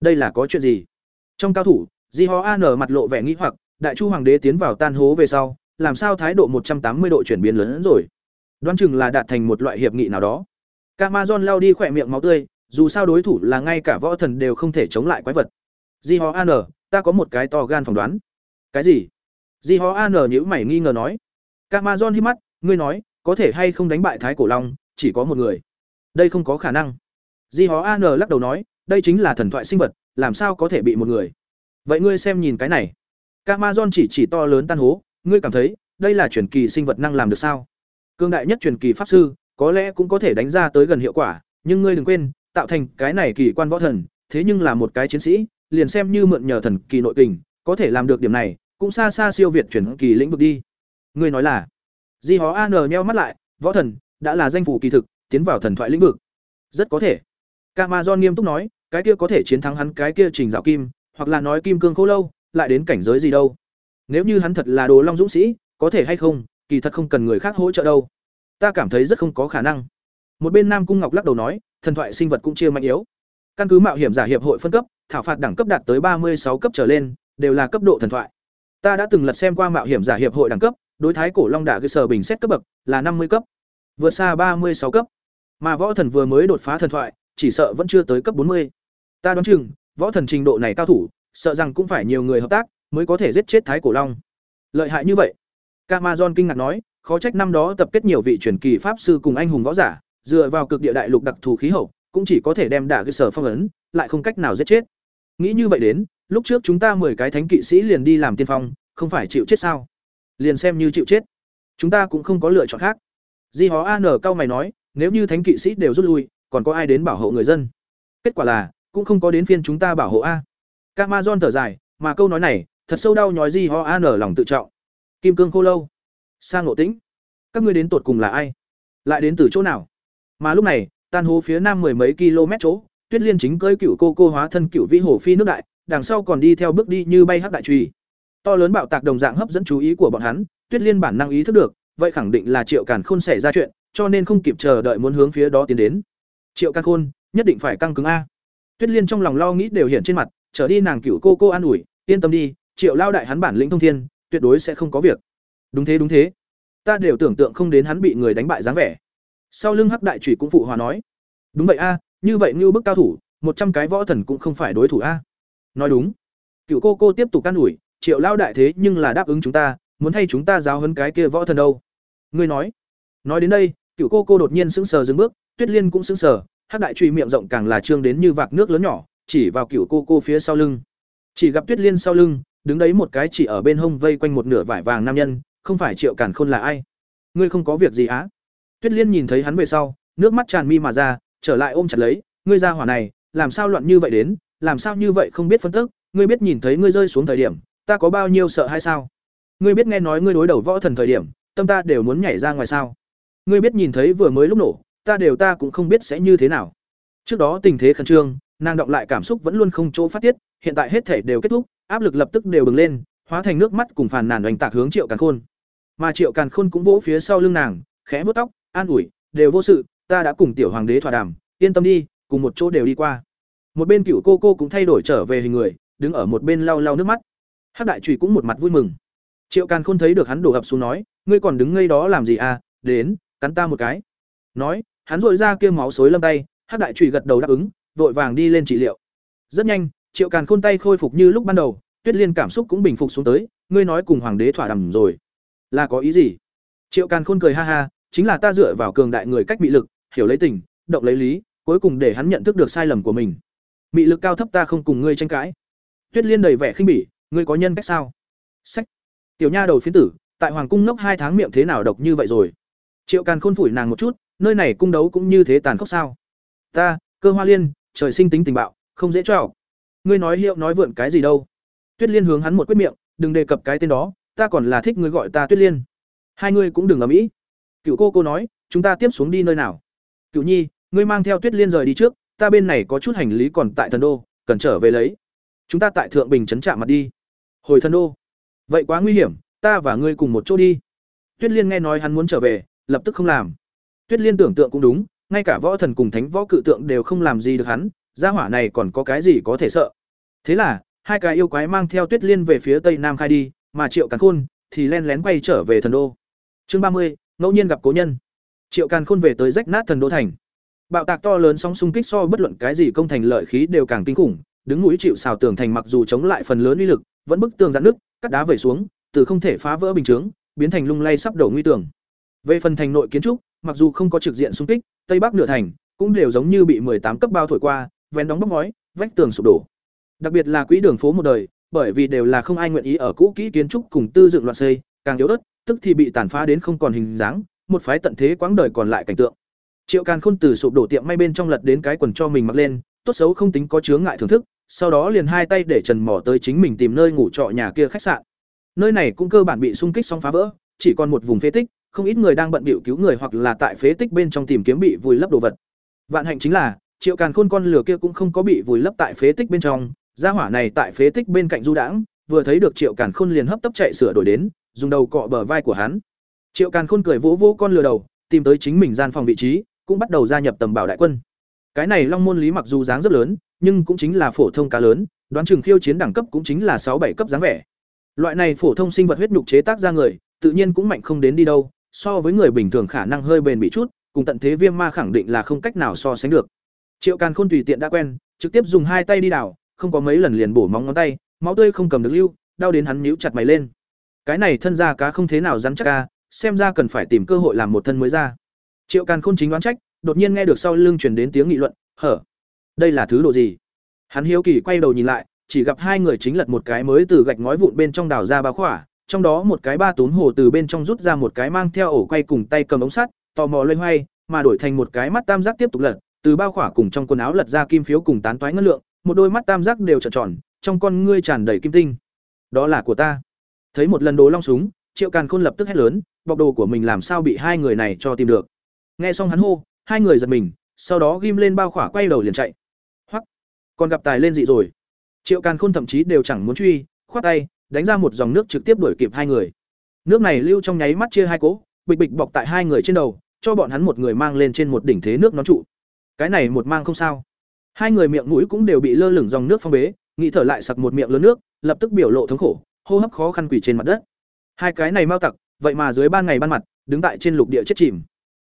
đây là có chuyện gì? Trong cao thủ di ho an mặt lộ vẻ nghĩ hoặc, đại chu hoàng đế tiến vào tan hố về sau, làm sao thái độ một trăm tám mươi độ chuyển biến lớn hơn rồi? Đoán chừng là đạt thành một loại hiệp nghị nào đó. Camazon lao đi khỏe miệng máu tươi, dù sao đối thủ là ngay cả võ thần đều không thể chống lại quái vật. Di ho an, ta có một cái to gan phỏng đoán. Cái gì? Di ho an nhữ mày nghi ngờ nói. Camazon hít mắt, ngươi nói, có thể hay không đánh bại thái cổ long, chỉ có một người. Đây không có khả năng. Di ho an lắc đầu nói đây chính là thần thoại sinh vật, làm sao có thể bị một người? Vậy ngươi xem nhìn cái này. Camazon chỉ chỉ to lớn tan hố, ngươi cảm thấy, đây là truyền kỳ sinh vật năng làm được sao? Cương đại nhất truyền kỳ pháp sư, có lẽ cũng có thể đánh ra tới gần hiệu quả, nhưng ngươi đừng quên, tạo thành cái này kỳ quan võ thần, thế nhưng là một cái chiến sĩ, liền xem như mượn nhờ thần kỳ nội tình có thể làm được điểm này, cũng xa xa siêu việt truyền kỳ lĩnh vực đi. Ngươi nói là, di hó an nheo mắt lại, võ thần, đã là danh phủ kỳ thực, tiến vào thần thoại lĩnh vực. Rất có thể. Camazon nghiêm túc nói cái kia có thể chiến thắng hắn cái kia trình dạo kim, hoặc là nói kim cương khô lâu, lại đến cảnh giới gì đâu. Nếu như hắn thật là đồ long dũng sĩ, có thể hay không, kỳ thật không cần người khác hỗ trợ đâu. Ta cảm thấy rất không có khả năng. Một bên nam cung ngọc lắc đầu nói, thần thoại sinh vật cũng chia mạnh yếu. Căn cứ mạo hiểm giả hiệp hội phân cấp, thảo phạt đẳng cấp đạt tới ba mươi sáu cấp trở lên, đều là cấp độ thần thoại. Ta đã từng lật xem qua mạo hiểm giả hiệp hội đẳng cấp, đối thái cổ long đả cơ sở bình xét cấp bậc là năm mươi cấp, vượt xa ba mươi sáu cấp. Mà võ thần vừa mới đột phá thần thoại, chỉ sợ vẫn chưa tới cấp bốn mươi ta đoán chừng, võ thần trình độ này cao thủ, sợ rằng cũng phải nhiều người hợp tác mới có thể giết chết thái cổ long. Lợi hại như vậy. Camazon kinh ngạc nói, khó trách năm đó tập kết nhiều vị truyền kỳ pháp sư cùng anh hùng võ giả, dựa vào cực địa đại lục đặc thù khí hậu, cũng chỉ có thể đem đả cơ sở phong ấn, lại không cách nào giết chết. Nghĩ như vậy đến, lúc trước chúng ta mười cái thánh kỵ sĩ liền đi làm tiên phong, không phải chịu chết sao? Liền xem như chịu chết. Chúng ta cũng không có lựa chọn khác. Di hó an cao mày nói, nếu như thánh kỵ sĩ đều rút lui, còn có ai đến bảo hộ người dân? Kết quả là cũng không có đến phiên chúng ta bảo hộ a. Camazon thở dài, mà câu nói này, thật sâu đau nhói gì ho an ở lòng tự trọng. Kim cương khô lâu. Sang ngộ tĩnh. Các ngươi đến tột cùng là ai? Lại đến từ chỗ nào? Mà lúc này, tan hố phía nam mười mấy km chỗ, tuyết liên chính cưỡi cựu cô cô hóa thân cựu vĩ hồ phi nước đại, đằng sau còn đi theo bước đi như bay hắc đại trùy. To lớn bạo tạc đồng dạng hấp dẫn chú ý của bọn hắn, tuyết liên bản năng ý thức được, vậy khẳng định là triệu càn khôn xảy ra chuyện, cho nên không kịp chờ đợi muốn hướng phía đó tiến đến. Triệu càn khôn, nhất định phải căng cứng a tuyết liên trong lòng lo nghĩ đều hiện trên mặt, trở đi nàng cựu cô cô an ủi, yên tâm đi, triệu lao đại hắn bản lĩnh thông thiên, tuyệt đối sẽ không có việc. Đúng thế đúng thế. Ta đều tưởng tượng không đến hắn bị người đánh bại dáng vẻ. Sau lưng hắc đại trụy cũng phụ hòa nói, đúng vậy a, như vậy như bức cao thủ, một trăm cái võ thần cũng không phải đối thủ a. Nói đúng. Cựu cô cô tiếp tục can ủi, triệu lao đại thế nhưng là đáp ứng chúng ta, muốn thay chúng ta giáo hấn cái kia võ thần đâu. Ngươi nói. Nói đến đây cựu cô cô đột nhiên sững sờ dừng bước, tuyết liên cũng sững sờ hắc đại trụy miệng rộng càng là trương đến như vạc nước lớn nhỏ, chỉ vào cựu cô cô phía sau lưng. Chỉ gặp tuyết liên sau lưng, đứng đấy một cái chỉ ở bên hông vây quanh một nửa vải vàng nam nhân, không phải triệu cản khôn là ai? Ngươi không có việc gì á? Tuyết liên nhìn thấy hắn về sau, nước mắt tràn mi mà ra, trở lại ôm chặt lấy, ngươi ra hỏa này, làm sao loạn như vậy đến? Làm sao như vậy không biết phân tức? Ngươi biết nhìn thấy ngươi rơi xuống thời điểm, ta có bao nhiêu sợ hay sao? Ngươi biết nghe nói ngươi đối đầu võ thần thời điểm, tâm ta đều muốn nhảy ra ngoài sao? Ngươi biết nhìn thấy vừa mới lúc nổ ta đều ta cũng không biết sẽ như thế nào. Trước đó tình thế khẩn trương, nàng động lại cảm xúc vẫn luôn không chỗ phát tiết, hiện tại hết thể đều kết thúc, áp lực lập tức đều bừng lên, hóa thành nước mắt cùng phàn nàn oanh tạc hướng triệu càn khôn. Mà triệu càn khôn cũng vỗ phía sau lưng nàng, khẽ vuốt tóc, an ủi, đều vô sự, ta đã cùng tiểu hoàng đế thỏa đàm, yên tâm đi, cùng một chỗ đều đi qua. Một bên cựu cô cô cũng thay đổi trở về hình người, đứng ở một bên lau lau nước mắt. Hắc đại trùy cũng một mặt vui mừng. Triệu càn khôn thấy được hắn đổ ập xuống nói, ngươi còn đứng ngây đó làm gì à? Đến, cắn ta một cái. Nói hắn dội ra kia máu xối lâm tay, hắc đại trụy gật đầu đáp ứng, vội vàng đi lên trị liệu. Rất nhanh, triệu càn khôn tay khôi phục như lúc ban đầu, tuyết liên cảm xúc cũng bình phục xuống tới, ngươi nói cùng hoàng đế thỏa đàm rồi. Là có ý gì? Triệu càn khôn cười ha ha, chính là ta dựa vào cường đại người cách bị lực, hiểu lấy tình, động lấy lý, cuối cùng để hắn nhận thức được sai lầm của mình. Mị lực cao thấp ta không cùng ngươi tranh cãi. Tuyết liên đầy vẻ khinh bỉ, ngươi có nhân cách sao? Sách. Tiểu nha đầu phiến tử, tại hoàng cung nốc hai tháng miệng thế nào độc như vậy rồi? Triệu càn khôn phủi nàng một chút nơi này cung đấu cũng như thế tàn khốc sao? Ta, cơ hoa liên, trời sinh tính tình bạo, không dễ cho học. Ngươi nói hiệu nói vượn cái gì đâu. Tuyết liên hướng hắn một quyết miệng, đừng đề cập cái tên đó, ta còn là thích ngươi gọi ta tuyết liên. Hai ngươi cũng đừng ầm mỹ cựu cô cô nói, chúng ta tiếp xuống đi nơi nào? Cựu nhi, ngươi mang theo tuyết liên rời đi trước, ta bên này có chút hành lý còn tại thần đô, cần trở về lấy. Chúng ta tại thượng bình trấn trạm mặt đi. Hồi thần đô. Vậy quá nguy hiểm, ta và ngươi cùng một chỗ đi. Tuyết liên nghe nói hắn muốn trở về, lập tức không làm tuyết liên tưởng tượng cũng đúng ngay cả võ thần cùng thánh võ cự tượng đều không làm gì được hắn gia hỏa này còn có cái gì có thể sợ. Thế là, hai cái yêu quái mang theo Tuyết Liên về phía tây nam khai đi, mà Triệu Càn Khôn thì len lén quay trở về thần đô. Chương ba mươi, ngẫu nhiên gặp cố nhân. Triệu Càn Khôn về tới rách nát thần đô thành. Bạo tạc to lớn sóng xung kích so bất luận cái gì công thành lợi khí đều càng kinh khủng, đứng núi chịu xào tường thành mặc dù chống lại phần lớn uy lực, vẫn bức tường giãn nước, cắt đá vẩy xuống, từ không thể phá vỡ bình chướng, biến thành lung lay sắp đổ nguy tường. Về phần thành nội kiến trúc, mặc dù không có trực diện xung kích, tây bắc nửa thành cũng đều giống như bị tám cấp bao thổi qua, vén đóng bóc ngói, vách tường sụp đổ. Đặc biệt là quỹ đường phố một đời, bởi vì đều là không ai nguyện ý ở cũ kỹ kiến trúc cùng tư dựng loạn xây, càng yếu ớt, tức thì bị tàn phá đến không còn hình dáng, một phái tận thế quãng đời còn lại cảnh tượng. Triệu Càn Khôn từ sụp đổ tiệm may bên trong lật đến cái quần cho mình mặc lên, tốt xấu không tính có chướng ngại thưởng thức, sau đó liền hai tay để trần mỏ tới chính mình tìm nơi ngủ trọ nhà kia khách sạn. Nơi này cũng cơ bản bị xung kích xong phá vỡ, chỉ còn một vùng phế tích, không ít người đang bận bịu cứu người hoặc là tại phế tích bên trong tìm kiếm bị vùi lấp đồ vật. Vạn hạnh chính là, Triệu Càn Khôn con lửa kia cũng không có bị vùi lấp tại phế tích bên trong, gia hỏa này tại phế tích bên cạnh du đãng, vừa thấy được Triệu Càn Khôn liền hấp tấp chạy sửa đổi đến, dùng đầu cọ bờ vai của hắn. Triệu Càn Khôn cười vỗ vỗ con lừa đầu, tìm tới chính mình gian phòng vị trí, cũng bắt đầu gia nhập tầm bảo đại quân. Cái này Long môn lý mặc dù dáng rất lớn, nhưng cũng chính là phổ thông cá lớn, đoán chừng khiêu chiến đẳng cấp cũng chính là sáu bảy cấp dáng vẻ. Loại này phổ thông sinh vật huyết nhục chế tác ra người, tự nhiên cũng mạnh không đến đi đâu, so với người bình thường khả năng hơi bền bị chút, cùng tận thế viêm ma khẳng định là không cách nào so sánh được. Triệu Càn Khôn tùy tiện đã quen, trực tiếp dùng hai tay đi đảo, không có mấy lần liền bổ móng ngón tay, máu tươi không cầm được lưu, đau đến hắn nhíu chặt mày lên. Cái này thân da cá không thế nào rắn chắc ca, xem ra cần phải tìm cơ hội làm một thân mới ra. Triệu Càn Khôn chính đoán trách, đột nhiên nghe được sau lưng truyền đến tiếng nghị luận, "Hở? Đây là thứ độ gì?" Hắn hiếu kỳ quay đầu nhìn lại, chỉ gặp hai người chính lật một cái mới từ gạch ngói vụn bên trong đào ra bao khỏa, trong đó một cái ba tún hồ từ bên trong rút ra một cái mang theo ổ quay cùng tay cầm ống sắt, tò mò loay hoay, mà đổi thành một cái mắt tam giác tiếp tục lật, từ bao khỏa cùng trong quần áo lật ra kim phiếu cùng tán toái ngân lượng, một đôi mắt tam giác đều tròn tròn, trong con ngươi tràn đầy kim tinh. Đó là của ta. Thấy một lần đồ long súng, Triệu Càn Khôn lập tức hét lớn, bọc đồ của mình làm sao bị hai người này cho tìm được. Nghe xong hắn hô, hai người giật mình, sau đó ghim lên bao khỏa quay đầu liền chạy. Hoắc, còn gặp tài lên dị rồi. Triệu Càn Khôn thậm chí đều chẳng muốn truy, khoát tay, đánh ra một dòng nước trực tiếp đuổi kịp hai người. Nước này lưu trong nháy mắt chia hai cỗ, bịch bịch bọc tại hai người trên đầu, cho bọn hắn một người mang lên trên một đỉnh thế nước nó trụ. Cái này một mang không sao. Hai người miệng mũi cũng đều bị lơ lửng dòng nước phong bế, nghĩ thở lại sặc một miệng lớn nước, lập tức biểu lộ thống khổ, hô hấp khó khăn quỳ trên mặt đất. Hai cái này mau tặc, vậy mà dưới ban ngày ban mặt, đứng tại trên lục địa chết chìm.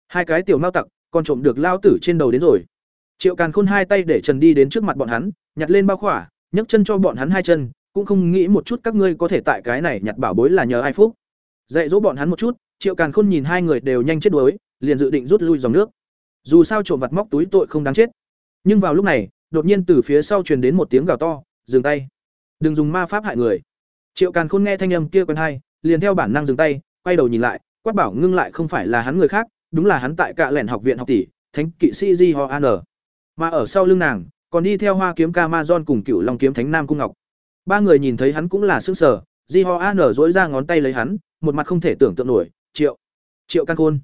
Hai cái tiểu mau tặc, còn trộm được lao tử trên đầu đến rồi. Triệu Càn Khôn hai tay để Trần đi đến trước mặt bọn hắn, nhặt lên bao khỏa, nhấc chân cho bọn hắn hai chân, cũng không nghĩ một chút các ngươi có thể tại cái này nhặt bảo bối là nhờ ai phúc. Dạy dỗ bọn hắn một chút, Triệu Càn Khôn nhìn hai người đều nhanh chết đuối, liền dự định rút lui dòng nước. Dù sao trộm vặt móc túi tội không đáng chết. Nhưng vào lúc này, đột nhiên từ phía sau truyền đến một tiếng gào to, dừng tay. Đừng dùng ma pháp hại người. Triệu Càn Khôn nghe thanh âm kia quen hay, liền theo bản năng dừng tay, quay đầu nhìn lại, quát bảo ngưng lại không phải là hắn người khác, đúng là hắn tại cạ lẻn học viện học tỷ, thánh kỵ sĩ Di Ho An. Mà ở sau lưng nàng, còn đi theo Hoa kiếm Camazon cùng cựu Long kiếm Thánh Nam cung ngọc. Ba người nhìn thấy hắn cũng là sững sờ, Di Ho An rỗi ra ngón tay lấy hắn, một mặt không thể tưởng tượng nổi, "Triệu, Triệu Can Khôn."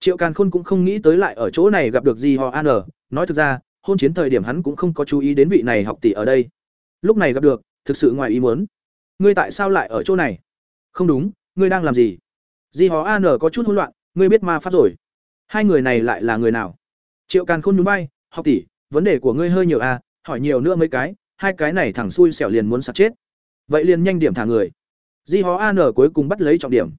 Triệu Can Khôn cũng không nghĩ tới lại ở chỗ này gặp được Di Ho An, nói thực ra, hôn chiến thời điểm hắn cũng không có chú ý đến vị này học tỷ ở đây. Lúc này gặp được, thực sự ngoài ý muốn. "Ngươi tại sao lại ở chỗ này?" "Không đúng, ngươi đang làm gì?" Di Ho An có chút hỗn loạn, "Ngươi biết ma pháp rồi?" Hai người này lại là người nào? Triệu Càn Khôn nhún bay, "Học tỷ, vấn đề của ngươi hơi nhiều à, hỏi nhiều nữa mấy cái, hai cái này thẳng xui xẻo liền muốn sạt chết. Vậy liền nhanh điểm thả người." Di Hó An cuối cùng bắt lấy trọng điểm.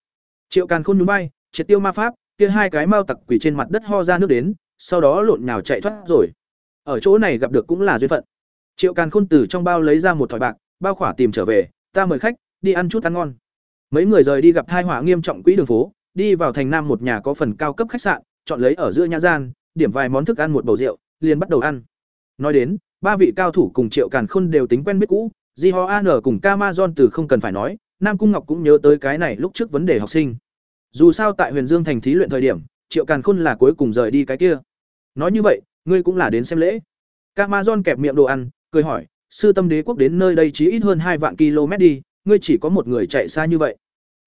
Triệu Càn Khôn nhún vai, triệt tiêu ma pháp, kia hai cái mau tặc quỷ trên mặt đất ho ra nước đến, sau đó lộn nhào chạy thoát rồi. Ở chỗ này gặp được cũng là duyên phận. Triệu Càn Khôn từ trong bao lấy ra một thỏi bạc, bao khỏa tìm trở về, ta mời khách, đi ăn chút ăn ngon. Mấy người rời đi gặp thai họa nghiêm trọng quỹ đường phố, đi vào thành nam một nhà có phần cao cấp khách sạn, chọn lấy ở giữa nhã gian, điểm vài món thức ăn một bầu rượu, liền bắt đầu ăn. Nói đến, ba vị cao thủ cùng Triệu Càn Khôn đều tính quen biết cũ, Di Ho An cùng Camazon từ không cần phải nói, Nam Cung Ngọc cũng nhớ tới cái này lúc trước vấn đề học sinh. Dù sao tại Huyền Dương thành thí luyện thời điểm, Triệu Càn Khôn là cuối cùng rời đi cái kia. Nói như vậy, ngươi cũng là đến xem lễ. Camazon kẹp miệng đồ ăn, cười hỏi, sư tâm đế quốc đến nơi đây chỉ ít hơn hai vạn km đi, ngươi chỉ có một người chạy xa như vậy.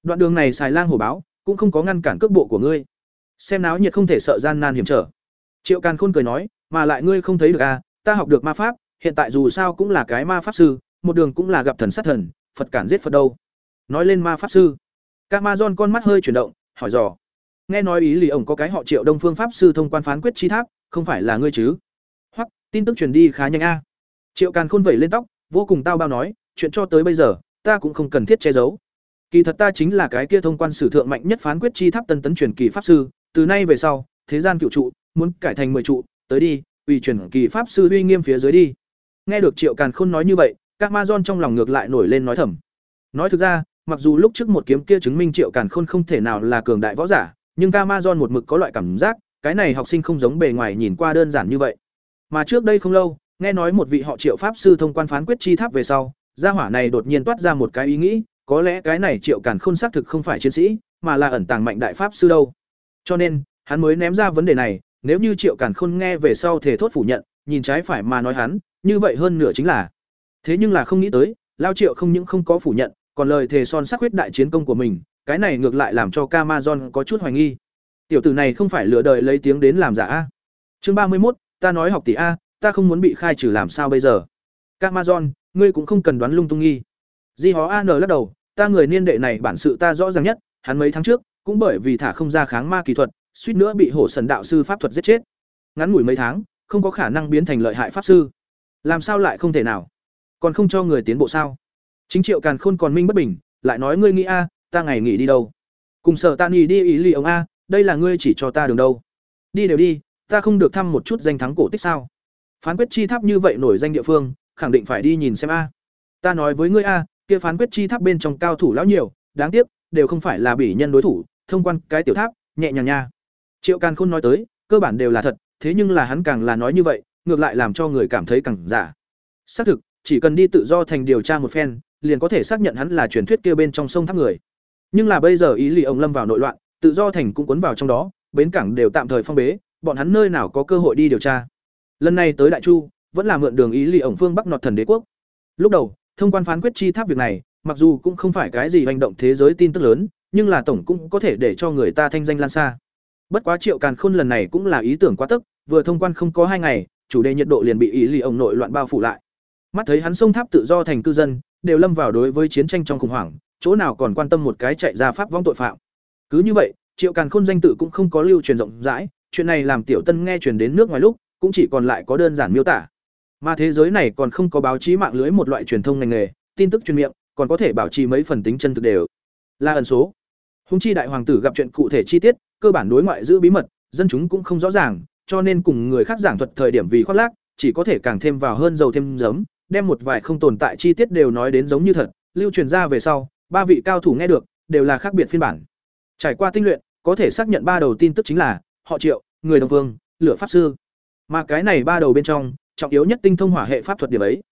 Đoạn đường này xài lang hổ báo, cũng không có ngăn cản cước bộ của ngươi xem náo nhiệt không thể sợ gian nan hiểm trở triệu càn khôn cười nói mà lại ngươi không thấy được à ta học được ma pháp, hiện tại dù sao cũng là cái ma pháp sư, một đường cũng là gặp thần sát thần, phật cản giết phật đâu. Nói lên ma pháp sư. Camazon con mắt hơi chuyển động, hỏi dò. Nghe nói ý lì ổng có cái họ triệu đông phương pháp sư thông quan phán quyết chi tháp, không phải là ngươi chứ? Hoặc, tin tức truyền đi khá nhanh a. Triệu càn khôn vẩy lên tóc, vô cùng tao bao nói, chuyện cho tới bây giờ, ta cũng không cần thiết che giấu. Kỳ thật ta chính là cái kia thông quan sử thượng mạnh nhất phán quyết chi tháp tân tấn truyền kỳ pháp sư, từ nay về sau, thế gian cựu trụ, muốn cải thành mười trụ, tới đi ủy truyền kỳ pháp sư uy nghiêm phía dưới đi nghe được triệu càn khôn nói như vậy các ma don trong lòng ngược lại nổi lên nói thầm nói thực ra mặc dù lúc trước một kiếm kia chứng minh triệu càn khôn không thể nào là cường đại võ giả nhưng Amazon một mực có loại cảm giác, cái này học sinh không giống bề ngoài nhìn qua đơn giản như vậy. Mà trước đây không lâu, nghe nói một vị họ Triệu pháp sư thông quan phán quyết chi tháp về sau, gia hỏa này đột nhiên toát ra một cái ý nghĩ, có lẽ cái này Triệu Càn Khôn xác thực không phải chiến sĩ, mà là ẩn tàng mạnh đại pháp sư đâu. Cho nên, hắn mới ném ra vấn đề này, nếu như Triệu Càn Khôn nghe về sau thể thốt phủ nhận, nhìn trái phải mà nói hắn, như vậy hơn nửa chính là. Thế nhưng là không nghĩ tới, Lao Triệu không những không có phủ nhận, còn lời thề son sắc huyết đại chiến công của mình, cái này ngược lại làm cho Camazon có chút hoài nghi. Tiểu tử này không phải lừa đời lấy tiếng đến làm giả a. Chương ba mươi một, ta nói học tỷ a, ta không muốn bị khai trừ làm sao bây giờ? Camazon, ngươi cũng không cần đoán lung tung nghi. Di Hó An lắc đầu, ta người niên đệ này bản sự ta rõ ràng nhất, hắn mấy tháng trước cũng bởi vì thả không ra kháng ma kỳ thuật, suýt nữa bị hổ thần đạo sư pháp thuật giết chết. Ngắn ngủi mấy tháng, không có khả năng biến thành lợi hại pháp sư. Làm sao lại không thể nào? Còn không cho người tiến bộ sao? Chính Triệu Càn Khôn còn minh bất bình, lại nói ngươi nghĩ a, ta ngày nghỉ đi đâu cùng sở ta nghỉ đi ý lì ông a đây là ngươi chỉ cho ta đường đâu đi đều đi ta không được thăm một chút danh thắng cổ tích sao phán quyết chi tháp như vậy nổi danh địa phương khẳng định phải đi nhìn xem a ta nói với ngươi a kia phán quyết chi tháp bên trong cao thủ lão nhiều đáng tiếc đều không phải là bỉ nhân đối thủ thông quan cái tiểu tháp nhẹ nhàng nha triệu càn khôn nói tới, cơ bản đều là thật, thế nhưng là hắn càng là nói như vậy, ngược lại làm cho người cảm thấy càng giả. Xác thực, chỉ cần đi tự do thành điều tra một phen, liền có thể xác nhận hắn là truyền thuyết kia bên trong sông tháp người. Nhưng là bây giờ ý lì ông lâm vào nội loạn, tự do thành cũng cuốn vào trong đó, bến cảng đều tạm thời phong bế, bọn hắn nơi nào có cơ hội đi điều tra. Lần này tới đại chu, vẫn là mượn đường ý lì ổng phương bắc nọt thần đế quốc. Lúc đầu, thông quan phán quyết chi tháp việc này, mặc dù cũng không phải cái gì hành động thế giới tin tức lớn, nhưng là tổng cũng có thể để cho người ta thanh danh lan xa bất quá triệu càn khôn lần này cũng là ý tưởng quá tức vừa thông quan không có hai ngày, chủ đề nhiệt độ liền bị ý lì ông nội loạn bao phủ lại. Mắt thấy hắn sông tháp tự do thành cư dân, đều lâm vào đối với chiến tranh trong khủng hoảng, chỗ nào còn quan tâm một cái chạy ra pháp vong tội phạm. Cứ như vậy, triệu càn khôn danh tự cũng không có lưu truyền rộng rãi, chuyện này làm tiểu tân nghe truyền đến nước ngoài lúc, cũng chỉ còn lại có đơn giản miêu tả. Mà thế giới này còn không có báo chí mạng lưới một loại truyền thông ngành nghề, tin tức truyền miệng, còn có thể bảo trì mấy phần tính chân thực đều. Là ẩn số. Húng chi đại hoàng tử gặp chuyện cụ thể chi tiết cơ bản đối ngoại giữ bí mật, dân chúng cũng không rõ ràng, cho nên cùng người khác giảng thuật thời điểm vì khoác lác, chỉ có thể càng thêm vào hơn dầu thêm giấm, đem một vài không tồn tại chi tiết đều nói đến giống như thật, lưu truyền ra về sau, ba vị cao thủ nghe được, đều là khác biệt phiên bản. Trải qua tinh luyện, có thể xác nhận ba đầu tin tức chính là, họ triệu, người đồng vương, lửa pháp sư. Mà cái này ba đầu bên trong, trọng yếu nhất tinh thông hỏa hệ pháp thuật điểm ấy.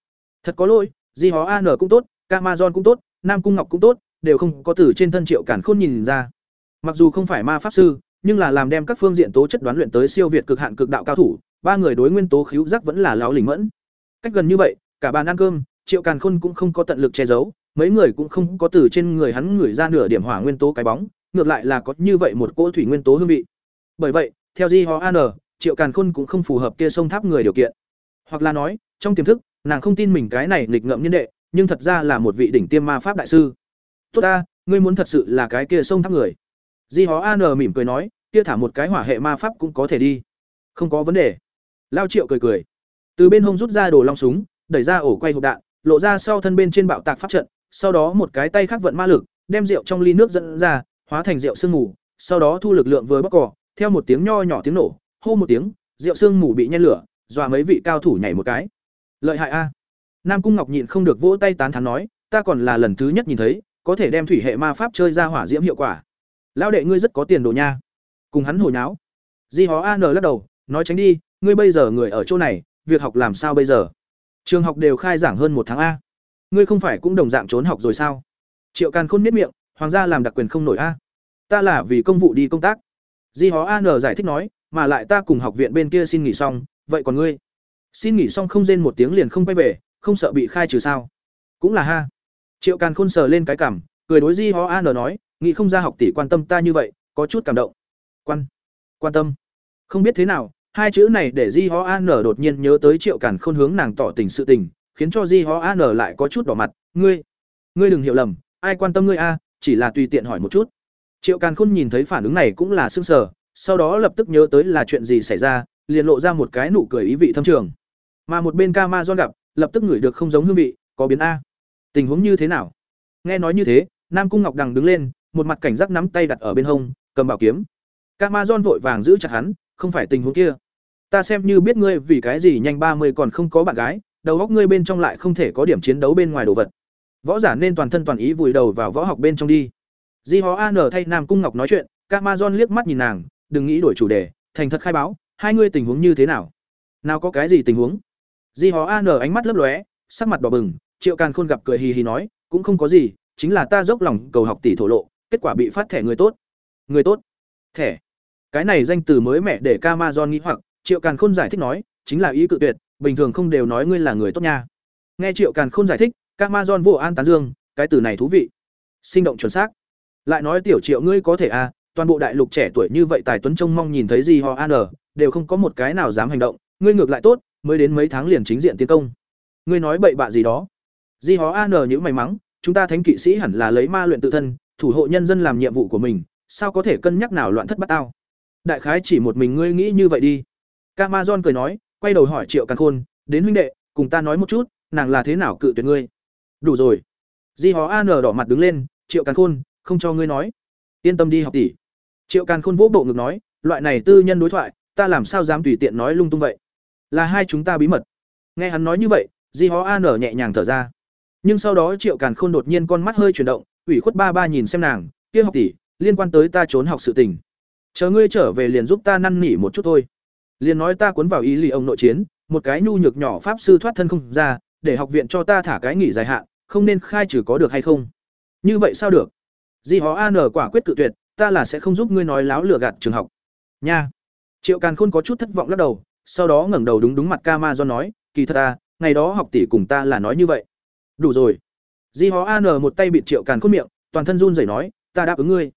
Thật có lỗi, di hó an cũng tốt camazon cũng tốt, nam cung ngọc cũng tốt, đều không có từ trên thân triệu cản khôn nhìn ra mặc dù không phải ma pháp sư nhưng là làm đem các phương diện tố chất đoán luyện tới siêu việt cực hạn cực đạo cao thủ ba người đối nguyên tố khíu giác vẫn là láo lỉnh mẫn cách gần như vậy cả bàn ăn cơm triệu càn khôn cũng không có tận lực che giấu mấy người cũng không có từ trên người hắn ngửi ra nửa điểm hỏa nguyên tố cái bóng, ngược lại là có như vậy một cỗ thủy nguyên tố hương vị. Bởi vậy, theo Di Ho An, Triệu Càn Khôn cũng không phù hợp kia sông tháp người điều kiện. Hoặc là nói, trong tiềm thức, nàng không tin mình cái này nghịch ngợm nhân đệ, nhưng thật ra là một vị đỉnh tiêm ma pháp đại sư. "Tốt ta, ngươi muốn thật sự là cái kia sông tháp người." Di hó An mỉm cười nói, "Kia thả một cái hỏa hệ ma pháp cũng có thể đi." "Không có vấn đề." Lao Triệu cười cười. Từ bên hông rút ra đồ long súng, đẩy ra ổ quay hộp đạn, lộ ra sau thân bên trên bạo tạc pháp trận, sau đó một cái tay khác vận ma lực, đem rượu trong ly nước dẫn ra, hóa thành rượu sương mù, sau đó thu lực lượng vừa bóc cỏ, theo một tiếng nho nhỏ tiếng nổ, hô một tiếng, rượu sương mù bị nhen lửa, dọa mấy vị cao thủ nhảy một cái. Lợi hại a. Nam Cung Ngọc nhịn không được vỗ tay tán thán nói, ta còn là lần thứ nhất nhìn thấy, có thể đem thủy hệ ma pháp chơi ra hỏa diễm hiệu quả. Lão đệ ngươi rất có tiền đồ nha. Cùng hắn hồi nháo. Di Hó An lắc đầu, nói tránh đi, ngươi bây giờ người ở chỗ này, việc học làm sao bây giờ? Trường học đều khai giảng hơn một tháng a. Ngươi không phải cũng đồng dạng trốn học rồi sao? Triệu càn khôn miết miệng hoàng gia làm đặc quyền không nổi a. Ta là vì công vụ đi công tác. Di hó an giải thích nói mà lại ta cùng học viện bên kia xin nghỉ xong vậy còn ngươi? Xin nghỉ xong không rên một tiếng liền không quay về không sợ bị khai trừ sao? Cũng là ha. Triệu càn khôn sờ lên cái cảm cười đối di hó an nói nghĩ không ra học tỷ quan tâm ta như vậy có chút cảm động quan quan tâm không biết thế nào hai chữ này để di ho an đột nhiên nhớ tới triệu càn khôn hướng nàng tỏ tình sự tình khiến cho Di Ho An lại có chút đỏ mặt, "Ngươi, ngươi đừng hiểu lầm, ai quan tâm ngươi a, chỉ là tùy tiện hỏi một chút." Triệu Càn Khôn nhìn thấy phản ứng này cũng là sững sờ, sau đó lập tức nhớ tới là chuyện gì xảy ra, liền lộ ra một cái nụ cười ý vị thâm trường. Mà một bên Camazon gặp, lập tức ngửi được không giống hương vị, có biến a. Tình huống như thế nào? Nghe nói như thế, Nam Cung Ngọc Đằng đứng lên, một mặt cảnh giác nắm tay đặt ở bên hông, cầm bảo kiếm. Camazon vội vàng giữ chặt hắn, không phải tình huống kia. Ta xem như biết ngươi vì cái gì nhanh ba mươi còn không có bạn gái, đầu góc ngươi bên trong lại không thể có điểm chiến đấu bên ngoài đồ vật. Võ giả nên toàn thân toàn ý vùi đầu vào võ học bên trong đi. Di Hó An thay Nam Cung Ngọc nói chuyện, Camazon liếc mắt nhìn nàng, đừng nghĩ đổi chủ đề, thành thật khai báo, hai ngươi tình huống như thế nào? Nào có cái gì tình huống? Di Hó An ánh mắt lấp lóe, sắc mặt đỏ bừng, Triệu Càn Khôn gặp cười hì hì nói, cũng không có gì, chính là ta dốc lòng cầu học tỷ thổ lộ, kết quả bị phát thẻ người tốt. Người tốt? Thẻ? Cái này danh từ mới mẹ để Camazon nghĩ hoặc, Triệu Càn Khôn giải thích nói, chính là ý cự tuyệt, bình thường không đều nói ngươi là người tốt nha. Nghe Triệu Càn Khôn giải thích, Camazon vô an tán dương, cái từ này thú vị. Sinh động chuẩn xác. Lại nói tiểu Triệu ngươi có thể à, toàn bộ đại lục trẻ tuổi như vậy tài tuấn trông mong nhìn thấy gì họ an đều không có một cái nào dám hành động, ngươi ngược lại tốt, mới đến mấy tháng liền chính diện tiến công. Ngươi nói bậy bạ gì đó? Di Hó An nhữ mày mắng, chúng ta thánh kỵ sĩ hẳn là lấy ma luyện tự thân, thủ hộ nhân dân làm nhiệm vụ của mình, sao có thể cân nhắc nào loạn thất bắt tao? Đại khái chỉ một mình ngươi nghĩ như vậy đi. Camazon cười nói, quay đầu hỏi Triệu Càn Khôn, đến huynh đệ, cùng ta nói một chút, nàng là thế nào cự tuyệt ngươi? Đủ rồi. Di Hó An đỏ mặt đứng lên, Triệu Càn Khôn, không cho ngươi nói. Yên tâm đi học tỷ. Triệu Càn Khôn vỗ bộ ngực nói, loại này tư nhân đối thoại, ta làm sao dám tùy tiện nói lung tung vậy? Là hai chúng ta bí mật. Nghe hắn nói như vậy, Di Hó An nhẹ nhàng thở ra. Nhưng sau đó Triệu Càn Khôn đột nhiên con mắt hơi chuyển động, ủy khuất ba ba nhìn xem nàng, kia học tỷ, liên quan tới ta trốn học sự tình. Chờ ngươi trở về liền giúp ta năn nỉ một chút thôi. Liền nói ta cuốn vào ý lì ông nội chiến, một cái nhu nhược nhỏ pháp sư thoát thân không ra, để học viện cho ta thả cái nghỉ dài hạn, không nên khai trừ có được hay không? Như vậy sao được? Di Hó An quả quyết cự tuyệt, ta là sẽ không giúp ngươi nói láo lừa gạt trường học. Nha. Triệu Càn Khôn có chút thất vọng lắc đầu, sau đó ngẩng đầu đúng đúng mặt Kama do nói, kỳ thật ta, ngày đó học tỷ cùng ta là nói như vậy. Đủ rồi. Di Hó An một tay bịt Triệu Càn Khôn miệng, toàn thân run rẩy nói, ta đáp ứng ngươi.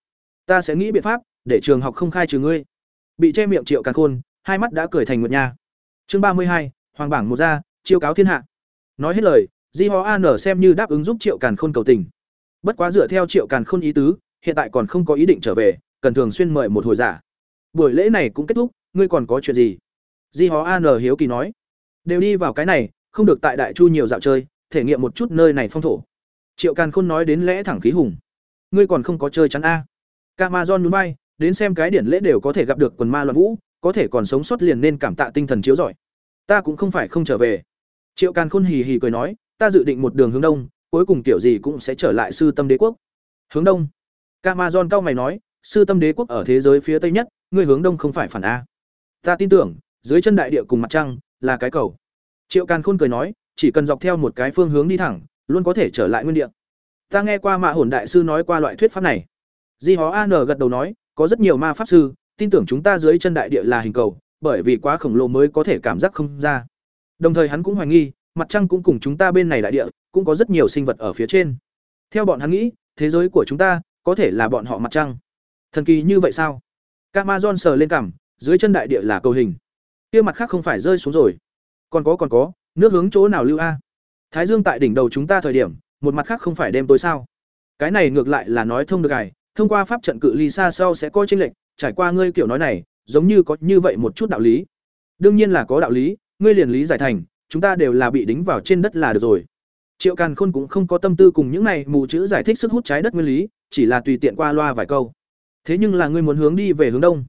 Ta sẽ nghĩ biện pháp để trường học không khai trừ ngươi. Bị che miệng Triệu Càn Khôn, hai mắt đã cười thành nguyệt nha. Chương ba mươi hai, Hoàng bảng một ra, chiêu cáo thiên hạ. Nói hết lời, Di hó An xem như đáp ứng giúp Triệu Càn Khôn cầu tình. Bất quá dựa theo Triệu Càn Khôn ý tứ, hiện tại còn không có ý định trở về, cần thường xuyên mời một hồi giả. Buổi lễ này cũng kết thúc, ngươi còn có chuyện gì? Di hó An hiếu kỳ nói. Đều đi vào cái này, không được tại Đại Chu nhiều dạo chơi, thể nghiệm một chút nơi này phong thổ. Triệu Càn Khôn nói đến lẽ thẳng khí hùng. Ngươi còn không có chơi chắn a? Camazon núi bay, đến xem cái điển lễ đều có thể gặp được quần ma loạn vũ, có thể còn sống sót liền nên cảm tạ tinh thần chiếu giỏi. Ta cũng không phải không trở về. Triệu Càn Khôn hì hì cười nói, ta dự định một đường hướng đông, cuối cùng kiểu gì cũng sẽ trở lại sư tâm đế quốc. Hướng đông? Camazon cao mày nói, sư tâm đế quốc ở thế giới phía tây nhất, ngươi hướng đông không phải phản a. Ta tin tưởng, dưới chân đại địa cùng mặt trăng là cái cầu. Triệu Càn Khôn cười nói, chỉ cần dọc theo một cái phương hướng đi thẳng, luôn có thể trở lại nguyên địa. Ta nghe qua Mạ Hồn đại sư nói qua loại thuyết pháp này. Di Hó An gật đầu nói, có rất nhiều ma pháp sư tin tưởng chúng ta dưới chân đại địa là hình cầu, bởi vì quá khổng lồ mới có thể cảm giác không ra. Đồng thời hắn cũng hoài nghi, mặt trăng cũng cùng chúng ta bên này đại địa, cũng có rất nhiều sinh vật ở phía trên. Theo bọn hắn nghĩ, thế giới của chúng ta có thể là bọn họ mặt trăng. Thần kỳ như vậy sao? Camazon sờ lên cằm, dưới chân đại địa là cầu hình. Kia mặt khác không phải rơi xuống rồi. Còn có còn có, nước hướng chỗ nào lưu a? Thái Dương tại đỉnh đầu chúng ta thời điểm, một mặt khác không phải đêm tối sao? Cái này ngược lại là nói thông được gài, thông qua pháp trận cự ly xa sau sẽ có chênh lệch, trải qua ngươi kiểu nói này, giống như có như vậy một chút đạo lý. Đương nhiên là có đạo lý, ngươi liền lý giải thành, chúng ta đều là bị đính vào trên đất là được rồi. Triệu Càn Khôn cũng không có tâm tư cùng những này mù chữ giải thích sức hút trái đất nguyên lý, chỉ là tùy tiện qua loa vài câu. Thế nhưng là ngươi muốn hướng đi về hướng đông,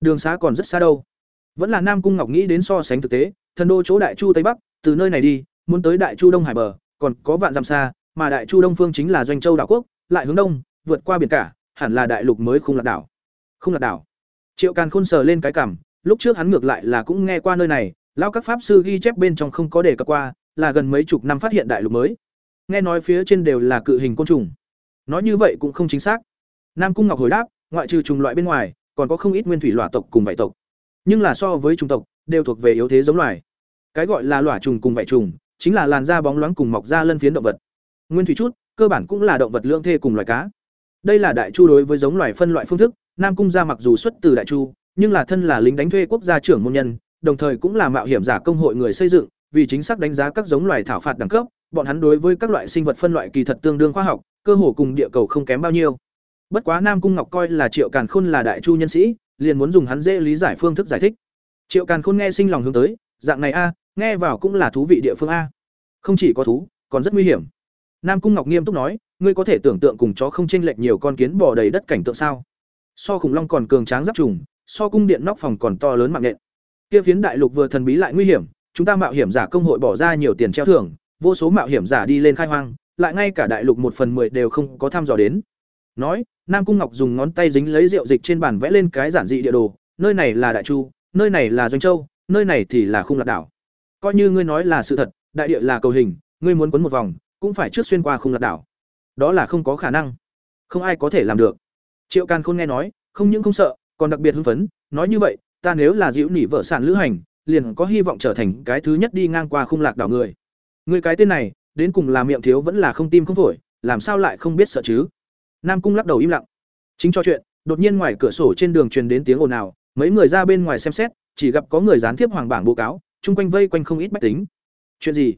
đường xá còn rất xa đâu. Vẫn là Nam Cung Ngọc nghĩ đến so sánh thực tế, thần đô chỗ Đại Chu Tây Bắc, từ nơi này đi, muốn tới Đại Chu Đông Hải bờ, còn có vạn dặm xa, mà Đại Chu Đông phương chính là doanh châu đảo quốc, lại hướng đông, vượt qua biển cả, hẳn là đại lục mới không lạc đảo. Không lạc đảo. Triệu Càn Khôn sờ lên cái cằm, lúc trước hắn ngược lại là cũng nghe qua nơi này, lão các pháp sư ghi chép bên trong không có đề cập qua, là gần mấy chục năm phát hiện đại lục mới. Nghe nói phía trên đều là cự hình côn trùng. Nói như vậy cũng không chính xác. Nam Cung Ngọc hồi đáp, ngoại trừ trùng loại bên ngoài, còn có không ít nguyên thủy lỏa tộc cùng vải tộc. Nhưng là so với trùng tộc, đều thuộc về yếu thế giống loài. Cái gọi là lỏa trùng cùng vải trùng, chính là làn da bóng loáng cùng mọc da lân phiến động vật. Nguyên thủy chút, cơ bản cũng là động vật lưỡng thê cùng loài cá. Đây là đại chu đối với giống loài phân loại phương thức, Nam cung gia mặc dù xuất từ đại chu, nhưng là thân là lính đánh thuê quốc gia trưởng môn nhân, đồng thời cũng là mạo hiểm giả công hội người xây dựng, vì chính xác đánh giá các giống loài thảo phạt đẳng cấp, bọn hắn đối với các loại sinh vật phân loại kỳ thật tương đương khoa học, cơ hồ cùng địa cầu không kém bao nhiêu. Bất quá Nam cung Ngọc coi là Triệu Càn Khôn là đại chu nhân sĩ, liền muốn dùng hắn dễ lý giải phương thức giải thích. Triệu Càn Khôn nghe sinh lòng hướng tới, dạng này a, nghe vào cũng là thú vị địa phương a. Không chỉ có thú, còn rất nguy hiểm. Nam cung ngọc nghiêm túc nói, ngươi có thể tưởng tượng cùng chó không chênh lệch nhiều con kiến bò đầy đất cảnh tượng sao? So khủng long còn cường tráng giáp trùng, so cung điện nóc phòng còn to lớn mạng nện kia phiến đại lục vừa thần bí lại nguy hiểm, chúng ta mạo hiểm giả công hội bỏ ra nhiều tiền treo thưởng, vô số mạo hiểm giả đi lên khai hoang, lại ngay cả đại lục một phần mười đều không có thăm dò đến. Nói, nam cung ngọc dùng ngón tay dính lấy rượu dịch trên bàn vẽ lên cái giản dị địa đồ, nơi này là đại chu, nơi này là doanh châu, nơi này thì là khung lạc đảo coi như ngươi nói là sự thật, đại địa là cầu hình, ngươi muốn quấn một vòng, cũng phải trước xuyên qua khung lạc đảo. Đó là không có khả năng. Không ai có thể làm được. Triệu càn khôn nghe nói, không những không sợ, còn đặc biệt hưng phấn, nói như vậy, ta nếu là dịu nỉ vợ sản lữ hành, liền có hy vọng trở thành cái thứ nhất đi ngang qua khung lạc đảo người. Người cái tên này, đến cùng là miệng thiếu vẫn là không tim không phổi, làm sao lại không biết sợ chứ? Nam cung lắc đầu im lặng. Chính cho chuyện, đột nhiên ngoài cửa sổ trên đường truyền đến tiếng ồn ào, mấy người ra bên ngoài xem xét, chỉ gặp có người gián tiếp hoàng bảng báo cáo chung quanh vây quanh không ít bách tính. Chuyện gì?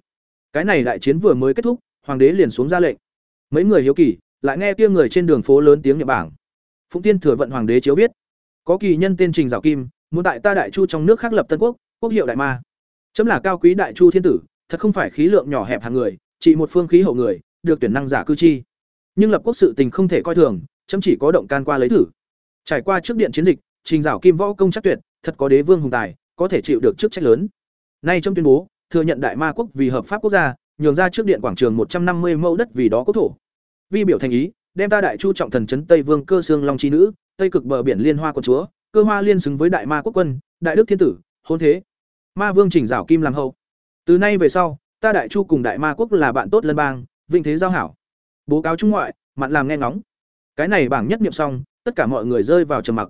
Cái này đại chiến vừa mới kết thúc, hoàng đế liền xuống ra lệnh. Mấy người hiếu kỳ, lại nghe kia người trên đường phố lớn tiếng nhật bảng. Phụng tiên thừa vận hoàng đế chiếu viết. Có kỳ nhân tên trình dạo kim, muốn tại ta đại chu trong nước khác lập tân quốc quốc hiệu đại ma. Chấm là cao quý đại chu thiên tử, thật không phải khí lượng nhỏ hẹp hàng người, chỉ một phương khí hậu người, được tuyển năng giả cư chi. Nhưng lập quốc sự tình không thể coi thường, chấm chỉ có động can qua lấy thử. Trải qua trước điện chiến dịch, trình dạo kim võ công chắc tuyệt, thật có đế vương hùng tài, có thể chịu được chức trách lớn nay trong tuyên bố, thừa nhận đại ma quốc vì hợp pháp quốc gia, nhường ra trước điện quảng trường một trăm năm mươi mẫu đất vì đó quốc thổ. Vi biểu thành ý, đem ta đại chu trọng thần trấn tây vương cơ xương long chi nữ, tây cực bờ biển liên hoa quân chúa, cơ hoa liên xứng với đại ma quốc quân, đại đức thiên tử, hôn thế. Ma vương chỉnh rảo kim làm hậu. Từ nay về sau, ta đại chu cùng đại ma quốc là bạn tốt lân bang, vinh thế giao hảo. Bố cáo trung ngoại mặn làm nghe ngóng. Cái này bảng nhất niệm xong, tất cả mọi người rơi vào trầm mặc.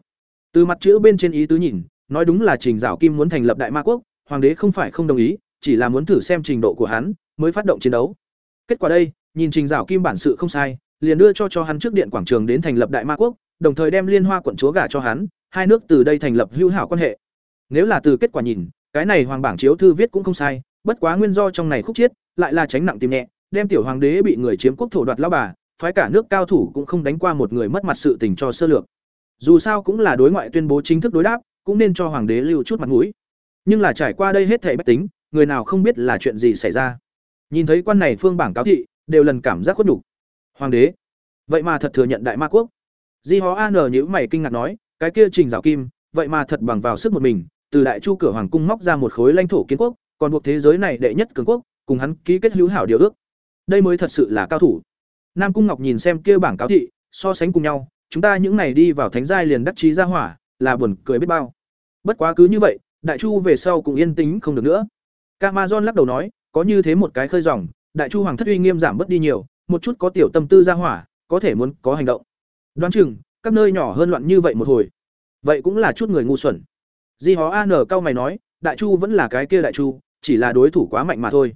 Từ mặt chữ bên trên ý tứ nhìn, nói đúng là trình dạo kim muốn thành lập đại ma quốc hoàng đế không phải không đồng ý, chỉ là muốn thử xem trình độ của hắn, mới phát động chiến đấu. Kết quả đây, nhìn trình Giảo kim bản sự không sai, liền đưa cho cho hắn trước điện quảng trường đến thành lập đại ma quốc, đồng thời đem liên hoa quận chúa gả cho hắn, hai nước từ đây thành lập hữu hảo quan hệ. Nếu là từ kết quả nhìn, cái này hoàng bảng chiếu thư viết cũng không sai, bất quá nguyên do trong này khúc chiết, lại là tránh nặng tìm nhẹ, đem tiểu hoàng đế bị người chiếm quốc thổ đoạt lão bà, phái cả nước cao thủ cũng không đánh qua một người mất mặt sự tình cho sơ lược. Dù sao cũng là đối ngoại tuyên bố chính thức đối đáp, cũng nên cho hoàng đế lưu chút mặt mũi nhưng là trải qua đây hết thảy bách tính, người nào không biết là chuyện gì xảy ra. Nhìn thấy quan này phương bảng cáo thị, đều lần cảm giác khuất nhục. Hoàng đế, vậy mà thật thừa nhận đại ma quốc. Di hó an nhữ mày kinh ngạc nói, cái kia trình dạo kim, vậy mà thật bằng vào sức một mình, từ đại chu cửa hoàng cung móc ra một khối lãnh thổ kiến quốc, còn buộc thế giới này đệ nhất cường quốc, cùng hắn ký kết hữu hảo điều ước. Đây mới thật sự là cao thủ. Nam cung ngọc nhìn xem kia bảng cáo thị, so sánh cùng nhau, chúng ta những này đi vào thánh giai liền đắc chí ra hỏa, là buồn cười biết bao. Bất quá cứ như vậy đại chu về sau cũng yên tĩnh không được nữa. Camazon lắc đầu nói, có như thế một cái khơi dòng, đại chu hoàng thất uy nghiêm giảm bớt đi nhiều, một chút có tiểu tâm tư ra hỏa, có thể muốn có hành động. Đoán chừng, các nơi nhỏ hơn loạn như vậy một hồi. Vậy cũng là chút người ngu xuẩn. Di hó an cao mày nói, đại chu vẫn là cái kia đại chu, chỉ là đối thủ quá mạnh mà thôi.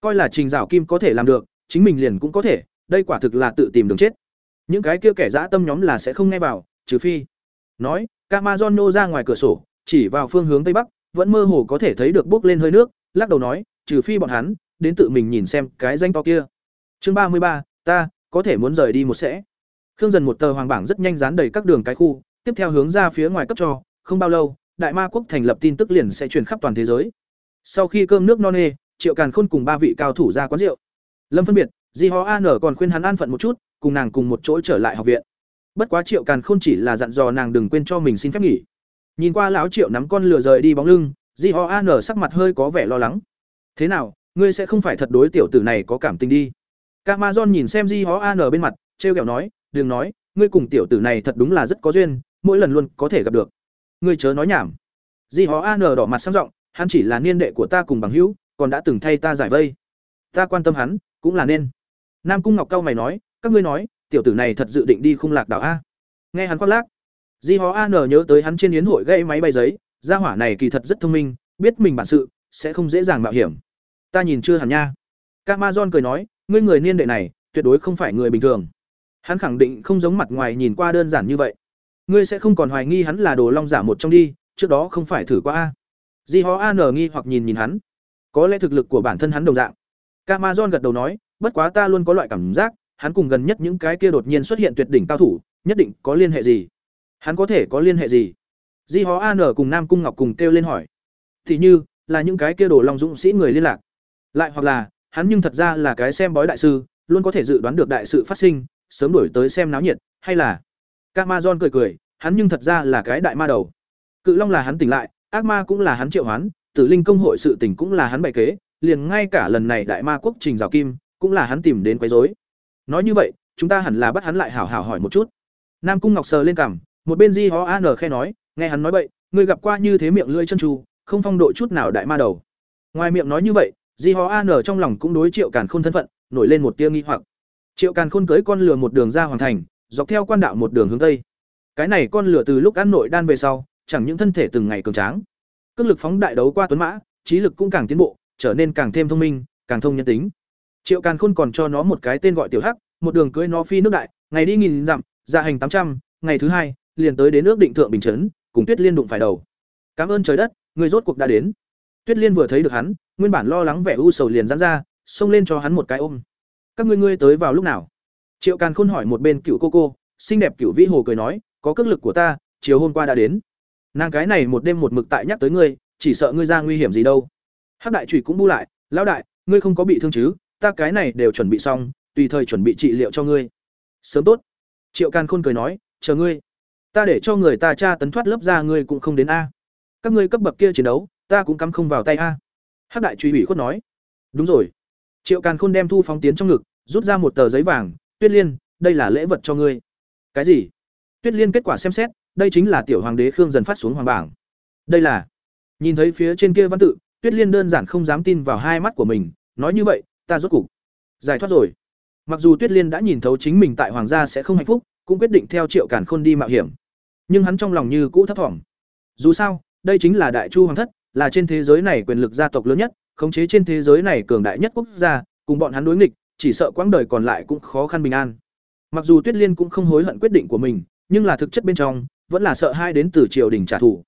Coi là trình dạo kim có thể làm được, chính mình liền cũng có thể, đây quả thực là tự tìm đường chết. Những cái kia kẻ dã tâm nhóm là sẽ không nghe vào, trừ phi. Nói, Camazon nô ra ngoài cửa sổ chỉ vào phương hướng tây bắc, vẫn mơ hồ có thể thấy được bốc lên hơi nước, lắc đầu nói, trừ phi bọn hắn, đến tự mình nhìn xem cái danh to kia. Chương ba mươi ba, ta, có thể muốn rời đi một sẽ. Khương dần một tờ hoàng bảng rất nhanh dán đầy các đường cái khu, tiếp theo hướng ra phía ngoài cấp cho, không bao lâu, đại ma quốc thành lập tin tức liền sẽ truyền khắp toàn thế giới. Sau khi cơm nước no nê, triệu càn khôn cùng ba vị cao thủ ra quán rượu. Lâm phân biệt, di ho an còn khuyên hắn an phận một chút, cùng nàng cùng một chỗ trở lại học viện. Bất quá triệu càn khôn chỉ là dặn dò nàng đừng quên cho mình xin phép nghỉ nhìn qua lão triệu nắm con lừa rời đi bóng lưng, di ho an sắc mặt hơi có vẻ lo lắng. Thế nào, ngươi sẽ không phải thật đối tiểu tử này có cảm tình đi? Camazon nhìn xem di ho an bên mặt, trêu kẹo nói, đừng nói, ngươi cùng tiểu tử này thật đúng là rất có duyên, mỗi lần luôn có thể gặp được. Ngươi chớ nói nhảm. Di ho an đỏ mặt sang giọng, hắn chỉ là niên đệ của ta cùng bằng hữu, còn đã từng thay ta giải vây. Ta quan tâm hắn, cũng là nên. Nam cung ngọc cao mày nói, các ngươi nói, tiểu tử này thật dự định đi khung lạc đảo a. Nghe hắn khoác lác di hó an nhớ tới hắn trên yến hội gây máy bay giấy, gia hỏa này kỳ thật rất thông minh, biết mình bản sự, sẽ không dễ dàng mạo hiểm. Ta nhìn chưa hẳn nha. Camazon cười nói, ngươi người niên đệ này, tuyệt đối không phải người bình thường. Hắn khẳng định không giống mặt ngoài nhìn qua đơn giản như vậy. Ngươi sẽ không còn hoài nghi hắn là đồ long giả một trong đi, trước đó không phải thử qua a. Di hó an nghi hoặc nhìn nhìn hắn. Có lẽ thực lực của bản thân hắn đồng dạng. Camazon gật đầu nói, bất quá ta luôn có loại cảm giác, hắn cùng gần nhất những cái kia đột nhiên xuất hiện tuyệt đỉnh cao thủ, nhất định có liên hệ gì hắn có thể có liên hệ gì? Di hó an cùng nam cung ngọc cùng kêu lên hỏi. Thì như, là những cái kia đồ long dũng sĩ người liên lạc. Lại hoặc là, hắn nhưng thật ra là cái xem bói đại sư, luôn có thể dự đoán được đại sự phát sinh, sớm đổi tới xem náo nhiệt, hay là? Camazon cười cười, hắn nhưng thật ra là cái đại ma đầu. Cự long là hắn tỉnh lại, ác ma cũng là hắn triệu hoán, tử linh công hội sự tỉnh cũng là hắn bày kế, liền ngay cả lần này đại ma quốc trình rào kim, cũng là hắn tìm đến quấy rối. Nói như vậy, chúng ta hẳn là bắt hắn lại hảo hảo hỏi một chút. Nam cung ngọc sờ lên cằm một bên di ho an khe nói, nghe hắn nói bậy người gặp qua như thế miệng lưỡi chân tru không phong độ chút nào đại ma đầu. Ngoài miệng nói như vậy, di ho an trong lòng cũng đối triệu càn khôn thân phận, nổi lên một tia nghi hoặc. Triệu càn khôn cưới con lừa một đường ra hoàn thành, dọc theo quan đạo một đường hướng tây. Cái này con lửa từ lúc ăn nội đan về sau, chẳng những thân thể từng ngày cường tráng, cước lực phóng đại đấu qua tuấn mã, trí lực cũng càng tiến bộ, trở nên càng thêm thông minh, càng thông nhân tính. Triệu càn khôn còn cho nó một cái tên gọi tiểu hắc, một đường cưới nó phi nước đại, ngày đi nghìn dặm dạ hành tám trăm, ngày thứ hai liền tới đến nước định thượng bình chấn, cùng tuyết liên đụng phải đầu. Cảm ơn trời đất, người rốt cuộc đã đến. Tuyết liên vừa thấy được hắn, nguyên bản lo lắng vẻ u sầu liền dán ra, xông lên cho hắn một cái ôm. Các ngươi ngươi tới vào lúc nào? Triệu càn khôn hỏi một bên cựu cô cô, xinh đẹp cựu vĩ hồ cười nói, có cước lực của ta, chiều hôm qua đã đến. Nàng cái này một đêm một mực tại nhắc tới ngươi, chỉ sợ ngươi ra nguy hiểm gì đâu. Hắc đại trụy cũng bu lại, lão đại, ngươi không có bị thương chứ, ta cái này đều chuẩn bị xong, tùy thời chuẩn bị trị liệu cho ngươi. Sớm tốt. Triệu càn khôn cười nói, chờ ngươi ta để cho người ta tra tấn thoát lớp ra ngươi cũng không đến a. Các ngươi cấp bậc kia chiến đấu, ta cũng cắm không vào tay a. Hắc đại truy ủy khuất nói. Đúng rồi. Triệu càn khôn đem thu phóng tiến trong ngực, rút ra một tờ giấy vàng. Tuyết liên, đây là lễ vật cho ngươi. Cái gì? Tuyết liên kết quả xem xét, đây chính là tiểu hoàng đế khương dần phát xuống hoàng bảng. Đây là. Nhìn thấy phía trên kia văn tự, tuyết liên đơn giản không dám tin vào hai mắt của mình. Nói như vậy, ta rốt cục giải thoát rồi. Mặc dù tuyết liên đã nhìn thấu chính mình tại hoàng gia sẽ không hạnh phúc cũng quyết định theo triệu càn khôn đi mạo hiểm. Nhưng hắn trong lòng như cũ thấp thỏm. Dù sao, đây chính là đại chu hoàng thất, là trên thế giới này quyền lực gia tộc lớn nhất, khống chế trên thế giới này cường đại nhất quốc gia, cùng bọn hắn đối nghịch, chỉ sợ quãng đời còn lại cũng khó khăn bình an. Mặc dù tuyết liên cũng không hối hận quyết định của mình, nhưng là thực chất bên trong, vẫn là sợ hai đến từ triều đình trả thù.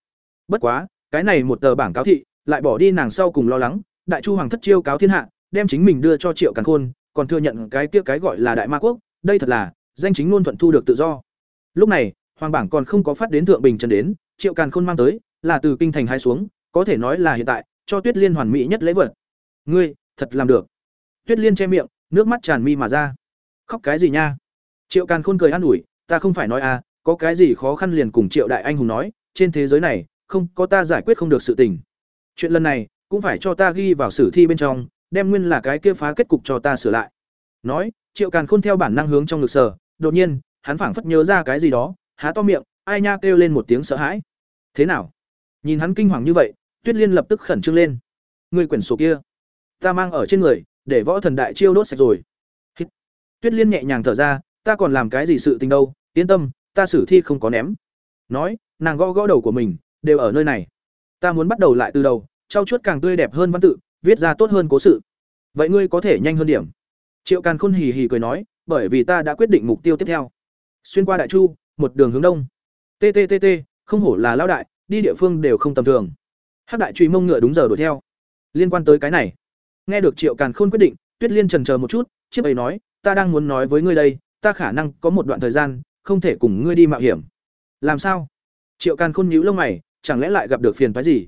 Bất quá, cái này một tờ bảng cáo thị, lại bỏ đi nàng sau cùng lo lắng, đại chu hoàng thất chiêu cáo thiên hạ, đem chính mình đưa cho triệu càn khôn, còn thừa nhận cái kia cái gọi là đại ma quốc, đây thật là danh chính luôn thuận thu được tự do. Lúc này, hoàng bảng còn không có phát đến thượng bình trần đến, triệu càn khôn mang tới, là từ kinh thành hai xuống, có thể nói là hiện tại, cho tuyết liên hoàn mỹ nhất lễ vật. Ngươi, thật làm được. Tuyết liên che miệng, nước mắt tràn mi mà ra. Khóc cái gì nha? Triệu càn khôn cười an ủi, ta không phải nói à có cái gì khó khăn liền cùng triệu đại anh hùng nói, trên thế giới này, không, có ta giải quyết không được sự tình. Chuyện lần này, cũng phải cho ta ghi vào sử thi bên trong, đem nguyên là cái kia phá kết cục cho ta sửa lại. Nói, triệu càn khôn theo bản năng hướng trong ngực sở đột nhiên, hắn phảng phất nhớ ra cái gì đó, há to miệng, ai nha kêu lên một tiếng sợ hãi. Thế nào? Nhìn hắn kinh hoàng như vậy, tuyết liên lập tức khẩn trương lên. Người quyển sổ kia, ta mang ở trên người, để võ thần đại chiêu đốt sạch rồi. Hít. tuyết liên nhẹ nhàng thở ra, ta còn làm cái gì sự tình đâu, yên tâm, ta xử thi không có ném. Nói, nàng gõ gõ đầu của mình, đều ở nơi này. Ta muốn bắt đầu lại từ đầu, trau chuốt càng tươi đẹp hơn văn tự, viết ra tốt hơn cố sự. Vậy ngươi có thể nhanh hơn điểm. Triệu càn khôn hì hì cười nói bởi vì ta đã quyết định mục tiêu tiếp theo. Xuyên qua đại chu, một đường hướng đông. Tttt không hổ là lao đại, đi địa phương đều không tầm thường. Hắc đại truy mông ngựa đúng giờ đuổi theo. Liên quan tới cái này, nghe được triệu càn khôn quyết định, tuyết liên trần chờ một chút, chiếc ấy nói, ta đang muốn nói với ngươi đây, ta khả năng có một đoạn thời gian, không thể cùng ngươi đi mạo hiểm. Làm sao? Triệu càn khôn nhíu lông mày, chẳng lẽ lại gặp được phiền phái gì?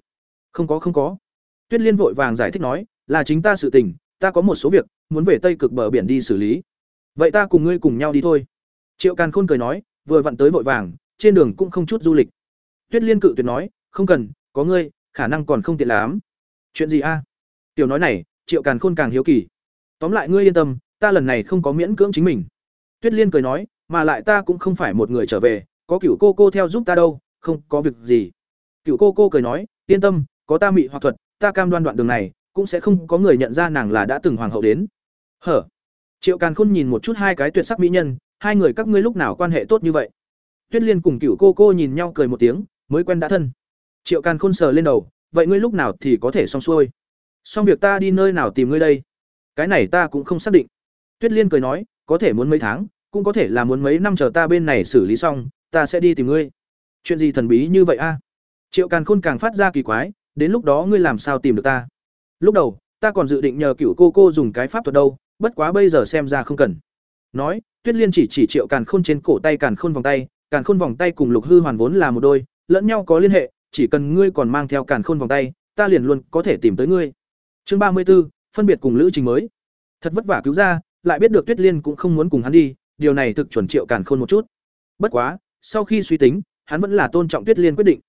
Không có không có. Tuyết liên vội vàng giải thích nói, là chính ta sự tình, ta có một số việc, muốn về tây cực bờ biển đi xử lý vậy ta cùng ngươi cùng nhau đi thôi. Triệu càn khôn cười nói, vừa vặn tới vội vàng, trên đường cũng không chút du lịch. Tuyết liên cự tuyệt nói, không cần, có ngươi, khả năng còn không tiện lắm. Chuyện gì a? Tiểu nói này, triệu càn khôn càng hiếu kỳ. Tóm lại ngươi yên tâm, ta lần này không có miễn cưỡng chính mình. Tuyết liên cười nói, mà lại ta cũng không phải một người trở về, có cựu cô cô theo giúp ta đâu, không có việc gì. Cựu cô cô cười nói, yên tâm, có ta mị hoặc thuật, ta cam đoan đoạn đường này, cũng sẽ không có người nhận ra nàng là đã từng hoàng hậu đến. Hở? Triệu càn khôn nhìn một chút hai cái tuyệt sắc mỹ nhân, hai người các ngươi lúc nào quan hệ tốt như vậy? Tuyết liên cùng cựu cô cô nhìn nhau cười một tiếng, mới quen đã thân. Triệu càn khôn sờ lên đầu, vậy ngươi lúc nào thì có thể xong xuôi? Xong việc ta đi nơi nào tìm ngươi đây? Cái này ta cũng không xác định. Tuyết liên cười nói, có thể muốn mấy tháng, cũng có thể là muốn mấy năm chờ ta bên này xử lý xong, ta sẽ đi tìm ngươi. Chuyện gì thần bí như vậy a? Triệu càn khôn càng phát ra kỳ quái, đến lúc đó ngươi làm sao tìm được ta? Lúc đầu, ta còn dự định nhờ cựu cô cô dùng cái pháp thuật đâu bất quá bây giờ xem ra không cần. Nói tuyết liên chỉ chỉ triệu càn khôn trên cổ tay càn khôn vòng tay càn khôn vòng tay cùng lục hư hoàn vốn là một đôi lẫn nhau có liên hệ chỉ cần ngươi còn mang theo càn khôn vòng tay ta liền luôn có thể tìm tới ngươi. Chương ba mươi 34, phân biệt cùng lữ trình mới. Thật vất vả cứu ra lại biết được tuyết liên cũng không muốn cùng hắn đi điều này thực chuẩn triệu càn khôn một chút. Bất quá sau khi suy tính hắn vẫn là tôn trọng tuyết liên quyết định.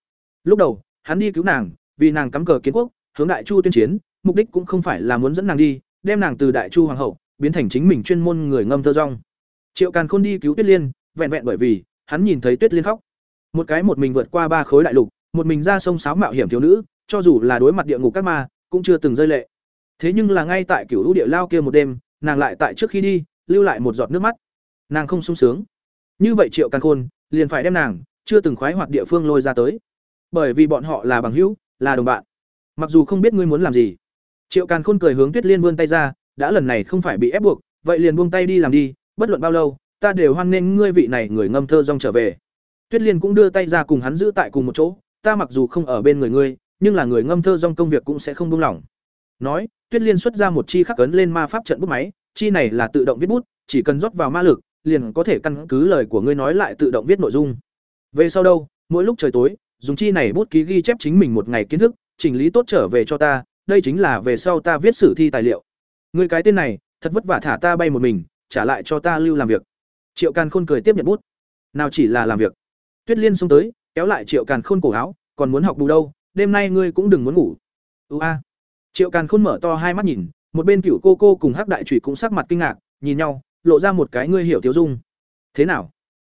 Lúc đầu hắn đi cứu nàng vì nàng cắm cờ kiến quốc hướng đại chu tuyên chiến mục đích cũng không phải là muốn dẫn nàng đi đem nàng từ đại chu hoàng hậu biến thành chính mình chuyên môn người ngâm thơ rong. Triệu càn khôn đi cứu tuyết liên, vẹn vẹn bởi vì hắn nhìn thấy tuyết liên khóc. Một cái một mình vượt qua ba khối đại lục, một mình ra sông sáo mạo hiểm thiếu nữ, cho dù là đối mặt địa ngục các ma, cũng chưa từng rơi lệ. Thế nhưng là ngay tại cửu lũ địa lao kia một đêm, nàng lại tại trước khi đi, lưu lại một giọt nước mắt. Nàng không sung sướng. Như vậy triệu càn khôn liền phải đem nàng, chưa từng khoái hoạt địa phương lôi ra tới. Bởi vì bọn họ là bằng hữu, là đồng bạn. Mặc dù không biết ngươi muốn làm gì triệu càn khôn cười hướng tuyết liên vươn tay ra, đã lần này không phải bị ép buộc, vậy liền buông tay đi làm đi, bất luận bao lâu, ta đều hoan nghênh ngươi vị này người ngâm thơ rong trở về. Tuyết liên cũng đưa tay ra cùng hắn giữ tại cùng một chỗ, ta mặc dù không ở bên người ngươi, nhưng là người ngâm thơ rong công việc cũng sẽ không buông lỏng. Nói, tuyết liên xuất ra một chi khắc ấn lên ma pháp trận bút máy, chi này là tự động viết bút, chỉ cần rót vào ma lực, liền có thể căn cứ lời của ngươi nói lại tự động viết nội dung. Về sau đâu, mỗi lúc trời tối, dùng chi này bút ký ghi chép chính mình một ngày kiến thức, chỉnh lý tốt trở về cho ta đây chính là về sau ta viết sử thi tài liệu. Ngươi cái tên này, thật vất vả thả ta bay một mình, trả lại cho ta lưu làm việc. Triệu càn khôn cười tiếp nhận bút. Nào chỉ là làm việc. Tuyết liên xông tới, kéo lại triệu càn khôn cổ áo, còn muốn học bù đâu, đêm nay ngươi cũng đừng muốn ngủ. Ưu a. Triệu càn khôn mở to hai mắt nhìn, một bên cựu cô cô cùng hắc đại trụy cũng sắc mặt kinh ngạc, nhìn nhau, lộ ra một cái ngươi hiểu tiêu dung. Thế nào?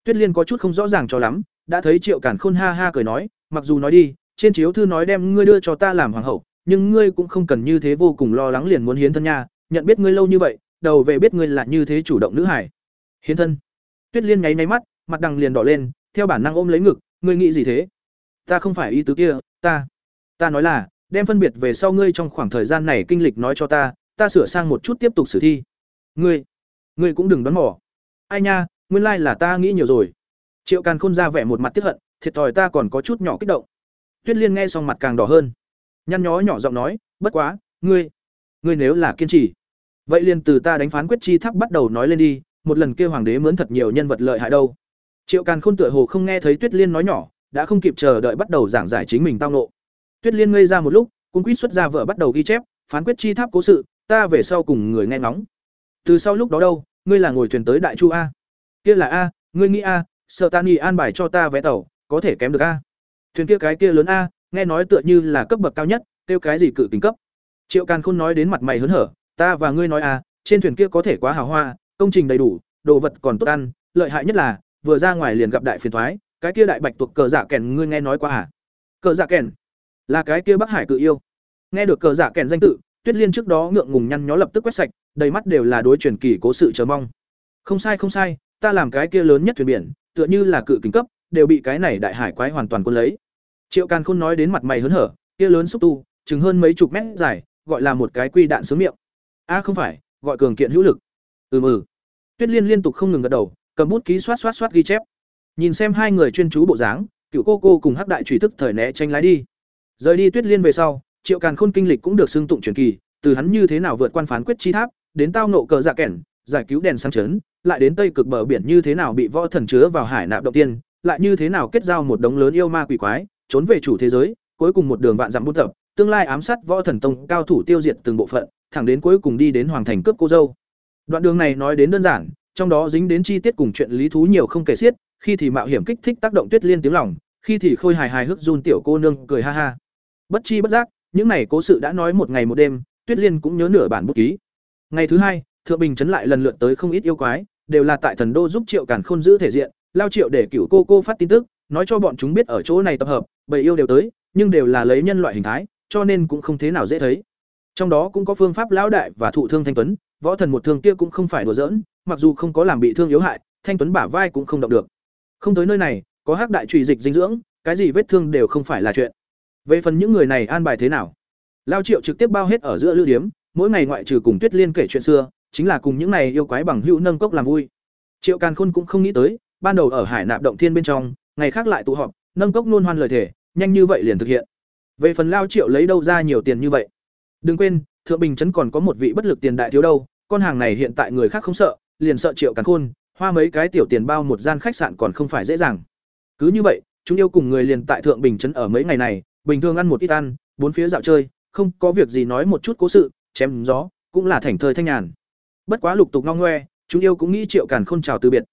Tuyết liên có chút không rõ ràng cho lắm, đã thấy triệu càn khôn ha ha cười nói, mặc dù nói đi, trên chiếu thư nói đem ngươi đưa cho ta làm hoàng hậu nhưng ngươi cũng không cần như thế vô cùng lo lắng liền muốn hiến thân nha, nhận biết ngươi lâu như vậy, đầu về biết ngươi là như thế chủ động nữ hải hiến thân. Tuyết liên nháy nháy mắt, mặt đằng liền đỏ lên, theo bản năng ôm lấy ngực, ngươi nghĩ gì thế? Ta không phải ý tứ kia, ta ta nói là, đem phân biệt về sau ngươi trong khoảng thời gian này kinh lịch nói cho ta ta sửa sang một chút tiếp tục xử thi. Ngươi ngươi cũng đừng đoán mò. Ai nha, nguyên lai là ta nghĩ nhiều rồi. Triệu càn khôn ra vẻ một mặt tiếp hận, thiệt thòi ta còn có chút nhỏ kích động. Tuyết liên nghe xong mặt càng đỏ hơn nhăn nhó nhỏ giọng nói, bất quá, ngươi ngươi nếu là kiên trì, vậy liền từ ta đánh phán quyết chi tháp bắt đầu nói lên đi, một lần kêu hoàng đế mướn thật nhiều nhân vật lợi hại đâu. Triệu càn khôn tựa hồ không nghe thấy tuyết liên nói nhỏ, đã không kịp chờ đợi bắt đầu giảng giải chính mình tao nộ tuyết liên ngây ra một lúc cung quýt xuất ra vợ bắt đầu ghi chép, phán quyết chi tháp cố sự, ta về sau cùng người nghe ngóng. Từ sau lúc đó đâu, ngươi là ngồi thuyền tới đại chu a? Kia là a, ngươi nghĩ a, sợ ta nghi an bài cho ta vé tàu, có thể kém được a. Thuyền kia cái kia lớn a nghe nói tựa như là cấp bậc cao nhất tiêu cái gì cự kính cấp. Triệu càn khôn nói đến mặt mày hớn hở ta và ngươi nói à, trên thuyền kia có thể quá hào hoa công trình đầy đủ đồ vật còn tốt ăn lợi hại nhất là vừa ra ngoài liền gặp đại phiền thoái cái kia đại bạch tuộc cờ dạ kèn ngươi nghe nói qua à? Cờ dạ kèn? Là cái kia bắc hải cự yêu. Nghe được cờ dạ kèn danh tự tuyết liên trước đó ngượng ngùng nhăn nhó lập tức quét sạch đầy mắt đều là đối truyền kỳ cố sự chờ mong. Không sai không sai ta làm cái kia lớn nhất thuyền biển tựa như là cự kính cấp đều bị cái này đại hải quái hoàn toàn quân lấy triệu càn khôn nói đến mặt mày hớn hở, kia lớn xúc tu, chừng hơn mấy chục mét dài, gọi là một cái quy đạn sướng miệng. A không phải, gọi cường kiện hữu lực. Ừ ừ. tuyết liên liên tục không ngừng gật đầu, cầm bút ký xoát xoát xoát ghi chép. Nhìn xem hai người chuyên chú bộ dáng, cựu cô cô cùng hắc đại trùy thức thời né tranh lái đi. Rời đi tuyết liên về sau, triệu càn khôn kinh lịch cũng được xưng tụng truyền kỳ, từ hắn như thế nào vượt quan phán quyết chi tháp, đến tao nộ cờ dạ kẻn, giải cứu đèn sáng chấn, lại đến tây cực bờ biển như thế nào bị võ thần chứa vào hải nạp động tiên, lại như thế nào kết giao một đống lớn yêu ma quỷ quái trốn về chủ thế giới, cuối cùng một đường vạn dặm buôn tập, tương lai ám sát võ thần tông cao thủ tiêu diệt từng bộ phận, thẳng đến cuối cùng đi đến hoàng thành cướp cô dâu. Đoạn đường này nói đến đơn giản, trong đó dính đến chi tiết cùng chuyện lý thú nhiều không kể xiết, khi thì mạo hiểm kích thích tác động tuyết liên tiếng lòng, khi thì khôi hài hài hước run tiểu cô nương cười ha ha. Bất chi bất giác, những này cố sự đã nói một ngày một đêm, tuyết liên cũng nhớ nửa bản bút ký. Ngày thứ hai, thượng bình chấn lại lần lượt tới không ít yêu quái, đều là tại thần đô giúp triệu càn khôn giữ thể diện, lao triệu để cựu cô cô phát tin tức, nói cho bọn chúng biết ở chỗ này tập hợp bầy yêu đều tới, nhưng đều là lấy nhân loại hình thái, cho nên cũng không thế nào dễ thấy. Trong đó cũng có phương pháp lão đại và thụ thương thanh tuấn, võ thần một thương kia cũng không phải đùa giỡn, mặc dù không có làm bị thương yếu hại, thanh tuấn bả vai cũng không động được. Không tới nơi này, có hắc đại trụy dịch dinh dưỡng, cái gì vết thương đều không phải là chuyện. Về phần những người này an bài thế nào? Lao triệu trực tiếp bao hết ở giữa lưu điếm, mỗi ngày ngoại trừ cùng tuyết liên kể chuyện xưa, chính là cùng những này yêu quái bằng hữu nâng cốc làm vui. Triệu càn khôn cũng không nghĩ tới, ban đầu ở hải nạp động thiên bên trong, ngày khác lại tụ họp nâng cốc nôn hoan lời thể nhanh như vậy liền thực hiện về phần lao triệu lấy đâu ra nhiều tiền như vậy đừng quên thượng bình chấn còn có một vị bất lực tiền đại thiếu đâu con hàng này hiện tại người khác không sợ liền sợ triệu càn khôn hoa mấy cái tiểu tiền bao một gian khách sạn còn không phải dễ dàng cứ như vậy chúng yêu cùng người liền tại thượng bình chấn ở mấy ngày này bình thường ăn một ít ăn bốn phía dạo chơi, không có việc gì nói một chút cố sự, chém gió, cũng là thảnh thơi thanh nhàn. Bất quá lục tục ngong ngoe, chúng yêu cũng nghĩ Triệu Càn Khôn chào từ biệt.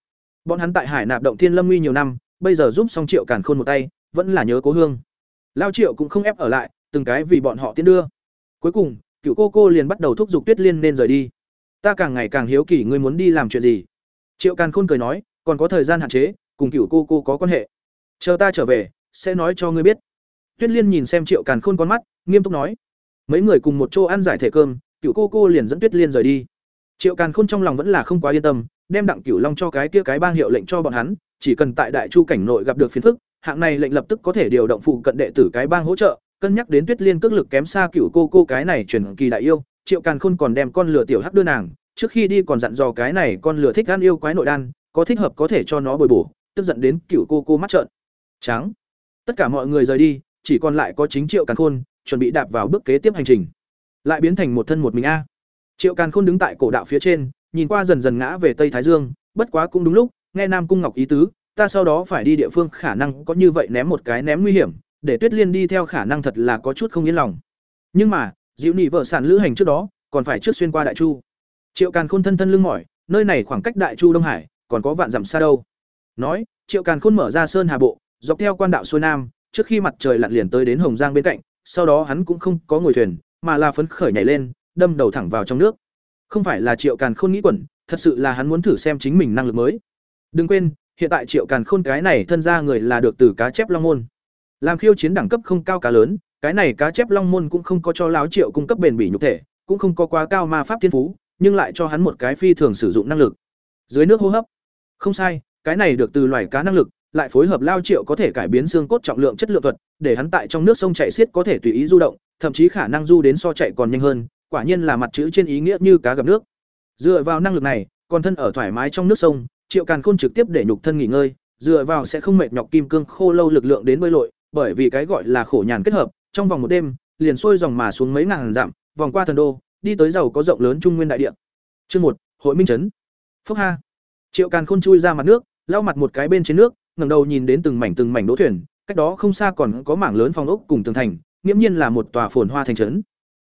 Bọn hắn tại Hải Nạp động Thiên Lâm Nguy nhiều năm, bây giờ giúp xong Triệu Càn Khôn một tay, vẫn là nhớ cố hương. Lao Triệu cũng không ép ở lại, từng cái vì bọn họ tiến đưa. Cuối cùng, cựu cô cô liền bắt đầu thúc giục Tuyết Liên nên rời đi. Ta càng ngày càng hiếu kỳ ngươi muốn đi làm chuyện gì. Triệu Càn Khôn cười nói, còn có thời gian hạn chế, cùng cựu cô cô có quan hệ. Chờ ta trở về, sẽ nói cho ngươi biết. Tuyết Liên nhìn xem Triệu Càn Khôn con mắt, nghiêm túc nói. Mấy người cùng một chỗ ăn giải thể cơm, cựu cô cô liền dẫn Tuyết Liên rời đi. Triệu Càn Khôn trong lòng vẫn là không quá yên tâm, đem Đặng Cửu Long cho cái kia cái bang hiệu lệnh cho bọn hắn, chỉ cần tại Đại Chu cảnh nội gặp được phiền phức, hạng này lệnh lập tức có thể điều động phụ cận đệ tử cái bang hỗ trợ, cân nhắc đến Tuyết Liên cước lực kém xa cựu cô cô cái này truyền kỳ đại yêu, Triệu Càn Khôn còn đem con lửa tiểu hắc đưa nàng, trước khi đi còn dặn dò cái này con lửa thích gan yêu quái nội đan, có thích hợp có thể cho nó bồi bổ, tức giận đến cựu cô cô mắt trợn. Trắng. Tất cả mọi người rời đi, chỉ còn lại có chính Triệu Càn Khôn, chuẩn bị đạp vào bước kế tiếp hành trình. Lại biến thành một thân một mình a. Triệu Càn Khôn đứng tại cổ đạo phía trên, nhìn qua dần dần ngã về Tây Thái Dương, bất quá cũng đúng lúc, nghe Nam Cung Ngọc ý tứ, ta sau đó phải đi địa phương khả năng có như vậy ném một cái ném nguy hiểm, để Tuyết Liên đi theo khả năng thật là có chút không yên lòng. Nhưng mà, Diệu Nị vợ sản lữ hành trước đó, còn phải trước xuyên qua Đại Chu. Triệu Càn Khôn thân thân lưng mỏi, nơi này khoảng cách Đại Chu Đông Hải, còn có vạn dặm xa đâu. Nói, Triệu Càn Khôn mở ra sơn hà bộ, dọc theo quan đạo xuôi nam, trước khi mặt trời lặn liền tới đến Hồng Giang bên cạnh, sau đó hắn cũng không có ngồi thuyền, mà là phấn khởi nhảy lên, đâm đầu thẳng vào trong nước. Không phải là Triệu Càn Khôn nghĩ quẩn, thật sự là hắn muốn thử xem chính mình năng lực mới. Đừng quên, hiện tại Triệu Càn Khôn cái này thân ra người là được từ cá chép long môn. Làm khiêu chiến đẳng cấp không cao cá lớn, cái này cá chép long môn cũng không có cho láo Triệu cung cấp bền bỉ nhục thể, cũng không có quá cao ma pháp thiên phú, nhưng lại cho hắn một cái phi thường sử dụng năng lực. Dưới nước hô hấp. Không sai, cái này được từ loài cá năng lực, lại phối hợp lao triệu có thể cải biến xương cốt trọng lượng chất lượng thuật, để hắn tại trong nước sông chạy xiết có thể tùy ý du động, thậm chí khả năng du đến so chạy còn nhanh hơn, quả nhiên là mặt chữ trên ý nghĩa như cá gặp nước. Dựa vào năng lực này, còn thân ở thoải mái trong nước sông, Triệu Càn Khôn trực tiếp để nhục thân nghỉ ngơi, dựa vào sẽ không mệt nhọc kim cương khô lâu lực lượng đến bơi lội, bởi vì cái gọi là khổ nhàn kết hợp, trong vòng một đêm, liền xuôi dòng mà xuống mấy ngàn dặm, vòng qua thần đô, đi tới giàu có rộng lớn trung nguyên đại địa. Chương một, Hội Minh trấn. Phúc ha. Triệu Càn Khôn chui ra mặt nước, lau mặt một cái bên trên nước, ngẩng đầu nhìn đến từng mảnh từng mảnh đỗ thuyền, cách đó không xa còn có mảng lớn phòng ốc cùng tường thành, nghiễm nhiên là một tòa phồn hoa thành trấn.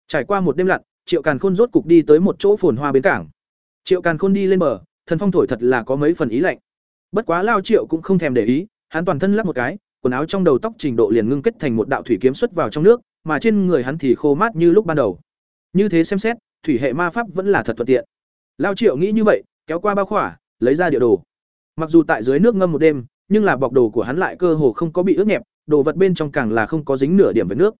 Trải qua một đêm lặn, Triệu Càn Khôn rốt cục đi tới một chỗ phồn hoa bến cảng. Triệu Càn Khôn đi lên bờ, thần phong thổi thật là có mấy phần ý lạnh. Bất quá Lao Triệu cũng không thèm để ý, hắn toàn thân lắp một cái, quần áo trong đầu tóc trình độ liền ngưng kết thành một đạo thủy kiếm xuất vào trong nước, mà trên người hắn thì khô mát như lúc ban đầu. Như thế xem xét, thủy hệ ma pháp vẫn là thật thuận tiện. Lao Triệu nghĩ như vậy, kéo qua bao khỏa, lấy ra địa đồ. Mặc dù tại dưới nước ngâm một đêm, nhưng là bọc đồ của hắn lại cơ hồ không có bị ướt nhẹp, đồ vật bên trong càng là không có dính nửa điểm với nước.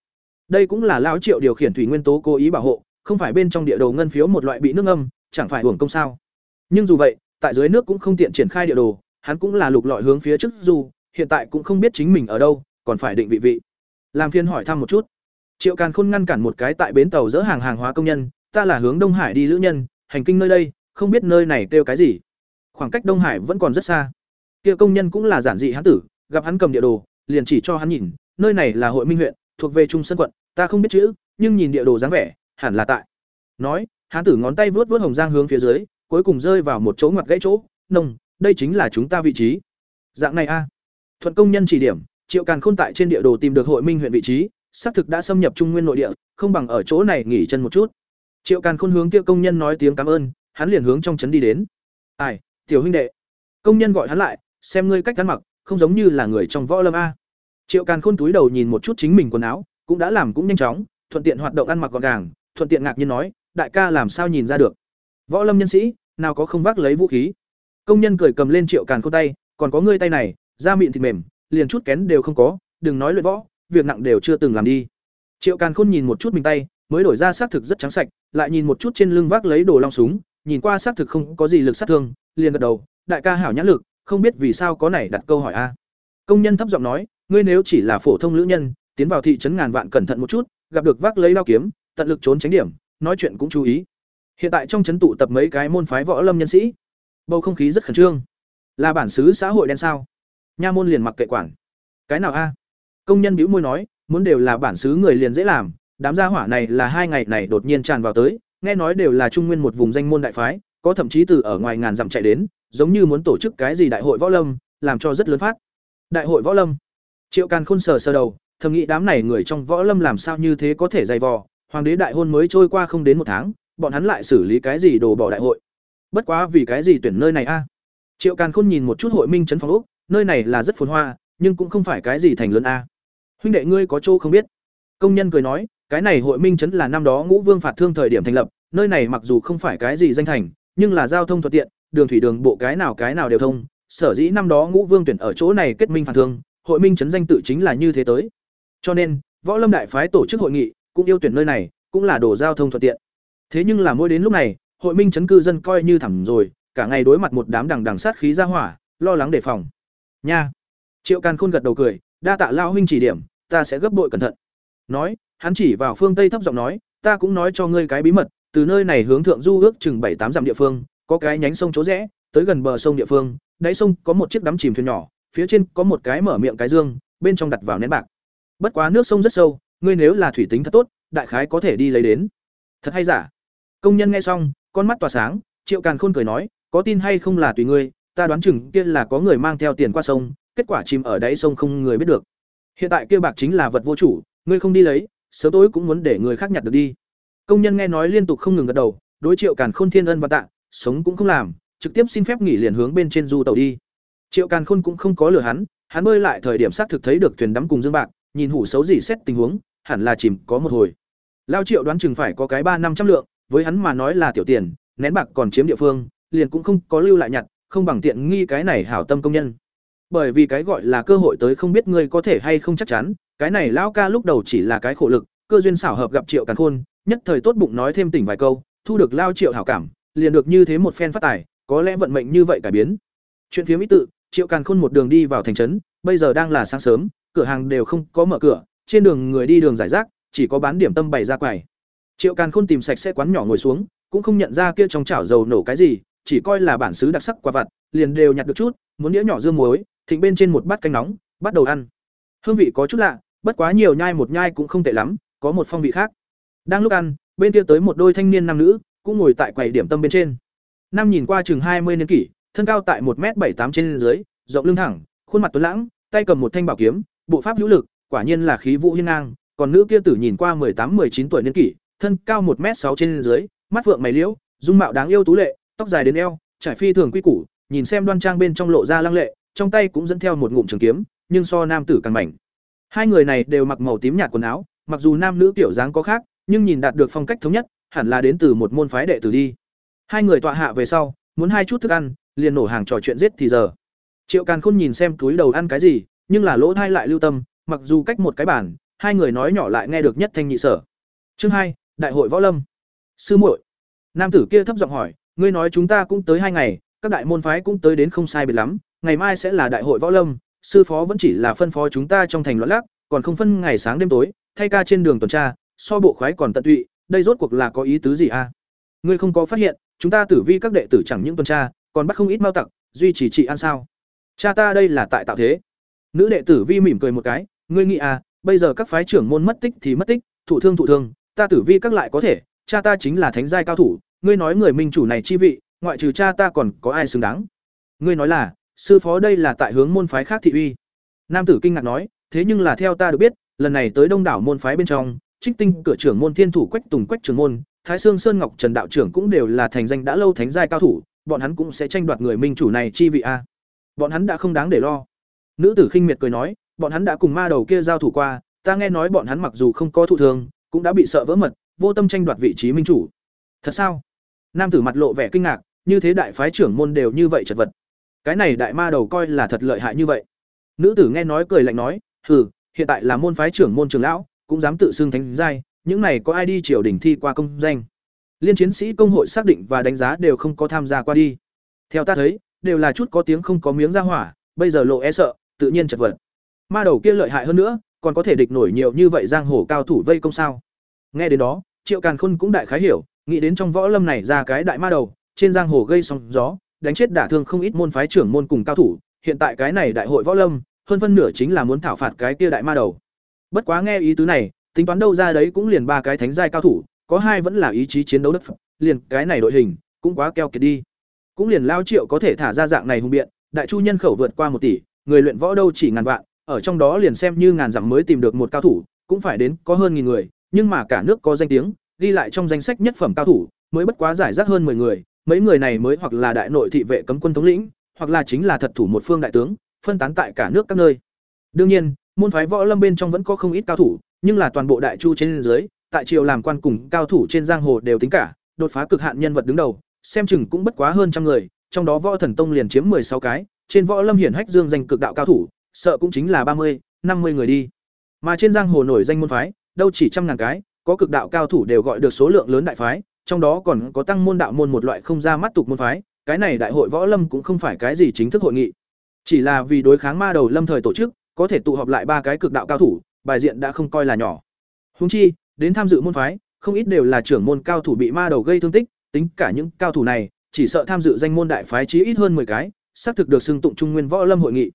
Đây cũng là lão Triệu điều khiển thủy nguyên tố cố ý bảo hộ, không phải bên trong địa đồ ngân phiếu một loại bị nước ngâm, chẳng phải hưởng công sao? Nhưng dù vậy, tại dưới nước cũng không tiện triển khai địa đồ, hắn cũng là lục lọi hướng phía trước dù, hiện tại cũng không biết chính mình ở đâu, còn phải định vị vị. Làm phiên hỏi thăm một chút. Triệu Càn Khôn ngăn cản một cái tại bến tàu dỡ hàng hàng hóa công nhân, ta là hướng Đông Hải đi lữ nhân, hành kinh nơi đây, không biết nơi này kêu cái gì. Khoảng cách Đông Hải vẫn còn rất xa. Kia công nhân cũng là giản dị hắn tử, gặp hắn cầm địa đồ, liền chỉ cho hắn nhìn, nơi này là Hội Minh huyện, thuộc về Trung Sơn quận, ta không biết chữ, nhưng nhìn địa đồ dáng vẻ, hẳn là tại. Nói, hắn tử ngón tay vuốt vuốt hồng giang hướng phía dưới, cuối cùng rơi vào một chỗ ngoặt gãy chỗ, nông, đây chính là chúng ta vị trí. Dạng này a. Thuận công nhân chỉ điểm, Triệu Càn Khôn tại trên địa đồ tìm được Hội Minh huyện vị trí, xác thực đã xâm nhập Trung Nguyên nội địa, không bằng ở chỗ này nghỉ chân một chút. Triệu Càn Khôn hướng kia công nhân nói tiếng cảm ơn, hắn liền hướng trong trấn đi đến. "Ai, tiểu huynh đệ." Công nhân gọi hắn lại, xem ngươi cách ăn mặc, không giống như là người trong võ lâm a. Triệu Càn Khôn túi đầu nhìn một chút chính mình quần áo, cũng đã làm cũng nhanh chóng, thuận tiện hoạt động ăn mặc gọn gàng, thuận tiện ngạc nhiên nói, đại ca làm sao nhìn ra được? Võ lâm nhân sĩ, nào có không vác lấy vũ khí. Công nhân cười cầm lên Triệu Càn Khôn tay, còn có ngươi tay này, da mịn thịt mềm, liền chút kén đều không có, đừng nói luyện võ, việc nặng đều chưa từng làm đi. Triệu Càn Khôn nhìn một chút mình tay, mới đổi ra xác thực rất trắng sạch, lại nhìn một chút trên lưng vác lấy đồ long súng, nhìn qua xác thực không có gì lực sát thương, liền gật đầu, đại ca hảo nhãn lực, không biết vì sao có này đặt câu hỏi a. Công nhân thấp giọng nói, ngươi nếu chỉ là phổ thông lữ nhân, tiến vào thị trấn ngàn vạn cẩn thận một chút, gặp được vác lấy lao kiếm, tận lực trốn tránh điểm, nói chuyện cũng chú ý. Hiện tại trong trấn tụ tập mấy cái môn phái võ lâm nhân sĩ, bầu không khí rất khẩn trương. Là bản xứ xã hội đen sao? Nha môn liền mặc kệ quản. Cái nào a? Công nhân bĩu môi nói, muốn đều là bản xứ người liền dễ làm, đám gia hỏa này là hai ngày này đột nhiên tràn vào tới, nghe nói đều là trung nguyên một vùng danh môn đại phái, có thậm chí từ ở ngoài ngàn dặm chạy đến, giống như muốn tổ chức cái gì đại hội võ lâm, làm cho rất lớn phát. Đại hội võ lâm. Triệu Càn Khôn sờ sờ đầu, thầm nghĩ đám này người trong võ lâm làm sao như thế có thể dày vò, hoàng đế đại hôn mới trôi qua không đến một tháng, bọn hắn lại xử lý cái gì đồ bỏ đại hội. Bất quá vì cái gì tuyển nơi này a? Triệu Càn Khôn nhìn một chút hội minh trấn phòng úc, nơi này là rất phồn hoa, nhưng cũng không phải cái gì thành lớn a. Huynh đệ ngươi có chỗ không biết. Công nhân cười nói, cái này hội minh trấn là năm đó Ngũ Vương phạt thương thời điểm thành lập, nơi này mặc dù không phải cái gì danh thành, nhưng là giao thông thuận tiện, đường thủy đường bộ cái nào cái nào đều thông, sở dĩ năm đó Ngũ Vương tuyển ở chỗ này kết minh phạt thương, hội minh trấn danh tự chính là như thế tới. Cho nên, Võ Lâm đại phái tổ chức hội nghị, cũng yêu tuyển nơi này, cũng là đồ giao thông thuận tiện. Thế nhưng là mỗi đến lúc này, hội minh chấn cư dân coi như thẳng rồi, cả ngày đối mặt một đám đằng đằng sát khí ra hỏa, lo lắng đề phòng. Nha. Triệu Càn Khôn gật đầu cười, đa tạ lão huynh chỉ điểm, ta sẽ gấp bội cẩn thận. Nói, hắn chỉ vào phương tây thấp giọng nói, ta cũng nói cho ngươi cái bí mật, từ nơi này hướng thượng du ước chừng bảy tám dặm địa phương, có cái nhánh sông chỗ rẽ, tới gần bờ sông địa phương, đáy sông có một chiếc đắm chìm thuyền nhỏ, phía trên có một cái mở miệng cái dương, bên trong đặt vào nén bạc. Bất quá nước sông rất sâu, ngươi nếu là thủy tính thật tốt, đại khái có thể đi lấy đến. Thật hay giả? Công nhân nghe xong, con mắt tỏa sáng, Triệu Càn Khôn cười nói, có tin hay không là tùy ngươi, ta đoán chừng kia là có người mang theo tiền qua sông, kết quả chìm ở đáy sông không người biết được. Hiện tại kia bạc chính là vật vô chủ, ngươi không đi lấy, sớm tối cũng muốn để người khác nhặt được đi. Công nhân nghe nói liên tục không ngừng gật đầu, đối Triệu Càn Khôn thiên ân và tạ, sống cũng không làm, trực tiếp xin phép nghỉ liền hướng bên trên du tàu đi. Triệu Càn Khôn cũng không có lừa hắn, hắn bơi lại thời điểm xác thực thấy được thuyền đắm cùng dương bạc, nhìn hủ xấu gì xét tình huống, hẳn là chìm có một hồi. Lao Triệu đoán chừng phải có cái ba năm trăm lượng, với hắn mà nói là tiểu tiền, nén bạc còn chiếm địa phương, liền cũng không có lưu lại nhặt, không bằng tiện nghi cái này hảo tâm công nhân. Bởi vì cái gọi là cơ hội tới không biết ngươi có thể hay không chắc chắn, cái này lão ca lúc đầu chỉ là cái khổ lực, cơ duyên xảo hợp gặp Triệu Càn Khôn, nhất thời tốt bụng nói thêm tỉnh vài câu, thu được lao Triệu hảo cảm, liền được như thế một phen phát tài, có lẽ vận mệnh như vậy cải biến. Chuyện phía mỹ tự, Triệu Càn Khôn một đường đi vào thành trấn, bây giờ đang là sáng sớm, cửa hàng đều không có mở cửa, trên đường người đi đường giải rác, chỉ có bán điểm tâm bày ra quầy. Triệu Càn Khôn tìm sạch sẽ quán nhỏ ngồi xuống, cũng không nhận ra kia trong chảo dầu nổ cái gì, chỉ coi là bản xứ đặc sắc quả vặt, liền đều nhặt được chút, muốn đĩa nhỏ dương muối, thịnh bên trên một bát canh nóng, bắt đầu ăn. Hương vị có chút lạ, bất quá nhiều nhai một nhai cũng không tệ lắm, có một phong vị khác. Đang lúc ăn, bên kia tới một đôi thanh niên nam nữ, cũng ngồi tại quầy điểm tâm bên trên. Nam nhìn qua chừng mươi niên kỷ, thân cao tại một m bảy tám trên dưới, rộng lưng thẳng, khuôn mặt tuấn lãng, tay cầm một thanh bảo kiếm, bộ pháp hữu lực, quả nhiên là khí vũ hiên ngang, còn nữ kia tử nhìn qua tám chín tuổi niên kỷ, thân cao một m sáu trên dưới, mắt phượng mày liễu, dung mạo đáng yêu tú lệ, tóc dài đến eo, trải phi thường quy củ, nhìn xem đoan trang bên trong lộ ra lăng lệ, trong tay cũng dẫn theo một ngụm trường kiếm, nhưng so nam tử càng mảnh. Hai người này đều mặc màu tím nhạt quần áo, mặc dù nam nữ kiểu dáng có khác, nhưng nhìn đạt được phong cách thống nhất, hẳn là đến từ một môn phái đệ tử đi. Hai người tọa hạ về sau, muốn hai chút thức ăn, liền nổ hàng trò chuyện giết thì giờ. Triệu Càn Khôn nhìn xem túi đầu ăn cái gì, nhưng là lỗ thai lại lưu tâm, mặc dù cách một cái bàn, hai người nói nhỏ lại nghe được nhất thanh nhị sở. Chương hai, Đại hội võ lâm. Sư muội. Nam tử kia thấp giọng hỏi, ngươi nói chúng ta cũng tới hai ngày, các đại môn phái cũng tới đến không sai biệt lắm, ngày mai sẽ là đại hội võ lâm, sư phó vẫn chỉ là phân phó chúng ta trong thành loạn lắc, còn không phân ngày sáng đêm tối, thay ca trên đường tuần tra, so bộ khoái còn tận tụy, đây rốt cuộc là có ý tứ gì a? Ngươi không có phát hiện, chúng ta tử vi các đệ tử chẳng những tuần tra, còn bắt không ít mao tặc, duy trì trị an sao? Cha ta đây là tại tạo thế. Nữ đệ tử vi mỉm cười một cái, ngươi nghĩ à, bây giờ các phái trưởng môn mất tích thì mất tích, thủ thương thủ thương, ta tử vi các lại có thể, cha ta chính là thánh giai cao thủ, ngươi nói người minh chủ này chi vị, ngoại trừ cha ta còn có ai xứng đáng? Ngươi nói là, sư phó đây là tại hướng môn phái khác thị uy. Nam tử kinh ngạc nói, thế nhưng là theo ta được biết, lần này tới đông đảo môn phái bên trong, Trích Tinh cửa trưởng môn Thiên thủ Quách Tùng Quách trưởng môn, Thái Sương Sơn Ngọc Trần đạo trưởng cũng đều là thành danh đã lâu thánh giai cao thủ, bọn hắn cũng sẽ tranh đoạt người minh chủ này chi vị a. Bọn hắn đã không đáng để lo. Nữ tử khinh miệt cười nói, bọn hắn đã cùng ma đầu kia giao thủ qua, ta nghe nói bọn hắn mặc dù không có thụ thường, cũng đã bị sợ vỡ mật, vô tâm tranh đoạt vị trí minh chủ. Thật sao? Nam tử mặt lộ vẻ kinh ngạc, như thế đại phái trưởng môn đều như vậy chật vật. Cái này đại ma đầu coi là thật lợi hại như vậy. Nữ tử nghe nói cười lạnh nói, "Hừ, hiện tại là môn phái trưởng môn trưởng lão, cũng dám tự xưng thánh giai, những này có ai đi triều đình thi qua công danh?" Liên chiến sĩ công hội xác định và đánh giá đều không có tham gia qua đi. Theo ta thấy, đều là chút có tiếng không có miếng ra hỏa, bây giờ lộ e sợ, tự nhiên chật vật. Ma đầu kia lợi hại hơn nữa, còn có thể địch nổi nhiều như vậy giang hồ cao thủ vây công sao? Nghe đến đó, Triệu Càn Khôn cũng đại khái hiểu, nghĩ đến trong võ lâm này ra cái đại ma đầu, trên giang hồ gây sóng gió, đánh chết đả thương không ít môn phái trưởng môn cùng cao thủ, hiện tại cái này đại hội võ lâm, hơn phân nửa chính là muốn thảo phạt cái kia đại ma đầu. Bất quá nghe ý tứ này, tính toán đâu ra đấy cũng liền ba cái thánh giai cao thủ, có hai vẫn là ý chí chiến đấu đất phẩm, liền cái này đội hình, cũng quá keo kiệt đi. Cũng liền lao triệu có thể thả ra dạng này hùng biện, đại chu nhân khẩu vượt qua một tỷ, người luyện võ đâu chỉ ngàn vạn, ở trong đó liền xem như ngàn dặm mới tìm được một cao thủ, cũng phải đến có hơn nghìn người, nhưng mà cả nước có danh tiếng, ghi lại trong danh sách nhất phẩm cao thủ, mới bất quá giải rác hơn 10 người, mấy người này mới hoặc là đại nội thị vệ cấm quân thống lĩnh, hoặc là chính là thật thủ một phương đại tướng, phân tán tại cả nước các nơi. Đương nhiên, môn phái võ lâm bên trong vẫn có không ít cao thủ, nhưng là toàn bộ đại chu trên dưới, tại triều làm quan cùng cao thủ trên giang hồ đều tính cả, đột phá cực hạn nhân vật đứng đầu, xem chừng cũng bất quá hơn trăm người, trong đó võ thần tông liền chiếm sáu cái, trên võ lâm hiển hách dương danh cực đạo cao thủ, sợ cũng chính là ba mươi, năm mươi người đi. Mà trên giang hồ nổi danh môn phái, đâu chỉ trăm ngàn cái, có cực đạo cao thủ đều gọi được số lượng lớn đại phái, trong đó còn có tăng môn đạo môn một loại không ra mắt tục môn phái, cái này đại hội võ lâm cũng không phải cái gì chính thức hội nghị, chỉ là vì đối kháng ma đầu lâm thời tổ chức, có thể tụ họp lại ba cái cực đạo cao thủ, bài diện đã không coi là nhỏ. Huống chi, đến tham dự môn phái, không ít đều là trưởng môn cao thủ bị ma đầu gây thương tích, tính cả những cao thủ này, chỉ sợ tham dự danh môn đại phái chí ít hơn 10 cái, xác thực được xưng tụng trung nguyên võ lâm hội nghị.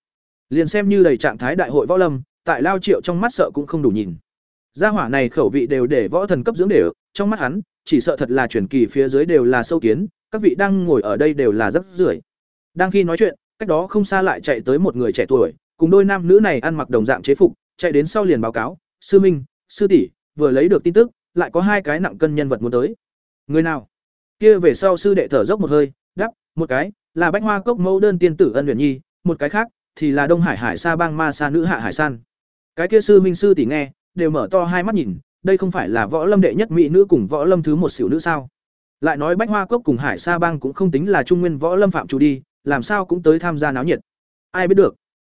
Liền xem như đầy trạng thái đại hội võ lâm, tại Lao Triệu trong mắt sợ cũng không đủ nhìn. Gia hỏa này khẩu vị đều để võ thần cấp dưỡng đều, trong mắt hắn, chỉ sợ thật là truyền kỳ phía dưới đều là sâu kiến, các vị đang ngồi ở đây đều là rất rưởi. Đang khi nói chuyện, cách đó không xa lại chạy tới một người trẻ tuổi, cùng đôi nam nữ này ăn mặc đồng dạng chế phục, chạy đến sau liền báo cáo, "Sư Minh, sư tỷ, vừa lấy được tin tức, lại có hai cái nặng cân nhân vật muốn tới." Người nào? Kia về sau sư đệ thở dốc một hơi, đáp, "Một cái là Bách Hoa Cốc mẫu đơn tiên tử Ân luyện Nhi, một cái khác thì là Đông Hải Hải Sa Bang Ma Sa nữ hạ Hải San." Cái kia sư minh sư tỷ nghe, đều mở to hai mắt nhìn, đây không phải là võ lâm đệ nhất mỹ nữ cùng võ lâm thứ một xỉu nữ sao? Lại nói Bách Hoa Cốc cùng Hải Sa Bang cũng không tính là trung nguyên võ lâm phạm chủ đi, làm sao cũng tới tham gia náo nhiệt. Ai biết được.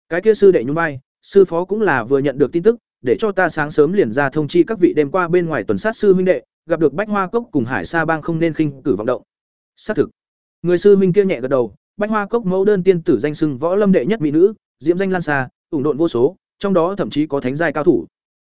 Cái kia sư đệ nhún vai, sư phó cũng là vừa nhận được tin tức, để cho ta sáng sớm liền ra thông chi các vị đêm qua bên ngoài tuần sát sư huynh đệ, gặp được Bách Hoa Cốc cùng Hải Sa Bang không nên khinh cử vọng động. Xác thực. Người sư huynh kia nhẹ gật đầu, Bách Hoa Cốc mẫu đơn tiên tử danh sưng võ lâm đệ nhất mỹ nữ, diễm danh lan xa, ủng độn vô số, trong đó thậm chí có thánh giai cao thủ.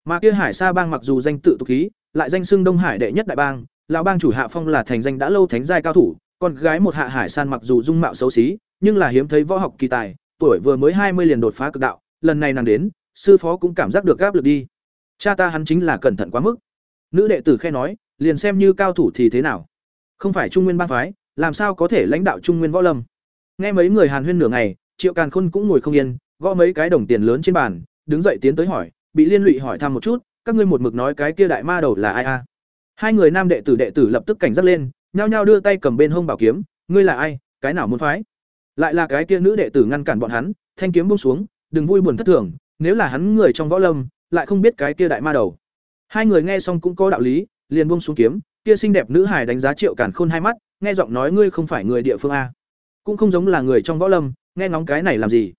Mà kia Hải Sa Bang mặc dù danh tự tục khí, lại danh sưng Đông Hải đệ nhất đại bang, lão bang chủ Hạ Phong là thành danh đã lâu thánh giai cao thủ, con gái một Hạ Hải San mặc dù dung mạo xấu xí, nhưng là hiếm thấy võ học kỳ tài, tuổi vừa mới hai mươi liền đột phá cực đạo, lần này nàng đến, sư phó cũng cảm giác được áp lực đi. Cha ta hắn chính là cẩn thận quá mức. Nữ đệ tử khe nói, liền xem như cao thủ thì thế nào? Không phải trung nguyên bang phái, làm sao có thể lãnh đạo trung nguyên võ lâm? Nghe mấy người Hàn Huyên nửa ngày, Triệu Càn Khôn cũng ngồi không yên, gõ mấy cái đồng tiền lớn trên bàn, đứng dậy tiến tới hỏi, bị liên lụy hỏi thăm một chút, các ngươi một mực nói cái kia đại ma đầu là ai a? Hai người nam đệ tử đệ tử lập tức cảnh giác lên, nhao nhao đưa tay cầm bên hông bảo kiếm, ngươi là ai, cái nào muốn phái? Lại là cái kia nữ đệ tử ngăn cản bọn hắn, thanh kiếm buông xuống, đừng vui buồn thất thường, nếu là hắn người trong võ lâm, lại không biết cái kia đại ma đầu. Hai người nghe xong cũng có đạo lý, liền buông xuống kiếm, kia xinh đẹp nữ hài đánh giá Triệu Càn Khôn hai mắt, nghe giọng nói ngươi không phải người địa phương a, cũng không giống là người trong võ lâm, nghe ngóng cái này làm gì?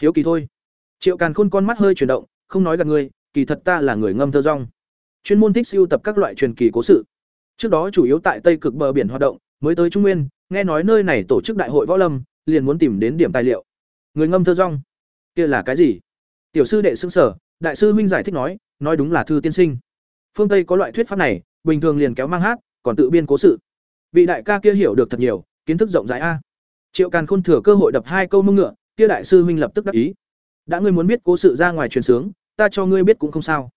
Hiếu kỳ thôi. Triệu Càn Khôn con mắt hơi chuyển động, không nói gặp ngươi, kỳ thật ta là người ngâm thơ rong. Chuyên môn thích sưu tập các loại truyền kỳ cố sự. Trước đó chủ yếu tại Tây Cực bờ biển hoạt động, mới tới Trung Nguyên, nghe nói nơi này tổ chức đại hội võ lâm, liền muốn tìm đến điểm tài liệu. Người ngâm thơ rong, kia là cái gì? Tiểu sư đệ xưng sở, đại sư huynh giải thích nói, nói đúng là thư tiên sinh. Phương Tây có loại thuyết pháp này, bình thường liền kéo mang hát, còn tự biên cố sự. Vị đại ca kia hiểu được thật nhiều, kiến thức rộng rãi a. Triệu Càn Khôn thừa cơ hội đập hai câu mông ngựa, kia đại sư huynh lập tức đáp ý. Đã ngươi muốn biết cố sự ra ngoài truyền sướng, ta cho ngươi biết cũng không sao.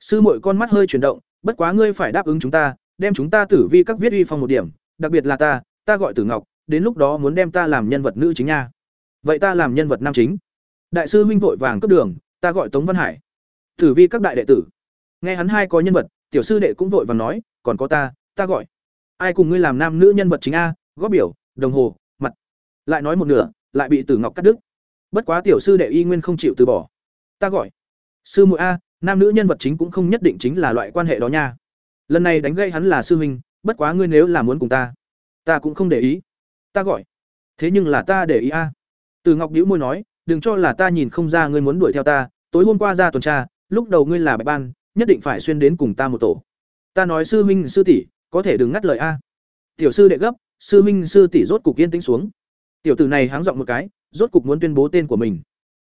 Sư muội con mắt hơi chuyển động, bất quá ngươi phải đáp ứng chúng ta, đem chúng ta tử vi các viết uy phong một điểm, đặc biệt là ta, ta gọi Tử Ngọc, đến lúc đó muốn đem ta làm nhân vật nữ chính nha. Vậy ta làm nhân vật nam chính. Đại sư huynh vội vàng cấp đường, ta gọi Tống Văn Hải. Tử vi các đại đệ tử. Nghe hắn hai có nhân vật, tiểu sư đệ cũng vội vàng nói, còn có ta, ta gọi. Ai cùng ngươi làm nam nữ nhân vật chính a? Góp biểu, đồng hồ. Lại nói một nửa, lại bị Tử Ngọc cắt đứt. Bất quá tiểu sư đệ y nguyên không chịu từ bỏ. Ta gọi. Sư muội a, nam nữ nhân vật chính cũng không nhất định chính là loại quan hệ đó nha. Lần này đánh gây hắn là sư huynh, bất quá ngươi nếu là muốn cùng ta, ta cũng không để ý. Ta gọi. Thế nhưng là ta để ý a. Từ Ngọc bĩu môi nói, đừng cho là ta nhìn không ra ngươi muốn đuổi theo ta, tối hôm qua ra tuần tra, lúc đầu ngươi là bạch ban, nhất định phải xuyên đến cùng ta một tổ. Ta nói sư huynh sư tỷ, có thể đừng ngắt lời a. Tiểu sư đệ gấp, sư huynh sư tỷ rốt cục yên tĩnh xuống. Tiểu tử này háng giọng một cái, rốt cục muốn tuyên bố tên của mình.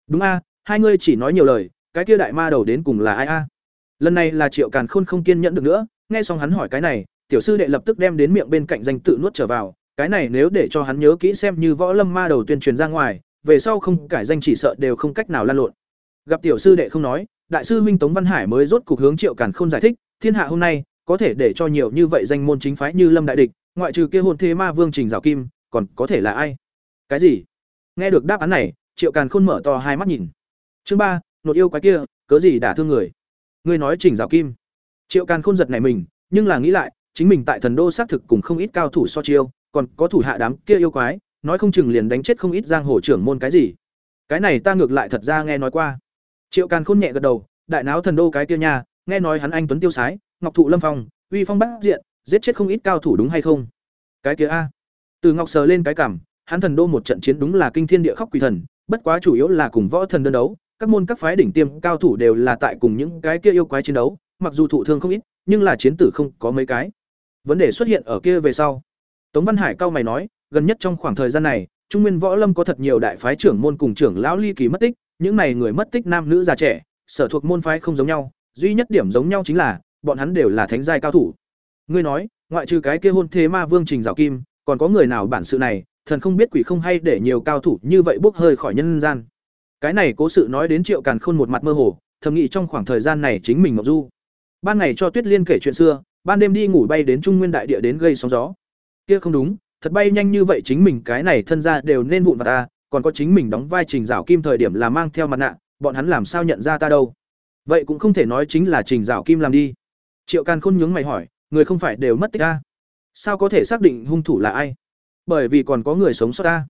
Đúng a, hai ngươi chỉ nói nhiều lời, cái kia đại ma đầu đến cùng là ai a? Lần này là Triệu Càn Khôn không kiên nhẫn được nữa, nghe xong hắn hỏi cái này, tiểu sư đệ lập tức đem đến miệng bên cạnh danh tự nuốt trở vào, cái này nếu để cho hắn nhớ kỹ xem như võ lâm ma đầu tuyên truyền ra ngoài, về sau không cải danh chỉ sợ đều không cách nào lan lộn. Gặp tiểu sư đệ không nói, đại sư huynh Tống Văn Hải mới rốt cục hướng Triệu Càn Khôn giải thích, thiên hạ hôm nay có thể để cho nhiều như vậy danh môn chính phái như Lâm đại địch, ngoại trừ kia hồn thế ma vương Trình Giảo Kim, còn có thể là ai? Cái gì? Nghe được đáp án này, Triệu Càn Khôn mở to hai mắt nhìn. Chương ba, nột yêu quái kia cớ gì đả thương người? Ngươi nói trình rào kim. Triệu càn khôn giật này mình nhưng là nghĩ lại chính mình tại thần đô xác thực cùng không ít cao thủ so chiêu còn có thủ hạ đám kia yêu quái nói không chừng liền đánh chết không ít giang hồ trưởng môn cái gì. Cái này ta ngược lại thật ra nghe nói qua. Triệu càn khôn nhẹ gật đầu đại náo thần đô cái kia nha nghe nói hắn anh tuấn tiêu sái ngọc thụ lâm phong uy phong bát diện giết chết không ít cao thủ đúng hay không? Cái kia a. Từ ngọc sờ lên cái cảm hắn thần đô một trận chiến đúng là kinh thiên địa khóc quỷ thần, bất quá chủ yếu là cùng võ thần đơn đấu, các môn các phái đỉnh tiêm cao thủ đều là tại cùng những cái kia yêu quái chiến đấu, mặc dù thụ thương không ít, nhưng là chiến tử không có mấy cái. Vấn đề xuất hiện ở kia về sau. Tống văn hải cao mày nói, gần nhất trong khoảng thời gian này, trung nguyên võ lâm có thật nhiều đại phái trưởng môn cùng trưởng lão ly kỳ mất tích, những này người mất tích nam nữ già trẻ, sở thuộc môn phái không giống nhau, duy nhất điểm giống nhau chính là, bọn hắn đều là thánh giai cao thủ. Ngươi nói, ngoại trừ cái kia hôn thế ma vương trình Giảo kim, còn có người nào bản sự này thần không biết quỷ không hay để nhiều cao thủ như vậy bốc hơi khỏi nhân gian. Cái này cố sự nói đến triệu càn khôn một mặt mơ hồ, thầm nghĩ trong khoảng thời gian này chính mình mộng du. Ban ngày cho tuyết liên kể chuyện xưa, ban đêm đi ngủ bay đến trung nguyên đại địa đến gây sóng gió. Kia không đúng, thật bay nhanh như vậy chính mình cái này thân ra đều nên vụn vào ta, còn có chính mình đóng vai trình dạo kim thời điểm là mang theo mặt nạ, bọn hắn làm sao nhận ra ta đâu? Vậy cũng không thể nói chính là trình dạo kim làm đi. Triệu càn khôn nhướng mày hỏi, người không phải đều mất tích ta? Sao có thể xác định hung thủ là ai? Bởi vì còn có người sống sót ta.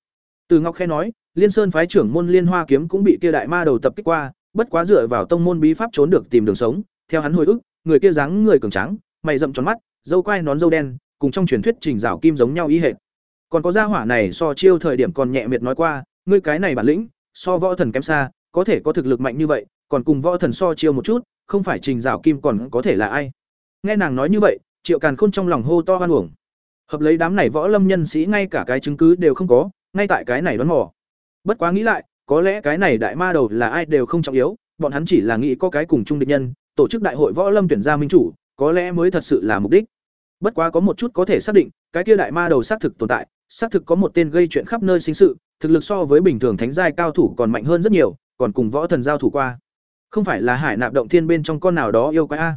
Từ ngọc khe nói liên sơn phái trưởng môn liên hoa kiếm cũng bị kia đại ma đầu tập kích qua bất quá dựa vào tông môn bí pháp trốn được tìm đường sống theo hắn hồi ức người kia dáng người cường tráng, mày rậm tròn mắt dâu quai nón dâu đen cùng trong truyền thuyết trình rảo kim giống nhau ý hệt. Còn có gia hỏa này so chiêu thời điểm còn nhẹ miệt nói qua ngươi cái này bản lĩnh so võ thần kém xa có thể có thực lực mạnh như vậy còn cùng võ thần so chiêu một chút không phải trình rảo kim còn có thể là ai. Nghe nàng nói như vậy triệu càn khôn trong lòng hô to hoan uổng hợp lấy đám này võ lâm nhân sĩ ngay cả cái chứng cứ đều không có, ngay tại cái này đoán mò. Bất quá nghĩ lại, có lẽ cái này đại ma đầu là ai đều không trọng yếu, bọn hắn chỉ là nghĩ có cái cùng chung địch nhân, tổ chức đại hội võ lâm tuyển ra minh chủ, có lẽ mới thật sự là mục đích. Bất quá có một chút có thể xác định, cái kia đại ma đầu xác thực tồn tại, xác thực có một tên gây chuyện khắp nơi sinh sự, thực lực so với bình thường thánh giai cao thủ còn mạnh hơn rất nhiều, còn cùng võ thần giao thủ qua. Không phải là hải nạp động thiên bên trong con nào đó yêu quái a?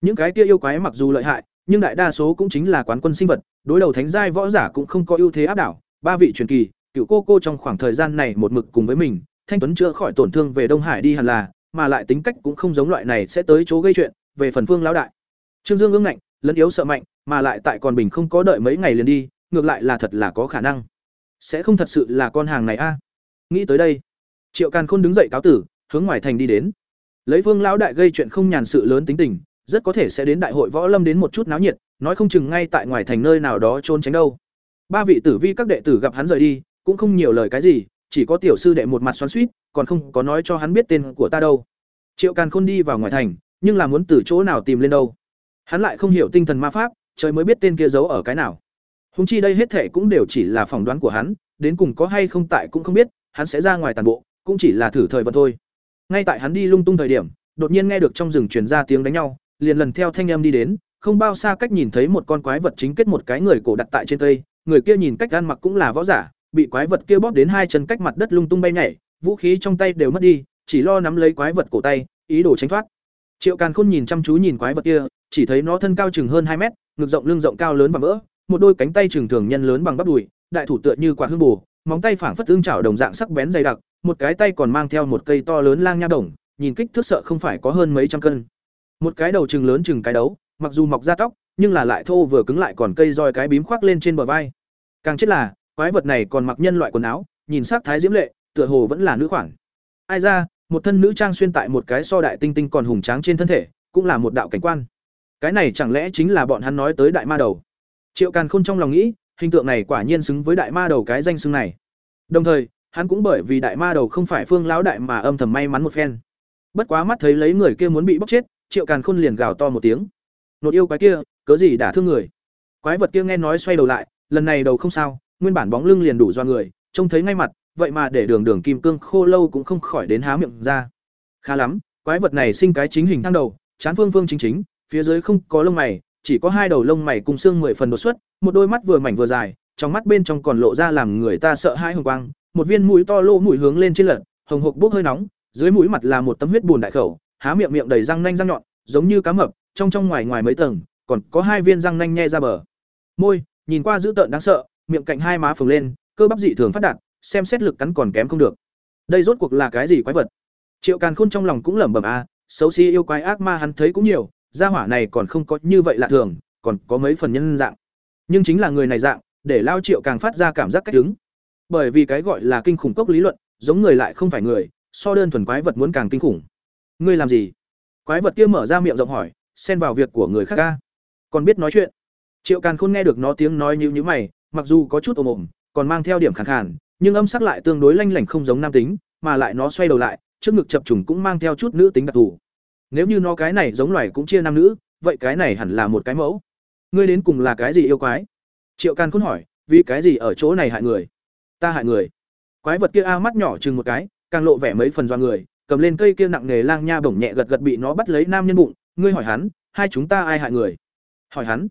Những cái kia yêu quái mặc dù lợi hại nhưng đại đa số cũng chính là quán quân sinh vật, đối đầu thánh giai võ giả cũng không có ưu thế áp đảo. Ba vị truyền kỳ, cựu cô cô trong khoảng thời gian này một mực cùng với mình, thanh tuấn chữa khỏi tổn thương về đông hải đi hẳn là, mà lại tính cách cũng không giống loại này sẽ tới chỗ gây chuyện, về phần phương lão đại. Trương dương ương ngạnh lấn yếu sợ mạnh, mà lại tại còn bình không có đợi mấy ngày liền đi, ngược lại là thật là có khả năng. Sẽ không thật sự là con hàng này a. Nghĩ tới đây, triệu càn khôn đứng dậy cáo tử, hướng ngoài thành đi đến. Lấy phương lão đại gây chuyện không nhàn sự lớn tính tình rất có thể sẽ đến đại hội võ lâm đến một chút náo nhiệt nói không chừng ngay tại ngoài thành nơi nào đó trốn tránh đâu. Ba vị tử vi các đệ tử gặp hắn rời đi cũng không nhiều lời cái gì chỉ có tiểu sư đệ một mặt xoắn xuýt, còn không có nói cho hắn biết tên của ta đâu. Triệu càn khôn đi vào ngoài thành nhưng là muốn từ chỗ nào tìm lên đâu? Hắn lại không hiểu tinh thần ma pháp trời mới biết tên kia giấu ở cái nào. Hùng chi đây hết thể cũng đều chỉ là phỏng đoán của hắn đến cùng có hay không tại cũng không biết hắn sẽ ra ngoài toàn bộ cũng chỉ là thử thời vận thôi. Ngay tại hắn đi lung tung thời điểm đột nhiên nghe được trong rừng truyền ra tiếng đánh nhau liền lần theo thanh âm đi đến, không bao xa cách nhìn thấy một con quái vật chính kết một cái người cổ đặt tại trên cây, người kia nhìn cách ăn mặc cũng là võ giả, bị quái vật kia bóp đến hai chân cách mặt đất lung tung bay nhảy, vũ khí trong tay đều mất đi, chỉ lo nắm lấy quái vật cổ tay, ý đồ tránh thoát. Triệu càn khôn nhìn chăm chú nhìn quái vật kia, chỉ thấy nó thân cao chừng hơn hai mét, ngực rộng lưng rộng cao lớn và vỡ, một đôi cánh tay chừng thường nhân lớn bằng bắp đùi, đại thủ tựa như quả hương bù, móng tay phảng phất tương chảo đồng dạng sắc bén dày đặc, một cái tay còn mang theo một cây to lớn lang nha đồng, nhìn kích thước sợ không phải có hơn mấy trăm cân một cái đầu trừng lớn chừng cái đấu, mặc dù mọc ra tóc, nhưng là lại thô vừa cứng lại còn cây roi cái bím khoác lên trên bờ vai. Càng chết là, quái vật này còn mặc nhân loại quần áo, nhìn sắc thái diễm lệ, tựa hồ vẫn là nữ khoản. Ai ra, một thân nữ trang xuyên tại một cái so đại tinh tinh còn hùng tráng trên thân thể, cũng là một đạo cảnh quan. Cái này chẳng lẽ chính là bọn hắn nói tới đại ma đầu? Triệu càn khôn trong lòng nghĩ, hình tượng này quả nhiên xứng với đại ma đầu cái danh xưng này. Đồng thời, hắn cũng bởi vì đại ma đầu không phải phương lão đại mà âm thầm may mắn một phen. Bất quá mắt thấy lấy người kia muốn bị bóc chết triệu càn khôn liền gào to một tiếng. Nột yêu quái kia, cớ gì đả thương người? Quái vật kia nghe nói xoay đầu lại, lần này đầu không sao, nguyên bản bóng lưng liền đủ do người, trông thấy ngay mặt, vậy mà để đường đường kim cương khô lâu cũng không khỏi đến há miệng ra. Khá lắm, quái vật này sinh cái chính hình thang đầu, chán phương phương chính chính, phía dưới không có lông mày, chỉ có hai đầu lông mày cùng xương mười phần đột xuất, một đôi mắt vừa mảnh vừa dài, trong mắt bên trong còn lộ ra làm người ta sợ hai hồng quang, một viên mũi to lô mũi hướng lên trên lật, hồng hộc bốc hơi nóng, dưới mũi mặt là một tấm huyết bùn đại khẩu há miệng miệng đầy răng nanh răng nhọn, giống như cá mập, trong trong ngoài ngoài mấy tầng, còn có hai viên răng nanh nhe ra bờ. Môi, nhìn qua dữ tợn đáng sợ, miệng cạnh hai má phồng lên, cơ bắp dị thường phát đạt, xem xét lực cắn còn kém không được. Đây rốt cuộc là cái gì quái vật? Triệu càn khôn trong lòng cũng lẩm bẩm a, xấu xí yêu quái ác ma hắn thấy cũng nhiều, gia hỏa này còn không có như vậy lạ thường, còn có mấy phần nhân dạng. Nhưng chính là người này dạng, để lao triệu càng phát ra cảm giác cách đứng. Bởi vì cái gọi là kinh khủng cốc lý luận, giống người lại không phải người, so đơn thuần quái vật muốn càng kinh khủng ngươi làm gì? Quái vật kia mở ra miệng rộng hỏi, xen vào việc của người khác ca còn biết nói chuyện. Triệu càn khôn nghe được nó tiếng nói như như mày, mặc dù có chút ồm ồm, còn mang theo điểm khẳng khản nhưng âm sắc lại tương đối lanh lảnh không giống nam tính, mà lại nó xoay đầu lại, trước ngực chập trùng cũng mang theo chút nữ tính đặc thù. Nếu như nó cái này giống loài cũng chia nam nữ, vậy cái này hẳn là một cái mẫu. Ngươi đến cùng là cái gì yêu quái? Triệu càn khôn hỏi, vì cái gì ở chỗ này hại người? Ta hại người. Quái vật kia a mắt nhỏ chừng một cái, càng lộ vẻ mấy phần do người cầm lên cây kia nặng nghề lang nha bổng nhẹ gật gật bị nó bắt lấy nam nhân bụng, ngươi hỏi hắn, hai chúng ta ai hại người? Hỏi hắn?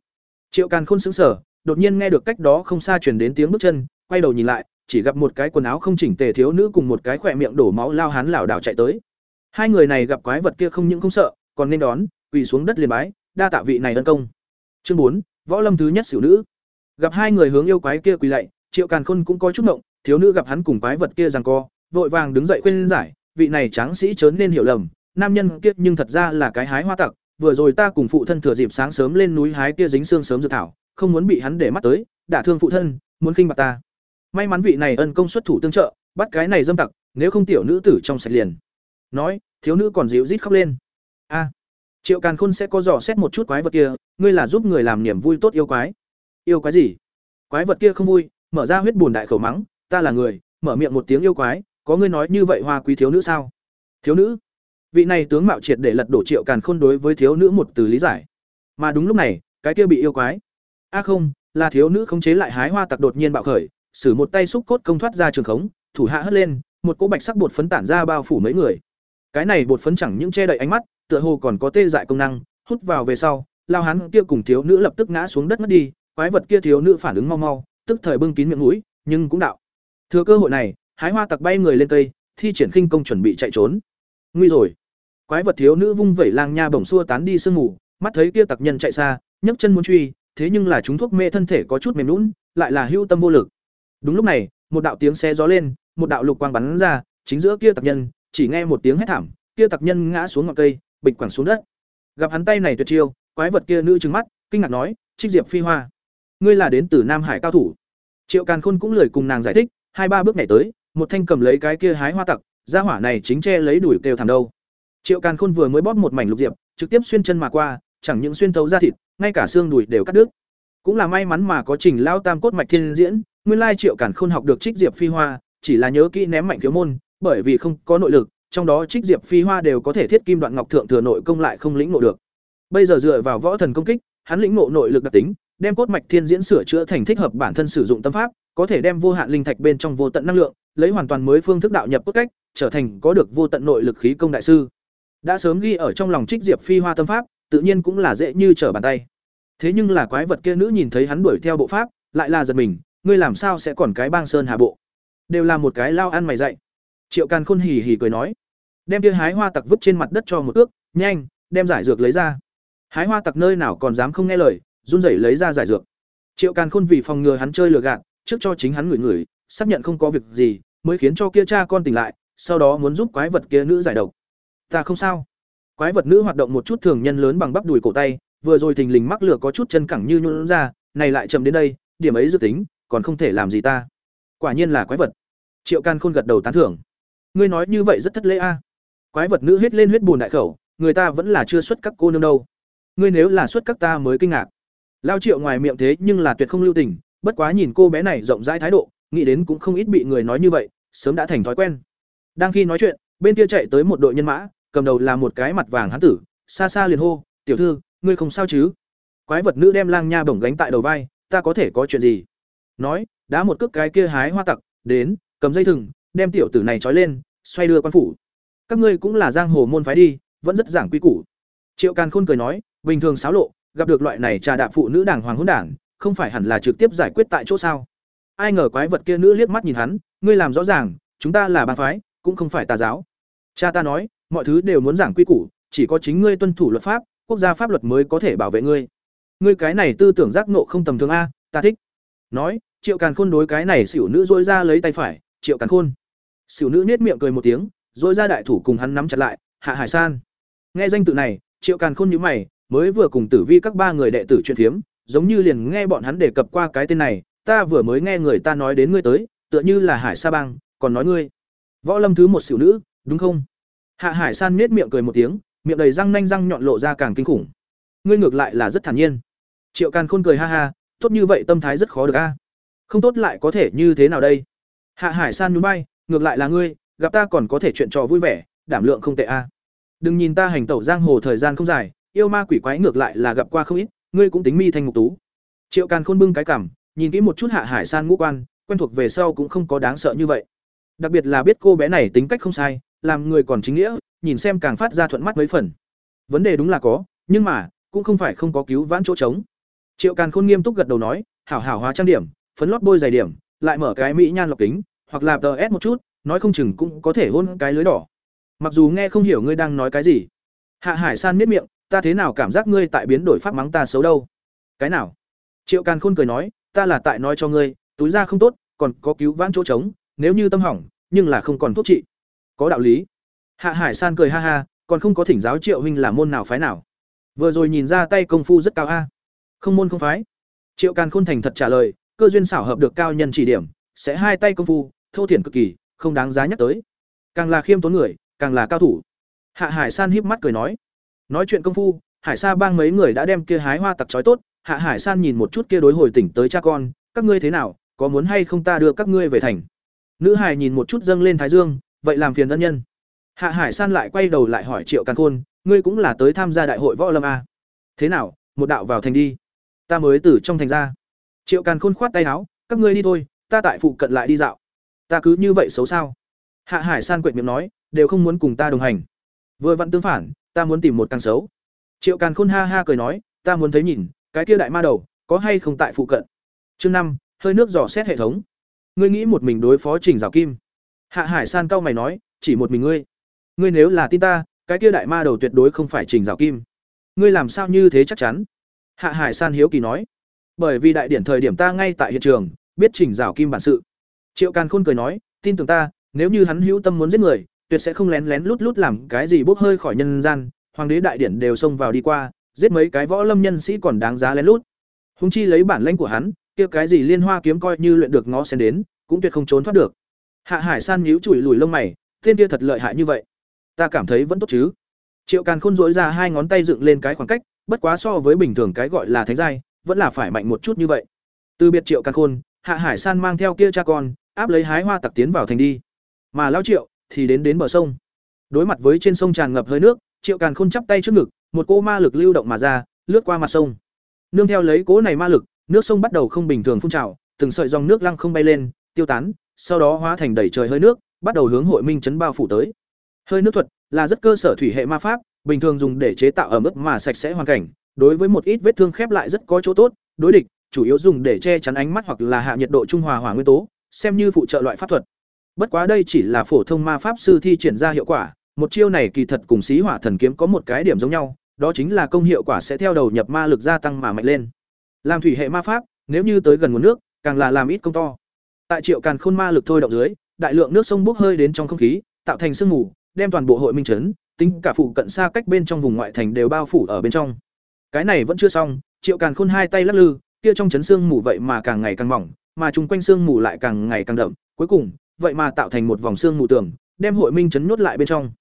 Triệu càn khôn sững sờ, đột nhiên nghe được cách đó không xa truyền đến tiếng bước chân, quay đầu nhìn lại, chỉ gặp một cái quần áo không chỉnh tề thiếu nữ cùng một cái khỏe miệng đổ máu lao hắn lảo đảo chạy tới. Hai người này gặp quái vật kia không những không sợ, còn nên đón, quỳ xuống đất liền bái, đa tạ vị này ân công. Chương bốn, võ lâm thứ nhất xỉu nữ. Gặp hai người hướng yêu quái kia quỳ lạy, triệu càn khôn cũng có chút mộng thiếu nữ gặp hắn cùng quái vật kia giằng co, vội vàng đứng dậy khuyên giải vị này tráng sĩ chớn nên hiểu lầm, nam nhân kiếp nhưng thật ra là cái hái hoa tặc, vừa rồi ta cùng phụ thân thừa dịp sáng sớm lên núi hái kia dính xương sớm dự thảo, không muốn bị hắn để mắt tới, đả thương phụ thân, muốn khinh bạc ta. May mắn vị này ân công xuất thủ tương trợ, bắt cái này dâm tặc, nếu không tiểu nữ tử trong sạch liền. Nói, thiếu nữ còn dịu rít khóc lên. A, triệu càn khôn sẽ có dò xét một chút quái vật kia, ngươi là giúp người làm niềm vui tốt yêu quái. Yêu quái gì? Quái vật kia không vui, mở ra huyết bùn đại khẩu mắng, ta là người, mở miệng một tiếng yêu quái có ngươi nói như vậy hoa quý thiếu nữ sao? Thiếu nữ? Vị này tướng mạo triệt để lật đổ triệu càn khôn đối với thiếu nữ một từ lý giải. Mà đúng lúc này, cái kia bị yêu quái. A không, là thiếu nữ khống chế lại hái hoa tặc đột nhiên bạo khởi, sử một tay xúc cốt công thoát ra trường khống, thủ hạ hất lên, một cỗ bạch sắc bột phấn tản ra bao phủ mấy người. Cái này bột phấn chẳng những che đậy ánh mắt, tựa hồ còn có tê dại công năng, hút vào về sau, lao hắn kia cùng thiếu nữ lập tức ngã xuống đất ngất đi, quái vật kia thiếu nữ phản ứng mau mau, tức thời bưng kín miệng mũi, nhưng cũng đạo. Thừa cơ hội này hái hoa tặc bay người lên cây, thi triển khinh công chuẩn bị chạy trốn. Nguy rồi. Quái vật thiếu nữ vung vẩy lang nha bổng xua tán đi sương mù, mắt thấy kia tặc nhân chạy xa, nhấc chân muốn truy, thế nhưng là chúng thuốc mê thân thể có chút mềm lún lại là hưu tâm vô lực. Đúng lúc này, một đạo tiếng xe gió lên, một đạo lục quang bắn ra, chính giữa kia tặc nhân, chỉ nghe một tiếng hét thảm, kia tặc nhân ngã xuống ngọn cây, bịch quẳng xuống đất. Gặp hắn tay này tuyệt chiêu, quái vật kia nữ trừng mắt, kinh ngạc nói, trích diệp phi hoa, ngươi là đến từ nam hải cao thủ. Triệu càn khôn cũng lời cùng nàng giải thích, hai ba bước nhảy tới một thanh cầm lấy cái kia hái hoa tặc, ra hỏa này chính che lấy đuổi kêu thảm đâu. Triệu càn khôn vừa mới bóp một mảnh lục diệp, trực tiếp xuyên chân mà qua, chẳng những xuyên thấu ra thịt, ngay cả xương đùi đều cắt đứt. Cũng là may mắn mà có trình lao tam cốt mạch thiên diễn, nguyên lai triệu càn khôn học được trích diệp phi hoa, chỉ là nhớ kỹ ném mạnh thiếu môn, bởi vì không có nội lực, trong đó trích diệp phi hoa đều có thể thiết kim đoạn ngọc thượng thừa nội công lại không lĩnh ngộ được. Bây giờ dựa vào võ thần công kích, hắn lĩnh ngộ nội lực đặc tính, đem cốt mạch thiên diễn sửa chữa thành thích hợp bản thân sử dụng tâm pháp có thể đem vô hạn linh thạch bên trong vô tận năng lượng, lấy hoàn toàn mới phương thức đạo nhập cốt cách, trở thành có được vô tận nội lực khí công đại sư. Đã sớm ghi ở trong lòng trích diệp phi hoa tâm pháp, tự nhiên cũng là dễ như trở bàn tay. Thế nhưng là quái vật kia nữ nhìn thấy hắn đuổi theo bộ pháp, lại là giật mình, ngươi làm sao sẽ còn cái bang sơn hà bộ? Đều là một cái lao ăn mày dạy. Triệu càn khôn hì hì cười nói, đem kia hái hoa tặc vứt trên mặt đất cho một ước, nhanh, đem giải dược lấy ra. Hái hoa tặc nơi nào còn dám không nghe lời, run rẩy lấy ra giải dược. Triệu càn khôn vì phòng ngừa hắn chơi lừa gạt trước cho chính hắn ngửi ngửi, xác nhận không có việc gì, mới khiến cho kia cha con tỉnh lại, sau đó muốn giúp quái vật kia nữ giải độc. Ta không sao. Quái vật nữ hoạt động một chút thường nhân lớn bằng bắp đùi cổ tay, vừa rồi thình lình mắc lửa có chút chân cẳng như nhún ra, này lại chậm đến đây, điểm ấy dự tính, còn không thể làm gì ta. Quả nhiên là quái vật. Triệu can khôn gật đầu tán thưởng. Ngươi nói như vậy rất thất lễ a. Quái vật nữ hết lên huyết bùn đại khẩu, người ta vẫn là chưa xuất các cô nương đâu. Ngươi nếu là xuất các ta mới kinh ngạc. Lao triệu ngoài miệng thế nhưng là tuyệt không lưu tình bất quá nhìn cô bé này rộng rãi thái độ, nghĩ đến cũng không ít bị người nói như vậy, sớm đã thành thói quen. Đang khi nói chuyện, bên kia chạy tới một đội nhân mã, cầm đầu là một cái mặt vàng hán tử xa xa liền hô, tiểu thư, ngươi không sao chứ? Quái vật nữ đem lang nha bổng gánh tại đầu vai, ta có thể có chuyện gì? Nói, đá một cước cái kia hái hoa tặc, đến, cầm dây thừng, đem tiểu tử này trói lên, xoay đưa quan phủ. Các ngươi cũng là giang hồ môn phái đi, vẫn rất giảng quy củ. Triệu càn khôn cười nói, bình thường xáo lộ, gặp được loại này trà đạp phụ nữ đảng hoàng hôn đảng không phải hẳn là trực tiếp giải quyết tại chỗ sao? Ai ngờ quái vật kia nữ liếc mắt nhìn hắn ngươi làm rõ ràng chúng ta là bang phái cũng không phải tà giáo. Cha ta nói mọi thứ đều muốn giảng quy củ chỉ có chính ngươi tuân thủ luật pháp quốc gia pháp luật mới có thể bảo vệ ngươi. Ngươi cái này tư tưởng giác nộ không tầm thường a ta thích. Nói triệu càn khôn đối cái này xỉu nữ dỗi ra lấy tay phải triệu càn khôn. Xỉu nữ nết miệng cười một tiếng dỗi ra đại thủ cùng hắn nắm chặt lại, Hạ Hải San. Nghe danh tự này, Triệu Càn Khôn nhíu mày, mới vừa cùng Tử Vi các ba người đệ tử chuyện phiếm, giống như liền nghe bọn hắn đề cập qua cái tên này, ta vừa mới nghe người ta nói đến ngươi tới, tựa như là Hải Sa Bang, còn nói ngươi. Võ Lâm thứ một xỉu nữ, đúng không? Hạ Hải San nhếch miệng cười một tiếng, miệng đầy răng nanh răng nhọn lộ ra càng kinh khủng. Ngươi ngược lại là rất thản nhiên. Triệu Càn Khôn cười ha ha, tốt như vậy tâm thái rất khó được a. Không tốt lại có thể như thế nào đây? Hạ Hải San nhún vai, ngược lại là ngươi, gặp ta còn có thể chuyện trò vui vẻ, đảm lượng không tệ a. Đừng nhìn ta hành tẩu giang hồ thời gian không dài, yêu ma quỷ quái ngược lại là gặp qua không ít, ngươi cũng tính mi thành ngục tú. Triệu Càn Khôn bưng cái cảm, nhìn kỹ một chút Hạ Hải San ngũ quan, quen thuộc về sau cũng không có đáng sợ như vậy. Đặc biệt là biết cô bé này tính cách không sai, làm người còn chính nghĩa, nhìn xem càng phát ra thuận mắt mấy phần. Vấn đề đúng là có, nhưng mà, cũng không phải không có cứu vãn chỗ trống. Triệu Càn Khôn nghiêm túc gật đầu nói, hảo hảo hóa trang điểm, phấn lót bôi dày điểm, lại mở cái mỹ nhan lọc kính, hoặc là DS một chút, nói không chừng cũng có thể hôn cái lưới đỏ. Mặc dù nghe không hiểu ngươi đang nói cái gì. Hạ Hải San miết miệng, ta thế nào cảm giác ngươi tại biến đổi pháp mắng ta xấu đâu? Cái nào? Triệu Càn Khôn cười nói, ta là tại nói cho ngươi, túi ra không tốt, còn có cứu vãn chỗ trống, nếu như tâm hỏng, nhưng là không còn thuốc trị. Có đạo lý. Hạ Hải San cười ha ha, còn không có thỉnh giáo Triệu huynh là môn nào phái nào. Vừa rồi nhìn ra tay công phu rất cao a. Không môn không phái. Triệu Càn Khôn thành thật trả lời, cơ duyên xảo hợp được cao nhân chỉ điểm, sẽ hai tay công phu, thô thiển cực kỳ, không đáng giá nhắc tới. Càng là khiêm tốn người, càng là cao thủ. Hạ Hải San híp mắt cười nói, nói chuyện công phu, Hải Sa bang mấy người đã đem kia hái hoa tặc trói tốt, Hạ Hải San nhìn một chút kia đối hồi tỉnh tới cha con, các ngươi thế nào, có muốn hay không ta đưa các ngươi về thành. Nữ Hải nhìn một chút dâng lên thái dương, vậy làm phiền ân nhân. Hạ Hải San lại quay đầu lại hỏi Triệu Càn Khôn, ngươi cũng là tới tham gia đại hội võ lâm a? Thế nào, một đạo vào thành đi. Ta mới từ trong thành ra. Triệu Càn Khôn khoát tay áo, các ngươi đi thôi, ta tại phụ cận lại đi dạo. Ta cứ như vậy xấu sao? Hạ Hải San quệt miệng nói, đều không muốn cùng ta đồng hành. Vừa vặn tương phản, ta muốn tìm một càng xấu. Triệu Càn Khôn ha ha cười nói, ta muốn thấy nhìn, cái kia đại ma đầu có hay không tại phụ cận. Chương năm, hơi nước dò xét hệ thống. Ngươi nghĩ một mình đối phó Trình Giảo Kim? Hạ Hải San cao mày nói, chỉ một mình ngươi. Ngươi nếu là tin ta, cái kia đại ma đầu tuyệt đối không phải Trình Giảo Kim. Ngươi làm sao như thế chắc chắn? Hạ Hải San hiếu kỳ nói, bởi vì đại điển thời điểm ta ngay tại hiện trường, biết Trình Giảo Kim bản sự. Triệu Càn Khôn cười nói, tin tưởng ta, nếu như hắn hữu tâm muốn giết người, tuyệt sẽ không lén lén lút lút làm cái gì bốc hơi khỏi nhân gian, hoàng đế đại điển đều xông vào đi qua, giết mấy cái võ lâm nhân sĩ còn đáng giá lén lút. Hùng chi lấy bản lãnh của hắn, kia cái gì liên hoa kiếm coi như luyện được ngó sen đến, cũng tuyệt không trốn thoát được. Hạ Hải San nhíu chùi lùi lông mày, tên kia thật lợi hại như vậy. Ta cảm thấy vẫn tốt chứ. Triệu Càn Khôn rỗi ra hai ngón tay dựng lên cái khoảng cách, bất quá so với bình thường cái gọi là thánh giai, vẫn là phải mạnh một chút như vậy. Từ biệt Triệu Càn Khôn, Hạ Hải San mang theo kia cha con, áp lấy hái hoa tặc tiến vào thành đi. Mà lão Triệu thì đến đến bờ sông. Đối mặt với trên sông tràn ngập hơi nước, Triệu Càn Khôn chắp tay trước ngực, một cỗ ma lực lưu động mà ra, lướt qua mặt sông. Nương theo lấy cỗ này ma lực, nước sông bắt đầu không bình thường phun trào, từng sợi dòng nước lăng không bay lên, tiêu tán, sau đó hóa thành đầy trời hơi nước, bắt đầu hướng hội minh trấn bao phủ tới. Hơi nước thuật là rất cơ sở thủy hệ ma pháp, bình thường dùng để chế tạo ở mức mà sạch sẽ hoàn cảnh, đối với một ít vết thương khép lại rất có chỗ tốt, đối địch, chủ yếu dùng để che chắn ánh mắt hoặc là hạ nhiệt độ trung hòa hỏa nguyên tố, xem như phụ trợ loại pháp thuật. Bất quá đây chỉ là phổ thông ma pháp sư thi triển ra hiệu quả, một chiêu này kỳ thật cùng xí hỏa thần kiếm có một cái điểm giống nhau, đó chính là công hiệu quả sẽ theo đầu nhập ma lực gia tăng mà mạnh lên. Làm thủy hệ ma pháp, nếu như tới gần nguồn nước, càng là làm ít công to. Tại Triệu Càn Khôn ma lực thôi động dưới, đại lượng nước sông bốc hơi đến trong không khí, tạo thành sương mù, đem toàn bộ hội minh chấn, tính cả phụ cận xa cách bên trong vùng ngoại thành đều bao phủ ở bên trong. Cái này vẫn chưa xong, Triệu Càn Khôn hai tay lắc lư, kia trong chấn sương mù vậy mà càng ngày càng mỏng, mà chung quanh sương mù lại càng ngày càng đậm, cuối cùng, vậy mà tạo thành một vòng xương mù tường, đem hội minh trấn nhốt lại bên trong.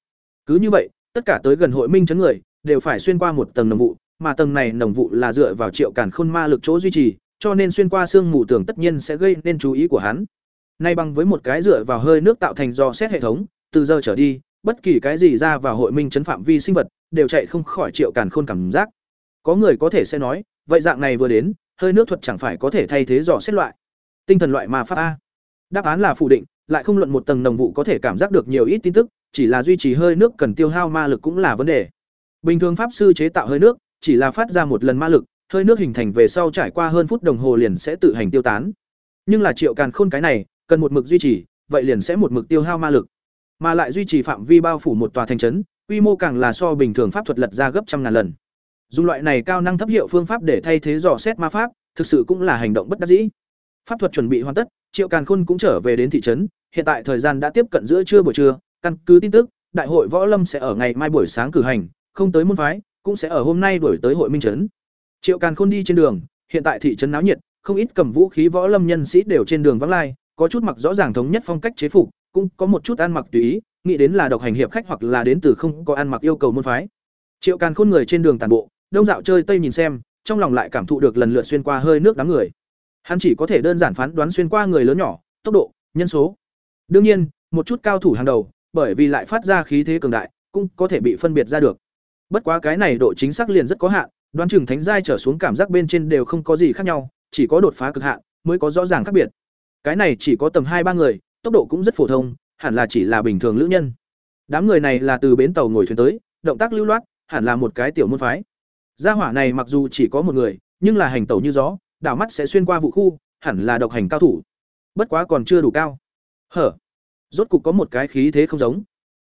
Cứ như vậy, tất cả tới gần hội minh trấn người đều phải xuyên qua một tầng nồng vụ, mà tầng này nồng vụ là dựa vào Triệu Càn Khôn ma lực chỗ duy trì, cho nên xuyên qua xương mù tường tất nhiên sẽ gây nên chú ý của hắn. Nay bằng với một cái dựa vào hơi nước tạo thành do xét hệ thống, từ giờ trở đi, bất kỳ cái gì ra vào hội minh trấn phạm vi sinh vật, đều chạy không khỏi Triệu Càn Khôn cảm giác. Có người có thể sẽ nói, vậy dạng này vừa đến, hơi nước thuật chẳng phải có thể thay thế dò xét loại. Tinh thần loại ma pháp a. Đáp án là phủ định, lại không luận một tầng nồng vụ có thể cảm giác được nhiều ít tin tức, chỉ là duy trì hơi nước cần tiêu hao ma lực cũng là vấn đề. Bình thường pháp sư chế tạo hơi nước, chỉ là phát ra một lần ma lực, hơi nước hình thành về sau trải qua hơn phút đồng hồ liền sẽ tự hành tiêu tán. Nhưng là Triệu Càn Khôn cái này, cần một mực duy trì, vậy liền sẽ một mực tiêu hao ma lực, mà lại duy trì phạm vi bao phủ một tòa thành trấn, quy mô càng là so bình thường pháp thuật lật ra gấp trăm ngàn lần. Dùng loại này cao năng thấp hiệu phương pháp để thay thế dò xét ma pháp, thực sự cũng là hành động bất đắc dĩ. Pháp thuật chuẩn bị hoàn tất, Triệu Càn Khôn cũng trở về đến thị trấn, hiện tại thời gian đã tiếp cận giữa trưa buổi trưa, căn cứ tin tức, đại hội võ lâm sẽ ở ngày mai buổi sáng cử hành, không tới môn phái, cũng sẽ ở hôm nay đuổi tới hội minh trấn. Triệu Càn Khôn đi trên đường, hiện tại thị trấn náo nhiệt, không ít cầm vũ khí võ lâm nhân sĩ đều trên đường vắng lai, có chút mặc rõ ràng thống nhất phong cách chế phục, cũng có một chút ăn mặc tùy ý, nghĩ đến là độc hành hiệp khách hoặc là đến từ không có ăn mặc yêu cầu môn phái. Triệu Càn Khôn người trên đường tàn bộ, đông dạo chơi tây nhìn xem, trong lòng lại cảm thụ được lần lượt xuyên qua hơi nước đám người. Hắn chỉ có thể đơn giản phán đoán xuyên qua người lớn nhỏ, tốc độ, nhân số. Đương nhiên, một chút cao thủ hàng đầu, bởi vì lại phát ra khí thế cường đại, cũng có thể bị phân biệt ra được. Bất quá cái này độ chính xác liền rất có hạn, đoán chừng thánh giai trở xuống cảm giác bên trên đều không có gì khác nhau, chỉ có đột phá cực hạn mới có rõ ràng khác biệt. Cái này chỉ có tầm hai ba người, tốc độ cũng rất phổ thông, hẳn là chỉ là bình thường lữ nhân. Đám người này là từ bến tàu ngồi thuyền tới, động tác lưu loát, hẳn là một cái tiểu môn phái. Gia hỏa này mặc dù chỉ có một người, nhưng là hành tẩu như gió, đảo mắt sẽ xuyên qua vụ khu, hẳn là độc hành cao thủ. Bất quá còn chưa đủ cao. Hở. Rốt cục có một cái khí thế không giống.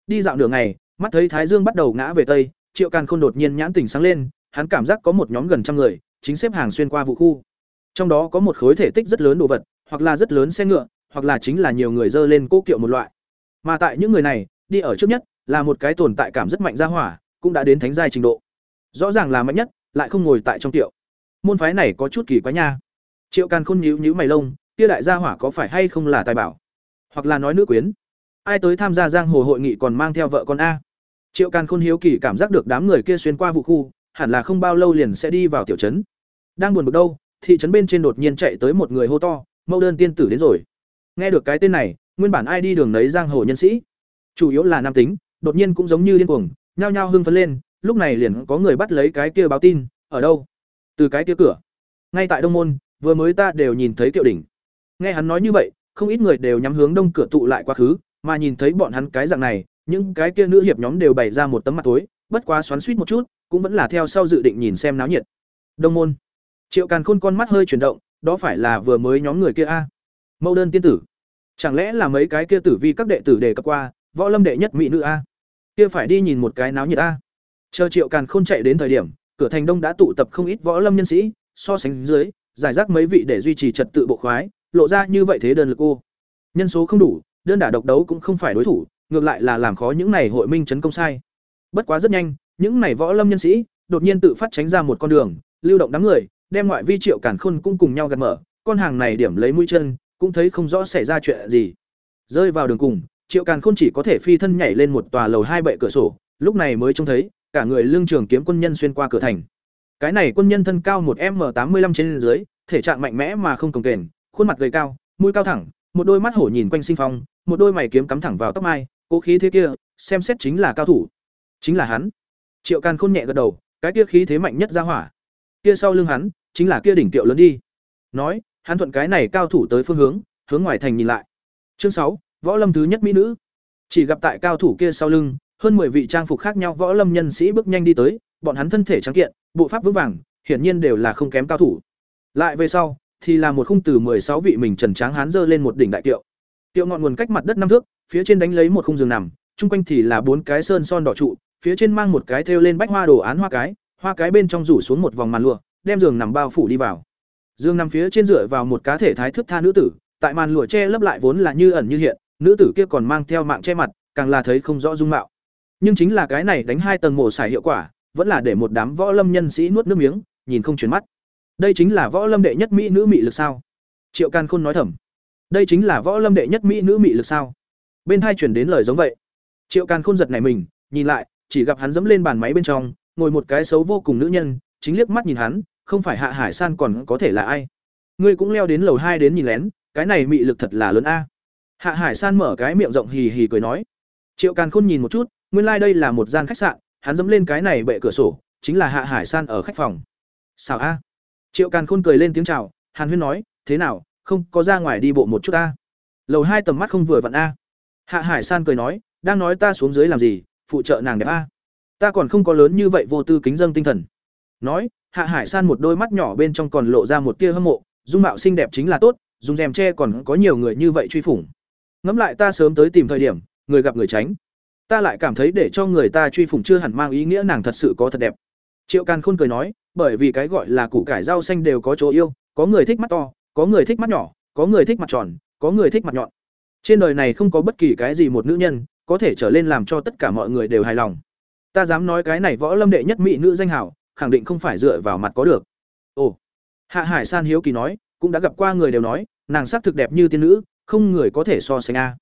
Đi dạo đường ngày, mắt thấy Thái Dương bắt đầu ngã về tây, Triệu Càn Khôn đột nhiên nhãn tỉnh sáng lên, hắn cảm giác có một nhóm gần trăm người, chính xếp hàng xuyên qua vụ khu. Trong đó có một khối thể tích rất lớn đồ vật, hoặc là rất lớn xe ngựa, hoặc là chính là nhiều người dơ lên cố kiệu một loại. Mà tại những người này, đi ở trước nhất, là một cái tồn tại cảm rất mạnh ra hỏa, cũng đã đến thánh giai trình độ. Rõ ràng là mạnh nhất, lại không ngồi tại trong tiệu. Môn phái này có chút kỳ quái nha. Triệu Càn Khôn nhíu nhíu mày lông, kia đại gia hỏa có phải hay không là tài bảo, hoặc là nói nữ quyến? Ai tới tham gia giang hồ hội nghị còn mang theo vợ con a? Triệu Càn Khôn hiếu kỳ cảm giác được đám người kia xuyên qua vụ khu, hẳn là không bao lâu liền sẽ đi vào tiểu trấn. Đang buồn bực đâu, thị trấn bên trên đột nhiên chạy tới một người hô to, mẫu đơn tiên tử đến rồi." Nghe được cái tên này, nguyên bản ai đi đường nấy giang hồ nhân sĩ, chủ yếu là nam tính, đột nhiên cũng giống như điên cuồng, nhao nhao hưng phấn lên, lúc này liền có người bắt lấy cái kia báo tin, "Ở đâu?" "Từ cái kia cửa." "Ngay tại Đông môn, vừa mới ta đều nhìn thấy Kiệu đỉnh." Nghe hắn nói như vậy, không ít người đều nhắm hướng đông cửa tụ lại quá khứ, mà nhìn thấy bọn hắn cái dạng này, những cái kia nữ hiệp nhóm đều bày ra một tấm mặt tối, bất quá xoắn xuýt một chút, cũng vẫn là theo sau dự định nhìn xem náo nhiệt. Đông môn. Triệu Càn Khôn con mắt hơi chuyển động, đó phải là vừa mới nhóm người kia a. Mẫu đơn tiên tử. Chẳng lẽ là mấy cái kia tử vi các đệ tử đề cập qua, võ lâm đệ nhất mỹ nữ a? Kia phải đi nhìn một cái náo nhiệt a. Chờ Triệu Càn Khôn chạy đến thời điểm, cửa thành đông đã tụ tập không ít võ lâm nhân sĩ, so sánh dưới, giải rác mấy vị để duy trì trật tự bộ khoái, lộ ra như vậy thế đơn lực ô Nhân số không đủ, đơn đả độc đấu cũng không phải đối thủ, ngược lại là làm khó những này hội minh chấn công sai. Bất quá rất nhanh, những này võ lâm nhân sĩ đột nhiên tự phát tránh ra một con đường, lưu động đám người, đem ngoại vi Triệu Cản Khôn cũng cùng nhau gạt mở, con hàng này điểm lấy mũi chân, cũng thấy không rõ xảy ra chuyện gì. Rơi vào đường cùng, Triệu Càn Khôn chỉ có thể phi thân nhảy lên một tòa lầu hai bệ cửa sổ, lúc này mới trông thấy cả người lương trường kiếm quân nhân xuyên qua cửa thành. Cái này quân nhân thân cao một m tám mươi 85 trên dưới, thể trạng mạnh mẽ mà không cồng kềnh, khuôn mặt gầy cao, mũi cao thẳng, một đôi mắt hổ nhìn quanh sinh phong, một đôi mày kiếm cắm thẳng vào tóc mai, cố khí thế kia, xem xét chính là cao thủ. Chính là hắn. Triệu Càn Khôn nhẹ gật đầu, cái kia khí thế mạnh nhất ra hỏa. Kia sau lưng hắn, chính là kia đỉnh tiệu lớn đi. Nói, hắn thuận cái này cao thủ tới phương hướng, hướng ngoài thành nhìn lại. Chương sáu, Võ Lâm thứ nhất mỹ nữ. Chỉ gặp tại cao thủ kia sau lưng, hơn 10 vị trang phục khác nhau võ lâm nhân sĩ bước nhanh đi tới, bọn hắn thân thể trắng kiện, bộ pháp vững vàng, hiển nhiên đều là không kém cao thủ. Lại về sau, thì là một khung từ 16 vị mình trần tráng hán dơ lên một đỉnh đại kiệu. Kiệu ngọn nguồn cách mặt đất năm thước, phía trên đánh lấy một khung giường nằm, chung quanh thì là bốn cái sơn son đỏ trụ, phía trên mang một cái thêu lên bách hoa đồ án hoa cái, hoa cái bên trong rủ xuống một vòng màn lụa, đem giường nằm bao phủ đi vào. Dương nằm phía trên dựa vào một cá thể thái thức tha nữ tử, tại màn lụa che lấp lại vốn là như ẩn như hiện, nữ tử kia còn mang theo mạng che mặt, càng là thấy không rõ dung mạo. Nhưng chính là cái này đánh hai tầng mổ xài hiệu quả, vẫn là để một đám võ lâm nhân sĩ nuốt nước miếng, nhìn không chuyển mắt. Đây chính là võ lâm đệ nhất mỹ nữ mị lực sao? Triệu Can Khôn nói thầm. Đây chính là võ lâm đệ nhất mỹ nữ mị lực sao? Bên hai chuyển đến lời giống vậy. Triệu Can Khôn giật này mình, nhìn lại, chỉ gặp hắn dẫm lên bàn máy bên trong, ngồi một cái xấu vô cùng nữ nhân, chính liếc mắt nhìn hắn, không phải Hạ Hải San còn có thể là ai? Ngươi cũng leo đến lầu hai đến nhìn lén, cái này mị lực thật là lớn a. Hạ Hải San mở cái miệng rộng hì hì cười nói. Triệu Càn Khôn nhìn một chút, nguyên lai like đây là một gian khách sạn, hắn dẫm lên cái này bệ cửa sổ, chính là Hạ Hải San ở khách phòng. Sao a? Triệu Càn Khôn cười lên tiếng chào, Hàn Huyên nói, "Thế nào, không có ra ngoài đi bộ một chút a?" Lầu hai tầm mắt không vừa vặn a. Hạ Hải San cười nói, "Đang nói ta xuống dưới làm gì, phụ trợ nàng đẹp a. Ta còn không có lớn như vậy vô tư kính dâng tinh thần." Nói, Hạ Hải San một đôi mắt nhỏ bên trong còn lộ ra một tia hâm mộ, dung mạo xinh đẹp chính là tốt, dùng rèm tre còn có nhiều người như vậy truy phủng. Ngẫm lại ta sớm tới tìm thời điểm, người gặp người tránh. Ta lại cảm thấy để cho người ta truy phủng chưa hẳn mang ý nghĩa nàng thật sự có thật đẹp. Triệu Càn Khôn cười nói, bởi vì cái gọi là củ cải rau xanh đều có chỗ yêu, có người thích mắt to, có người thích mắt nhỏ, có người thích mặt tròn, có người thích mặt nhọn. Trên đời này không có bất kỳ cái gì một nữ nhân có thể trở lên làm cho tất cả mọi người đều hài lòng ta dám nói cái này võ lâm đệ nhất mỹ nữ danh hảo khẳng định không phải dựa vào mặt có được ồ hạ hải san hiếu kỳ nói cũng đã gặp qua người đều nói nàng sắc thực đẹp như tiên nữ không người có thể so sánh a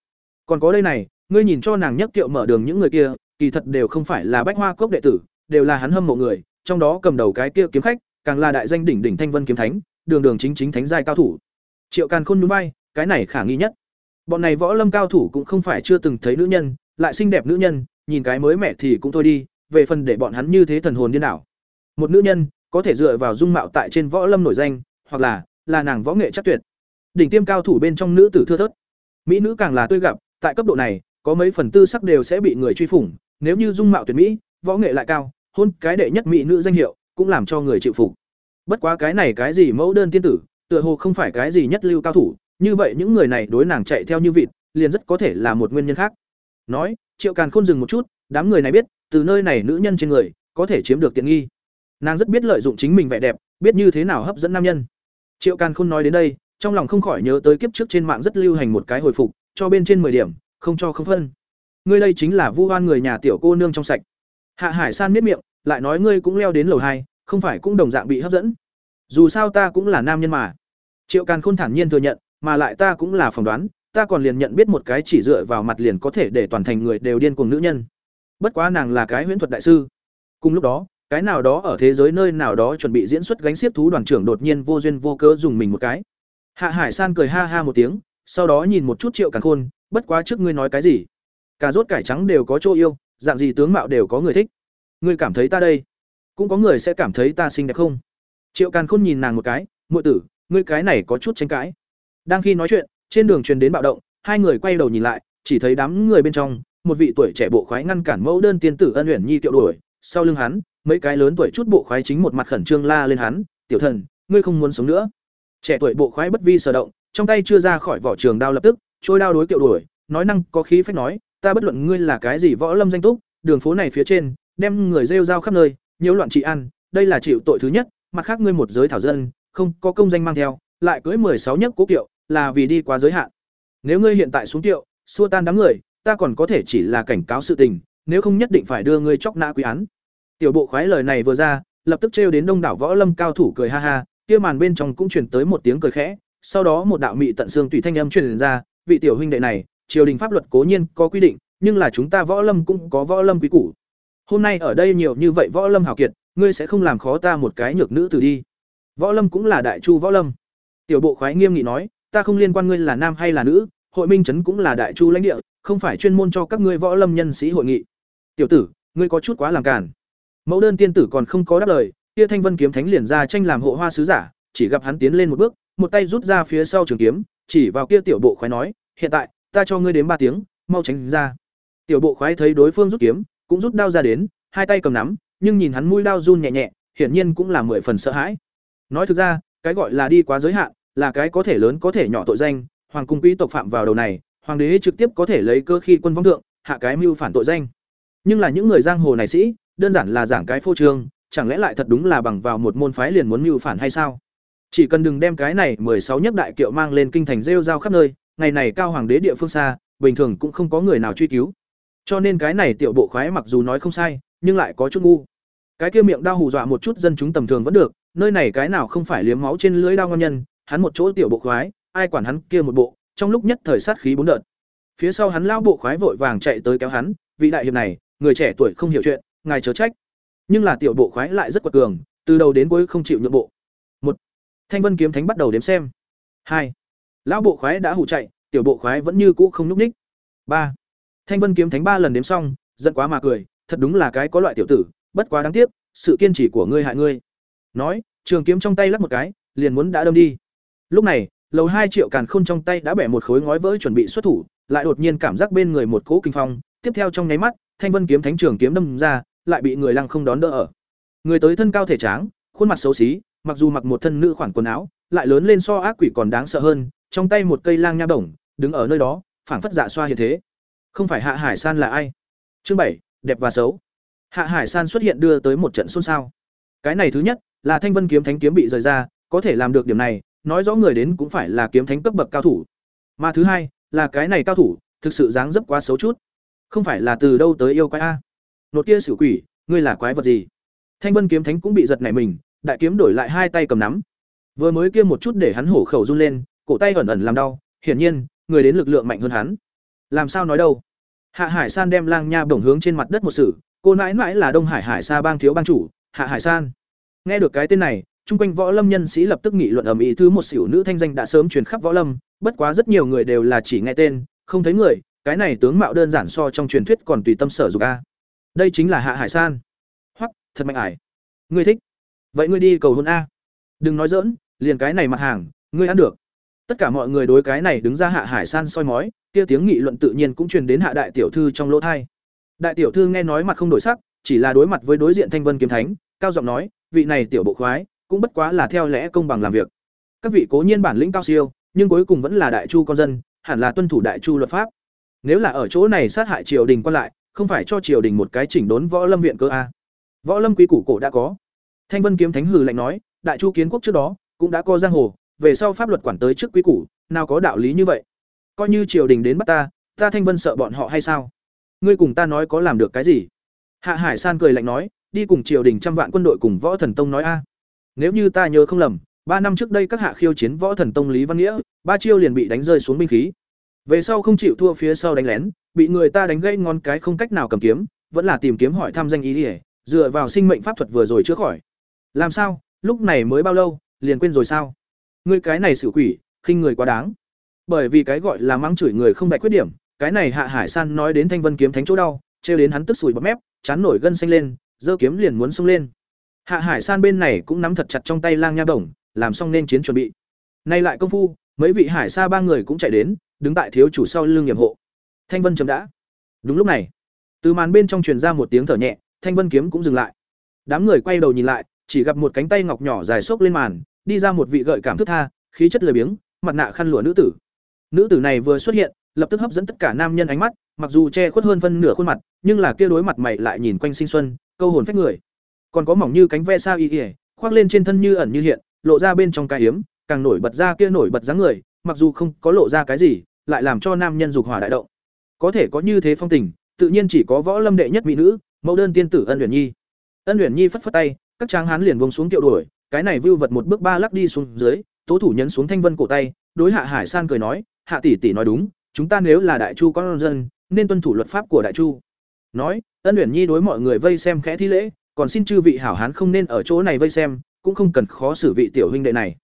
còn có đây này ngươi nhìn cho nàng nhất kiệu mở đường những người kia, kỳ thật đều không phải là bách hoa cốc đệ tử, đều là hắn hâm mộ người, trong đó cầm đầu cái kia kiếm khách, càng là đại danh đỉnh đỉnh thanh vân kiếm thánh, đường đường chính chính thánh giai cao thủ. Triệu càn khôn núi bay cái này khả nghi nhất. Bọn này võ lâm cao thủ cũng không phải chưa từng thấy nữ nhân, lại xinh đẹp nữ nhân, nhìn cái mới mẹ thì cũng thôi đi, về phần để bọn hắn như thế thần hồn điên đảo. Một nữ nhân, có thể dựa vào dung mạo tại trên võ lâm nổi danh, hoặc là là nàng võ nghệ chắc tuyệt. Đỉnh tiêm cao thủ bên trong nữ tử thưa thớt. Mỹ nữ càng là tươi gặp, tại cấp độ này có mấy phần tư sắc đều sẽ bị người truy phủng, nếu như dung mạo tuyệt mỹ, võ nghệ lại cao, hôn cái đệ nhất mỹ nữ danh hiệu, cũng làm cho người chịu phục. Bất quá cái này cái gì mẫu đơn tiên tử, tựa hồ không phải cái gì nhất lưu cao thủ, như vậy những người này đối nàng chạy theo như vịt, liền rất có thể là một nguyên nhân khác. Nói, triệu càn khôn dừng một chút, đám người này biết, từ nơi này nữ nhân trên người, có thể chiếm được tiện nghi. Nàng rất biết lợi dụng chính mình vẻ đẹp, biết như thế nào hấp dẫn nam nhân. Triệu càn khôn nói đến đây, trong lòng không khỏi nhớ tới kiếp trước trên mạng rất lưu hành một cái hồi phục, cho bên trên 10 điểm không cho không phân. Ngươi đây chính là vu oan người nhà tiểu cô nương trong sạch. Hạ hải san miết miệng, lại nói ngươi cũng leo đến lầu hai, không phải cũng đồng dạng bị hấp dẫn. Dù sao ta cũng là nam nhân mà. Triệu càn khôn thản nhiên thừa nhận, mà lại ta cũng là phỏng đoán, ta còn liền nhận biết một cái chỉ dựa vào mặt liền có thể để toàn thành người đều điên cuồng nữ nhân. Bất quá nàng là cái huyễn thuật đại sư. Cùng lúc đó, cái nào đó ở thế giới nơi nào đó chuẩn bị diễn xuất gánh xiếp thú đoàn trưởng đột nhiên vô duyên vô cớ dùng mình một cái. Hạ hải san cười ha ha một tiếng sau đó nhìn một chút triệu càn khôn, bất quá trước ngươi nói cái gì? Cà rốt cải trắng đều có chỗ yêu, dạng gì tướng mạo đều có người thích. Ngươi cảm thấy ta đây, cũng có người sẽ cảm thấy ta xinh đẹp không? Triệu càn khôn nhìn nàng một cái, muội tử, ngươi cái này có chút tranh cãi. Đang khi nói chuyện, trên đường truyền đến bạo động, hai người quay đầu nhìn lại, chỉ thấy đám người bên trong, một vị tuổi trẻ bộ khoái ngăn cản mẫu đơn tiên tử ân uyển nhi tiệu đuổi. Sau lưng hắn, mấy cái lớn tuổi chút bộ khoái chính một mặt khẩn trương la lên hắn, tiểu thần, ngươi không muốn sống nữa. Trẻ tuổi bộ khoái bất vi sở động trong tay chưa ra khỏi vỏ trường đao lập tức, trôi đao đối kiệu đuổi, nói năng có khí phách nói, ta bất luận ngươi là cái gì võ lâm danh túc, đường phố này phía trên, đem người rêu rao khắp nơi, nhiễu loạn trị an, đây là chịu tội thứ nhất, mặt khác ngươi một giới thảo dân, không có công danh mang theo, lại cưới mười sáu nhất cố kiệu, là vì đi quá giới hạn. Nếu ngươi hiện tại xuống kiệu, xua tan đám người, ta còn có thể chỉ là cảnh cáo sự tình, nếu không nhất định phải đưa ngươi chóc nã quý án. Tiểu bộ khoái lời này vừa ra, lập tức trêu đến đông đảo võ lâm cao thủ cười ha ha, kia màn bên trong cũng truyền tới một tiếng cười khẽ sau đó một đạo mị tận xương tùy thanh âm truyền ra, vị tiểu huynh đệ này, triều đình pháp luật cố nhiên có quy định, nhưng là chúng ta võ lâm cũng có võ lâm quý củ. Hôm nay ở đây nhiều như vậy võ lâm hào kiệt, ngươi sẽ không làm khó ta một cái nhược nữ tử đi. Võ lâm cũng là đại chu võ lâm. Tiểu bộ khoái nghiêm nghị nói, ta không liên quan ngươi là nam hay là nữ, hội minh trấn cũng là đại chu lãnh địa, không phải chuyên môn cho các ngươi võ lâm nhân sĩ hội nghị. Tiểu tử, ngươi có chút quá làm cản mẫu đơn tiên tử còn không có đáp lời, kia thanh vân kiếm thánh liền ra tranh làm hộ hoa sứ giả, chỉ gặp hắn tiến lên một bước một tay rút ra phía sau trường kiếm, chỉ vào kia tiểu bộ khoái nói, hiện tại, ta cho ngươi đến ba tiếng, mau tránh ra. Tiểu bộ khoái thấy đối phương rút kiếm, cũng rút đao ra đến, hai tay cầm nắm, nhưng nhìn hắn mũi đao run nhẹ nhẹ, hiển nhiên cũng là mười phần sợ hãi. Nói thực ra, cái gọi là đi quá giới hạn, là cái có thể lớn có thể nhỏ tội danh, hoàng cung quý tộc phạm vào đầu này, hoàng đế trực tiếp có thể lấy cơ khi quân vong thượng, hạ cái mưu phản tội danh. Nhưng là những người giang hồ này sĩ, đơn giản là giảng cái phô trương, chẳng lẽ lại thật đúng là bằng vào một môn phái liền muốn mưu phản hay sao? Chỉ cần đừng đem cái này mười sáu nhất đại kiệu mang lên kinh thành rêu rao khắp nơi, ngày này cao hoàng đế địa phương xa, bình thường cũng không có người nào truy cứu. Cho nên cái này tiểu bộ khoái mặc dù nói không sai, nhưng lại có chút ngu. Cái kia miệng đau hù dọa một chút dân chúng tầm thường vẫn được, nơi này cái nào không phải liếm máu trên lưỡi đao ngon nhân, hắn một chỗ tiểu bộ khoái, ai quản hắn kia một bộ, trong lúc nhất thời sát khí bốn đợt. Phía sau hắn lao bộ khoái vội vàng chạy tới kéo hắn, vị đại hiệp này, người trẻ tuổi không hiểu chuyện, ngài chớ trách. Nhưng là tiểu bộ khoái lại rất quật cường, từ đầu đến cuối không chịu nhượng bộ thanh vân kiếm thánh bắt đầu đếm xem. Hai. Lão bộ khoái đã hủ chạy, tiểu bộ khoái vẫn như cũ không núp ních. Ba. Thanh vân kiếm thánh ba lần đếm xong, giận quá mà cười, thật đúng là cái có loại tiểu tử, bất quá đáng tiếc, sự kiên trì của ngươi hại ngươi. Nói, trường kiếm trong tay lắc một cái, liền muốn đã đâm đi. Lúc này, lầu hai triệu càn khôn trong tay đã bẻ một khối ngói vỡ chuẩn bị xuất thủ, lại đột nhiên cảm giác bên người một cỗ kinh phong. Tiếp theo trong nháy mắt, thanh vân kiếm thánh trường kiếm đâm ra, lại bị người lăng không đón đỡ ở. Người tới thân cao thể tráng, khuôn mặt xấu xí mặc dù mặc một thân nữ khoản quần áo, lại lớn lên so ác quỷ còn đáng sợ hơn, trong tay một cây lang nha bổng, đứng ở nơi đó, phảng phất dạ xoa hiện thế. Không phải hạ hải san là ai? Chương bảy, đẹp và xấu. Hạ hải san xuất hiện đưa tới một trận xôn xao. Cái này thứ nhất, là thanh vân kiếm thánh kiếm bị rời ra, có thể làm được điểm này, nói rõ người đến cũng phải là kiếm thánh cấp bậc cao thủ. Mà thứ hai, là cái này cao thủ, thực sự dáng dấp quá xấu chút. Không phải là từ đâu tới yêu quái a? Nột kia sử quỷ, ngươi là quái vật gì? Thanh vân kiếm thánh cũng bị giật nảy mình đại kiếm đổi lại hai tay cầm nắm. Vừa mới kia một chút để hắn hổ khẩu run lên, cổ tay ẩn ẩn làm đau, hiển nhiên, người đến lực lượng mạnh hơn hắn. Làm sao nói đâu? Hạ hải san đem lang nha bổng hướng trên mặt đất một sự, cô nãi nãi là đông hải hải sa bang thiếu bang chủ, hạ hải san. Nghe được cái tên này, chung quanh võ lâm nhân sĩ lập tức nghị luận ầm ĩ thứ một xỉu nữ thanh danh đã sớm truyền khắp võ lâm, bất quá rất nhiều người đều là chỉ nghe tên, không thấy người, cái này tướng mạo đơn giản so trong truyền thuyết còn tùy tâm sở dục a. Đây chính là hạ hải san. Hoắc, thật mạnh ải. Ngươi thích vậy ngươi đi cầu hôn a. Đừng nói dỡn liền cái này mặt hàng, ngươi ăn được. Tất cả mọi người đối cái này đứng ra hạ hải san soi mói, kia tiếng nghị luận tự nhiên cũng truyền đến hạ đại tiểu thư trong lỗ thai. Đại tiểu thư nghe nói mặt không đổi sắc, chỉ là đối mặt với đối diện thanh vân kiếm thánh, cao giọng nói, vị này tiểu bộ khoái, cũng bất quá là theo lẽ công bằng làm việc. Các vị cố nhiên bản lĩnh cao siêu, nhưng cuối cùng vẫn là đại chu con dân, hẳn là tuân thủ đại chu luật pháp. Nếu là ở chỗ này sát hại triều đình quan lại, không phải cho triều đình một cái chỉnh đốn võ lâm viện cơ a. Võ lâm quy củ cổ đã có thanh vân kiếm thánh hừ lạnh nói đại chu kiến quốc trước đó cũng đã có giang hồ về sau pháp luật quản tới trước quy củ nào có đạo lý như vậy? Coi như triều đình đến bắt ta ta thanh vân sợ bọn họ hay sao? Ngươi cùng ta nói có làm được cái gì? Hạ hải san cười lạnh nói đi cùng triều đình trăm vạn quân đội cùng võ thần tông nói a. Nếu như ta nhớ không lầm ba năm trước đây các hạ khiêu chiến võ thần tông lý văn nghĩa ba chiêu liền bị đánh rơi xuống binh khí. Về sau không chịu thua phía sau đánh lén bị người ta đánh gãy ngón cái không cách nào cầm kiếm vẫn là tìm kiếm hỏi thăm danh ý đi, dựa vào sinh mệnh pháp thuật vừa rồi chữa khỏi làm sao? Lúc này mới bao lâu? Liền quên rồi sao? Ngươi cái này xử quỷ, khinh người quá đáng. Bởi vì cái gọi là mắng chửi người không đại khuyết điểm, cái này hạ hải san nói đến thanh vân kiếm thánh chỗ đau, trêu đến hắn tức sủi bọt mép, chán nổi gân xanh lên, giơ kiếm liền muốn xông lên. Hạ hải san bên này cũng nắm thật chặt trong tay lang nha bổng, làm xong nên chiến chuẩn bị. Nay lại công phu, mấy vị hải sa ba người cũng chạy đến, đứng tại thiếu chủ sau lưng nhiệm hộ. Thanh vân chấm đã. Đúng lúc này, từ màn bên trong truyền ra một tiếng thở nhẹ, thanh vân kiếm cũng dừng lại. Đám người quay đầu nhìn lại chỉ gặp một cánh tay ngọc nhỏ dài xốc lên màn đi ra một vị gợi cảm thức tha khí chất lười biếng mặt nạ khăn lụa nữ tử. Nữ tử này vừa xuất hiện lập tức hấp dẫn tất cả nam nhân ánh mắt mặc dù che khuất hơn phân nửa khuôn mặt nhưng là kia đối mặt mày lại nhìn quanh sinh xuân câu hồn phách người. Còn có mỏng như cánh ve sa y y, khoác lên trên thân như ẩn như hiện lộ ra bên trong cái hiếm càng nổi bật ra kia nổi bật dáng người mặc dù không có lộ ra cái gì lại làm cho nam nhân dục hỏa đại động. Có thể có như thế phong tình tự nhiên chỉ có võ lâm đệ nhất mỹ nữ mẫu đơn tiên tử ân uyển nhi. Ân uyển nhi phất phất tay các tráng hán liền buông xuống tiệu đuổi, cái này vưu vật một bước ba lắc đi xuống dưới, tố thủ nhấn xuống thanh vân cổ tay, đối hạ hải san cười nói, hạ tỷ tỷ nói đúng, chúng ta nếu là đại chu con dân, nên tuân thủ luật pháp của đại chu. Nói, ân Uyển nhi đối mọi người vây xem khẽ thi lễ, còn xin chư vị hảo hán không nên ở chỗ này vây xem, cũng không cần khó xử vị tiểu huynh đệ này.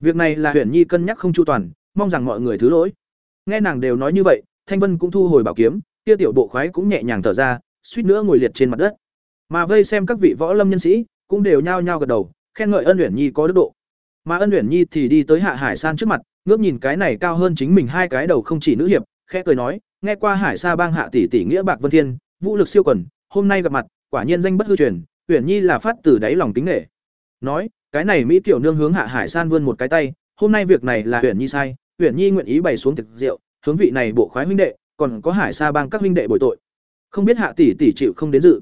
Việc này là huyền nhi cân nhắc không chu toàn, mong rằng mọi người thứ lỗi. Nghe nàng đều nói như vậy, thanh vân cũng thu hồi bảo kiếm, kia tiểu bộ khoái cũng nhẹ nhàng thở ra, suýt nữa ngồi liệt trên mặt đất. Mà vây xem các vị võ lâm nhân sĩ cũng đều nhao nhao gật đầu, khen ngợi ân luyện nhi có đức độ. Mà ân luyện nhi thì đi tới hạ hải san trước mặt, ngước nhìn cái này cao hơn chính mình hai cái đầu không chỉ nữ hiệp, khẽ cười nói, nghe qua hải sa bang hạ tỷ tỷ nghĩa bạc vân thiên, vũ lực siêu quần, hôm nay gặp mặt, quả nhiên danh bất hư truyền, uyển nhi là phát từ đáy lòng kính nghệ nói, cái này mỹ tiểu nương hướng hạ hải san vươn một cái tay, hôm nay việc này là uyển nhi sai, uyển nhi nguyện ý bày xuống thực rượu, hướng vị này bộ khoái huynh đệ, còn có hải sa bang các huynh đệ bồi tội. Không biết hạ tỷ tỷ chịu không đến dự.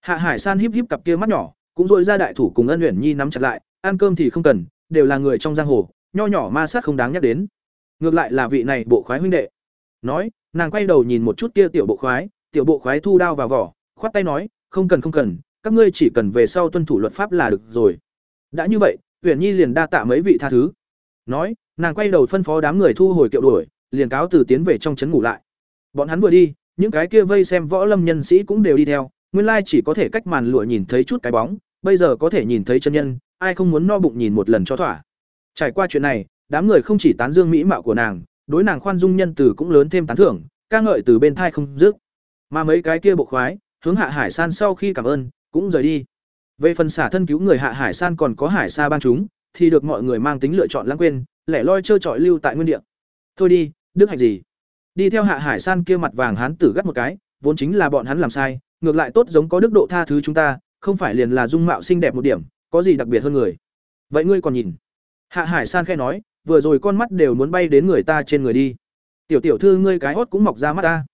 Hạ hải san híp híp cặp kia mắt nhỏ cũng dội ra đại thủ cùng ân uyển nhi nắm chặt lại, ăn cơm thì không cần, đều là người trong giang hồ, nho nhỏ ma sát không đáng nhắc đến. Ngược lại là vị này bộ khoái huynh đệ. Nói, nàng quay đầu nhìn một chút kia tiểu bộ khoái, tiểu bộ khoái thu đao vào vỏ, khoát tay nói, không cần không cần, các ngươi chỉ cần về sau tuân thủ luật pháp là được rồi. Đã như vậy huyền nhi liền đa tạ mấy vị tha thứ. Nói, nàng quay đầu phân phó đám người thu hồi kiệu đuổi, liền cáo từ tiến về trong trấn ngủ lại. Bọn hắn vừa đi, những cái kia vây xem võ lâm nhân sĩ cũng đều đi theo, nguyên lai chỉ có thể cách màn lụa nhìn thấy chút cái bóng bây giờ có thể nhìn thấy chân nhân, ai không muốn no bụng nhìn một lần cho thỏa? Trải qua chuyện này, đám người không chỉ tán dương mỹ mạo của nàng, đối nàng khoan dung nhân từ cũng lớn thêm tán thưởng, ca ngợi từ bên thai không dứt. Mà mấy cái kia bộ khoái, hướng hạ hải san sau khi cảm ơn, cũng rời đi. Về phần xả thân cứu người hạ hải san còn có hải sa ban chúng, thì được mọi người mang tính lựa chọn lãng quên, lẻ loi trơ trọi lưu tại nguyên địa. Thôi đi, đức hạnh gì? Đi theo hạ hải san kia mặt vàng hán tử gắt một cái, vốn chính là bọn hắn làm sai, ngược lại tốt giống có đức độ tha thứ chúng ta không phải liền là dung mạo xinh đẹp một điểm, có gì đặc biệt hơn người? Vậy ngươi còn nhìn? Hạ hải san khẽ nói, vừa rồi con mắt đều muốn bay đến người ta trên người đi. Tiểu tiểu thư ngươi cái hót cũng mọc ra mắt ta.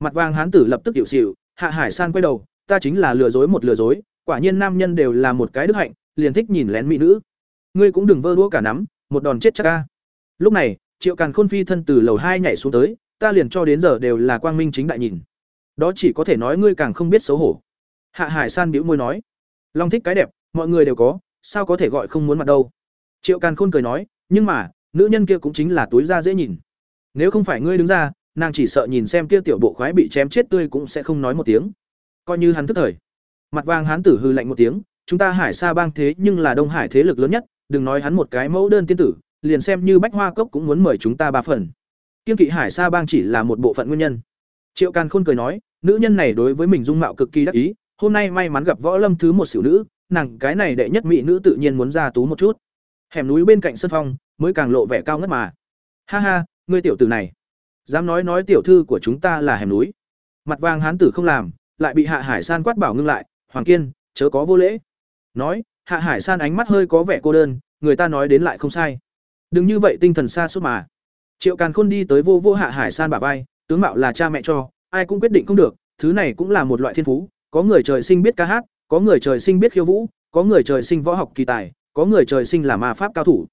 Mặt vàng hán tử lập tức tiểu xịu hạ hải san quay đầu, ta chính là lừa dối một lừa dối, quả nhiên nam nhân đều là một cái đức hạnh, liền thích nhìn lén mỹ nữ. Ngươi cũng đừng vơ đũa cả nắm, một đòn chết chắc ca lúc này, triệu càn khôn phi thân từ lầu hai nhảy xuống tới, ta liền cho đến giờ đều là quang minh chính đại nhìn. Đó chỉ có thể nói ngươi càng không biết xấu hổ hạ hải san bĩu môi nói, long thích cái đẹp, mọi người đều có, sao có thể gọi không muốn mặt đâu? Triệu càn khôn cười nói, nhưng mà, nữ nhân kia cũng chính là túi da dễ nhìn. Nếu không phải ngươi đứng ra, nàng chỉ sợ nhìn xem kia tiểu bộ khoái bị chém chết tươi cũng sẽ không nói một tiếng. Coi như hắn tức thời. Mặt vàng hán tử hư lạnh một tiếng, chúng ta hải sa bang thế nhưng là đông hải thế lực lớn nhất, đừng nói hắn một cái mẫu đơn tiên tử, liền xem như bách hoa cốc cũng muốn mời chúng ta ba phần. Kiên kỵ hải sa bang chỉ là một bộ phận nguyên nhân. Triệu càn khôn cười nói, nữ nhân này đối với mình dung mạo cực kỳ đắc ý hôm nay may mắn gặp võ lâm thứ một xỉu nữ, nàng cái này đệ nhất mỹ nữ tự nhiên muốn ra tú một chút. Hẻm núi bên cạnh sân phong, mới càng lộ vẻ cao ngất mà. Ha ha, ngươi tiểu tử này. Dám nói nói tiểu thư của chúng ta là hẻm núi. Mặt vàng hán tử không làm, lại bị hạ hải san quát bảo ngưng lại, hoàng kiên, chớ có vô lễ. Nói, hạ hải san ánh mắt hơi có vẻ cô đơn, người ta nói đến lại không sai. Đừng như vậy tinh thần xa suốt mà. Triệu càn khôn đi tới vô vô hạ hải san bả vai, tướng mạo là cha mẹ cho, ai cũng quyết định không được, thứ này cũng là một loại thiên phú có người trời sinh biết ca hát, có người trời sinh biết khiêu vũ, có người trời sinh võ học kỳ tài, có người trời sinh là ma pháp cao thủ.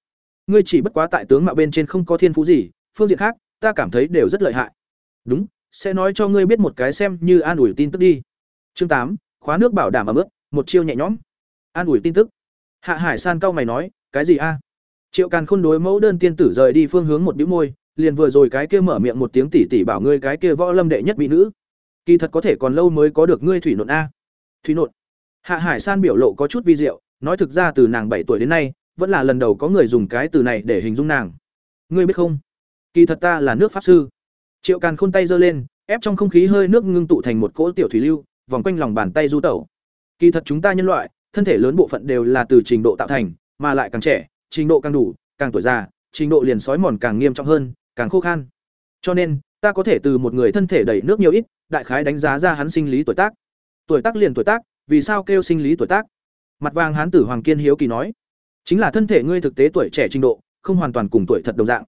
Ngươi chỉ bất quá tại tướng mạo bên trên không có thiên phú gì, phương diện khác, ta cảm thấy đều rất lợi hại. Đúng, sẽ nói cho ngươi biết một cái xem như an ủi tin tức đi. Chương tám, khóa nước bảo đảm ở mức một chiêu nhẹ nhõm. An ủi tin tức. Hạ hải san cao mày nói, cái gì a? Triệu càn khôn đối mẫu đơn tiên tử rời đi phương hướng một bĩu môi, liền vừa rồi cái kia mở miệng một tiếng tỉ tỉ bảo ngươi cái kia võ lâm đệ nhất mỹ nữ kỳ thật có thể còn lâu mới có được ngươi thủy nộn a. Thủy nộn. Hạ hải san biểu lộ có chút vi diệu, nói thực ra từ nàng bảy tuổi đến nay, vẫn là lần đầu có người dùng cái từ này để hình dung nàng. Ngươi biết không? Kỳ thật ta là nước pháp sư. Triệu càn khôn tay giơ lên, ép trong không khí hơi nước ngưng tụ thành một cỗ tiểu thủy lưu, vòng quanh lòng bàn tay du tẩu. Kỳ thật chúng ta nhân loại, thân thể lớn bộ phận đều là từ trình độ tạo thành, mà lại càng trẻ, trình độ càng đủ, càng tuổi già, trình độ liền sói mòn càng nghiêm trọng hơn, càng khô khan. Cho nên, ta có thể từ một người thân thể đẩy nước nhiều ít đại khái đánh giá ra hắn sinh lý tuổi tác. Tuổi tác liền tuổi tác, vì sao kêu sinh lý tuổi tác? Mặt vàng hán tử hoàng kiên hiếu kỳ nói, chính là thân thể ngươi thực tế tuổi trẻ trình độ, không hoàn toàn cùng tuổi thật đồng dạng.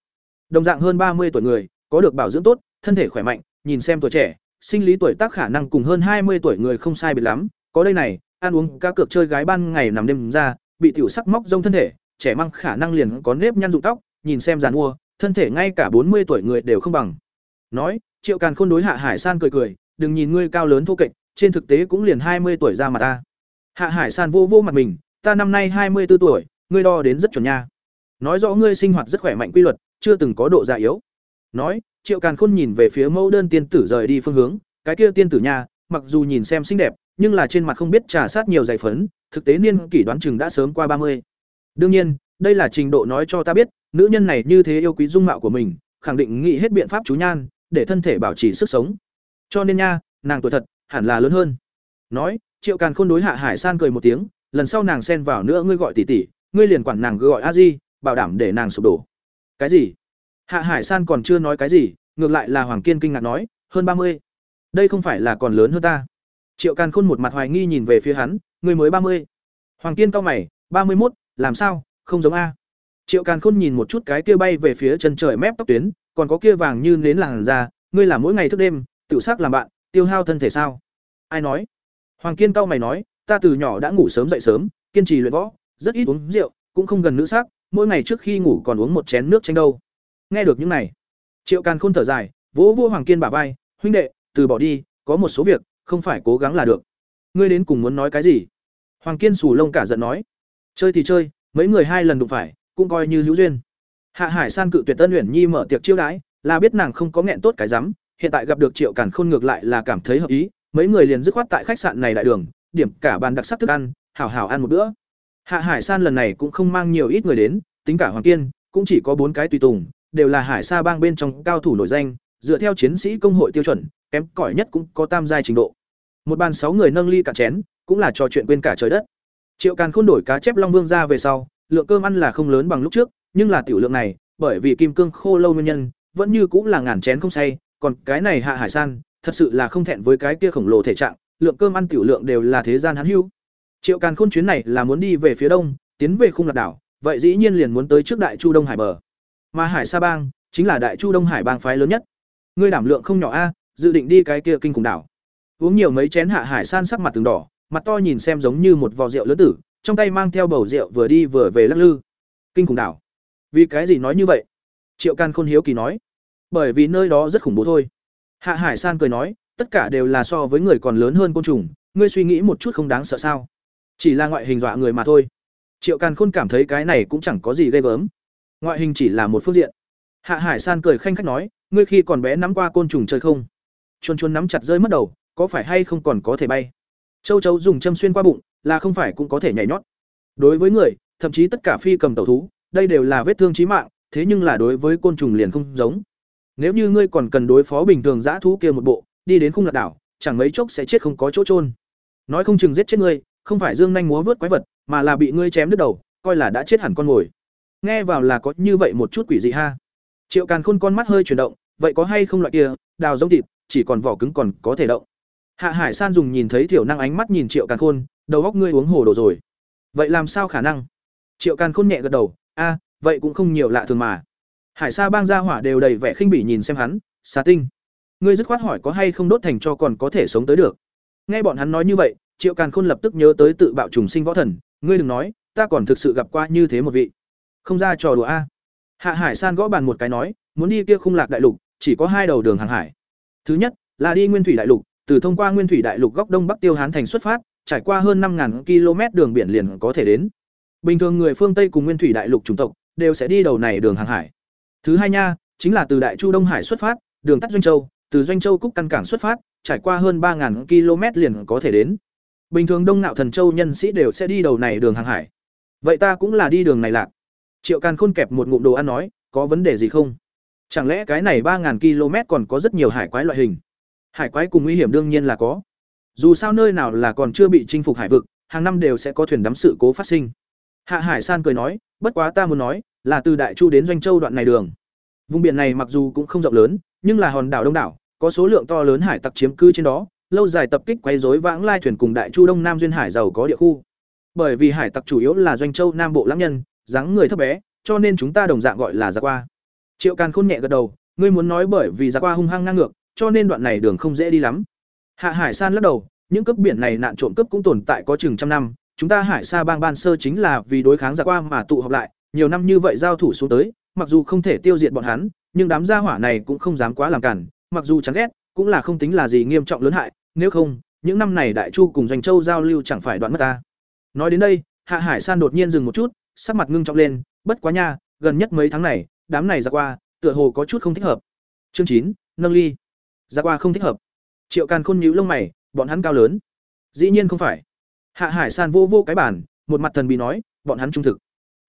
Đồng dạng hơn ba mươi tuổi người, có được bảo dưỡng tốt, thân thể khỏe mạnh, nhìn xem tuổi trẻ, sinh lý tuổi tác khả năng cùng hơn hai mươi tuổi người không sai biệt lắm. Có đây này, ăn uống, cá cược, chơi gái ban ngày nằm đêm ra, bị tiểu sắc móc rông thân thể, trẻ măng khả năng liền có nếp nhăn rụng tóc, nhìn xem giàn mua, thân thể ngay cả bốn mươi tuổi người đều không bằng. Nói triệu càn khôn đối hạ hải san cười cười, đừng nhìn ngươi cao lớn thô kệch, trên thực tế cũng liền hai mươi tuổi ra mà ta. Hạ hải san vô vô mặt mình, ta năm nay hai mươi 24 tuổi, ngươi đo đến rất chuẩn nha. Nói rõ ngươi sinh hoạt rất khỏe mạnh quy luật, chưa từng có độ già yếu. Nói, triệu càn khôn nhìn về phía mẫu đơn tiên tử rời đi phương hướng, cái kia tiên tử nha, mặc dù nhìn xem xinh đẹp, nhưng là trên mặt không biết trà sát nhiều giày phấn, thực tế niên kỷ đoán chừng đã sớm qua ba mươi. Đương nhiên, đây là trình độ nói cho ta biết, nữ nhân này như thế yêu quý dung mạo của mình, khẳng định nghĩ hết biện pháp chú nhan để thân thể bảo trì sức sống. Cho nên nha, nàng tuổi thật, hẳn là lớn hơn. Nói, triệu càn khôn đối hạ hải san cười một tiếng, lần sau nàng xen vào nữa ngươi gọi tỷ tỷ, ngươi liền quản nàng gọi a di, bảo đảm để nàng sụp đổ. Cái gì? Hạ hải san còn chưa nói cái gì, ngược lại là hoàng kiên kinh ngạc nói, hơn ba mươi. Đây không phải là còn lớn hơn ta. Triệu càn khôn một mặt hoài nghi nhìn về phía hắn, ngươi mới ba mươi. Hoàng kiên cao mày, ba mươi một làm sao, không giống a. Triệu càn khôn nhìn một chút cái kia bay về phía chân trời mép tóc tuyến còn có kia vàng như nến làn da, ngươi làm mỗi ngày thức đêm, tự xác làm bạn, tiêu hao thân thể sao? Ai nói? Hoàng kiên cao mày nói, ta từ nhỏ đã ngủ sớm dậy sớm, kiên trì luyện võ, rất ít uống rượu, cũng không gần nữ sắc mỗi ngày trước khi ngủ còn uống một chén nước chanh đâu. Nghe được những này, triệu càn khôn thở dài, vỗ vô hoàng kiên bả vai, huynh đệ, từ bỏ đi, có một số việc, không phải cố gắng là được. Ngươi đến cùng muốn nói cái gì? Hoàng kiên sù lông cả giận nói, chơi thì chơi, mấy người hai lần đụng phải, cũng coi như hữu duyên hạ hải san cự tuyệt tân uyển nhi mở tiệc chiêu đãi, là biết nàng không có nghẹn tốt cái rắm, hiện tại gặp được triệu càn khôn ngược lại là cảm thấy hợp ý, mấy người liền dứt khoát tại khách sạn này đại đường, điểm cả bàn đặc sắc thức ăn, hảo hảo ăn một bữa. Hạ hải san lần này cũng không mang nhiều ít người đến, tính cả hoàng kiên, cũng chỉ có bốn cái tùy tùng, đều là hải sa bang bên trong cao thủ nổi danh, dựa theo chiến sĩ công hội tiêu chuẩn, kém cỏi nhất cũng có tam giai trình độ. Một bàn sáu người nâng ly cả chén, cũng là trò chuyện quên cả trời đất. Triệu càn khôn đổi cá chép long vương ra về sau, lượng cơm ăn là không lớn bằng lúc trước nhưng là tiểu lượng này, bởi vì kim cương khô lâu nguyên nhân, vẫn như cũng là ngàn chén không say, còn cái này hạ hải san, thật sự là không thẹn với cái kia khổng lồ thể trạng, lượng cơm ăn tiểu lượng đều là thế gian hắn hưu triệu càn khôn chuyến này là muốn đi về phía đông, tiến về khung lạc đảo, vậy dĩ nhiên liền muốn tới trước đại chu đông hải bờ. Mà hải sa bang, chính là đại chu đông hải bang phái lớn nhất. Ngươi đảm lượng không nhỏ a, dự định đi cái kia kinh khủng đảo. Uống nhiều mấy chén hạ hải san sắc mặt từng đỏ, mặt to nhìn xem giống như một vò rượu lớn tử, trong tay mang theo bầu rượu vừa đi vừa về lắc lư. Kinh khủng đảo vì cái gì nói như vậy? Triệu can khôn hiếu kỳ nói. Bởi vì nơi đó rất khủng bố thôi. Hạ hải san cười nói, tất cả đều là so với người còn lớn hơn côn trùng, ngươi suy nghĩ một chút không đáng sợ sao? Chỉ là ngoại hình dọa người mà thôi. Triệu càn khôn cảm thấy cái này cũng chẳng có gì ghê gớm. Ngoại hình chỉ là một phương diện. Hạ hải san cười khanh khách nói, ngươi khi còn bé nắm qua côn trùng chơi không? Chuồn chuồn nắm chặt rơi mất đầu, có phải hay không còn có thể bay? Châu chấu dùng châm xuyên qua bụng, là không phải cũng có thể nhảy nhót. Đối với người, thậm chí tất cả phi cầm tẩu thú đây đều là vết thương chí mạng, thế nhưng là đối với côn trùng liền không giống. Nếu như ngươi còn cần đối phó bình thường dã thú kia một bộ, đi đến khung lạc đảo, chẳng mấy chốc sẽ chết không có chỗ trôn nói không chừng giết chết ngươi, không phải dương nhanh múa vớt quái vật, mà là bị ngươi chém đứt đầu, coi là đã chết hẳn con ngồi. nghe vào là có như vậy một chút quỷ dị ha. Triệu càn khôn con mắt hơi chuyển động, vậy có hay không loại kia, đào giống thịt, chỉ còn vỏ cứng còn có thể động. Hạ hải san dùng nhìn thấy tiểu năng ánh mắt nhìn triệu càn khôn, đầu óc ngươi uống hồ đồ rồi. Vậy làm sao khả năng? Triệu càn khôn nhẹ gật đầu a, vậy cũng không nhiều lạ thường mà. Hải sa bang gia hỏa đều đầy vẻ khinh bỉ nhìn xem hắn xà tinh, ngươi dứt khoát hỏi có hay không đốt thành cho còn có thể sống tới được? Nghe bọn hắn nói như vậy, triệu càn khôn lập tức nhớ tới tự bạo trùng sinh võ thần, ngươi đừng nói, ta còn thực sự gặp qua như thế một vị. Không ra trò đùa a. Hạ hải san gõ bàn một cái nói, muốn đi kia khung lạc đại lục, chỉ có hai đầu đường hàng hải. Thứ nhất, là đi nguyên thủy đại lục, từ thông qua nguyên thủy đại lục góc đông bắc tiêu hán thành xuất phát, trải qua hơn năm km đường biển liền có thể đến bình thường người phương tây cùng nguyên thủy đại lục chủng tộc đều sẽ đi đầu này đường hàng hải. Thứ hai nha, chính là từ đại chu đông hải xuất phát, đường tắt doanh châu, từ doanh châu cúc căn cảng xuất phát, trải qua hơn ba km liền có thể đến. Bình thường đông nạo thần châu nhân sĩ đều sẽ đi đầu này đường hàng hải. Vậy ta cũng là đi đường này lạc. Triệu càn khôn kẹp một ngụm đồ ăn nói, có vấn đề gì không? Chẳng lẽ cái này ba km còn có rất nhiều hải quái loại hình? Hải quái cùng nguy hiểm đương nhiên là có. Dù sao nơi nào là còn chưa bị chinh phục hải vực, hàng năm đều sẽ có thuyền đắm sự cố phát sinh hạ hải san cười nói, bất quá ta muốn nói, là từ đại chu đến doanh châu đoạn này đường. Vùng biển này mặc dù cũng không rộng lớn, nhưng là hòn đảo đông đảo, có số lượng to lớn hải tặc chiếm cư trên đó, lâu dài tập kích quấy rối vãng lai thuyền cùng đại chu đông nam duyên hải giàu có địa khu. Bởi vì hải tặc chủ yếu là doanh châu nam bộ lãng nhân, dáng người thấp bé, cho nên chúng ta đồng dạng gọi là giặc qua. Triệu càn khôn nhẹ gật đầu, ngươi muốn nói bởi vì giặc qua hung hăng ngang ngược, cho nên đoạn này đường không dễ đi lắm. Hạ hải san lắc đầu, những cấp biển này nạn trộm cướp cũng tồn tại có chừng trăm năm chúng ta hải sa bang ban sơ chính là vì đối kháng giả qua mà tụ họp lại, nhiều năm như vậy giao thủ xuống tới, mặc dù không thể tiêu diệt bọn hắn, nhưng đám gia hỏa này cũng không dám quá làm cản, mặc dù chán ghét, cũng là không tính là gì nghiêm trọng lớn hại, nếu không, những năm này đại chu cùng doanh châu giao lưu chẳng phải đoạn mất ta. Nói đến đây, hạ hải san đột nhiên dừng một chút, sắc mặt ngưng trọng lên, bất quá nha, gần nhất mấy tháng này, đám này ra qua, tựa hồ có chút không thích hợp. Chương chín, nâng ly. Ra qua không thích hợp. Triệu càn khôn nhíu lông mày, bọn hắn cao lớn. Dĩ nhiên không phải hạ hải san vô vô cái bản một mặt thần bí nói, bọn hắn trung thực.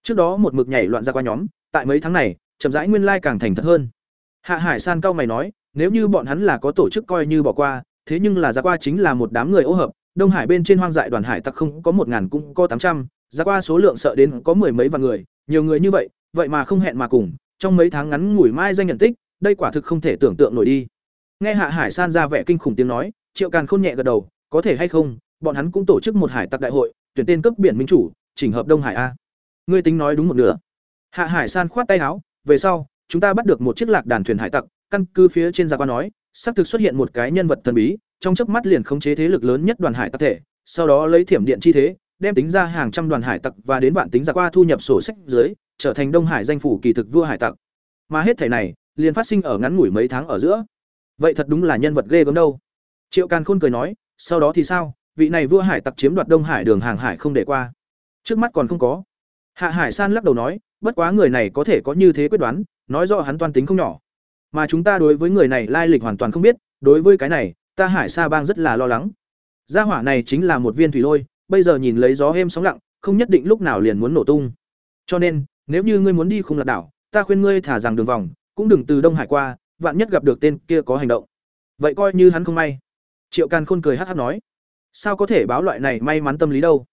Trước đó một mực nhảy loạn ra qua nhóm, tại mấy tháng này, chậm rãi nguyên lai càng thành thật hơn. Hạ hải san cao mày nói, nếu như bọn hắn là có tổ chức coi như bỏ qua, thế nhưng là ra qua chính là một đám người ô hợp, đông hải bên trên hoang dại đoàn hải tặc không có một ngàn cũng có tám trăm, ra qua số lượng sợ đến có mười mấy vạn người, nhiều người như vậy vậy mà không hẹn mà cùng, trong mấy tháng ngắn ngủi mai danh nhận tích, đây quả thực không thể tưởng tượng nổi đi. Nghe hạ hải san ra vẻ kinh khủng tiếng nói, triệu càn khôn nhẹ gật đầu, có thể hay không bọn hắn cũng tổ chức một hải tặc đại hội, tuyển tên cấp biển minh chủ, chỉnh hợp đông hải a. Ngươi tính nói đúng một nửa. Hạ hải san khoát tay áo, về sau, chúng ta bắt được một chiếc lạc đàn thuyền hải tặc, căn cứ phía trên gia quan nói, xác thực xuất hiện một cái nhân vật thần bí, trong chớp mắt liền khống chế thế lực lớn nhất đoàn hải tặc thể, sau đó lấy thiểm điện chi thế, đem tính ra hàng trăm đoàn hải tặc và đến vạn tính ra qua thu nhập sổ sách dưới, trở thành đông hải danh phủ kỳ thực vua hải tặc. Mà hết thể này, liền phát sinh ở ngắn ngủi mấy tháng ở giữa. Vậy thật đúng là nhân vật ghê gớm đâu. Triệu càn khôn cười nói, sau đó thì sao? Vị này vua hải tặc chiếm đoạt đông hải đường hàng hải không để qua. Trước mắt còn không có. Hạ hải san lắc đầu nói, bất quá người này có thể có như thế quyết đoán, nói rõ hắn toan tính không nhỏ. Mà chúng ta đối với người này lai lịch hoàn toàn không biết, đối với cái này, ta hải sa bang rất là lo lắng. Gia hỏa này chính là một viên thủy lôi, bây giờ nhìn lấy gió êm sóng lặng, không nhất định lúc nào liền muốn nổ tung. Cho nên, nếu như ngươi muốn đi không lạc đảo, ta khuyên ngươi thả rằng đường vòng, cũng đừng từ đông hải qua, vạn nhất gặp được tên kia có hành động. Vậy coi như hắn không may. Triệu càn khôn cười hát hát nói sao có thể báo loại này may mắn tâm lý đâu?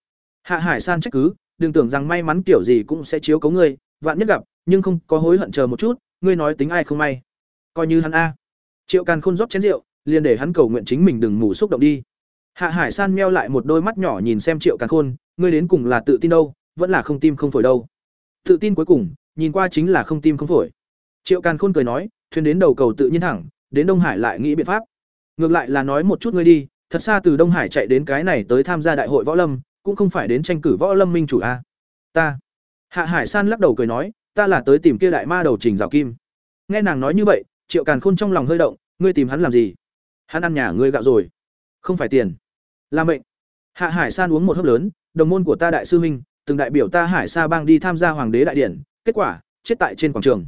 Hạ hải san trách cứ, đừng tưởng rằng may mắn kiểu gì cũng sẽ chiếu cấu ngươi, vạn nhất gặp, nhưng không có hối hận chờ một chút, ngươi nói tính ai không may. Coi như hắn a. Triệu càn khôn rót chén rượu, liền để hắn cầu nguyện chính mình đừng ngủ xúc động đi. Hạ hải san meo lại một đôi mắt nhỏ nhìn xem triệu càn khôn, ngươi đến cùng là tự tin đâu, vẫn là không tim không phổi đâu. Tự tin cuối cùng, nhìn qua chính là không tim không phổi. Triệu càn khôn cười nói, thuyền đến đầu cầu tự nhiên thẳng, đến đông hải lại nghĩ biện pháp. Ngược lại là nói một chút ngươi đi thật xa từ đông hải chạy đến cái này tới tham gia đại hội võ lâm, cũng không phải đến tranh cử võ lâm minh chủ a. Ta. Hạ hải san lắc đầu cười nói, ta là tới tìm kia đại ma đầu trình rào kim. Nghe nàng nói như vậy, triệu càn khôn trong lòng hơi động, ngươi tìm hắn làm gì? Hắn ăn nhà ngươi gạo rồi. Không phải tiền. Là mệnh. Hạ hải san uống một hớp lớn, đồng môn của ta đại sư huynh, từng đại biểu ta hải sa bang đi tham gia hoàng đế đại điển, kết quả, chết tại trên quảng trường.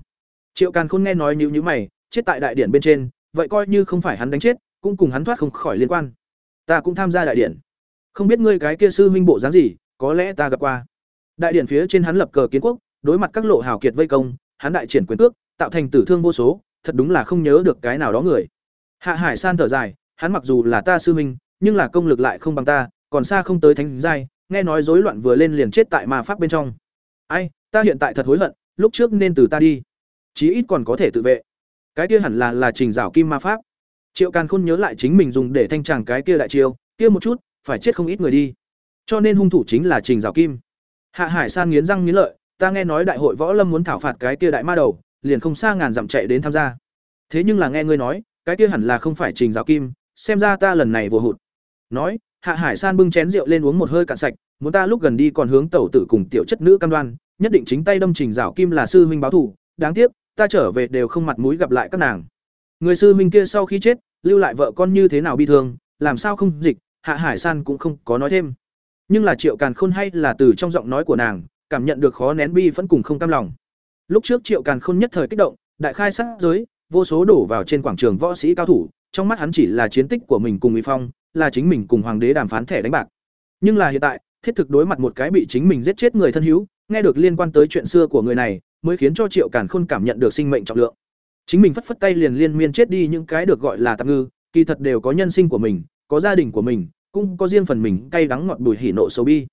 Triệu càn khôn nghe nói như nhữ mày, chết tại đại điển bên trên, vậy coi như không phải hắn đánh chết, cũng cùng hắn thoát không khỏi liên quan ta cũng tham gia đại điển. Không biết ngươi cái kia sư huynh bộ dáng gì, có lẽ ta gặp qua. Đại điển phía trên hắn lập cờ kiến quốc, đối mặt các lộ hào kiệt vây công, hắn đại triển quyền cước, tạo thành tử thương vô số, thật đúng là không nhớ được cái nào đó người. Hạ hải san thở dài, hắn mặc dù là ta sư huynh, nhưng là công lực lại không bằng ta, còn xa không tới thánh giai, nghe nói rối loạn vừa lên liền chết tại ma pháp bên trong. Ai, ta hiện tại thật hối hận, lúc trước nên từ ta đi. Chí ít còn có thể tự vệ. Cái kia hẳn là là trình rảo kim ma pháp triệu càn khôn nhớ lại chính mình dùng để thanh tràng cái kia đại chiêu, kia một chút, phải chết không ít người đi. Cho nên hung thủ chính là trình rào kim. Hạ hải san nghiến răng nghiến lợi, ta nghe nói đại hội võ lâm muốn thảo phạt cái kia đại ma đầu, liền không xa ngàn dặm chạy đến tham gia. Thế nhưng là nghe ngươi nói, cái kia hẳn là không phải trình rào kim, xem ra ta lần này vừa hụt. Nói, hạ hải san bưng chén rượu lên uống một hơi cạn sạch, muốn ta lúc gần đi còn hướng tẩu tử cùng tiểu chất nữ cam đoan, nhất định chính tay đâm trình rào kim là sư huynh báo thủ đáng tiếc, ta trở về đều không mặt mũi gặp lại các nàng. Người sư huynh kia sau khi chết lưu lại vợ con như thế nào bi thương, làm sao không dịch, hạ hải san cũng không có nói thêm. Nhưng là triệu càn khôn hay là từ trong giọng nói của nàng, cảm nhận được khó nén bi vẫn cùng không cam lòng. Lúc trước triệu càn khôn nhất thời kích động, đại khai sát giới, vô số đổ vào trên quảng trường võ sĩ cao thủ, trong mắt hắn chỉ là chiến tích của mình cùng uy phong, là chính mình cùng hoàng đế đàm phán thẻ đánh bạc. Nhưng là hiện tại, thiết thực đối mặt một cái bị chính mình giết chết người thân hữu, nghe được liên quan tới chuyện xưa của người này, mới khiến cho triệu càn khôn cảm nhận được sinh mệnh trọng lượng chính mình phất phất tay liền liên miên chết đi những cái được gọi là tạm ngư, kỳ thật đều có nhân sinh của mình, có gia đình của mình, cũng có riêng phần mình cay đắng ngọt bùi hỉ nộ xấu bi.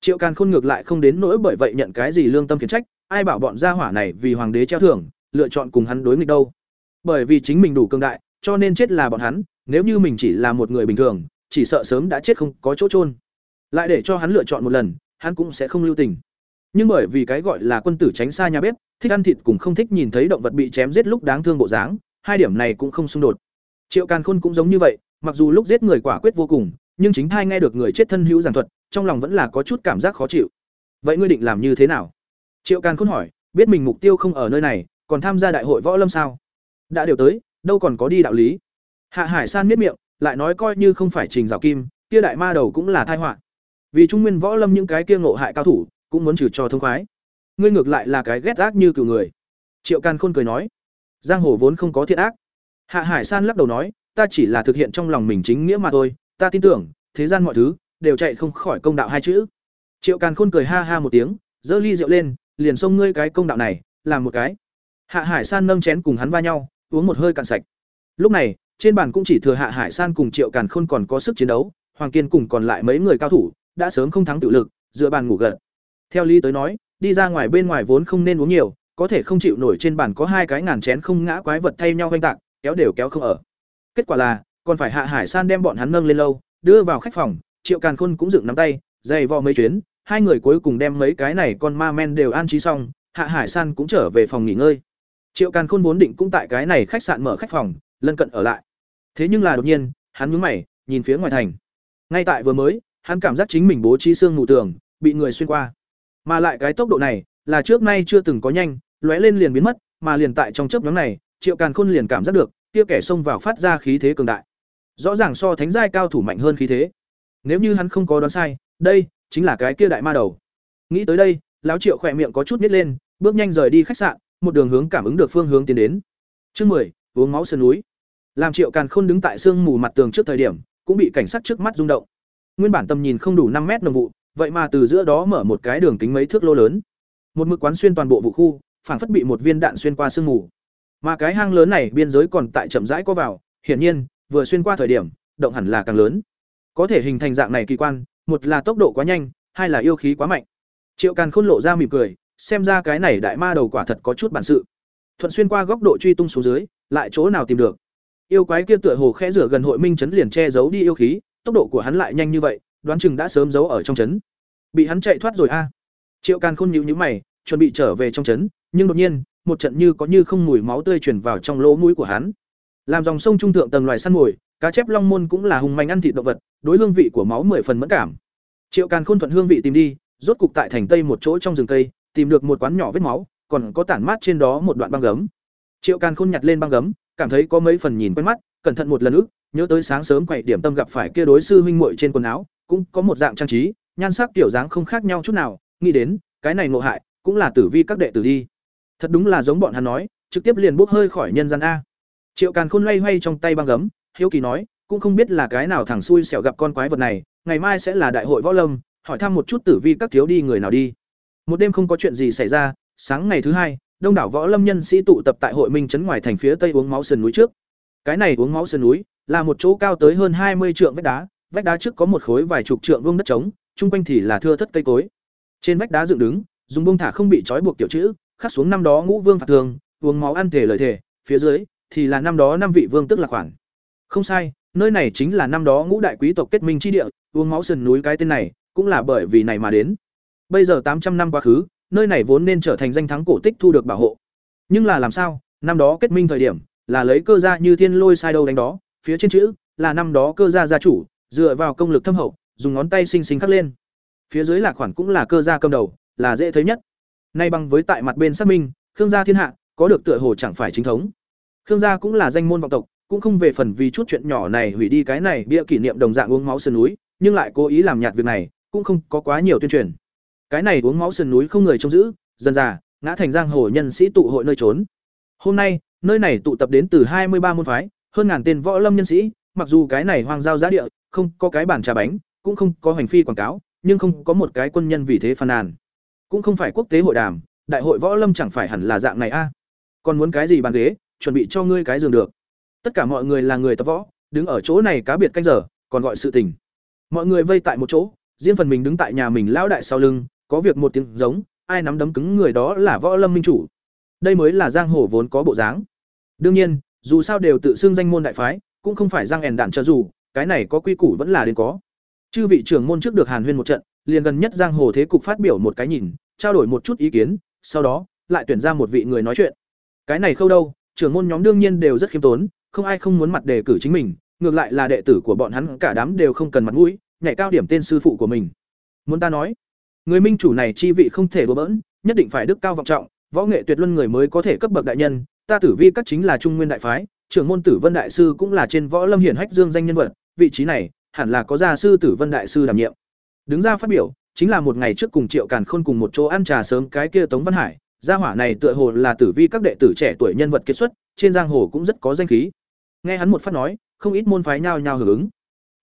Triệu càn khôn ngược lại không đến nỗi bởi vậy nhận cái gì lương tâm khiển trách, ai bảo bọn gia hỏa này vì hoàng đế treo thưởng, lựa chọn cùng hắn đối nghịch đâu. Bởi vì chính mình đủ cường đại, cho nên chết là bọn hắn, nếu như mình chỉ là một người bình thường, chỉ sợ sớm đã chết không có chỗ trôn lại để cho hắn lựa chọn một lần, hắn cũng sẽ không lưu tình nhưng bởi vì cái gọi là quân tử tránh xa nhà bếp, thích ăn thịt cùng không thích nhìn thấy động vật bị chém giết lúc đáng thương bộ dáng, hai điểm này cũng không xung đột. Triệu càn khôn cũng giống như vậy, mặc dù lúc giết người quả quyết vô cùng, nhưng chính thai nghe được người chết thân hữu giảng thuật, trong lòng vẫn là có chút cảm giác khó chịu. Vậy ngươi định làm như thế nào? Triệu càn khôn hỏi, biết mình mục tiêu không ở nơi này, còn tham gia đại hội võ lâm sao? Đã đều tới, đâu còn có đi đạo lý. Hạ hải san miết miệng, lại nói coi như không phải trình rào kim, kia đại ma đầu cũng là thai họa. Vì trung nguyên võ lâm những cái kia ngộ hại cao thủ cũng muốn trừ cho thông khoái. Ngươi ngược lại là cái ghét ác như cửu người. Triệu càn khôn cười nói, giang hồ vốn không có thiện ác. Hạ hải san lắc đầu nói, ta chỉ là thực hiện trong lòng mình chính nghĩa mà thôi, ta tin tưởng, thế gian mọi thứ đều chạy không khỏi công đạo hai chữ. Triệu càn khôn cười ha ha một tiếng, giơ ly rượu lên, liền xông ngươi cái công đạo này, làm một cái. Hạ hải san nâng chén cùng hắn va nhau, uống một hơi cạn sạch. Lúc này, trên bàn cũng chỉ thừa hạ hải san cùng triệu càn khôn còn có sức chiến đấu, hoàng kiên cùng còn lại mấy người cao thủ, đã sớm không thắng tự lực, dựa bàn ngủ gật theo lý tới nói, đi ra ngoài bên ngoài vốn không nên uống nhiều, có thể không chịu nổi trên bàn có hai cái ngàn chén không ngã quái vật thay nhau hoành tạc, kéo đều kéo không ở. Kết quả là, còn phải hạ hải san đem bọn hắn nâng lên lâu, đưa vào khách phòng, triệu càn khôn cũng dựng nắm tay, dày vò mấy chuyến, hai người cuối cùng đem mấy cái này con ma men đều an trí xong, hạ hải san cũng trở về phòng nghỉ ngơi. Triệu càn khôn vốn định cũng tại cái này khách sạn mở khách phòng, lân cận ở lại. Thế nhưng là đột nhiên, hắn nhướng mày, nhìn phía ngoài thành. Ngay tại vừa mới, hắn cảm giác chính mình bố trí xương mù tường, bị người xuyên qua mà lại cái tốc độ này, là trước nay chưa từng có nhanh, lóe lên liền biến mất, mà liền tại trong chớp nhóm này, triệu càn khôn liền cảm giác được, kia kẻ xông vào phát ra khí thế cường đại. Rõ ràng so thánh giai cao thủ mạnh hơn khí thế. Nếu như hắn không có đoán sai, đây chính là cái kia đại ma đầu. Nghĩ tới đây, lão triệu khỏe miệng có chút nít lên, bước nhanh rời đi khách sạn, một đường hướng cảm ứng được phương hướng tiến đến. Chương mười, uống máu sơn núi. Làm triệu càn khôn đứng tại sương mù mặt tường trước thời điểm, cũng bị cảnh sát trước mắt rung động. Nguyên bản tầm nhìn không đủ năm mét nồng vụ vậy mà từ giữa đó mở một cái đường kính mấy thước lô lớn. Một mực quán xuyên toàn bộ vụ khu, phảng phất bị một viên đạn xuyên qua sương mù. Mà cái hang lớn này biên giới còn tại chậm rãi có vào, hiển nhiên, vừa xuyên qua thời điểm, động hẳn là càng lớn. Có thể hình thành dạng này kỳ quan, một là tốc độ quá nhanh, hai là yêu khí quá mạnh. Triệu càn khôn lộ ra mỉm cười, xem ra cái này đại ma đầu quả thật có chút bản sự. Thuận xuyên qua góc độ truy tung xuống dưới, lại chỗ nào tìm được? Yêu quái kia tựa hồ khẽ rửa gần hội minh chấn liền che giấu đi yêu khí, tốc độ của hắn lại nhanh như vậy đoán chừng đã sớm giấu ở trong trấn. Bị hắn chạy thoát rồi a. Triệu càn khôn nhíu nhíu mày, chuẩn bị trở về trong trấn, nhưng đột nhiên, một trận như có như không mùi máu tươi truyền vào trong lỗ mũi của hắn. Làm dòng sông trung thượng tầng loài săn mồi, cá chép long môn cũng là hùng mạnh ăn thịt động vật, đối hương vị của máu mười phần mẫn cảm. Triệu càn khôn thuận hương vị tìm đi, rốt cục tại thành tây một chỗ trong rừng cây, tìm được một quán nhỏ vết máu, còn có tản mát trên đó một đoạn băng gấm. Triệu càn khôn nhặt lên băng gấm, cảm thấy có mấy phần nhìn quen mắt, cẩn thận một lần ức nhớ tới sáng sớm quậy điểm tâm gặp phải kia đối sư huynh muội trên quần áo, cũng có một dạng trang trí, nhan sắc tiểu dáng không khác nhau chút nào, nghĩ đến, cái này ngộ hại, cũng là tử vi các đệ tử đi. Thật đúng là giống bọn hắn nói, trực tiếp liền bốc hơi khỏi nhân gian a. Triệu Càn Khôn loay hoay trong tay băng gấm, hiếu kỳ nói, cũng không biết là cái nào thằng xui xẻo gặp con quái vật này, ngày mai sẽ là đại hội võ lâm, hỏi thăm một chút tử vi các thiếu đi người nào đi. Một đêm không có chuyện gì xảy ra, sáng ngày thứ hai, đông đảo võ lâm nhân sĩ tụ tập tại hội minh trấn ngoài thành phía tây uống máu sườn núi trước. Cái này uống máu sườn núi là một chỗ cao tới hơn hai mươi trượng vách đá, vách đá trước có một khối vài chục trượng vuông đất trống, chung quanh thì là thưa thất cây cối. Trên vách đá dựng đứng, dùng bông thả không bị trói buộc tiểu chữ, khắc xuống năm đó ngũ vương phạt thường, uống máu ăn thể lời thể, phía dưới thì là năm đó năm vị vương tức là khoản. Không sai, nơi này chính là năm đó ngũ đại quý tộc kết minh chi địa, uống máu sườn núi cái tên này, cũng là bởi vì này mà đến. Bây giờ tám trăm năm quá khứ, nơi này vốn nên trở thành danh thắng cổ tích thu được bảo hộ. Nhưng là làm sao, năm đó kết minh thời điểm, là lấy cơ ra như thiên lôi sai đâu đánh đó, phía trên chữ là năm đó cơ gia gia chủ, dựa vào công lực thâm hậu, dùng ngón tay xinh xinh khắc lên. Phía dưới là khoản cũng là cơ gia cầm đầu, là dễ thấy nhất. Nay bằng với tại mặt bên xác minh, Khương gia thiên hạ, có được tựa hồ chẳng phải chính thống. Khương gia cũng là danh môn vọng tộc, cũng không về phần vì chút chuyện nhỏ này hủy đi cái này bia kỷ niệm đồng dạng uống máu sơn núi, nhưng lại cố ý làm nhạt việc này, cũng không có quá nhiều tuyên truyền. Cái này uống máu sơn núi không người trông giữ, dần dà ngã thành giang hồ nhân sĩ tụ hội nơi trốn. Hôm nay, nơi này tụ tập đến từ hai mươi ba môn phái, hơn ngàn tên võ lâm nhân sĩ, mặc dù cái này hoang giao giá địa, không có cái bản trà bánh, cũng không có hành phi quảng cáo, nhưng không có một cái quân nhân vì thế phàn nàn. Cũng không phải quốc tế hội đàm, đại hội võ lâm chẳng phải hẳn là dạng này a. Còn muốn cái gì bàn ghế, chuẩn bị cho ngươi cái giường được. Tất cả mọi người là người tập võ, đứng ở chỗ này cá biệt canh giờ, còn gọi sự tình. Mọi người vây tại một chỗ, riêng phần mình đứng tại nhà mình lão đại sau lưng, có việc một tiếng giống, ai nắm đấm cứng người đó là võ lâm minh chủ. Đây mới là giang hồ vốn có bộ dáng. Đương nhiên, dù sao đều tự xưng danh môn đại phái, cũng không phải giang ẻn đạn cho dù, cái này có quy củ vẫn là đến có. Chư vị trưởng môn trước được Hàn Huyên một trận, liền gần nhất giang hồ thế cục phát biểu một cái nhìn, trao đổi một chút ý kiến, sau đó lại tuyển ra một vị người nói chuyện. Cái này khâu đâu, trưởng môn nhóm đương nhiên đều rất khiêm tốn, không ai không muốn mặt đề cử chính mình, ngược lại là đệ tử của bọn hắn cả đám đều không cần mặt mũi, nhảy cao điểm tên sư phụ của mình. Muốn ta nói, người minh chủ này chi vị không thể đùa bỡn, nhất định phải đức cao vọng trọng, võ nghệ tuyệt luân người mới có thể cấp bậc đại nhân, ta tử vi các chính là trung nguyên đại phái, trưởng môn Tử Vân đại sư cũng là trên võ lâm hiển hách dương danh nhân vật, vị trí này hẳn là có gia sư Tử Vân đại sư đảm nhiệm. Đứng ra phát biểu, chính là một ngày trước cùng Triệu Càn Khôn cùng một chỗ ăn trà sớm cái kia Tống Văn Hải, gia hỏa này tựa hồ là tử vi các đệ tử trẻ tuổi nhân vật kiệt xuất, trên giang hồ cũng rất có danh khí. Nghe hắn một phát nói, không ít môn phái nhao nhao hưởng ứng.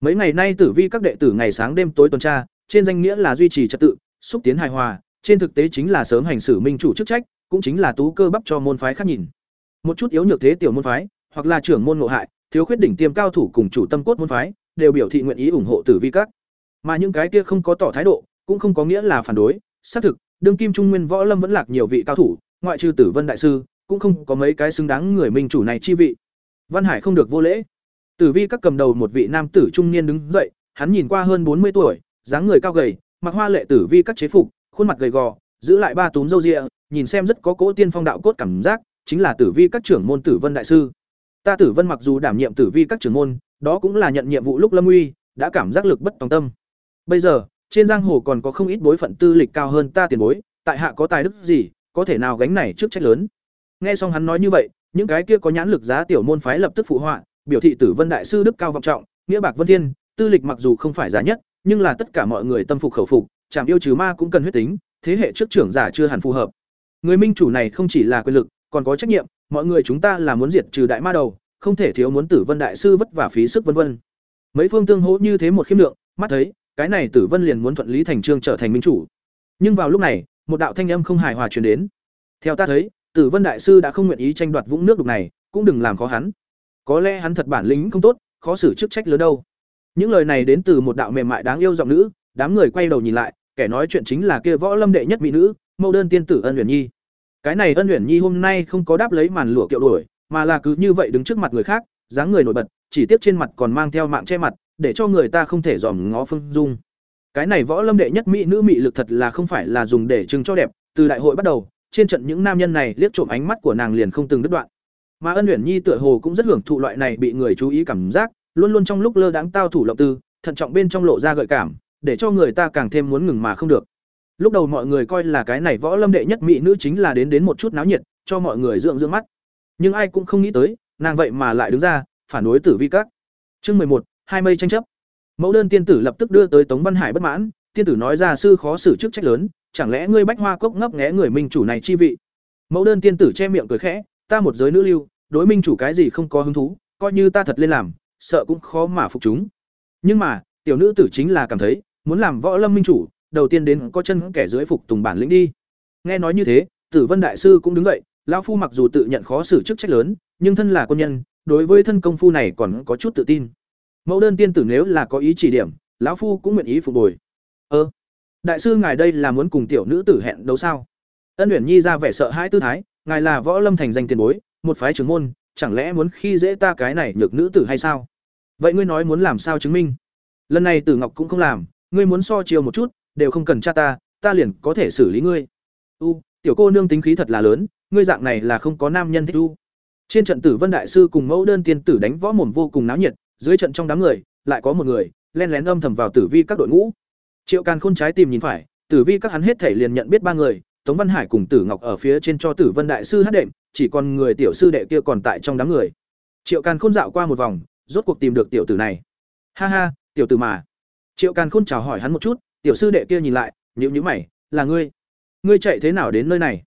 Mấy ngày nay tử vi các đệ tử ngày sáng đêm tối tuần tra, trên danh nghĩa là duy trì trật tự, xúc tiến hài hòa, trên thực tế chính là sớm hành xử minh chủ chức trách, cũng chính là tú cơ bắp cho môn phái khác nhìn. Một chút yếu nhược thế tiểu môn phái, hoặc là trưởng môn ngộ hại, thiếu khuyết đỉnh tiêm cao thủ cùng chủ tâm cốt môn phái, đều biểu thị nguyện ý ủng hộ tử vi các. Mà những cái kia không có tỏ thái độ, cũng không có nghĩa là phản đối, xác thực, đương kim trung nguyên võ lâm vẫn lạc nhiều vị cao thủ, ngoại trừ Tử Vân đại sư, cũng không có mấy cái xứng đáng người minh chủ này chi vị. Văn Hải không được vô lễ. Tử Vi các cầm đầu một vị nam tử trung niên đứng dậy, hắn nhìn qua hơn bốn mươi tuổi, dáng người cao gầy, mặc hoa lệ Tử Vi các chế phục, khuôn mặt gầy gò, giữ lại ba túm râu ria, nhìn xem rất có cỗ tiên phong đạo cốt cảm giác, chính là Tử Vi các trưởng môn Tử Vân đại sư. Ta Tử Vân mặc dù đảm nhiệm Tử Vi các trưởng môn, đó cũng là nhận nhiệm vụ lúc lâm uy, đã cảm giác lực bất tòng tâm. Bây giờ, trên giang hồ còn có không ít bối phận tư lịch cao hơn ta tiền bối, tại hạ có tài đức gì, có thể nào gánh này trước trách lớn. Nghe xong hắn nói như vậy, những cái kia có nhãn lực giá tiểu môn phái lập tức phụ họa, biểu thị Tử Vân đại sư đức cao vọng trọng, nghĩa bạc vân thiên, tư lịch mặc dù không phải giá nhất, nhưng là tất cả mọi người tâm phục khẩu phục, chạm yêu trừ ma cũng cần huyết tính, thế hệ trước trưởng giả chưa hẳn phù hợp. Người minh chủ này không chỉ là quyền lực, còn có trách nhiệm, mọi người chúng ta là muốn diệt trừ đại ma đầu, không thể thiếu muốn Tử Vân đại sư vất vả phí sức vân vân. Mấy phương tương hỗ như thế một khiêm lượng, mắt thấy, cái này Tử Vân liền muốn thuận lý thành trương trở thành minh chủ. Nhưng vào lúc này, một đạo thanh âm không hài hòa truyền đến. Theo ta thấy, Tử Vân đại sư đã không nguyện ý tranh đoạt vũng nước đục này, cũng đừng làm khó hắn. Có lẽ hắn thật bản lĩnh không tốt, khó xử chức trách lớn đâu. Những lời này đến từ một đạo mềm mại đáng yêu giọng nữ, đám người quay đầu nhìn lại, kẻ nói chuyện chính là kia võ lâm đệ nhất mỹ nữ, mẫu đơn tiên tử Ân Uyển Nhi. Cái này Ân Uyển Nhi hôm nay không có đáp lấy màn lụa kiệu đuổi, mà là cứ như vậy đứng trước mặt người khác, dáng người nổi bật, chỉ tiếc trên mặt còn mang theo mạng che mặt, để cho người ta không thể dòm ngó phương dung. Cái này võ lâm đệ nhất mỹ nữ mỹ lực thật là không phải là dùng để trưng cho đẹp, từ đại hội bắt đầu, trên trận những nam nhân này liếc trộm ánh mắt của nàng liền không từng đứt đoạn. Mà Ân Uyển Nhi tựa hồ cũng rất hưởng thụ loại này bị người chú ý cảm giác, luôn luôn trong lúc lơ đãng tao thủ lộng tư, thận trọng bên trong lộ ra gợi cảm, để cho người ta càng thêm muốn ngừng mà không được. Lúc đầu mọi người coi là cái này võ lâm đệ nhất mỹ nữ chính là đến đến một chút náo nhiệt, cho mọi người dưỡng dưỡng mắt. Nhưng ai cũng không nghĩ tới, nàng vậy mà lại đứng ra, phản đối Tử Vi Các. Chương mười một, hai mây tranh chấp. Mẫu đơn tiên tử lập tức đưa tới Tống Văn Hải bất mãn, tiên tử nói ra sư khó xử chức trách lớn, chẳng lẽ ngươi bách hoa cốc ngấp nghé người minh chủ này chi vị? Mẫu đơn tiên tử che miệng cười khẽ, ta một giới nữ lưu, đối minh chủ cái gì không có hứng thú, coi như ta thật lên làm, sợ cũng khó mà phục chúng. Nhưng mà, tiểu nữ tử chính là cảm thấy, muốn làm võ lâm minh chủ, đầu tiên đến có chân kẻ dưới phục tùng bản lĩnh đi. Nghe nói như thế, Tử Vân đại sư cũng đứng dậy, lão phu mặc dù tự nhận khó xử chức trách lớn, nhưng thân là quân nhân, đối với thân công phu này còn có chút tự tin. Mẫu đơn tiên tử nếu là có ý chỉ điểm, lão phu cũng nguyện ý phục bồi. Ơ, đại sư ngài đây là muốn cùng tiểu nữ tử hẹn đấu sao? Ân Uyển Nhi ra vẻ sợ hãi tư thái, ngài là võ lâm thành danh tiền bối, một phái trưởng môn, chẳng lẽ muốn khi dễ ta cái này nhược nữ tử hay sao? Vậy ngươi nói muốn làm sao chứng minh? Lần này Tử Ngọc cũng không làm, ngươi muốn so chiều một chút, đều không cần cha ta, ta liền có thể xử lý ngươi. U, tiểu cô nương tính khí thật là lớn, ngươi dạng này là không có nam nhân thích u. Trên trận Tử Vân đại sư cùng mẫu đơn tiên tử đánh võ mồm vô cùng náo nhiệt, dưới trận trong đám người, lại có một người len lén âm thầm vào tử vi các đội ngũ. Triệu Càn Khôn trái tìm nhìn phải, tử vi các hắn hết thể liền nhận biết ba người, Tống Văn Hải cùng Tử Ngọc ở phía trên cho Tử Vân đại sư hát đệm, chỉ còn người tiểu sư đệ kia còn tại trong đám người. Triệu Càn Khôn dạo qua một vòng, rốt cuộc tìm được tiểu tử này. Ha ha, tiểu tử mà. Triệu Càn Khôn chào hỏi hắn một chút, tiểu sư đệ kia nhìn lại, nhữ nhữ mày, là ngươi? Ngươi chạy thế nào đến nơi này?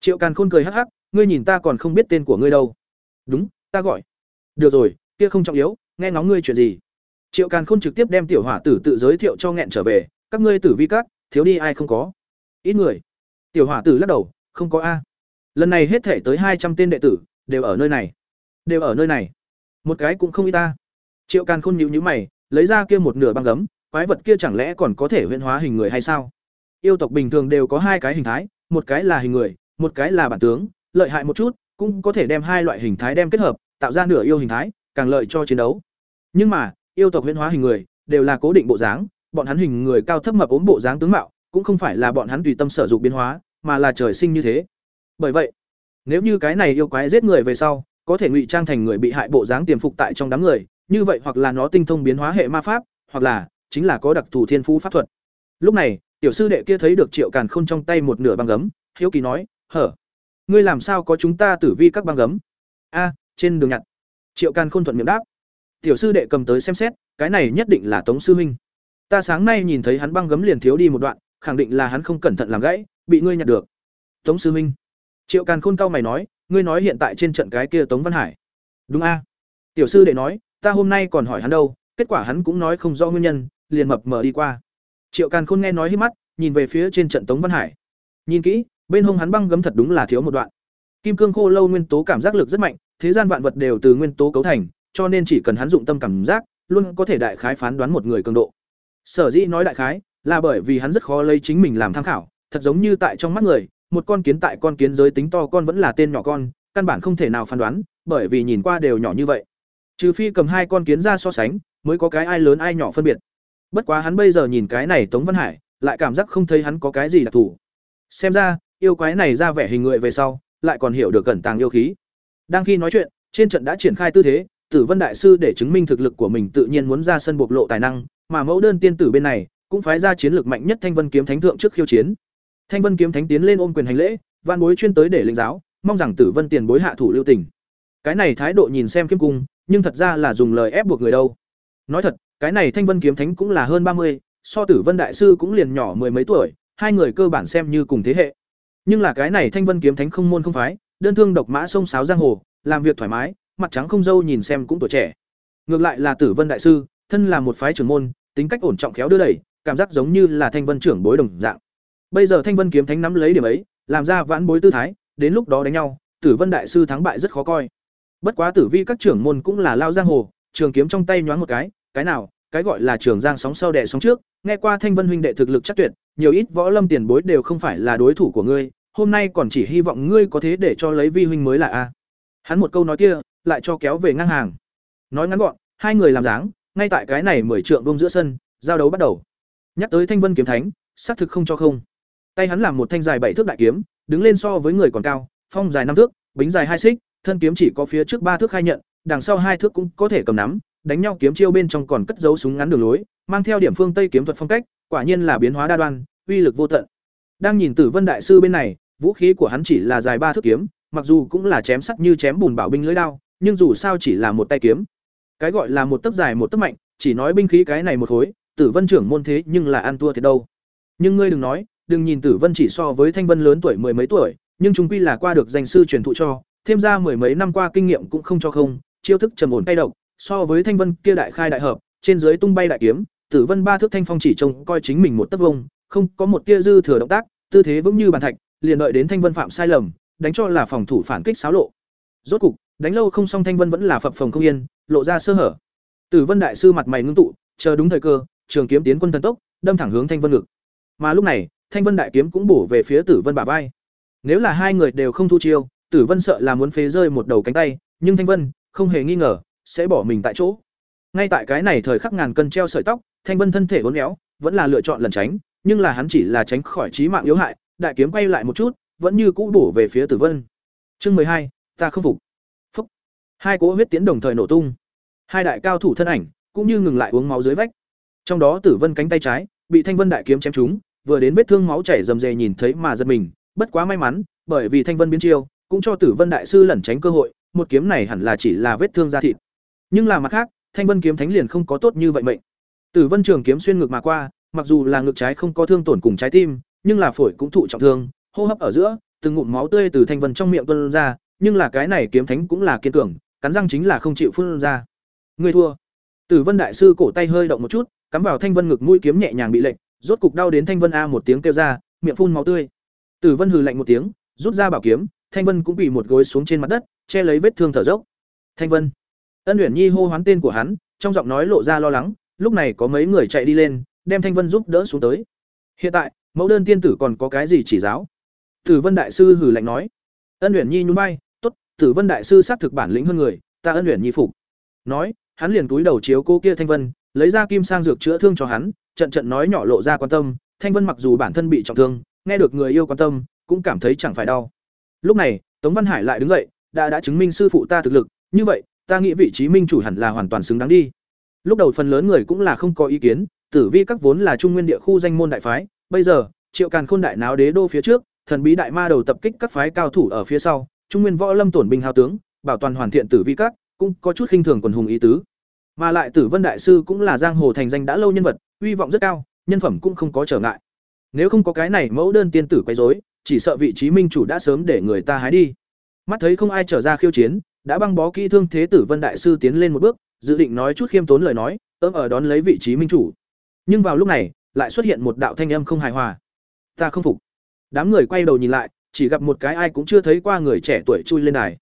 Triệu Càn Khôn cười hắc hắc, ngươi nhìn ta còn không biết tên của ngươi đâu. Đúng, ta gọi. Được rồi, kia không trọng yếu, nghe ngóng ngươi chuyện gì? Triệu Càn Khôn trực tiếp đem tiểu hỏa tử tự giới thiệu cho nghẹn trở về, các ngươi tử vi các, thiếu đi ai không có? Ít người. Tiểu hỏa tử lắc đầu, không có a. Lần này hết thể tới hai trăm tên đệ tử, đều ở nơi này. Đều ở nơi này. Một cái cũng không ít ta. Triệu Càn Khôn nhịu nhữ mày, lấy ra kia một nửa băng gấm, quái vật kia chẳng lẽ còn có thể huyễn hóa hình người hay sao? Yêu tộc bình thường đều có hai cái hình thái, một cái là hình người, một cái là bản tướng, lợi hại một chút, cũng có thể đem hai loại hình thái đem kết hợp, tạo ra nửa yêu hình thái, càng lợi cho chiến đấu. Nhưng mà, yêu tộc huyễn hóa hình người đều là cố định bộ dáng, bọn hắn hình người cao thấp mập ốm bộ dáng tướng mạo, cũng không phải là bọn hắn tùy tâm sở dụng biến hóa, mà là trời sinh như thế. Bởi vậy, nếu như cái này yêu quái giết người về sau, có thể ngụy trang thành người bị hại bộ dáng tiềm phục tại trong đám người, như vậy hoặc là nó tinh thông biến hóa hệ ma pháp, hoặc là chính là có đặc thù thiên phú pháp thuật. Lúc này, tiểu sư đệ kia thấy được Triệu Càn Khôn trong tay một nửa băng gấm, hiếu kỳ nói, "Hở, ngươi làm sao có chúng ta tử vi các băng gấm?" "A, trên đường nhặt." Triệu Càn Khôn thuận miệng đáp. Tiểu sư đệ cầm tới xem xét, cái này nhất định là Tống sư huynh. Ta sáng nay nhìn thấy hắn băng gấm liền thiếu đi một đoạn, khẳng định là hắn không cẩn thận làm gãy, bị ngươi nhặt được. Tống sư huynh. Triệu Càn Khôn cao mày nói, ngươi nói hiện tại trên trận cái kia Tống Văn Hải. Đúng a? Tiểu sư đệ nói, ta hôm nay còn hỏi hắn đâu, kết quả hắn cũng nói không rõ nguyên nhân, liền mập mờ đi qua. Triệu Càn Khôn nghe nói hít mắt, nhìn về phía trên trận Tống Văn Hải. Nhìn kỹ, bên hông hắn băng gấm thật đúng là thiếu một đoạn. Kim cương khô lâu nguyên tố cảm giác lực rất mạnh, thế gian vạn vật đều từ nguyên tố cấu thành, cho nên chỉ cần hắn dụng tâm cảm giác, luôn có thể đại khái phán đoán một người cường độ. Sở dĩ nói đại khái, là bởi vì hắn rất khó lấy chính mình làm tham khảo, thật giống như tại trong mắt người, một con kiến tại con kiến giới tính to con vẫn là tên nhỏ con, căn bản không thể nào phán đoán, bởi vì nhìn qua đều nhỏ như vậy. Trừ phi cầm hai con kiến ra so sánh, mới có cái ai lớn ai nhỏ phân biệt. Bất quá hắn bây giờ nhìn cái này Tống Văn Hải, lại cảm giác không thấy hắn có cái gì đặc thù. Xem ra, yêu quái này ra vẻ hình người về sau, lại còn hiểu được cẩn tàng yêu khí. Đang khi nói chuyện, trên trận đã triển khai tư thế, Tử Vân đại sư để chứng minh thực lực của mình tự nhiên muốn ra sân bộc lộ tài năng, mà mẫu đơn tiên tử bên này cũng phái ra chiến lược mạnh nhất Thanh Vân kiếm thánh thượng trước khiêu chiến. Thanh Vân kiếm thánh tiến lên ôm quyền hành lễ, van bối chuyên tới để lĩnh giáo, mong rằng Tử Vân tiền bối hạ thủ lưu tình. Cái này thái độ nhìn xem kiếm cung, nhưng thật ra là dùng lời ép buộc người đâu. Nói thật, cái này Thanh Vân kiếm thánh cũng là hơn ba mươi, so Tử Vân đại sư cũng liền nhỏ mười mấy tuổi, hai người cơ bản xem như cùng thế hệ. Nhưng là cái này Thanh Vân kiếm thánh không môn không phái, đơn thương độc mã sông sáo giang hồ, làm việc thoải mái, mặt trắng không dâu nhìn xem cũng tuổi trẻ. Ngược lại là Tử Vân đại sư, thân là một phái trưởng môn, tính cách ổn trọng khéo đưa đẩy, cảm giác giống như là Thanh Vân trưởng bối đồng dạng. Bây giờ Thanh Vân kiếm thánh nắm lấy điểm ấy, làm ra vãn bối tư thái, đến lúc đó đánh nhau, Tử Vân đại sư thắng bại rất khó coi. Bất quá Tử Vi các trưởng môn cũng là lao giang hồ, trường kiếm trong tay nhoáng một cái, cái nào, cái gọi là trường giang sóng sau đẻ sóng trước, nghe qua Thanh Vân huynh đệ thực lực chắc tuyệt, nhiều ít võ lâm tiền bối đều không phải là đối thủ của ngươi, hôm nay còn chỉ hy vọng ngươi có thế để cho lấy vi huynh mới là a. Hắn một câu nói kia, lại cho kéo về ngang hàng. Nói ngắn gọn, hai người làm dáng, ngay tại cái này mười trượng vông giữa sân, giao đấu bắt đầu. Nhắc tới Thanh Vân kiếm thánh, xác thực không cho không. Tay hắn làm một thanh dài bảy thước đại kiếm, đứng lên so với người còn cao, phong dài năm thước, bính dài hai xích, thân kiếm chỉ có phía trước ba thước khai nhận, đằng sau hai thước cũng có thể cầm nắm, đánh nhau kiếm chiêu bên trong còn cất giấu súng ngắn đường lối, mang theo điểm phương Tây kiếm thuật phong cách, quả nhiên là biến hóa đa đoan, uy lực vô tận. Đang nhìn Tử Vân đại sư bên này, vũ khí của hắn chỉ là dài ba thước kiếm, mặc dù cũng là chém sắc như chém bùn bảo binh lưỡi đao, nhưng dù sao chỉ là một tay kiếm. cái gọi là một tấc dài một tấc mạnh chỉ nói binh khí cái này một khối tử vân trưởng môn thế nhưng là ăn thua thiệt đâu nhưng ngươi đừng nói đừng nhìn tử vân chỉ so với thanh vân lớn tuổi mười mấy tuổi nhưng chúng quy là qua được danh sư truyền thụ cho thêm ra mười mấy năm qua kinh nghiệm cũng không cho không chiêu thức trầm ổn tay độc so với thanh vân, kia đại khai đại hợp, trên dưới tung bay đại kiếm, tử vân ba thước thanh phong chỉ trông coi chính mình một tấc vông không có một tia dư thừa động tác, tư thế vững như bàn thạch, liền đợi đến thanh vân phạm sai lầm, đánh cho là phòng thủ phản kích xáo lộ. Rốt cục, đánh lâu không xong thanh vân vẫn là phập phồng không yên, lộ ra sơ hở. Tử vân đại sư mặt mày ngưng tụ, chờ đúng thời cơ, trường kiếm tiến quân thần tốc, đâm thẳng hướng thanh vân ngực. Mà lúc này, thanh vân đại kiếm cũng bổ về phía tử vân bả vai. Nếu là hai người đều không thu chiêu, tử vân sợ là muốn phế rơi một đầu cánh tay, nhưng thanh vân không hề nghi ngờ sẽ bỏ mình tại chỗ. Ngay tại cái này thời khắc ngàn cân treo sợi tóc, thanh vân thân thể uốn éo, vẫn là lựa chọn lần tránh, nhưng là hắn chỉ là tránh khỏi chí mạng yếu hại, đại kiếm quay lại một chút, vẫn như cũ bổ về phía tử vân. Chương mười hai, ta không phục. Phúc. Hai cỗ huyết tiến đồng thời nổ tung. Hai đại cao thủ thân ảnh cũng như ngừng lại uống máu dưới vách. Trong đó tử vân cánh tay trái bị thanh vân đại kiếm chém trúng, vừa đến vết thương máu chảy rầm rề nhìn thấy mà giật mình, bất quá may mắn, bởi vì thanh vân biến chiêu, cũng cho tử vân đại sư lẩn tránh cơ hội, một kiếm này hẳn là chỉ là vết thương da thịt nhưng là mặt khác, thanh vân kiếm thánh liền không có tốt như vậy mệnh. Tử vân trường kiếm xuyên ngược mà qua, mặc dù là ngực trái không có thương tổn cùng trái tim, nhưng là phổi cũng thụ trọng thương, hô hấp ở giữa, từng ngụm máu tươi từ thanh vân trong miệng tuôn ra, nhưng là cái này kiếm thánh cũng là kiên cường, cắn răng chính là không chịu phun ra. Người thua. Tử vân đại sư cổ tay hơi động một chút, cắm vào thanh vân ngực mũi kiếm nhẹ nhàng bị lệnh rốt cục đau đến thanh vân a một tiếng kêu ra, miệng phun máu tươi. Tử vân hừ lạnh một tiếng, rút ra bảo kiếm, thanh vân cũng bị một gối xuống trên mặt đất, che lấy vết thương thở dốc. Thanh vân ân uyển nhi hô hoán tên của hắn, trong giọng nói lộ ra lo lắng, lúc này có mấy người chạy đi lên, đem thanh vân giúp đỡ xuống tới. Hiện tại, mẫu đơn tiên tử còn có cái gì chỉ giáo? Tử vân đại sư hử lạnh nói. Ân uyển nhi nhún vai, tốt, tử vân đại sư xác thực bản lĩnh hơn người, ta ân uyển nhi phục. Nói, hắn liền túi đầu chiếu cô kia thanh vân, lấy ra kim sang dược chữa thương cho hắn, trận trận nói nhỏ lộ ra quan tâm. Thanh vân mặc dù bản thân bị trọng thương, nghe được người yêu quan tâm, cũng cảm thấy chẳng phải đau. Lúc này, tống văn hải lại đứng dậy, đã đã chứng minh sư phụ ta thực lực, như vậy ta nghĩ vị trí minh chủ hẳn là hoàn toàn xứng đáng đi. Lúc đầu phần lớn người cũng là không có ý kiến, tử vi các vốn là trung nguyên địa khu danh môn đại phái, bây giờ, triệu càn khôn đại náo đế đô phía trước, thần bí đại ma đầu tập kích các phái cao thủ ở phía sau, trung nguyên võ lâm tổn binh hào tướng, bảo toàn hoàn thiện tử vi các, cũng có chút khinh thường quần hùng ý tứ. Mà lại tử vân đại sư cũng là giang hồ thành danh đã lâu nhân vật, uy vọng rất cao, nhân phẩm cũng không có trở ngại. Nếu không có cái này mẫu đơn tiên tử quấy rối, chỉ sợ vị trí minh chủ đã sớm để người ta hái đi. Mắt thấy không ai trở ra khiêu chiến đã băng bó kỹ thương thế tử vân đại sư tiến lên một bước, dự định nói chút khiêm tốn lời nói ấm ở đón lấy vị trí minh chủ. Nhưng vào lúc này, lại xuất hiện một đạo thanh âm không hài hòa. Ta không phục. Đám người quay đầu nhìn lại, chỉ gặp một cái ai cũng chưa thấy qua người trẻ tuổi chui lên đài.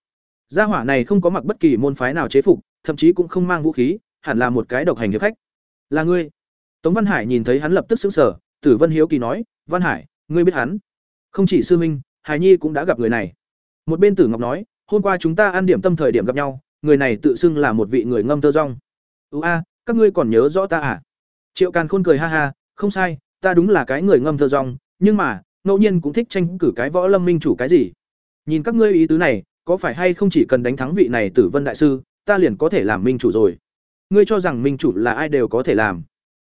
Gia hỏa này không có mặc bất kỳ môn phái nào chế phục, thậm chí cũng không mang vũ khí, hẳn là một cái độc hành hiệp khách. Là ngươi. Tống văn hải nhìn thấy hắn lập tức xứng sở tử vân hiếu kỳ nói, văn hải, ngươi biết hắn? Không chỉ sư minh hải nhi cũng đã gặp người này. Một bên tử ngọc nói hôm qua chúng ta ăn điểm tâm thời điểm gặp nhau, người này tự xưng là một vị người ngâm tơ rong. Ưu a, các ngươi còn nhớ rõ ta à? Triệu càn khôn cười ha ha, không sai, ta đúng là cái người ngâm thơ rong, nhưng mà, ngẫu nhiên cũng thích tranh cử cái võ lâm minh chủ cái gì. Nhìn các ngươi ý tứ này, có phải hay không chỉ cần đánh thắng vị này tử vân đại sư, ta liền có thể làm minh chủ rồi? Ngươi cho rằng minh chủ là ai đều có thể làm.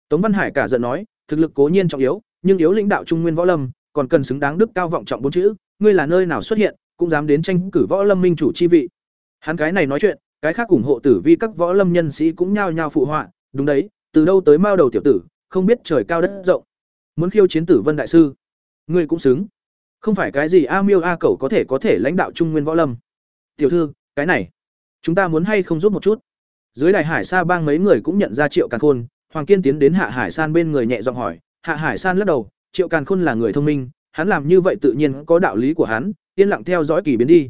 Tống văn hải cả giận nói, thực lực cố nhiên trọng yếu, nhưng yếu lãnh đạo trung nguyên võ lâm, còn cần xứng đáng đức cao vọng trọng bốn chữ, ngươi là nơi nào xuất hiện cũng dám đến tranh cử võ lâm minh chủ chi vị. Hắn cái này nói chuyện, cái khác ủng hộ tử vi các võ lâm nhân sĩ cũng nhao nhao phụ họa, đúng đấy, từ đâu tới mao đầu tiểu tử, không biết trời cao đất rộng. Muốn khiêu chiến tử vân đại sư, ngươi cũng xứng. Không phải cái gì a miêu a cẩu có thể có thể lãnh đạo trung nguyên võ lâm. Tiểu thư, cái này, chúng ta muốn hay không giúp một chút? Dưới đài hải sa bang mấy người cũng nhận ra triệu càn khôn, hoàng kiên tiến đến hạ hải san bên người nhẹ giọng hỏi. Hạ hải san lắc đầu, triệu càn khôn là người thông minh, hắn làm như vậy tự nhiên có đạo lý của hắn yên lặng theo dõi kỳ biến đi.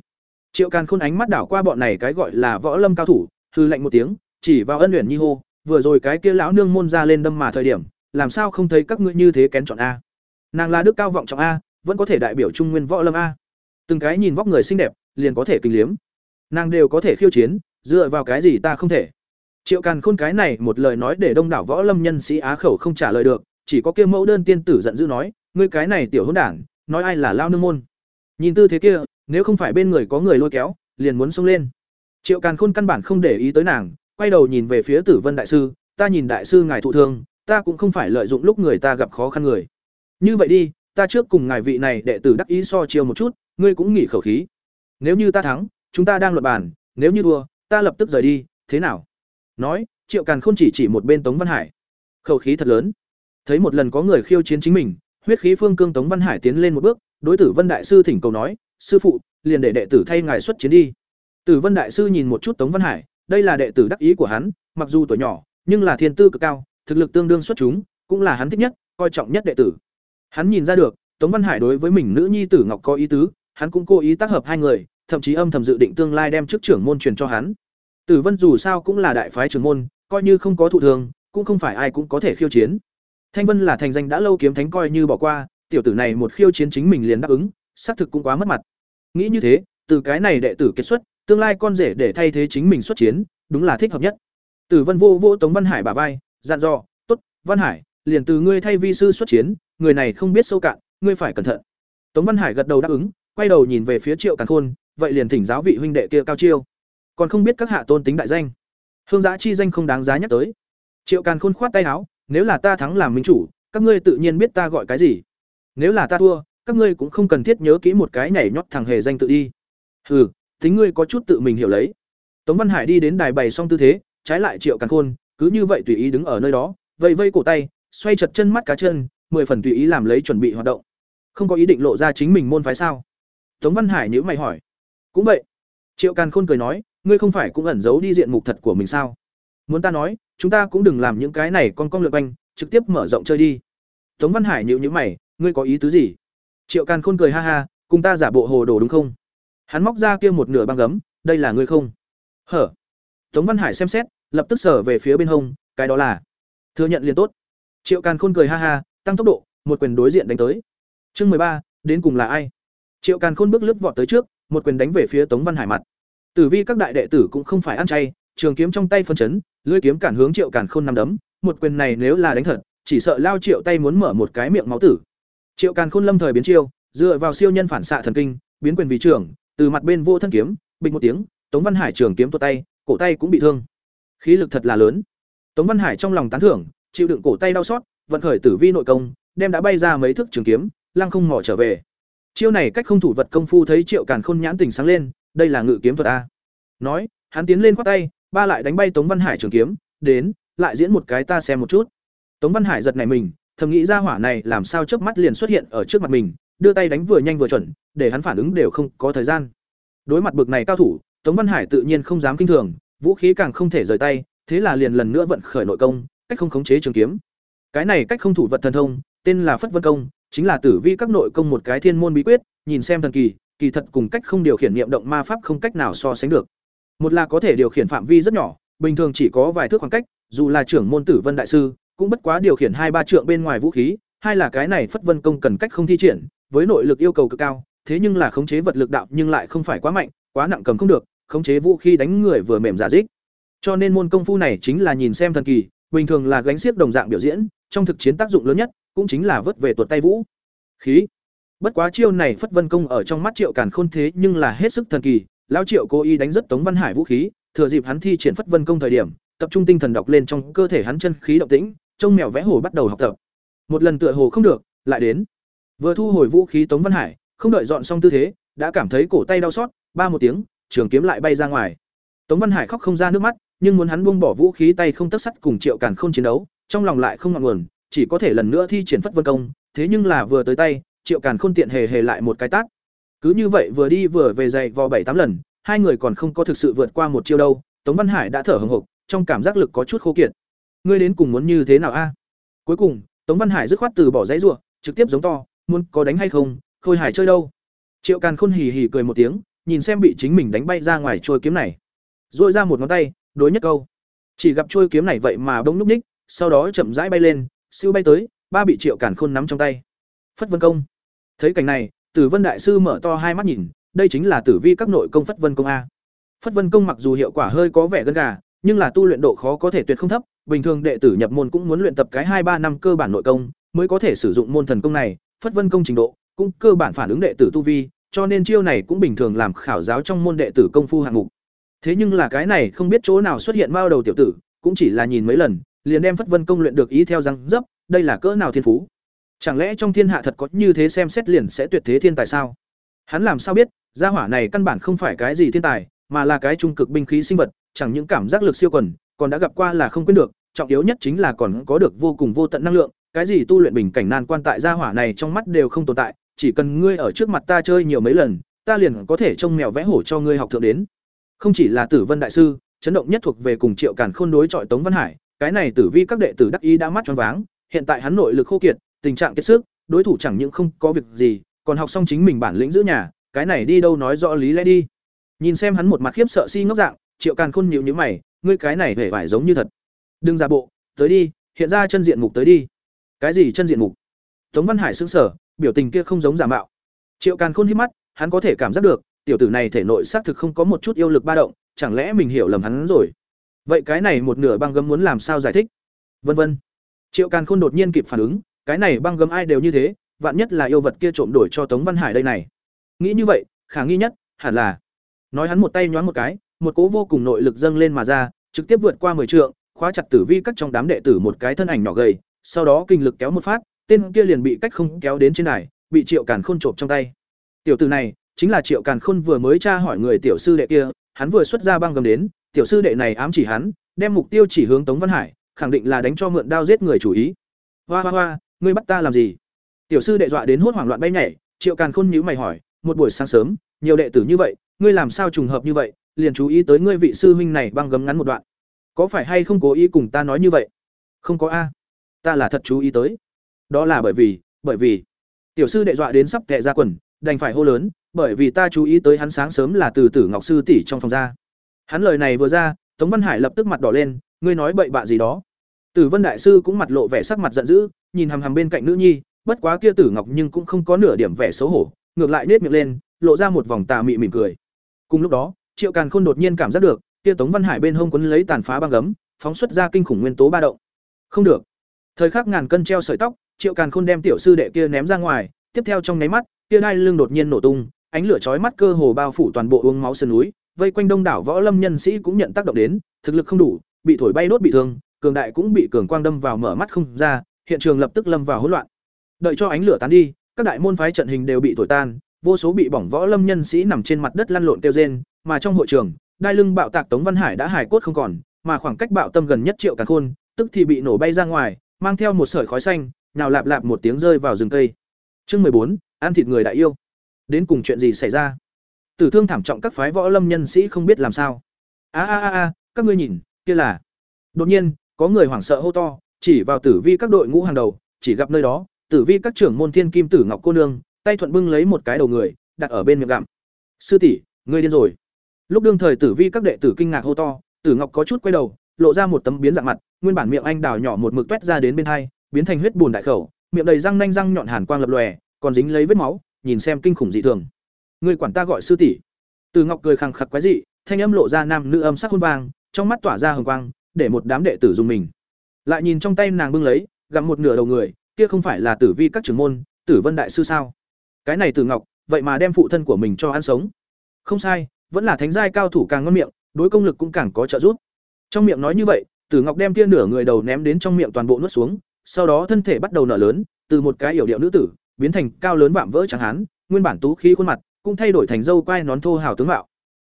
Triệu càn khôn ánh mắt đảo qua bọn này cái gọi là võ lâm cao thủ hư lạnh một tiếng, chỉ vào ân luyện nhi hô, vừa rồi cái kia lão nương môn ra lên đâm mà thời điểm, làm sao không thấy các ngươi như thế kén chọn a? Nàng là đức cao vọng trọng a, vẫn có thể đại biểu trung nguyên võ lâm a. Từng cái nhìn vóc người xinh đẹp, liền có thể kinh liếm. Nàng đều có thể khiêu chiến, dựa vào cái gì ta không thể? Triệu càn khôn cái này một lời nói để đông đảo võ lâm nhân sĩ á khẩu không trả lời được, chỉ có kia mẫu đơn tiên tử giận dữ nói, ngươi cái này tiểu hôn đản, nói ai là lao nương môn? Nhìn tư thế kia, nếu không phải bên người có người lôi kéo, liền muốn xông lên. Triệu càn khôn căn bản không để ý tới nàng, quay đầu nhìn về phía tử vân đại sư, ta nhìn đại sư ngài thụ thương, ta cũng không phải lợi dụng lúc người ta gặp khó khăn người. Như vậy đi, ta trước cùng ngài vị này đệ tử đắc ý so chiều một chút, ngươi cũng nghỉ khẩu khí. Nếu như ta thắng, chúng ta đang luận bàn, nếu như thua, ta lập tức rời đi, thế nào? Nói, triệu càn khôn chỉ chỉ một bên tống văn hải. Khẩu khí thật lớn. Thấy một lần có người khiêu chiến chính mình, huyết khí phương cương tống văn hải tiến lên một bước đối tử vân đại sư thỉnh cầu nói, sư phụ, liền để đệ tử thay ngài xuất chiến đi. Tử vân đại sư nhìn một chút tống văn hải, đây là đệ tử đắc ý của hắn, mặc dù tuổi nhỏ, nhưng là thiên tư cực cao, thực lực tương đương xuất chúng, cũng là hắn thích nhất, coi trọng nhất đệ tử. Hắn nhìn ra được, tống văn hải đối với mình nữ nhi tử ngọc có ý tứ, hắn cũng cố ý tác hợp hai người, thậm chí âm thầm dự định tương lai đem chức trưởng môn truyền cho hắn. Tử vân dù sao cũng là đại phái trưởng môn, coi như không có thụ thường, cũng không phải ai cũng có thể khiêu chiến. Thanh vân là thành danh đã lâu kiếm thánh coi như bỏ qua tiểu tử này một khiêu chiến chính mình liền đáp ứng, xác thực cũng quá mất mặt. Nghĩ như thế, từ cái này đệ tử kết xuất, tương lai con rể để thay thế chính mình xuất chiến, đúng là thích hợp nhất. Tử vân vô vô tống văn hải bả vai, dặn dò, tốt, văn hải, liền từ ngươi thay vi sư xuất chiến, người này không biết sâu cạn, ngươi phải cẩn thận. Tống văn hải gật đầu đáp ứng, quay đầu nhìn về phía triệu càn khôn, vậy liền thỉnh giáo vị huynh đệ kia cao chiêu. Còn không biết các hạ tôn tính đại danh. Hương giã chi danh không đáng giá nhắc tới. Triệu càn khôn khoát tay áo, nếu là ta thắng làm minh chủ, các ngươi tự nhiên biết ta gọi cái gì nếu là ta thua các ngươi cũng không cần thiết nhớ kỹ một cái nhảy nhót thằng hề danh tự đi. Hừ tính ngươi có chút tự mình hiểu lấy. Tống văn hải đi đến đài bày xong tư thế trái lại triệu càn khôn cứ như vậy tùy ý đứng ở nơi đó vây vây cổ tay xoay chật chân mắt cá chân mười phần tùy ý làm lấy chuẩn bị hoạt động. Không có ý định lộ ra chính mình môn phái sao? Tống văn hải nhữ mày hỏi. Cũng vậy. Triệu càn khôn cười nói ngươi không phải cũng ẩn giấu đi diện mục thật của mình sao? Muốn ta nói chúng ta cũng đừng làm những cái này con con lượt anh, trực tiếp mở rộng chơi đi. Tống văn hải nhữ nhữ mày ngươi có ý tứ gì? Triệu càn khôn cười ha ha, cùng ta giả bộ hồ đồ đúng không? Hắn móc ra kia một nửa băng gấm, đây là ngươi không? Hở. Tống văn hải xem xét, lập tức sở về phía bên hông, cái đó là. Thừa nhận liền tốt. Triệu càn khôn cười ha ha, tăng tốc độ, một quyền đối diện đánh tới. Chương mười ba, đến cùng là ai? Triệu càn khôn bước lướt vọt tới trước, một quyền đánh về phía tống văn hải mặt. Tử vi các đại đệ tử cũng không phải ăn chay, trường kiếm trong tay phân chấn, lưỡi kiếm cản hướng triệu càn khôn nằm đấm, một quyền này nếu là đánh thật, chỉ sợ lao triệu tay muốn mở một cái miệng máu tử triệu càn khôn lâm thời biến chiêu, dựa vào siêu nhân phản xạ thần kinh, biến quyền vì trưởng, từ mặt bên vô thân kiếm, bình một tiếng, tống văn hải trường kiếm tuột tay, cổ tay cũng bị thương. Khí lực thật là lớn. Tống văn hải trong lòng tán thưởng, chịu đựng cổ tay đau xót, vận khởi tử vi nội công, đem đã bay ra mấy thước trường kiếm, lăng không mỏ trở về. Chiêu này cách không thủ vật công phu thấy triệu càn khôn nhãn tình sáng lên, đây là ngự kiếm thuật a. Nói, hắn tiến lên khoác tay, ba lại đánh bay tống văn hải trường kiếm, đến, lại diễn một cái ta xem một chút. Tống văn hải giật này mình thầm nghĩ ra hỏa này làm sao chớp mắt liền xuất hiện ở trước mặt mình, đưa tay đánh vừa nhanh vừa chuẩn, để hắn phản ứng đều không có thời gian. Đối mặt bực này cao thủ, tống văn hải tự nhiên không dám kinh thường, vũ khí càng không thể rời tay, thế là liền lần nữa vận khởi nội công, cách không khống chế trường kiếm. Cái này cách không thủ vật thần thông, tên là phất vân công, chính là tử vi các nội công một cái thiên môn bí quyết, nhìn xem thần kỳ kỳ thật cùng cách không điều khiển niệm động ma pháp không cách nào so sánh được. Một là có thể điều khiển phạm vi rất nhỏ, bình thường chỉ có vài thước khoảng cách, dù là trưởng môn tử vân đại sư cũng bất quá điều khiển hai ba trượng bên ngoài vũ khí, hai là cái này phất vân công cần cách không thi triển, với nội lực yêu cầu cực cao, thế nhưng là khống chế vật lực đạo nhưng lại không phải quá mạnh, quá nặng cầm không được, khống chế vũ khí đánh người vừa mềm giả dích. Cho nên môn công phu này chính là nhìn xem thần kỳ, bình thường là gánh xiếc đồng dạng biểu diễn, trong thực chiến tác dụng lớn nhất cũng chính là vớt về tuột tay vũ. Khí. Bất quá chiêu này phất vân công ở trong mắt triệu càn khôn thế nhưng là hết sức thần kỳ, lão triệu cố ý đánh rất tống văn hải vũ khí, thừa dịp hắn thi triển phất vân công thời điểm, tập trung tinh thần đọc lên trong cơ thể hắn chân khí động tĩnh trông mèo vẽ hồ bắt đầu học tập. Một lần tựa hồ không được, lại đến. Vừa thu hồi vũ khí tống văn hải, không đợi dọn xong tư thế, đã cảm thấy cổ tay đau xót, ba một tiếng, trường kiếm lại bay ra ngoài. Tống văn hải khóc không ra nước mắt, nhưng muốn hắn buông bỏ vũ khí tay không tất sắt cùng triệu càn khôn chiến đấu, trong lòng lại không ngọn nguồn, chỉ có thể lần nữa thi triển phất vân công, thế nhưng là vừa tới tay, triệu càn khôn tiện hề hề lại một cái tát. Cứ như vậy vừa đi vừa về dậy vò bảy tám lần, hai người còn không có thực sự vượt qua một chiêu đâu, tống văn hải đã thở hồng hộc, trong cảm giác lực có chút khô kiệt ngươi đến cùng muốn như thế nào a? Cuối cùng, tống văn hải dứt khoát từ bỏ giấy ruộng trực tiếp giống to, muốn có đánh hay không? Khôi hải chơi đâu? Triệu càn khôn hì hì cười một tiếng, nhìn xem bị chính mình đánh bay ra ngoài trôi kiếm này. Dội ra một ngón tay, đối nhất câu. Chỉ gặp trôi kiếm này vậy mà bỗng núp ních, sau đó chậm rãi bay lên, siêu bay tới, ba bị triệu càn khôn nắm trong tay. Phất vân công. Thấy cảnh này, tử vân đại sư mở to hai mắt nhìn, đây chính là tử vi các nội công phất vân công a. Phất vân công mặc dù hiệu quả hơi có vẻ gân gà, nhưng là tu luyện độ khó có thể tuyệt không thấp bình thường đệ tử nhập môn cũng muốn luyện tập cái hai ba năm cơ bản nội công mới có thể sử dụng môn thần công này phất vân công trình độ cũng cơ bản phản ứng đệ tử tu vi cho nên chiêu này cũng bình thường làm khảo giáo trong môn đệ tử công phu hạng mục. Thế nhưng là cái này không biết chỗ nào xuất hiện bao đầu tiểu tử cũng chỉ là nhìn mấy lần liền đem phất vân công luyện được ý theo răng dấp đây là cỡ nào thiên phú? Chẳng lẽ trong thiên hạ thật có như thế xem xét liền sẽ tuyệt thế thiên tài sao? Hắn làm sao biết gia hỏa này căn bản không phải cái gì thiên tài mà là cái trung cực binh khí sinh vật chẳng những cảm giác lực siêu quần còn đã gặp qua là không quên được, trọng yếu nhất chính là còn có được vô cùng vô tận năng lượng, cái gì tu luyện bình cảnh nan quan tại gia hỏa này trong mắt đều không tồn tại, chỉ cần ngươi ở trước mặt ta chơi nhiều mấy lần, ta liền có thể trông mèo vẽ hổ cho ngươi học thượng đến. Không chỉ là Tử Vân đại sư, chấn động nhất thuộc về cùng Triệu Càn Khôn đối chọi Tống Văn Hải, cái này tử vi các đệ tử đắc ý đã mắt choáng váng, hiện tại hắn nội lực khô kiệt, tình trạng kiệt sức, đối thủ chẳng những không có việc gì, còn học xong chính mình bản lĩnh giữ nhà, cái này đi đâu nói rõ lý lẽ đi. Nhìn xem hắn một mặt khiếp sợ si ngốc dạng, Triệu Càn Khôn nhíu nhíu mày, ngươi cái này vẻ vải giống như thật. Đừng giả bộ, tới đi, hiện ra chân diện mục tới đi. Cái gì chân diện mục? Tống Văn Hải xứng sở biểu tình kia không giống giả mạo. Triệu Càn Khôn hít mắt, hắn có thể cảm giác được, tiểu tử này thể nội xác thực không có một chút yêu lực ba động, chẳng lẽ mình hiểu lầm hắn rồi? Vậy cái này một nửa băng gấm muốn làm sao giải thích? Vân vân. Triệu Càn Khôn đột nhiên kịp phản ứng, cái này băng gấm ai đều như thế, vạn nhất là yêu vật kia trộm đổi cho Tống Văn Hải đây này. Nghĩ như vậy, khả nghi nhất, hẳn là. Nói hắn một tay nhoáng một cái, một cỗ vô cùng nội lực dâng lên mà ra, trực tiếp vượt qua 10 trượng, khóa chặt tử vi các trong đám đệ tử một cái thân ảnh nhỏ gầy, sau đó kinh lực kéo một phát, tên kia liền bị cách không kéo đến trên đài, bị Triệu Càn Khôn trộm trong tay. Tiểu tử này, chính là Triệu Càn Khôn vừa mới tra hỏi người tiểu sư đệ kia, hắn vừa xuất ra băng gầm đến, tiểu sư đệ này ám chỉ hắn, đem mục tiêu chỉ hướng Tống Văn Hải, khẳng định là đánh cho mượn đao giết người chủ ý. Hoa hoa hoa, ngươi bắt ta làm gì? Tiểu sư đệ dọa đến hốt hoảng loạn bay nhảy, Triệu Càn Khôn nhíu mày hỏi, một buổi sáng sớm, nhiều đệ tử như vậy, ngươi làm sao trùng hợp như vậy, liền chú ý tới ngươi vị sư huynh này băng gấm ngắn một đoạn. Có phải hay không cố ý cùng ta nói như vậy? Không có a, ta là thật chú ý tới. Đó là bởi vì, bởi vì tiểu sư đệ dọa đến sắp tệ ra quần, đành phải hô lớn, bởi vì ta chú ý tới hắn sáng sớm là từ Tử Ngọc sư tỷ trong phòng ra. Hắn lời này vừa ra, Tống Văn Hải lập tức mặt đỏ lên, ngươi nói bậy bạ gì đó? Tử Vân đại sư cũng mặt lộ vẻ sắc mặt giận dữ, nhìn hằm hằm bên cạnh nữ nhi, bất quá kia Tử Ngọc nhưng cũng không có nửa điểm vẻ xấu hổ, ngược lại nết miệng lên, lộ ra một vòng tà mị mỉm cười. Cùng lúc đó, Triệu Càn Khôn đột nhiên cảm giác được, kia Tống Văn Hải bên hông quấn lấy tàn phá băng gấm, phóng xuất ra kinh khủng nguyên tố ba động. Không được. Thời khắc ngàn cân treo sợi tóc, Triệu Càn Khôn đem tiểu sư đệ kia ném ra ngoài, tiếp theo trong nháy mắt, kia đai lưng đột nhiên nổ tung, ánh lửa chói mắt cơ hồ bao phủ toàn bộ uống máu sơn núi, vây quanh đông đảo võ lâm nhân sĩ cũng nhận tác động đến, thực lực không đủ, bị thổi bay đốt bị thương, cường đại cũng bị cường quang đâm vào mở mắt không ra, hiện trường lập tức lâm vào hỗn loạn. Đợi cho ánh lửa tán đi, các đại môn phái trận hình đều bị thổi tan, vô số bị bỏng võ lâm nhân sĩ nằm trên mặt đất lăn lộn kêu rên, mà trong hội trường, đai lưng bạo tạc Tống Văn Hải đã hải cốt không còn, mà khoảng cách bạo tâm gần nhất Triệu Càn Khôn, tức thì bị nổ bay ra ngoài, mang theo một sợi khói xanh, nào lạp lạp một tiếng rơi vào rừng cây. Chương bốn, ăn thịt người đại yêu. Đến cùng chuyện gì xảy ra? Tử thương thảm trọng các phái võ lâm nhân sĩ không biết làm sao. A a a a, các ngươi nhìn, kia là. Đột nhiên, có người hoảng sợ hô to, chỉ vào tử vi các đội ngũ hàng đầu, chỉ gặp nơi đó, tử vi các trưởng môn thiên kim tử ngọc cô nương, tay thuận bưng lấy một cái đầu người, đặt ở bên miệng gặm. Sư tỷ, ngươi điên rồi. Lúc đương thời tử vi các đệ tử kinh ngạc hô to, tử ngọc có chút quay đầu, lộ ra một tấm biến dạng mặt, nguyên bản miệng anh đào nhỏ một mực toét ra đến bên hai, biến thành huyết bùn đại khẩu, miệng đầy răng nanh răng nhọn hàn quang lập lòe, còn dính lấy vết máu, nhìn xem kinh khủng dị thường. người quản ta gọi sư tỷ. Tử Ngọc cười khẳng khặc quái dị, thanh âm lộ ra nam nữ âm sắc hôn vang, trong mắt tỏa ra hồng quang, để một đám đệ tử dùng mình. Lại nhìn trong tay nàng bưng lấy, gặm một nửa đầu người, kia không phải là Tử Vi các trưởng môn, Tử Vân đại sư sao? Cái này Tử Ngọc, vậy mà đem phụ thân của mình cho ăn sống. Không sai, vẫn là thánh giai cao thủ càng ngon miệng, đối công lực cũng càng có trợ giúp. Trong miệng nói như vậy, Tử Ngọc đem tia nửa người đầu ném đến trong miệng toàn bộ nuốt xuống, sau đó thân thể bắt đầu nở lớn, từ một cái yểu điệu nữ tử, biến thành cao lớn vạm vỡ trắng hán, nguyên bản tú khí khuôn mặt, cũng thay đổi thành dâu quai nón thô hào tướng mạo.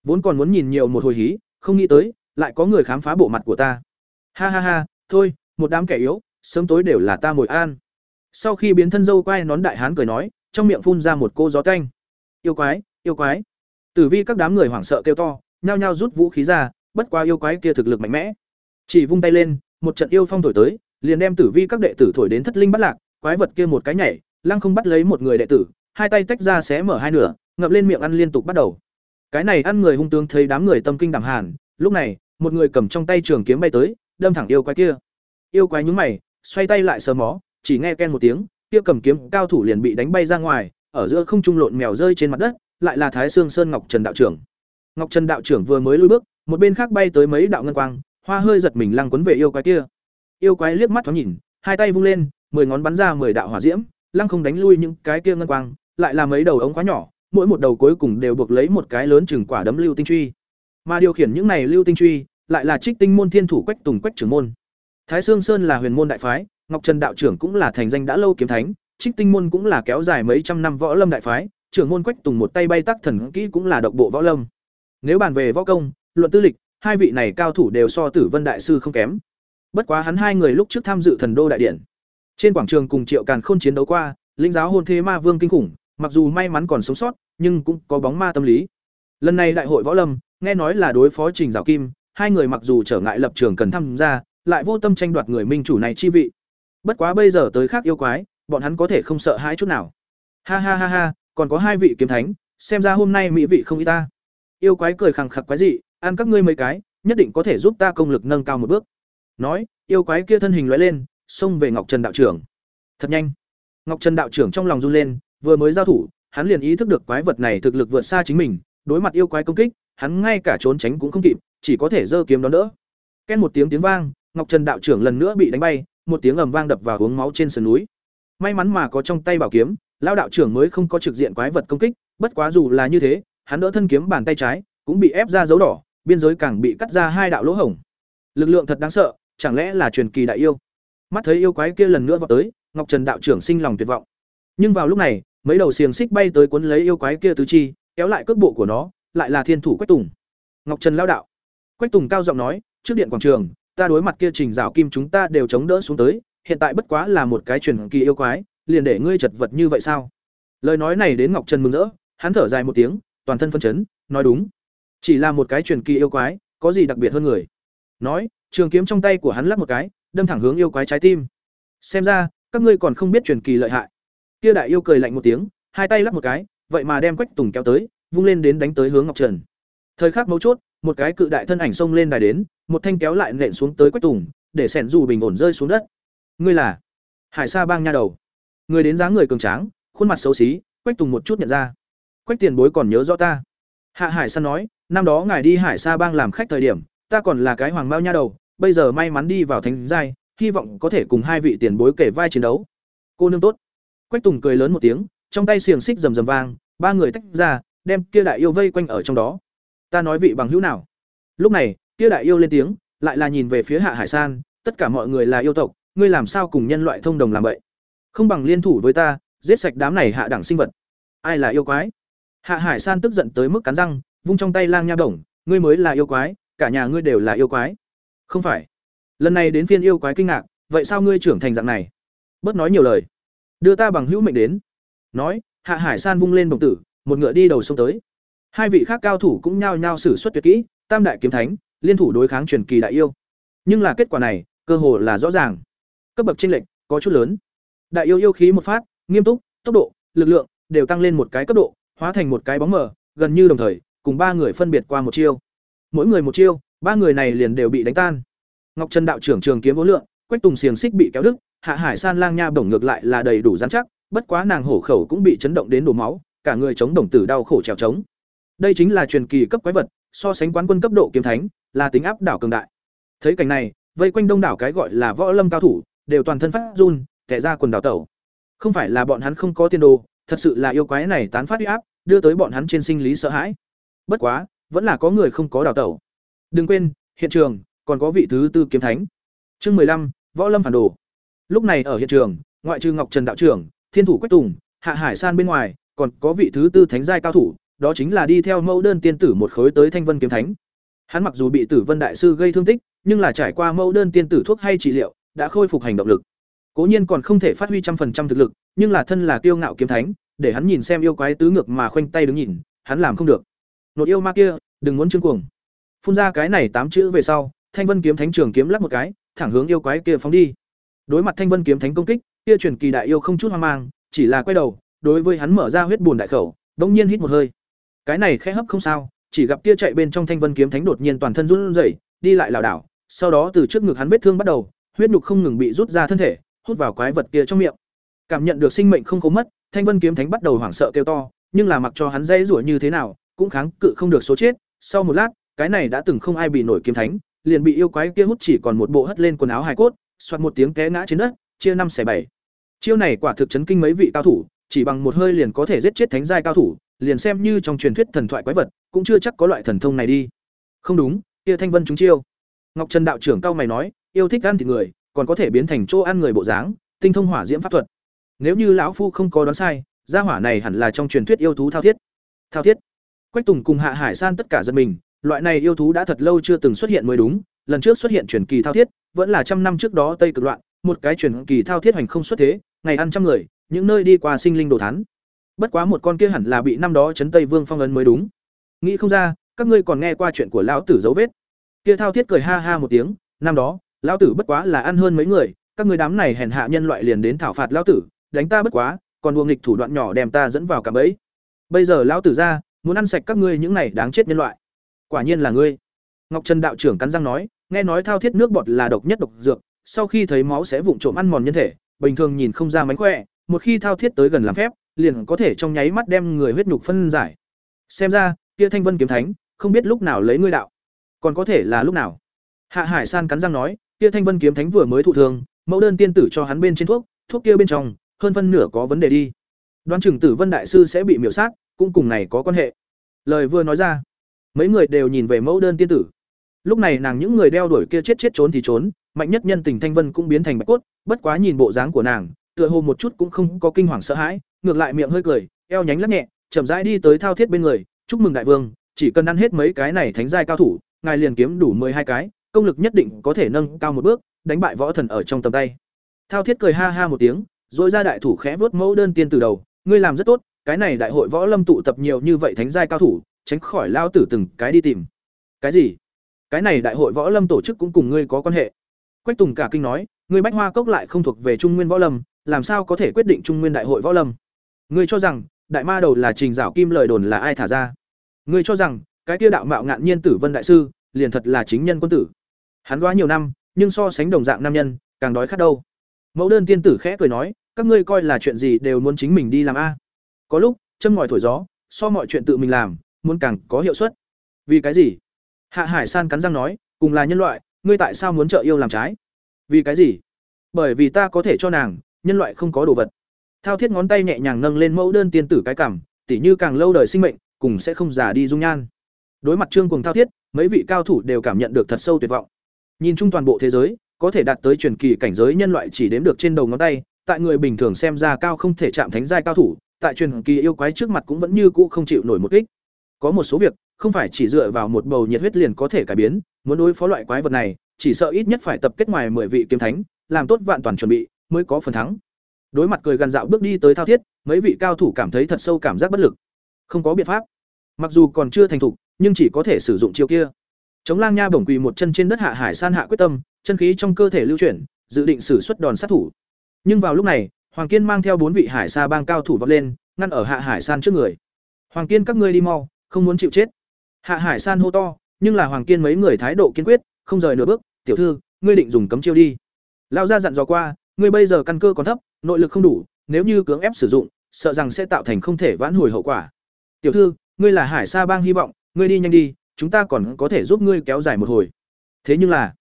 Vốn còn muốn nhìn nhiều một hồi hí, không nghĩ tới, lại có người khám phá bộ mặt của ta. Ha ha ha, thôi, một đám kẻ yếu, sớm tối đều là ta mồi an. Sau khi biến thân dâu quai nón đại hán cười nói, trong miệng phun ra một cô gió canh Yêu quái, yêu quái. Tử vi các đám người hoảng sợ kêu to, nhao nhao rút vũ khí ra, bất qua yêu quái kia thực lực mạnh mẽ. Chỉ vung tay lên, một trận yêu phong thổi tới, liền đem tử vi các đệ tử thổi đến thất linh bắt lạc, quái vật kia một cái nhảy, lăng không bắt lấy một người đệ tử, hai tay tách ra xé mở hai nửa, ngậm lên miệng ăn liên tục bắt đầu. Cái này ăn người hung tướng thấy đám người tâm kinh đảm hàn, lúc này, một người cầm trong tay trường kiếm bay tới, đâm thẳng yêu quái kia. Yêu quái nhướng mày, xoay tay lại sờ mó, chỉ nghe ken một tiếng, kia cầm kiếm cao thủ liền bị đánh bay ra ngoài, ở giữa không trung lộn mèo rơi trên mặt đất, lại là Thái Sương Sơn Ngọc Trần đạo trưởng. Ngọc Trần đạo trưởng vừa mới lùi bước, một bên khác bay tới mấy đạo ngân quang, hoa hơi giật mình lăng quấn về yêu quái kia. Yêu quái liếc mắt thoáng nhìn, hai tay vung lên, mười ngón bắn ra mười đạo hỏa diễm, lăng không đánh lui những cái kia ngân quang, lại là mấy đầu ống khóa nhỏ, mỗi một đầu cuối cùng đều buộc lấy một cái lớn chừng quả đấm lưu tinh truy. Mà điều khiển những này lưu tinh truy, lại là Trích Tinh môn thiên thủ Quách Tùng Quách trưởng môn. Thái Sương Sơn là huyền môn đại phái, Ngọc Trần đạo trưởng cũng là thành danh đã lâu kiếm thánh, Trích Tinh môn cũng là kéo dài mấy trăm năm võ lâm đại phái, trưởng môn Quách Tùng một tay bay tắc thần kỹ cũng là độc bộ võ lâm. Nếu bàn về võ công, luận tư lịch, hai vị này cao thủ đều so Tử Vân đại sư không kém. Bất quá hắn hai người lúc trước tham dự Thần Đô đại điện. Trên quảng trường cùng Triệu Càn Khôn chiến đấu qua, linh giáo hôn thế ma vương kinh khủng, mặc dù may mắn còn sống sót, nhưng cũng có bóng ma tâm lý. Lần này đại hội võ lâm, nghe nói là đối phó Trình Giảo Kim, hai người mặc dù trở ngại lập trường cần tham gia, lại vô tâm tranh đoạt người minh chủ này chi vị. Bất quá bây giờ tới khác yêu quái, bọn hắn có thể không sợ hãi chút nào. Ha ha ha ha, còn có hai vị kiếm thánh, xem ra hôm nay mỹ vị không y ta. Yêu quái cười khẳng khặc quái dị, ăn các ngươi mấy cái, nhất định có thể giúp ta công lực nâng cao một bước. Nói, yêu quái kia thân hình loại lên, xông về Ngọc Trần đạo trưởng. Thật nhanh. Ngọc Trần đạo trưởng trong lòng run lên, vừa mới giao thủ, hắn liền ý thức được quái vật này thực lực vượt xa chính mình, đối mặt yêu quái công kích, hắn ngay cả trốn tránh cũng không kịp, chỉ có thể giơ kiếm đón đỡ. Ken một tiếng tiếng vang, Ngọc Trần đạo trưởng lần nữa bị đánh bay, một tiếng ầm vang đập vào hướng máu trên sườn núi. May mắn mà có trong tay bảo kiếm, lão đạo trưởng mới không có trực diện quái vật công kích, bất quá dù là như thế, hắn đỡ thân kiếm bàn tay trái, cũng bị ép ra dấu đỏ, biên giới càng bị cắt ra hai đạo lỗ hổng. Lực lượng thật đáng sợ, chẳng lẽ là truyền kỳ đại yêu? Mắt thấy yêu quái kia lần nữa vọt tới, Ngọc Trần đạo trưởng sinh lòng tuyệt vọng. Nhưng vào lúc này, mấy đầu xiềng xích bay tới cuốn lấy yêu quái kia tứ chi, kéo lại cước bộ của nó, lại là thiên thủ Quách Tùng. Ngọc Trần lao đạo. Quách Tùng cao giọng nói, trước điện quảng trường, ta đối mặt kia Trình rào Kim chúng ta đều chống đỡ xuống tới, hiện tại bất quá là một cái truyền kỳ yêu quái, liền để ngươi chật vật như vậy sao? Lời nói này đến Ngọc Trần mừng rỡ, hắn thở dài một tiếng, toàn thân phân chấn, nói đúng. Chỉ là một cái truyền kỳ yêu quái, có gì đặc biệt hơn người? Nói, trường kiếm trong tay của hắn lắc một cái, đâm thẳng hướng yêu quái trái tim. Xem ra, các ngươi còn không biết truyền kỳ lợi hại. Kia đại yêu cười lạnh một tiếng, hai tay lắc một cái, vậy mà đem Quách Tùng kéo tới, vung lên đến đánh tới hướng Ngọc Trần. Thời khắc mấu chốt, một cái cự đại thân ảnh xông lên đài đến, một thanh kéo lại nện xuống tới Quách Tùng, để sẻn dù bình ổn rơi xuống đất. Ngươi là? Hải Sa Bang nha đầu. Người đến dáng người cường tráng, khuôn mặt xấu xí, Quách Tùng một chút nhận ra. Quách Tiền Bối còn nhớ rõ ta. Hạ Hải San nói, năm đó ngài đi Hải Sa Bang làm khách thời điểm, ta còn là cái hoàng mao nha đầu, bây giờ may mắn đi vào thánh giai, hy vọng có thể cùng hai vị tiền bối kể vai chiến đấu. Cô nương tốt. Quách Tùng cười lớn một tiếng, trong tay xiềng xích rầm rầm vang, ba người tách ra, đem kia đại yêu vây quanh ở trong đó. Ta nói vị bằng hữu nào? Lúc này, kia đại yêu lên tiếng, lại là nhìn về phía Hạ Hải San, tất cả mọi người là yêu tộc, ngươi làm sao cùng nhân loại thông đồng làm vậy? Không bằng liên thủ với ta, giết sạch đám này hạ đẳng sinh vật. Ai là yêu quái? Hạ Hải San tức giận tới mức cắn răng, vung trong tay lang nha bổng, ngươi mới là yêu quái, cả nhà ngươi đều là yêu quái. Không phải. Lần này đến phiên yêu quái kinh ngạc, vậy sao ngươi trưởng thành dạng này? Bớt nói nhiều lời. Đưa ta bằng hữu mệnh đến. Nói, Hạ Hải San vung lên đồng tử, một ngựa đi đầu sông tới. Hai vị khác cao thủ cũng nhao nhao xử xuất tuyệt kỹ, Tam đại kiếm thánh, liên thủ đối kháng truyền kỳ đại yêu. Nhưng là kết quả này, cơ hồ là rõ ràng. Cấp bậc tranh lệch có chút lớn. Đại yêu yêu khí một phát, nghiêm túc, tốc độ, lực lượng đều tăng lên một cái cấp độ, hóa thành một cái bóng mờ, gần như đồng thời, cùng ba người phân biệt qua một chiêu. Mỗi người một chiêu, ba người này liền đều bị đánh tan. Ngọc Trần đạo trưởng trường kiếm vô lượng, Quách Tùng xiềng xích bị kéo đứt, Hạ Hải San lang nha bổng ngược lại là đầy đủ rắn chắc, bất quá nàng hổ khẩu cũng bị chấn động đến đổ máu, cả người chống đồng tử đau khổ trèo trống. Đây chính là truyền kỳ cấp quái vật, so sánh quán quân cấp độ kiếm thánh, là tính áp đảo cường đại. Thấy cảnh này, vây quanh đông đảo cái gọi là võ lâm cao thủ, đều toàn thân phát run, kẻ ra quần đảo tẩu. Không phải là bọn hắn không có tiên đồ, thật sự là yêu quái này tán phát uy áp, đưa tới bọn hắn trên sinh lý sợ hãi. Bất quá, vẫn là có người không có đảo tẩu. Đừng quên, hiện trường còn có vị thứ tư kiếm thánh. Chương mười lăm Võ Lâm phản đồ. Lúc này ở hiện trường, ngoại trừ Ngọc Trần đạo trưởng, Thiên thủ Quách Tùng, Hạ Hải San bên ngoài, còn có vị thứ tư thánh giai cao thủ, đó chính là đi theo mẫu đơn tiên tử một khối tới Thanh Vân kiếm thánh. Hắn mặc dù bị Tử Vân đại sư gây thương tích, nhưng là trải qua mẫu đơn tiên tử thuốc hay trị liệu, đã khôi phục hành động lực. Cố nhiên còn không thể phát huy trăm phần trăm thực lực, nhưng là thân là kiêu ngạo kiếm thánh, để hắn nhìn xem yêu quái tứ ngược mà khoanh tay đứng nhìn, hắn làm không được. Nột yêu ma kia, đừng muốn trương cuồng. Phun ra cái này tám chữ về sau, Thanh Vân kiếm thánh trường kiếm lắc một cái, thẳng hướng yêu quái kia phóng đi. Đối mặt Thanh Vân kiếm thánh công kích, kia truyền kỳ đại yêu không chút hoang mang, chỉ là quay đầu, đối với hắn mở ra huyết buồn đại khẩu, đột nhiên hít một hơi. Cái này khẽ hấp không sao, chỉ gặp kia chạy bên trong Thanh Vân kiếm thánh đột nhiên toàn thân run rẩy, đi lại lảo đảo, sau đó từ trước ngực hắn vết thương bắt đầu, huyết nhục không ngừng bị rút ra thân thể, hút vào quái vật kia trong miệng. Cảm nhận được sinh mệnh không cố mất, Thanh Vân kiếm thánh bắt đầu hoảng sợ kêu to, nhưng là mặc cho hắn dây rủa như thế nào, cũng kháng cự không được số chết. Sau một lát, cái này đã từng không ai bị nổi kiếm thánh, liền bị yêu quái kia hút chỉ còn một bộ hất lên quần áo hài cốt, xoạt một tiếng té ngã trên đất, chia năm xẻ bảy. Chiêu này quả thực chấn kinh mấy vị cao thủ, chỉ bằng một hơi liền có thể giết chết thánh giai cao thủ, liền xem như trong truyền thuyết thần thoại quái vật, cũng chưa chắc có loại thần thông này đi. Không đúng, kia Thanh Vân chúng chiêu. Ngọc Trần đạo trưởng cao mày nói, yêu thích ăn thịt người, còn có thể biến thành chỗ ăn người bộ dáng, tinh thông hỏa diễm pháp thuật. Nếu như lão phu không có đoán sai, gia hỏa này hẳn là trong truyền thuyết yêu thú thao thiết. Thao thiết. Quách Tùng cùng Hạ Hải San tất cả giật mình, loại này yêu thú đã thật lâu chưa từng xuất hiện mới đúng, lần trước xuất hiện truyền kỳ thao thiết, vẫn là trăm năm trước đó Tây Cực loạn, một cái truyền kỳ thao thiết hành không xuất thế, ngày ăn trăm người, những nơi đi qua sinh linh đồ thán. Bất quá một con kia hẳn là bị năm đó chấn Tây Vương phong ấn mới đúng. Nghĩ không ra, các ngươi còn nghe qua chuyện của lão tử dấu vết. Kia thao thiết cười ha ha một tiếng, năm đó, lão tử bất quá là ăn hơn mấy người, các ngươi đám này hèn hạ nhân loại liền đến thảo phạt lão tử, đánh ta bất quá, còn đùa nghịch thủ đoạn nhỏ đem ta dẫn vào cả bẫy. Bây giờ lão tử ra, muốn ăn sạch các ngươi những này đáng chết nhân loại. Quả nhiên là ngươi. Ngọc Trần đạo trưởng cắn răng nói, nghe nói thao thiết nước bọt là độc nhất độc dược, sau khi thấy máu sẽ vụng trộm ăn mòn nhân thể, bình thường nhìn không ra mánh khỏe, một khi thao thiết tới gần làm phép, liền có thể trong nháy mắt đem người huyết nhục phân giải. Xem ra, kia Thanh Vân kiếm thánh, không biết lúc nào lấy ngươi đạo, còn có thể là lúc nào. Hạ Hải San cắn răng nói, kia Thanh Vân kiếm thánh vừa mới thụ thương, mẫu đơn tiên tử cho hắn bên trên thuốc, thuốc kia bên trong, hơn phân nửa có vấn đề đi. Đoán chừng Tử Vân đại sư sẽ bị miểu sát, cũng cùng này có quan hệ. Lời vừa nói ra, mấy người đều nhìn về mẫu đơn tiên tử. Lúc này nàng những người đeo đuổi kia chết chết trốn thì trốn, mạnh nhất nhân tình Thanh Vân cũng biến thành bạch cốt, bất quá nhìn bộ dáng của nàng, tựa hồ một chút cũng không có kinh hoàng sợ hãi, ngược lại miệng hơi cười, eo nhánh lắc nhẹ, chậm rãi đi tới thao thiết bên người, "Chúc mừng đại vương, chỉ cần ăn hết mấy cái này thánh giai cao thủ, ngài liền kiếm đủ mười hai cái, công lực nhất định có thể nâng cao một bước, đánh bại võ thần ở trong tầm tay." Thao thiết cười ha ha một tiếng, rồi ra đại thủ khẽ vuốt mẫu đơn tiên từ đầu, "Ngươi làm rất tốt, cái này đại hội võ lâm tụ tập nhiều như vậy thánh giai cao thủ, tránh khỏi lao tử từng cái đi tìm." "Cái gì?" "Cái này đại hội võ lâm tổ chức cũng cùng ngươi có quan hệ." Quách Tùng cả kinh nói, "Ngươi Bách Hoa cốc lại không thuộc về Trung Nguyên võ lâm, làm sao có thể quyết định Trung Nguyên đại hội võ lâm?" Ngươi cho rằng, đại ma đầu là Trình Giảo Kim lời đồn là ai thả ra? Ngươi cho rằng, cái kia đạo mạo ngạn nhiên tử Vân đại sư, liền thật là chính nhân quân tử. Hắn quá nhiều năm, nhưng so sánh đồng dạng nam nhân, càng đói khát đâu. Mẫu đơn tiên tử khẽ cười nói, các ngươi coi là chuyện gì đều muốn chính mình đi làm a. Có lúc, châm ngòi thổi gió, so mọi chuyện tự mình làm, muốn càng có hiệu suất. Vì cái gì? Hạ Hải San cắn răng nói, cùng là nhân loại, ngươi tại sao muốn trợ yêu làm trái? Vì cái gì? Bởi vì ta có thể cho nàng, nhân loại không có đồ vật. Thao Thiết ngón tay nhẹ nhàng nâng lên mẫu đơn tiên tử cái cằm, tỉ như càng lâu đời sinh mệnh, cùng sẽ không già đi dung nhan. Đối mặt Trương cùng Thao Thiết, mấy vị cao thủ đều cảm nhận được thật sâu tuyệt vọng. Nhìn chung toàn bộ thế giới, có thể đạt tới truyền kỳ cảnh giới nhân loại chỉ đếm được trên đầu ngón tay, tại người bình thường xem ra cao không thể chạm thánh giai cao thủ, tại truyền kỳ yêu quái trước mặt cũng vẫn như cũ không chịu nổi một kích. Có một số việc, không phải chỉ dựa vào một bầu nhiệt huyết liền có thể cải biến, muốn đối phó loại quái vật này, chỉ sợ ít nhất phải tập kết ngoài mười vị kiếm thánh, làm tốt vạn toàn chuẩn bị, mới có phần thắng. Đối mặt cười gần dạo bước đi tới thao thiết, mấy vị cao thủ cảm thấy thật sâu cảm giác bất lực. Không có biện pháp. Mặc dù còn chưa thành thục, nhưng chỉ có thể sử dụng chiêu kia. Chống Lang Nha bổng quỳ một chân trên đất hạ hải san hạ quyết tâm, chân khí trong cơ thể lưu chuyển, dự định sử xuất đòn sát thủ. Nhưng vào lúc này, Hoàng Kiên mang theo bốn vị hải sa bang cao thủ vọt lên, ngăn ở Hạ Hải San trước người. "Hoàng Kiên các ngươi đi mau, không muốn chịu chết." Hạ Hải San hô to, nhưng là Hoàng Kiên mấy người thái độ kiên quyết, không rời nửa bước, "Tiểu thư, ngươi định dùng cấm chiêu đi." Lão gia dặn dò qua, ngươi bây giờ căn cơ còn thấp, nội lực không đủ, nếu như cưỡng ép sử dụng, sợ rằng sẽ tạo thành không thể vãn hồi hậu quả. "Tiểu thư, ngươi là Hải Sa bang hy vọng, ngươi đi nhanh đi, chúng ta còn có thể giúp ngươi kéo dài một hồi." Thế nhưng là,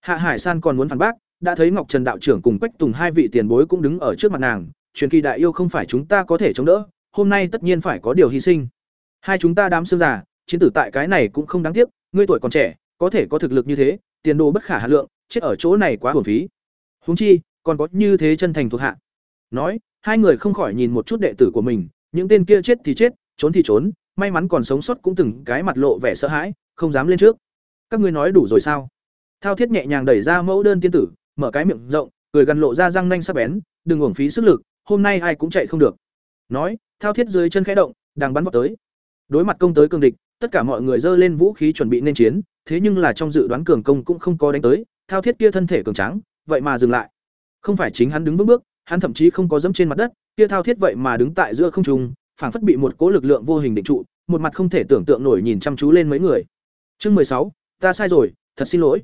Hạ Hải San còn muốn phản bác, đã thấy Ngọc Trần đạo trưởng cùng Quách Tùng hai vị tiền bối cũng đứng ở trước mặt nàng, truyền kỳ đại yêu không phải chúng ta có thể chống đỡ, hôm nay tất nhiên phải có điều hy sinh. Hai chúng ta đám xương già, chiến tử tại cái này cũng không đáng tiếc, ngươi tuổi còn trẻ, có thể có thực lực như thế, tiền đồ bất khả hà lượng, chết ở chỗ này quá uổng phí. Huống chi, còn có như thế chân thành thuộc hạ. Nói, hai người không khỏi nhìn một chút đệ tử của mình, những tên kia chết thì chết, trốn thì trốn, may mắn còn sống sót cũng từng cái mặt lộ vẻ sợ hãi, không dám lên trước. Các ngươi nói đủ rồi sao? Thao Thiết nhẹ nhàng đẩy ra mẫu đơn tiên tử, mở cái miệng rộng, cười gần lộ ra răng nanh sắc bén, đừng uổng phí sức lực, hôm nay ai cũng chạy không được. Nói, Thao Thiết dưới chân khẽ động, đang bắn vọt tới. Đối mặt công tới cường địch, tất cả mọi người dơ lên vũ khí chuẩn bị nên chiến, thế nhưng là trong dự đoán cường công cũng không có đánh tới, Thao Thiết kia thân thể cường tráng, vậy mà dừng lại. Không phải chính hắn đứng vững bước, hắn thậm chí không có dẫm trên mặt đất, kia Thao Thiết vậy mà đứng tại giữa không trung, phảng phất bị một cỗ lực lượng vô hình định trụ, một mặt không thể tưởng tượng nổi nhìn chăm chú lên mấy người. Chương mười sáu, ta sai rồi, thật xin lỗi.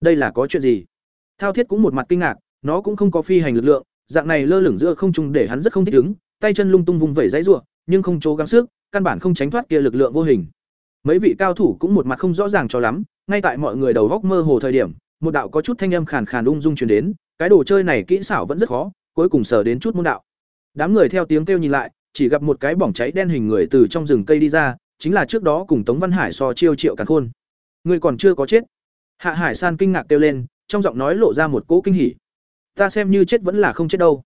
Đây là có chuyện gì? Thao thiết cũng một mặt kinh ngạc nó cũng không có phi hành lực lượng dạng này lơ lửng giữa không trung để hắn rất không thích ứng tay chân lung tung vùng vẩy dãy rủa, nhưng không chỗ gắng sức căn bản không tránh thoát kia lực lượng vô hình. Mấy vị cao thủ cũng một mặt không rõ ràng cho lắm ngay tại mọi người đầu góc mơ hồ thời điểm một đạo có chút thanh âm khàn khàn ung dung truyền đến cái đồ chơi này kỹ xảo vẫn rất khó cuối cùng sở đến chút môn đạo. Đám người theo tiếng kêu nhìn lại chỉ gặp một cái bỏng cháy đen hình người từ trong rừng cây đi ra chính là trước đó cùng tống văn hải so chiêu triệu càn khôn người còn chưa có chết Hạ Hải San kinh ngạc kêu lên, trong giọng nói lộ ra một cỗ kinh hỉ. Ta xem như chết vẫn là không chết đâu.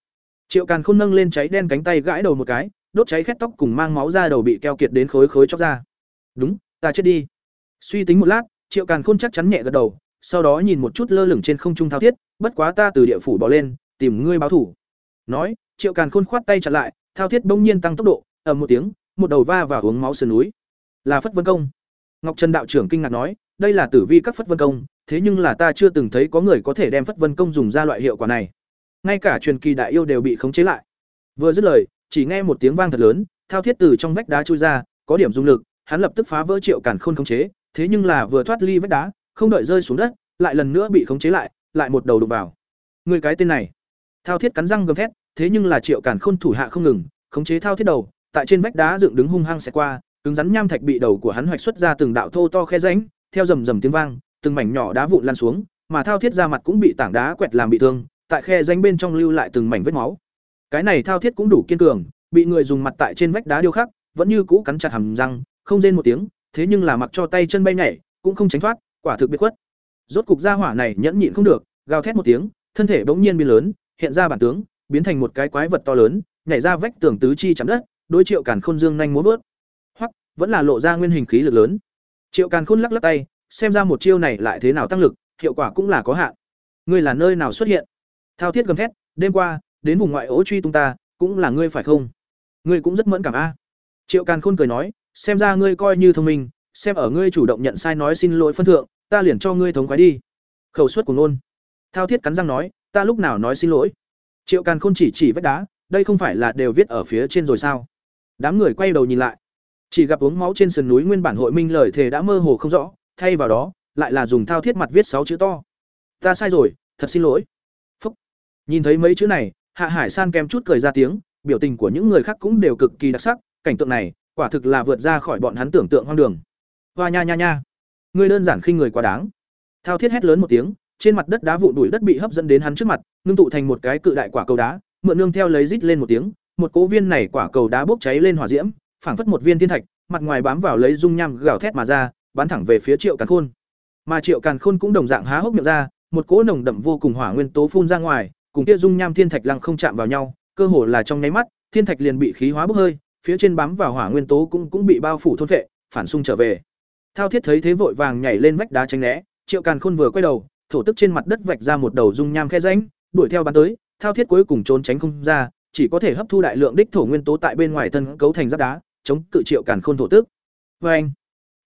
Triệu Càn Khôn nâng lên cháy đen cánh tay gãi đầu một cái, đốt cháy khét tóc cùng mang máu ra đầu bị keo kiệt đến khối khối chóc ra. Đúng, ta chết đi. suy tính một lát triệu càn khôn chắc chắn nhẹ gật đầu sau đó nhìn một chút lơ lửng trên không trung thao thiết bất quá ta từ địa phủ bỏ lên tìm ngươi báo thủ nói triệu càn khôn khoát tay chặn lại thao thiết bỗng nhiên tăng tốc độ, ầm một tiếng, một đầu va vào uống máu sườn núi. Là phất vân công. Ngọc trần đạo trưởng kinh ngạc nói, đây là tử vi các phất vân công, thế nhưng là ta chưa từng thấy có người có thể đem phất vân công dùng ra loại hiệu quả này. Ngay cả truyền kỳ đại yêu đều bị khống chế lại. Vừa dứt lời, chỉ nghe một tiếng vang thật lớn, thao thiết từ trong vách đá chui ra, có điểm dung lực, hắn lập tức phá vỡ triệu cản khôn khống chế, thế nhưng là vừa thoát ly vách đá, không đợi rơi xuống đất, lại lần nữa bị khống chế lại lại một đầu đụng vào. Người cái tên này. Thao thiết cắn răng gầm thét thế nhưng là triệu càn khôn thủ hạ không ngừng khống chế thao thiết đầu tại trên vách đá dựng đứng hung hăng xẹt qua cứng rắn nham thạch bị đầu của hắn hoạch xuất ra từng đạo thô to khe ránh, theo rầm rầm tiếng vang từng mảnh nhỏ đá vụn lan xuống mà thao thiết ra mặt cũng bị tảng đá quẹt làm bị thương tại khe ránh bên trong lưu lại từng mảnh vết máu cái này thao thiết cũng đủ kiên cường bị người dùng mặt tại trên vách đá điêu khắc vẫn như cũ cắn chặt hàm răng không rên một tiếng thế nhưng là mặc cho tay chân bay nhảy cũng không tránh thoát quả thực biệt quất. rốt cục gia hỏa này nhẫn nhịn không được gào thét một tiếng thân thể bỗng nhiên biến lớn hiện ra bản tướng biến thành một cái quái vật to lớn, nhảy ra vách tường tứ chi chạm đất, đối triệu càn khôn dương nhanh muốn vớt. Hoặc vẫn là lộ ra nguyên hình khí lực lớn. Triệu càn khôn lắc lắc tay, xem ra một chiêu này lại thế nào tăng lực, hiệu quả cũng là có hạn. Ngươi là nơi nào xuất hiện? Thao thiết gầm thét, đêm qua, đến vùng ngoại ố truy tung ta, cũng là ngươi phải không? Ngươi cũng rất mẫn cảm a. Triệu càn khôn cười nói, xem ra ngươi coi như thông minh, xem ở ngươi chủ động nhận sai nói xin lỗi phân thượng, ta liền cho ngươi thống khoái đi. Khẩu suất của nôn thao thiết cắn răng nói, ta lúc nào nói xin lỗi? Triệu càn khôn chỉ chỉ vách đá, đây không phải là đều viết ở phía trên rồi sao? Đám người quay đầu nhìn lại. Chỉ gặp uống máu trên sườn núi nguyên bản hội minh lời thề đã mơ hồ không rõ, thay vào đó, lại là dùng thao thiết mặt viết sáu chữ to. Ta sai rồi, thật xin lỗi. Phúc. Nhìn thấy mấy chữ này, hạ hải san kèm chút cười ra tiếng, biểu tình của những người khác cũng đều cực kỳ đặc sắc, cảnh tượng này, quả thực là vượt ra khỏi bọn hắn tưởng tượng hoang đường. Hoa nha nha nha. Ngươi đơn giản khinh người quá đáng. Thao thiết hét lớn một tiếng trên mặt đất đá vụn đuổi đất bị hấp dẫn đến hắn trước mặt, ngưng tụ thành một cái cự đại quả cầu đá, mượn nương theo lấy rít lên một tiếng, một cố viên này quả cầu đá bốc cháy lên hỏa diễm, phảng phất một viên thiên thạch, mặt ngoài bám vào lấy dung nham gào thét mà ra, bắn thẳng về phía triệu càn khôn. Mà triệu càn khôn cũng đồng dạng há hốc miệng ra, một cỗ nồng đậm vô cùng hỏa nguyên tố phun ra ngoài, cùng kia dung nham thiên thạch lăng không chạm vào nhau, cơ hồ là trong nháy mắt, thiên thạch liền bị khí hóa bốc hơi, phía trên bám vào hỏa nguyên tố cũng cũng bị bao phủ thôn phệ, phản xung trở về. Thao thiết thấy thế vội vàng nhảy lên vách đá tránh né, triệu càn khôn vừa quay đầu thổ tức trên mặt đất vạch ra một đầu dung nham khe rãnh, đuổi theo bắn tới, thao thiết cuối cùng trốn tránh không ra, chỉ có thể hấp thu đại lượng đích thổ nguyên tố tại bên ngoài thân cấu thành giáp đá, chống cự triệu càn khôn thổ tức. Vê anh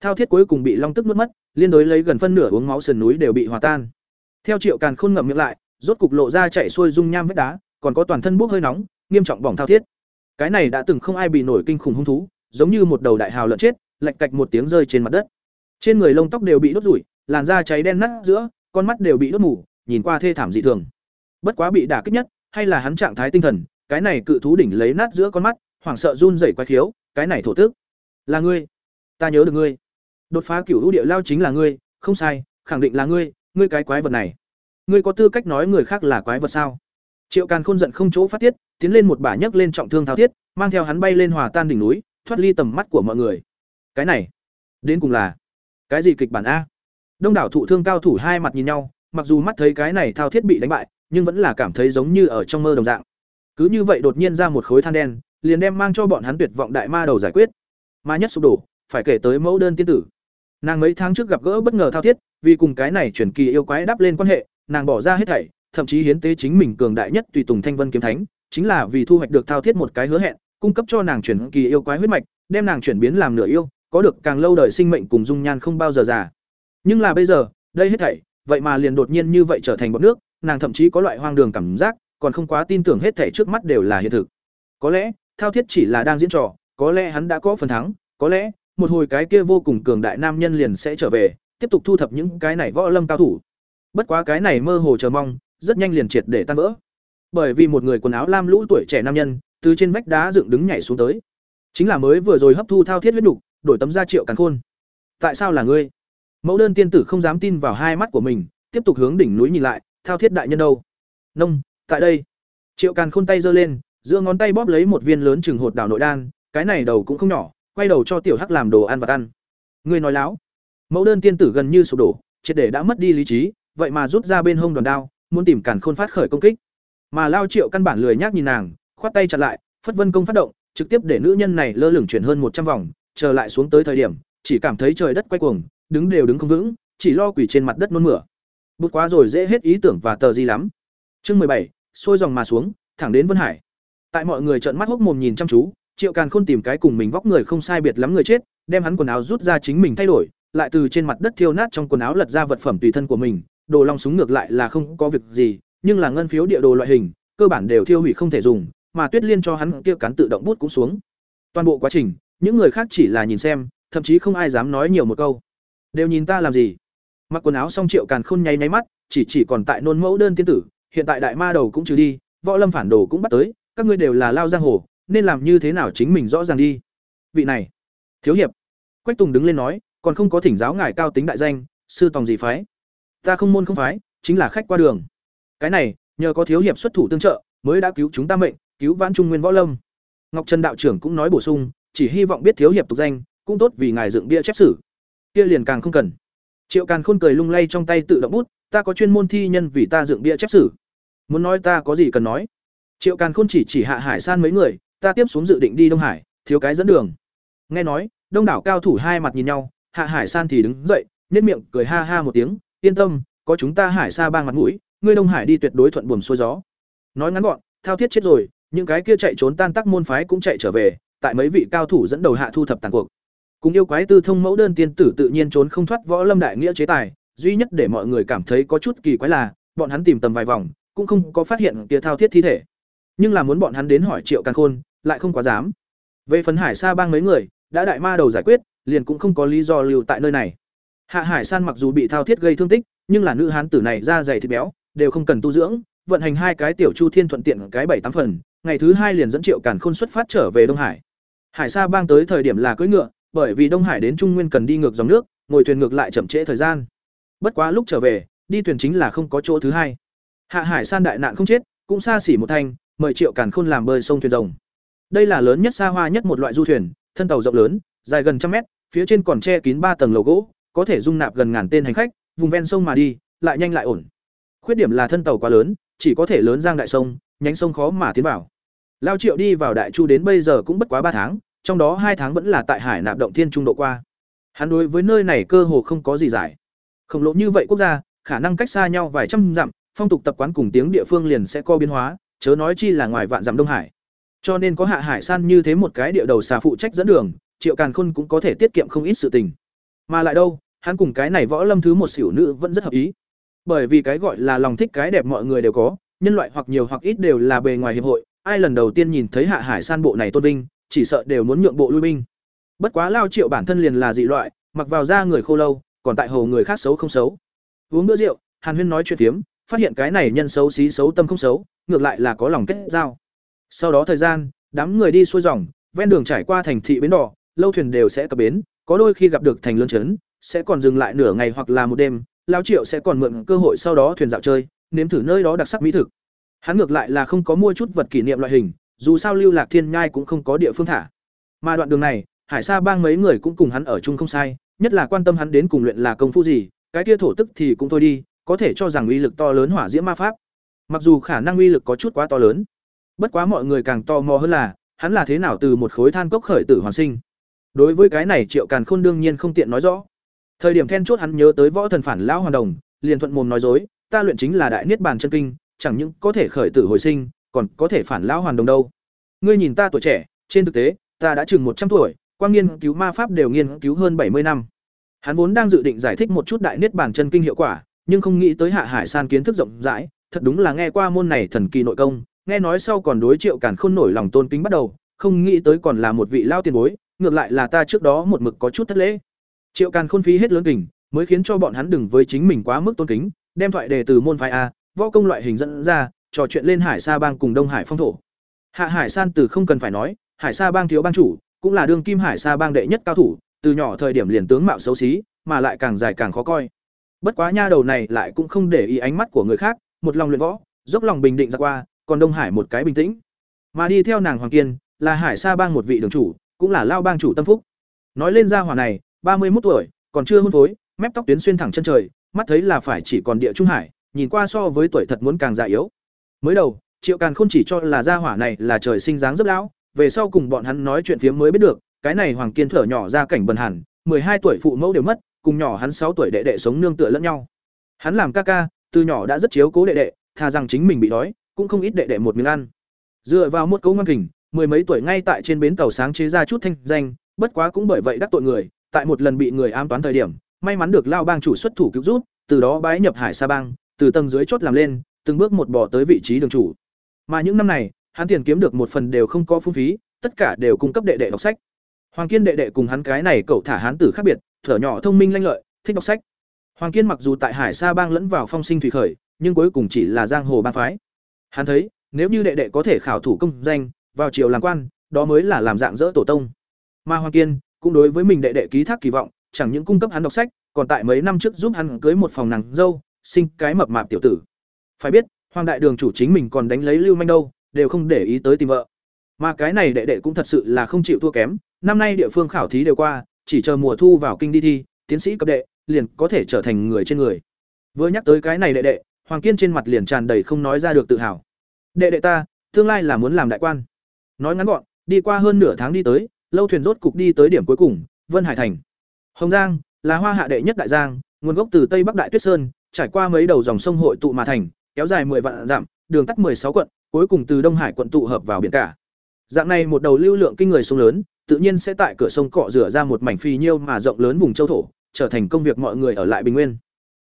thao thiết cuối cùng bị long tức nuốt mất, liên đối lấy gần phân nửa uống máu sườn núi đều bị hòa tan. Theo triệu càn khôn ngậm miệng lại, rốt cục lộ ra chạy xuôi dung nham vết đá, còn có toàn thân bốc hơi nóng, nghiêm trọng bỏng thao thiết. Cái này đã từng không ai bị nổi kinh khủng hung thú, giống như một đầu đại hào lợn chết lạch cạch một tiếng rơi trên mặt đất. Trên người lông tóc đều bị đốt rủi, làn da cháy đen nát giữa con mắt đều bị đốt mù, nhìn qua thê thảm dị thường. Bất quá bị đả kích nhất, hay là hắn trạng thái tinh thần, cái này cự thú đỉnh lấy nát giữa con mắt, hoảng sợ run rẩy quái khiếu, cái này thổ tức. Là ngươi. Ta nhớ được ngươi. Đột phá cửu lũ địa lao chính là ngươi, không sai, khẳng định là ngươi ngươi cái quái vật này. Ngươi có tư cách nói người khác là quái vật sao? Triệu càn khôn giận không chỗ phát tiết, tiến lên một bả nhấc lên trọng thương thao thiết, mang theo hắn bay lên hòa tan đỉnh núi, thoát ly tầm mắt của mọi người. Cái này, đến cùng là cái gì kịch bản a? Đông đảo thụ thương cao thủ hai mặt nhìn nhau, mặc dù mắt thấy cái này thao thiết bị đánh bại, nhưng vẫn là cảm thấy giống như ở trong mơ đồng dạng. Cứ như vậy đột nhiên ra một khối than đen, liền đem mang cho bọn hắn tuyệt vọng đại ma đầu giải quyết. Ma nhất sụp đổ, phải kể tới mẫu đơn tiên tử. Nàng mấy tháng trước gặp gỡ bất ngờ thao thiết, vì cùng cái này chuyển kỳ yêu quái đắp lên quan hệ, nàng bỏ ra hết thảy, thậm chí hiến tế chính mình cường đại nhất tùy tùng thanh vân kiếm thánh, chính là vì thu hoạch được thao thiết một cái hứa hẹn, cung cấp cho nàng chuyển kỳ yêu quái huyết mạch, đem nàng chuyển biến làm nửa yêu, có được càng lâu đời sinh mệnh cùng dung nhan không bao giờ già nhưng là bây giờ, đây hết thảy, vậy mà liền đột nhiên như vậy trở thành bọt nước, nàng thậm chí có loại hoang đường cảm giác, còn không quá tin tưởng hết thảy trước mắt đều là hiện thực. Có lẽ, thao thiết chỉ là đang diễn trò, có lẽ hắn đã có phần thắng, có lẽ, một hồi cái kia vô cùng cường đại nam nhân liền sẽ trở về, tiếp tục thu thập những cái này võ lâm cao thủ. Bất quá cái này mơ hồ chờ mong, rất nhanh liền triệt để tan vỡ. Bởi vì một người quần áo lam lũ tuổi trẻ nam nhân, từ trên vách đá dựng đứng nhảy xuống tới. Chính là mới vừa rồi hấp thu thao thiết huyết đục đổi tấm da triệu càn khôn. Tại sao là ngươi? Mẫu đơn tiên tử không dám tin vào hai mắt của mình, tiếp tục hướng đỉnh núi nhìn lại, thao thiết đại nhân đâu? Nông, tại đây. Triệu càn khôn tay giơ lên, giữa ngón tay bóp lấy một viên lớn chừng hột đảo nội đan, cái này đầu cũng không nhỏ, quay đầu cho tiểu hắc làm đồ ăn và ăn. Người nói láo. Mẫu đơn tiên tử gần như sụp đổ, triệt để đã mất đi lý trí, vậy mà rút ra bên hông đoàn đao, muốn tìm càn khôn phát khởi công kích. Mà lao triệu căn bản lười nhác nhìn nàng, khoát tay chặt lại, phất vân công phát động, trực tiếp để nữ nhân này lơ lửng chuyển hơn một trăm vòng trở lại xuống tới thời điểm, chỉ cảm thấy trời đất quay cuồng đứng đều đứng không vững, chỉ lo quỷ trên mặt đất nôn mửa. Bút quá rồi dễ hết ý tưởng và tờ gì lắm. Chương mười bảy, sôi dòng mà xuống, thẳng đến Vân Hải. Tại mọi người trợn mắt hốc mồm nhìn chăm chú, Triệu Càn Khôn tìm cái cùng mình vóc người không sai biệt lắm người chết, đem hắn quần áo rút ra chính mình thay đổi, lại từ trên mặt đất thiêu nát trong quần áo lật ra vật phẩm tùy thân của mình, đồ long súng ngược lại là không có việc gì, nhưng là ngân phiếu địa đồ loại hình, cơ bản đều thiêu hủy không thể dùng, mà Tuyết Liên cho hắn kia cán tự động bút cũng xuống. Toàn bộ quá trình, những người khác chỉ là nhìn xem, thậm chí không ai dám nói nhiều một câu. Đều nhìn ta làm gì? Mặc quần áo xong Triệu Càn Khôn nháy nháy mắt, chỉ chỉ còn tại nôn mẫu đơn tiên tử, hiện tại đại ma đầu cũng trừ đi, võ lâm phản đồ cũng bắt tới, các ngươi đều là lao giang hồ, nên làm như thế nào chính mình rõ ràng đi. Vị này, thiếu hiệp. Quách Tùng đứng lên nói, còn không có thỉnh giáo ngài cao tính đại danh, sư tòng gì phái? Ta không môn không phái, chính là khách qua đường. Cái này, nhờ có thiếu hiệp xuất thủ tương trợ, mới đã cứu chúng ta mệnh, cứu vãn trung nguyên võ lâm. Ngọc Trần đạo trưởng cũng nói bổ sung, chỉ hy vọng biết thiếu hiệp tục danh, cũng tốt vì ngài dựng bia chép sử. Kia liền càng không cần. Triệu Càn Khôn cười lung lay trong tay tự động bút, ta có chuyên môn thi nhân vì ta dựng bia chép sử. Muốn nói ta có gì cần nói. Triệu Càn Khôn chỉ chỉ Hạ Hải San mấy người, ta tiếp xuống dự định đi Đông Hải, thiếu cái dẫn đường. Nghe nói, đông đảo cao thủ hai mặt nhìn nhau, Hạ Hải San thì đứng dậy, nhếch miệng cười ha ha một tiếng, yên tâm, có chúng ta Hải Sa bang mặt mũi, ngươi Đông Hải đi tuyệt đối thuận buồm xuôi gió. Nói ngắn gọn, thao thiết chết rồi, những cái kia chạy trốn tan tác môn phái cũng chạy trở về, tại mấy vị cao thủ dẫn đầu hạ thu thập tàn cuộc. Cùng yêu quái tư thông mẫu đơn tiên tử tự nhiên trốn không thoát võ lâm đại nghĩa chế tài, duy nhất để mọi người cảm thấy có chút kỳ quái là, bọn hắn tìm tầm vài vòng, cũng không có phát hiện kia thao thiết thi thể. Nhưng là muốn bọn hắn đến hỏi Triệu Càn Khôn, lại không quá dám. Về phần Hải Sa bang mấy người, đã đại ma đầu giải quyết, liền cũng không có lý do lưu tại nơi này. Hạ Hải San mặc dù bị thao thiết gây thương tích, nhưng là nữ hán tử này da dày thịt béo, đều không cần tu dưỡng, vận hành hai cái tiểu chu thiên thuận tiện cái bảy tám phần, ngày thứ hai liền dẫn Triệu Càn Khôn xuất phát trở về Đông Hải. Hải Sa bang tới thời điểm là cưỡi ngựa, bởi vì Đông Hải đến Trung Nguyên cần đi ngược dòng nước, ngồi thuyền ngược lại chậm trễ thời gian. Bất quá lúc trở về, đi thuyền chính là không có chỗ thứ hai. Hạ Hải San đại nạn không chết, cũng xa xỉ một thanh, mời Triệu Càn Khôn làm bơi sông thuyền rồng. Đây là lớn nhất xa hoa nhất một loại du thuyền, thân tàu rộng lớn, dài gần trăm mét, phía trên còn che kín ba tầng lầu gỗ, có thể dung nạp gần ngàn tên hành khách, vùng ven sông mà đi, lại nhanh lại ổn. Khuyết điểm là thân tàu quá lớn, chỉ có thể lớn giang đại sông, nhánh sông khó mà tiến vào. Lao Triệu đi vào Đại Chu đến bây giờ cũng bất quá ba tháng, trong đó hai tháng vẫn là tại Hải Nạp động Thiên Trung độ qua. Hắn đối với nơi này cơ hồ không có gì giải. Khổng lồ như vậy quốc gia, khả năng cách xa nhau vài trăm dặm, phong tục tập quán cùng tiếng địa phương liền sẽ có biến hóa, chớ nói chi là ngoài vạn dặm Đông Hải. Cho nên có Hạ Hải San như thế một cái địa đầu xà phụ trách dẫn đường, Triệu Càn Khôn cũng có thể tiết kiệm không ít sự tình. Mà lại đâu, hắn cùng cái này võ lâm thứ một xỉu nữ vẫn rất hợp ý. Bởi vì cái gọi là lòng thích cái đẹp mọi người đều có, nhân loại hoặc nhiều hoặc ít đều là bề ngoài hiệp hội, ai lần đầu tiên nhìn thấy Hạ Hải San bộ này tôn vinh, chỉ sợ đều muốn nhượng bộ lui binh. Bất quá Lao Triệu bản thân liền là dị loại, mặc vào da người khô lâu, còn tại hồ người khác xấu không xấu. Uống bữa rượu, Hàn Huyên nói chuyện tiếm, phát hiện cái này nhân xấu xí xấu tâm không xấu, ngược lại là có lòng kết giao. Sau đó thời gian, đám người đi xuôi dòng, ven đường trải qua thành thị bến đỏ, lâu thuyền đều sẽ cập bến, có đôi khi gặp được thành lớn trấn, sẽ còn dừng lại nửa ngày hoặc là một đêm, Lao Triệu sẽ còn mượn cơ hội sau đó thuyền dạo chơi, nếm thử nơi đó đặc sắc mỹ thực. Hắn ngược lại là không có mua chút vật kỷ niệm loại hình, dù sao Lưu Lạc Thiên Nhai cũng không có địa phương thả. Mà đoạn đường này, Hải Sa Bang mấy người cũng cùng hắn ở chung không sai, nhất là quan tâm hắn đến cùng luyện là công phu gì, cái kia thổ tức thì cũng thôi đi, có thể cho rằng uy lực to lớn hỏa diễm ma pháp. Mặc dù khả năng uy lực có chút quá to lớn, bất quá mọi người càng tò mò hơn là, hắn là thế nào từ một khối than cốc khởi tử hoàn sinh. Đối với cái này Triệu Càn Khôn đương nhiên không tiện nói rõ. Thời điểm then chốt hắn nhớ tới võ thần phản lão hoàn đồng, liền thuận mồm nói dối, ta luyện chính là đại niết bàn chân kinh, chẳng những có thể khởi tử hồi sinh, còn có thể phản lão hoàn đồng đâu. Ngươi nhìn ta tuổi trẻ, trên thực tế, ta đã chừng một trăm tuổi, quang nghiên cứu ma pháp đều nghiên cứu hơn bảy mươi năm. Hắn vốn đang dự định giải thích một chút đại niết bàn chân kinh hiệu quả, nhưng không nghĩ tới Hạ Hải San kiến thức rộng rãi, thật đúng là nghe qua môn này thần kỳ nội công, nghe nói sau còn đối Triệu Càn Khôn nổi lòng tôn kính bắt đầu, không nghĩ tới còn là một vị lao tiền bối, ngược lại là ta trước đó một mực có chút thất lễ. Triệu Càn Khôn phí hết lớn kình, mới khiến cho bọn hắn đừng với chính mình quá mức tôn kính, đem thoại đề từ môn phái a, võ công loại hình dẫn ra, trò chuyện lên Hải Sa Bang cùng Đông Hải phong thổ. Hạ Hải San từ không cần phải nói, Hải Sa Bang thiếu bang chủ, cũng là đương kim Hải Sa Bang đệ nhất cao thủ, từ nhỏ thời điểm liền tướng mạo xấu xí, mà lại càng dài càng khó coi. Bất quá nha đầu này lại cũng không để ý ánh mắt của người khác, một lòng luyện võ, dốc lòng bình định ra qua, còn Đông Hải một cái bình tĩnh. Mà đi theo nàng Hoàng Kiên, là Hải Sa Bang một vị đường chủ, cũng là lao bang chủ tâm phúc. Nói lên gia hỏa này, ba mươi một tuổi, còn chưa hôn phối, mép tóc tuyến xuyên thẳng chân trời, mắt thấy là phải chỉ còn địa trung hải, nhìn qua so với tuổi thật muốn càng già yếu. Mới đầu, Triệu Càn không chỉ cho là gia hỏa này là trời sinh dáng rất lão, về sau cùng bọn hắn nói chuyện phía mới biết được, cái này Hoàng Kiên thở nhỏ ra cảnh bần hàn, hai tuổi phụ mẫu đều mất, cùng nhỏ hắn sáu tuổi đệ đệ sống nương tựa lẫn nhau. Hắn làm ca ca, từ nhỏ đã rất chiếu cố đệ đệ, thà rằng chính mình bị đói, cũng không ít đệ đệ một miếng ăn. Dựa vào một câu ngang kình, mười mấy tuổi ngay tại trên bến tàu sáng chế ra chút thanh danh, bất quá cũng bởi vậy đắc tội người, tại một lần bị người ám toán thời điểm, may mắn được lao bang chủ xuất thủ cứu giúp, từ đó bái nhập Hải Sa bang, từ tầng dưới chốt làm lên, từng bước một bỏ tới vị trí đường chủ. Mà những năm này, hắn tiền kiếm được một phần đều không có phung phí, tất cả đều cung cấp đệ đệ đọc sách. Hoàng Kiên đệ đệ cùng hắn cái này cậu thả hán tử khác biệt, thở nhỏ thông minh lanh lợi, thích đọc sách. Hoàng Kiên mặc dù tại Hải Sa bang lẫn vào phong sinh thủy khởi, nhưng cuối cùng chỉ là giang hồ bang phái. Hắn thấy, nếu như đệ đệ có thể khảo thủ công danh, vào triều làm quan, đó mới là làm dạng dỡ tổ tông. Mà Hoàng Kiên cũng đối với mình đệ đệ ký thác kỳ vọng, chẳng những cung cấp hắn đọc sách, còn tại mấy năm trước giúp hắn cưới một phòng nàng dâu, sinh cái mập mạp tiểu tử. Phải biết, Hoàng đại đường chủ chính mình còn đánh lấy Lưu Manh đâu, đều không để ý tới tìm vợ. Mà cái này đệ đệ cũng thật sự là không chịu thua kém, năm nay địa phương khảo thí đều qua, chỉ chờ mùa thu vào kinh đi thi, tiến sĩ cấp đệ, liền có thể trở thành người trên người. Vừa nhắc tới cái này đệ đệ, Hoàng Kiên trên mặt liền tràn đầy không nói ra được tự hào. Đệ đệ ta, tương lai là muốn làm đại quan. Nói ngắn gọn, đi qua hơn nửa tháng đi tới, lâu thuyền rốt cục đi tới điểm cuối cùng, Vân Hải thành. Hồng Giang là hoa hạ đệ nhất đại giang, nguồn gốc từ Tây Bắc Đại Tuyết Sơn, trải qua mấy đầu dòng sông hội tụ mà thành, kéo dài 10 vạn dặm, đường tắt 16 quận, cuối cùng từ Đông Hải quận tụ hợp vào biển cả. Dạng này một đầu lưu lượng kinh người sông lớn, tự nhiên sẽ tại cửa sông cọ rửa ra một mảnh phi nhiêu mà rộng lớn vùng châu thổ, trở thành công việc mọi người ở lại bình nguyên.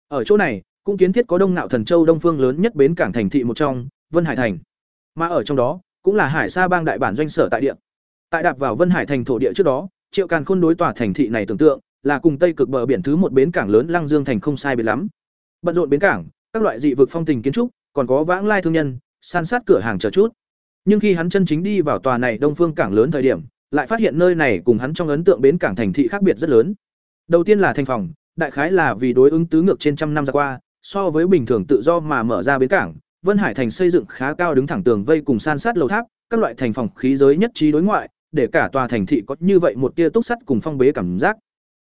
Ở chỗ này, cũng kiến thiết có Đông Nạo Thần Châu Đông phương lớn nhất bến cảng thành thị một trong, Vân Hải thành. Mà ở trong đó, cũng là Hải Sa bang đại bản doanh sở tại địa. Tại đạp vào Vân Hải thành thổ địa trước đó, Triệu Càn Khôn đối tòa thành thị này tưởng tượng là cùng Tây cực bờ biển thứ một bến cảng lớn Lăng Dương thành không sai biệt lắm. Bận rộn bến cảng, các loại dị vực phong tình kiến trúc, còn có vãng lai thương nhân, san sát cửa hàng chờ chút. Nhưng khi hắn chân chính đi vào tòa này Đông Phương cảng lớn thời điểm, lại phát hiện nơi này cùng hắn trong ấn tượng bến cảng thành thị khác biệt rất lớn. Đầu tiên là thành phòng, đại khái là vì đối ứng tứ ngược trên trăm năm ra qua, so với bình thường tự do mà mở ra bến cảng, Vân Hải thành xây dựng khá cao đứng thẳng tường vây cùng san sát lầu tháp, các loại thành phòng khí giới nhất trí đối ngoại, để cả tòa thành thị có như vậy một tia túc sắt cùng phong bế cảm giác.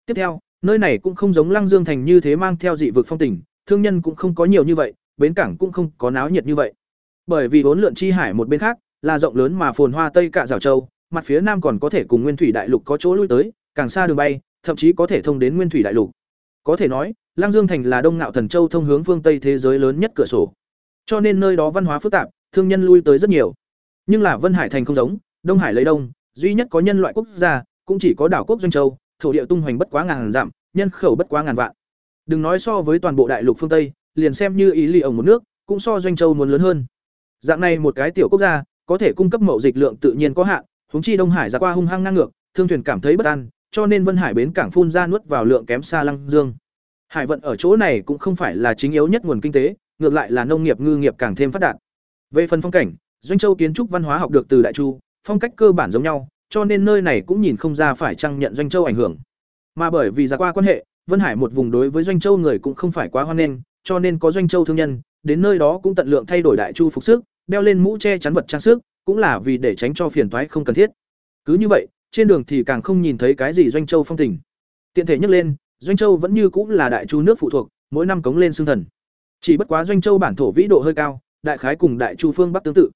Tiếp theo, nơi này cũng không giống Lăng Dương thành như thế mang theo dị vực phong tình, thương nhân cũng không có nhiều như vậy, bến cảng cũng không có náo nhiệt như vậy. Bởi vì vốn lượn chi hải một bên khác, là rộng lớn mà phồn hoa tây cạ Giảo châu, mặt phía nam còn có thể cùng Nguyên Thủy Đại Lục có chỗ lui tới, càng xa đường bay, thậm chí có thể thông đến Nguyên Thủy Đại Lục. Có thể nói, Lăng Dương thành là Đông Ngạo Thần Châu thông hướng phương Tây thế giới lớn nhất cửa sổ. Cho nên nơi đó văn hóa phức tạp, thương nhân lui tới rất nhiều. Nhưng là Vân Hải thành không giống, Đông Hải lấy đông, duy nhất có nhân loại quốc gia, cũng chỉ có đảo quốc Doanh Châu, thổ địa tung hoành bất quá ngàn dặm, nhân khẩu bất quá ngàn vạn. Đừng nói so với toàn bộ đại lục phương Tây, liền xem như ý lì ổng một nước, cũng so Doanh Châu muốn lớn hơn. Dạng này một cái tiểu quốc gia, có thể cung cấp mậu dịch lượng tự nhiên có hạn, huống chi Đông Hải ra qua hung hăng ngang ngược, thương thuyền cảm thấy bất an, cho nên Vân Hải bến cảng phun ra nuốt vào lượng kém xa Lăng Dương. Hải vận ở chỗ này cũng không phải là chính yếu nhất nguồn kinh tế, ngược lại là nông nghiệp ngư nghiệp càng thêm phát đạt. Về phần phong cảnh, Doanh Châu kiến trúc văn hóa học được từ Đại Chu, phong cách cơ bản giống nhau, cho nên nơi này cũng nhìn không ra phải chăng nhận Doanh Châu ảnh hưởng. Mà bởi vì ra qua quan hệ, Vân Hải một vùng đối với Doanh Châu người cũng không phải quá hoan nghênh, cho nên có Doanh Châu thương nhân, đến nơi đó cũng tận lượng thay đổi Đại Chu phục sức, đeo lên mũ che chắn vật trang sức, cũng là vì để tránh cho phiền toái không cần thiết. Cứ như vậy, trên đường thì càng không nhìn thấy cái gì Doanh Châu phong tình. Tiện thể nhắc lên, Doanh Châu vẫn như cũng là Đại Chu nước phụ thuộc, mỗi năm cống lên xương thần. Chỉ bất quá Doanh Châu bản thổ vĩ độ hơi cao, đại khái cùng Đại Chu phương Bắc tương tự.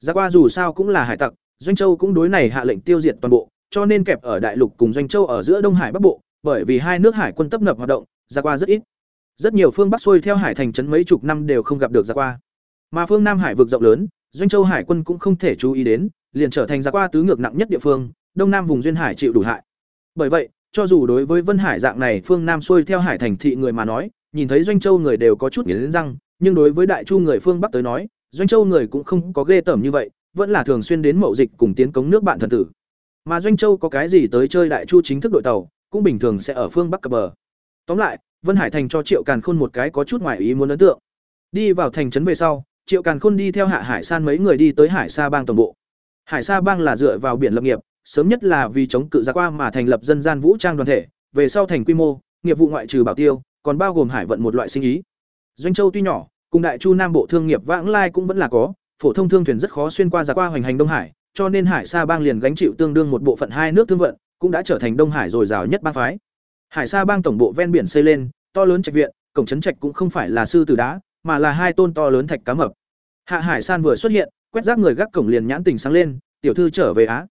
Ra qua dù sao cũng là hải tặc, Doanh Châu cũng đối này hạ lệnh tiêu diệt toàn bộ, cho nên kẹp ở đại lục cùng Doanh Châu ở giữa Đông Hải Bắc Bộ, bởi vì hai nước hải quân tấp nập hoạt động, ra qua rất ít. Rất nhiều phương Bắc xuôi theo hải thành trấn mấy chục năm đều không gặp được ra qua. Mà phương Nam hải vực rộng lớn, Doanh Châu hải quân cũng không thể chú ý đến, liền trở thành ra qua tứ ngược nặng nhất địa phương, Đông Nam vùng duyên hải chịu đủ hại. Bởi vậy, cho dù đối với Vân Hải dạng này phương Nam xuôi theo hải thành thị người mà nói, nhìn thấy Doanh Châu người đều có chút nghiến răng, nhưng đối với Đại Chu người phương Bắc tới nói, Doanh Châu người cũng không có ghê tởm như vậy, vẫn là thường xuyên đến mậu dịch cùng tiến cống nước bạn thần tử. Mà Doanh Châu có cái gì tới chơi Đại Chu chính thức đội tàu, cũng bình thường sẽ ở phương Bắc cập bờ. Tóm lại, Vân Hải thành cho Triệu Càn Khôn một cái có chút ngoài ý muốn ấn tượng. Đi vào thành trấn về sau, Triệu Càn Khôn đi theo Hạ Hải San mấy người đi tới Hải Sa Bang toàn bộ. Hải Sa Bang là dựa vào biển lập nghiệp, sớm nhất là vì chống cự giặc qua mà thành lập dân gian vũ trang đoàn thể, về sau thành quy mô, nghiệp vụ ngoại trừ bảo tiêu, còn bao gồm hải vận một loại sinh ý. Doanh Châu tuy nhỏ, cùng Đại Chu Nam Bộ thương nghiệp vãng lai cũng vẫn là có, phổ thông thương thuyền rất khó xuyên qua giặc qua hoành hành Đông Hải, cho nên Hải Sa Bang liền gánh chịu tương đương một bộ phận hai nước thương vận, cũng đã trở thành Đông Hải rồi rào nhất bang phái. Hải Sa Bang tổng bộ ven biển xây lên, to lớn trạch viện, cổng trấn trạch cũng không phải là sư tử đá, mà là hai tôn to lớn thạch cá mập. Hạ Hải San vừa xuất hiện, quét rác người gác cổng liền nhãn tình sáng lên, tiểu thư trở về á.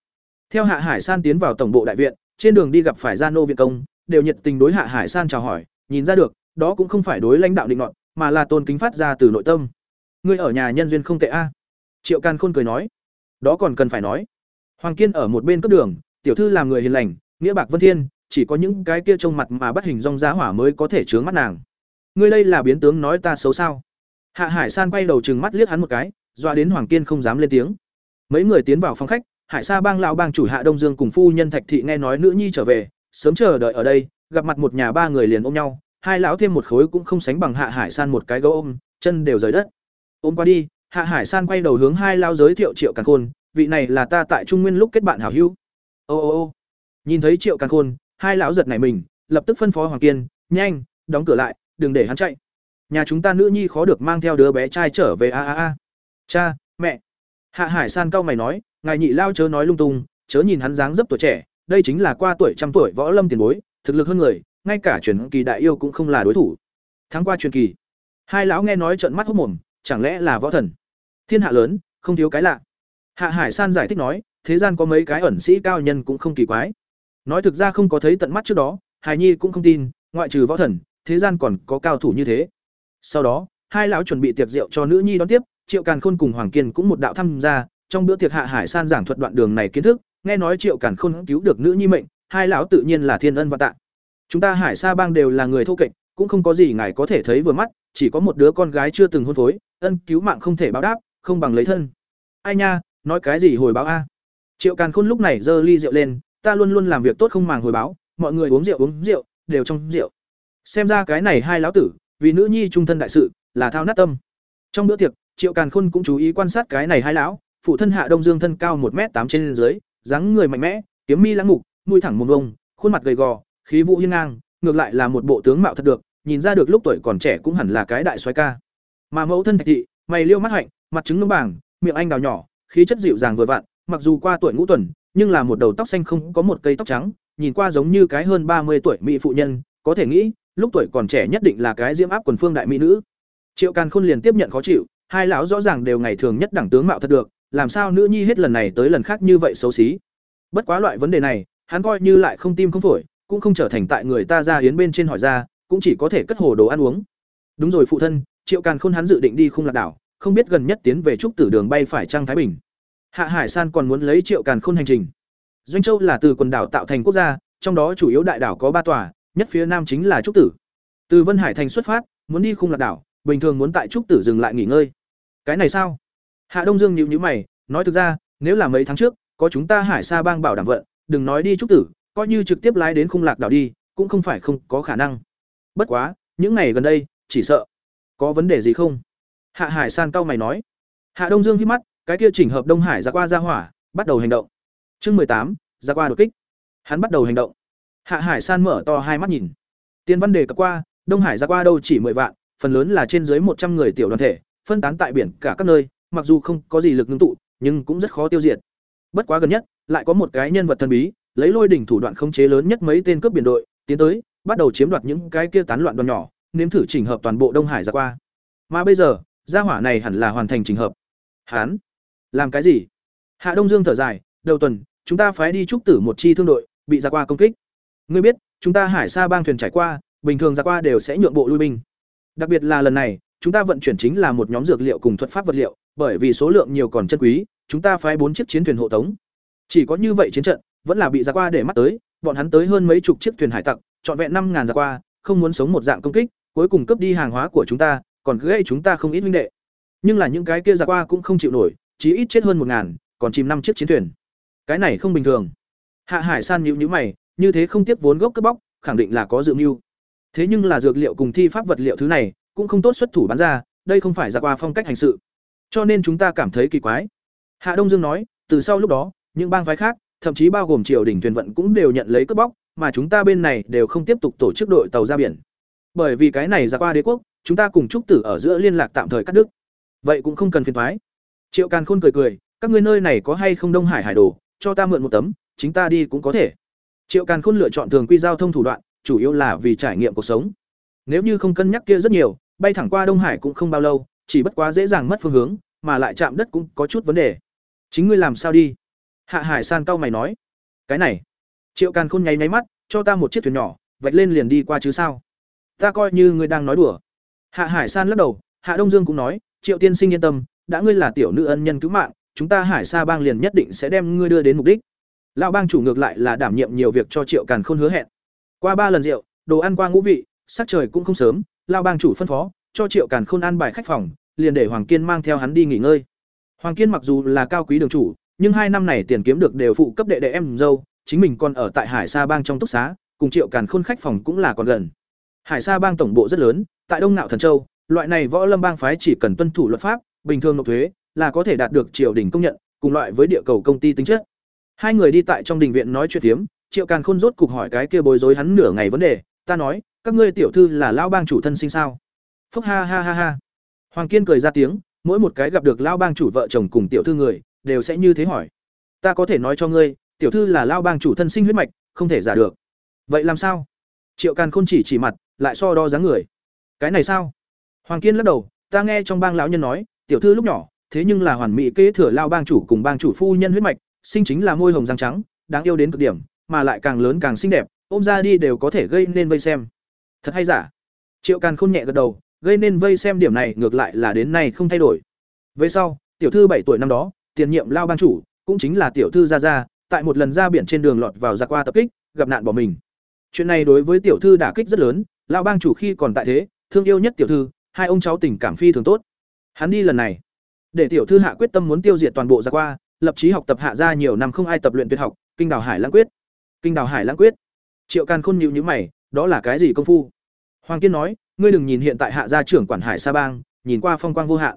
Theo Hạ Hải San tiến vào tổng bộ đại viện, trên đường đi gặp phải Gia nô viện công, đều nhiệt tình đối Hạ Hải San chào hỏi, nhìn ra được, đó cũng không phải đối lãnh đạo định nọt, mà là tôn kính phát ra từ nội tâm. Ngươi ở nhà nhân duyên không tệ a." Triệu Càn Khôn cười nói. "Đó còn cần phải nói." Hoàng Kiên ở một bên cất đường, tiểu thư làm người hiền lành, nghĩa bạc vân thiên, chỉ có những cái kia trông mặt mà bắt hình rong giá hỏa mới có thể chướng mắt nàng. Ngươi đây là biến tướng nói ta xấu sao? Hạ Hải San quay đầu chừng mắt liếc hắn một cái, dọa đến Hoàng Kiên không dám lên tiếng. Mấy người tiến vào phòng khách, Hải Sa Bang lão bang chủ Hạ Đông Dương cùng phu nhân Thạch thị nghe nói nữ nhi trở về, sớm chờ đợi ở đây, gặp mặt một nhà ba người liền ôm nhau, hai lão thêm một khối cũng không sánh bằng Hạ Hải San một cái gấu ôm, chân đều rời đất. Ôm qua đi, Hạ Hải San quay đầu hướng hai lão giới thiệu Triệu Càn Khôn, vị này là ta tại Trung Nguyên lúc kết bạn hảo hữu. Ô ô ô. Nhìn thấy Triệu Càn Khôn, hai lão giật nảy mình, lập tức phân phó Hoàng Kiên, "Nhanh, đóng cửa lại, đừng để hắn chạy. Nhà chúng ta nữ nhi khó được mang theo đứa bé trai trở về a a a." "Cha, mẹ." Hạ Hải San cau mày nói, "Ngài nhị lao chớ nói lung tung, chớ nhìn hắn dáng dấp tuổi trẻ, đây chính là qua tuổi trăm tuổi võ lâm tiền bối, thực lực hơn người, ngay cả truyền kỳ đại yêu cũng không là đối thủ." Tháng qua truyền kỳ. Hai lão nghe nói trợn mắt hốc mồm, chẳng lẽ là võ thần? Thiên hạ lớn, không thiếu cái lạ. Hạ Hải San giải thích nói, thế gian có mấy cái ẩn sĩ cao nhân cũng không kỳ quái. Nói thực ra không có thấy tận mắt trước đó, Hải Nhi cũng không tin, ngoại trừ võ thần, thế gian còn có cao thủ như thế. Sau đó, hai lão chuẩn bị tiệc rượu cho nữ nhi đón tiếp, Triệu Càn Khôn cùng Hoàng Kiên cũng một đạo tham gia, trong bữa tiệc Hạ Hải San giảng thuật đoạn đường này kiến thức, nghe nói Triệu Càn Khôn cứu được nữ nhi mệnh, hai lão tự nhiên là thiên ân và tạ. Chúng ta Hải Sa bang đều là người thô kệch, cũng không có gì ngài có thể thấy vừa mắt, chỉ có một đứa con gái chưa từng hôn phối, ân cứu mạng không thể báo đáp, không bằng lấy thân. Ai nha, nói cái gì hồi báo a triệu càn khôn lúc này giơ ly rượu lên ta luôn luôn làm việc tốt không màng hồi báo mọi người uống rượu uống rượu đều trong rượu. Xem ra cái này hai lão tử vì nữ nhi trung thân đại sự là thao nát tâm. Trong bữa tiệc triệu càn khôn cũng chú ý quan sát cái này hai lão phụ thân hạ đông dương thân cao một m tám trên dưới dáng người mạnh mẽ kiếm mi lãng mục mũi thẳng mồm vông khuôn mặt gầy gò khí vũ hiên ngang ngược lại là một bộ tướng mạo thật được nhìn ra được lúc tuổi còn trẻ cũng hẳn là cái đại soái ca. Mà mẫu thân thạch thị mày liêu mắt hạnh mặt trứng nướng bảng miệng anh đào nhỏ khí chất dịu dàng vừa vặn, mặc dù qua tuổi ngũ tuần, nhưng là một đầu tóc xanh không có một cây tóc trắng, nhìn qua giống như cái hơn ba mươi tuổi mỹ phụ nhân, có thể nghĩ, lúc tuổi còn trẻ nhất định là cái diễm áp quần phương đại mỹ nữ. Triệu Càn Khôn liền tiếp nhận khó chịu, hai lão rõ ràng đều ngày thường nhất đẳng tướng mạo thật được, làm sao nữ nhi hết lần này tới lần khác như vậy xấu xí. Bất quá loại vấn đề này, hắn coi như lại không tim không phổi, cũng không trở thành tại người ta ra hiến bên trên hỏi ra, cũng chỉ có thể cất hồ đồ ăn uống. Đúng rồi phụ thân, Triệu Càn Khôn hắn dự định đi khung lạc đảo, không biết gần nhất tiến về trúc tử đường bay phải trang thái bình hạ hải san còn muốn lấy triệu càn khôn hành trình. Doanh châu là từ quần đảo tạo thành quốc gia trong đó chủ yếu đại đảo có ba tòa nhất phía nam chính là trúc tử. Từ vân hải thành xuất phát muốn đi khung lạc đảo bình thường muốn tại trúc tử dừng lại nghỉ ngơi. Cái này sao? Hạ đông dương nhíu nhíu mày nói thực ra nếu là mấy tháng trước có chúng ta hải sa bang bảo đảm vận đừng nói đi trúc tử coi như trực tiếp lái đến khung lạc đảo đi cũng không phải không có khả năng. Bất quá những ngày gần đây chỉ sợ có vấn đề gì không? Hạ Hải San cao mày nói. Hạ Đông Dương hít mắt, cái kia chỉnh hợp Đông Hải ra qua ra hỏa, bắt đầu hành động. Chương mười tám, ra qua đột kích. Hắn bắt đầu hành động. Hạ Hải San mở to hai mắt nhìn. Tiên văn đề cập qua, Đông Hải ra qua đâu chỉ mười vạn, phần lớn là trên dưới một trăm người tiểu đoàn thể, phân tán tại biển cả các nơi, mặc dù không có gì lực ngưng tụ, nhưng cũng rất khó tiêu diệt. Bất quá gần nhất, lại có một cái nhân vật thần bí, lấy lôi đỉnh thủ đoạn khống chế lớn nhất mấy tên cướp biển đội, tiến tới, bắt đầu chiếm đoạt những cái kia tán loạn đoàn nhỏ, nếm thử chỉnh hợp toàn bộ Đông Hải ra qua. Mà bây giờ, gia hỏa này hẳn là hoàn thành chỉnh hợp. Hán, làm cái gì? Hạ Đông Dương thở dài, đầu tuần, chúng ta phái đi trúc tử một chi thương đội, bị giặc qua công kích. Ngươi biết, chúng ta hải xa bang thuyền trải qua, bình thường giặc qua đều sẽ nhượng bộ lui binh. Đặc biệt là lần này, chúng ta vận chuyển chính là một nhóm dược liệu cùng thuật pháp vật liệu, bởi vì số lượng nhiều còn chân quý, chúng ta phái bốn chiếc chiến thuyền hộ tống. Chỉ có như vậy chiến trận, vẫn là bị giặc qua để mắt tới, bọn hắn tới hơn mấy chục chiếc thuyền hải tặc, trọn vẹn năm ngàn giặc qua, không muốn sống một dạng công kích, cuối cùng cướp đi hàng hóa của chúng ta, còn cứ gây chúng ta không ít minh đệ nhưng là những cái kia giặc qua cũng không chịu nổi chí ít chết hơn một ngàn, còn chìm năm chiếc chiến thuyền. Cái này không bình thường. Hạ hải san nhíu nhíu mày, như thế không tiếc vốn gốc cướp bóc, khẳng định là có dự mưu. Thế nhưng là dược liệu cùng thi pháp vật liệu thứ này, cũng không tốt xuất thủ bán ra, đây không phải giặc qua phong cách hành sự. Cho nên chúng ta cảm thấy kỳ quái. Hạ đông dương nói, từ sau lúc đó, những bang phái khác, thậm chí bao gồm triều đình thuyền vận cũng đều nhận lấy cướp bóc, mà chúng ta bên này đều không tiếp tục tổ chức đội tàu ra biển. Bởi vì cái này ra qua đế quốc, chúng ta cùng trúc tử ở giữa liên lạc tạm thời cắt đứt. Vậy cũng không cần phiền toái triệu càn khôn cười cười, các ngươi nơi này có hay không đông hải hải đồ, cho ta mượn một tấm, chính ta đi cũng có thể. Triệu càn khôn lựa chọn thường quy giao thông thủ đoạn, chủ yếu là vì trải nghiệm cuộc sống. Nếu như không cân nhắc kia rất nhiều, bay thẳng qua đông hải cũng không bao lâu, chỉ bất quá dễ dàng mất phương hướng, mà lại chạm đất cũng có chút vấn đề. Chính ngươi làm sao đi? Hạ hải san cao mày nói. Cái này. Triệu càn khôn nháy nháy mắt, cho ta một chiếc thuyền nhỏ, vạch lên liền đi qua chứ sao? Ta coi như ngươi đang nói đùa. Hạ hải san lắc đầu, hạ đông dương cũng nói, triệu tiên sinh yên tâm đã ngươi là tiểu nữ ân nhân cứu mạng, chúng ta hải sa bang liền nhất định sẽ đem ngươi đưa đến mục đích. Lão bang chủ ngược lại là đảm nhiệm nhiều việc cho triệu càn khôn hứa hẹn. Qua ba lần rượu, đồ ăn qua ngũ vị, sắc trời cũng không sớm, Lão bang chủ phân phó, cho triệu càn khôn ăn bài khách phòng, liền để hoàng kiên mang theo hắn đi nghỉ ngơi. Hoàng kiên mặc dù là cao quý đường chủ, nhưng hai năm này tiền kiếm được đều phụ cấp đệ đệ em dâu, chính mình còn ở tại hải sa bang trong túc xá, cùng triệu càn khôn khách phòng cũng là còn gần. Hải sa bang tổng bộ rất lớn, tại đông nạo thần châu, loại này võ lâm bang phái chỉ cần tuân thủ luật pháp bình thường nộp thuế là có thể đạt được triều đình công nhận, cùng loại với địa cầu công ty tính chất. Hai người đi tại trong đình viện nói chuyện phiếm, triệu càn khôn rốt cục hỏi cái kia bối rối hắn nửa ngày vấn đề, ta nói, các ngươi tiểu thư là lao bang chủ thân sinh sao? Phúc ha ha ha ha. Hoàng kiên cười ra tiếng, mỗi một cái gặp được lao bang chủ vợ chồng cùng tiểu thư người, đều sẽ như thế hỏi. Ta có thể nói cho ngươi, tiểu thư là lao bang chủ thân sinh huyết mạch, không thể giả được. Vậy làm sao? Triệu càn khôn chỉ chỉ mặt, lại so đo dáng người. Cái này sao? Hoàng kiên lắc đầu, ta nghe trong bang lão nhân nói tiểu thư lúc nhỏ, thế nhưng là hoàn mỹ kế thừa lao bang chủ cùng bang chủ phu nhân huyết mạch, sinh chính là môi hồng răng trắng, đáng yêu đến cực điểm, mà lại càng lớn càng xinh đẹp, ôm ra đi đều có thể gây nên vây xem. Thật hay giả? Triệu càn khôn nhẹ gật đầu, gây nên vây xem điểm này ngược lại là đến nay không thay đổi. Về sau, tiểu thư bảy tuổi năm đó, tiền nhiệm lao bang chủ, cũng chính là tiểu thư gia gia, tại một lần ra biển trên đường lọt vào giặc qua tập kích, gặp nạn bỏ mình. Chuyện này đối với tiểu thư đả kích rất lớn, lao bang chủ khi còn tại thế, thương yêu nhất tiểu thư, hai ông cháu tình cảm phi thường tốt hắn đi lần này. Để tiểu thư hạ quyết tâm muốn tiêu diệt toàn bộ giặc qua, lập chí học tập hạ ra nhiều năm không ai tập luyện tuyệt học, kinh đào hải lãng quyết. Kinh đào hải lãng quyết. Triệu càn khôn nhịu nhữ mày, đó là cái gì công phu? Hoàng kiên nói, ngươi đừng nhìn hiện tại hạ gia trưởng quản hải sa bang, nhìn qua phong quang vô hạn.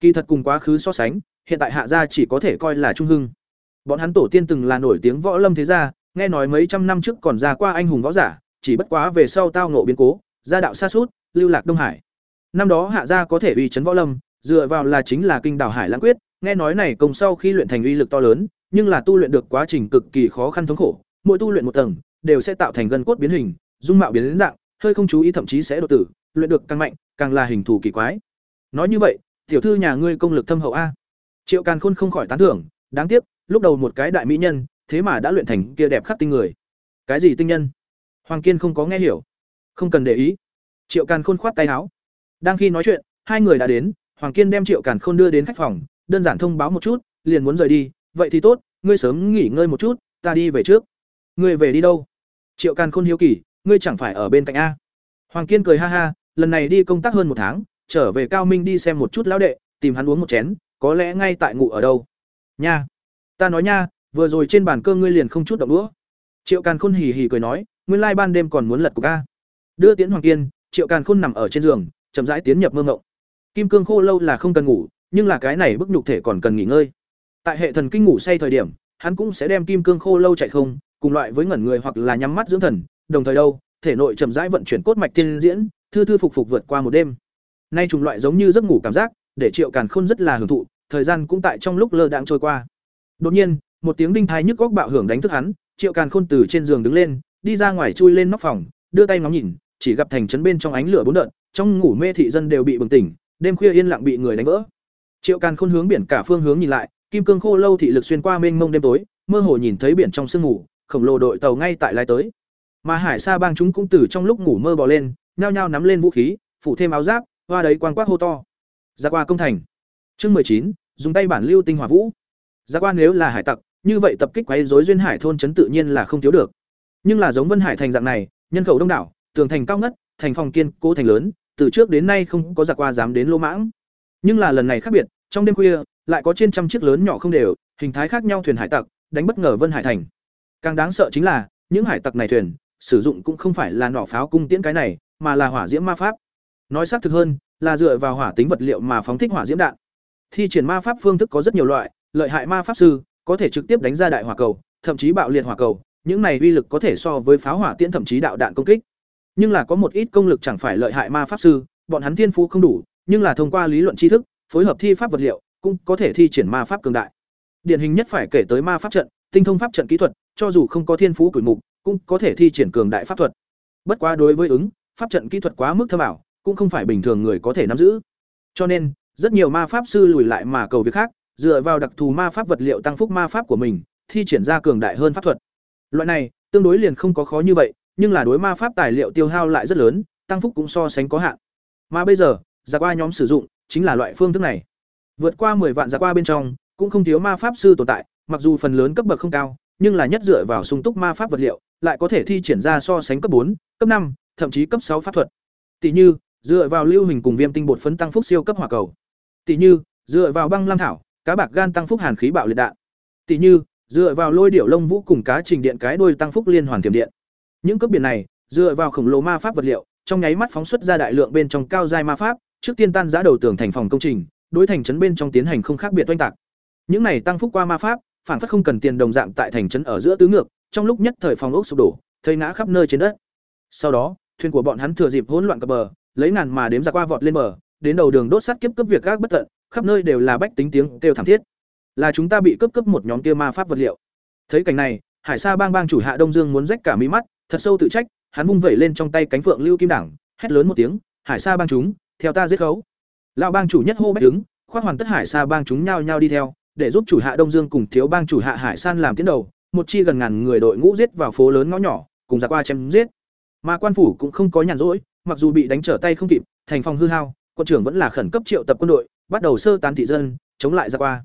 Kỳ thật cùng quá khứ so sánh, hiện tại hạ gia chỉ có thể coi là trung hưng. Bọn hắn tổ tiên từng là nổi tiếng võ lâm thế gia, nghe nói mấy trăm năm trước còn ra qua anh hùng võ giả, chỉ bất quá về sau tao ngộ biến cố, gia đạo xa suốt, lưu lạc đông hải. Năm đó hạ gia có thể uy chấn võ lâm dựa vào là chính là kinh đảo hải lãng quyết, nghe nói này công sau khi luyện thành uy lực to lớn, nhưng là tu luyện được quá trình cực kỳ khó khăn thống khổ, mỗi tu luyện một tầng, đều sẽ tạo thành gân cốt biến hình, dung mạo biến dạng, hơi không chú ý thậm chí sẽ đột tử, luyện được càng mạnh, càng là hình thù kỳ quái. Nói như vậy, tiểu thư nhà ngươi công lực thâm hậu a? Triệu càn khôn không khỏi tán thưởng, đáng tiếc, lúc đầu một cái đại mỹ nhân, thế mà đã luyện thành kia đẹp khắc tinh người. Cái gì tinh nhân? Hoàng kiên không có nghe hiểu. Không cần để ý. Triệu càn khôn khoát tay áo. Đang khi nói chuyện, hai người đã đến hoàng kiên đem triệu càn khôn đưa đến khách phòng, đơn giản thông báo một chút, liền muốn rời đi. Vậy thì tốt, ngươi sớm nghỉ ngơi một chút, ta đi về trước. Ngươi về đi đâu? Triệu càn khôn hiếu kỳ, ngươi chẳng phải ở bên cạnh a. Hoàng kiên cười ha ha, lần này đi công tác hơn một tháng, trở về cao minh đi xem một chút lão đệ, tìm hắn uống một chén, có lẽ ngay tại ngủ ở đâu. Nha. Ta nói nha, vừa rồi trên bàn cơm ngươi liền không chút động đũa. Triệu càn khôn hì hì cười nói, nguyên lai ban đêm còn muốn lật cục a. Đưa tiến hoàng kiên, triệu càn khôn nằm ở trên giường, chậm rãi tiến nhập mơ ngộng kim cương khô lâu là không cần ngủ, nhưng là cái này bức nhục thể còn cần nghỉ ngơi. Tại hệ thần kinh ngủ say thời điểm, hắn cũng sẽ đem kim cương khô lâu chạy không, cùng loại với ngẩn người hoặc là nhắm mắt dưỡng thần, đồng thời đâu, thể nội chậm rãi vận chuyển cốt mạch tiên diễn, thư thư phục phục vượt qua một đêm. Nay trùng loại giống như giấc ngủ cảm giác, để triệu càn khôn rất là hưởng thụ, thời gian cũng tại trong lúc lơ đãng trôi qua. Đột nhiên, một tiếng đinh thai nhức góc bạo hưởng đánh thức hắn, triệu càn khôn từ trên giường đứng lên, đi ra ngoài chui lên nóc phòng, đưa tay ngắm nhìn, chỉ gặp thành trấn bên trong ánh lửa bốn đợt, trong ngủ mê thị dân đều bị bừng tỉnh đêm khuya yên lặng bị người đánh vỡ. Triệu càn khôn hướng biển cả phương hướng nhìn lại, kim cương khô lâu thị lực xuyên qua mênh mông đêm tối, mơ hồ nhìn thấy biển trong sương ngủ khổng lồ đội tàu ngay tại lái tới. Mà hải sa bang chúng cũng từ trong lúc ngủ mơ bò lên, nhao nhao nắm lên vũ khí, phủ thêm áo giáp, hoa đấy quang quát hô to. Ra qua công thành. Chương mười chín, dùng tay bản lưu tinh hỏa vũ. Ra qua nếu là hải tặc, như vậy tập kích quấy rối duyên hải thôn trấn tự nhiên là không thiếu được. Nhưng là giống vân hải thành dạng này, nhân khẩu đông đảo, tường thành cao ngất, thành phòng kiên cố thành lớn từ trước đến nay không có giặc qua dám đến lô mãng. Nhưng là lần này khác biệt, trong đêm khuya, lại có trên trăm chiếc lớn nhỏ không đều, hình thái khác nhau thuyền hải tặc, đánh bất ngờ vân hải thành. Càng đáng sợ chính là, những hải tặc này thuyền, sử dụng cũng không phải là nỏ pháo cung tiễn cái này, mà là hỏa diễm ma pháp. Nói xác thực hơn, là dựa vào hỏa tính vật liệu mà phóng thích hỏa diễm đạn. Thi triển ma pháp phương thức có rất nhiều loại, lợi hại ma pháp sư, có thể trực tiếp đánh ra đại hỏa cầu, thậm chí bạo liệt hỏa cầu, những này uy lực có thể so với pháo hỏa tiễn thậm chí đạo đạn công kích nhưng là có một ít công lực chẳng phải lợi hại ma pháp sư, bọn hắn thiên phú không đủ, nhưng là thông qua lý luận tri thức, phối hợp thi pháp vật liệu, cũng có thể thi triển ma pháp cường đại. Điển hình nhất phải kể tới ma pháp trận, tinh thông pháp trận kỹ thuật, cho dù không có thiên phú cửi mục, cũng có thể thi triển cường đại pháp thuật. Bất quá đối với ứng, pháp trận kỹ thuật quá mức thâm ảo, cũng không phải bình thường người có thể nắm giữ. Cho nên, rất nhiều ma pháp sư lùi lại mà cầu việc khác, dựa vào đặc thù ma pháp vật liệu tăng phúc ma pháp của mình, thi triển ra cường đại hơn pháp thuật. Loại này, tương đối liền không có khó như vậy nhưng là đối ma pháp tài liệu tiêu hao lại rất lớn, tăng phúc cũng so sánh có hạn. Mà bây giờ, giả qua nhóm sử dụng chính là loại phương thức này. Vượt qua 10 vạn giả qua bên trong, cũng không thiếu ma pháp sư tồn tại, mặc dù phần lớn cấp bậc không cao, nhưng là nhất dựa vào sung túc ma pháp vật liệu, lại có thể thi triển ra so sánh cấp 4, cấp 5, thậm chí cấp 6 pháp thuật. Tỷ như, dựa vào lưu hình cùng viêm tinh bột phấn tăng phúc siêu cấp hỏa cầu. Tỷ như, dựa vào băng lam thảo, cá bạc gan tăng phúc hàn khí bạo liệt đạn. Tỷ như, dựa vào lôi điểu lông vũ cùng cá trình điện cái đuôi tăng phúc liên hoàn tiềm điện. Những cấp biển này, dựa vào khổng lồ ma pháp vật liệu, trong nháy mắt phóng xuất ra đại lượng bên trong cao giai ma pháp, trước tiên tan rã đầu tường thành phòng công trình, đối thành trấn bên trong tiến hành không khác biệt oanh tạc. Những này tăng phúc qua ma pháp, phản phất không cần tiền đồng dạng tại thành trấn ở giữa tứ ngược, trong lúc nhất thời phòng ốc sụp đổ, thây ngã khắp nơi trên đất. Sau đó, thuyền của bọn hắn thừa dịp hỗn loạn cập bờ, lấy ngàn mà đếm ra qua vọt lên bờ, đến đầu đường đốt sắt kiếp cấp việc các bất tận, khắp nơi đều là bách tính tiếng kêu thảm thiết. Là chúng ta bị cấp cấp một nhóm kia ma pháp vật liệu. Thấy cảnh này, Hải Sa Bang bang chủ Hạ Đông Dương muốn rách cả mí mắt, thật sâu tự trách, hắn vung vẩy lên trong tay cánh phượng lưu kim đẳng, hét lớn một tiếng, "Hải Sa Bang chúng, theo ta giết khấu." Lão bang chủ nhất hô bách đứng, khoác hoàn tất Hải Sa Bang chúng nhao nhao đi theo, để giúp chủ Hạ Đông Dương cùng thiếu bang chủ Hạ Hải San làm tiến đầu, một chi gần ngàn người đội ngũ giết vào phố lớn ngõ nhỏ, cùng giặc qua chém giết. Mà quan phủ cũng không có nhàn rỗi, mặc dù bị đánh trở tay không kịp, thành phòng hư hao, quân trưởng vẫn là khẩn cấp triệu tập quân đội, bắt đầu sơ tán thị dân, chống lại giặc qua.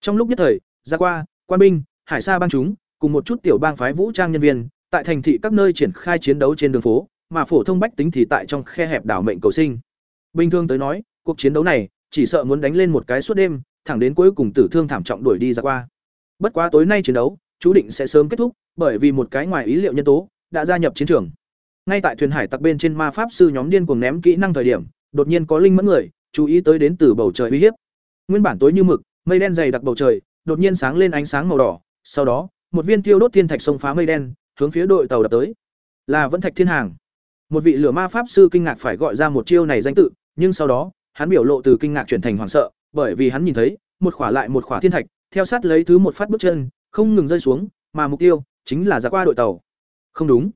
Trong lúc nhất thời, giặc qua, quan binh, hải sa bang chúng, cùng một chút tiểu bang phái vũ trang nhân viên, tại thành thị các nơi triển khai chiến đấu trên đường phố, mà phổ thông bách tính thì tại trong khe hẹp đảo mệnh cầu sinh. Bình thường tới nói, cuộc chiến đấu này chỉ sợ muốn đánh lên một cái suốt đêm, thẳng đến cuối cùng tử thương thảm trọng đuổi đi ra qua. Bất quá tối nay chiến đấu, chú định sẽ sớm kết thúc, bởi vì một cái ngoài ý liệu nhân tố đã gia nhập chiến trường. Ngay tại thuyền hải tặc bên trên ma pháp sư nhóm điên cuồng ném kỹ năng thời điểm, đột nhiên có linh mẫn người chú ý tới đến từ bầu trời uy hiếp. Nguyên bản tối như mực, mây đen dày đặc bầu trời, đột nhiên sáng lên ánh sáng màu đỏ, sau đó, một viên tiêu đốt thiên thạch xông phá mây đen, hướng phía đội tàu đập tới. Là vẫn thạch thiên hàng. Một vị lửa ma pháp sư kinh ngạc phải gọi ra một chiêu này danh tự, nhưng sau đó, hắn biểu lộ từ kinh ngạc chuyển thành hoảng sợ, bởi vì hắn nhìn thấy, một khỏa lại một khỏa thiên thạch, theo sát lấy thứ một phát bước chân, không ngừng rơi xuống, mà mục tiêu chính là ra qua đội tàu. Không đúng,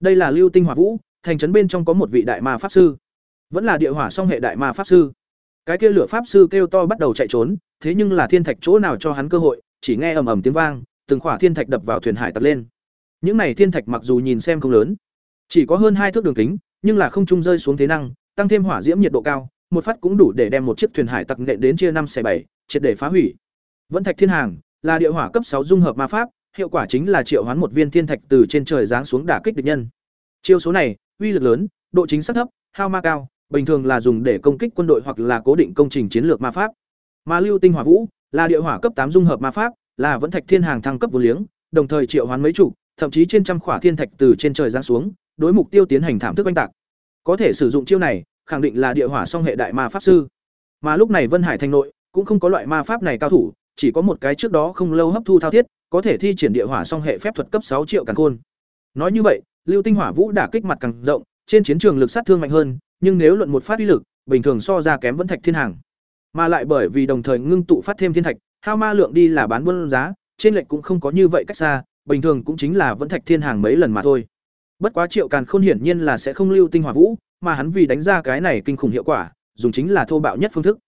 đây là Lưu Tinh Hỏa Vũ, thành trấn bên trong có một vị đại ma pháp sư, vẫn là địa hỏa song hệ đại ma pháp sư. Cái kia lửa pháp sư kêu to bắt đầu chạy trốn, thế nhưng là thiên thạch chỗ nào cho hắn cơ hội, chỉ nghe ầm ầm tiếng vang, từng khỏa thiên thạch đập vào thuyền hải tặc lên. Những này thiên thạch mặc dù nhìn xem không lớn, chỉ có hơn hai thước đường kính, nhưng là không trung rơi xuống thế năng, tăng thêm hỏa diễm nhiệt độ cao, một phát cũng đủ để đem một chiếc thuyền hải tặc nện đến chia năm xẻ bảy, triệt để phá hủy. Vẫn thạch thiên hàng là địa hỏa cấp sáu dung hợp ma pháp, hiệu quả chính là triệu hoán một viên thiên thạch từ trên trời giáng xuống đả kích địch nhân. Chiêu số này, uy lực lớn, độ chính xác thấp, hao ma cao, bình thường là dùng để công kích quân đội hoặc là cố định công trình chiến lược ma pháp. Ma Lưu Tinh Hỏa Vũ là địa hỏa cấp tám dung hợp ma pháp, là vẫn thạch thiên hàng thăng cấp vô liếng, đồng thời triệu hoán mấy chủ, thậm chí trên trăm khỏa thiên thạch từ trên trời giáng xuống, đối mục tiêu tiến hành thảm thức oanh tạc. Có thể sử dụng chiêu này, khẳng định là địa hỏa song hệ đại ma pháp sư. Mà lúc này Vân Hải thành nội cũng không có loại ma pháp này cao thủ, chỉ có một cái trước đó không lâu hấp thu thao thiết, có thể thi triển địa hỏa song hệ phép thuật cấp sáu triệu càng khôn. Nói như vậy, Lưu Tinh Hỏa Vũ đả kích mặt càng rộng, trên chiến trường lực sát thương mạnh hơn, nhưng nếu luận một phát uy lực, bình thường so ra kém vẫn thạch thiên hàng. Mà lại bởi vì đồng thời ngưng tụ phát thêm thiên thạch, hao ma lượng đi là bán buôn giá, trên lệch cũng không có như vậy cách xa, bình thường cũng chính là vẫn thạch thiên hàng mấy lần mà thôi. Bất quá Triệu Càn Khôn hiển nhiên là sẽ không lưu tinh hỏa vũ, mà hắn vì đánh ra cái này kinh khủng hiệu quả, dùng chính là thô bạo nhất phương thức.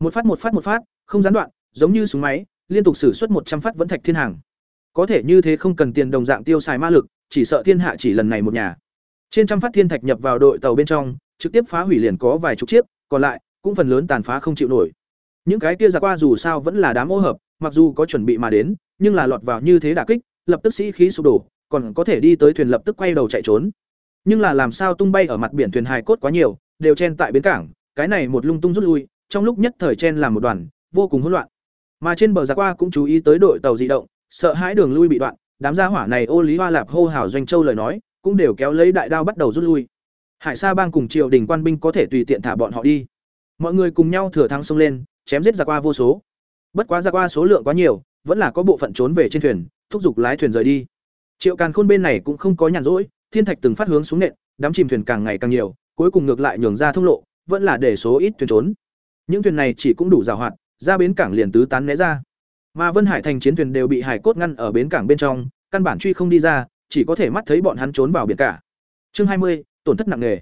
Một phát một phát một phát, không gián đoạn, giống như súng máy, liên tục sử xuất một trăm phát vẫn thạch thiên hàng. Có thể như thế không cần tiền đồng dạng tiêu xài ma lực, chỉ sợ thiên hạ chỉ lần này một nhà. Trên trăm phát thiên thạch nhập vào đội tàu bên trong, trực tiếp phá hủy liền có vài chục chiếc, còn lại cũng phần lớn tàn phá không chịu nổi. Những cái kia ra qua dù sao vẫn là đám ô hợp, mặc dù có chuẩn bị mà đến, nhưng là lọt vào như thế đả kích, lập tức sĩ khí sụp đổ, còn có thể đi tới thuyền lập tức quay đầu chạy trốn. Nhưng là làm sao tung bay ở mặt biển thuyền hài cốt quá nhiều, đều chen tại bến cảng, cái này một lung tung rút lui, trong lúc nhất thời chen làm một đoàn, vô cùng hỗn loạn. Mà trên bờ giặc qua cũng chú ý tới đội tàu dị động, sợ hãi đường lui bị đoạn, đám gia hỏa này ô lý hoa lạp hô hào doanh châu lời nói, cũng đều kéo lấy đại đao bắt đầu rút lui. Hải Sa bang cùng triều đình quan binh có thể tùy tiện thả bọn họ đi. Mọi người cùng nhau thừa thắng xông lên, chém giết giặc qua vô số. Bất quá giặc qua số lượng quá nhiều, vẫn là có bộ phận trốn về trên thuyền, thúc giục lái thuyền rời đi. Triệu Càn Khôn bên này cũng không có nhàn rỗi, thiên thạch từng phát hướng xuống nện, đám chìm thuyền càng ngày càng nhiều, cuối cùng ngược lại nhường ra thông lộ, vẫn là để số ít thuyền trốn. Những thuyền này chỉ cũng đủ giàu hoạt, ra bến cảng liền tứ tán né ra. Mà Vân Hải thành chiến thuyền đều bị hải cốt ngăn ở bến cảng bên trong, căn bản truy không đi ra, chỉ có thể mắt thấy bọn hắn trốn vào biển cả. Chương hai mươi, tổn thất nặng nề.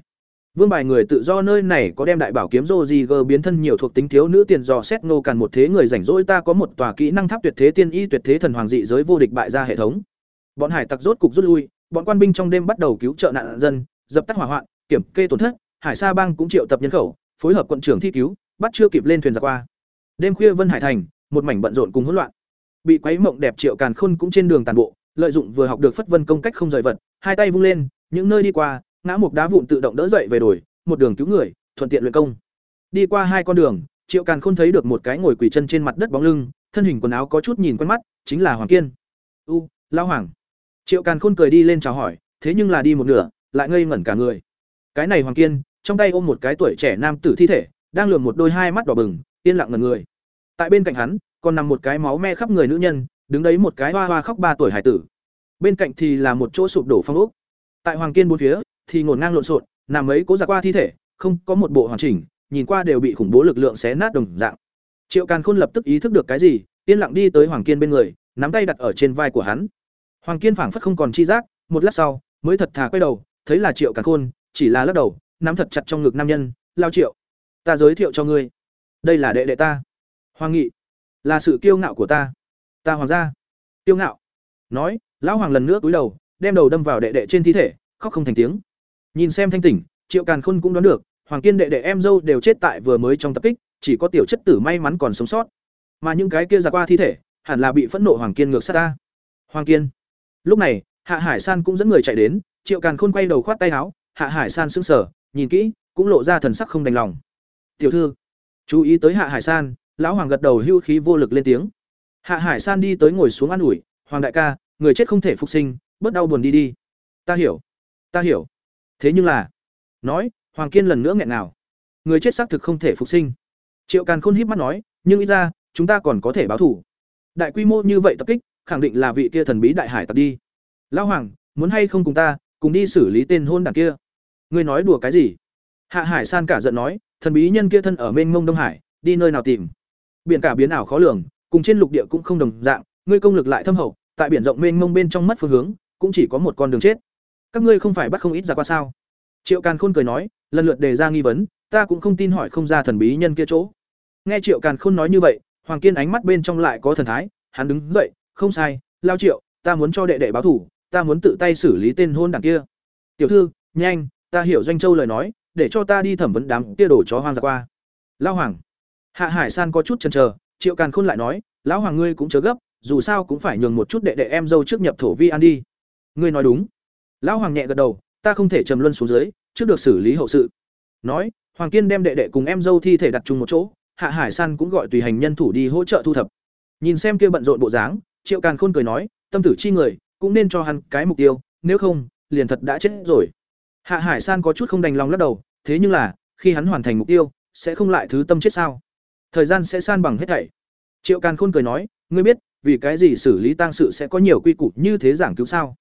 Vương bài người tự do nơi này có đem đại bảo kiếm Roger biến thân nhiều thuộc tính thiếu nữ tiền dò xét nô càn một thế người rảnh rỗi ta có một tòa kỹ năng tháp tuyệt thế tiên y tuyệt thế thần hoàng dị giới vô địch bại ra hệ thống. Bọn hải tặc rốt cục rút lui, bọn quan binh trong đêm bắt đầu cứu trợ nạn dân, dập tắt hỏa hoạn, kiểm kê tổn thất, Hải Sa Bang cũng triệu tập nhân khẩu, phối hợp quận trưởng thi cứu, bắt chưa kịp lên thuyền ra qua. Đêm khuya Vân Hải thành, một mảnh bận rộn cùng hỗn loạn. Bị quấy mộng đẹp Triệu Càn Khôn cũng trên đường tàn bộ, lợi dụng vừa học được phất vân công cách không rời vật, hai tay vung lên, những nơi đi qua, ngã mục đá vụn tự động đỡ dậy về đổi, một đường cứu người, thuận tiện luyện công. Đi qua hai con đường, Triệu Càn Khôn thấy được một cái ngồi quỳ chân trên mặt đất bóng lưng, thân hình quần áo có chút nhìn quen mắt, chính là Hoàng Kiên. "U, lão hoàng." Triệu Càn Khôn cười đi lên chào hỏi, thế nhưng là đi một nửa, lại ngây ngẩn cả người. Cái này Hoàng Kiên, trong tay ôm một cái tuổi trẻ nam tử thi thể, đang lườm một đôi hai mắt đỏ bừng, yên lặng ngẩn người. Tại bên cạnh hắn, còn nằm một cái máu me khắp người nữ nhân, đứng đấy một cái hoa hoa khóc ba tuổi hải tử. Bên cạnh thì là một chỗ sụp đổ phong ốc. Tại Hoàng Kiên bốn phía, thì ngổn ngang lộn xộn, nằm mấy cố giặc qua thi thể, không có một bộ hoàn chỉnh, nhìn qua đều bị khủng bố lực lượng xé nát đồng dạng. Triệu Càn Khôn lập tức ý thức được cái gì, yên lặng đi tới Hoàng Kiên bên người, nắm tay đặt ở trên vai của hắn. Hoàng Kiên phảng phất không còn chi giác, một lát sau, mới thật thà quay đầu, thấy là Triệu Càn Khôn, chỉ là lắc đầu, nắm thật chặt trong ngực nam nhân, lao Triệu, ta giới thiệu cho ngươi, đây là đệ đệ ta, Hoàng Nghị, là sự kiêu ngạo của ta, ta hoàng gia, kiêu ngạo. Nói, lão hoàng lần nữa cúi đầu, đem đầu đâm vào đệ đệ trên thi thể, khóc không thành tiếng. Nhìn xem thanh tỉnh, Triệu Càn Khôn cũng đoán được, Hoàng Kiên đệ đệ em dâu đều chết tại vừa mới trong tập kích, chỉ có tiểu chất tử may mắn còn sống sót. Mà những cái kia giặc qua thi thể, hẳn là bị phẫn nộ Hoàng Kiên ngược sát ta. Hoàng Kiên. Lúc này, Hạ Hải San cũng dẫn người chạy đến, Triệu Càn Khôn quay đầu khoát tay áo, Hạ Hải San sững sờ, nhìn kỹ, cũng lộ ra thần sắc không đành lòng. "Tiểu thư." Chú ý tới Hạ Hải San, lão hoàng gật đầu hưu khí vô lực lên tiếng. Hạ Hải San đi tới ngồi xuống an ủi, "Hoàng đại ca, người chết không thể phục sinh, bớt đau buồn đi đi." "Ta hiểu, ta hiểu." Thế nhưng là, nói, Hoàng Kiên lần nữa nghẹn nào. Người chết xác thực không thể phục sinh. Triệu Càn Khôn híp mắt nói, "Nhưng ít ra, chúng ta còn có thể báo thủ." Đại quy mô như vậy tập kích, khẳng định là vị kia thần bí đại hải tặc đi. Lão hoàng, muốn hay không cùng ta, cùng đi xử lý tên hôn đảng kia. Ngươi nói đùa cái gì? Hạ Hải San cả giận nói, thần bí nhân kia thân ở mênh mông Đông Hải, đi nơi nào tìm? Biển cả biến ảo khó lường, cùng trên lục địa cũng không đồng dạng, ngươi công lực lại thâm hậu, tại biển rộng mênh mông bên trong mất phương hướng, cũng chỉ có một con đường chết. Các ngươi không phải bắt không ít ra qua sao? Triệu Càn Khôn cười nói, lần lượt đề ra nghi vấn, ta cũng không tin hỏi không ra thần bí nhân kia chỗ. Nghe Triệu Càn Khôn nói như vậy, Hoàng Kiên ánh mắt bên trong lại có thần thái, hắn đứng dậy, không sai, lao Triệu, ta muốn cho đệ đệ báo thủ, ta muốn tự tay xử lý tên hôn đảng kia. Tiểu thư, nhanh, ta hiểu doanh châu lời nói, để cho ta đi thẩm vấn đám kia đổ chó hoang ra qua. Lao Hoàng. Hạ Hải San có chút chần chờ, Triệu Càn Khôn lại nói, lão hoàng ngươi cũng chớ gấp, dù sao cũng phải nhường một chút đệ đệ em dâu trước nhập thổ vi an đi. Ngươi nói đúng. Lão hoàng nhẹ gật đầu, ta không thể trầm luân xuống dưới, trước được xử lý hậu sự. Nói, Hoàng Kiên đem đệ đệ cùng em dâu thi thể đặt chung một chỗ, Hạ Hải San cũng gọi tùy hành nhân thủ đi hỗ trợ thu thập. Nhìn xem kia bận rộn bộ dáng, Triệu Càn Khôn cười nói, tâm tử chi người, cũng nên cho hắn cái mục tiêu, nếu không, liền thật đã chết rồi. Hạ Hải San có chút không đành lòng lắc đầu, thế nhưng là, khi hắn hoàn thành mục tiêu, sẽ không lại thứ tâm chết sao? Thời gian sẽ san bằng hết thảy. Triệu Càn Khôn cười nói, ngươi biết, vì cái gì xử lý tang sự sẽ có nhiều quy củ như thế giảng cứu sao?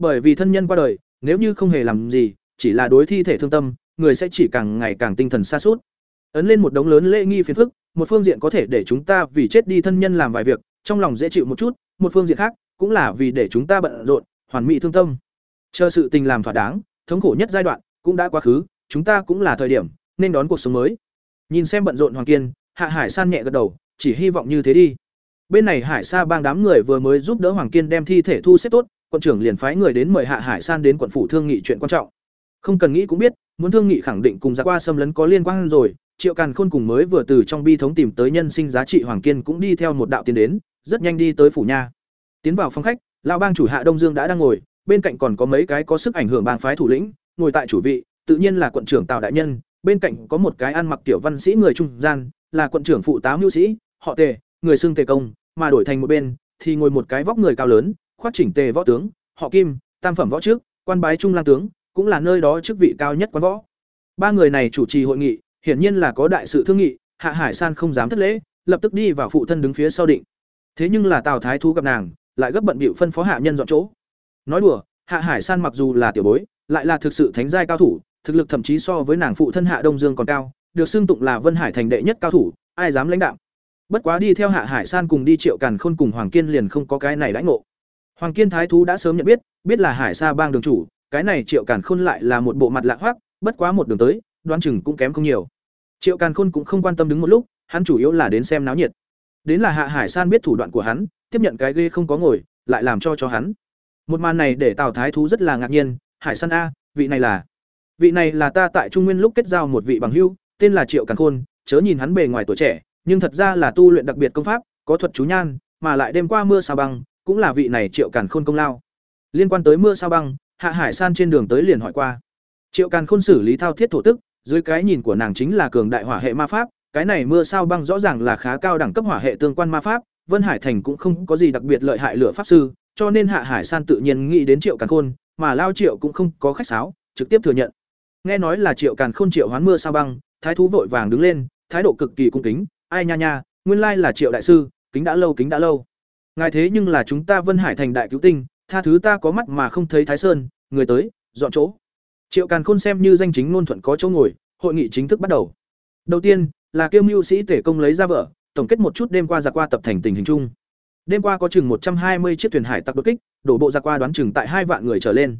Bởi vì thân nhân qua đời, nếu như không hề làm gì, chỉ là đối thi thể thương tâm, người sẽ chỉ càng ngày càng tinh thần xa suốt. Ấn lên một đống lớn lễ nghi phiền phức, một phương diện có thể để chúng ta vì chết đi thân nhân làm vài việc, trong lòng dễ chịu một chút, một phương diện khác, cũng là vì để chúng ta bận rộn, hoàn mỹ thương tâm. Chờ sự tình làm thỏa đáng, thống khổ nhất giai đoạn cũng đã quá khứ, chúng ta cũng là thời điểm nên đón cuộc sống mới. Nhìn xem bận rộn Hoàng Kiên, Hạ Hải San nhẹ gật đầu, chỉ hy vọng như thế đi. Bên này Hải Sa bang đám người vừa mới giúp đỡ Hoàng Kiên đem thi thể thu xếp tốt, quận trưởng liền phái người đến mời Hạ Hải San đến quận phủ thương nghị chuyện quan trọng. Không cần nghĩ cũng biết, muốn thương nghị khẳng định cùng ra qua xâm lấn có liên quan rồi, Triệu Càn Khôn cùng mới vừa từ trong bi thống tìm tới nhân sinh giá trị Hoàng Kiên cũng đi theo một đạo tiến đến, rất nhanh đi tới phủ nha. Tiến vào phòng khách, lão bang chủ Hạ Đông Dương đã đang ngồi, bên cạnh còn có mấy cái có sức ảnh hưởng bang phái thủ lĩnh, ngồi tại chủ vị, tự nhiên là quận trưởng Tào đại nhân, bên cạnh có một cái ăn mặc tiểu văn sĩ người trung gian, là quận trưởng phụ tá mưu sĩ, họ Tề, người xưng Tề công, mà đổi thành một bên thì ngồi một cái vóc người cao lớn, khoác chỉnh tề võ tướng, họ Kim, tam phẩm võ trước, quan bái trung lang tướng, cũng là nơi đó chức vị cao nhất quan võ. Ba người này chủ trì hội nghị, hiển nhiên là có đại sự thương nghị, Hạ Hải San không dám thất lễ, lập tức đi vào phụ thân đứng phía sau định. Thế nhưng là Tào Thái Thú gặp nàng, lại gấp bận bịu phân phó hạ nhân dọn chỗ. Nói đùa, Hạ Hải San mặc dù là tiểu bối, lại là thực sự thánh giai cao thủ, thực lực thậm chí so với nàng phụ thân Hạ Đông Dương còn cao, được xưng tụng là Vân Hải thành đệ nhất cao thủ, ai dám lãnh đạo. Bất quá đi theo Hạ Hải San cùng đi Triệu Càn Khôn cùng Hoàng Kiên liền không có cái này đãi ngộ. Hoàng Kiên thái thú đã sớm nhận biết, biết là Hải Sa bang đường chủ, cái này Triệu Càn Khôn lại là một bộ mặt lạ hoắc, bất quá một đường tới, đoán chừng cũng kém không nhiều. Triệu Càn Khôn cũng không quan tâm đứng một lúc, hắn chủ yếu là đến xem náo nhiệt. Đến là Hạ Hải San biết thủ đoạn của hắn, tiếp nhận cái ghê không có ngồi, lại làm cho cho hắn. Một màn này để Tào Thái thú rất là ngạc nhiên, Hải San a, vị này là vị này là ta tại Trung Nguyên lúc kết giao một vị bằng hữu, tên là Triệu Càn Khôn, chớ nhìn hắn bề ngoài tuổi trẻ, nhưng thật ra là tu luyện đặc biệt công pháp, có thuật chú nhan, mà lại đêm qua mưa sa băng, cũng là vị này Triệu Càn Khôn công lao. Liên quan tới mưa sao băng, Hạ Hải San trên đường tới liền hỏi qua. Triệu Càn Khôn xử lý thao thiết thổ tức, dưới cái nhìn của nàng chính là cường đại hỏa hệ ma pháp, cái này mưa sao băng rõ ràng là khá cao đẳng cấp hỏa hệ tương quan ma pháp, Vân Hải Thành cũng không có gì đặc biệt lợi hại lửa pháp sư, cho nên Hạ Hải San tự nhiên nghĩ đến Triệu Càn Khôn, mà Lao Triệu cũng không có khách sáo, trực tiếp thừa nhận. Nghe nói là Triệu Càn Khôn triệu hoán mưa sao băng, thái thú vội vàng đứng lên, thái độ cực kỳ cung kính, "Ai nha nha, nguyên lai là Triệu đại sư, kính đã lâu kính đã lâu. Ngài thế nhưng là chúng ta Vân Hải Thành đại cứu tinh, tha thứ ta có mắt mà không thấy Thái Sơn, người tới, dọn chỗ." Triệu Càn Khôn xem như danh chính ngôn thuận có chỗ ngồi, hội nghị chính thức bắt đầu. Đầu tiên, là kiêm mưu sĩ tể công lấy ra vợ, tổng kết một chút đêm qua giặc qua tập thành tình hình chung. Đêm qua có chừng một trăm hai mươi chiếc thuyền hải tặc đột kích, đổ bộ giặc qua đoán chừng tại hai vạn người trở lên.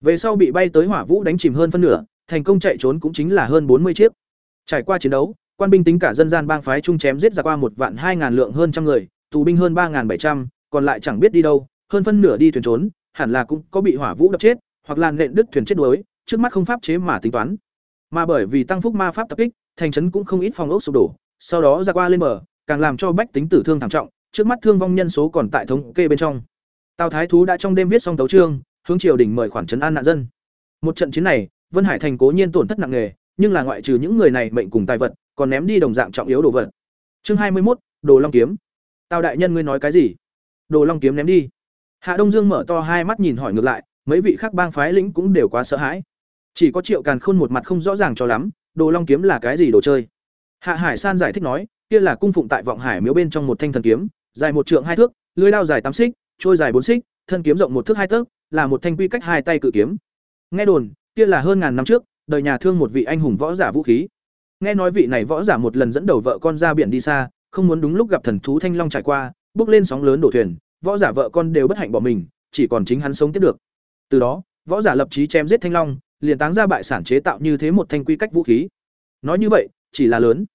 Về sau bị bay tới hỏa vũ đánh chìm hơn phân nửa, thành công chạy trốn cũng chính là hơn bốn mươi chiếc. Trải qua chiến đấu, quan binh tính cả dân gian bang phái chung chém giết giặc qua một vạn hai ngàn lượng hơn trăm người, tù binh hơn ba bảy trăm, còn lại chẳng biết đi đâu, hơn phân nửa đi thuyền trốn, hẳn là cũng có bị hỏa vũ đập chết, hoặc là nện đứt thuyền chết đuối, trước mắt không pháp chế mà tính toán. Mà bởi vì tăng phúc ma pháp tập kích, thành trấn cũng không ít phòng ốc sụp đổ, sau đó ra qua lên mở, càng làm cho bách tính tử thương thảm trọng, trước mắt thương vong nhân số còn tại thống kê bên trong. Tào Thái thú đã trong đêm viết xong tấu chương, hướng triều đình mời khoản trấn an nạn dân. Một trận chiến này, Vân Hải thành cố nhiên tổn thất nặng nề, nhưng là ngoại trừ những người này mệnh cùng tài vật, còn ném đi đồng dạng trọng yếu đồ vật. Chương hai mươi 21, Đồ Long kiếm. Tào đại nhân ngươi nói cái gì? Đồ Long kiếm ném đi. Hạ Đông Dương mở to hai mắt nhìn hỏi ngược lại, mấy vị khác bang phái lĩnh cũng đều quá sợ hãi. Chỉ có Triệu Càn Khôn một mặt không rõ ràng cho lắm, Đồ Long kiếm là cái gì đồ chơi? Hạ Hải San giải thích nói, kia là cung phụng tại vọng hải miếu bên trong một thanh thần kiếm, dài một trượng hai thước, lưỡi lao dài tám xích, trôi dài bốn xích, thân kiếm rộng một thước hai tấc, là một thanh quy cách hai tay cự kiếm. Nghe đồn, kia là hơn ngàn năm trước, đời nhà thương một vị anh hùng võ giả vũ khí. Nghe nói vị này võ giả một lần dẫn đầu vợ con ra biển đi xa, không muốn đúng lúc gặp thần thú thanh long trải qua, bước lên sóng lớn đổ thuyền, võ giả vợ con đều bất hạnh bỏ mình, chỉ còn chính hắn sống tiếp được. Từ đó, võ giả lập chí chém giết thanh long, liền táng ra bại sản chế tạo như thế một thanh quy cách vũ khí. Nói như vậy, chỉ là lớn,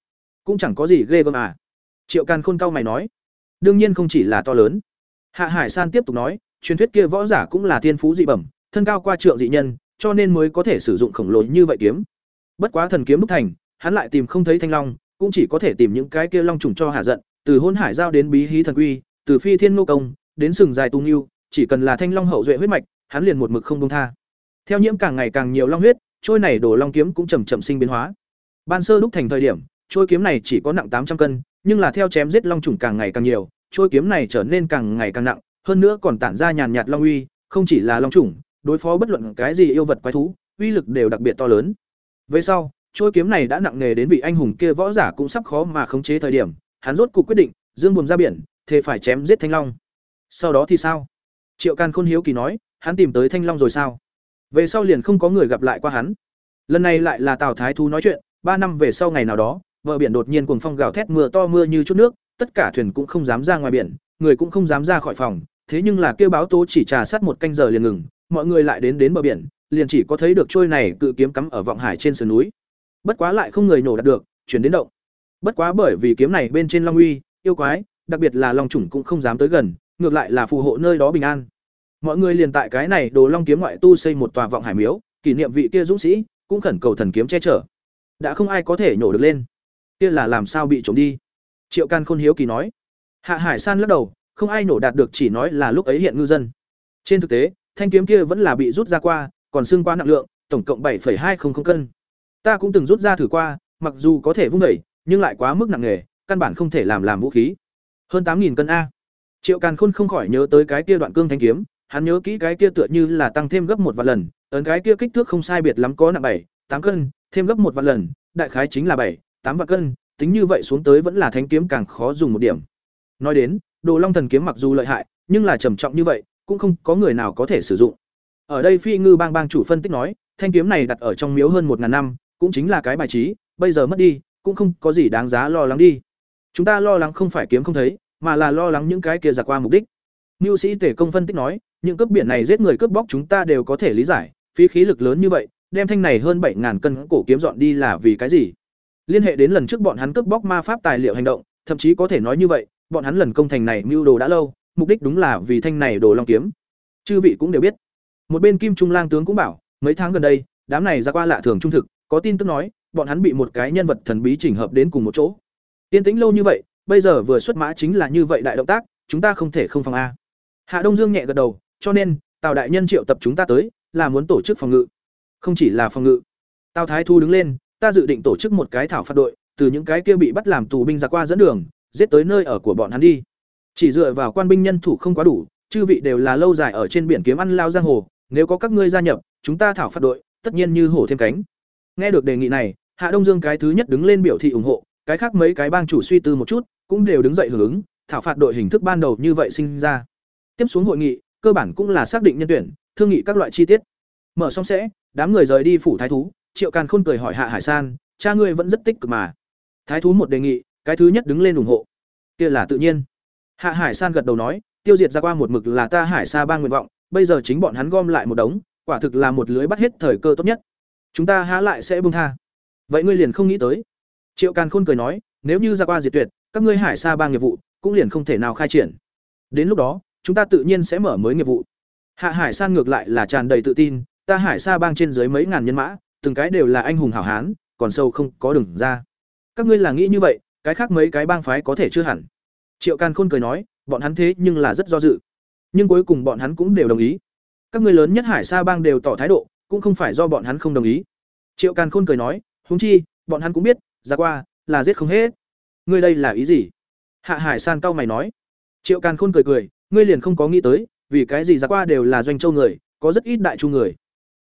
cũng chẳng có gì ghê gớm à. Triệu Càn Khôn cao mày nói, đương nhiên không chỉ là to lớn. Hạ Hải San tiếp tục nói, truyền thuyết kia võ giả cũng là thiên phú dị bẩm, thân cao qua trượng dị nhân, cho nên mới có thể sử dụng khổng lồ như vậy kiếm. Bất quá thần kiếm đúc thành, hắn lại tìm không thấy thanh long, cũng chỉ có thể tìm những cái kia long trùng cho hạ giận, từ hôn hải giao đến bí hí thần quy, từ phi thiên nô công, đến sừng dài tung yêu, chỉ cần là thanh long hậu duệ huyết mạch, hắn liền một mực không buông tha. Theo nhiễm càng ngày càng nhiều long huyết, trôi này đổ long kiếm cũng chậm chậm sinh biến hóa. Ban sơ đúc thành thời điểm, trôi kiếm này chỉ có nặng tám trăm cân, nhưng là theo chém giết long trùng càng ngày càng nhiều, trôi kiếm này trở nên càng ngày càng nặng, hơn nữa còn tản ra nhàn nhạt long uy, không chỉ là long trùng, đối phó bất luận cái gì yêu vật quái thú, uy lực đều đặc biệt to lớn. Về sau, trôi kiếm này đã nặng nề đến vị anh hùng kia võ giả cũng sắp khó mà khống chế thời điểm, hắn rốt cuộc quyết định, dương buồm ra biển, thề phải chém giết thanh long. Sau đó thì sao? Triệu Can Khôn hiếu kỳ nói, hắn tìm tới thanh long rồi sao? Về sau liền không có người gặp lại qua hắn. Lần này lại là Tào Thái Thú nói chuyện, ba năm về sau ngày nào đó, bờ biển đột nhiên cuồng phong gào thét mưa to mưa như chút nước, tất cả thuyền cũng không dám ra ngoài biển, người cũng không dám ra khỏi phòng, thế nhưng là kêu báo tố chỉ trà sát một canh giờ liền ngừng, mọi người lại đến đến bờ biển, liền chỉ có thấy được trôi này cự kiếm cắm ở vọng hải trên sườn núi. Bất quá lại không người nổ đạt được, chuyển đến động. Bất quá bởi vì kiếm này bên trên long uy, yêu quái, đặc biệt là long chủng cũng không dám tới gần, ngược lại là phù hộ nơi đó bình an. Mọi người liền tại cái này Đồ Long kiếm ngoại tu xây một tòa vọng hải miếu, kỷ niệm vị kia dũng sĩ, cũng khẩn cầu thần kiếm che chở. Đã không ai có thể nhổ được lên. Kia là làm sao bị trộm đi? Triệu Can Khôn hiếu kỳ nói. Hạ Hải San lắc đầu, không ai nổ đạt được chỉ nói là lúc ấy hiện ngư dân. Trên thực tế, thanh kiếm kia vẫn là bị rút ra qua, còn xương qua nặng lượng, tổng cộng 7,200 cân. Ta cũng từng rút ra thử qua, mặc dù có thể vung đẩy, nhưng lại quá mức nặng nề, căn bản không thể làm làm vũ khí. Hơn 8000 cân a. Triệu Càn Khôn không khỏi nhớ tới cái kia đoạn cương thanh kiếm, hắn nhớ kỹ cái kia tựa như là tăng thêm gấp một vạn lần, ấn cái kia kích thước không sai biệt lắm có nặng bảy, tám cân, thêm gấp một vạn lần, đại khái chính là bảy, tám vạn cân, tính như vậy xuống tới vẫn là thanh kiếm càng khó dùng một điểm. Nói đến, Đồ Long thần kiếm mặc dù lợi hại, nhưng là trầm trọng như vậy, cũng không có người nào có thể sử dụng. Ở đây Phi Ngư Bang bang chủ phân tích nói, thanh kiếm này đặt ở trong miếu hơn một ngàn năm, cũng chính là cái bài trí, bây giờ mất đi, cũng không có gì đáng giá lo lắng đi. Chúng ta lo lắng không phải kiếm không thấy, mà là lo lắng những cái kia giặc qua mục đích. Mưu sĩ Tể Công phân tích nói, những cướp biển này giết người cướp bóc chúng ta đều có thể lý giải, phí khí lực lớn như vậy, đem thanh này hơn bảy ngàn cân cổ kiếm dọn đi là vì cái gì? Liên hệ đến lần trước bọn hắn cướp bóc ma pháp tài liệu hành động, thậm chí có thể nói như vậy, bọn hắn lần công thành này mưu đồ đã lâu, mục đích đúng là vì thanh này đồ long kiếm. chư vị cũng đều biết một bên kim trung lang tướng cũng bảo mấy tháng gần đây đám này ra qua lạ thường trung thực có tin tức nói, bọn hắn bị một cái nhân vật thần bí chỉnh hợp đến cùng một chỗ. Yên tĩnh lâu như vậy, bây giờ vừa xuất mã chính là như vậy đại động tác, chúng ta không thể không phòng a. Hạ đông dương nhẹ gật đầu, cho nên, tào đại nhân triệu tập chúng ta tới, là muốn tổ chức phòng ngự. Không chỉ là phòng ngự. Tào thái thu đứng lên, ta dự định tổ chức một cái thảo phạt đội, từ những cái kia bị bắt làm tù binh ra qua dẫn đường, giết tới nơi ở của bọn hắn đi. Chỉ dựa vào quan binh nhân thủ không quá đủ, chư vị đều là lâu dài ở trên biển kiếm ăn lao giang hồ, nếu có các ngươi gia nhập, chúng ta thảo phạt đội, tất nhiên như hổ thêm cánh nghe được đề nghị này, hạ đông dương cái thứ nhất đứng lên biểu thị ủng hộ, cái khác mấy cái bang chủ suy tư một chút, cũng đều đứng dậy hưởng ứng, thảo phạt đội hình thức ban đầu như vậy sinh ra. Tiếp xuống hội nghị, cơ bản cũng là xác định nhân tuyển, thương nghị các loại chi tiết. Mở xong sẽ, đám người rời đi phủ thái thú, triệu càn khôn cười hỏi hạ hải san, cha ngươi vẫn rất tích cực mà. Thái thú một đề nghị, cái thứ nhất đứng lên ủng hộ. Kia là tự nhiên. Hạ hải san gật đầu nói, tiêu diệt ra qua một mực là ta hải sa bang nguyện vọng, bây giờ chính bọn hắn gom lại một đống, quả thực là một lưới bắt hết thời cơ tốt nhất chúng ta há lại sẽ buông tha. Vậy ngươi liền không nghĩ tới. Triệu càn khôn cười nói, nếu như ra qua diệt tuyệt, các ngươi hải sa ba nghiệp vụ, cũng liền không thể nào khai triển. Đến lúc đó, chúng ta tự nhiên sẽ mở mới nghiệp vụ. Hạ hải san ngược lại là tràn đầy tự tin, ta hải sa bang trên dưới mấy ngàn nhân mã, từng cái đều là anh hùng hảo hán, còn sâu không có đường ra. Các ngươi là nghĩ như vậy, cái khác mấy cái bang phái có thể chưa hẳn. Triệu càn khôn cười nói, bọn hắn thế nhưng là rất do dự. Nhưng cuối cùng bọn hắn cũng đều đồng ý. Các ngươi lớn nhất hải sa bang đều tỏ thái độ cũng không phải do bọn hắn không đồng ý. Triệu càn khôn cười nói, huống chi, bọn hắn cũng biết ra qua là giết không hết. Ngươi đây là ý gì? Hạ hải san cao mày nói. Triệu càn khôn cười cười, ngươi liền không có nghĩ tới, vì cái gì ra qua đều là doanh châu người, có rất ít đại chu người.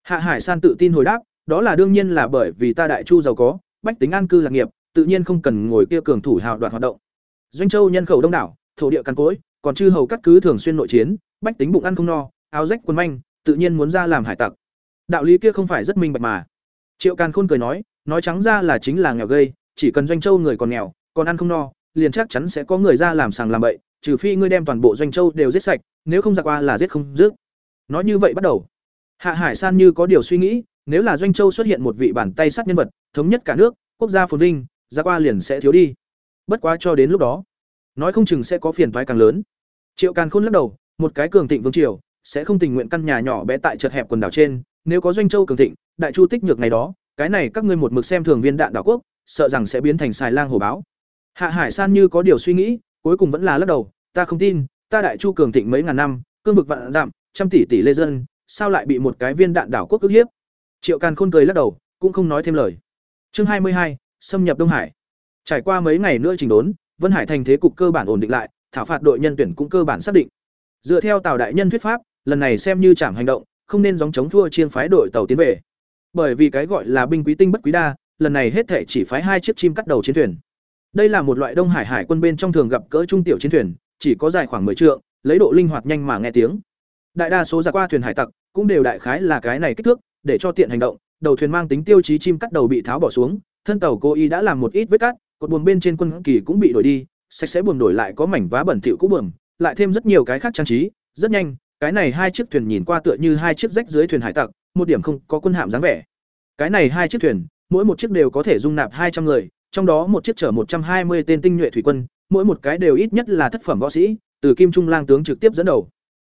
Hạ hải san tự tin hồi đáp, đó là đương nhiên là bởi vì ta đại chu giàu có, bách tính an cư lạc nghiệp, tự nhiên không cần ngồi kia cường thủ hào đoạt hoạt động. Doanh châu nhân khẩu đông đảo, thổ địa cằn cỗi, còn chư hầu cắt cứ thường xuyên nội chiến, bách tính bụng ăn không no, áo rách quần manh, tự nhiên muốn ra làm hải tặc đạo lý kia không phải rất minh bạch mà. Triệu càn khôn cười nói nói trắng ra là chính là nghèo gây, chỉ cần doanh châu người còn nghèo, còn ăn không no, liền chắc chắn sẽ có người ra làm sàng làm bậy, trừ phi ngươi đem toàn bộ doanh châu đều giết sạch, nếu không giặc qua là giết không dứt. Nói như vậy bắt đầu. Hạ hải san như có điều suy nghĩ, nếu là doanh châu xuất hiện một vị bản tay sát nhân vật, thống nhất cả nước, quốc gia phồn vinh, giặc qua liền sẽ thiếu đi. Bất quá cho đến lúc đó, nói không chừng sẽ có phiền toái càng lớn. Triệu càn khôn lắc đầu, một cái cường thịnh vương triều, sẽ không tình nguyện căn nhà nhỏ bé tại chật hẹp quần đảo trên nếu có doanh châu cường thịnh, đại chu tích nhược ngày đó, cái này các ngươi một mực xem thường viên đạn đảo quốc, sợ rằng sẽ biến thành xài lang hổ báo. Hạ hải san như có điều suy nghĩ, cuối cùng vẫn là lắc đầu, ta không tin, ta đại chu cường thịnh mấy ngàn năm, cương vực vạn giảm trăm tỷ tỷ lê dân, sao lại bị một cái viên đạn đảo quốc ức hiếp? Triệu càn khôn cười lắc đầu, cũng không nói thêm lời. Chương hai mươi hai, xâm nhập đông hải. Trải qua mấy ngày nữa trình đốn, vân hải thành thế cục cơ bản ổn định lại, thảo phạt đội nhân tuyển cũng cơ bản xác định. Dựa theo tào đại nhân thuyết pháp, lần này xem như chẳng hành động không nên gióng chống thua chiên phái đội tàu tiến về. Bởi vì cái gọi là binh quý tinh bất quý đa, lần này hết thể chỉ phái hai chiếc chim cắt đầu chiến thuyền. Đây là một loại đông hải hải quân bên trong thường gặp cỡ trung tiểu chiến thuyền, chỉ có dài khoảng 10 trượng, lấy độ linh hoạt nhanh mà nghe tiếng. Đại đa số ra qua thuyền hải tặc cũng đều đại khái là cái này kích thước, để cho tiện hành động, đầu thuyền mang tính tiêu chí chim cắt đầu bị tháo bỏ xuống, thân tàu cô y đã làm một ít vết cắt, cột buồm bên trên quân kỳ cũng bị đổi đi, sạch sẽ buồm đổi lại có mảnh vá bẩn thỉu cũ buồm, lại thêm rất nhiều cái khác trang trí, rất nhanh cái này hai chiếc thuyền nhìn qua tựa như hai chiếc rách dưới thuyền hải tặc, một điểm không có quân hạm dáng vẻ. Cái này hai chiếc thuyền, mỗi một chiếc đều có thể dung nạp hai trăm người, trong đó một chiếc chở một trăm hai mươi tên tinh nhuệ thủy quân, mỗi một cái đều ít nhất là thất phẩm võ sĩ, từ kim trung lang tướng trực tiếp dẫn đầu.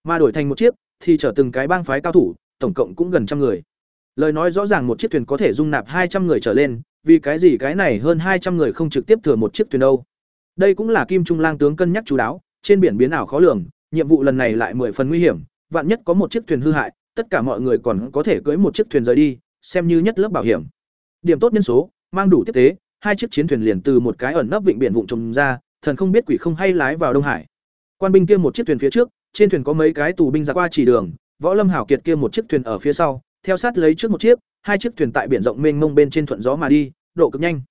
Mà đổi thành một chiếc, thì chở từng cái bang phái cao thủ, tổng cộng cũng gần trăm người. Lời nói rõ ràng một chiếc thuyền có thể dung nạp hai trăm người trở lên, vì cái gì cái này hơn hai trăm người không trực tiếp thừa một chiếc thuyền đâu? Đây cũng là kim trung lang tướng cân nhắc chú đáo, trên biển biến ảo khó lường nhiệm vụ lần này lại mười phần nguy hiểm, vạn nhất có một chiếc thuyền hư hại, tất cả mọi người còn có thể cưỡi một chiếc thuyền rời đi, xem như nhất lớp bảo hiểm. Điểm tốt nhân số, mang đủ tiếp tế, hai chiếc chiến thuyền liền từ một cái ẩn nấp vịnh biển vụn trồng ra, thần không biết quỷ không hay lái vào đông hải. Quan binh kia một chiếc thuyền phía trước, trên thuyền có mấy cái tù binh ra qua chỉ đường, võ lâm hảo kiệt kia một chiếc thuyền ở phía sau, theo sát lấy trước một chiếc, hai chiếc thuyền tại biển rộng mênh mông bên trên thuận gió mà đi, độ cực nhanh.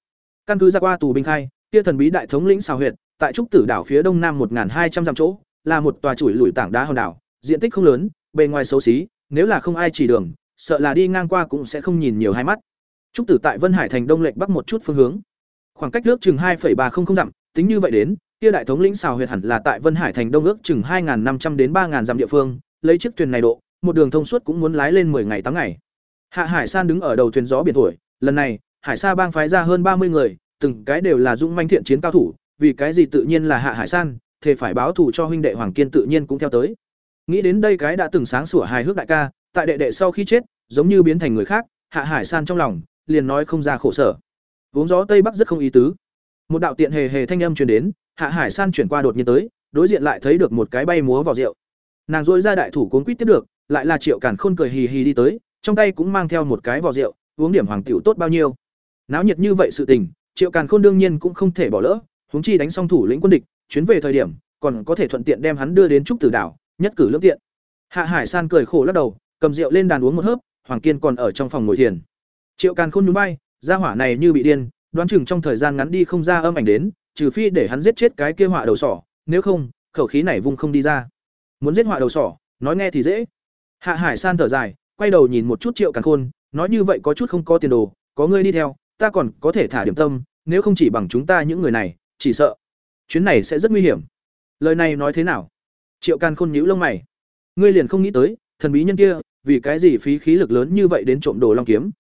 Căn cứ ra qua tù binh khai, kia thần bí đại thống lĩnh xào huyệt, tại trúc tử đảo phía đông nam một hai trăm dặm chỗ là một tòa chuỗi lùi tảng đá hòn đảo, diện tích không lớn, bề ngoài xấu xí, nếu là không ai chỉ đường, sợ là đi ngang qua cũng sẽ không nhìn nhiều hai mắt. Trúc tử tại vân hải thành đông lệch bắc một chút phương hướng. Khoảng cách nước chừng hai ba không dặm, tính như vậy đến, kia đại thống lĩnh xào huyệt hẳn là tại vân hải thành đông ước chừng hai năm trăm đến ba dặm địa phương, lấy chiếc thuyền này độ, một đường thông suốt cũng muốn lái lên 10 ngày 8 ngày. Hạ hải san đứng ở đầu thuyền gió biển thổi, lần này, hải sa bang phái ra hơn ba mươi người, từng cái đều là dũng manh thiện chiến cao thủ, vì cái gì tự nhiên là hạ hải san thề phải báo thù cho huynh đệ hoàng kiên tự nhiên cũng theo tới. Nghĩ đến đây cái đã từng sáng sủa hài hước đại ca, tại đệ đệ sau khi chết, giống như biến thành người khác, hạ hải san trong lòng, liền nói không ra khổ sở. Uống gió tây bắc rất không ý tứ. Một đạo tiện hề hề thanh âm truyền đến, hạ hải san chuyển qua đột nhiên tới, đối diện lại thấy được một cái bay múa vào rượu. Nàng dỗi ra đại thủ cuốn quýt tiếp được, lại là triệu càn khôn cười hì hì đi tới, trong tay cũng mang theo một cái vỏ rượu, uống điểm hoàng tiểu tốt bao nhiêu. Náo nhiệt như vậy sự tình, triệu càn khôn đương nhiên cũng không thể bỏ lỡ, huống chi đánh xong thủ lĩnh quân địch chuyến về thời điểm, còn có thể thuận tiện đem hắn đưa đến trúc tử đảo, nhất cử lưỡng tiện. Hạ hải san cười khổ lắc đầu, cầm rượu lên đàn uống một hớp, hoàng kiên còn ở trong phòng ngồi thiền. Triệu càn khôn núi bay ra hỏa này như bị điên, đoán chừng trong thời gian ngắn đi không ra âm ảnh đến, trừ phi để hắn giết chết cái kia họa đầu sỏ, nếu không, khẩu khí này vung không đi ra. Muốn giết họa đầu sỏ, nói nghe thì dễ. Hạ hải san thở dài, quay đầu nhìn một chút triệu càn khôn, nói như vậy có chút không có tiền đồ, có ngươi đi theo, ta còn có thể thả điểm tâm, nếu không chỉ bằng chúng ta những người này, chỉ sợ chuyến này sẽ rất nguy hiểm. Lời này nói thế nào? Triệu càn khôn nhíu lông mày. Ngươi liền không nghĩ tới, thần bí nhân kia, vì cái gì phí khí lực lớn như vậy đến trộm đồ long kiếm?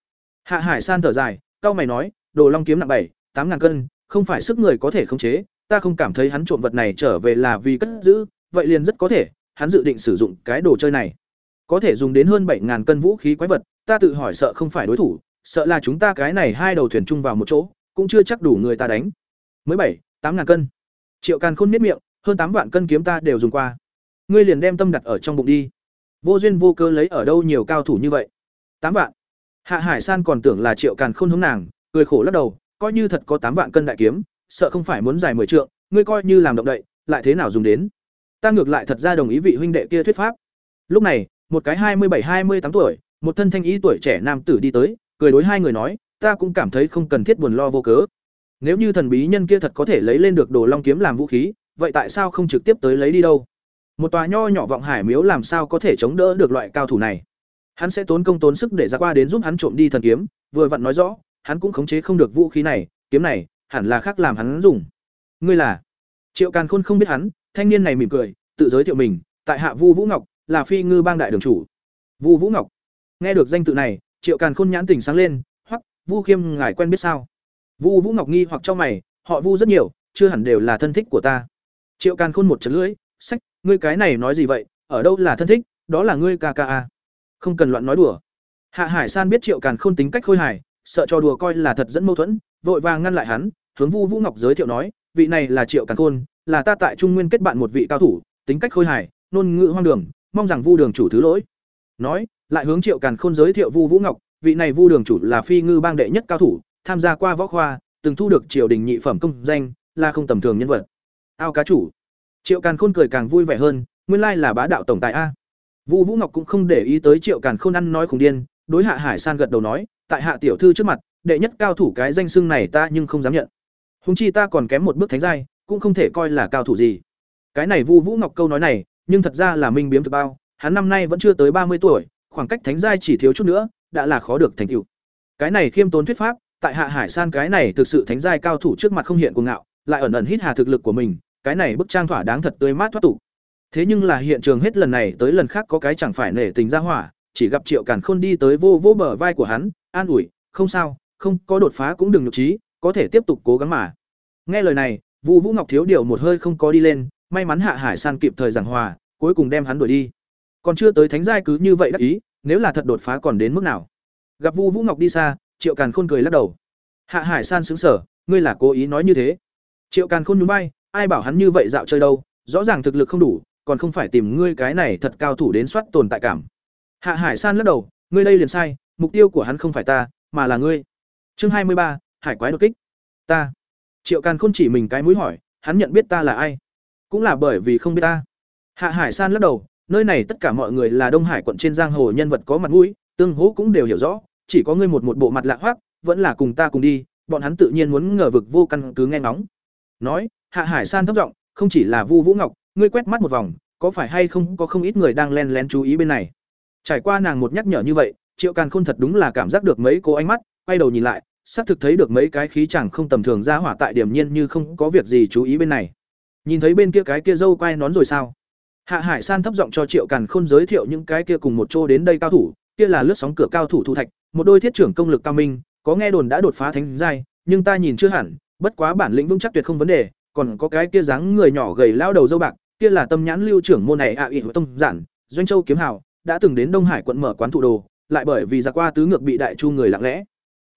Hạ hải san thở dài cao mày nói, đồ long kiếm nặng bảy, tám ngàn cân, không phải sức người có thể khống chế, ta không cảm thấy hắn trộm vật này trở về là vì cất giữ, vậy liền rất có thể, hắn dự định sử dụng cái đồ chơi này. Có thể dùng đến hơn bảy ngàn cân vũ khí quái vật, ta tự hỏi sợ không phải đối thủ, sợ là chúng ta cái này hai đầu thuyền chung vào một chỗ, cũng chưa chắc đủ người ta đánh. Mới bảy, tám ngàn cân triệu càn khôn miết miệng, hơn tám vạn cân kiếm ta đều dùng qua. Ngươi liền đem tâm đặt ở trong bụng đi. Vô duyên vô cơ lấy ở đâu nhiều cao thủ như vậy? Tám vạn. Hạ hải san còn tưởng là triệu càn khôn hướng nàng, cười khổ lắc đầu, coi như thật có tám vạn cân đại kiếm, sợ không phải muốn dài mười trượng, ngươi coi như làm động đậy, lại thế nào dùng đến? Ta ngược lại thật ra đồng ý vị huynh đệ kia thuyết pháp. Lúc này, một cái hai mươi bảy, hai mươi tám tuổi, một thân thanh ý tuổi trẻ nam tử đi tới, cười đối hai người nói, ta cũng cảm thấy không cần thiết buồn lo vô cớ nếu như thần bí nhân kia thật có thể lấy lên được đồ long kiếm làm vũ khí, vậy tại sao không trực tiếp tới lấy đi đâu? Một tòa nho nhỏ vọng hải miếu làm sao có thể chống đỡ được loại cao thủ này? Hắn sẽ tốn công tốn sức để ra qua đến giúp hắn trộm đi thần kiếm, vừa vặn nói rõ, hắn cũng khống chế không được vũ khí này, kiếm này, hẳn là khác làm hắn dùng. Ngươi là? Triệu càn khôn không biết hắn, thanh niên này mỉm cười, tự giới thiệu mình, tại hạ vu vũ ngọc, là phi ngư bang đại đường chủ. Vu vũ ngọc. Nghe được danh tự này, triệu càn khôn nhãn tỉnh sáng lên hoặc vu khiêm, ngài quen biết sao? Vu vũ ngọc nghi hoặc cho mày, họ vu rất nhiều, chưa hẳn đều là thân thích của ta. Triệu càn khôn một chấn lưỡi, sách, ngươi cái này nói gì vậy? Ở đâu là thân thích? Đó là ngươi ca ca a không cần loạn nói đùa. Hạ hải san biết triệu càn khôn tính cách khôi hài, sợ cho đùa coi là thật dẫn mâu thuẫn, vội vàng ngăn lại hắn, hướng vu vũ ngọc giới thiệu nói, vị này là triệu càn khôn, là ta tại trung nguyên kết bạn một vị cao thủ, tính cách khôi hài nôn ngữ hoang đường, mong rằng vu đường chủ thứ lỗi. Nói, lại hướng triệu càn khôn giới thiệu vu vũ ngọc, vị này vu đường chủ là phi ngư bang đệ nhất cao thủ tham gia qua võ khoa, từng thu được triều đình nhị phẩm công danh, là không tầm thường nhân vật. Ao cá chủ. Triệu càn khôn cười càng vui vẻ hơn, nguyên lai là bá đạo tổng tài a. Vu vũ ngọc cũng không để ý tới triệu càn khôn ăn nói khủng điên, đối hạ hải san gật đầu nói, tại hạ tiểu thư trước mặt, đệ nhất cao thủ cái danh xưng này ta nhưng không dám nhận. Hùng chi ta còn kém một bước thánh giai, cũng không thể coi là cao thủ gì. Cái này vu vũ ngọc câu nói này, nhưng thật ra là minh biếm thực bao, hắn năm nay vẫn chưa tới ba mươi tuổi, khoảng cách thánh giai chỉ thiếu chút nữa, đã là khó được thành tựu. Cái này khiêm tốn thuyết pháp tại hạ hải san cái này thực sự thánh giai cao thủ trước mặt không hiện cuồng ngạo, lại ẩn ẩn hít hà thực lực của mình, cái này bức trang thỏa đáng thật tươi mát thoát tục. Thế nhưng là hiện trường hết lần này tới lần khác có cái chẳng phải nể tình ra hỏa, chỉ gặp triệu càn khôn đi tới vô vô bờ vai của hắn, an ủi, không sao, không, có đột phá cũng đừng nhục trí, có thể tiếp tục cố gắng mà. Nghe lời này, vu vũ ngọc thiếu điều một hơi không có đi lên, may mắn hạ hải san kịp thời giảng hòa, cuối cùng đem hắn đuổi đi. Còn chưa tới thánh giai cứ như vậy đắc ý, nếu là thật đột phá còn đến mức nào? Gặp vu vũ ngọc đi xa triệu càn khôn cười lắc đầu. Hạ hải san xứng sở ngươi là cố ý nói như thế. Triệu càn khôn nhún bay ai bảo hắn như vậy dạo chơi đâu, rõ ràng thực lực không đủ, còn không phải tìm ngươi cái này thật cao thủ đến soát tồn tại cảm. Hạ hải san lắc đầu, ngươi đây liền sai, mục tiêu của hắn không phải ta, mà là ngươi. Chương hai mươi ba, hải quái đột kích. Ta. Triệu càn khôn chỉ mình cái mũi hỏi, hắn nhận biết ta là ai? Cũng là bởi vì không biết ta. Hạ hải san lắc đầu, nơi này tất cả mọi người là đông hải quận trên giang hồ nhân vật có mặt mũi, tương hố cũng đều hiểu rõ chỉ có ngươi một một bộ mặt lạ hoắc, vẫn là cùng ta cùng đi, bọn hắn tự nhiên muốn ngờ vực vô căn cứ nghe ngóng. Nói, hạ hải san thấp giọng, không chỉ là vu vũ ngọc, ngươi quét mắt một vòng, có phải hay không có không ít người đang lén lén chú ý bên này? Trải qua nàng một nhắc nhở như vậy, triệu càn khôn thật đúng là cảm giác được mấy cô ánh mắt, quay đầu nhìn lại, xác thực thấy được mấy cái khí chẳng không tầm thường ra hỏa tại điểm nhiên như không có việc gì chú ý bên này. Nhìn thấy bên kia cái kia dâu quay nón rồi sao? Hạ hải san thấp giọng cho triệu càn khôn giới thiệu những cái kia cùng một chỗ đến đây cao thủ kia là lướt sóng cửa cao thủ thu thạch một đôi thiết trưởng công lực cao minh có nghe đồn đã đột phá thánh giai nhưng ta nhìn chưa hẳn bất quá bản lĩnh vững chắc tuyệt không vấn đề còn có cái kia dáng người nhỏ gầy lao đầu dâu bạc kia là tâm nhãn lưu trưởng môn này ạ à ỉ tông giản Doanh Châu kiếm hào đã từng đến Đông Hải quận mở quán thủ đồ, lại bởi vì giặc qua tứ ngược bị đại chu người lặng lẽ.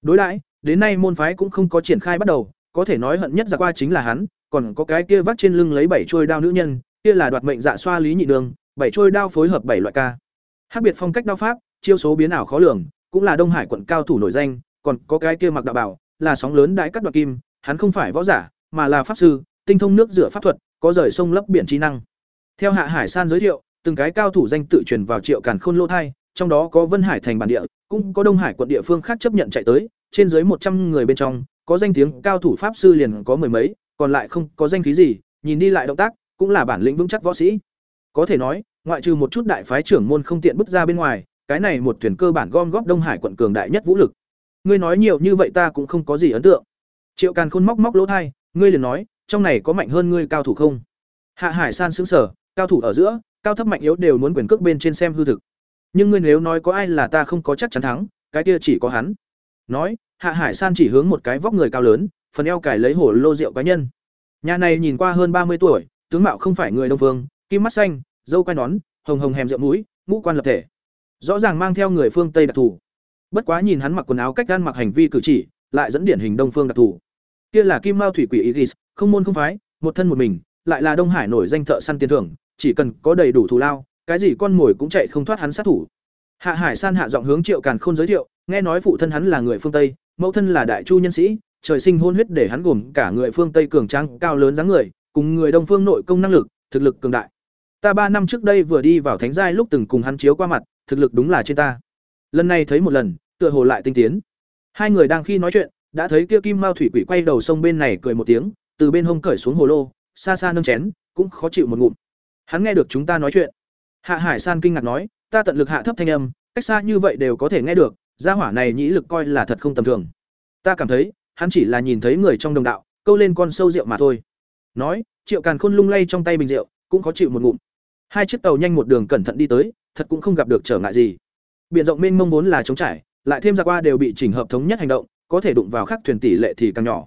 Đối đãi, đến nay môn phái cũng không có triển khai bắt đầu, có thể nói hận nhất giặc qua chính là hắn, còn có cái kia vắt trên lưng lấy bảy trôi đao nữ nhân, kia là đoạt mệnh dạ xoa lý nhị đường, bảy trôi đao phối hợp bảy loại ca. khác biệt phong cách đao pháp, chiêu số biến ảo khó lường, cũng là Đông Hải quận cao thủ nổi danh, còn có cái kia mặc đạo bảo, là sóng lớn đại cắt đoạt kim, hắn không phải võ giả, mà là pháp sư, tinh thông nước rửa pháp thuật, có rời sông lấp biển trí năng. Theo Hạ Hải San giới thiệu, từng cái cao thủ danh tự truyền vào Triệu Càn Khôn lô thai, trong đó có Vân Hải thành bản địa, cũng có Đông Hải quận địa phương khác chấp nhận chạy tới, trên dưới một trăm người bên trong, có danh tiếng cao thủ pháp sư liền có mười mấy, còn lại không có danh khí gì, nhìn đi lại động tác, cũng là bản lĩnh vững chắc võ sĩ. Có thể nói, ngoại trừ một chút đại phái trưởng môn không tiện bước ra bên ngoài, cái này một thuyền cơ bản gom góp Đông Hải quận cường đại nhất vũ lực. Ngươi nói nhiều như vậy ta cũng không có gì ấn tượng. Triệu Càn Khôn móc móc lỗ thai, ngươi liền nói, trong này có mạnh hơn ngươi cao thủ không? Hạ Hải San sững sở, cao thủ ở giữa, cao thấp mạnh yếu đều muốn quyền cước bên trên xem hư thực. Nhưng ngươi nếu nói có ai là ta không có chắc chắn thắng, cái kia chỉ có hắn. Nói, Hạ Hải San chỉ hướng một cái vóc người cao lớn, phần eo cài lấy hổ lô rượu cá nhân. Nhà này nhìn qua hơn ba mươi tuổi, tướng mạo không phải người Đông phương, kim mắt xanh, dâu quai nón, hồng hồng hèm rượu mũi, ngũ quan lập thể. Rõ ràng mang theo người phương Tây đặc thù. Bất quá nhìn hắn mặc quần áo cách gan mặc hành vi cử chỉ, lại dẫn điển hình Đông phương đặc thù. Kia là Kim Mao thủy quỷ Iris, không môn không phái, một thân một mình, lại là Đông Hải nổi danh thợ săn tiền thưởng, chỉ cần có đầy đủ thù lao, cái gì con mồi cũng chạy không thoát hắn sát thủ. Hạ Hải San hạ giọng hướng Triệu Càn Khôn giới thiệu, nghe nói phụ thân hắn là người phương Tây, mẫu thân là đại chu nhân sĩ, trời sinh hôn huyết để hắn gồm cả người phương Tây cường tráng, cao lớn dáng người, cùng người Đông phương nội công năng lực, thực lực cường đại. Ta ba năm trước đây vừa đi vào thánh giai lúc từng cùng hắn chiếu qua mặt, thực lực đúng là trên ta. Lần này thấy một lần, tựa hồ lại tinh tiến. Hai người đang khi nói chuyện, đã thấy kia Kim Mao thủy quỷ quay đầu sông bên này cười một tiếng, từ bên hông cởi xuống hồ lô, xa xa nâng chén, cũng khó chịu một ngụm. Hắn nghe được chúng ta nói chuyện. Hạ Hải San kinh ngạc nói, ta tận lực hạ thấp thanh âm, cách xa như vậy đều có thể nghe được, gia hỏa này nhĩ lực coi là thật không tầm thường. Ta cảm thấy, hắn chỉ là nhìn thấy người trong đồng đạo, câu lên con sâu rượu mà thôi. Nói, Triệu Càn Khôn lung lay trong tay bình rượu, cũng khó chịu một ngụm. Hai chiếc tàu nhanh một đường cẩn thận đi tới, thật cũng không gặp được trở ngại gì. Biển rộng mênh mông vốn là trống trải, lại thêm ra qua đều bị chỉnh hợp thống nhất hành động, có thể đụng vào khắc thuyền tỷ lệ thì càng nhỏ.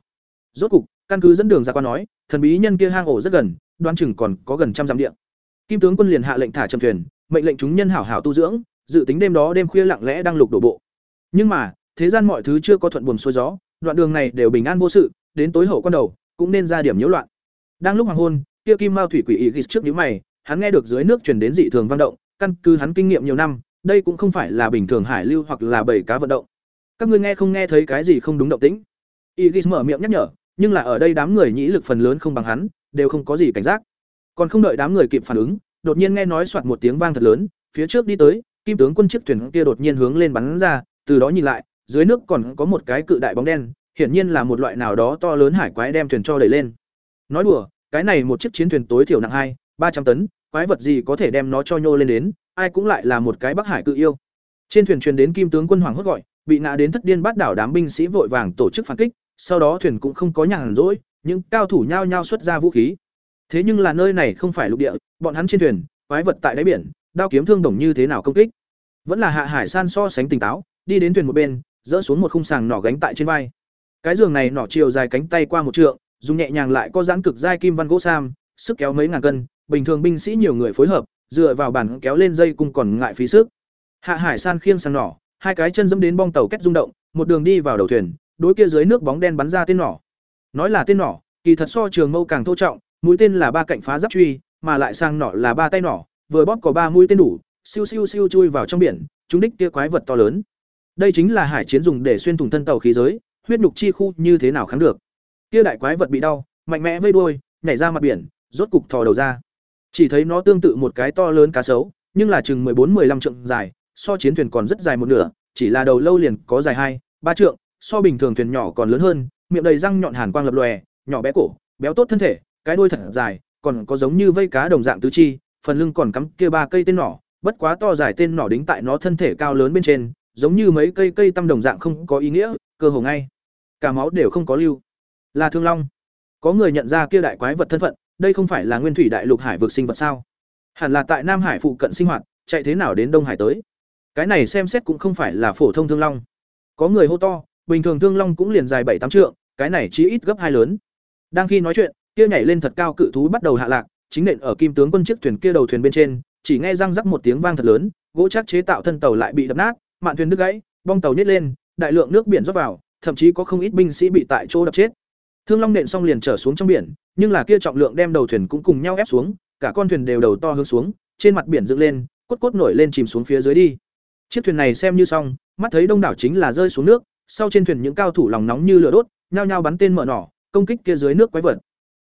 Rốt cục, căn cứ dẫn đường ra qua nói, thần bí nhân kia hang ổ rất gần, đoán chừng còn có gần trăm dặm địa. Kim tướng quân liền hạ lệnh thả trầm thuyền, mệnh lệnh chúng nhân hảo hảo tu dưỡng, dự tính đêm đó đêm khuya lặng lẽ đang lục đổ bộ. Nhưng mà, thế gian mọi thứ chưa có thuận buồm xuôi gió, đoạn đường này đều bình an vô sự, đến tối hậu quan đầu, cũng nên ra điểm nhiễu loạn. Đang lúc hoàng hôn, kia Kim Mao thủy quỷ ý trước nhíu mày, hắn nghe được dưới nước truyền đến dị thường vận động, căn cứ hắn kinh nghiệm nhiều năm, đây cũng không phải là bình thường hải lưu hoặc là bầy cá vận động. Các ngươi nghe không nghe thấy cái gì không đúng động tĩnh? Igis mở miệng nhắc nhở, nhưng là ở đây đám người nhĩ lực phần lớn không bằng hắn, đều không có gì cảnh giác. Còn không đợi đám người kịp phản ứng, đột nhiên nghe nói soạt một tiếng vang thật lớn, phía trước đi tới, kim tướng quân chiếc thuyền kia đột nhiên hướng lên bắn ra, từ đó nhìn lại, dưới nước còn có một cái cự đại bóng đen, hiển nhiên là một loại nào đó to lớn hải quái đem thuyền cho đẩy lên. Nói đùa, cái này một chiếc chiến thuyền tối thiểu nặng hai, ba trăm tấn, quái vật gì có thể đem nó cho nhô lên đến, ai cũng lại là một cái Bắc Hải cự yêu. Trên thuyền truyền đến kim tướng quân hoàng hốt gọi, bị ngã đến thất điên bắt đảo đám binh sĩ vội vàng tổ chức phản kích, sau đó thuyền cũng không có nhàn rỗi, những cao thủ nhao nhao xuất ra vũ khí. Thế nhưng là nơi này không phải lục địa, bọn hắn trên thuyền, quái vật tại đáy biển, đao kiếm thương đồng như thế nào công kích. Vẫn là Hạ Hải San so sánh tỉnh táo, đi đến thuyền một bên, dỡ xuống một khung sàng nỏ gánh tại trên vai. Cái giường này nỏ chiều dài cánh tay qua một trượng, dùng nhẹ nhàng lại có giãn cực dai kim văn gỗ sam, sức kéo mấy ngàn cân, bình thường binh sĩ nhiều người phối hợp, dựa vào bản kéo lên dây cung còn ngại phí sức. Hạ Hải San khiêng sàng nỏ, hai cái chân dẫm đến bong tàu kết rung động, một đường đi vào đầu thuyền, đối kia dưới nước bóng đen bắn ra tên nỏ. Nói là tên nỏ, kỳ thật so trường mâu càng thô trọng, mũi tên là ba cạnh phá giáp truy, mà lại sang nỏ là ba tay nỏ, vừa bóp có ba mũi tên đủ, siêu siêu siêu chui vào trong biển, chúng đích kia quái vật to lớn. Đây chính là hải chiến dùng để xuyên thủng thân tàu khí giới, huyết nhục chi khu như thế nào kháng được. Kia đại quái vật bị đau, mạnh mẽ vây đuôi, nhảy ra mặt biển, rốt cục thò đầu ra. Chỉ thấy nó tương tự một cái to lớn cá sấu, nhưng là chừng 14-15 trượng dài, so chiến thuyền còn rất dài một nửa, chỉ là đầu lâu liền có dài hai, ba trượng, so bình thường thuyền nhỏ còn lớn hơn, miệng đầy răng nhọn hàn quang lập lòe, nhỏ bé cổ, béo tốt thân thể, cái đuôi thật dài, còn có giống như vây cá đồng dạng tứ chi, phần lưng còn cắm kia ba cây tên nỏ, bất quá to dài tên nỏ đính tại nó thân thể cao lớn bên trên, giống như mấy cây cây tăm đồng dạng không có ý nghĩa, cơ hồ ngay, cả máu đều không có lưu. Là Thương Long. Có người nhận ra kia đại quái vật thân phận, đây không phải là nguyên thủy đại lục hải vực sinh vật sao? Hẳn là tại Nam Hải phụ cận sinh hoạt, chạy thế nào đến Đông Hải tới? Cái này xem xét cũng không phải là phổ thông thương long. Có người hô to, bình thường thương long cũng liền dài bảy tám trượng, cái này chí ít gấp hai lớn. Đang khi nói chuyện, kia nhảy lên thật cao cự thú bắt đầu hạ lạc, chính nện ở kim tướng quân chiếc thuyền kia đầu thuyền bên trên, chỉ nghe răng rắc một tiếng vang thật lớn gỗ chắc chế tạo thân tàu lại bị đập nát mạn thuyền đứt gãy bong tàu nhét lên đại lượng nước biển rót vào thậm chí có không ít binh sĩ bị tại chỗ đập chết thương long nện xong liền trở xuống trong biển, nhưng là kia trọng lượng đem đầu thuyền cũng cùng nhau ép xuống, cả con thuyền đều đầu to hướng xuống, trên mặt biển dựng lên, cốt cốt nổi lên chìm xuống phía dưới đi. Chiếc thuyền này xem như xong, mắt thấy đông đảo chính là rơi xuống nước, sau trên thuyền những cao thủ lòng nóng như lửa đốt, nhao nhao bắn tên mở nỏ, công kích kia dưới nước quái vật.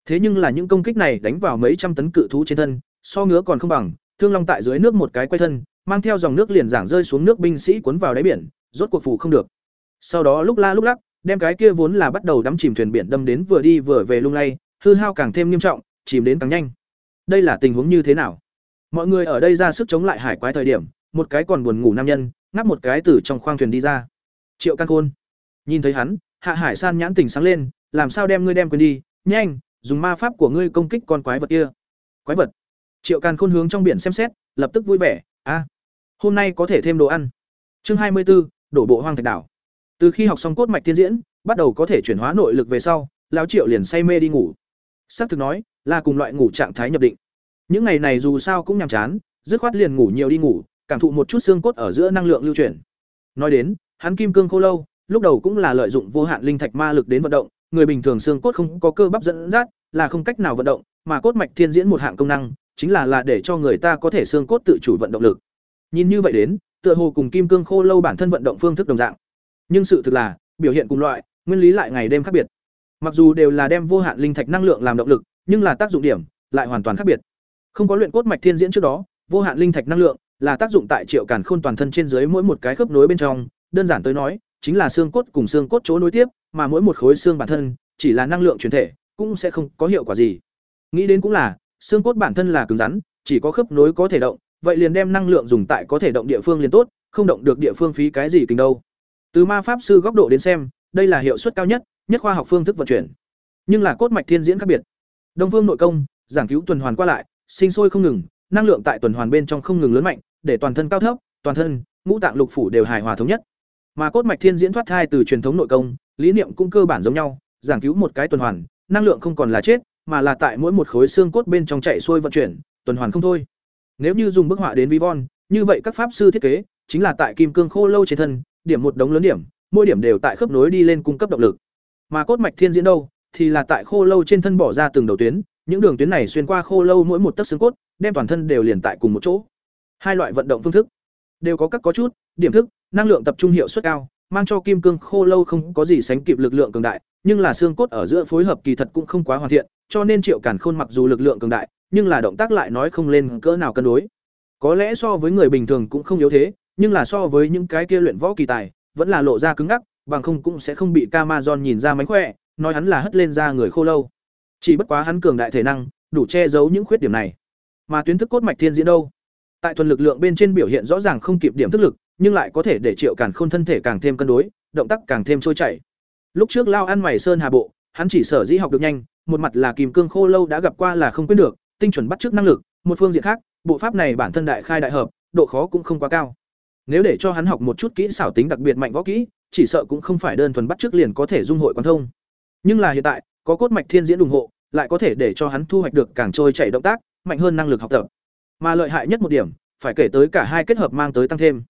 Thế nhưng là những công kích này đánh vào mấy trăm tấn cự thú trên thân, so ngứa còn không bằng, thương long tại dưới nước một cái quay thân, mang theo dòng nước liền giảng rơi xuống nước binh sĩ cuốn vào đáy biển, rốt cuộc phủ không được. Sau đó lúc la lúc lắc đem cái kia vốn là bắt đầu đắm chìm thuyền biển đâm đến vừa đi vừa về lung lay hư hao càng thêm nghiêm trọng chìm đến càng nhanh. Đây là tình huống như thế nào? Mọi người ở đây ra sức chống lại hải quái thời điểm một cái còn buồn ngủ nam nhân ngáp một cái từ trong khoang thuyền đi ra. Triệu căn khôn. Nhìn thấy hắn hạ hải san nhãn tỉnh sáng lên làm sao đem ngươi đem quên đi? Nhanh dùng ma pháp của ngươi công kích con quái vật kia. Quái vật. Triệu Can khôn hướng trong biển xem xét lập tức vui vẻ a hôm nay có thể thêm đồ ăn. Chương hai mươi 24, đổ bộ hoang thạch đảo từ khi học xong cốt mạch tiên diễn, bắt đầu có thể chuyển hóa nội lực về sau, lão triệu liền say mê đi ngủ. Xác thực nói, là cùng loại ngủ trạng thái nhập định. Những ngày này dù sao cũng nhàm chán, dứt khoát liền ngủ nhiều đi ngủ, cảm thụ một chút xương cốt ở giữa năng lượng lưu chuyển. Nói đến, hắn kim cương khô lâu, lúc đầu cũng là lợi dụng vô hạn linh thạch ma lực đến vận động, người bình thường xương cốt không có cơ bắp dẫn dắt, là không cách nào vận động, mà cốt mạch thiên diễn một hạng công năng, chính là là để cho người ta có thể xương cốt tự chủ vận động lực. Nhìn như vậy đến, tựa hồ cùng kim cương khô lâu bản thân vận động phương thức đồng dạng nhưng sự thực là, biểu hiện cùng loại, nguyên lý lại ngày đêm khác biệt. Mặc dù đều là đem vô hạn linh thạch năng lượng làm động lực, nhưng là tác dụng điểm lại hoàn toàn khác biệt. Không có luyện cốt mạch thiên diễn trước đó, vô hạn linh thạch năng lượng là tác dụng tại triệu càn khôn toàn thân trên dưới mỗi một cái khớp nối bên trong. Đơn giản tới nói, chính là xương cốt cùng xương cốt chỗ nối tiếp, mà mỗi một khối xương bản thân chỉ là năng lượng truyền thể, cũng sẽ không có hiệu quả gì. Nghĩ đến cũng là, xương cốt bản thân là cứng rắn, chỉ có khớp nối có thể động, vậy liền đem năng lượng dùng tại có thể động địa phương liền tốt, không động được địa phương phí cái gì kình đâu từ ma pháp sư góc độ đến xem, đây là hiệu suất cao nhất nhất khoa học phương thức vận chuyển. Nhưng là cốt mạch thiên diễn khác biệt. Đông phương nội công, giảng cứu tuần hoàn qua lại, sinh sôi không ngừng, năng lượng tại tuần hoàn bên trong không ngừng lớn mạnh, để toàn thân cao thấp, toàn thân, ngũ tạng lục phủ đều hài hòa thống nhất. Mà cốt mạch thiên diễn thoát thai từ truyền thống nội công, lý niệm cũng cơ bản giống nhau, giảng cứu một cái tuần hoàn, năng lượng không còn là chết, mà là tại mỗi một khối xương cốt bên trong chạy xuôi vận chuyển, tuần hoàn không thôi. Nếu như dùng bức họa đến vi von như vậy các pháp sư thiết kế, chính là tại kim cương khô lâu trên thân điểm một đống lớn điểm, mỗi điểm đều tại khớp nối đi lên cung cấp động lực. Mà cốt mạch thiên diễn đâu, thì là tại khô lâu trên thân bỏ ra từng đầu tuyến, những đường tuyến này xuyên qua khô lâu mỗi một tấc xương cốt, đem toàn thân đều liền tại cùng một chỗ. Hai loại vận động phương thức, đều có các có chút, điểm thức, năng lượng tập trung hiệu suất cao, mang cho kim cương khô lâu không có gì sánh kịp lực lượng cường đại, nhưng là xương cốt ở giữa phối hợp kỳ thật cũng không quá hoàn thiện, cho nên triệu cản khôn mặc dù lực lượng cường đại, nhưng là động tác lại nói không lên cỡ nào cân đối. Có lẽ so với người bình thường cũng không yếu thế nhưng là so với những cái kia luyện võ kỳ tài, vẫn là lộ ra cứng ngắc, bằng không cũng sẽ không bị Camazon nhìn ra mánh khỏe, nói hắn là hất lên ra người khô lâu. Chỉ bất quá hắn cường đại thể năng, đủ che giấu những khuyết điểm này. Mà tuyến thức cốt mạch thiên diễn đâu? Tại thuần lực lượng bên trên biểu hiện rõ ràng không kịp điểm thức lực, nhưng lại có thể để triệu cản khôn thân thể càng thêm cân đối, động tác càng thêm trôi chảy. Lúc trước lao ăn mày sơn hà bộ, hắn chỉ sở dĩ học được nhanh, một mặt là kìm cương khô lâu đã gặp qua là không quên được, tinh chuẩn bắt trước năng lực, một phương diện khác, bộ pháp này bản thân đại khai đại hợp, độ khó cũng không quá cao nếu để cho hắn học một chút kỹ xảo tính đặc biệt mạnh võ kỹ, chỉ sợ cũng không phải đơn thuần bắt trước liền có thể dung hội quan thông. Nhưng là hiện tại, có cốt mạch thiên diễn ủng hộ, lại có thể để cho hắn thu hoạch được càng trôi chảy động tác, mạnh hơn năng lực học tập. Mà lợi hại nhất một điểm, phải kể tới cả hai kết hợp mang tới tăng thêm.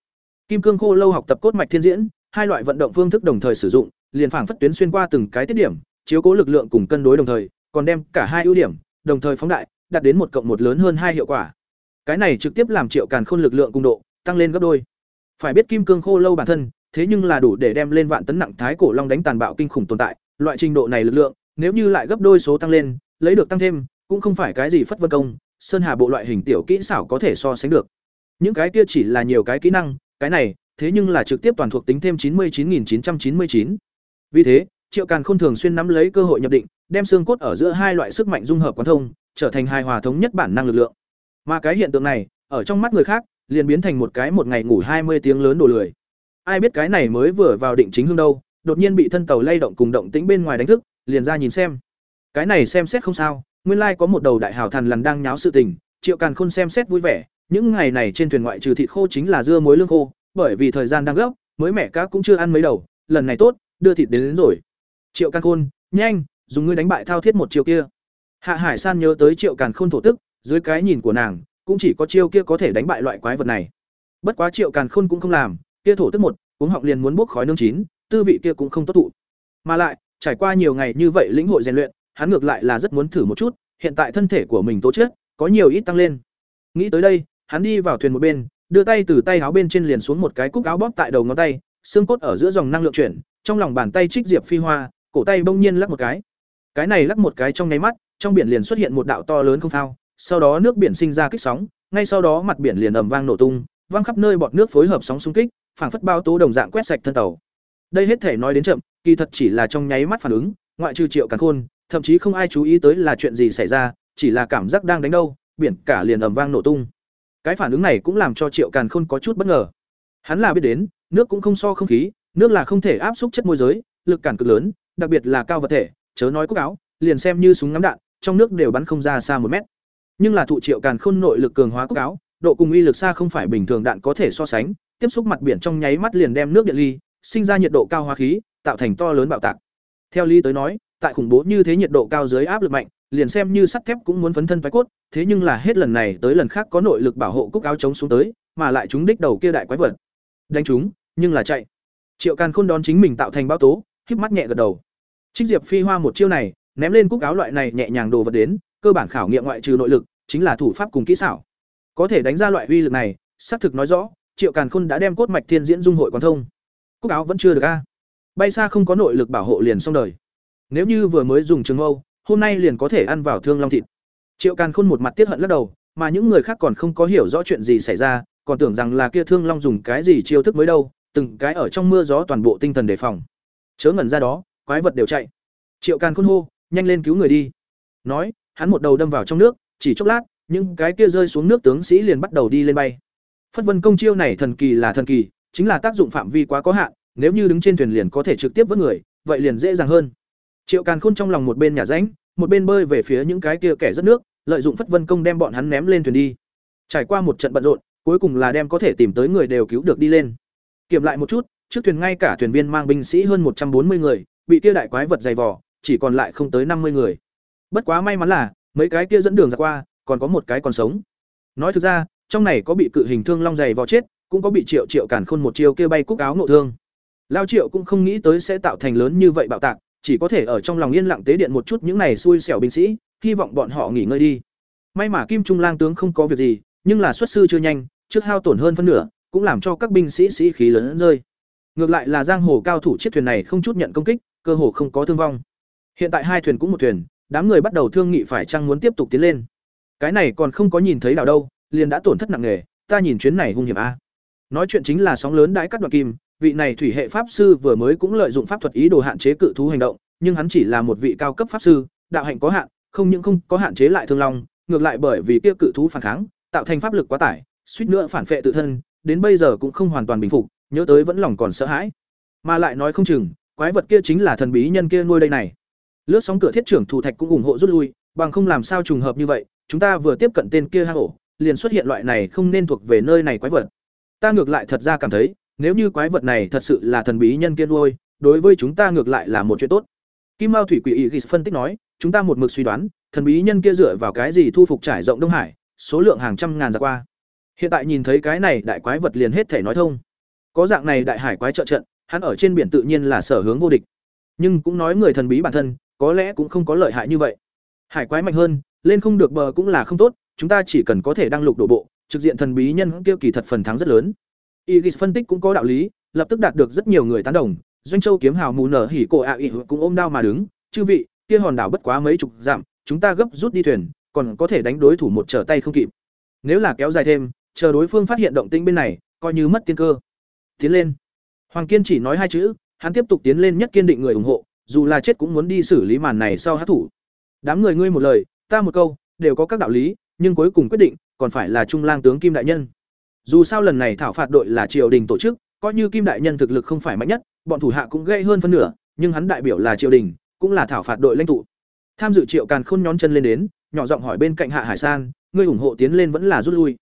Kim cương khô lâu học tập cốt mạch thiên diễn, hai loại vận động phương thức đồng thời sử dụng, liền phảng phất tuyến xuyên qua từng cái tiết điểm, chiếu cố lực lượng cùng cân đối đồng thời, còn đem cả hai ưu điểm, đồng thời phóng đại, đạt đến một cộng một lớn hơn hai hiệu quả. Cái này trực tiếp làm triệu càn khôn lực lượng cùng độ, tăng lên gấp đôi phải biết kim cương khô lâu bản thân, thế nhưng là đủ để đem lên vạn tấn nặng thái cổ long đánh tàn bạo kinh khủng tồn tại. Loại trình độ này lực lượng, nếu như lại gấp đôi số tăng lên, lấy được tăng thêm, cũng không phải cái gì phất vân công, sơn hà bộ loại hình tiểu kỹ xảo có thể so sánh được. Những cái kia chỉ là nhiều cái kỹ năng, cái này, thế nhưng là trực tiếp toàn thuộc tính thêm chín mươi chín chín trăm chín mươi chín. Vì thế, triệu càn khôn thường xuyên nắm lấy cơ hội nhập định, đem xương cốt ở giữa hai loại sức mạnh dung hợp quán thông, trở thành hài hòa thống nhất bản năng lực lượng. Mà cái hiện tượng này, ở trong mắt người khác liền biến thành một cái một ngày ngủ hai mươi tiếng lớn đồ lười. Ai biết cái này mới vừa vào định chính hương đâu đột nhiên bị thân tàu lay động cùng động tĩnh bên ngoài đánh thức liền ra nhìn xem. Cái này xem xét không sao nguyên lai có một đầu đại hào thần lần đang nháo sự tình triệu càn khôn xem xét vui vẻ những ngày này trên thuyền ngoại trừ thịt khô chính là dưa muối lương khô bởi vì thời gian đang gấp mới mẹ cá cũng chưa ăn mấy đầu lần này tốt đưa thịt đến, đến rồi. Triệu càn khôn nhanh dùng ngươi đánh bại thao thiết một chiều kia. Hạ hải san nhớ tới triệu càn khôn thổ tức dưới cái nhìn của nàng cũng chỉ có chiêu kia có thể đánh bại loại quái vật này. Bất quá Triệu Càn Khôn cũng không làm, kia thổ tức một, uống họng liền muốn bốc khói nương chín, tư vị kia cũng không tốt tụ. Mà lại, trải qua nhiều ngày như vậy lĩnh hội rèn luyện, hắn ngược lại là rất muốn thử một chút, hiện tại thân thể của mình tố chất có nhiều ít tăng lên. Nghĩ tới đây, hắn đi vào thuyền một bên, đưa tay từ tay áo bên trên liền xuống một cái cúc áo bóp tại đầu ngón tay, xương cốt ở giữa dòng năng lượng chuyển, trong lòng bàn tay trích diệp phi hoa, cổ tay bỗng nhiên lắc một cái. Cái này lắc một cái trong nháy mắt, trong biển liền xuất hiện một đạo to lớn không phao, sau đó nước biển sinh ra kích sóng, ngay sau đó mặt biển liền ầm vang nổ tung, vang khắp nơi bọt nước phối hợp sóng xung kích, phảng phất bao tố đồng dạng quét sạch thân tàu. Đây hết thể nói đến chậm, kỳ thật chỉ là trong nháy mắt phản ứng, ngoại trừ Triệu Càn Khôn, thậm chí không ai chú ý tới là chuyện gì xảy ra, chỉ là cảm giác đang đánh đâu, biển cả liền ầm vang nổ tung. Cái phản ứng này cũng làm cho Triệu Càn Khôn có chút bất ngờ. Hắn là biết đến, nước cũng không so không khí, nước là không thể áp xúc chất môi giới, lực cản cực lớn, đặc biệt là cao vật thể, chớ nói cúc áo, liền xem như súng ngắm đạn, trong nước đều bắn không ra xa một mét. Nhưng là thụ Triệu Càn Khôn nội lực cường hóa cúc áo, độ cùng uy lực xa không phải bình thường đạn có thể so sánh, tiếp xúc mặt biển trong nháy mắt liền đem nước điện ly, sinh ra nhiệt độ cao hóa khí, tạo thành to lớn bạo tạc. Theo lý tới nói, tại khủng bố như thế nhiệt độ cao dưới áp lực mạnh, liền xem như sắt thép cũng muốn phấn thân phái cốt, thế nhưng là hết lần này tới lần khác có nội lực bảo hộ cúc áo chống xuống tới, mà lại chúng đích đầu kia đại quái vật. Đánh chúng, nhưng là chạy. Triệu Càn Khôn đón chính mình tạo thành bao tố, híp mắt nhẹ gật đầu. Trích Diệp Phi Hoa một chiêu này, ném lên cúc áo loại này nhẹ nhàng đồ vật đến, cơ bản khảo nghiệm ngoại trừ nội lực, chính là thủ pháp cùng kỹ xảo. Có thể đánh ra loại uy lực này, xác thực nói rõ, Triệu Càn Khôn đã đem cốt mạch thiên diễn dung hội quan thông. Cúc áo vẫn chưa được a. Bay xa không có nội lực bảo hộ liền xong đời. Nếu như vừa mới dùng trường mâu, hôm nay liền có thể ăn vào thương long thịt. Triệu Càn Khôn một mặt tiếc hận lắc đầu, mà những người khác còn không có hiểu rõ chuyện gì xảy ra, còn tưởng rằng là kia thương long dùng cái gì chiêu thức mới đâu, từng cái ở trong mưa gió toàn bộ tinh thần đề phòng. Chớ ngẩn ra đó, quái vật đều chạy. Triệu Càn Khôn hô, nhanh lên cứu người đi. Nói, hắn một đầu đâm vào trong nước, chỉ chốc lát, những cái kia rơi xuống nước tướng sĩ liền bắt đầu đi lên bay. Phất Vân công chiêu này thần kỳ là thần kỳ, chính là tác dụng phạm vi quá có hạn, nếu như đứng trên thuyền liền có thể trực tiếp với người, vậy liền dễ dàng hơn. Triệu Càn Khôn trong lòng một bên nhà ránh, một bên bơi về phía những cái kia kẻ rất nước, lợi dụng Phất Vân công đem bọn hắn ném lên thuyền đi. Trải qua một trận bận rộn, cuối cùng là đem có thể tìm tới người đều cứu được đi lên. Kiểm lại một chút, trước thuyền ngay cả thuyền viên mang binh sĩ hơn một trăm bốn mươi người, bị kia đại quái vật dày vò, chỉ còn lại không tới năm mươi người. Bất quá may mắn là, mấy cái kia dẫn đường ra qua, còn có một cái còn sống. Nói thực ra, trong này có bị cự hình thương long dày vò chết, cũng có bị Triệu Triệu cản khôn một chiêu kia bay cúc áo nộ thương. Lao Triệu cũng không nghĩ tới sẽ tạo thành lớn như vậy bạo tạc, chỉ có thể ở trong lòng yên lặng tế điện một chút những này xui xẻo binh sĩ, hy vọng bọn họ nghỉ ngơi đi. May mà Kim Trung Lang tướng không có việc gì, nhưng là xuất sư chưa nhanh, trước hao tổn hơn phân nửa, cũng làm cho các binh sĩ sĩ khí lớn rơi. Ngược lại là giang hồ cao thủ chiếc thuyền này không chút nhận công kích, cơ hồ không có thương vong. Hiện tại hai thuyền cũng một thuyền, đám người bắt đầu thương nghị phải chăng muốn tiếp tục tiến lên. Cái này còn không có nhìn thấy đảo đâu, liền đã tổn thất nặng nề, ta nhìn chuyến này hung hiểm a. Nói chuyện chính là sóng lớn đãi cắt đoạn kim, vị này thủy hệ pháp sư vừa mới cũng lợi dụng pháp thuật ý đồ hạn chế cự thú hành động, nhưng hắn chỉ là một vị cao cấp pháp sư, đạo hạnh có hạn, không những không có hạn chế lại thương long, ngược lại bởi vì kia cự thú phản kháng, tạo thành pháp lực quá tải, suýt nữa phản phệ tự thân, đến bây giờ cũng không hoàn toàn bình phục, nhớ tới vẫn lòng còn sợ hãi. Mà lại nói không chừng, quái vật kia chính là thần bí nhân kia nuôi đây này. Lướt sóng cửa thiết trưởng thủ thạch cũng ủng hộ rút lui, bằng không làm sao trùng hợp như vậy, chúng ta vừa tiếp cận tên kia hang ổ, liền xuất hiện loại này không nên thuộc về nơi này quái vật. Ta ngược lại thật ra cảm thấy, nếu như quái vật này thật sự là thần bí nhân kia nuôi, đối với chúng ta ngược lại là một chuyện tốt. Kim Mao thủy quỷ ý phân tích nói, chúng ta một mực suy đoán, thần bí nhân kia dựa vào cái gì thu phục trải rộng Đông Hải, số lượng hàng trăm ngàn ra qua. Hiện tại nhìn thấy cái này đại quái vật liền hết thể nói thông. Có dạng này đại hải quái trợ trận, hắn ở trên biển tự nhiên là sở hướng vô địch. Nhưng cũng nói người thần bí bản thân, có lẽ cũng không có lợi hại như vậy. Hải quái mạnh hơn, lên không được bờ cũng là không tốt, chúng ta chỉ cần có thể đăng lục đổ bộ, trực diện thần bí nhân kia kỳ thật phần thắng rất lớn. Igis phân tích cũng có đạo lý, lập tức đạt được rất nhiều người tán đồng, doanh châu kiếm hào mù nở hỉ cổ ạ à cũng ôm đao mà đứng, chư vị, kia hòn đảo bất quá mấy chục dặm, chúng ta gấp rút đi thuyền, còn có thể đánh đối thủ một trở tay không kịp. Nếu là kéo dài thêm, chờ đối phương phát hiện động tĩnh bên này, coi như mất tiên cơ. Tiến lên. Hoàng Kiên chỉ nói hai chữ, hắn tiếp tục tiến lên nhất kiên định người ủng hộ, dù là chết cũng muốn đi xử lý màn này sau hát thủ. Đám người ngươi một lời, ta một câu, đều có các đạo lý, nhưng cuối cùng quyết định còn phải là Trung Lang tướng Kim đại nhân. Dù sao lần này thảo phạt đội là triều đình tổ chức, coi như Kim đại nhân thực lực không phải mạnh nhất, bọn thủ hạ cũng gây hơn phân nửa, nhưng hắn đại biểu là triều đình, cũng là thảo phạt đội lãnh tụ. Tham dự Triệu Càn Khôn nhón chân lên đến, nhỏ giọng hỏi bên cạnh Hạ Hải San, ngươi ủng hộ tiến lên vẫn là rút lui?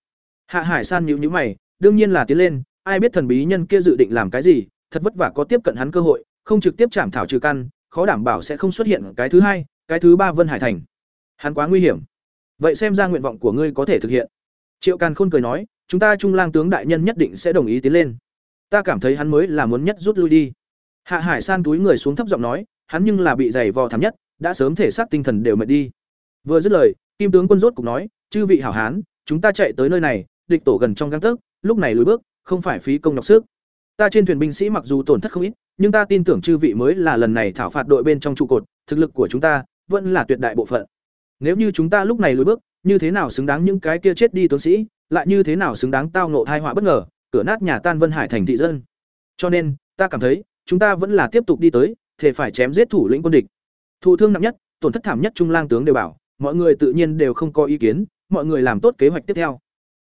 Hạ Hải San nhíu nhíu mày, đương nhiên là tiến lên, ai biết thần bí nhân kia dự định làm cái gì, thật vất vả có tiếp cận hắn cơ hội, không trực tiếp chạm thảo trừ căn, khó đảm bảo sẽ không xuất hiện cái thứ hai, cái thứ ba Vân Hải thành. Hắn quá nguy hiểm. Vậy xem ra nguyện vọng của ngươi có thể thực hiện. triệu càn khôn cười nói chúng ta trung lang tướng đại nhân nhất định sẽ đồng ý tiến lên ta cảm thấy hắn mới là muốn nhất rút lui đi hạ hải san túi người xuống thấp giọng nói hắn nhưng là bị dày vò thảm nhất đã sớm thể xác tinh thần đều mệt đi vừa dứt lời kim tướng quân rốt cục nói chư vị hảo hán chúng ta chạy tới nơi này địch tổ gần trong gang tấc lúc này lùi bước không phải phí công nhọc sức ta trên thuyền binh sĩ mặc dù tổn thất không ít, nhưng ta tin tưởng chư vị mới là lần này thảo phạt đội bên trong trụ cột, thực lực của chúng ta vẫn là tuyệt đại bộ phận. Nếu như chúng ta lúc này lùi bước, như thế nào xứng đáng những cái kia chết đi tướng sĩ, lại như thế nào xứng đáng tao nộ thai họa bất ngờ, cửa nát nhà tan vân hải thành thị dân. Cho nên, ta cảm thấy, chúng ta vẫn là tiếp tục đi tới thể phải chém giết thủ lĩnh quân địch. Thụ thương nặng nhất, tổn thất thảm nhất trung lang tướng đều bảo, mọi người tự nhiên đều không có ý kiến, mọi người làm tốt kế hoạch tiếp theo.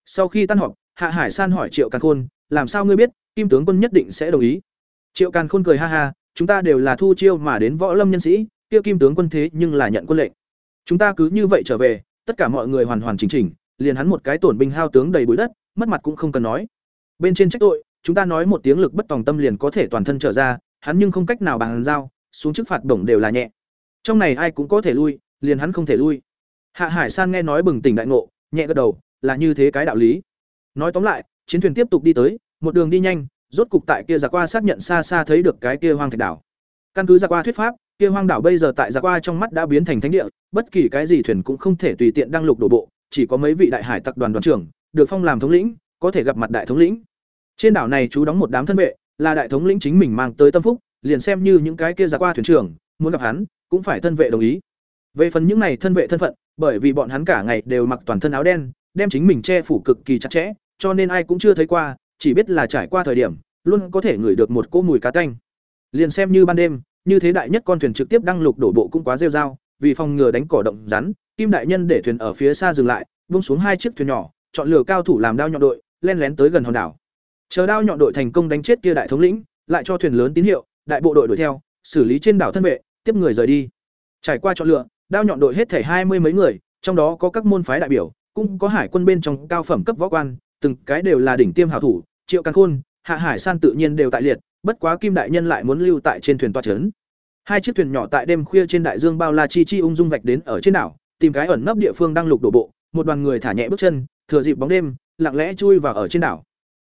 Sau khi tan họp, hạ hải san hỏi triệu càn khôn, làm sao ngươi biết kim tướng quân nhất định sẽ đồng ý. Triệu càn khôn cười ha ha, chúng ta đều là thu chiêu mà đến võ lâm nhân sĩ, kia kim tướng quân thế nhưng là nhận quân lệnh. Chúng ta cứ như vậy trở về, tất cả mọi người hoàn hoàn chỉnh chỉnh, liền hắn một cái tổn binh hao tướng đầy bụi đất, mất mặt cũng không cần nói. Bên trên trách tội, chúng ta nói một tiếng lực bất tòng tâm liền có thể toàn thân trở ra, hắn nhưng không cách nào bằng giao, xuống chức phạt bổng đều là nhẹ. Trong này ai cũng có thể lui, liền hắn không thể lui. Hạ hải san nghe nói bừng tỉnh đại ngộ, nhẹ gật đầu, là như thế cái đạo lý. Nói tóm lại, chiến thuyền tiếp tục đi tới một đường đi nhanh, rốt cục tại kia giặc qua xác nhận xa xa thấy được cái kia hoang thạch đảo. Căn cứ giặc qua thuyết pháp, kia hoang đảo bây giờ tại giặc qua trong mắt đã biến thành thánh địa, bất kỳ cái gì thuyền cũng không thể tùy tiện đăng lục đổ bộ, chỉ có mấy vị đại hải tặc đoàn đoàn trưởng, được phong làm thống lĩnh, có thể gặp mặt đại thống lĩnh. Trên đảo này chú đóng một đám thân vệ, là đại thống lĩnh chính mình mang tới tâm phúc, liền xem như những cái kia giặc qua thuyền trưởng, muốn gặp hắn, cũng phải thân vệ đồng ý. Về phần những này thân vệ thân phận, bởi vì bọn hắn cả ngày đều mặc toàn thân áo đen, đem chính mình che phủ cực kỳ chặt chẽ, cho nên ai cũng chưa thấy qua chỉ biết là trải qua thời điểm, luôn có thể ngửi được một cỗ mùi cá tanh. Liền xem như ban đêm, như thế đại nhất con thuyền trực tiếp đăng lục đổ bộ cũng quá rêu rao, vì phòng ngừa đánh cỏ động rắn, kim đại nhân để thuyền ở phía xa dừng lại bung xuống hai chiếc thuyền nhỏ, chọn lựa cao thủ làm đao nhọn đội, len lén tới gần hòn đảo. Chờ đao nhọn đội thành công đánh chết kia đại thống lĩnh, lại cho thuyền lớn tín hiệu, đại bộ đội đuổi theo, xử lý trên đảo thân vệ, tiếp người rời đi. Trải qua chọn lựa, đao nhọn đội hết thể hai mươi mấy người, trong đó có các môn phái đại biểu, cũng có hải quân bên trong cao phẩm cấp võ quan, từng cái đều là đỉnh tiêm hảo thủ triệu căn khôn, hạ hải san tự nhiên đều tại liệt, bất quá kim đại nhân lại muốn lưu tại trên thuyền toa trấn. Hai chiếc thuyền nhỏ tại đêm khuya trên đại dương bao la chi chi ung dung vạch đến ở trên đảo, tìm cái ẩn nấp địa phương đang lục đổ bộ, một đoàn người thả nhẹ bước chân, thừa dịp bóng đêm, lặng lẽ chui vào ở trên đảo.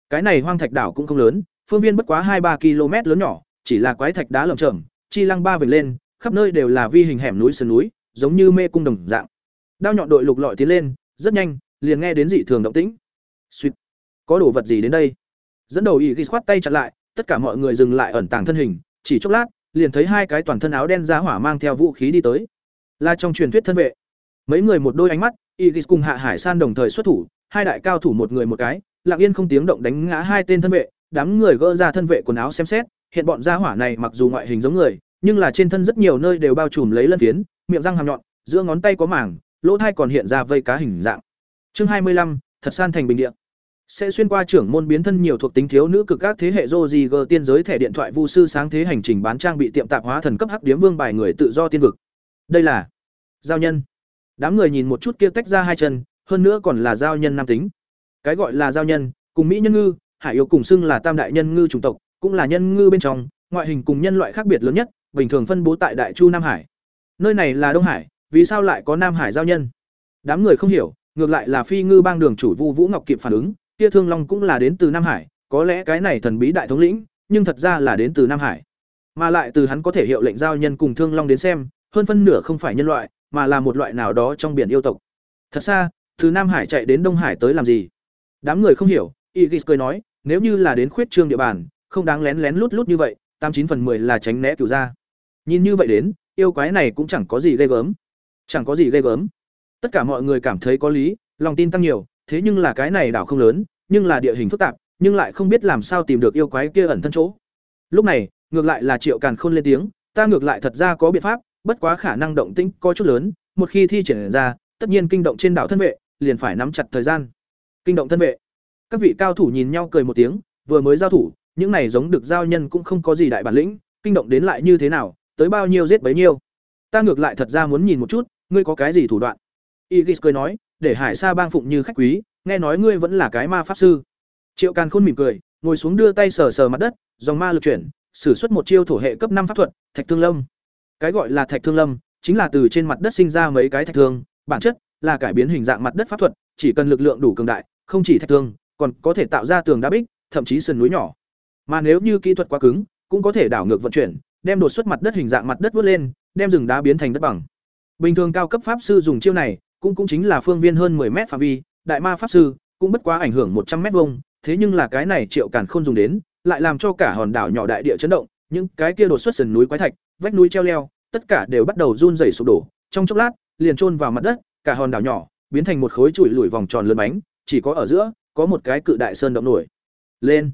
Cái này hoang thạch đảo cũng không lớn, phương viên bất quá hai ba km lớn nhỏ, chỉ là quái thạch đá lởm chởm, chi lăng ba vệt lên, khắp nơi đều là vi hình hẻm núi sườn núi, giống như mê cung đồng dạng. Đao nhọn đội lục lọi tiến lên, rất nhanh, liền nghe đến dị thường động tĩnh. Suýt. Có đồ vật gì đến đây? Dẫn đầu ý ghi khoát tay chặn lại, tất cả mọi người dừng lại ẩn tàng thân hình, chỉ chốc lát, liền thấy hai cái toàn thân áo đen giá hỏa mang theo vũ khí đi tới. Là trong truyền thuyết thân vệ. Mấy người một đôi ánh mắt y ghi cùng hạ hải san đồng thời xuất thủ, hai đại cao thủ một người một cái, lặng yên không tiếng động đánh ngã hai tên thân vệ, đám người gỡ ra thân vệ quần áo xem xét, hiện bọn gia hỏa này mặc dù ngoại hình giống người, nhưng là trên thân rất nhiều nơi đều bao trùm lấy lân phiến, miệng răng hàm nhọn, giữa ngón tay có mảng lỗ thai còn hiện ra vây cá hình dạng. Chương hai mươi lăm, thật san thành bình địa sẽ xuyên qua trưởng môn biến thân nhiều thuộc tính thiếu nữ cực các thế hệ G tiên giới thẻ điện thoại vu sư sáng thế hành trình bán trang bị tiệm tạp hóa thần cấp hắc điếm vương bài người tự do tiên vực. Đây là giao nhân. Đám người nhìn một chút kia tách ra hai chân, hơn nữa còn là giao nhân nam tính. Cái gọi là giao nhân, cùng mỹ nhân ngư, hải yêu cùng xưng là tam đại nhân ngư chủng tộc, cũng là nhân ngư bên trong, ngoại hình cùng nhân loại khác biệt lớn nhất, bình thường phân bố tại Đại Chu Nam Hải. Nơi này là Đông Hải, vì sao lại có Nam Hải giao nhân? Đám người không hiểu, ngược lại là Phi Ngư Bang đường chủ Vu Vũ Ngọc kịp phản ứng, kia Thương Long cũng là đến từ Nam Hải, có lẽ cái này thần bí đại thống lĩnh, nhưng thật ra là đến từ Nam Hải. Mà lại từ hắn có thể hiệu lệnh giao nhân cùng Thương Long đến xem, hơn phân nửa không phải nhân loại, mà là một loại nào đó trong biển yêu tộc. Thật xa, từ Nam Hải chạy đến Đông Hải tới làm gì? Đám người không hiểu, Igis cười nói, nếu như là đến khuyết trương địa bàn, không đáng lén lén lút lút như vậy, tám chín phần 10 là tránh né cửu ra. Nhìn như vậy đến, yêu quái này cũng chẳng có gì ghê gớm. Chẳng có gì ghê gớm. Tất cả mọi người cảm thấy có lý, lòng tin tăng nhiều, thế nhưng là cái này đảo không lớn, nhưng là địa hình phức tạp, nhưng lại không biết làm sao tìm được yêu quái kia ẩn thân chỗ. Lúc này, ngược lại là Triệu Càn Khôn lên tiếng, ta ngược lại thật ra có biện pháp, bất quá khả năng động tĩnh có chút lớn, một khi thi triển ra, tất nhiên kinh động trên đảo thân vệ, liền phải nắm chặt thời gian. Kinh động thân vệ. Các vị cao thủ nhìn nhau cười một tiếng, vừa mới giao thủ, những này giống được giao nhân cũng không có gì đại bản lĩnh, kinh động đến lại như thế nào, tới bao nhiêu giết bấy nhiêu. Ta ngược lại thật ra muốn nhìn một chút, ngươi có cái gì thủ đoạn. Igis cười nói, để Hải Sa bang phụng như khách quý, nghe nói ngươi vẫn là cái ma pháp sư. Triệu Càn Khôn mỉm cười, ngồi xuống đưa tay sờ sờ mặt đất, dòng ma lực chuyển, sử xuất một chiêu thổ hệ cấp năm pháp thuật, Thạch Thương Lâm. Cái gọi là Thạch Thương Lâm, chính là từ trên mặt đất sinh ra mấy cái thạch thương, bản chất là cải biến hình dạng mặt đất pháp thuật, chỉ cần lực lượng đủ cường đại, không chỉ thạch thương, còn có thể tạo ra tường đá bích, thậm chí sườn núi nhỏ. Mà nếu như kỹ thuật quá cứng, cũng có thể đảo ngược vận chuyển, đem đột xuất mặt đất hình dạng mặt đất vớt lên, đem rừng đá biến thành đất bằng. Bình thường cao cấp pháp sư dùng chiêu này, cũng cũng chính là phương viên hơn 10 mét phạm vi, đại ma pháp sư cũng bất quá ảnh hưởng 100 mét vuông, thế nhưng là cái này Triệu cản Khôn dùng đến, lại làm cho cả hòn đảo nhỏ đại địa chấn động, những cái kia đột xuất sườn núi quái thạch, vách núi treo leo, tất cả đều bắt đầu run rẩy sụp đổ, trong chốc lát, liền chôn vào mặt đất, cả hòn đảo nhỏ biến thành một khối chuỗi lủi vòng tròn lớn bánh, chỉ có ở giữa có một cái cự đại sơn động nổi lên.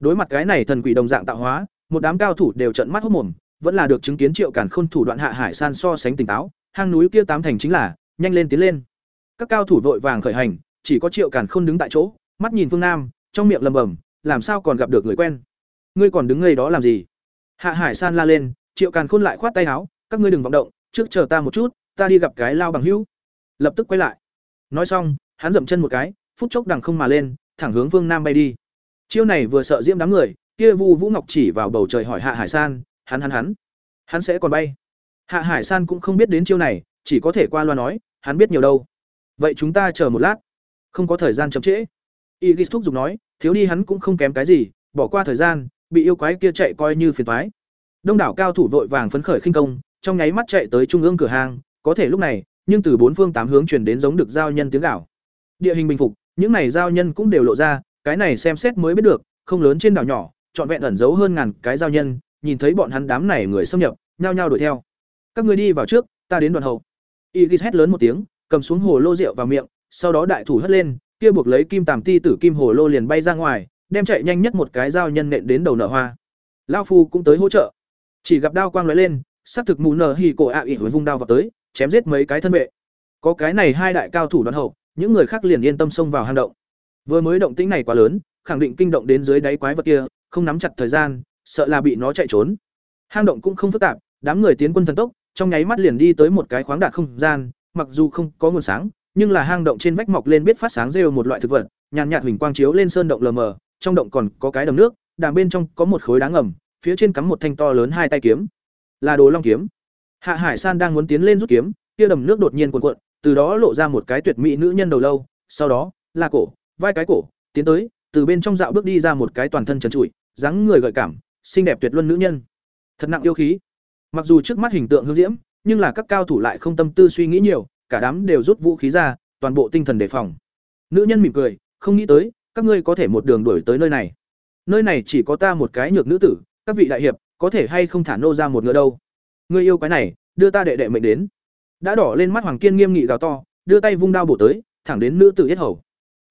Đối mặt cái này thần quỷ đồng dạng tạo hóa, một đám cao thủ đều trợn mắt hốt mồm, vẫn là được chứng kiến Triệu cản Khôn thủ đoạn hạ hải san so sánh tỉnh táo, hang núi kia tám thành chính là, nhanh lên tiến lên. Các cao thủ vội vàng khởi hành, chỉ có Triệu Càn Khôn đứng tại chỗ, mắt nhìn phương nam, trong miệng lẩm bẩm, làm sao còn gặp được người quen? Ngươi còn đứng ngây đó làm gì? Hạ Hải San la lên, Triệu Càn Khôn lại khoát tay áo, các ngươi đừng vọng động, trước chờ ta một chút, ta đi gặp cái lao bằng hữu. Lập tức quay lại. Nói xong, hắn dậm chân một cái, phút chốc đằng không mà lên, thẳng hướng phương nam bay đi. Chiêu này vừa sợ diễm đám người, kia Vu Vũ Ngọc chỉ vào bầu trời hỏi Hạ Hải San, hắn hắn hắn, hắn sẽ còn bay. Hạ Hải San cũng không biết đến chiêu này, chỉ có thể qua loa nói, hắn biết nhiều đâu. Vậy chúng ta chờ một lát, không có thời gian chậm trễ. Igis thúc giục nói, thiếu đi hắn cũng không kém cái gì, bỏ qua thời gian, bị yêu quái kia chạy coi như phiền toái. Đông đảo cao thủ vội vàng phấn khởi khinh công, trong nháy mắt chạy tới trung ương cửa hàng, có thể lúc này, nhưng từ bốn phương tám hướng truyền đến giống được giao nhân tiếng gào. Địa hình bình phục, những này giao nhân cũng đều lộ ra, cái này xem xét mới biết được, không lớn trên đảo nhỏ, trọn vẹn ẩn giấu hơn ngàn cái giao nhân, nhìn thấy bọn hắn đám này người xâm nhập, nhao nhao đuổi theo. Các ngươi đi vào trước, ta đến đoạn hậu. Igis hét lớn một tiếng, cầm xuống hồ lô rượu vào miệng, sau đó đại thủ hất lên, kia buộc lấy kim tàm ti tử kim hồ lô liền bay ra ngoài, đem chạy nhanh nhất một cái dao nhân nện đến đầu nở hoa. Lão phu cũng tới hỗ trợ. Chỉ gặp đao quang lóe lên, sắc thực mù nở hỉ cổ ạ à ỉ vung đao vào tới, chém giết mấy cái thân vệ. Có cái này hai đại cao thủ đoàn hậu, những người khác liền yên tâm xông vào hang động. Vừa mới động tĩnh này quá lớn, khẳng định kinh động đến dưới đáy quái vật kia, không nắm chặt thời gian, sợ là bị nó chạy trốn. Hang động cũng không phức tạp, đám người tiến quân thần tốc, trong nháy mắt liền đi tới một cái khoáng đạt không gian, mặc dù không có nguồn sáng, nhưng là hang động trên vách mọc lên biết phát sáng rêu một loại thực vật, nhàn nhạt huỳnh quang chiếu lên sơn động lờ mờ, trong động còn có cái đầm nước, đàm bên trong có một khối đá ngầm, phía trên cắm một thanh to lớn hai tay kiếm, là đồ long kiếm. Hạ Hải San đang muốn tiến lên rút kiếm, kia đầm nước đột nhiên cuộn cuộn, từ đó lộ ra một cái tuyệt mỹ nữ nhân đầu lâu, sau đó là cổ, vai cái cổ, tiến tới, từ bên trong dạo bước đi ra một cái toàn thân trần trụi, dáng người gợi cảm, xinh đẹp tuyệt luân nữ nhân. Thật nặng yêu khí. Mặc dù trước mắt hình tượng hương diễm, nhưng là các cao thủ lại không tâm tư suy nghĩ nhiều, cả đám đều rút vũ khí ra, toàn bộ tinh thần đề phòng. Nữ nhân mỉm cười, không nghĩ tới, các ngươi có thể một đường đuổi tới nơi này. Nơi này chỉ có ta một cái nhược nữ tử, các vị đại hiệp, có thể hay không thả nô ra một ngựa đâu? Ngươi yêu cái này, đưa ta đệ đệ mệnh đến. Đã đỏ lên mắt Hoàng Kiên nghiêm nghị gào to, đưa tay vung đao bổ tới, thẳng đến nữ tử yết hầu.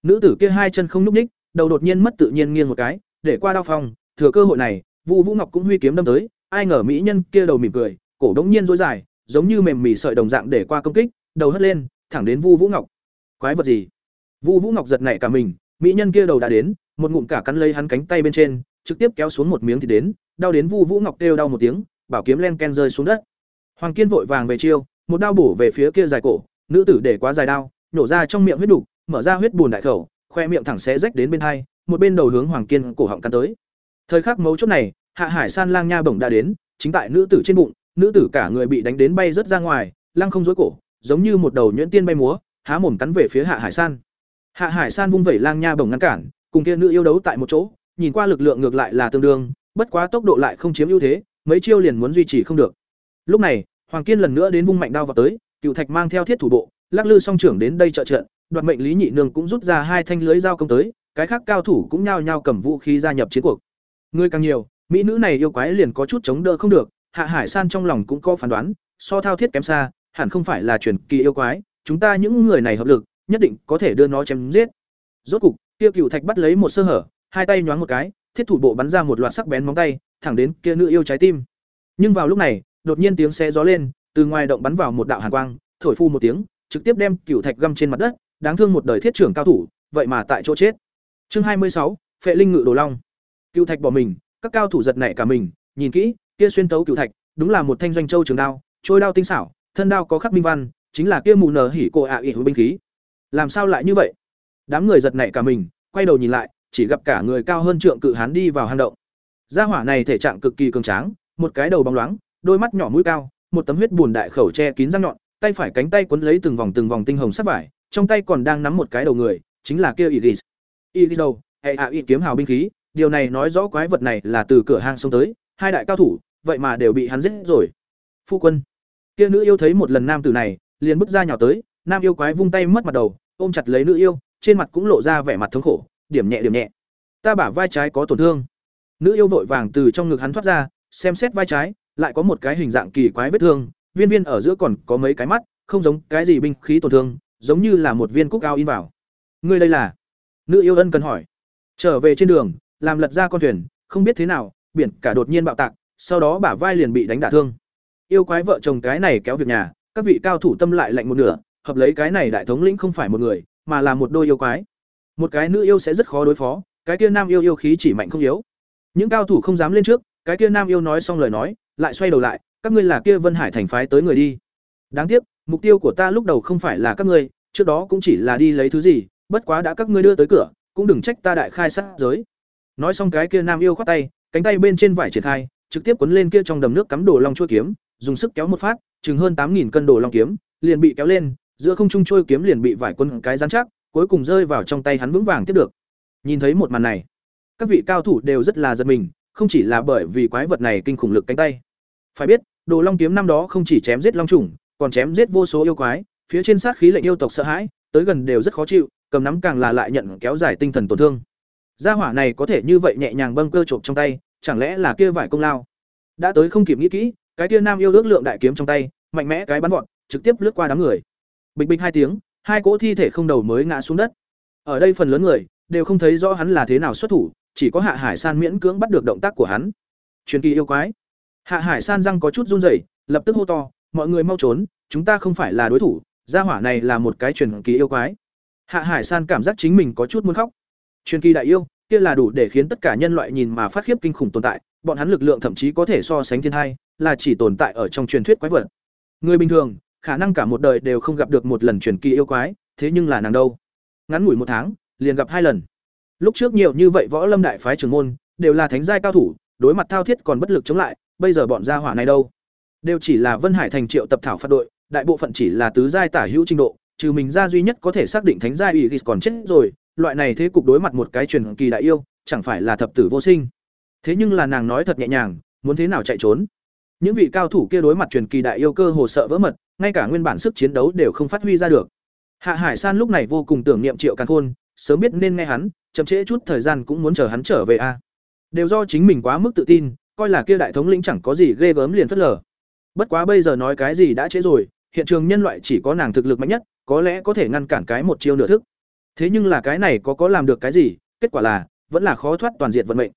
Nữ tử kia hai chân không nhúc nhích, đầu đột nhiên mất tự nhiên nghiêng một cái, để qua đao phong, thừa cơ hội này, Vu Vũ Ngọc cũng huy kiếm đâm tới, ai ngờ mỹ nhân kia đầu mỉm cười, cổ đống nhiên rối dài, giống như mềm mỉ sợi đồng dạng để qua công kích, đầu hất lên, thẳng đến Vu Vũ Ngọc. Quái vật gì? Vu Vũ Ngọc giật nảy cả mình, mỹ nhân kia đầu đã đến, một ngụm cả cắn lấy hắn cánh tay bên trên, trực tiếp kéo xuống một miếng thì đến, đau đến Vu Vũ Ngọc kêu đau một tiếng, bảo kiếm len ken rơi xuống đất. Hoàng Kiên vội vàng về chiêu, một đao bổ về phía kia dài cổ, nữ tử để quá dài đao, nhổ ra trong miệng huyết đục, mở ra huyết bùn đại khẩu, khoe miệng thẳng xé rách đến bên hai, một bên đầu hướng Hoàng Kiên cổ họng cắn tới. Thời khắc mấu chốt này, Hạ Hải San lang nha bổng đã đến, chính tại nữ tử trên bụng, nữ tử cả người bị đánh đến bay rất ra ngoài, lăng không rối cổ, giống như một đầu nhuyễn tiên bay múa, há mồm cắn về phía Hạ Hải San. Hạ Hải San vung vẩy lang nha bổng ngăn cản, cùng kia nữ yêu đấu tại một chỗ, nhìn qua lực lượng ngược lại là tương đương, bất quá tốc độ lại không chiếm ưu thế, mấy chiêu liền muốn duy trì không được. Lúc này, Hoàng Kiên lần nữa đến vung mạnh đao vào tới, Cựu Thạch mang theo thiết thủ bộ, lắc lư song trưởng đến đây trợ trận, đoạt mệnh Lý Nhị Nương cũng rút ra hai thanh lưới dao công tới, cái khác cao thủ cũng nhao nhao cầm vũ khí gia nhập chiến cuộc. Người càng nhiều, mỹ nữ này yêu quái liền có chút chống đỡ không được, Hạ Hải San trong lòng cũng có phán đoán, so thao thiết kém xa, hẳn không phải là truyền kỳ yêu quái, chúng ta những người này hợp lực, nhất định có thể đưa nó chém giết. Rốt cục, kia Cựu Thạch bắt lấy một sơ hở, hai tay nhoáng một cái, thiết thủ bộ bắn ra một loạt sắc bén móng tay, thẳng đến kia nữ yêu trái tim. Nhưng vào lúc này, đột nhiên tiếng xe gió lên, từ ngoài động bắn vào một đạo hàn quang, thổi phu một tiếng, trực tiếp đem Cựu Thạch găm trên mặt đất, đáng thương một đời thiết trưởng cao thủ, vậy mà tại chỗ chết. Chương hai mươi sáu, Phệ Linh Ngự Đồ Long. Cựu Thạch bỏ mình, các cao thủ giật nảy cả mình, nhìn kỹ, kia xuyên tấu Cựu Thạch, đúng là một thanh doanh châu trường đao, trôi đao tinh xảo, thân đao có khắc minh văn, chính là kia mù nở hỉ cổ ạ à ỉ binh khí. Làm sao lại như vậy? Đám người giật nảy cả mình, quay đầu nhìn lại, chỉ gặp cả người cao hơn trượng cự hán đi vào hang động. Gia hỏa này thể trạng cực kỳ cường tráng, một cái đầu bóng loáng, đôi mắt nhỏ mũi cao, một tấm huyết buồn đại khẩu che kín răng nhọn, tay phải cánh tay quấn lấy từng vòng từng vòng tinh hồng sắc vải, trong tay còn đang nắm một cái đầu người, chính là kia Iris. Iris đầu, hệ hạ y kiếm hào binh khí, điều này nói rõ quái vật này là từ cửa hang xông tới, hai đại cao thủ, vậy mà đều bị hắn giết rồi. Phu quân. Kia nữ yêu thấy một lần nam tử này, liền bước ra nhào tới, nam yêu quái vung tay mất mặt đầu, ôm chặt lấy nữ yêu, trên mặt cũng lộ ra vẻ mặt thống khổ, điểm nhẹ điểm nhẹ. Ta bả vai trái có tổn thương. Nữ yêu vội vàng từ trong ngực hắn thoát ra, xem xét vai trái, lại có một cái hình dạng kỳ quái vết thương, viên viên ở giữa còn có mấy cái mắt, không giống cái gì binh khí tổn thương, giống như là một viên cúc ao in vào. Ngươi đây là? Nữ yêu ân cần hỏi. Trở về trên đường, làm lật ra con thuyền, không biết thế nào, biển cả đột nhiên bạo tạc, sau đó bả vai liền bị đánh đả thương. Yêu quái vợ chồng cái này kéo việc nhà, các vị cao thủ tâm lại lạnh một nửa, hợp lấy cái này đại thống lĩnh không phải một người, mà là một đôi yêu quái. Một cái nữ yêu sẽ rất khó đối phó, cái kia nam yêu yêu khí chỉ mạnh không yếu. Những cao thủ không dám lên trước, cái kia nam yêu nói xong lời nói, lại xoay đầu lại, các ngươi là kia Vân Hải thành phái tới người đi. Đáng tiếc, mục tiêu của ta lúc đầu không phải là các ngươi, trước đó cũng chỉ là đi lấy thứ gì, bất quá đã các ngươi đưa tới cửa, cũng đừng trách ta đại khai sát giới. Nói xong cái kia nam yêu khoát tay, cánh tay bên trên vải triển khai, trực tiếp cuốn lên kia trong đầm nước cắm đồ long chuôi kiếm, dùng sức kéo một phát, chừng hơn tám nghìn cân đồ long kiếm, liền bị kéo lên, giữa không trung trôi kiếm liền bị vải quân cái rắn chắc, cuối cùng rơi vào trong tay hắn vững vàng tiếp được. Nhìn thấy một màn này, các vị cao thủ đều rất là giật mình, không chỉ là bởi vì quái vật này kinh khủng lực cánh tay. Phải biết, đồ long kiếm năm đó không chỉ chém giết long trùng, còn chém giết vô số yêu quái, phía trên sát khí lệnh yêu tộc sợ hãi, tới gần đều rất khó chịu, cầm nắm càng là lại nhận kéo dài tinh thần tổn thương. Gia hỏa này có thể như vậy nhẹ nhàng bâng cơ trộm trong tay, chẳng lẽ là kia vải công lao? Đã tới không kịp nghĩ kỹ, cái kia nam yêu ước lượng đại kiếm trong tay, mạnh mẽ cái bắn vọt, trực tiếp lướt qua đám người. Bịch bịch hai tiếng, hai cỗ thi thể không đầu mới ngã xuống đất. Ở đây phần lớn người đều không thấy rõ hắn là thế nào xuất thủ, chỉ có Hạ Hải San miễn cưỡng bắt được động tác của hắn. Truyền kỳ yêu quái. Hạ Hải San răng có chút run rẩy, lập tức hô to, "Mọi người mau trốn, chúng ta không phải là đối thủ, gia hỏa này là một cái truyền kỳ yêu quái." Hạ Hải San cảm giác chính mình có chút muốn khóc. Truyền kỳ đại yêu, kia là đủ để khiến tất cả nhân loại nhìn mà phát khiếp kinh khủng tồn tại, bọn hắn lực lượng thậm chí có thể so sánh thiên hai, là chỉ tồn tại ở trong truyền thuyết quái vật. Người bình thường, khả năng cả một đời đều không gặp được một lần truyền kỳ yêu quái, thế nhưng là nàng đâu? Ngắn ngủi một tháng, liền gặp hai lần. Lúc trước nhiều như vậy võ lâm đại phái trưởng môn, đều là thánh giai cao thủ, đối mặt thao thiết còn bất lực chống lại, bây giờ bọn gia hỏa này đâu? Đều chỉ là Vân Hải thành triệu tập thảo phạt đội, đại bộ phận chỉ là tứ giai tả hữu trình độ, trừ mình ra duy nhất có thể xác định thánh giai ủy còn chết rồi, loại này thế cục đối mặt một cái truyền kỳ đại yêu, chẳng phải là thập tử vô sinh. Thế nhưng là nàng nói thật nhẹ nhàng, muốn thế nào chạy trốn. Những vị cao thủ kia đối mặt truyền kỳ đại yêu cơ hồ sợ vỡ mật, ngay cả nguyên bản sức chiến đấu đều không phát huy ra được. Hạ Hải San lúc này vô cùng tưởng niệm Triệu Càn Khôn, sớm biết nên nghe hắn, chậm trễ chút thời gian cũng muốn chờ hắn trở về a. Đều do chính mình quá mức tự tin, coi là kia đại thống lĩnh chẳng có gì ghê gớm liền phất lờ. Bất quá bây giờ nói cái gì đã trễ rồi, hiện trường nhân loại chỉ có nàng thực lực mạnh nhất, có lẽ có thể ngăn cản cái một chiêu nửa thức. Thế nhưng là cái này có có làm được cái gì, kết quả là vẫn là khó thoát toàn diện vận mệnh.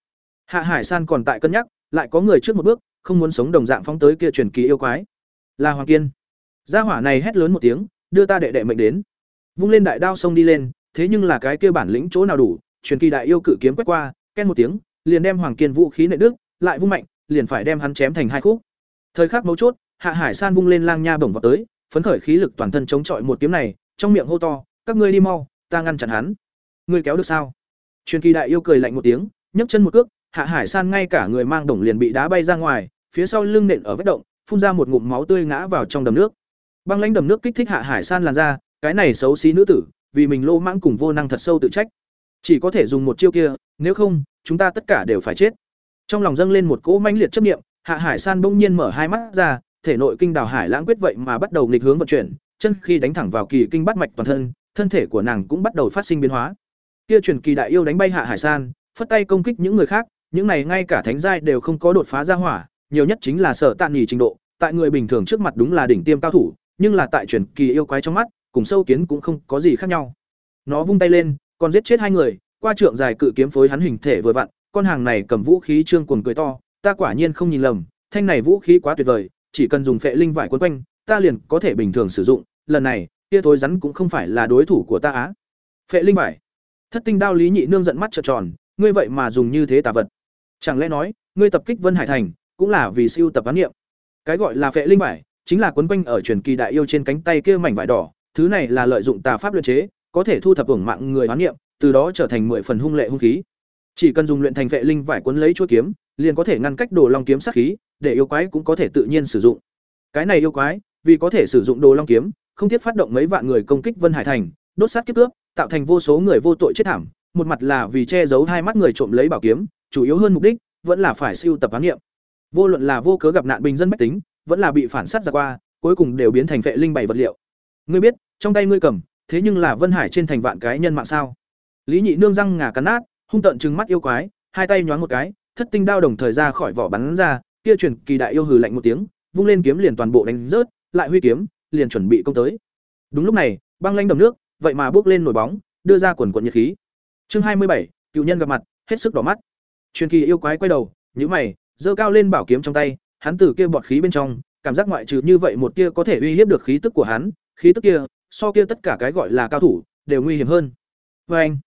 Hạ Hải San còn tại cân nhắc, lại có người trước một bước, không muốn sống đồng dạng phóng tới kia truyền kỳ yêu quái. Là Hoàng Kiên. Gia hỏa này hét lớn một tiếng, đưa ta đệ đệ mệnh đến. Vung lên đại đao xông đi lên, thế nhưng là cái kia bản lĩnh chỗ nào đủ, truyền kỳ đại yêu cự kiếm quét qua, ken một tiếng, liền đem Hoàng Kiên vũ khí nệ đức, lại vung mạnh, liền phải đem hắn chém thành hai khúc. Thời khắc mấu chốt, Hạ Hải San vung lên lang nha bổng vào tới, phấn khởi khí lực toàn thân chống chọi một kiếm này, trong miệng hô to, "Các ngươi đi mau, ta ngăn chặn hắn." "Ngươi kéo được sao?" Truyền kỳ đại yêu cười lạnh một tiếng, nhấc chân một cước, Hạ Hải San ngay cả người mang đồng liền bị đá bay ra ngoài, phía sau lưng nện ở vết động, phun ra một ngụm máu tươi ngã vào trong đầm nước. Băng lãnh đầm nước kích thích Hạ Hải San làn ra, cái này xấu xí nữ tử, vì mình lô mãng cùng vô năng thật sâu tự trách. Chỉ có thể dùng một chiêu kia, nếu không, chúng ta tất cả đều phải chết. Trong lòng dâng lên một cỗ mãnh liệt chấp niệm, Hạ Hải San bỗng nhiên mở hai mắt ra, thể nội kinh đào hải lãng quyết vậy mà bắt đầu nghịch hướng vận chuyển, chân khi đánh thẳng vào kỳ kinh bát mạch toàn thân, thân thể của nàng cũng bắt đầu phát sinh biến hóa. Kia truyền kỳ đại yêu đánh bay Hạ Hải San, phất tay công kích những người khác, những này ngay cả thánh giai đều không có đột phá ra hỏa, nhiều nhất chính là sở tạn nhỉ trình độ, tại người bình thường trước mặt đúng là đỉnh tiêm cao thủ, nhưng là tại truyền kỳ yêu quái trong mắt, cùng sâu kiến cũng không có gì khác nhau. Nó vung tay lên, còn giết chết hai người, qua trượng dài cự kiếm phối hắn hình thể vừa vặn, con hàng này cầm vũ khí trương cuồng cười to, ta quả nhiên không nhìn lầm, thanh này vũ khí quá tuyệt vời, chỉ cần dùng phệ linh vải quấn quanh, ta liền có thể bình thường sử dụng, lần này, kia thối rắn cũng không phải là đối thủ của ta á. Phệ linh vải. Thất tinh đao lý nhị nương giận mắt trợn tròn, ngươi vậy mà dùng như thế tà vật. Chẳng lẽ nói, ngươi tập kích Vân Hải thành, cũng là vì siêu tập án nghiệm. Cái gọi là phệ linh vải, chính là quấn quanh ở truyền kỳ đại yêu trên cánh tay kia mảnh vải đỏ, thứ này là lợi dụng tà pháp luyện chế, có thể thu thập ủng mạng người án nghiệm, từ đó trở thành mười phần hung lệ hung khí. Chỉ cần dùng luyện thành phệ linh vải quấn lấy chuôi kiếm, liền có thể ngăn cách đồ long kiếm sát khí, để yêu quái cũng có thể tự nhiên sử dụng. Cái này yêu quái, vì có thể sử dụng đồ long kiếm, không thiết phát động mấy vạn người công kích Vân Hải thành, đốt sát kiếp cướp, tạo thành vô số người vô tội chết thảm, một mặt là vì che giấu hai mắt người trộm lấy bảo kiếm, chủ yếu hơn mục đích vẫn là phải siêu tập án nghiệm. Vô luận là vô cớ gặp nạn bình dân bách tính, vẫn là bị phản sát ra qua, cuối cùng đều biến thành vệ linh bảy vật liệu. Ngươi biết, trong tay ngươi cầm, thế nhưng là Vân Hải trên thành vạn cái nhân mạng sao? Lý Nhị nương răng ngà cắn nát, hung tận trừng mắt yêu quái, hai tay nhoáng một cái, thất tinh đao đồng thời ra khỏi vỏ bắn ra, kia truyền kỳ đại yêu hừ lạnh một tiếng, vung lên kiếm liền toàn bộ đánh rớt, lại huy kiếm, liền chuẩn bị công tới. Đúng lúc này, băng lanh đầm nước, vậy mà bước lên nổi bóng, đưa ra quần quần nhiệt khí. Chương hai mươi bảy, cựu nhân gặp mặt, hết sức đỏ mắt. Truyền kỳ yêu quái quay đầu, nhíu mày, giơ cao lên bảo kiếm trong tay, hắn từ kia bọt khí bên trong, cảm giác ngoại trừ như vậy một tia có thể uy hiếp được khí tức của hắn, khí tức kia, so kia tất cả cái gọi là cao thủ, đều nguy hiểm hơn. Và anh,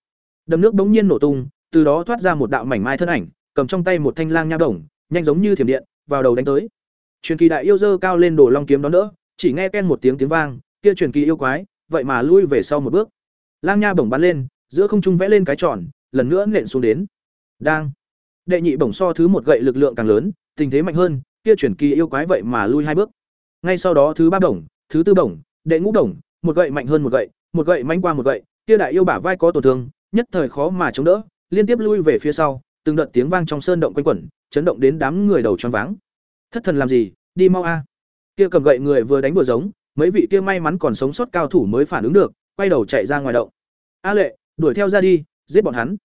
đầm nước bỗng nhiên nổ tung, từ đó thoát ra một đạo mảnh mai thân ảnh, cầm trong tay một thanh lang nha đồng, nhanh giống như thiểm điện, vào đầu đánh tới. Truyền kỳ đại yêu dơ cao lên đồ long kiếm đó nữa, chỉ nghe ken một tiếng tiếng vang, kia truyền kỳ yêu quái, vậy mà lui về sau một bước. Lang nha bổng bắn lên, giữa không trung vẽ lên cái tròn, lần nữa nện xuống đến. Đang. Đệ nhị bổng so thứ một gậy lực lượng càng lớn, tình thế mạnh hơn, kia truyền kỳ yêu quái vậy mà lui hai bước. Ngay sau đó thứ ba bổng, thứ tư bổng, đệ ngũ bổng, một gậy mạnh hơn một gậy, một gậy mạnh qua một gậy, kia đại yêu bả vai có tổn thương, nhất thời khó mà chống đỡ, liên tiếp lui về phía sau, từng đợt tiếng vang trong sơn động quanh quẩn, chấn động đến đám người đầu choáng váng. Thất thần làm gì, đi mau a. Kia cầm gậy người vừa đánh vừa giống, mấy vị kia may mắn còn sống sót cao thủ mới phản ứng được, quay đầu chạy ra ngoài động. A Lệ, đuổi theo ra đi, giết bọn hắn.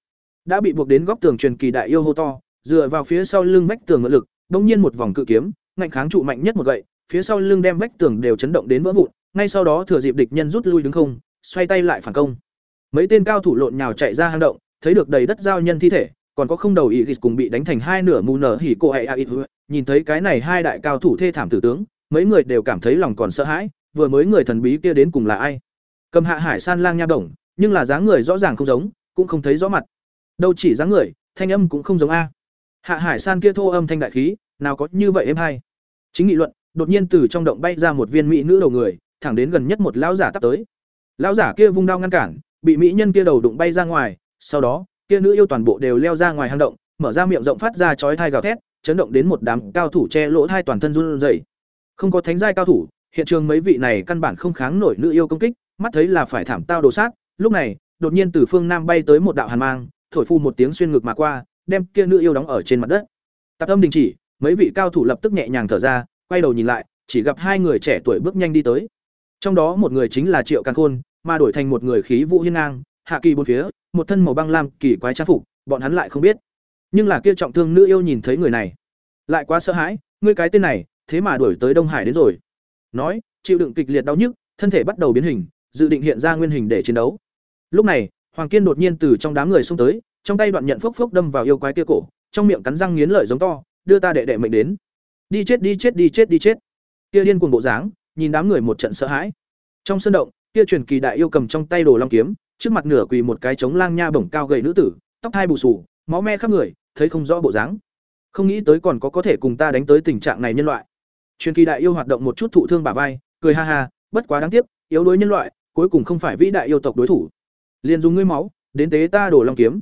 Đã bị buộc đến góc tường truyền kỳ đại yêu hô to, dựa vào phía sau lưng vách tường ngự lực, đột nhiên một vòng cự kiếm, ngạnh kháng trụ mạnh nhất một gậy, phía sau lưng đem vách tường đều chấn động đến vỡ vụn, ngay sau đó thừa dịp địch nhân rút lui đứng không, xoay tay lại phản công. Mấy tên cao thủ lộn nhào chạy ra hang động, thấy được đầy đất giao nhân thi thể, còn có không đầu ý cùng bị đánh thành hai nửa mù nở hỉ cô hạy a ít nhìn thấy cái này hai đại cao thủ thê thảm tử tướng, mấy người đều cảm thấy lòng còn sợ hãi, vừa mới người thần bí kia đến cùng là ai? Cầm Hạ Hải San lang nha đồng, nhưng là dáng người rõ ràng không giống, cũng không thấy rõ mặt. Đâu chỉ dáng người, thanh âm cũng không giống a. Hạ Hải San kia thô âm thanh đại khí, nào có như vậy em hay. Chính nghị luận, đột nhiên từ trong động bay ra một viên mỹ nữ đầu người, thẳng đến gần nhất một lão giả tấp tới. Lão giả kia vung đao ngăn cản, bị mỹ nhân kia đầu đụng bay ra ngoài, sau đó, kia nữ yêu toàn bộ đều leo ra ngoài hang động, mở ra miệng rộng phát ra chói thai gào thét, chấn động đến một đám cao thủ che lỗ thai toàn thân run rẩy. Không có thánh giai cao thủ, hiện trường mấy vị này căn bản không kháng nổi nữ yêu công kích, mắt thấy là phải thảm tao đồ sát, lúc này, đột nhiên từ phương nam bay tới một đạo hàn mang, thổi phu một tiếng xuyên ngực mà qua, đem kia nữ yêu đóng ở trên mặt đất. Tạp âm đình chỉ, mấy vị cao thủ lập tức nhẹ nhàng thở ra, quay đầu nhìn lại, chỉ gặp hai người trẻ tuổi bước nhanh đi tới. Trong đó một người chính là Triệu Càn Khôn, mà đổi thành một người khí vũ hiên ngang, hạ kỳ bốn phía, một thân màu băng lam kỳ quái trang phục, bọn hắn lại không biết. Nhưng là kia trọng thương nữ yêu nhìn thấy người này, lại quá sợ hãi, ngươi cái tên này, thế mà đuổi tới Đông Hải đến rồi. Nói, chịu đựng kịch liệt đau nhức, thân thể bắt đầu biến hình, dự định hiện ra nguyên hình để chiến đấu. Lúc này, Hoàng Kiên đột nhiên từ trong đám người xông tới, trong tay đoạn nhận phốc phốc đâm vào yêu quái kia cổ, trong miệng cắn răng nghiến lợi giống to, đưa ta đệ đệ mệnh đến. Đi chết đi chết đi chết đi chết. Kia điên cuồng bộ dáng, nhìn đám người một trận sợ hãi. Trong sân động, kia truyền kỳ đại yêu cầm trong tay đồ long kiếm, trước mặt nửa quỳ một cái trống lang nha bổng cao gầy nữ tử, tóc hai bù xù, máu me khắp người, thấy không rõ bộ dáng. Không nghĩ tới còn có có thể cùng ta đánh tới tình trạng này nhân loại. Truyền kỳ đại yêu hoạt động một chút thụ thương bả vai, cười ha ha, bất quá đáng tiếc, yếu đuối nhân loại, cuối cùng không phải vĩ đại yêu tộc đối thủ. Liền dùng ngươi máu, đến tế ta đổ long kiếm.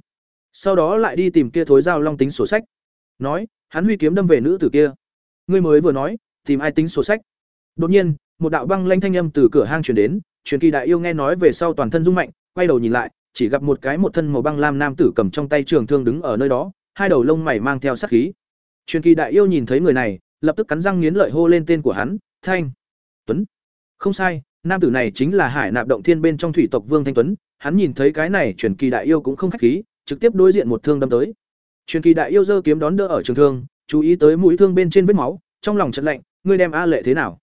Sau đó lại đi tìm kia thối giao long tính sổ sách. Nói, hắn huy kiếm đâm về nữ tử kia. Ngươi mới vừa nói, tìm ai tính sổ sách? Đột nhiên, một đạo băng lanh thanh âm từ cửa hang truyền đến, truyền kỳ đại yêu nghe nói về sau toàn thân rung mạnh, quay đầu nhìn lại, chỉ gặp một cái một thân màu băng lam nam tử cầm trong tay trường thương đứng ở nơi đó, hai đầu lông mày mang theo sát khí. Truyền kỳ đại yêu nhìn thấy người này, lập tức cắn răng nghiến lợi hô lên tên của hắn, Thanh Tuấn. Không sai, nam tử này chính là Hải Nạp động thiên bên trong thủy tộc Vương Thanh Tuấn, hắn nhìn thấy cái này truyền kỳ đại yêu cũng không khách khí, trực tiếp đối diện một thương đâm tới. Truyền kỳ đại yêu giơ kiếm đón đỡ ở trường thương, chú ý tới mũi thương bên trên vết máu, trong lòng trận lạnh, ngươi đem A Lệ thế nào?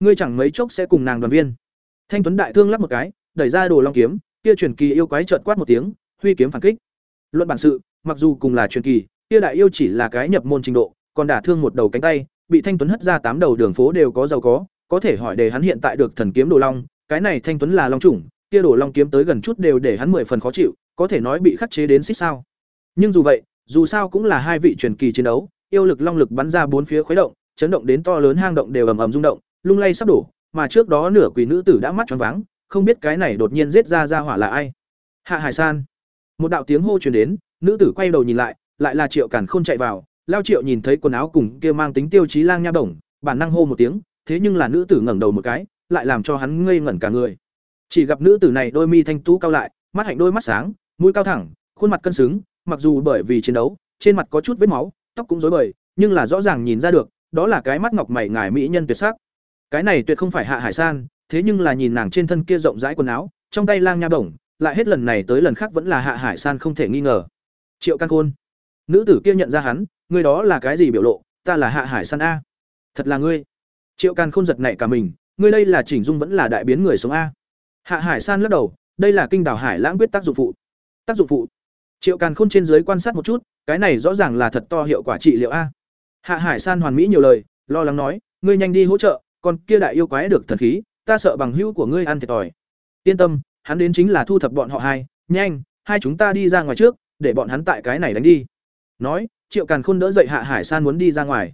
Ngươi chẳng mấy chốc sẽ cùng nàng đoàn viên. Thanh Tuấn đại thương lắp một cái, đẩy ra đồ long kiếm, kia truyền kỳ yêu quái chợt quát một tiếng, huy kiếm phản kích. Luận bản sự, mặc dù cùng là truyền kỳ, kia đại yêu chỉ là cái nhập môn trình độ, còn đả thương một đầu cánh tay, bị Thanh Tuấn hất ra tám đầu đường phố đều có giàu có, có thể hỏi để hắn hiện tại được thần kiếm đồ long, cái này Thanh Tuấn là long chủng, kia đồ long kiếm tới gần chút đều để hắn mười phần khó chịu, có thể nói bị khắc chế đến xích sao. Nhưng dù vậy, dù sao cũng là hai vị truyền kỳ chiến đấu, yêu lực long lực bắn ra bốn phía khuấy động, chấn động đến to lớn hang động đều ầm ầm rung động, lung lay sắp đổ, mà trước đó nửa quỷ nữ tử đã mắt choáng váng, không biết cái này đột nhiên giết ra ra hỏa là ai. Hạ Hải San. Một đạo tiếng hô truyền đến, nữ tử quay đầu nhìn lại, lại là Triệu Cản Khôn chạy vào, Lao Triệu nhìn thấy quần áo cùng kia mang tính tiêu chí lang nha bổng, bản năng hô một tiếng, thế nhưng là nữ tử ngẩng đầu một cái, lại làm cho hắn ngây ngẩn cả người. Chỉ gặp nữ tử này đôi mi thanh tú cao lại, mắt hạnh đôi mắt sáng mũi cao thẳng khuôn mặt cân xứng mặc dù bởi vì chiến đấu trên mặt có chút vết máu tóc cũng rối bời nhưng là rõ ràng nhìn ra được đó là cái mắt ngọc mày ngải mỹ nhân tuyệt sắc. Cái này tuyệt không phải hạ hải san thế nhưng là nhìn nàng trên thân kia rộng rãi quần áo trong tay lang nha bổng lại hết lần này tới lần khác vẫn là hạ hải san không thể nghi ngờ. Triệu căn khôn nữ tử kia nhận ra hắn người đó là cái gì biểu lộ? Ta là hạ hải san a. Thật là ngươi. Triệu càn khôn giật nảy cả mình, ngươi đây là chỉnh dung vẫn là đại biến người sống a. Hạ hải san lắc đầu, đây là kinh đảo hải lãng quyết tác dụng phụ. Tác dụng phụ. Triệu càn khôn trên dưới quan sát một chút, cái này rõ ràng là thật to hiệu quả trị liệu a. Hạ hải san hoàn mỹ nhiều lời, lo lắng nói, ngươi nhanh đi hỗ trợ, còn kia đại yêu quái được thần khí, ta sợ bằng hữu của ngươi ăn thiệt thòi. Yên tâm, hắn đến chính là thu thập bọn họ hai, nhanh, hai chúng ta đi ra ngoài trước, để bọn hắn tại cái này đánh đi nói, triệu càn khôn đỡ dậy hạ hải san muốn đi ra ngoài.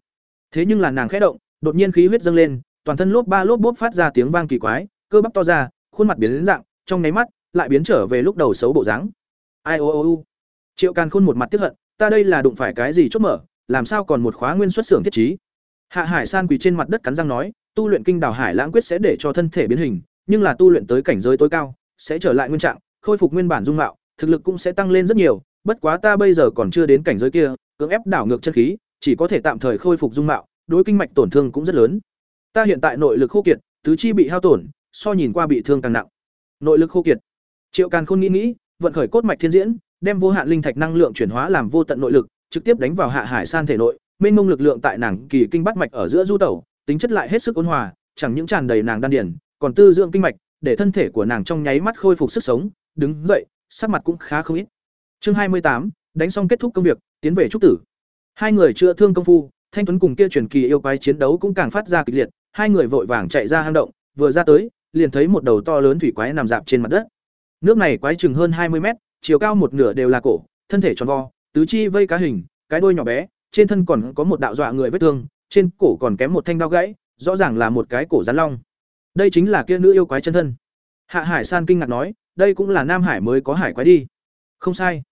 Thế nhưng là nàng khẽ động, đột nhiên khí huyết dâng lên, toàn thân lốp ba lốp bốp phát ra tiếng vang kỳ quái, cơ bắp to ra, khuôn mặt biến đến dạng, trong nháy mắt, lại biến trở về lúc đầu xấu bộ dáng. Ai ô ô ô. Triệu càn khôn một mặt tiếp hận, ta đây là đụng phải cái gì chốt mở, làm sao còn một khóa nguyên xuất xưởng thiết trí? Hạ hải san quỳ trên mặt đất cắn răng nói, tu luyện kinh đào hải lãng quyết sẽ để cho thân thể biến hình, nhưng là tu luyện tới cảnh giới tối cao, sẽ trở lại nguyên trạng, khôi phục nguyên bản dung mạo, thực lực cũng sẽ tăng lên rất nhiều bất quá ta bây giờ còn chưa đến cảnh giới kia, cưỡng ép đảo ngược chân khí, chỉ có thể tạm thời khôi phục dung mạo, đối kinh mạch tổn thương cũng rất lớn. Ta hiện tại nội lực khô kiệt, tứ chi bị hao tổn, so nhìn qua bị thương càng nặng. Nội lực khô kiệt. Triệu càn khôn nghĩ nghĩ, vận khởi cốt mạch thiên diễn, đem vô hạn linh thạch năng lượng chuyển hóa làm vô tận nội lực, trực tiếp đánh vào hạ hải san thể nội, mênh mông lực lượng tại nàng kỳ kinh bát mạch ở giữa du tẩu, tính chất lại hết sức ôn hòa, chẳng những tràn đầy nàng đan điển còn tư dưỡng kinh mạch, để thân thể của nàng trong nháy mắt khôi phục sức sống, đứng dậy, sắc mặt cũng khá không ít chương hai mươi tám, đánh xong kết thúc công việc, tiến về trúc tử. Hai người chữa thương công phu, thanh tuấn cùng kia truyền kỳ yêu quái chiến đấu cũng càng phát ra kịch liệt, hai người vội vàng chạy ra hang động, vừa ra tới, liền thấy một đầu to lớn thủy quái nằm dạp trên mặt đất. Nước này quái chừng hơn hai mươi mét, chiều cao một nửa đều là cổ, thân thể tròn vo, tứ chi vây cá hình, cái đôi nhỏ bé, trên thân còn có một đạo dọa người vết thương, trên cổ còn kém một thanh đao gãy, rõ ràng là một cái cổ rắn long. Đây chính là kia nữ yêu quái chân thân. Hạ hải san kinh ngạc nói, đây cũng là nam hải mới có hải quái đi. Không sai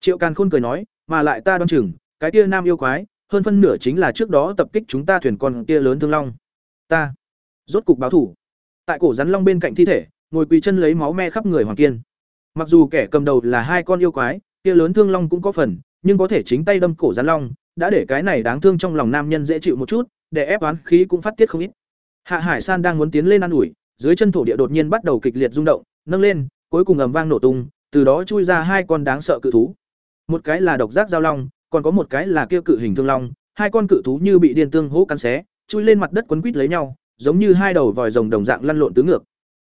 triệu càn khôn cười nói, mà lại ta đoan chừng, cái kia nam yêu quái, hơn phân nửa chính là trước đó tập kích chúng ta thuyền con kia lớn thương long. Ta rốt cục báo thủ. Tại cổ rắn long bên cạnh thi thể, ngồi quỳ chân lấy máu me khắp người hoàng kiên. Mặc dù kẻ cầm đầu là hai con yêu quái, kia lớn thương long cũng có phần, nhưng có thể chính tay đâm cổ rắn long, đã để cái này đáng thương trong lòng nam nhân dễ chịu một chút, để ép oán khí cũng phát tiết không ít. Hạ hải san đang muốn tiến lên ă ủi, dưới chân thổ địa đột nhiên bắt đầu kịch liệt rung động, nâng lên, cuối cùng ầm vang nổ tung, từ đó chui ra hai con đáng sợ cự thú một cái là độc giác giao long, còn có một cái là kia cự hình thương long. Hai con cự thú như bị điên tương hỗ cắn xé, chui lên mặt đất quấn quít lấy nhau, giống như hai đầu vòi rồng đồng dạng lăn lộn tứ ngược.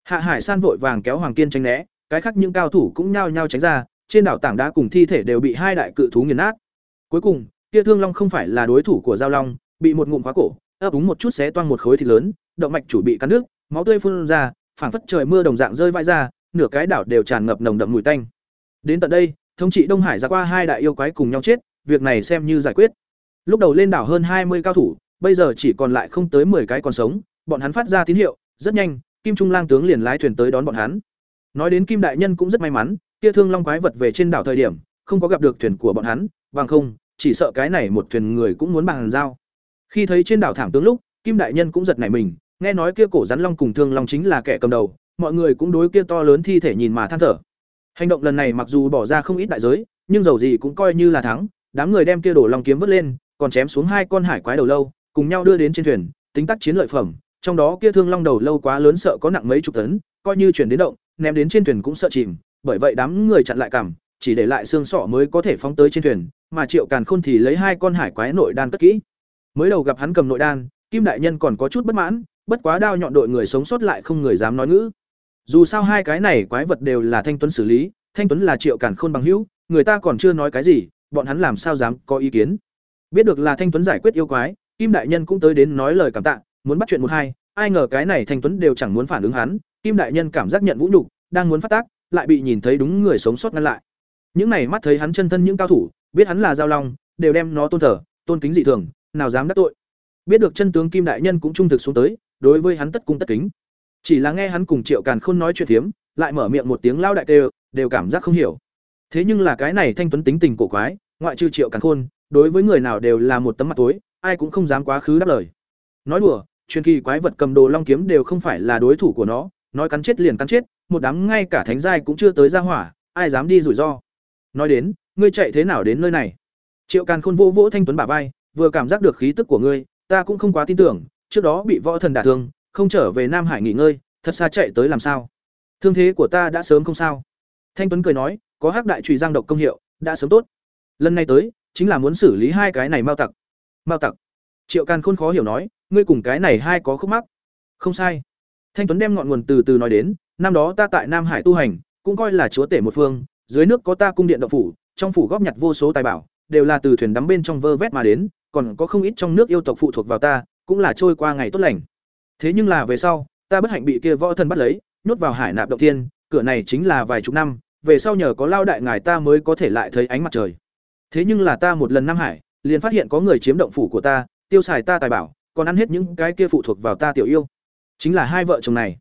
Hạ hải san vội vàng kéo hoàng kiên tránh né, cái khác những cao thủ cũng nhao nhao tránh ra, trên đảo tảng đá cùng thi thể đều bị hai đại cự thú nghiền nát. Cuối cùng, kia thương long không phải là đối thủ của giao long, bị một ngụm khóa cổ, ấp úng một chút xé toang một khối thịt lớn, động mạch chủ bị cắn nước máu tươi phun ra, phảng phất trời mưa đồng dạng rơi vãi ra, nửa cái đảo đều tràn ngập nồng đậm mùi tanh. Đến tận đây thống trị đông hải ra qua hai đại yêu quái cùng nhau chết, việc này xem như giải quyết. Lúc đầu lên đảo hơn hai mươi cao thủ, bây giờ chỉ còn lại không tới 10 cái còn sống, bọn hắn phát ra tín hiệu, rất nhanh, kim trung lang tướng liền lái thuyền tới đón bọn hắn. Nói đến kim đại nhân cũng rất may mắn, kia thương long quái vật về trên đảo thời điểm, không có gặp được thuyền của bọn hắn, bằng không, chỉ sợ cái này một thuyền người cũng muốn bằng giao. Khi thấy trên đảo thảm tướng lúc, kim đại nhân cũng giật nảy mình, nghe nói kia cổ rắn long cùng thương long chính là kẻ cầm đầu, mọi người cũng đối kia to lớn thi thể nhìn mà than thở hành động lần này mặc dù bỏ ra không ít đại giới, nhưng dầu gì cũng coi như là thắng. Đám người đem kia đổ long kiếm vớt lên, còn chém xuống hai con hải quái đầu lâu, cùng nhau đưa đến trên thuyền, tính tác chiến lợi phẩm. Trong đó kia thương long đầu lâu quá lớn sợ có nặng mấy chục tấn, coi như chuyển đến động, ném đến trên thuyền cũng sợ chìm. Bởi vậy đám người chặn lại cằm, chỉ để lại xương sọ mới có thể phóng tới trên thuyền, mà triệu càn khôn thì lấy hai con hải quái nội đan cất kỹ. Mới đầu gặp hắn cầm nội đan, kim đại nhân còn có chút bất mãn, bất quá đao nhọn đội người sống sót lại không người dám nói ngữ dù sao hai cái này quái vật đều là thanh tuấn xử lý, thanh tuấn là triệu cản khôn bằng hữu, người ta còn chưa nói cái gì, bọn hắn làm sao dám có ý kiến. Biết được là thanh tuấn giải quyết yêu quái, kim đại nhân cũng tới đến nói lời cảm tạ, muốn bắt chuyện một hai, ai ngờ cái này thanh tuấn đều chẳng muốn phản ứng hắn, kim đại nhân cảm giác nhận vũ nhục, đang muốn phát tác, lại bị nhìn thấy đúng người sống sót ngăn lại. Những này mắt thấy hắn chân thân những cao thủ, biết hắn là giao long, đều đem nó tôn thờ, tôn kính dị thường, nào dám đắc tội. Biết được chân tướng kim đại nhân cũng trung thực xuống tới, đối với hắn tất cung tất kính chỉ là nghe hắn cùng triệu càn khôn nói chuyện thiếm, lại mở miệng một tiếng lao đại đều đều cảm giác không hiểu. Thế nhưng là cái này thanh tuấn tính tình cổ quái ngoại trừ triệu càn khôn đối với người nào đều là một tấm mặt tối ai cũng không dám quá khứ đáp lời. Nói đùa truyền kỳ quái vật cầm đồ long kiếm đều không phải là đối thủ của nó nói cắn chết liền cắn chết một đám ngay cả thánh giai cũng chưa tới ra hỏa ai dám đi rủi ro. Nói đến ngươi chạy thế nào đến nơi này? Triệu càn khôn vỗ vỗ thanh tuấn bả vai vừa cảm giác được khí tức của ngươi ta cũng không quá tin tưởng trước đó bị võ thần đả thương không trở về nam hải nghỉ ngơi, thật xa chạy tới làm sao? Thương thế của ta đã sớm không sao. Thanh tuấn cười nói, có hắc đại trùy giang độc công hiệu, đã sớm tốt. Lần này tới, chính là muốn xử lý hai cái này mao tặc. Mao tặc. Triệu càn khôn khó hiểu nói, ngươi cùng cái này hai có khúc mắc. Không sai. Thanh tuấn đem ngọn nguồn từ từ nói đến, năm đó ta tại nam hải tu hành, cũng coi là chúa tể một phương, dưới nước có ta cung điện động phủ, trong phủ góp nhặt vô số tài bảo, đều là từ thuyền đắm bên trong vơ vét mà đến, còn có không ít trong nước yêu tộc phụ thuộc vào ta, cũng là trôi qua ngày tốt lành thế nhưng là về sau, ta bất hạnh bị kia võ thần bắt lấy, nhốt vào hải nạp động thiên, cửa này chính là vài chục năm, về sau nhờ có lao đại ngài ta mới có thể lại thấy ánh mặt trời. Thế nhưng là ta một lần nam hải, liền phát hiện có người chiếm động phủ của ta, tiêu xài ta tài bảo, còn ăn hết những cái kia phụ thuộc vào ta tiểu yêu. Chính là hai vợ chồng này.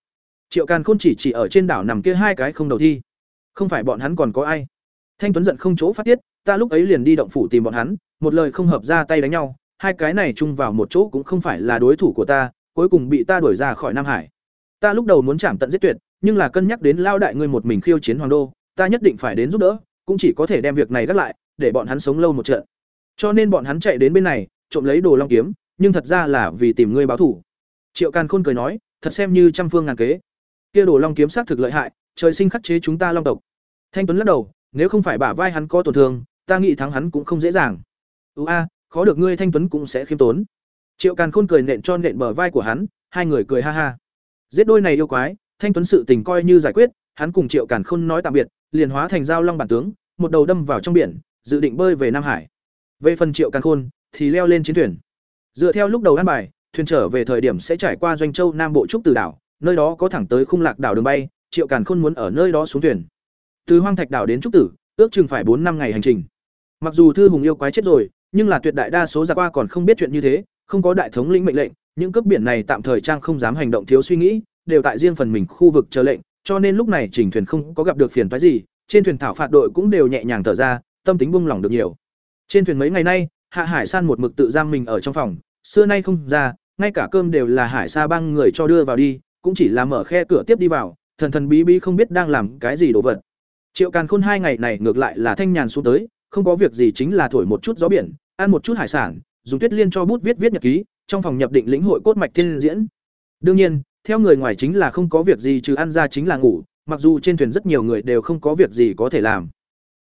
Triệu càn khôn chỉ chỉ ở trên đảo nằm kia hai cái không đầu thi. Không phải bọn hắn còn có ai? Thanh tuấn giận không chỗ phát tiết, ta lúc ấy liền đi động phủ tìm bọn hắn, một lời không hợp ra tay đánh nhau, hai cái này chung vào một chỗ cũng không phải là đối thủ của ta cuối cùng bị ta đuổi ra khỏi nam hải. Ta lúc đầu muốn chạm tận giết tuyệt nhưng là cân nhắc đến lao đại ngươi một mình khiêu chiến hoàng đô ta nhất định phải đến giúp đỡ cũng chỉ có thể đem việc này gác lại để bọn hắn sống lâu một trận. Cho nên bọn hắn chạy đến bên này trộm lấy đồ long kiếm nhưng thật ra là vì tìm ngươi báo thủ. Triệu càn khôn cười nói thật xem như trăm phương ngàn kế. Kia đồ long kiếm xác thực lợi hại trời sinh khắc chế chúng ta long tộc. Thanh tuấn lắc đầu nếu không phải bả vai hắn có tổn thương ta nghĩ thắng hắn cũng không dễ dàng. Ua, khó được ngươi thanh tuấn cũng sẽ khiêm tốn triệu càn khôn cười nện cho nện bờ vai của hắn, hai người cười ha ha. Giết đôi này yêu quái, thanh tuấn sự tình coi như giải quyết, hắn cùng triệu càn khôn nói tạm biệt, liền hóa thành dao long bản tướng, một đầu đâm vào trong biển, dự định bơi về nam hải. Về phần triệu càn khôn, thì leo lên chiến thuyền. Dựa theo lúc đầu ăn bài, thuyền trở về thời điểm sẽ trải qua doanh châu nam bộ trúc từ đảo, nơi đó có thẳng tới khung lạc đảo đường bay, triệu càn khôn muốn ở nơi đó xuống thuyền. Từ hoang thạch đảo đến trúc tử, ước chừng phải bốn năm ngày hành trình. Mặc dù thư hùng yêu quái chết rồi, nhưng là tuyệt đại đa số giặc qua còn không biết chuyện như thế không có đại thống lĩnh mệnh lệnh, những cướp biển này tạm thời trang không dám hành động thiếu suy nghĩ, đều tại riêng phần mình khu vực chờ lệnh, cho nên lúc này chỉnh thuyền không có gặp được phiền phái gì, trên thuyền thảo phạt đội cũng đều nhẹ nhàng thở ra, tâm tính buông lỏng được nhiều. Trên thuyền mấy ngày nay, hạ hải san một mực tự giam mình ở trong phòng, xưa nay không ra, ngay cả cơm đều là hải sa băng người cho đưa vào đi, cũng chỉ là mở khe cửa tiếp đi vào, thần thần bí bí không biết đang làm cái gì đồ vật. Triệu càn khôn hai ngày này ngược lại là thanh nhàn xuống tới, không có việc gì chính là thổi một chút gió biển, ăn một chút hải sản dùng tuyết liên cho bút viết viết nhật ký, trong phòng nhập định lĩnh hội cốt mạch thiên diễn. Đương nhiên, theo người ngoài chính là không có việc gì trừ ăn ra chính là ngủ, mặc dù trên thuyền rất nhiều người đều không có việc gì có thể làm.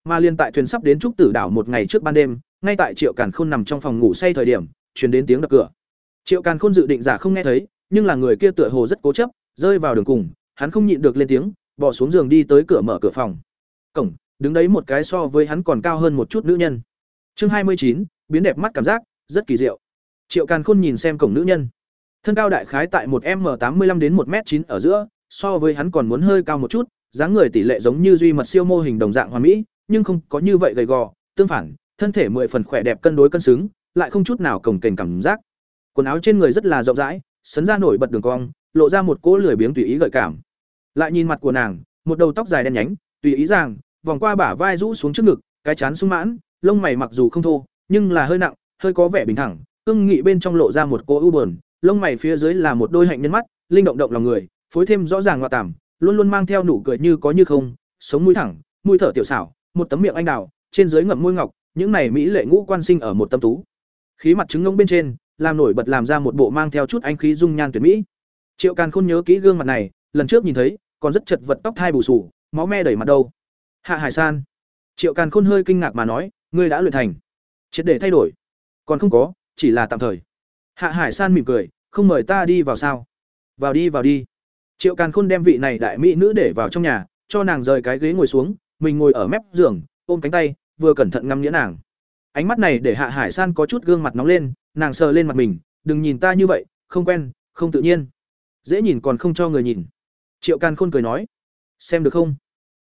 Mà liên tại thuyền sắp đến trúc tử đảo một ngày trước ban đêm, ngay tại triệu càn khôn nằm trong phòng ngủ say thời điểm chuyển đến tiếng đập cửa. Triệu càn khôn dự định giả không nghe thấy, nhưng là người kia tựa hồ rất cố chấp, rơi vào đường cùng, hắn không nhịn được lên tiếng, bỏ xuống giường đi tới cửa mở cửa phòng. Cổng, đứng đấy một cái so với hắn còn cao hơn một chút nữ nhân. Chương hai mươi chín, biến đẹp mắt cảm giác rất kỳ diệu. Triệu càn khôn nhìn xem cổng nữ nhân. Thân cao đại khái tại một m tám mươi năm đến một m chín ở giữa, so với hắn còn muốn hơi cao một chút, dáng người tỷ lệ giống như duy mật siêu mô hình đồng dạng hoàn mỹ, nhưng không có như vậy gầy gò, tương phản, thân thể mười phần khỏe đẹp cân đối cân xứng, lại không chút nào cổng kềnh cảm giác. Quần áo trên người rất là rộng rãi, sấn ra nổi bật đường cong, lộ ra một cỗ lười biếng tùy ý gợi cảm. Lại nhìn mặt của nàng, một đầu tóc dài đen nhánh, tùy ý rằng vòng qua bả vai rũ xuống trước ngực, cái chán sung mãn, lông mày mặc dù không thô, nhưng là hơi nặng hơi có vẻ bình thẳng, cương nghị bên trong lộ ra một cô ưu bờn lông mày phía dưới là một đôi hạnh nhân mắt, linh động động lòng người, phối thêm rõ ràng ngoại tảm luôn luôn mang theo nụ cười như có như không, sống mũi thẳng, mũi thở tiểu xảo, một tấm miệng anh đào, trên dưới ngậm môi ngọc, những này mỹ lệ ngũ quan sinh ở một tâm tú. Khí mặt trứng ngông bên trên, làm nổi bật làm ra một bộ mang theo chút anh khí dung nhan tuyệt mỹ. Triệu càn khôn nhớ kỹ gương mặt này, lần trước nhìn thấy, còn rất chật vật tóc thai bù sù máu me đẩy mặt đâu. Hạ hải san. Triệu càn khôn hơi kinh ngạc mà nói, ngươi đã luyện thành. Triệt để thay đổi còn không có, chỉ là tạm thời. Hạ hải san mỉm cười, không mời ta đi vào sao? Vào đi vào đi. Triệu càn khôn đem vị này đại mỹ nữ để vào trong nhà, cho nàng rời cái ghế ngồi xuống, mình ngồi ở mép giường, ôm cánh tay, vừa cẩn thận ngắm nghĩa nàng. Ánh mắt này để hạ hải san có chút gương mặt nóng lên, nàng sờ lên mặt mình, đừng nhìn ta như vậy, không quen, không tự nhiên. Dễ nhìn còn không cho người nhìn. Triệu càn khôn cười nói, xem được không?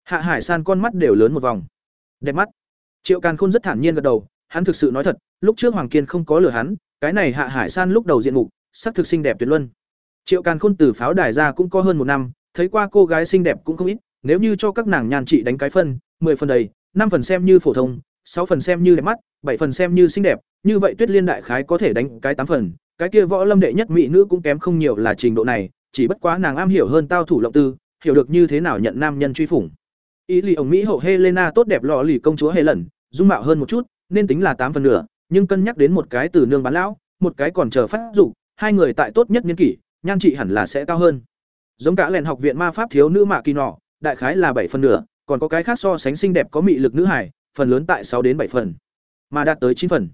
Hạ hải san con mắt đều lớn một vòng. Đẹp mắt. Triệu càn khôn rất thản nhiên gật đầu, hắn thực sự nói thật lúc trước hoàng kiên không có lừa hắn, cái này hạ hải san lúc đầu diện mục sắc thực xinh đẹp tuyệt luân. Triệu càn khôn từ pháo đài ra cũng có hơn một năm, thấy qua cô gái xinh đẹp cũng không ít, nếu như cho các nàng nhàn trị đánh cái phân, mười phần đầy, năm phần xem như phổ thông, sáu phần xem như đẹp mắt, bảy phần xem như xinh đẹp, như vậy tuyết liên đại khái có thể đánh cái tám phần, cái kia võ lâm đệ nhất mỹ nữ cũng kém không nhiều là trình độ này, chỉ bất quá nàng am hiểu hơn tao thủ lộng tư, hiểu được như thế nào nhận nam nhân truy phủng. Ý lì ổng mỹ hậu helena tốt đẹp lò lì công chúa hề lần dung mạo hơn một chút, nên tính là tám phần nửa nhưng cân nhắc đến một cái từ nương bán lão, một cái còn chờ phát dục, hai người tại tốt nhất niên kỷ, nhan trị hẳn là sẽ cao hơn. Giống cả lèn học viện ma pháp thiếu nữ mạ kỳ nọ, đại khái là bảy phần nửa, còn có cái khác so sánh xinh đẹp có mị lực nữ hải phần lớn tại sáu đến bảy phần, mà đạt tới chín phần.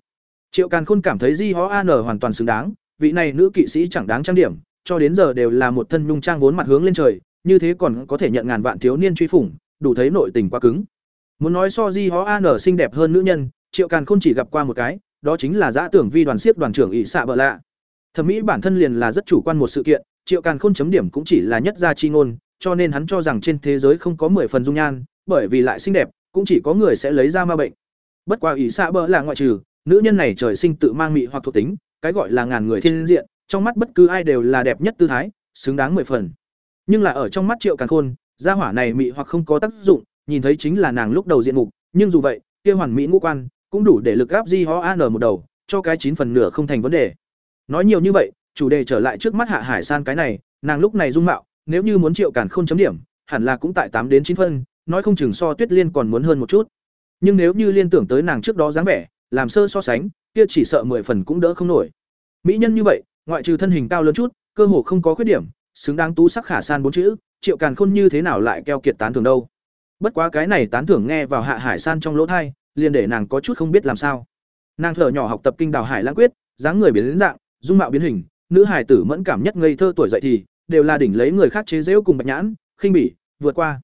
Triệu càn khôn cảm thấy di ho an hoàn toàn xứng đáng, vị này nữ kỵ sĩ chẳng đáng trang điểm, cho đến giờ đều là một thân nhung trang vốn mặt hướng lên trời, như thế còn có thể nhận ngàn vạn thiếu niên truy phủng, đủ thấy nội tình quá cứng. Muốn nói so di ho an xinh đẹp hơn nữ nhân, triệu càn khôn chỉ gặp qua một cái đó chính là giã tưởng vi đoàn siếc đoàn trưởng ỵ xạ bợ lạ. Thẩm mỹ bản thân liền là rất chủ quan một sự kiện, triệu càn khôn chấm điểm cũng chỉ là nhất gia chi ngôn, cho nên hắn cho rằng trên thế giới không có mười phần dung nhan, bởi vì lại xinh đẹp, cũng chỉ có người sẽ lấy ra ma bệnh. Bất qua ỵ xạ bợ lạ ngoại trừ, nữ nhân này trời sinh tự mang mị hoặc thuộc tính, cái gọi là ngàn người thiên diện, trong mắt bất cứ ai đều là đẹp nhất tư thái, xứng đáng mười phần. Nhưng là ở trong mắt triệu càn khôn, gia hỏa này mị hoặc không có tác dụng, nhìn thấy chính là nàng lúc đầu diện mục, nhưng dù vậy, kia hoàn mỹ ngũ quan cũng đủ để lực gáp di ho an một đầu, cho cái chín phần nửa không thành vấn đề. Nói nhiều như vậy, chủ đề trở lại trước mắt hạ hải san cái này, nàng lúc này dung mạo, nếu như muốn triệu càn không chấm điểm, hẳn là cũng tại tám đến chín phân, nói không chừng so tuyết liên còn muốn hơn một chút. Nhưng nếu như liên tưởng tới nàng trước đó dáng vẻ, làm sơ so sánh, kia chỉ sợ mười phần cũng đỡ không nổi. Mỹ nhân như vậy, ngoại trừ thân hình cao lớn chút, cơ hồ không có khuyết điểm, xứng đáng tú sắc khả san bốn chữ, triệu càn khôn như thế nào lại keo kiệt tán thưởng đâu. Bất quá cái này tán thưởng nghe vào hạ hải san trong lỗ thai liền để nàng có chút không biết làm sao. Nàng thở nhỏ học tập kinh đào hải lãng quyết, dáng người biến đến dạng, dung mạo biến hình, nữ hải tử mẫn cảm nhất ngây thơ tuổi dậy thì, đều là đỉnh lấy người khác chế giễu cùng bạch nhãn, khinh bỉ, vượt qua.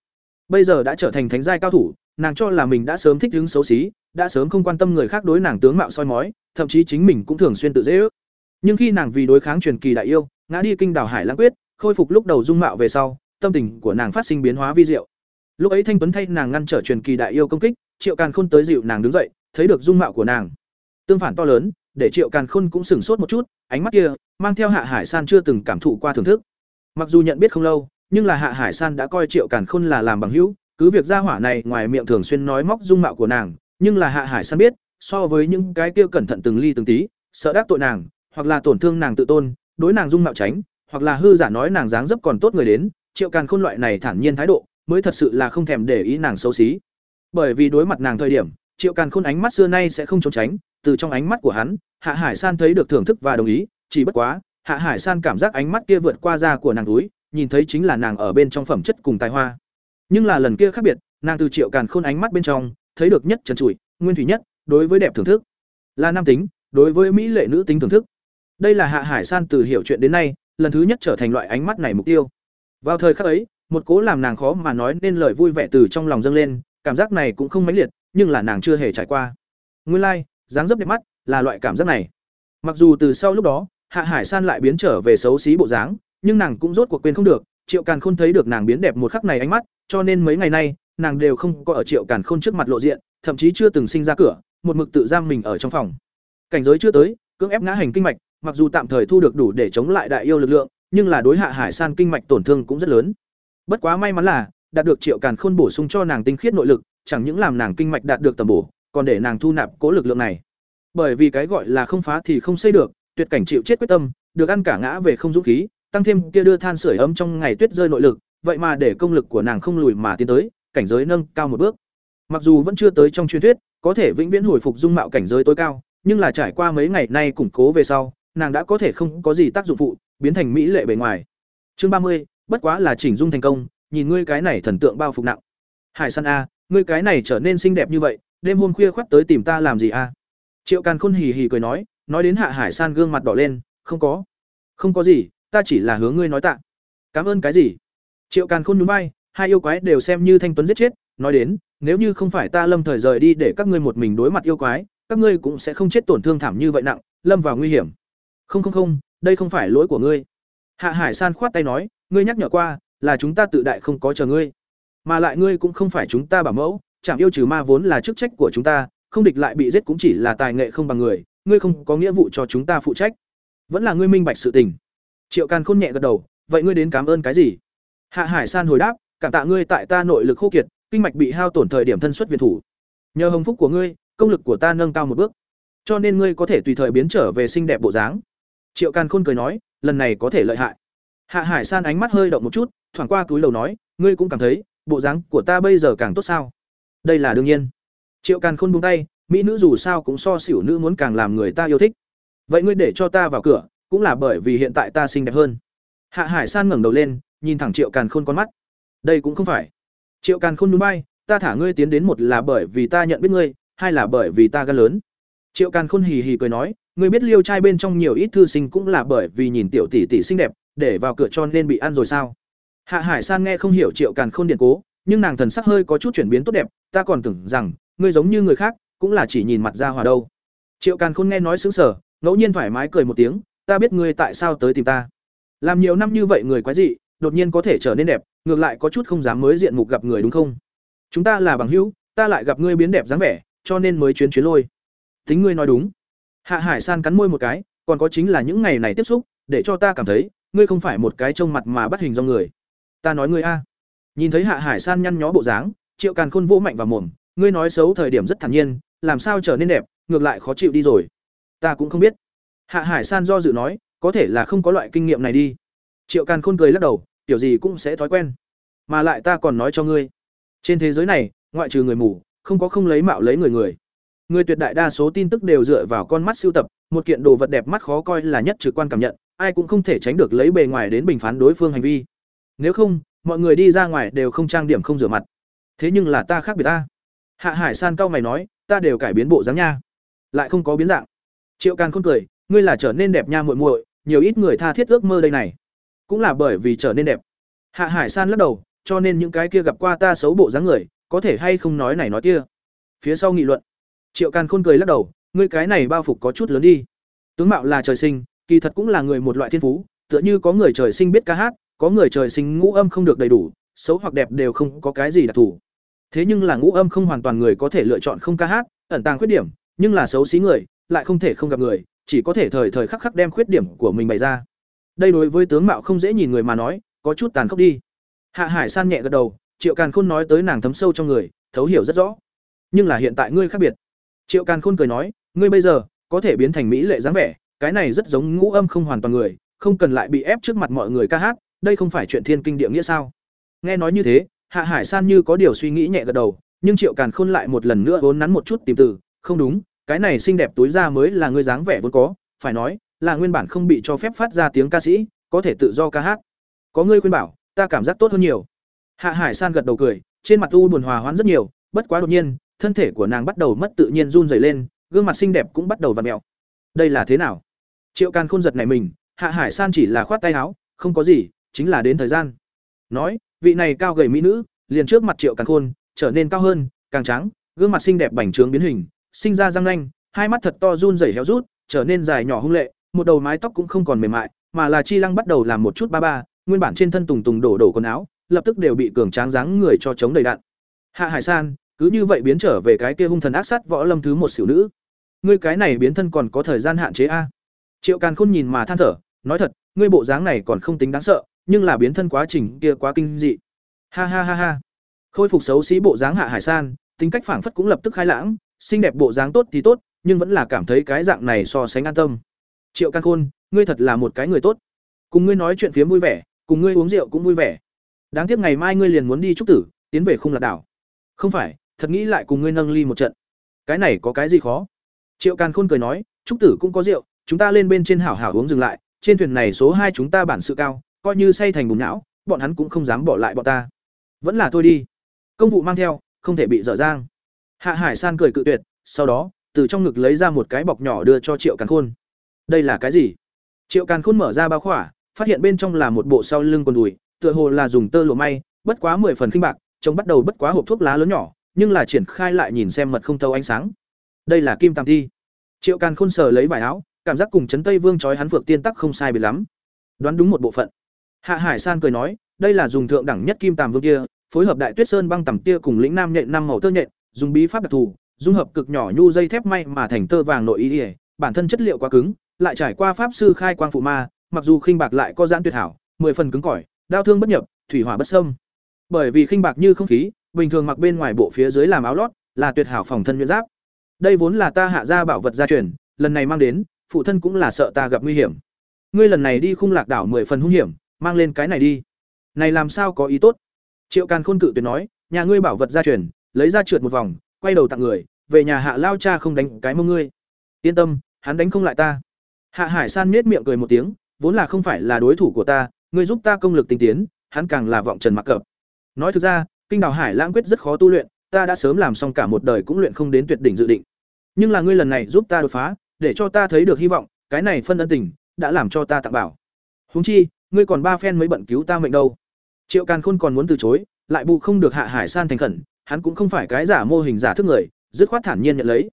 Bây giờ đã trở thành thánh giai cao thủ, nàng cho là mình đã sớm thích đứng xấu xí, đã sớm không quan tâm người khác đối nàng tướng mạo soi mói, thậm chí chính mình cũng thường xuyên tự dễ ước. Nhưng khi nàng vì đối kháng truyền kỳ đại yêu, ngã đi kinh đảo hải lãng quyết, khôi phục lúc đầu dung mạo về sau, tâm tình của nàng phát sinh biến hóa vi diệu. Lúc ấy thanh tuấn thay nàng ngăn trở truyền kỳ đại yêu công kích triệu càn khôn tới dịu nàng đứng dậy, thấy được dung mạo của nàng. Tương phản to lớn, để triệu càn khôn cũng sửng sốt một chút, ánh mắt kia, mang theo hạ hải san chưa từng cảm thụ qua thưởng thức. Mặc dù nhận biết không lâu, nhưng là hạ hải san đã coi triệu càn khôn là làm bằng hữu, cứ việc gia hỏa này ngoài miệng thường xuyên nói móc dung mạo của nàng, nhưng là hạ hải san biết, so với những cái kia cẩn thận từng ly từng tí, sợ đắc tội nàng, hoặc là tổn thương nàng tự tôn, đối nàng dung mạo tránh, hoặc là hư giả nói nàng dáng dấp còn tốt người đến, triệu càn khôn loại này thản nhiên thái độ, mới thật sự là không thèm để ý nàng xấu xí bởi vì đối mặt nàng thời điểm, triệu càn khôn ánh mắt xưa nay sẽ không trốn tránh, từ trong ánh mắt của hắn, hạ hải san thấy được thưởng thức và đồng ý, chỉ bất quá, hạ hải san cảm giác ánh mắt kia vượt qua da của nàng túi, nhìn thấy chính là nàng ở bên trong phẩm chất cùng tài hoa. Nhưng là lần kia khác biệt, nàng từ triệu càn khôn ánh mắt bên trong, thấy được nhất trần trụi, nguyên thủy nhất, đối với đẹp thưởng thức. Là nam tính, đối với mỹ lệ nữ tính thưởng thức. Đây là hạ hải san từ hiểu chuyện đến nay, lần thứ nhất trở thành loại ánh mắt này mục tiêu. Vào thời khắc ấy, một cố làm nàng khó mà nói nên lời vui vẻ từ trong lòng dâng lên cảm giác này cũng không mãnh liệt nhưng là nàng chưa hề trải qua. Nguyên lai、like, dáng dấp đẹp mắt là loại cảm giác này. Mặc dù từ sau lúc đó hạ hải san lại biến trở về xấu xí bộ dáng nhưng nàng cũng rốt cuộc quên không được triệu càn khôn thấy được nàng biến đẹp một khắc này ánh mắt cho nên mấy ngày nay nàng đều không có ở triệu càn khôn trước mặt lộ diện thậm chí chưa từng sinh ra cửa một mực tự giam mình ở trong phòng. Cảnh giới chưa tới cưỡng ép ngã hành kinh mạch mặc dù tạm thời thu được đủ để chống lại đại yêu lực lượng nhưng là đối hạ hải san kinh mạch tổn thương cũng rất lớn. Bất quá may mắn là đạt được triệu càn khôn bổ sung cho nàng tinh khiết nội lực, chẳng những làm nàng kinh mạch đạt được tầm bổ, còn để nàng thu nạp cố lực lượng này. Bởi vì cái gọi là không phá thì không xây được, tuyệt cảnh chịu chết quyết tâm, được ăn cả ngã về không dũng khí, tăng thêm kia đưa than sưởi ấm trong ngày tuyết rơi nội lực, vậy mà để công lực của nàng không lùi mà tiến tới, cảnh giới nâng cao một bước. Mặc dù vẫn chưa tới trong truyền thuyết, có thể vĩnh viễn hồi phục dung mạo cảnh giới tối cao, nhưng là trải qua mấy ngày nay củng cố về sau, nàng đã có thể không có gì tác dụng phụ, biến thành mỹ lệ bề ngoài. Chương ba mươi, bất quá là chỉnh dung thành công nhìn ngươi cái này thần tượng bao phục nặng. Hải san a, ngươi cái này trở nên xinh đẹp như vậy, đêm hôm khuya khoắt tới tìm ta làm gì a? Triệu càn khôn hì hì cười nói nói đến hạ hải san gương mặt đỏ lên, không có. Không có gì, ta chỉ là hướng ngươi nói tạ. Cảm ơn cái gì? Triệu càn khôn núi bay hai yêu quái đều xem như thanh tuấn giết chết, nói đến, nếu như không phải ta lâm thời rời đi để các ngươi một mình đối mặt yêu quái, các ngươi cũng sẽ không chết tổn thương thảm như vậy nặng, lâm vào nguy hiểm. Không không không, đây không phải lỗi của ngươi. Hạ hải san khoát tay nói, ngươi nhắc nhở qua là chúng ta tự đại không có chờ ngươi. Mà lại ngươi cũng không phải chúng ta bảo mẫu, chạm yêu trừ ma vốn là chức trách của chúng ta, không địch lại bị giết cũng chỉ là tài nghệ không bằng người, ngươi không có nghĩa vụ cho chúng ta phụ trách. Vẫn là ngươi minh bạch sự tình. Triệu càn khôn nhẹ gật đầu, vậy ngươi đến cảm ơn cái gì? Hạ hải san hồi đáp, cảm tạ ngươi tại ta nội lực khô kiệt, kinh mạch bị hao tổn thời điểm thân xuất viện thủ. Nhờ hồng phúc của ngươi, công lực của ta nâng cao một bước. Cho nên ngươi có thể tùy thời biến trở về xinh đẹp bộ dáng. Triệu càn khôn cười nói, lần này có thể lợi hại hạ hải san ánh mắt hơi động một chút, thoảng qua túi lầu nói, ngươi cũng cảm thấy, bộ dáng của ta bây giờ càng tốt sao? Đây là đương nhiên. Triệu càn khôn buông tay, mỹ nữ dù sao cũng so xỉu nữ muốn càng làm người ta yêu thích. Vậy ngươi để cho ta vào cửa, cũng là bởi vì hiện tại ta xinh đẹp hơn. Hạ hải san ngẩng đầu lên, nhìn thẳng triệu càn khôn con mắt. Đây cũng không phải. Triệu càn khôn núi bay ta thả ngươi tiến đến một là bởi vì ta nhận biết ngươi, hai là bởi vì ta gan lớn. Triệu càn khôn hì hì cười nói, ngươi biết liêu trai bên trong nhiều ít thư sinh cũng là bởi vì nhìn tiểu tỷ tỷ xinh đẹp để vào cửa cho nên bị ăn rồi sao? Hạ hải san nghe không hiểu triệu càn khôn điện cố, nhưng nàng thần sắc hơi có chút chuyển biến tốt đẹp, ta còn tưởng rằng, ngươi giống như người khác, cũng là chỉ nhìn mặt ra hòa đâu. Triệu càn khôn nghe nói xứng sở ngẫu nhiên thoải mái cười một tiếng, ta biết ngươi tại sao tới tìm ta. Làm nhiều năm như vậy người quái dị, đột nhiên có thể trở nên đẹp, ngược lại có chút không dám mới diện mục gặp người đúng không? Chúng ta là bằng hữu, ta lại gặp ngươi biến đẹp dáng vẻ, cho nên mới chuyến chuyến lôi. Tính ngươi nói đúng. Hạ hải san cắn môi một cái, còn có chính là những ngày này tiếp xúc, để cho ta cảm thấy ngươi không phải một cái trông mặt mà bắt hình do người. Ta nói ngươi a. Nhìn thấy hạ hải san nhăn nhó bộ dáng, triệu càn khôn vỗ mạnh vào mồm, ngươi nói xấu thời điểm rất thản nhiên, làm sao trở nên đẹp, ngược lại khó chịu đi rồi. Ta cũng không biết. Hạ hải san do dự nói, có thể là không có loại kinh nghiệm này đi. Triệu càn khôn cười lắc đầu kiểu gì cũng sẽ thói quen. Mà lại ta còn nói cho ngươi. Trên thế giới này, ngoại trừ người mù, không có không lấy mạo lấy người người. Người tuyệt đại đa số tin tức đều dựa vào con mắt siêu tập, một kiện đồ vật đẹp mắt khó coi là nhất trực quan cảm nhận ai cũng không thể tránh được lấy bề ngoài đến bình phán đối phương hành vi. Nếu không, mọi người đi ra ngoài đều không trang điểm không rửa mặt. Thế nhưng là ta khác biệt ta. Hạ hải san cao mày nói, ta đều cải biến bộ dáng nha. Lại không có biến dạng. Triệu càn khôn cười, ngươi là trở nên đẹp nha muội muội, nhiều ít người tha thiết ước mơ đây này. Cũng là bởi vì trở nên đẹp. Hạ hải san lắc đầu, cho nên những cái kia gặp qua ta xấu bộ dáng người, có thể hay không nói này nói kia. Phía sau nghị luận. Triệu càn khôn cười lắc đầu, ngươi cái này bao phục có chút lớn đi. Tướng mạo là trời sinh kỳ thật cũng là người một loại thiên phú, tựa như có người trời sinh biết ca hát, có người trời sinh ngũ âm không được đầy đủ, xấu hoặc đẹp đều không có cái gì đặc thù. Thế nhưng là ngũ âm không hoàn toàn người có thể lựa chọn không ca hát, ẩn tàng khuyết điểm, nhưng là xấu xí người, lại không thể không gặp người, chỉ có thể thời thời khắc khắc đem khuyết điểm của mình bày ra. Đây đối với tướng mạo không dễ nhìn người mà nói, có chút tàn khốc đi. Hạ hải san nhẹ gật đầu, triệu càn khôn nói tới nàng thấm sâu trong người, thấu hiểu rất rõ. Nhưng là hiện tại ngươi khác biệt. Triệu càn khôn cười nói, ngươi bây giờ có thể biến thành mỹ lệ dáng vẻ cái này rất giống ngũ âm không hoàn toàn người, không cần lại bị ép trước mặt mọi người ca hát, đây không phải chuyện thiên kinh địa nghĩa sao? Nghe nói như thế, hạ hải san như có điều suy nghĩ nhẹ gật đầu, nhưng triệu càn khôn lại một lần nữa vốn nắn một chút tìm từ, không đúng, cái này xinh đẹp túi ra mới là người dáng vẻ vốn có, phải nói, là nguyên bản không bị cho phép phát ra tiếng ca sĩ, có thể tự do ca hát. Có ngươi khuyên bảo, ta cảm giác tốt hơn nhiều. Hạ hải san gật đầu cười, trên mặt u buồn hòa hoãn rất nhiều, bất quá đột nhiên, thân thể của nàng bắt đầu mất tự nhiên run rẩy lên, gương mặt xinh đẹp cũng bắt đầu v ặ mẹo. Đây là thế nào? Triệu càn khôn giật này mình, hạ hải san chỉ là khoát tay áo, không có gì, chính là đến thời gian. Nói, vị này cao gầy mỹ nữ, liền trước mặt triệu càn khôn, trở nên cao hơn, càng trắng, gương mặt xinh đẹp bành trướng biến hình, sinh ra răng nanh, hai mắt thật to run rẩy héo rút, trở nên dài nhỏ hung lệ, một đầu mái tóc cũng không còn mềm mại, mà là chi lăng bắt đầu làm một chút ba ba, nguyên bản trên thân tùng tùng đổ đổ quần áo, lập tức đều bị cường tráng dáng người cho chống đầy đạn. Hạ hải san, cứ như vậy biến trở về cái kia hung thần ác sát võ lâm thứ một xỉu nữ. Ngươi cái này biến thân còn có thời gian hạn chế a? Triệu càn khôn nhìn mà than thở, nói thật, ngươi bộ dáng này còn không tính đáng sợ, nhưng là biến thân quá trình kia quá kinh dị. Ha ha ha ha. Khôi phục xấu xí bộ dáng hạ hải san, tính cách phảng phất cũng lập tức khai lãng, xinh đẹp bộ dáng tốt thì tốt, nhưng vẫn là cảm thấy cái dạng này so sánh an tâm. Triệu càn khôn, ngươi thật là một cái người tốt. Cùng ngươi nói chuyện phía vui vẻ, cùng ngươi uống rượu cũng vui vẻ. Đáng tiếc ngày mai ngươi liền muốn đi trúc tử, tiến về khung lạc đảo. Không phải, thật nghĩ lại cùng ngươi nâng ly một trận. Cái này có cái gì khó? Triệu càn khôn cười nói, trúc tử cũng có rượu chúng ta lên bên trên hảo hảo uống dừng lại, trên thuyền này số hai chúng ta bản sự cao, coi như say thành bùn não, bọn hắn cũng không dám bỏ lại bọn ta. Vẫn là thôi đi. Công vụ mang theo, không thể bị dở dang. Hạ hải san cười cự tuyệt, sau đó, từ trong ngực lấy ra một cái bọc nhỏ đưa cho triệu càn khôn. Đây là cái gì? Triệu càn khôn mở ra bao khỏa, phát hiện bên trong là một bộ sau lưng quần đùi, tựa hồ là dùng tơ lụa may, bất quá mười phần khinh bạc, trông bắt đầu bất quá hộp thuốc lá lớn nhỏ, nhưng là triển khai lại nhìn xem mật không thấu ánh sáng. Đây là kim tam thi. Triệu càn khôn sờ lấy vải áo cảm giác cùng chấn tây vương trói hắn phượng tiên tắc không sai biệt lắm. Đoán đúng một bộ phận. Hạ hải san cười nói, đây là dùng thượng đẳng nhất kim tàm vương kia, phối hợp đại tuyết sơn băng tầm tia cùng lĩnh nam nhện năm màu tơ nhện, dùng bí pháp đặc thù, dung hợp cực nhỏ nhu dây thép may mà thành tơ vàng nội ý ỉa bản thân chất liệu quá cứng, lại trải qua pháp sư khai quang phụ ma, mặc dù khinh bạc lại có giãn tuyệt hảo, mười phần cứng cỏi, đau thương bất nhập, thủy hỏa bất sâm bởi vì khinh bạc như không khí, bình thường mặc bên ngoài bộ phía dưới làm áo lót, là tuyệt hảo phòng thân nhuyễn giáp. Đây vốn là ta hạ gia bảo vật gia truyền, lần này mang đến phụ thân cũng là sợ ta gặp nguy hiểm. Ngươi lần này đi khung lạc đảo mười phần hung hiểm, mang lên cái này đi. Này làm sao có ý tốt? Triệu càn khôn cự tuyệt nói, nhà ngươi bảo vật gia truyền, lấy ra trượt một vòng, quay đầu tặng người, về nhà hạ lao cha không đánh cái mông ngươi. Yên tâm, hắn đánh không lại ta. Hạ hải san nết miệng cười một tiếng, vốn là không phải là đối thủ của ta, ngươi giúp ta công lực tinh tiến, hắn càng là vọng trần mặc cập. Nói thực ra, kinh đào hải lãng quyết rất khó tu luyện, ta đã sớm làm xong cả một đời cũng luyện không đến tuyệt đỉnh dự định. Nhưng là ngươi lần này giúp ta đột phá để cho ta thấy được hy vọng, cái này phân ân tình, đã làm cho ta tặng bảo. Huống chi, ngươi còn ba phen mới bận cứu ta mệnh đâu. Triệu càn khôn còn muốn từ chối, lại bù không được hạ hải san thành khẩn, hắn cũng không phải cái giả mô hình giả thức người, dứt khoát thản nhiên nhận lấy.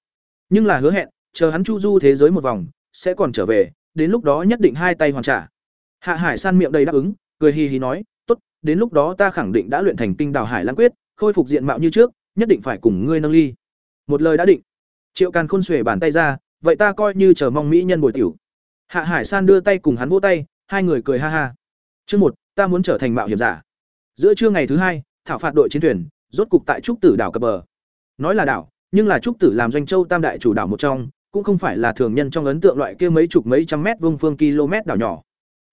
Nhưng là hứa hẹn, chờ hắn chu du thế giới một vòng, sẽ còn trở về, đến lúc đó nhất định hai tay hoàn trả. Hạ hải san miệng đầy đáp ứng, cười hì hì nói, tốt, đến lúc đó ta khẳng định đã luyện thành kinh đào hải lãng quyết, khôi phục diện mạo như trước, nhất định phải cùng ngươi nâng ly. Một lời đã định, triệu càn khôn xuề bàn tay ra vậy ta coi như chờ mong mỹ nhân bồi tiểu. Hạ hải san đưa tay cùng hắn vỗ tay, hai người cười ha ha. Chương một, ta muốn trở thành mạo hiểm giả. Giữa trưa ngày thứ hai, thảo phạt đội chiến thuyền, rốt cục tại trúc tử đảo cập bờ. Nói là đảo, nhưng là trúc tử làm doanh châu tam đại chủ đảo một trong, cũng không phải là thường nhân trong ấn tượng loại kia mấy chục mấy trăm mét vuông phương km đảo nhỏ.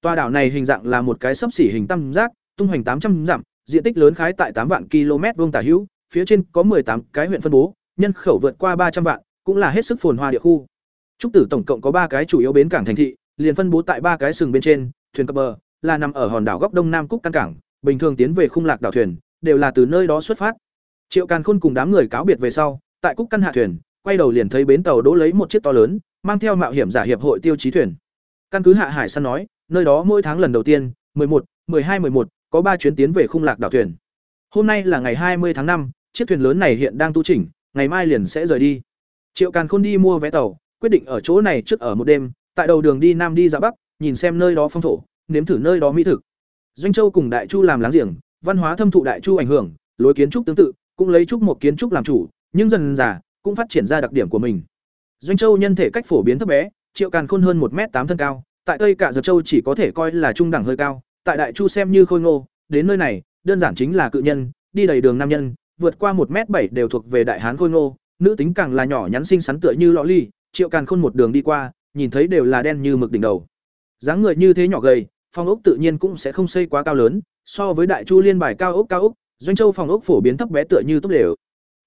Toa đảo này hình dạng là một cái sấp xỉ hình tam giác, tung hoành tám trăm dặm, diện tích lớn khái tại tám vạn km vuông tả hữu, phía trên có tám cái huyện phân bố, nhân khẩu vượt qua ba trăm vạn, cũng là hết sức phồn hoa địa khu trúc tử tổng cộng có ba cái chủ yếu bến cảng thành thị liền phân bố tại ba cái sừng bên trên thuyền cập bờ là nằm ở hòn đảo góc đông nam cúc căn cảng bình thường tiến về khung lạc đảo thuyền đều là từ nơi đó xuất phát. Triệu càn khôn cùng đám người cáo biệt về sau tại cúc căn hạ thuyền quay đầu liền thấy bến tàu đỗ lấy một chiếc to lớn mang theo mạo hiểm giả hiệp hội tiêu chí thuyền. Căn cứ hạ hải săn nói nơi đó mỗi tháng lần đầu tiên 11, 12, 11 có ba chuyến tiến về khung lạc đảo thuyền. Hôm nay là ngày 20 tháng 5, chiếc thuyền lớn này hiện đang tu chỉnh ngày mai liền sẽ rời đi. Triệu càn khôn đi mua vé tàu quyết định ở chỗ này trước ở một đêm, tại đầu đường đi nam đi ra bắc, nhìn xem nơi đó phong thổ, nếm thử nơi đó mỹ thực. Doanh châu cùng đại chu làm láng giềng, văn hóa thâm thụ đại chu ảnh hưởng, lối kiến trúc tương tự, cũng lấy trúc một kiến trúc làm chủ, nhưng dần dà, cũng phát triển ra đặc điểm của mình. Doanh châu nhân thể cách phổ biến thấp bé, triệu càn khôn hơn một m tám thân cao, tại tây cả Giật châu chỉ có thể coi là trung đẳng hơi cao, tại đại chu xem như khôi ngô, đến nơi này, đơn giản chính là cự nhân, đi đầy đường nam nhân, vượt qua một m bảy đều thuộc về đại hán khôi ngô, nữ tính càng là nhỏ nhắn xinh xắn tựa như lọ ly triệu càn khôn một đường đi qua, nhìn thấy đều là đen như mực đỉnh đầu. Dáng người như thế nhỏ gầy, phong ốc tự nhiên cũng sẽ không xây quá cao lớn, so với đại chu liên bài cao ốc cao ốc, doanh châu phòng ốc phổ biến thấp bé tựa như tốt đều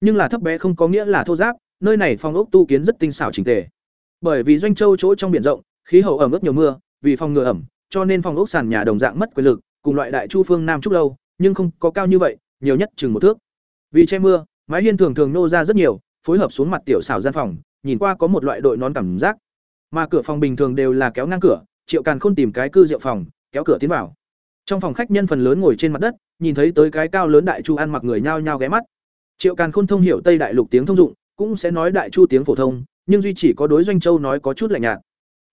nhưng là thấp bé không có nghĩa là thô giáp, nơi này phòng ốc tu kiến rất tinh xảo chỉnh tề. Bởi vì doanh châu chỗ trong biển rộng, khí hậu ẩm ướt nhiều mưa, vì phòng ngừa ẩm, cho nên phòng ốc sàn nhà đồng dạng mất quyền lực, cùng loại đại chu phương nam trúc lâu, nhưng không có cao như vậy, nhiều nhất chừng một thước. Vì che mưa, mái hiên thường thường nô ra rất nhiều, phối hợp xuống mặt tiểu xảo gian phòng nhìn qua có một loại đội nón cảm giác. Mà cửa phòng bình thường đều là kéo ngang cửa, triệu càn khôn tìm cái cư rượu phòng, kéo cửa tiến vào. Trong phòng khách nhân phần lớn ngồi trên mặt đất, nhìn thấy tới cái cao lớn đại chu ăn mặc người nhao nhao ghé mắt. Triệu càn khôn thông hiểu tây đại lục tiếng thông dụng, cũng sẽ nói đại chu tiếng phổ thông, nhưng duy chỉ có đối doanh châu nói có chút lạnh nhạt.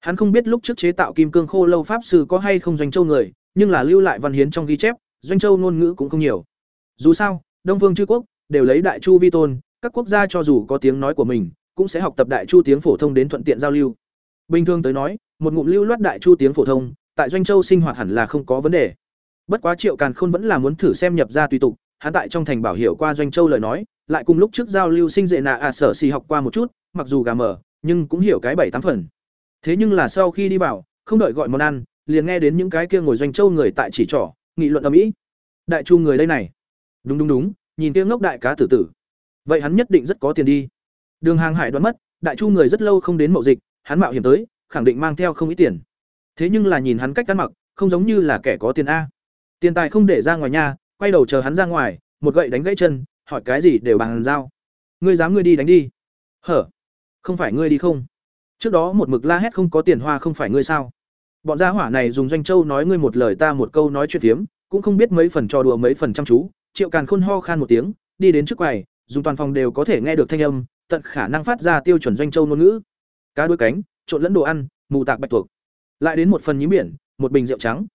Hắn không biết lúc trước chế tạo kim cương khô lâu pháp sư có hay không doanh châu người, nhưng là lưu lại văn hiến trong ghi chép, doanh châu ngôn ngữ cũng không nhiều. Dù sao, đông phương chư quốc đều lấy đại chu vi tôn, các quốc gia cho dù có tiếng nói của mình cũng sẽ học tập đại chu tiếng phổ thông đến thuận tiện giao lưu. Bình thường tới nói, một ngụm lưu loát đại chu tiếng phổ thông, tại doanh châu sinh hoạt hẳn là không có vấn đề. Bất quá triệu càn khôn vẫn là muốn thử xem nhập ra tùy tục, hắn tại trong thành bảo hiểu qua doanh châu lời nói, lại cùng lúc trước giao lưu sinh dệ nạ à sở xì học qua một chút, mặc dù gà mở nhưng cũng hiểu cái bảy tám phần. Thế nhưng là sau khi đi vào, không đợi gọi món ăn, liền nghe đến những cái kia ngồi doanh châu người tại chỉ trỏ, nghị luận ầm ĩ. đại chu người đây này. Đúng đúng đúng, nhìn kia ngốc đại cá tử tử. Vậy hắn nhất định rất có tiền đi đường hàng hải đoán mất đại chu người rất lâu không đến mậu dịch hắn mạo hiểm tới khẳng định mang theo không ít tiền. Thế nhưng là nhìn hắn cách ăn mặc không giống như là kẻ có tiền a. Tiền tài không để ra ngoài nhà quay đầu chờ hắn ra ngoài một gậy đánh gãy chân hỏi cái gì đều bằng dao ngươi dám ngươi đi đánh đi. Hở? Không phải ngươi đi không? Trước đó một mực la hét không có tiền hoa không phải ngươi sao? Bọn gia hỏa này dùng doanh châu nói ngươi một lời ta một câu nói chuyện tiếm, cũng không biết mấy phần trò đùa mấy phần chăm chú triệu càn khôn ho khan một tiếng đi đến trước quầy dùng toàn phòng đều có thể nghe được thanh âm tận khả năng phát ra tiêu chuẩn doanh châu ngôn ngữ. Cá đuôi cánh, trộn lẫn đồ ăn, mù tạc bạch tuộc. Lại đến một phần nhím biển, một bình rượu trắng.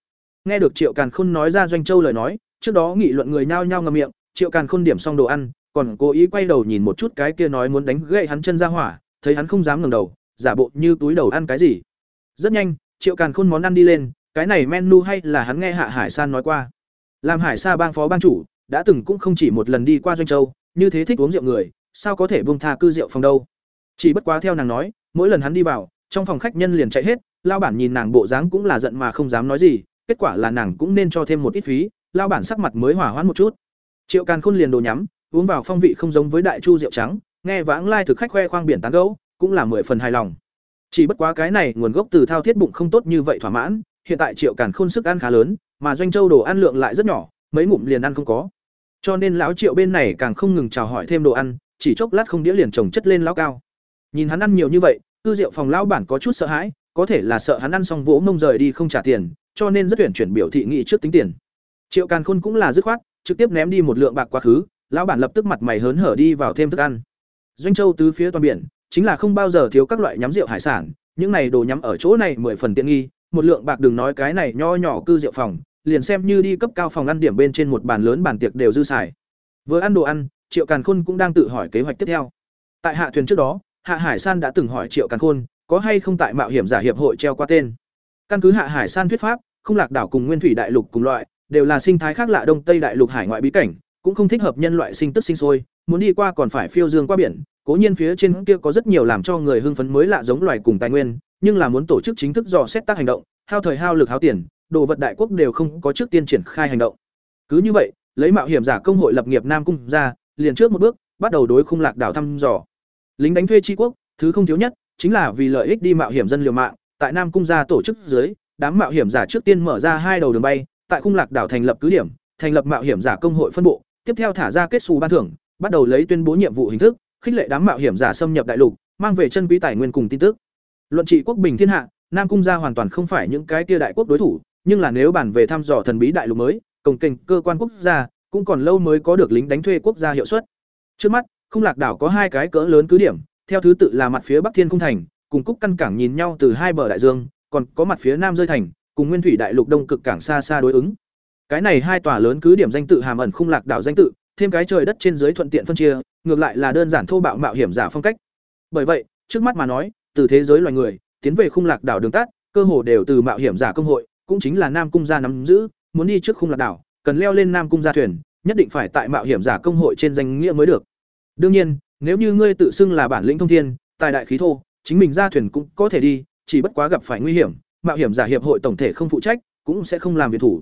Nghe được triệu càn khôn nói ra doanh châu lời nói, trước đó nghị luận người nhao nhao ngầm miệng, triệu càn khôn điểm xong đồ ăn, còn cố ý quay đầu nhìn một chút cái kia nói muốn đánh gậy hắn chân ra hỏa, thấy hắn không dám ngẩng đầu, giả bộ như túi đầu ăn cái gì. Rất nhanh, triệu càn khôn món ăn đi lên, cái này menu hay là hắn nghe hạ hải san nói qua. Làm hải sa bang phó bang chủ, đã từng cũng không chỉ một lần đi qua doanh châu, như thế thích uống rượu người sao có thể buông tha cư rượu phòng đâu? Chỉ bất quá theo nàng nói, mỗi lần hắn đi vào, trong phòng khách nhân liền chạy hết, lao bản nhìn nàng bộ dáng cũng là giận mà không dám nói gì, kết quả là nàng cũng nên cho thêm một ít phí, lao bản sắc mặt mới hỏa hoãn một chút. Triệu càn khôn liền đồ nhắm, uống vào phong vị không giống với đại chu rượu trắng, nghe vãng lai thực khách khoe khoang biển tán gấu cũng là mười phần hài lòng. Chỉ bất quá cái này nguồn gốc từ thao thiết bụng không tốt như vậy thỏa mãn, hiện tại triệu càn khôn sức ăn khá lớn, mà doanh châu đồ ăn lượng lại rất nhỏ, mấy ngụm liền ăn không có. Cho nên lão triệu bên này càng không ngừng chào hỏi thêm đồ ăn chỉ chốc lát không đĩa liền trồng chất lên lão cao. Nhìn hắn ăn nhiều như vậy tư rượu phòng lão bản có chút sợ hãi, có thể là sợ hắn ăn xong vỗ mông rời đi không trả tiền, cho nên rất tuyển chuyển biểu thị nghị trước tính tiền. Triệu càn khôn cũng là dứt khoát, trực tiếp ném đi một lượng bạc quá khứ, lão bản lập tức mặt mày hớn hở đi vào thêm thức ăn. Doanh châu tứ phía toàn biển, chính là không bao giờ thiếu các loại nhắm rượu hải sản, những này đồ nhắm ở chỗ này mười phần tiện nghi, một lượng bạc đừng nói cái này nho nhỏ cư rượu phòng, liền xem như đi cấp cao phòng ăn điểm bên trên một bàn lớn bàn tiệc đều dư xài. Vừa ăn đồ ăn triệu càn khôn cũng đang tự hỏi kế hoạch tiếp theo. Tại hạ thuyền trước đó, hạ hải san đã từng hỏi triệu càn khôn, có hay không tại mạo hiểm giả hiệp hội treo qua tên. Căn cứ hạ hải san thuyết pháp, không lạc đảo cùng nguyên thủy đại lục cùng loại, đều là sinh thái khác lạ đông tây đại lục hải ngoại bí cảnh, cũng không thích hợp nhân loại sinh tức sinh sôi, muốn đi qua còn phải phiêu dương qua biển. Cố nhiên phía trên kia có rất nhiều làm cho người hưng phấn mới lạ giống loài cùng tài nguyên, nhưng là muốn tổ chức chính thức dò xét tác hành động, hao thời hao lực hao tiền, đồ vật đại quốc đều không có trước tiên triển khai hành động. Cứ như vậy, lấy mạo hiểm giả công hội lập nghiệp nam cung ra liền trước một bước, bắt đầu đối khung lạc đảo thăm dò. Lính đánh thuê tri quốc, thứ không thiếu nhất, chính là vì lợi ích đi mạo hiểm dân liều mạng, tại nam cung gia tổ chức dưới, đám mạo hiểm giả trước tiên mở ra hai đầu đường bay, tại khung lạc đảo thành lập cứ điểm, thành lập mạo hiểm giả công hội phân bộ, tiếp theo thả ra kết xù ban thưởng, bắt đầu lấy tuyên bố nhiệm vụ hình thức, khích lệ đám mạo hiểm giả xâm nhập đại lục, mang về chân quý tài nguyên cùng tin tức. Luận trị quốc bình thiên hạ, nam cung gia hoàn toàn không phải những cái tia đại quốc đối thủ, nhưng là nếu bàn về thăm dò thần bí đại lục mới, cổng kênh cơ quan quốc gia cũng còn lâu mới có được lính đánh thuê quốc gia hiệu suất. Trước mắt, khung lạc đảo có hai cái cỡ lớn cứ điểm, theo thứ tự là mặt phía bắc thiên cung thành, cùng cúc căn cảng nhìn nhau từ hai bờ đại dương, còn có mặt phía nam rơi thành, cùng nguyên thủy đại lục đông cực cảng xa xa đối ứng. Cái này hai tòa lớn cứ điểm danh tự hàm ẩn khung lạc đảo danh tự, thêm cái trời đất trên dưới thuận tiện phân chia, ngược lại là đơn giản thô bạo mạo hiểm giả phong cách. Bởi vậy, trước mắt mà nói, từ thế giới loài người, tiến về khung lạc đảo đường tắt, cơ hồ đều từ mạo hiểm giả công hội, cũng chính là nam cung gia nắm giữ, muốn đi trước khung lạc đảo cần leo lên nam cung gia thuyền, nhất định phải tại mạo hiểm giả công hội trên danh nghĩa mới được. Đương nhiên, nếu như ngươi tự xưng là bản lĩnh thông thiên, tài đại khí thô, chính mình ra thuyền cũng có thể đi, chỉ bất quá gặp phải nguy hiểm, mạo hiểm giả hiệp hội tổng thể không phụ trách, cũng sẽ không làm việc thủ.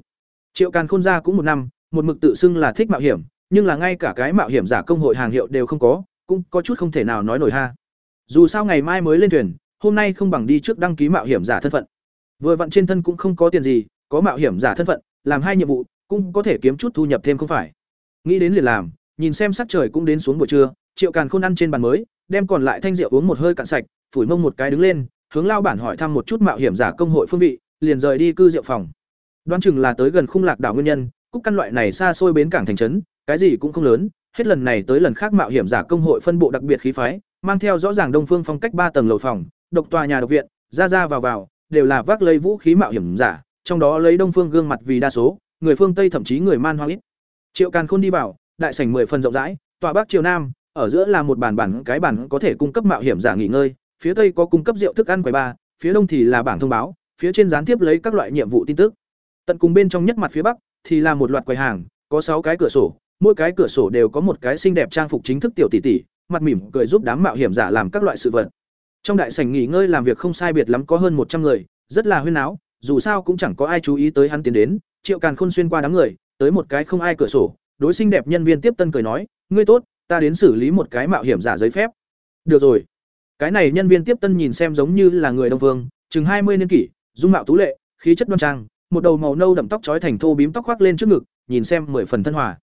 Triệu càn khôn gia cũng một năm, một mực tự xưng là thích mạo hiểm, nhưng là ngay cả cái mạo hiểm giả công hội hàng hiệu đều không có, cũng có chút không thể nào nói nổi ha. Dù sao ngày mai mới lên thuyền, hôm nay không bằng đi trước đăng ký mạo hiểm giả thân phận. Vừa vặn trên thân cũng không có tiền gì, có mạo hiểm giả thân phận, làm hai nhiệm vụ cũng có thể kiếm chút thu nhập thêm không phải. Nghĩ đến liền làm, nhìn xem sắc trời cũng đến xuống buổi trưa, triệu càn khôn ăn trên bàn mới, đem còn lại thanh rượu uống một hơi cạn sạch, phủi mông một cái đứng lên, hướng lao bản hỏi thăm một chút mạo hiểm giả công hội phương vị, liền rời đi cư rượu phòng. Đoán chừng là tới gần khung lạc đảo nguyên nhân, cúc căn loại này xa xôi bến cảng thành trấn, cái gì cũng không lớn, hết lần này tới lần khác mạo hiểm giả công hội phân bộ đặc biệt khí phái, mang theo rõ ràng đông phương phong cách ba tầng lầu phòng, độc tòa nhà độc viện, ra ra vào vào, đều là vác lấy vũ khí mạo hiểm giả, trong đó lấy đông phương gương mặt vì đa số người phương tây thậm chí người man hoang ít. Triệu càn khôn đi vào đại sảnh mười phần rộng rãi tòa bắc chiều nam ở giữa là một bàn bàn cái bàn có thể cung cấp mạo hiểm giả nghỉ ngơi phía tây có cung cấp rượu thức ăn quầy bar, phía đông thì là bảng thông báo phía trên gián tiếp lấy các loại nhiệm vụ tin tức. Tận cùng bên trong nhất mặt phía bắc thì là một loạt quầy hàng có sáu cái cửa sổ mỗi cái cửa sổ đều có một cái xinh đẹp trang phục chính thức tiểu tỷ tỷ mặt mỉm cười giúp đám mạo hiểm giả làm các loại sự vật. Trong đại sảnh nghỉ ngơi làm việc không sai biệt lắm có hơn một trăm người rất là huyên náo dù sao cũng chẳng có ai chú ý tới hắn tiến đến triệu càn khôn xuyên qua đám người, tới một cái không ai cửa sổ, đối xinh đẹp nhân viên tiếp tân cười nói, ngươi tốt, ta đến xử lý một cái mạo hiểm giả giấy phép. Được rồi. Cái này nhân viên tiếp tân nhìn xem giống như là người đông phương chừng hai mươi niên kỷ, dung mạo tú lệ, khí chất đoan trang, một đầu màu nâu đậm tóc trói thành thô bím tóc khoác lên trước ngực, nhìn xem mười phần thân hòa.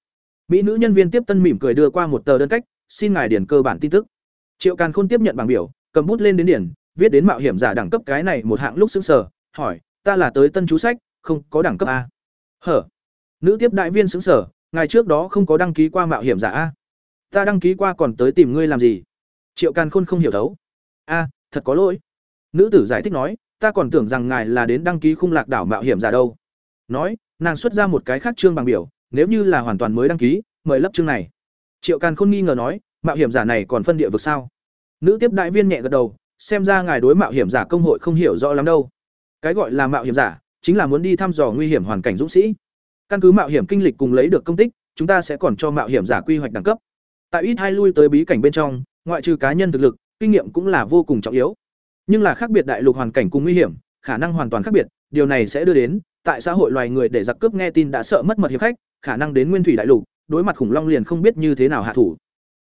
Mỹ nữ nhân viên tiếp tân mỉm cười đưa qua một tờ đơn cách, xin ngài điển cơ bản tin tức. Triệu càn khôn tiếp nhận bảng biểu, cầm bút lên đến điển, viết đến mạo hiểm giả đẳng cấp cái này một hạng lúc xứng sở hỏi, ta là tới tân chú sách, không có đẳng cấp a hở? Nữ tiếp đại viên xứng sở, ngài trước đó không có đăng ký qua mạo hiểm giả a. Ta đăng ký qua còn tới tìm ngươi làm gì? Triệu càn khôn không hiểu thấu. A, thật có lỗi. Nữ tử giải thích nói, ta còn tưởng rằng ngài là đến đăng ký khung lạc đảo mạo hiểm giả đâu. Nói, nàng xuất ra một cái khác trương bằng biểu, nếu như là hoàn toàn mới đăng ký, mời lấp chương này. Triệu càn khôn nghi ngờ nói, mạo hiểm giả này còn phân địa vực sao? Nữ tiếp đại viên nhẹ gật đầu, xem ra ngài đối mạo hiểm giả công hội không hiểu rõ lắm đâu. Cái gọi là mạo hiểm giả chính là muốn đi thăm dò nguy hiểm hoàn cảnh dũng sĩ căn cứ mạo hiểm kinh lịch cùng lấy được công tích chúng ta sẽ còn cho mạo hiểm giả quy hoạch đẳng cấp tại ít hai lui tới bí cảnh bên trong ngoại trừ cá nhân thực lực kinh nghiệm cũng là vô cùng trọng yếu nhưng là khác biệt đại lục hoàn cảnh cùng nguy hiểm khả năng hoàn toàn khác biệt điều này sẽ đưa đến tại xã hội loài người để giặc cướp nghe tin đã sợ mất mật hiệp khách khả năng đến nguyên thủy đại lục đối mặt khủng long liền không biết như thế nào hạ thủ.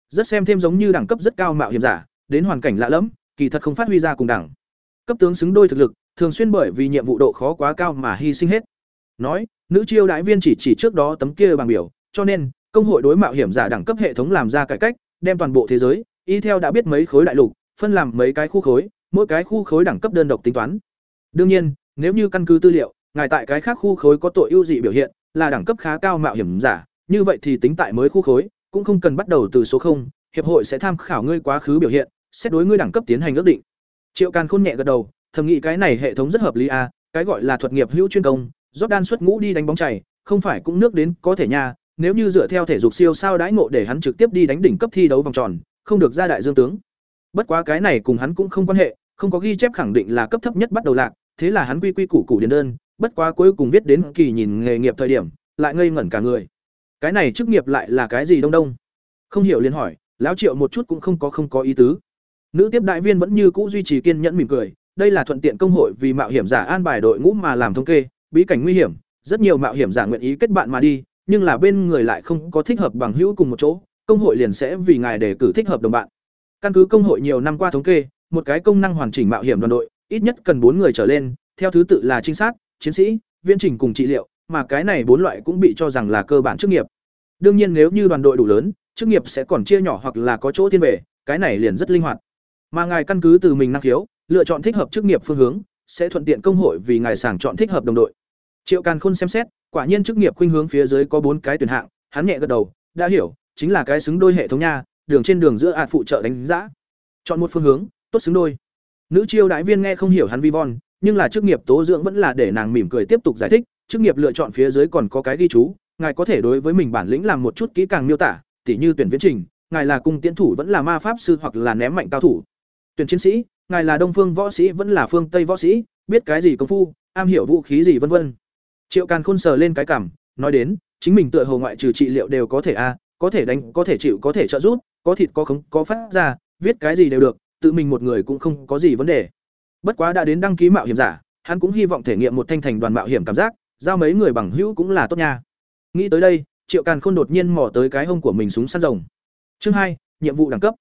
Rất xem thêm giống như đẳng cấp rất cao mạo hiểm giả, đến hoàn cảnh lạ lẫm, kỳ thật không phát huy ra cùng đẳng. Cấp tướng xứng đôi thực lực, thường xuyên bởi vì nhiệm vụ độ khó quá cao mà hy sinh hết. Nói, nữ chiêu đại viên chỉ chỉ trước đó tấm kia bằng biểu, cho nên công hội đối mạo hiểm giả đẳng cấp hệ thống làm ra cải cách, đem toàn bộ thế giới, y theo đã biết mấy khối đại lục, phân làm mấy cái khu khối, mỗi cái khu khối đẳng cấp đơn độc tính toán. Đương nhiên, nếu như căn cứ tư liệu, ngài tại cái khác khu khối có tội ưu dị biểu hiện, là đẳng cấp khá cao mạo hiểm giả, như vậy thì tính tại mới khu khối, cũng không cần bắt đầu từ số 0, hiệp hội sẽ tham khảo ngươi quá khứ biểu hiện, xét đối ngươi đẳng cấp tiến hành ước định. Triệu Càn Khôn nhẹ gật đầu, thầm nghĩ cái này hệ thống rất hợp lý à, cái gọi là thuật nghiệp hữu chuyên công, Jordan xuất ngũ đi đánh bóng chảy, không phải cũng nước đến có thể nha, nếu như dựa theo thể dục siêu sao đãi ngộ để hắn trực tiếp đi đánh đỉnh cấp thi đấu vòng tròn, không được ra đại dương tướng. Bất quá cái này cùng hắn cũng không quan hệ, không có ghi chép khẳng định là cấp thấp nhất bắt đầu lạc, thế là hắn quy quy củ củ điền đơn, bất quá cuối cùng viết đến kỳ nhìn nghề nghiệp thời điểm, lại ngây ngẩn cả người. Cái này chức nghiệp lại là cái gì đông đông? Không hiểu liền hỏi, lão Triệu một chút cũng không có không có ý tứ. Nữ tiếp đại viên vẫn như cũ duy trì kiên nhẫn mỉm cười, đây là thuận tiện công hội vì mạo hiểm giả an bài đội ngũ mà làm thống kê, bí cảnh nguy hiểm, rất nhiều mạo hiểm giả nguyện ý kết bạn mà đi, nhưng là bên người lại không có thích hợp bằng hữu cùng một chỗ, công hội liền sẽ vì ngài đề cử thích hợp đồng bạn. Căn cứ công hội nhiều năm qua thống kê, một cái công năng hoàn chỉnh mạo hiểm đoàn đội, ít nhất cần bốn người trở lên, theo thứ tự là trinh sát, chiến sĩ, viên trình cùng trị liệu, mà cái này bốn loại cũng bị cho rằng là cơ bản chức nghiệp. Đương nhiên nếu như đoàn đội đủ lớn, chức nghiệp sẽ còn chia nhỏ hoặc là có chỗ thiên về, cái này liền rất linh hoạt. Mà ngài căn cứ từ mình năng khiếu, lựa chọn thích hợp chức nghiệp phương hướng, sẽ thuận tiện công hội vì ngài sàng chọn thích hợp đồng đội. Triệu Càn Khôn xem xét, quả nhiên chức nghiệp khuynh hướng phía dưới có bốn cái tuyển hạng, hắn nhẹ gật đầu, đã hiểu, chính là cái xứng đôi hệ thống nha, đường trên đường giữa ạt phụ trợ đánh giá. Chọn một phương hướng, tốt xứng đôi. Nữ chiêu đại viên nghe không hiểu hắn vi von, nhưng là chức nghiệp tố dưỡng vẫn là để nàng mỉm cười tiếp tục giải thích, chức nghiệp lựa chọn phía dưới còn có cái ghi chú, ngài có thể đối với mình bản lĩnh làm một chút kỹ càng miêu tả, tỉ như tuyển viễn trình, ngài là cung tiến thủ vẫn là ma pháp sư hoặc là ném mạnh cao thủ. Tuyển chiến sĩ, ngài là đông phương võ sĩ vẫn là phương tây võ sĩ, biết cái gì công phu, am hiểu vũ khí gì vân vân. Triệu Càn Khôn sờ lên cái cảm nói đến, chính mình tựa hồ ngoại trừ trị liệu đều có thể a, à, có thể đánh, có thể chịu, có thể trợ giúp, có thịt có khống, có phát ra, viết cái gì đều được, tự mình một người cũng không có gì vấn đề. Bất quá đã đến đăng ký mạo hiểm giả, hắn cũng hy vọng thể nghiệm một thanh thành đoàn mạo hiểm cảm giác, giao mấy người bằng hữu cũng là tốt nha. Nghĩ tới đây, Triệu Càn Khôn đột nhiên mò tới cái hông của mình súng săn rồng. Chương hai, nhiệm vụ đẳng cấp.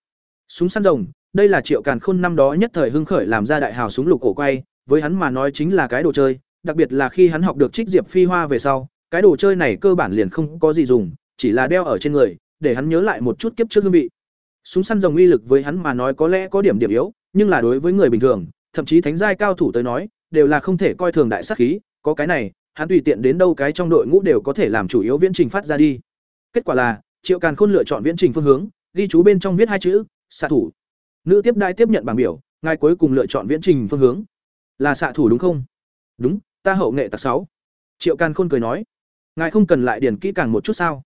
Súng săn rồng, đây là Triệu Càn Khôn năm đó nhất thời hưng khởi làm ra đại hào súng lục cổ quay, với hắn mà nói chính là cái đồ chơi, đặc biệt là khi hắn học được trích diệp phi hoa về sau, cái đồ chơi này cơ bản liền không có gì dùng, chỉ là đeo ở trên người, để hắn nhớ lại một chút kiếp trước hương vị. Súng săn rồng uy lực với hắn mà nói có lẽ có điểm điểm yếu, nhưng là đối với người bình thường, thậm chí thánh giai cao thủ tới nói, đều là không thể coi thường đại sát khí, có cái này, hắn tùy tiện đến đâu cái trong đội ngũ đều có thể làm chủ yếu viễn trình phát ra đi. Kết quả là, Triệu Càn Khôn lựa chọn viễn trình phương hướng, ghi chú bên trong viết hai chữ, xạ thủ. Nữ tiếp đai tiếp nhận bảng biểu, ngài cuối cùng lựa chọn viễn trình phương hướng. Là xạ thủ đúng không? Đúng, ta hậu nghệ tạc sáu. Triệu Càn Khôn cười nói, ngài không cần lại điền kỹ càng một chút sao?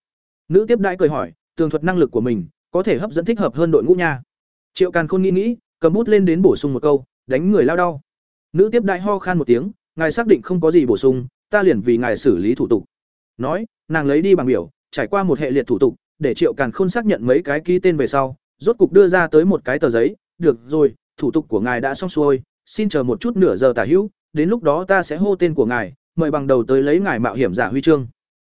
Nữ tiếp đại cười hỏi, tường thuật năng lực của mình có thể hấp dẫn thích hợp hơn đội ngũ nha. Triệu Càn Khôn nghĩ nghĩ, cầm bút lên đến bổ sung một câu, đánh người lao đau. Nữ tiếp đại ho khan một tiếng, ngài xác định không có gì bổ sung, ta liền vì ngài xử lý thủ tục. Nói, nàng lấy đi bằng biểu, trải qua một hệ liệt thủ tục, để Triệu Càn Khôn xác nhận mấy cái ký tên về sau, rốt cục đưa ra tới một cái tờ giấy, "Được rồi, thủ tục của ngài đã xong xuôi, xin chờ một chút nửa giờ tả hữu, đến lúc đó ta sẽ hô tên của ngài, mời bằng đầu tới lấy ngài mạo hiểm giả huy chương."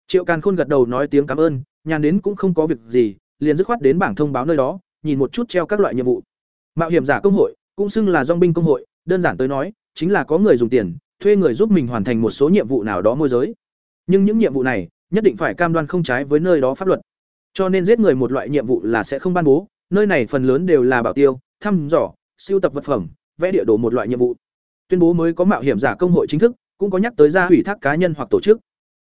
Triệu Càn Khôn gật đầu nói tiếng cảm ơn, nhàn đến cũng không có việc gì, liền dứt khoát đến bảng thông báo nơi đó, nhìn một chút treo các loại nhiệm vụ. Mạo hiểm giả công hội, cũng xưng là dòng binh công hội, đơn giản tới nói, chính là có người dùng tiền, thuê người giúp mình hoàn thành một số nhiệm vụ nào đó môi giới. Nhưng những nhiệm vụ này, nhất định phải cam đoan không trái với nơi đó pháp luật. Cho nên giết người một loại nhiệm vụ là sẽ không ban bố, nơi này phần lớn đều là bảo tiêu, thăm dò, siêu tập vật phẩm, vẽ địa đồ một loại nhiệm vụ. Tuyên bố mới có mạo hiểm giả công hội chính thức, cũng có nhắc tới ra ủy thác cá nhân hoặc tổ chức.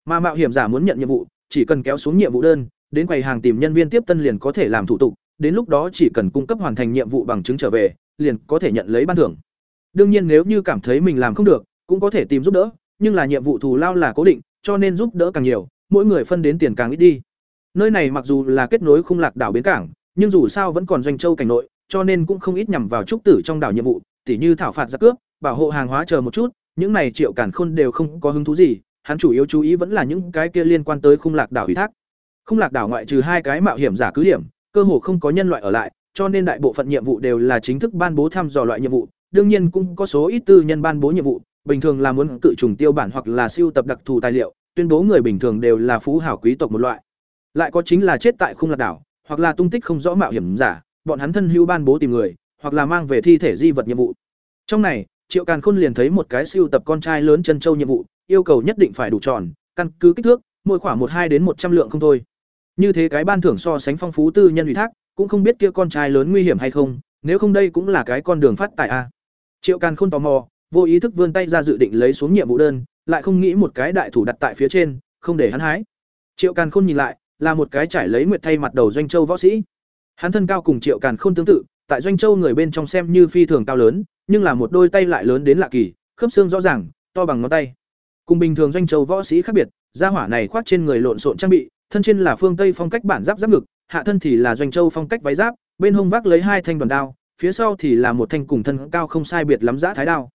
Mà mạo hiểm giả muốn nhận nhiệm vụ, chỉ cần kéo xuống nhiệm vụ đơn, đến quầy hàng tìm nhân viên tiếp tân liền có thể làm thủ tục, đến lúc đó chỉ cần cung cấp hoàn thành nhiệm vụ bằng chứng trở về, liền có thể nhận lấy ban thưởng. Đương nhiên nếu như cảm thấy mình làm không được, cũng có thể tìm giúp đỡ, nhưng là nhiệm vụ thù lao là cố định, cho nên giúp đỡ càng nhiều, mỗi người phân đến tiền càng ít đi. Nơi này mặc dù là kết nối khung lạc đảo bến cảng, nhưng dù sao vẫn còn doanh châu cảnh nội, cho nên cũng không ít nhằm vào trúc tử trong đảo nhiệm vụ, tỉ như thảo phạt giặc cướp, bảo hộ hàng hóa chờ một chút, những này Triệu Cản Khôn đều không có hứng thú gì, hắn chủ yếu chú ý vẫn là những cái kia liên quan tới khung lạc đảo ủy thác. Khung lạc đảo ngoại trừ hai cái mạo hiểm giả cứ điểm, cơ hồ không có nhân loại ở lại, cho nên đại bộ phận nhiệm vụ đều là chính thức ban bố thăm dò loại nhiệm vụ, đương nhiên cũng có số ít tư nhân ban bố nhiệm vụ, bình thường là muốn tự trùng tiêu bản hoặc là siêu tập đặc thù tài liệu, tuyên bố người bình thường đều là phú hảo quý tộc một loại. lại có chính là chết tại khung lạc đảo hoặc là tung tích không rõ mạo hiểm giả, bọn hắn thân hữu ban bố tìm người, hoặc là mang về thi thể di vật nhiệm vụ. Trong này, triệu càn khôn liền thấy một cái siêu tập con trai lớn chân châu nhiệm vụ, yêu cầu nhất định phải đủ tròn, căn cứ kích thước, mỗi khoảng một hai đến một trăm lượng không thôi. Như thế cái ban thưởng so sánh phong phú tư nhân ủy thác, cũng không biết kia con trai lớn nguy hiểm hay không, nếu không đây cũng là cái con đường phát tài a. Triệu càn khôn tò mò, vô ý thức vươn tay ra dự định lấy xuống nhiệm vụ đơn, lại không nghĩ một cái đại thủ đặt tại phía trên, không để hắn hái. Triệu càn khôn nhìn lại là một cái trải lấy nguyệt thay mặt đầu doanh châu võ sĩ. Hắn thân cao cùng triệu càn khôn tương tự, tại doanh châu người bên trong xem như phi thường cao lớn, nhưng là một đôi tay lại lớn đến lạ kỳ, khớp xương rõ ràng, to bằng ngón tay. Cùng bình thường doanh châu võ sĩ khác biệt, gia hỏa này khoác trên người lộn xộn trang bị, thân trên là phương tây phong cách bản giáp giáp ngực, hạ thân thì là doanh châu phong cách váy giáp, bên hông vác lấy hai thanh đoàn đao, phía sau thì là một thanh cùng thân cao không sai biệt lắm giã thái đao.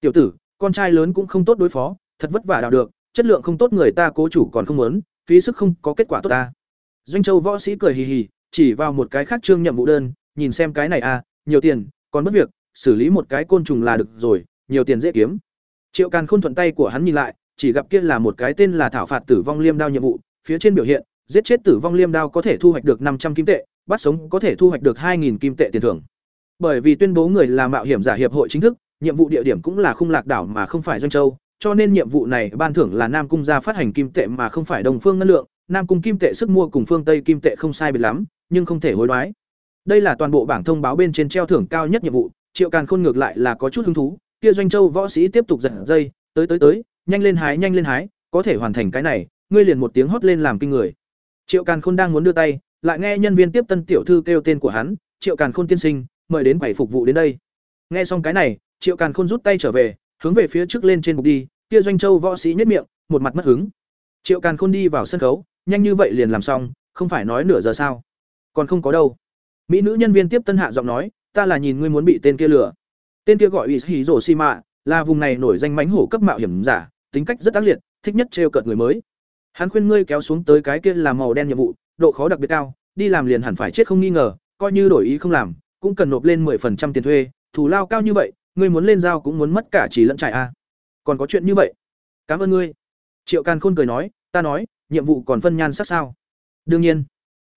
Tiểu tử, con trai lớn cũng không tốt đối phó, thật vất vả đào được, chất lượng không tốt người ta cố chủ còn không muốn phí sức không có kết quả tốt ta. Doanh châu võ sĩ cười hì hì, chỉ vào một cái khác trương nhiệm vụ đơn, nhìn xem cái này à nhiều tiền, còn mất việc, xử lý một cái côn trùng là được rồi, nhiều tiền dễ kiếm. Triệu càn khôn thuận tay của hắn nhìn lại, chỉ gặp kia là một cái tên là thảo phạt tử vong liêm đao nhiệm vụ, phía trên biểu hiện, giết chết tử vong liêm đao có thể thu hoạch được năm trăm kim tệ, bắt sống có thể thu hoạch được hai kim tệ tiền thưởng. Bởi vì tuyên bố người là mạo hiểm giả hiệp hội chính thức, nhiệm vụ địa điểm cũng là khung lạc đảo mà không phải doanh châu cho nên nhiệm vụ này ban thưởng là nam cung gia phát hành kim tệ mà không phải đồng phương ngân lượng. Nam cung kim tệ sức mua cùng phương tây kim tệ không sai biệt lắm, nhưng không thể hối đoái. Đây là toàn bộ bảng thông báo bên trên treo thưởng cao nhất nhiệm vụ. Triệu càn khôn ngược lại là có chút hứng thú. Kia doanh châu võ sĩ tiếp tục giật dây. Tới tới tới, nhanh lên hái, nhanh lên hái, có thể hoàn thành cái này. Ngươi liền một tiếng hót lên làm kinh người. Triệu càn khôn đang muốn đưa tay, lại nghe nhân viên tiếp tân tiểu thư kêu tên của hắn. Triệu càn khôn tiên sinh, mời đến bảy phục vụ đến đây. Nghe xong cái này, triệu càn khôn rút tay trở về hướng về phía trước lên trên bục đi, kia doanh châu võ sĩ nhất miệng, một mặt mất hứng. Triệu càn khôn đi vào sân khấu, nhanh như vậy liền làm xong, không phải nói nửa giờ sao? Còn không có đâu. Mỹ nữ nhân viên tiếp tân hạ giọng nói, ta là nhìn ngươi muốn bị tên kia lừa. Tên kia gọi ủy hỉ rổ xi mạ là vùng này nổi danh mánh hổ cấp mạo hiểm giả, tính cách rất ác liệt, thích nhất trêu cợt người mới. Hắn khuyên ngươi kéo xuống tới cái kia làm màu đen nhiệm vụ, độ khó đặc biệt cao, đi làm liền hẳn phải chết không nghi ngờ, coi như đổi ý không làm, cũng cần nộp lên 10% tiền thuê, thù lao cao như vậy ngươi muốn lên giao cũng muốn mất cả chỉ lẫn trại a à. còn có chuyện như vậy. Cảm ơn ngươi. Triệu càn khôn cười nói, ta nói, nhiệm vụ còn phân nhan sắc sao? Đương nhiên.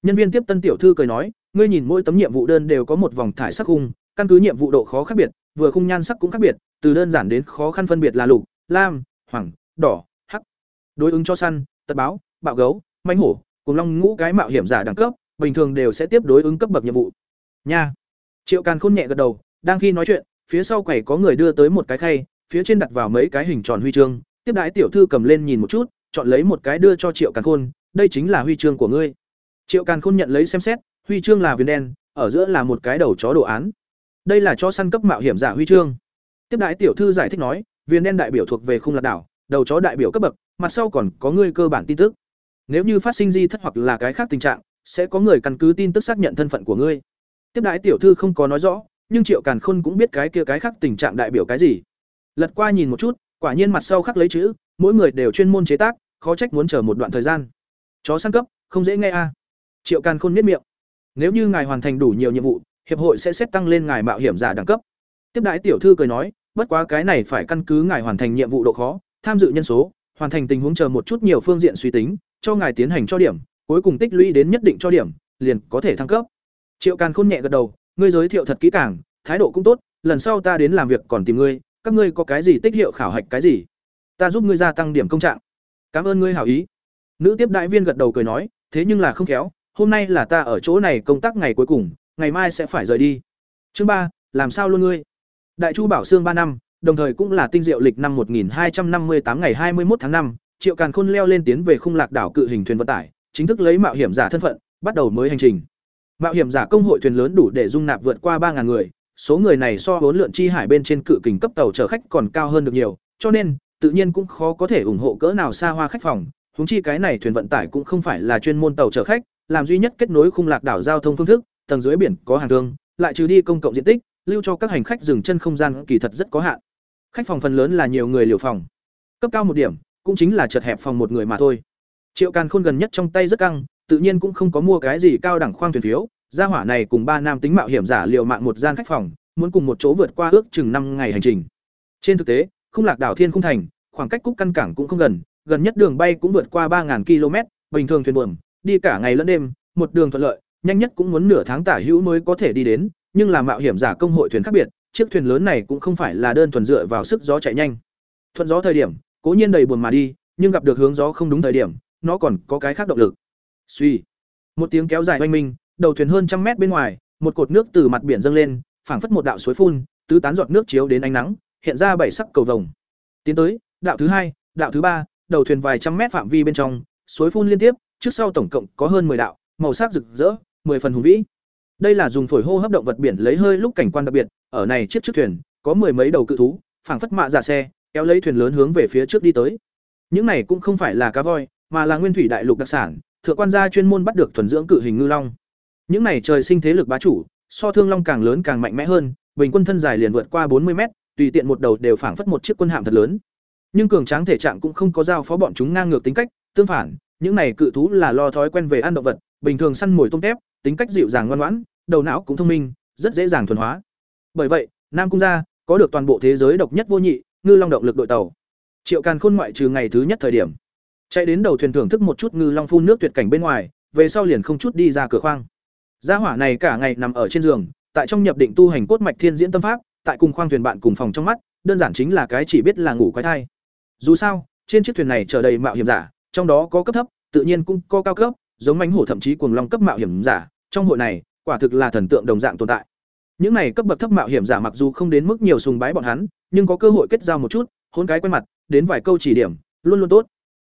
Nhân viên tiếp tân tiểu thư cười nói, ngươi nhìn mỗi tấm nhiệm vụ đơn đều có một vòng thải sắc khung, căn cứ nhiệm vụ độ khó khác biệt, vừa khung nhan sắc cũng khác biệt, từ đơn giản đến khó khăn phân biệt là lục, lam, hoàng, đỏ, hắc. Đối ứng cho săn, tật báo, bạo gấu manh hổ, cùng long ngũ cái mạo hiểm giả đẳng cấp, bình thường đều sẽ tiếp đối ứng cấp bậc nhiệm vụ. Nha. Triệu càn khôn nhẹ gật đầu, đang khi nói chuyện phía sau quầy có người đưa tới một cái khay, phía trên đặt vào mấy cái hình tròn huy chương. Tiếp đãi tiểu thư cầm lên nhìn một chút, chọn lấy một cái đưa cho triệu càn khôn, đây chính là huy chương của ngươi. Triệu càn khôn nhận lấy xem xét, huy chương là viên đen, ở giữa là một cái đầu chó đồ án. Đây là cho săn cấp mạo hiểm giả huy chương. Tiếp đãi tiểu thư giải thích nói viên đen đại biểu thuộc về khung lạc đảo, đầu chó đại biểu cấp bậc, mặt sau còn có ngươi cơ bản tin tức. Nếu như phát sinh di thất hoặc là cái khác tình trạng, sẽ có người căn cứ tin tức xác nhận thân phận của ngươi. Tiếp đãi tiểu thư không có nói rõ nhưng triệu càn khôn cũng biết cái kia cái khác tình trạng đại biểu cái gì. Lật qua nhìn một chút, quả nhiên mặt sau khắc lấy chữ, mỗi người đều chuyên môn chế tác, khó trách muốn chờ một đoạn thời gian. Chó săn cấp, không dễ nghe a. Triệu càn khôn miết miệng. Nếu như ngài hoàn thành đủ nhiều nhiệm vụ, hiệp hội sẽ xét tăng lên ngài mạo hiểm giả đẳng cấp. Tiếp đại tiểu thư cười nói, bất quá cái này phải căn cứ ngài hoàn thành nhiệm vụ độ khó, tham dự nhân số, hoàn thành tình huống chờ một chút nhiều phương diện suy tính, cho ngài tiến hành cho điểm, cuối cùng tích lũy đến nhất định cho điểm, liền có thể thăng cấp. Triệu càn khôn nhẹ gật đầu ngươi giới thiệu thật kỹ càng thái độ cũng tốt lần sau ta đến làm việc còn tìm ngươi các ngươi có cái gì tích hiệu khảo hạch cái gì? Ta giúp ngươi gia tăng điểm công trạng. Cảm ơn ngươi hảo ý. Nữ tiếp đại viên gật đầu cười nói thế nhưng là không khéo hôm nay là ta ở chỗ này công tác ngày cuối cùng ngày mai sẽ phải rời đi. Chương ba làm sao luôn ngươi? Đại chu bảo sương ba năm đồng thời cũng là tinh diệu lịch năm 1258 ngày 21 tháng 5, Triệu Càn Khôn leo lên tiến về khung lạc đảo cự hình thuyền vận tải, chính thức lấy mạo hiểm giả thân phận, bắt đầu mới hành trình. Mạo hiểm giả công hội thuyền lớn đủ để dung nạp vượt qua 3000 người, số người này so vốn lượn chi hải bên trên cự kình cấp tàu chở khách còn cao hơn được nhiều, cho nên tự nhiên cũng khó có thể ủng hộ cỡ nào xa hoa khách phòng, húng chi cái này thuyền vận tải cũng không phải là chuyên môn tàu chở khách, làm duy nhất kết nối khung lạc đảo giao thông phương thức, tầng dưới biển có hàng thương, lại trừ đi công cộng diện tích, lưu cho các hành khách dừng chân không gian kỳ thật rất có hạn. Khách phòng phần lớn là nhiều người liều phòng. Cấp cao một điểm, cũng chính là chật hẹp phòng một người mà thôi. Triệu Càn Khôn gần nhất trong tay rất căng, tự nhiên cũng không có mua cái gì cao đẳng khoang thuyền phiếu, gia hỏa này cùng ba nam tính mạo hiểm giả liều mạng một gian khách phòng, muốn cùng một chỗ vượt qua ước chừng năm ngày hành trình. Trên thực tế, không lạc đảo Thiên không Thành, khoảng cách cúc căn cảng cũng không gần, gần nhất đường bay cũng vượt qua 3000 km, bình thường thuyền buồm, đi cả ngày lẫn đêm, một đường thuận lợi, nhanh nhất cũng muốn nửa tháng tả hữu mới có thể đi đến, nhưng là mạo hiểm giả công hội thuyền khác biệt, chiếc thuyền lớn này cũng không phải là đơn thuần dựa vào sức gió chạy nhanh. Thuận gió thời điểm, cố nhiên đầy buồn mà đi, nhưng gặp được hướng gió không đúng thời điểm, nó còn có cái khác động lực. Suy, một tiếng kéo dài oanh minh, đầu thuyền hơn trăm mét bên ngoài, một cột nước từ mặt biển dâng lên, phảng phất một đạo suối phun, tứ tán giọt nước chiếu đến ánh nắng, hiện ra bảy sắc cầu vồng. Tiến tới, đạo thứ hai, đạo thứ ba, đầu thuyền vài trăm mét phạm vi bên trong, suối phun liên tiếp, trước sau tổng cộng có hơn 10 đạo, màu sắc rực rỡ, 10 phần hùng vĩ. Đây là dùng phổi hô hấp động vật biển lấy hơi lúc cảnh quan đặc biệt, ở này chiếc trước thuyền, có mười mấy đầu cự thú, phảng phất mạ giả xe, kéo lấy thuyền lớn hướng về phía trước đi tới. Những này cũng không phải là cá voi, mà là nguyên thủy đại lục đặc sản, thượng quan gia chuyên môn bắt được thuần dưỡng cự hình ngư long. Những này trời sinh thế lực bá chủ, so thương long càng lớn càng mạnh mẽ hơn, bình quân thân dài liền vượt qua bốn mươi mét, tùy tiện một đầu đều phảng phất một chiếc quân hạm thật lớn. Nhưng cường tráng thể trạng cũng không có giao phó bọn chúng ngang ngược tính cách, tương phản, những này cự thú là lo thói quen về ăn động vật, bình thường săn mồi tôm tép, tính cách dịu dàng ngoan ngoãn, đầu não cũng thông minh, rất dễ dàng thuần hóa. Bởi vậy, Nam cung gia có được toàn bộ thế giới độc nhất vô nhị, ngư long động lực đội tàu. Triệu Càn Khôn ngoại trừ ngày thứ nhất thời điểm, chạy đến đầu thuyền thưởng thức một chút ngư long phun nước tuyệt cảnh bên ngoài, về sau liền không chút đi ra cửa khoang. Gia hỏa này cả ngày nằm ở trên giường, tại trong nhập định tu hành cốt mạch thiên diễn tâm pháp, tại cùng khoang thuyền bạn cùng phòng trong mắt, đơn giản chính là cái chỉ biết là ngủ quái thai. Dù sao, trên chiếc thuyền này chở đầy mạo hiểm giả, trong đó có cấp thấp, tự nhiên cũng có cao cấp, giống mánh hổ thậm chí cuồng long cấp mạo hiểm giả, trong hội này, quả thực là thần tượng đồng dạng tồn tại. Những này cấp bậc thấp mạo hiểm giả mặc dù không đến mức nhiều sùng bái bọn hắn, nhưng có cơ hội kết giao một chút, hôn cái quen mặt, đến vài câu chỉ điểm, luôn luôn tốt.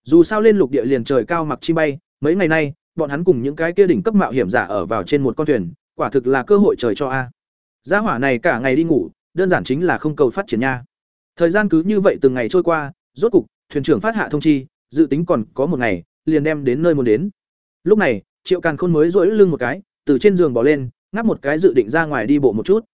Dù sao lên lục địa liền trời cao mặc chi bay, mấy ngày nay, bọn hắn cùng những cái kia đỉnh cấp mạo hiểm giả ở vào trên một con thuyền, quả thực là cơ hội trời cho a. Gia hỏa này cả ngày đi ngủ, đơn giản chính là không cầu phát triển nha. Thời gian cứ như vậy từng ngày trôi qua, rốt cục, thuyền trưởng phát hạ thông chi, dự tính còn có một ngày, liền đem đến nơi muốn đến. Lúc này, Triệu Càn Khôn mới duỗi lưng một cái, từ trên giường bỏ lên, ngáp một cái dự định ra ngoài đi bộ một chút.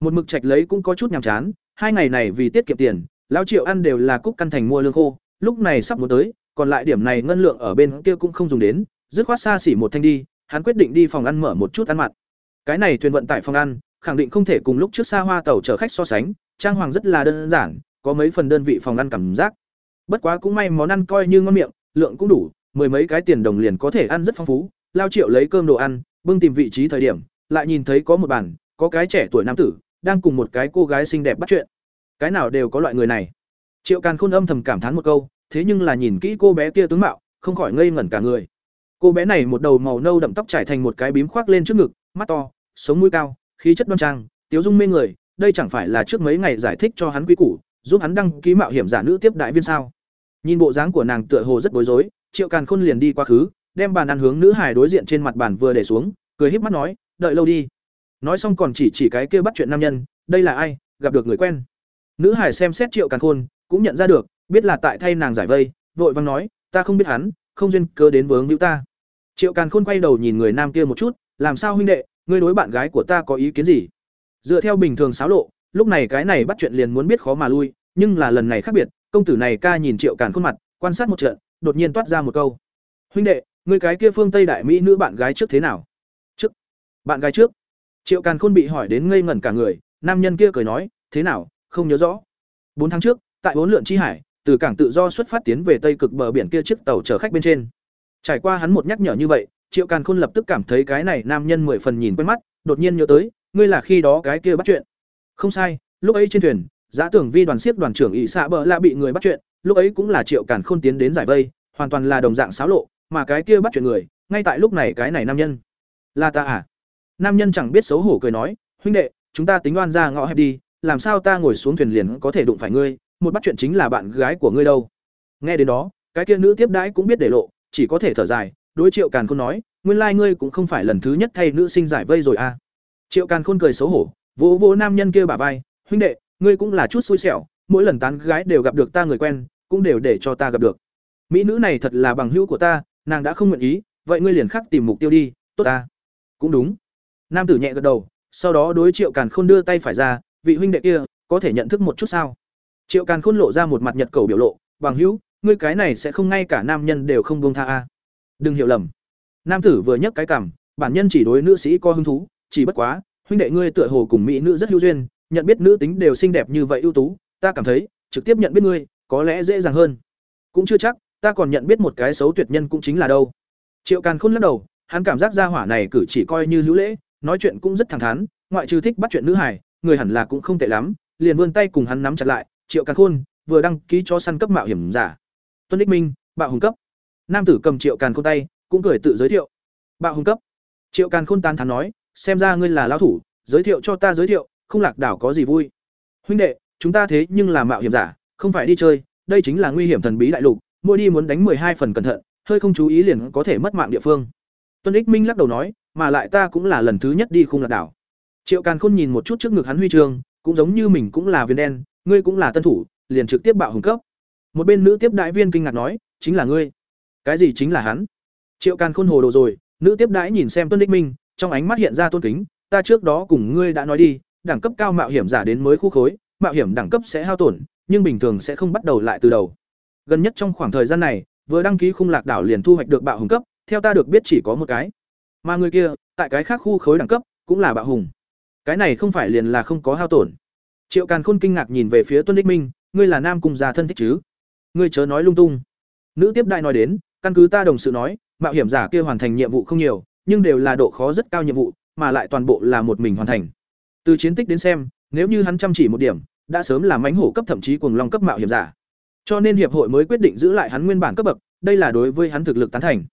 Một mực trạch lấy cũng có chút nhàm chán, hai ngày này vì tiết kiệm tiền, lão Triệu ăn đều là cúc căn thành mua lương khô, lúc này sắp muốn tới, còn lại điểm này ngân lượng ở bên kia cũng không dùng đến, dứt khoát xa xỉ một thanh đi, hắn quyết định đi phòng ăn mở một chút ăn mặn. Cái này thuyền vận tải phòng ăn, khẳng định không thể cùng lúc trước xa hoa tàu chở khách so sánh, trang hoàng rất là đơn giản, có mấy phần đơn vị phòng ăn cảm giác. Bất quá cũng may món ăn coi như ngon miệng, lượng cũng đủ, mười mấy cái tiền đồng liền có thể ăn rất phong phú. Lao Triệu lấy cơm đồ ăn, bưng tìm vị trí thời điểm, lại nhìn thấy có một bàn, có cái trẻ tuổi nam tử đang cùng một cái cô gái xinh đẹp bắt chuyện. Cái nào đều có loại người này. Triệu Càn Khôn âm thầm cảm thán một câu, thế nhưng là nhìn kỹ cô bé kia tướng mạo, không khỏi ngây ngẩn cả người. Cô bé này một đầu màu nâu đậm tóc trải thành một cái bím khoác lên trước ngực, mắt to, sống mũi cao, khí chất đoan trang, tiếu dung mê người, đây chẳng phải là trước mấy ngày giải thích cho hắn quý củ, giúp hắn đăng ký mạo hiểm giả nữ tiếp đại viên sao? Nhìn bộ dáng của nàng tựa hồ rất bối rối, Triệu Càn Khôn liền đi qua khứ, đem bàn ăn hướng nữ hài đối diện trên mặt bàn vừa để xuống, cười híp mắt nói, "Đợi lâu đi." Nói xong còn chỉ chỉ cái kia bắt chuyện nam nhân, "Đây là ai? Gặp được người quen." Nữ hải xem xét Triệu Càn Khôn, cũng nhận ra được, biết là tại thay nàng giải vây, vội vàng nói, "Ta không biết hắn, không duyên cớ đến vướng víu ta." Triệu Càn Khôn quay đầu nhìn người nam kia một chút, "Làm sao huynh đệ, ngươi đối bạn gái của ta có ý kiến gì?" Dựa theo bình thường xáo lộ, lúc này cái này bắt chuyện liền muốn biết khó mà lui, nhưng là lần này khác biệt, công tử này ca nhìn Triệu Càn Khôn mặt, quan sát một trận, đột nhiên toát ra một câu: "Huynh đệ, ngươi cái kia phương Tây đại mỹ nữ bạn gái trước thế nào?" "Trước?" "Bạn gái trước?" Triệu Càn Khôn bị hỏi đến ngây ngẩn cả người, nam nhân kia cười nói: "Thế nào, không nhớ rõ?" Bốn tháng trước, tại bốn lượn chi hải, từ cảng tự do xuất phát tiến về tây cực bờ biển kia chiếc tàu chở khách bên trên. Trải qua hắn một nhắc nhở như vậy, Triệu Càn Khôn lập tức cảm thấy cái này nam nhân mười phần nhìn quen mắt, đột nhiên nhớ tới, ngươi là khi đó cái kia bắt chuyện. Không sai, lúc ấy trên thuyền, Giá tưởng vi đoàn siết đoàn trưởng ỷ xạ bờ lạ bị người bắt chuyện, lúc ấy cũng là Triệu Càn Khôn tiến đến giải vây, hoàn toàn là đồng dạng xáo lộ, mà cái kia bắt chuyện người, ngay tại lúc này cái này nam nhân. Là ta à? Nam nhân chẳng biết xấu hổ cười nói, huynh đệ, chúng ta tính oan ra ngõ hẹp đi, làm sao ta ngồi xuống thuyền liền có thể đụng phải ngươi, một bắt chuyện chính là bạn gái của ngươi đâu. Nghe đến đó, cái kia nữ tiếp đãi cũng biết để lộ, chỉ có thể thở dài, đối Triệu Càn Khôn nói, nguyên lai like ngươi cũng không phải lần thứ nhất thay nữ sinh giải vây rồi à. Triệu Càn Khôn cười xấu hổ, vỗ vỗ nam nhân kia bả vai, huynh đệ, ngươi cũng là chút xui xẻo, mỗi lần tán gái đều gặp được ta người quen, cũng đều để cho ta gặp được. Mỹ nữ này thật là bằng hữu của ta, nàng đã không nguyện ý, vậy ngươi liền khắc tìm mục tiêu đi, tốt ta. Cũng đúng. Nam tử nhẹ gật đầu, sau đó đối Triệu Càn Khôn đưa tay phải ra, vị huynh đệ kia, có thể nhận thức một chút sao? Triệu Càn Khôn lộ ra một mặt nhật cầu biểu lộ, bằng hữu, ngươi cái này sẽ không ngay cả nam nhân đều không buông tha a. Đừng hiểu lầm. Nam tử vừa nhấc cái cảm, bản nhân chỉ đối nữ sĩ có hứng thú, chỉ bất quá, huynh đệ ngươi tựa hồ cùng mỹ nữ rất hữu duyên, nhận biết nữ tính đều xinh đẹp như vậy ưu tú, ta cảm thấy, trực tiếp nhận biết ngươi, có lẽ dễ dàng hơn. Cũng chưa chắc, ta còn nhận biết một cái xấu tuyệt nhân cũng chính là đâu. triệu càn khôn lắc đầu hắn cảm giác gia hỏa này cử chỉ coi như hữu lễ nói chuyện cũng rất thẳng thắn ngoại trừ thích bắt chuyện nữ hải người hẳn là cũng không tệ lắm liền vươn tay cùng hắn nắm chặt lại triệu càn khôn vừa đăng ký cho săn cấp mạo hiểm giả. Tuân đích minh, bạo hùng cấp. Nam tử cầm triệu càn khôn tay, cũng cười tự giới thiệu. Bạo hùng cấp. Triệu càn khôn tán thắn nói, xem ra ngươi là lão thủ, giới thiệu cho ta giới thiệu, không lạc đảo có gì vui. Huynh đệ, chúng ta thế nhưng là mạo hiểm giả, không phải đi chơi, đây chính là nguy hiểm thần bí đại lục, mỗi đi muốn đánh hai phần cẩn thận, hơi không chú ý liền có thể mất mạng địa phương. Tuân ích minh lắc đầu nói, mà lại ta cũng là lần thứ nhất đi khung lạc đảo. Triệu càn khôn nhìn một chút trước ngực hắn huy chương, cũng giống như mình cũng là viên đen ngươi cũng là tân thủ, liền trực tiếp bạo hùng cấp. Một bên nữ tiếp đại viên kinh ngạc nói, chính là ngươi. Cái gì chính là hắn? Triệu càn khôn hồ đồ rồi, nữ tiếp đãi nhìn xem tuân đích minh, trong ánh mắt hiện ra tôn kính, ta trước đó cùng ngươi đã nói đi, đẳng cấp cao mạo hiểm giả đến mới khu khối, mạo hiểm đẳng cấp sẽ hao tổn, nhưng bình thường sẽ không bắt đầu lại từ đầu. Gần nhất trong khoảng thời gian này, vừa đăng ký khung lạc đảo liền thu hoạch được bạo hùng cấp, theo ta được biết chỉ có một cái. Mà người kia, tại cái khác khu khối đẳng cấp, cũng là bạo hùng. Cái này không phải liền là không có hao tổn triệu càn khôn kinh ngạc nhìn về phía tuân đích minh, ngươi là nam cùng già thân thích chứ? Ngươi chớ nói lung tung. Nữ tiếp đại nói đến, căn cứ ta đồng sự nói, mạo hiểm giả kia hoàn thành nhiệm vụ không nhiều, nhưng đều là độ khó rất cao nhiệm vụ, mà lại toàn bộ là một mình hoàn thành. Từ chiến tích đến xem, nếu như hắn chăm chỉ một điểm, đã sớm là mánh hổ cấp thậm chí cuồng long cấp mạo hiểm giả. Cho nên hiệp hội mới quyết định giữ lại hắn nguyên bản cấp bậc, đây là đối với hắn thực lực tán thành.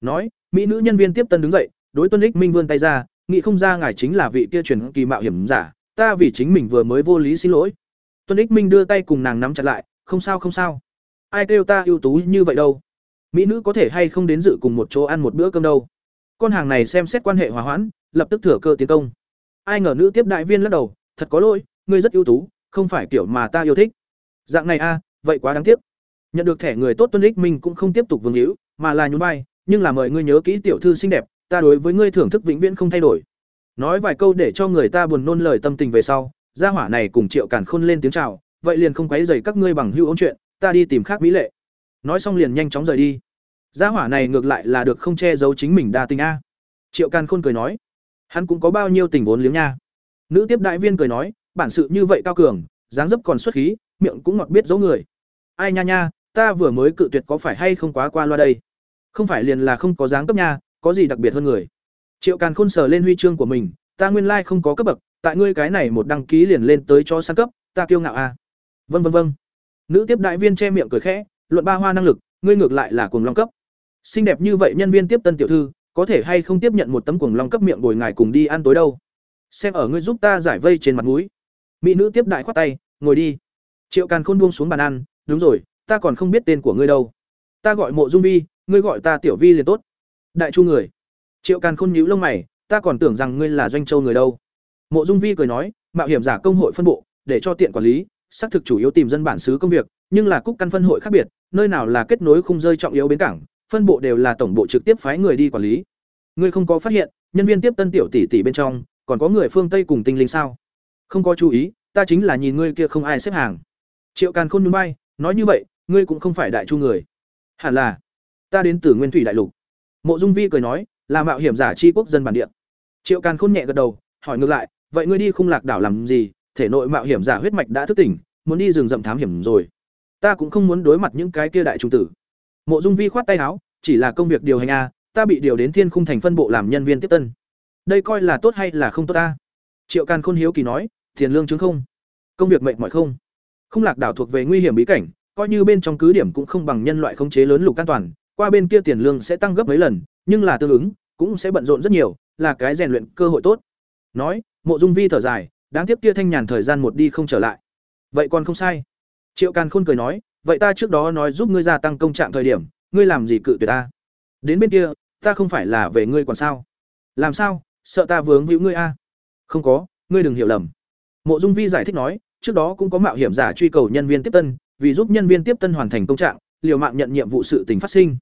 Nói, mỹ nữ nhân viên tiếp tân đứng dậy, đối tuân ích minh vươn tay ra, nghĩ không ra ngài chính là vị kia truyền kỳ mạo hiểm giả ta vì chính mình vừa mới vô lý xin lỗi. Tuân ích minh đưa tay cùng nàng nắm chặt lại, không sao không sao. Ai kêu ta ưu tú như vậy đâu? Mỹ nữ có thể hay không đến dự cùng một chỗ ăn một bữa cơm đâu? Con hàng này xem xét quan hệ hòa hoãn, lập tức thừa cơ tiến công. Ai ngờ nữ tiếp đại viên lắc đầu, thật có lỗi, ngươi rất ưu tú, không phải kiểu mà ta yêu thích. Dạng này a vậy quá đáng tiếc. Nhận được thẻ người tốt tuân ích minh cũng không tiếp tục vương hữu mà là nhún vai, nhưng là mời ngươi nhớ kỹ tiểu thư xinh đẹp, ta đối với ngươi thưởng thức vĩnh viễn không thay đổi nói vài câu để cho người ta buồn nôn lời tâm tình về sau, gia hỏa này cùng triệu càn khôn lên tiếng chào, vậy liền không quấy dày các ngươi bằng hữu ôn chuyện, ta đi tìm khác mỹ lệ. Nói xong liền nhanh chóng rời đi. Gia hỏa này ngược lại là được không che giấu chính mình đa tình a. Triệu càn khôn cười nói, hắn cũng có bao nhiêu tình vốn liếng nha. Nữ tiếp đại viên cười nói, bản sự như vậy cao cường, dáng dấp còn xuất khí, miệng cũng ngọt biết dấu người. Ai nha nha, ta vừa mới cự tuyệt có phải hay không quá qua loa đây? Không phải liền là không có dáng cấp nha, có gì đặc biệt hơn người? Triệu càn khôn sờ lên huy chương của mình, ta nguyên lai không có cấp bậc, tại ngươi cái này một đăng ký liền lên tới cho săn cấp, ta kiêu ngạo à. vân vân vân nữ tiếp đại viên che miệng cười khẽ, luận ba hoa năng lực, ngươi ngược lại là cuồng long cấp. Xinh đẹp như vậy nhân viên tiếp tân tiểu thư, có thể hay không tiếp nhận một tấm cuồng long cấp miệng ngồi ngài cùng đi ăn tối đâu? Xem ở ngươi giúp ta giải vây trên mặt mũi. Mỹ nữ tiếp đại khoát tay, ngồi đi. Triệu càn khôn buông xuống bàn ăn, đúng rồi, ta còn không biết tên của ngươi đâu. Ta gọi mộ dung vi, ngươi gọi ta tiểu vi liền tốt. Đại chu người triệu càn khôn nhíu lông mày, ta còn tưởng rằng ngươi là doanh châu người đâu. Mộ dung vi cười nói, mạo hiểm giả công hội phân bộ, để cho tiện quản lý, xác thực chủ yếu tìm dân bản xứ công việc, nhưng là cúc căn phân hội khác biệt, nơi nào là kết nối khung rơi trọng yếu bến cảng, phân bộ đều là tổng bộ trực tiếp phái người đi quản lý. Ngươi không có phát hiện, nhân viên tiếp tân tiểu tỷ tỷ bên trong, còn có người phương tây cùng tinh linh sao? Không có chú ý, ta chính là nhìn ngươi kia không ai xếp hàng. Triệu càn khôn núi bay nói như vậy, ngươi cũng không phải đại chu người. Hẳn là, ta đến từ nguyên thủy đại lục. Mộ dung vi cười nói là mạo hiểm giả chi quốc dân bản địa. Triệu càn khôn nhẹ gật đầu, hỏi ngược lại, vậy ngươi đi khung lạc đảo làm gì? Thể nội mạo hiểm giả huyết mạch đã thức tỉnh, muốn đi rừng rậm thám hiểm rồi. Ta cũng không muốn đối mặt những cái kia đại trung tử. Mộ dung vi khoát tay áo, chỉ là công việc điều hành a, ta bị điều đến thiên khung thành phân bộ làm nhân viên tiếp tân. Đây coi là tốt hay là không tốt ta? Triệu càn khôn hiếu kỳ nói, tiền lương chứng không? Công việc mệt mỏi không? Không lạc đảo thuộc về nguy hiểm bí cảnh, coi như bên trong cứ điểm cũng không bằng nhân loại khống chế lớn lục an toàn qua bên kia tiền lương sẽ tăng gấp mấy lần, nhưng là tương ứng, cũng sẽ bận rộn rất nhiều, là cái rèn luyện cơ hội tốt. Nói, mộ dung vi thở dài, đáng tiếc kia thanh nhàn thời gian một đi không trở lại. Vậy còn không sai. Triệu càn khôn cười nói, vậy ta trước đó nói giúp ngươi gia tăng công trạng thời điểm, ngươi làm gì cự tuyệt ta? Đến bên kia, ta không phải là về ngươi còn sao? Làm sao, sợ ta vướng víu ngươi a? Không có, ngươi đừng hiểu lầm. Mộ dung vi giải thích nói, trước đó cũng có mạo hiểm giả truy cầu nhân viên tiếp tân, vì giúp nhân viên tiếp tân hoàn thành công trạng liều mạng nhận nhiệm vụ sự tình phát sinh.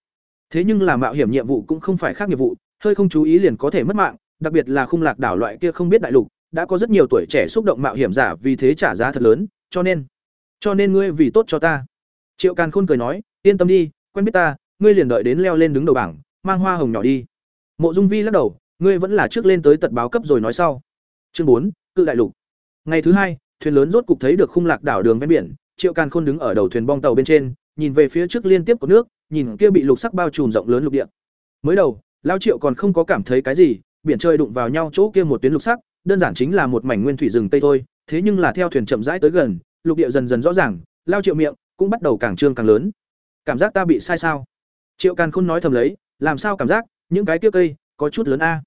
Thế nhưng là mạo hiểm nhiệm vụ cũng không phải khác nghiệp vụ, hơi không chú ý liền có thể mất mạng, đặc biệt là khung lạc đảo loại kia không biết đại lục, đã có rất nhiều tuổi trẻ xúc động mạo hiểm giả vì thế trả giá thật lớn, cho nên cho nên ngươi vì tốt cho ta. Triệu càn khôn cười nói, yên tâm đi, quen biết ta, ngươi liền đợi đến leo lên đứng đầu bảng, mang hoa hồng nhỏ đi. Mộ dung vi lắc đầu, ngươi vẫn là trước lên tới tật báo cấp rồi nói sau. Chương bốn, cự đại lục. Ngày thứ hai, thuyền lớn rốt cục thấy được khung lạc đảo đường ven biển, triệu càn khôn đứng ở đầu thuyền bong tàu bên trên nhìn về phía trước liên tiếp của nước nhìn kia bị lục sắc bao trùm rộng lớn lục địa Mới đầu, Lao Triệu còn không có cảm thấy cái gì, biển trời đụng vào nhau chỗ kia một tuyến lục sắc, đơn giản chính là một mảnh nguyên thủy rừng tây thôi, thế nhưng là theo thuyền chậm rãi tới gần, lục địa dần dần rõ ràng, Lao Triệu miệng cũng bắt đầu càng trương càng lớn. Cảm giác ta bị sai sao? Triệu Càn Khôn nói thầm lấy, làm sao cảm giác, những cái kia cây có chút lớn a.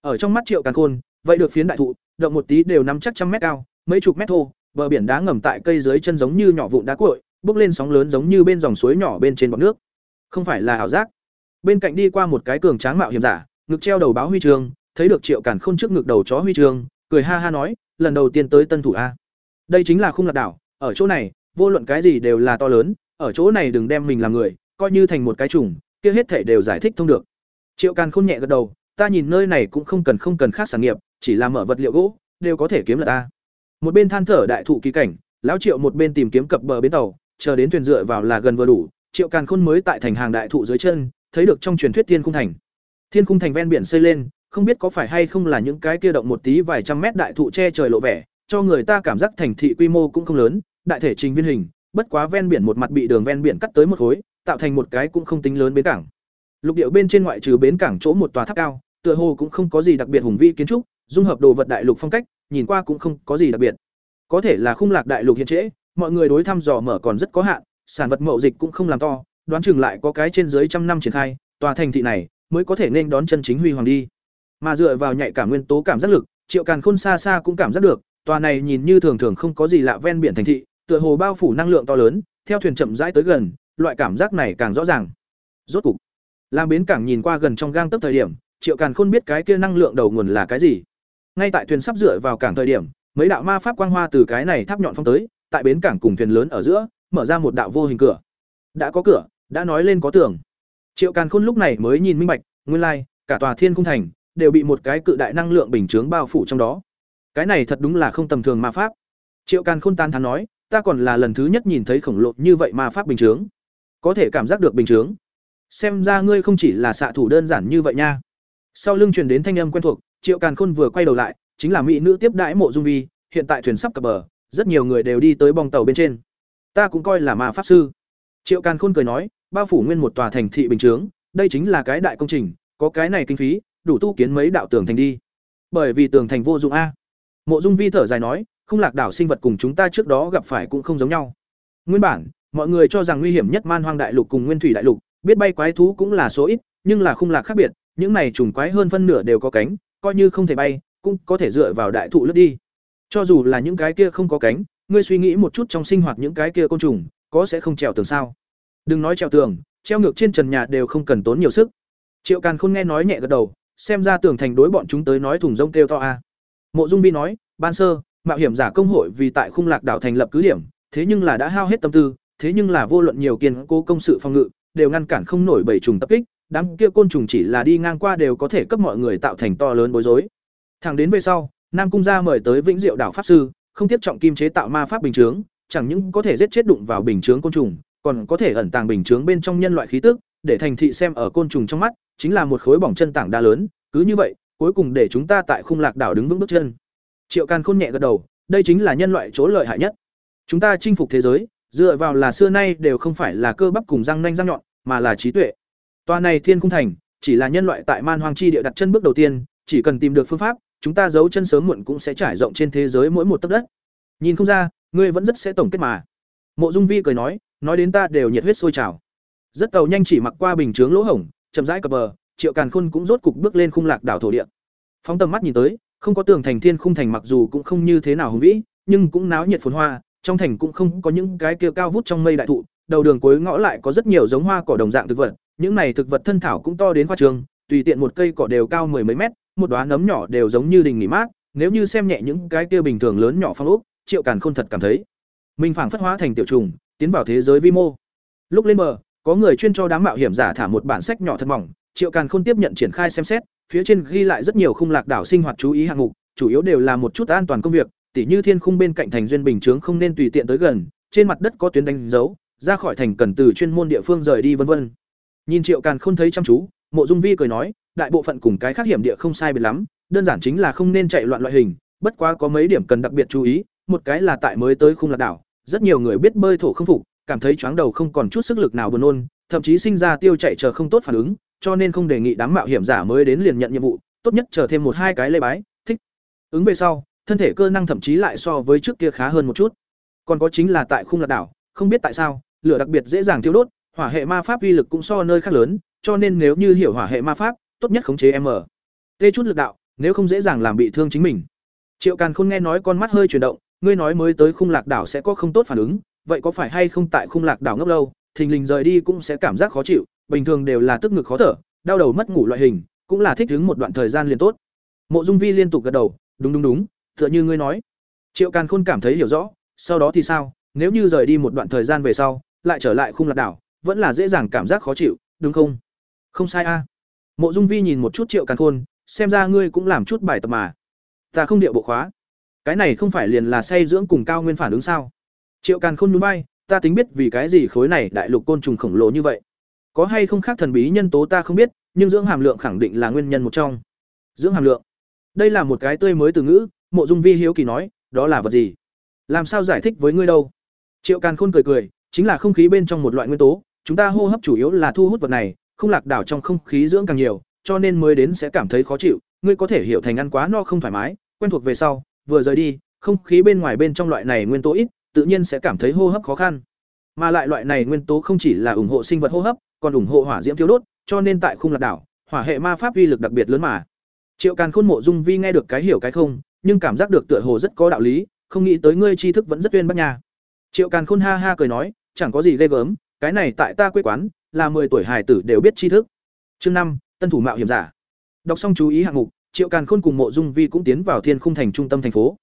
Ở trong mắt Triệu Càn Khôn, vậy được phiến đại thụ, động một tí đều nắm chắc trăm mét cao, mấy chục mét thô, bờ biển đá ngầm tại cây dưới chân giống như nhỏ vụn đá cuội, bốc lên sóng lớn giống như bên dòng suối nhỏ bên trên bọt nước. Không phải là ảo giác. Bên cạnh đi qua một cái cường tráng mạo hiểm giả, ngực treo đầu báo huy chương, thấy được Triệu Càn Khôn trước ngực đầu chó huy chương, cười ha ha nói, lần đầu tiên tới Tân Thủ a. Đây chính là khung lạc đảo, ở chỗ này, vô luận cái gì đều là to lớn, ở chỗ này đừng đem mình làm người, coi như thành một cái trùng, kia hết thể đều giải thích thông được. Triệu Càn Khôn nhẹ gật đầu, ta nhìn nơi này cũng không cần không cần khác sản nghiệp, chỉ là mở vật liệu gỗ, đều có thể kiếm là ta. Một bên than thở đại thụ kỳ cảnh, lão Triệu một bên tìm kiếm cập bờ bến tàu, chờ đến thuyền dựa vào là gần vừa đủ, Triệu Càn Khôn mới tại thành hàng đại thụ dưới chân, thấy được trong truyền thuyết Thiên Cung thành. Thiên Cung thành ven biển xây lên, không biết có phải hay không là những cái kia động một tí vài trăm mét đại thụ che trời lộ vẻ, cho người ta cảm giác thành thị quy mô cũng không lớn, đại thể trình viên hình, bất quá ven biển một mặt bị đường ven biển cắt tới một khối, tạo thành một cái cũng không tính lớn bến cảng. Lục địa bên trên ngoại trừ bến cảng chỗ một tòa tháp cao, tựa hồ cũng không có gì đặc biệt hùng vĩ kiến trúc, dung hợp đồ vật đại lục phong cách, nhìn qua cũng không có gì đặc biệt. Có thể là khung lạc đại lục hiện trễ, mọi người đối thăm dò mở còn rất có hạn, sản vật mậu dịch cũng không làm to, đoán chừng lại có cái trên dưới trăm năm triển khai, tòa thành thị này mới có thể nên đón chân chính huy hoàng đi. Mà dựa vào nhạy cảm nguyên tố cảm giác lực, Triệu Càn Khôn xa xa cũng cảm giác được, tòa này nhìn như thường thường không có gì lạ ven biển thành thị, tựa hồ bao phủ năng lượng to lớn, theo thuyền chậm rãi tới gần, loại cảm giác này càng rõ ràng. Rốt cục, làm bến cảng nhìn qua gần trong gang tấc thời điểm, Triệu Càn Khôn biết cái kia năng lượng đầu nguồn là cái gì. Ngay tại thuyền sắp dựa vào cảng thời điểm, mấy đạo ma pháp quang hoa từ cái này tháp nhọn phong tới, tại bến cảng cùng thuyền lớn ở giữa, mở ra một đạo vô hình cửa. Đã có cửa, đã nói lên có tường. Triệu Càn Khôn lúc này mới nhìn minh bạch, nguyên lai, like, cả tòa Thiên Cung thành đều bị một cái cự đại năng lượng bình chướng bao phủ trong đó. Cái này thật đúng là không tầm thường ma pháp. Triệu Càn Khôn tan thắn nói, ta còn là lần thứ nhất nhìn thấy khổng lồ như vậy ma pháp bình chướng. Có thể cảm giác được bình chướng. Xem ra ngươi không chỉ là xạ thủ đơn giản như vậy nha. Sau lưng truyền đến thanh âm quen thuộc, Triệu Càn Khôn vừa quay đầu lại, chính là mỹ nữ tiếp đãi Mộ Dung Vi, hiện tại thuyền sắp cập bờ, rất nhiều người đều đi tới bong tàu bên trên. Ta cũng coi là ma pháp sư. Triệu Càn Khôn cười nói, bao phủ nguyên một tòa thành thị bình chướng, đây chính là cái đại công trình, có cái này kinh phí, đủ tu kiến mấy đạo tường thành đi. Bởi vì tường thành vô dụng a. Mộ Dung Vi thở dài nói, không lạc đảo sinh vật cùng chúng ta trước đó gặp phải cũng không giống nhau. Nguyên bản, mọi người cho rằng nguy hiểm nhất man hoang đại lục cùng nguyên thủy đại lục, biết bay quái thú cũng là số ít, nhưng là không lạc khác biệt, những này trùng quái hơn phân nửa đều có cánh, coi như không thể bay, cũng có thể dựa vào đại thụ lướt đi. Cho dù là những cái kia không có cánh, ngươi suy nghĩ một chút trong sinh hoạt những cái kia côn trùng, có sẽ không trèo tường sao? Đừng nói trèo tường, treo ngược trên trần nhà đều không cần tốn nhiều sức. Triệu Càn Khôn nghe nói nhẹ gật đầu, xem ra tưởng thành đối bọn chúng tới nói thùng rông kêu to a. Mộ Dung Vi nói, ban sơ, mạo hiểm giả công hội vì tại khung lạc đảo thành lập cứ điểm, thế nhưng là đã hao hết tâm tư, thế nhưng là vô luận nhiều kiên cố công sự phòng ngự, đều ngăn cản không nổi bảy trùng tập kích, đám kia côn trùng chỉ là đi ngang qua đều có thể cấp mọi người tạo thành to lớn bối rối. Thẳng đến về sau, Nam cung gia mời tới Vĩnh Diệu đảo pháp sư, không tiếp trọng kim chế tạo ma pháp bình chướng, chẳng những có thể giết chết đụng vào bình chướng côn trùng, còn có thể ẩn tàng bình chướng bên trong nhân loại khí tức, để thành thị xem ở côn trùng trong mắt, chính là một khối bỏng chân tảng đa lớn, cứ như vậy, cuối cùng để chúng ta tại khung lạc đảo đứng vững bước chân. Triệu Càn Khôn nhẹ gật đầu, đây chính là nhân loại chỗ lợi hại nhất. Chúng ta chinh phục thế giới, dựa vào là xưa nay đều không phải là cơ bắp cùng răng nanh răng nhọn, mà là trí tuệ. Toa này Thiên Cung Thành, chỉ là nhân loại tại Man Hoang chi địa đặt chân bước đầu tiên, chỉ cần tìm được phương pháp, chúng ta giấu chân sớm muộn cũng sẽ trải rộng trên thế giới mỗi một tấc đất. Nhìn không ra, ngươi vẫn rất sẽ tổng kết mà. Mộ Dung Vi cười nói, nói đến ta đều nhiệt huyết sôi trào. Rất tàu nhanh chỉ mặc qua bình chướng lỗ hổng, chậm rãi cập bờ, Triệu Càn Khôn cũng rốt cục bước lên khung lạc đảo thổ địa. Phóng tầm mắt nhìn tới, không có tường thành thiên khung thành mặc dù cũng không như thế nào hùng vĩ, nhưng cũng náo nhiệt phồn hoa, trong thành cũng không có những cái kia cao vút trong mây đại thụ, đầu đường cuối ngõ lại có rất nhiều giống hoa cỏ đồng dạng thực vật, những này thực vật thân thảo cũng to đến khoa trường, tùy tiện một cây cỏ đều cao mười mấy mét, một đóa nấm nhỏ đều giống như đình nghỉ mát, nếu như xem nhẹ những cái kia bình thường lớn nhỏ phong ốc, Triệu Càn Khôn thật cảm thấy mình phảng phất hóa thành tiểu trùng, tiến vào thế giới vi mô. Lúc lên bờ, có người chuyên cho đám mạo hiểm giả thả một bản sách nhỏ thật mỏng, Triệu Càn Khôn tiếp nhận triển khai xem xét, phía trên ghi lại rất nhiều khung lạc đảo sinh hoạt chú ý hạng mục, chủ yếu đều là một chút an toàn công việc, tỉ như thiên khung bên cạnh thành duyên bình chướng không nên tùy tiện tới gần, trên mặt đất có tuyến đánh dấu, ra khỏi thành cần từ chuyên môn địa phương rời đi vân vân. Nhìn Triệu Càn Khôn thấy chăm chú, Mộ Dung Vi cười nói, đại bộ phận cùng cái khác hiểm địa không sai biệt lắm, đơn giản chính là không nên chạy loạn loại hình, bất quá có mấy điểm cần đặc biệt chú ý, một cái là tại mới tới khung lạc đảo, rất nhiều người biết bơi thổ không phục, cảm thấy chóng đầu không còn chút sức lực nào buồn nôn, thậm chí sinh ra tiêu chạy chờ không tốt phản ứng, cho nên không đề nghị đám mạo hiểm giả mới đến liền nhận nhiệm vụ, tốt nhất chờ thêm một hai cái lê bái, thích. Ứng về sau, thân thể cơ năng thậm chí lại so với trước kia khá hơn một chút. Còn có chính là tại khung lạc đảo, không biết tại sao, lửa đặc biệt dễ dàng thiêu đốt, hỏa hệ ma pháp uy lực cũng so nơi khác lớn, cho nên nếu như hiểu hỏa hệ ma pháp, tốt nhất khống chế M. Tê chút lực đạo, nếu không dễ dàng làm bị thương chính mình. Triệu Càn Khôn nghe nói con mắt hơi chuyển động, ngươi nói mới tới khung lạc đảo sẽ có không tốt phản ứng, vậy có phải hay không tại khung lạc đảo ngốc lâu, thình lình rời đi cũng sẽ cảm giác khó chịu, bình thường đều là tức ngực khó thở, đau đầu mất ngủ loại hình, cũng là thích ứng một đoạn thời gian liền tốt. Mộ Dung Vi liên tục gật đầu, đúng đúng đúng, tựa như ngươi nói. Triệu Càn Khôn cảm thấy hiểu rõ, sau đó thì sao, nếu như rời đi một đoạn thời gian về sau, lại trở lại khung lạc đảo, vẫn là dễ dàng cảm giác khó chịu, đúng không? Không sai a. Mộ Dung Vi nhìn một chút Triệu Càn Khôn, xem ra ngươi cũng làm chút bài tập mà. Ta không điệu bộ khóa. Cái này không phải liền là say dưỡng cùng cao nguyên phản ứng sao? Triệu Càn Khôn núi vai, ta tính biết vì cái gì khối này đại lục côn trùng khổng lồ như vậy. Có hay không khác thần bí nhân tố ta không biết, nhưng dưỡng hàm lượng khẳng định là nguyên nhân một trong. Dưỡng hàm lượng. Đây là một cái tươi mới từ ngữ, Mộ Dung Vi hiếu kỳ nói, đó là vật gì? Làm sao giải thích với ngươi đâu? Triệu Càn Khôn cười cười, chính là không khí bên trong một loại nguyên tố, chúng ta hô hấp chủ yếu là thu hút vật này, không lạc đảo trong không khí dưỡng càng nhiều, cho nên mới đến sẽ cảm thấy khó chịu, ngươi có thể hiểu thành ăn quá no không thoải mái, quen thuộc về sau, vừa rời đi, không khí bên ngoài bên trong loại này nguyên tố ít, tự nhiên sẽ cảm thấy hô hấp khó khăn. Mà lại loại này nguyên tố không chỉ là ủng hộ sinh vật hô hấp, còn ủng hộ hỏa diễm thiêu đốt, cho nên tại khung lạc đảo, hỏa hệ ma pháp uy lực đặc biệt lớn mà. Triệu Càn Khôn Mộ Dung Vi nghe được cái hiểu cái không, nhưng cảm giác được tựa hồ rất có đạo lý, không nghĩ tới ngươi tri thức vẫn rất uyên bác nhà. Triệu Càn Khôn ha ha cười nói, chẳng có gì ghê gớm, cái này tại ta quê quán, là 10 tuổi hài tử đều biết tri thức. Chương năm, Tân thủ mạo hiểm giả. Đọc xong chú ý hạng mục, Triệu Càn Khôn cùng Mộ Dung Vi cũng tiến vào Thiên Khung thành trung tâm thành phố.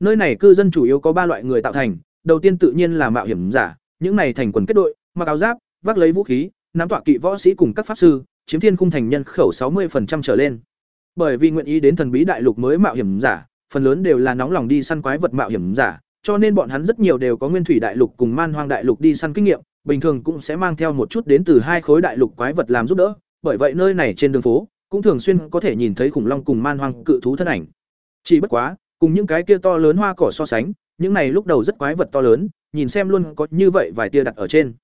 Nơi này cư dân chủ yếu có ba loại người tạo thành, đầu tiên tự nhiên là mạo hiểm giả, những này thành quần kết đội, mặc áo giáp, vác lấy vũ khí, nắm tọa kỵ võ sĩ cùng các pháp sư, chiếm Thiên Khung thành nhân khẩu 60% trở lên. Bởi vì nguyện ý đến thần bí đại lục mới mạo hiểm giả, phần lớn đều là nóng lòng đi săn quái vật mạo hiểm giả, cho nên bọn hắn rất nhiều đều có nguyên thủy đại lục cùng man hoang đại lục đi săn kinh nghiệm, bình thường cũng sẽ mang theo một chút đến từ hai khối đại lục quái vật làm giúp đỡ, bởi vậy nơi này trên đường phố cũng thường xuyên có thể nhìn thấy khủng long cùng man hoang cự thú thân ảnh. Chỉ bất quá, cùng những cái kia to lớn hoa cỏ so sánh, những này lúc đầu rất quái vật to lớn, nhìn xem luôn có như vậy vài tia đặt ở trên.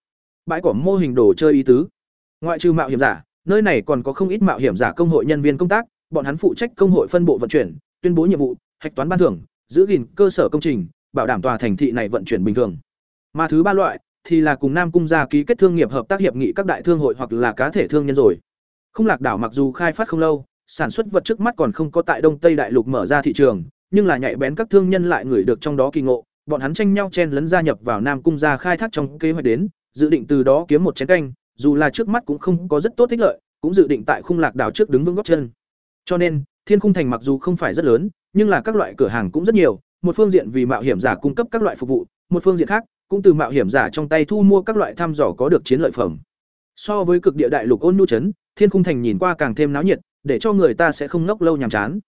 Bãi cỏ mô hình đồ chơi ý tứ. Ngoại trừ mạo hiểm giả, nơi này còn có không ít mạo hiểm giả công hội nhân viên công tác, bọn hắn phụ trách công hội phân bộ vận chuyển, tuyên bố nhiệm vụ, hạch toán ban thưởng, giữ gìn cơ sở công trình, bảo đảm tòa thành thị này vận chuyển bình thường. Mà thứ ba loại thì là cùng Nam cung gia ký kết thương nghiệp hợp tác hiệp nghị các đại thương hội hoặc là cá thể thương nhân rồi. Không Lạc đảo mặc dù khai phát không lâu, sản xuất vật trước mắt còn không có tại Đông Tây đại lục mở ra thị trường, nhưng là nhạy bén các thương nhân lại người được trong đó kỳ ngộ, bọn hắn tranh nhau chen lấn gia nhập vào Nam cung gia khai thác trong kế hoạch đến, dự định từ đó kiếm một chén canh, dù là trước mắt cũng không có rất tốt thích lợi, cũng dự định tại khung lạc đảo trước đứng vững gót chân. Cho nên, Thiên Khung Thành mặc dù không phải rất lớn, nhưng là các loại cửa hàng cũng rất nhiều, một phương diện vì mạo hiểm giả cung cấp các loại phục vụ, một phương diện khác, cũng từ mạo hiểm giả trong tay thu mua các loại thăm dò có được chiến lợi phẩm. So với cực địa đại lục ôn nhu trấn, Thiên Khung Thành nhìn qua càng thêm náo nhiệt, để cho người ta sẽ không ngốc lâu nhàm chán.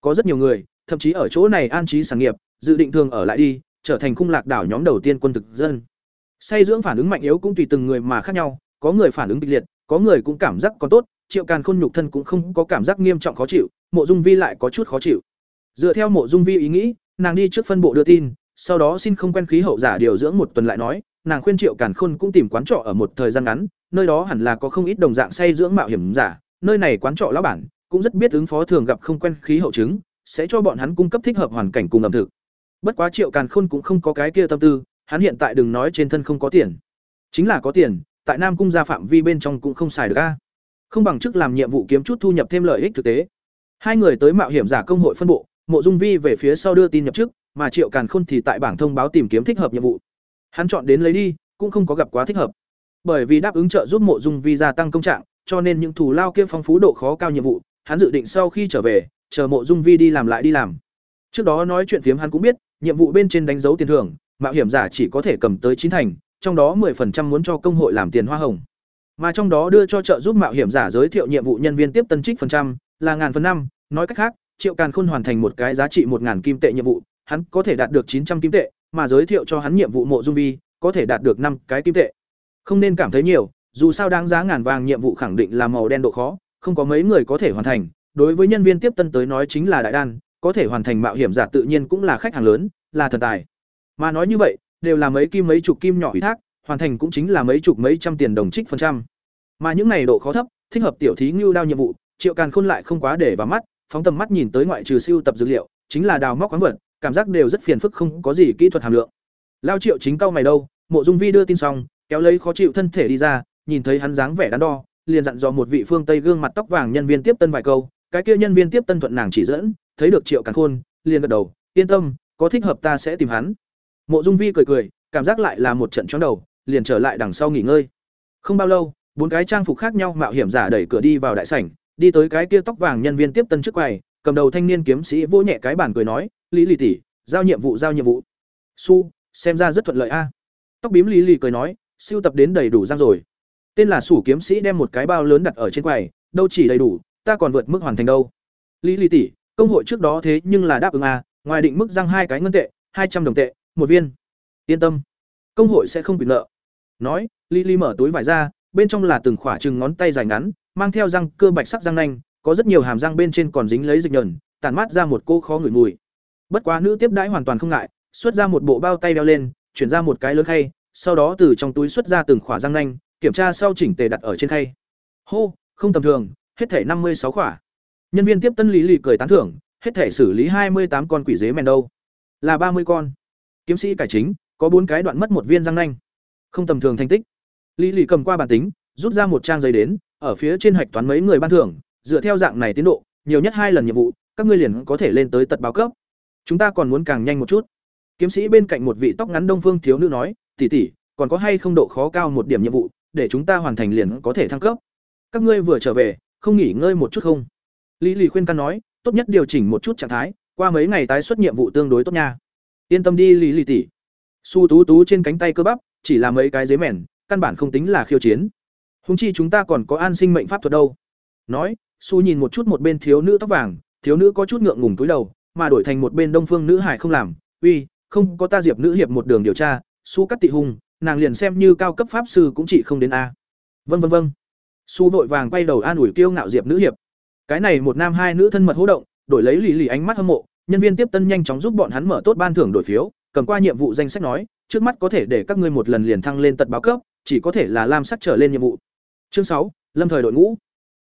Có rất nhiều người, thậm chí ở chỗ này an trí sản nghiệp, dự định thường ở lại đi, trở thành khung lạc đảo nhóm đầu tiên quân thực dân. Say dưỡng phản ứng mạnh yếu cũng tùy từng người mà khác nhau, có người phản ứng kịch liệt, có người cũng cảm giác còn tốt, Triệu Càn Khôn nhục thân cũng không có cảm giác nghiêm trọng khó chịu, Mộ Dung Vi lại có chút khó chịu. Dựa theo Mộ Dung Vi ý nghĩ, nàng đi trước phân bộ đưa tin, sau đó xin không quen khí hậu giả điều dưỡng một tuần lại nói, nàng khuyên Triệu Càn Khôn cũng tìm quán trọ ở một thời gian ngắn, nơi đó hẳn là có không ít đồng dạng say dưỡng mạo hiểm giả, nơi này quán trọ lão bản cũng rất biết ứng phó thường gặp không quen khí hậu chứng, sẽ cho bọn hắn cung cấp thích hợp hoàn cảnh cùng ẩm thực. Bất quá Triệu Càn Khôn cũng không có cái kia tâm tư, hắn hiện tại đừng nói trên thân không có tiền, chính là có tiền, tại Nam cung gia phạm vi bên trong cũng không xài được a. Không bằng chức làm nhiệm vụ kiếm chút thu nhập thêm lợi ích thực tế. Hai người tới mạo hiểm giả công hội phân bộ, Mộ Dung Vi về phía sau đưa tin nhập chức, mà Triệu Càn Khôn thì tại bảng thông báo tìm kiếm thích hợp nhiệm vụ. Hắn chọn đến lấy đi, cũng không có gặp quá thích hợp. Bởi vì đáp ứng trợ giúp Mộ Dung Vi gia tăng công trạng, cho nên những thủ lao kia phong phú độ khó cao nhiệm vụ, hắn dự định sau khi trở về, chờ Mộ Dung Vi đi làm lại đi làm. Trước đó nói chuyện phiếm hắn cũng biết, nhiệm vụ bên trên đánh dấu tiền thưởng, mạo hiểm giả chỉ có thể cầm tới chín thành, trong đó 10% muốn cho công hội làm tiền hoa hồng. Mà trong đó đưa cho trợ giúp mạo hiểm giả giới thiệu nhiệm vụ nhân viên tiếp tân trích phần trăm, là ngàn phần năm, nói cách khác, Triệu Càn Khôn hoàn thành một cái giá trị 1000 kim tệ nhiệm vụ, hắn có thể đạt được 900 kim tệ, mà giới thiệu cho hắn nhiệm vụ mộ dung vi, có thể đạt được năm cái kim tệ. Không nên cảm thấy nhiều, dù sao đáng giá ngàn vàng nhiệm vụ khẳng định là màu đen độ khó, không có mấy người có thể hoàn thành, đối với nhân viên tiếp tân tới nói chính là đại đan, có thể hoàn thành mạo hiểm giả tự nhiên cũng là khách hàng lớn, là thần tài. Mà nói như vậy, đều là mấy kim mấy chục kim nhỏ ủy thác, hoàn thành cũng chính là mấy chục mấy trăm tiền đồng trích phần trăm. Mà những này độ khó thấp, thích hợp tiểu thí ngưu đao nhiệm vụ triệu càn khôn lại không quá để vào mắt phóng tầm mắt nhìn tới ngoại trừ siêu tập dữ liệu chính là đào móc khoáng vật cảm giác đều rất phiền phức không có gì kỹ thuật hàm lượng. Lao triệu chính cao mày đâu, mộ dung vi đưa tin xong, kéo lấy khó chịu thân thể đi ra, nhìn thấy hắn dáng vẻ đắn đo, liền dặn dò một vị phương tây gương mặt tóc vàng nhân viên tiếp tân vài câu, cái kia nhân viên tiếp tân thuận nàng chỉ dẫn, thấy được triệu càn khôn, liền gật đầu, yên tâm, có thích hợp ta sẽ tìm hắn. Mộ dung vi cười cười, cảm giác lại là một trận chóng đầu, liền trở lại đằng sau nghỉ ngơi. Không bao lâu, bốn cái trang phục khác nhau mạo hiểm giả đẩy cửa đi vào đại sảnh, đi tới cái kia tóc vàng nhân viên tiếp tân trước quầy cầm đầu thanh niên kiếm sĩ vỗ nhẹ cái bản cười nói, lý lì tỷ, giao nhiệm vụ, giao nhiệm vụ. Su, xem ra rất thuận lợi a. Tóc bím lý lì cười nói siêu tập đến đầy đủ răng rồi. Tên là sủ kiếm sĩ đem một cái bao lớn đặt ở trên quầy, đâu chỉ đầy đủ, ta còn vượt mức hoàn thành đâu. Lý lì tỷ, công hội trước đó thế nhưng là đáp ứng a, ngoài định mức răng hai cái ngân tệ, hai trăm đồng tệ, một viên. Yên tâm, công hội sẽ không bị nợ. Nói, lý lì mở túi vải ra, bên trong là từng khỏa chừng ngón tay dài ngắn, mang theo răng, cơ bạch sắc răng nanh có rất nhiều hàm răng bên trên còn dính lấy dịch nhờn, tản mát ra một cô khó ngửi mùi. Bất quá nữ tiếp đãi hoàn toàn không ngại, xuất ra một bộ bao tay đeo lên, chuyển ra một cái lớn khay, sau đó từ trong túi xuất ra từng khỏa răng nanh, kiểm tra sau chỉnh tề đặt ở trên khay. Hô, không tầm thường, hết thể năm mươi sáu khỏa. Nhân viên tiếp tân lý lì cười tán thưởng, hết thể xử lý hai mươi tám con quỷ dế mèn đâu. Là ba mươi con. Kiếm sĩ cải chính, có bốn cái đoạn mất một viên răng nanh. Không tầm thường thành tích. Lý lì cầm qua bản tính, rút ra một trang giấy đến, ở phía trên hạch toán mấy người ban thưởng dựa theo dạng này tiến độ, nhiều nhất hai lần nhiệm vụ, các ngươi liền có thể lên tới tật báo cấp. Chúng ta còn muốn càng nhanh một chút. Kiếm sĩ bên cạnh một vị tóc ngắn đông phương thiếu nữ nói, tỷ tỷ, còn có hay không độ khó cao một điểm nhiệm vụ, để chúng ta hoàn thành liền có thể thăng cấp? Các ngươi vừa trở về, không nghỉ ngơi một chút không? Lý lì khuyên can nói, tốt nhất điều chỉnh một chút trạng thái, qua mấy ngày tái xuất nhiệm vụ tương đối tốt nha. Yên tâm đi, lý lì tỷ. su tú tú trên cánh tay cơ bắp, chỉ là mấy cái dế mèn, căn bản không tính là khiêu chiến. Hùng chi chúng ta còn có an sinh mệnh pháp thuật đâu. Nói su nhìn một chút một bên thiếu nữ tóc vàng, thiếu nữ có chút ngượng ngùng túi đầu, mà đổi thành một bên đông phương nữ hải không làm. Uy, không có ta diệp nữ hiệp một đường điều tra, su cắt tị hùng nàng liền xem như cao cấp pháp sư cũng chỉ không đến a. Vâng vâng vâng. su vội vàng quay đầu an ủi kiêu ngạo diệp nữ hiệp. Cái này một nam hai nữ thân mật hô động, đổi lấy lì lì ánh mắt hâm mộ, nhân viên tiếp tân nhanh chóng giúp bọn hắn mở tốt ban thưởng đổi phiếu, cầm qua nhiệm vụ danh sách nói, trước mắt có thể để các ngươi một lần liền thăng lên tật báo cấp, chỉ có thể là lam sắc trở lên nhiệm vụ. Chương sáu, lâm thời đội ngũ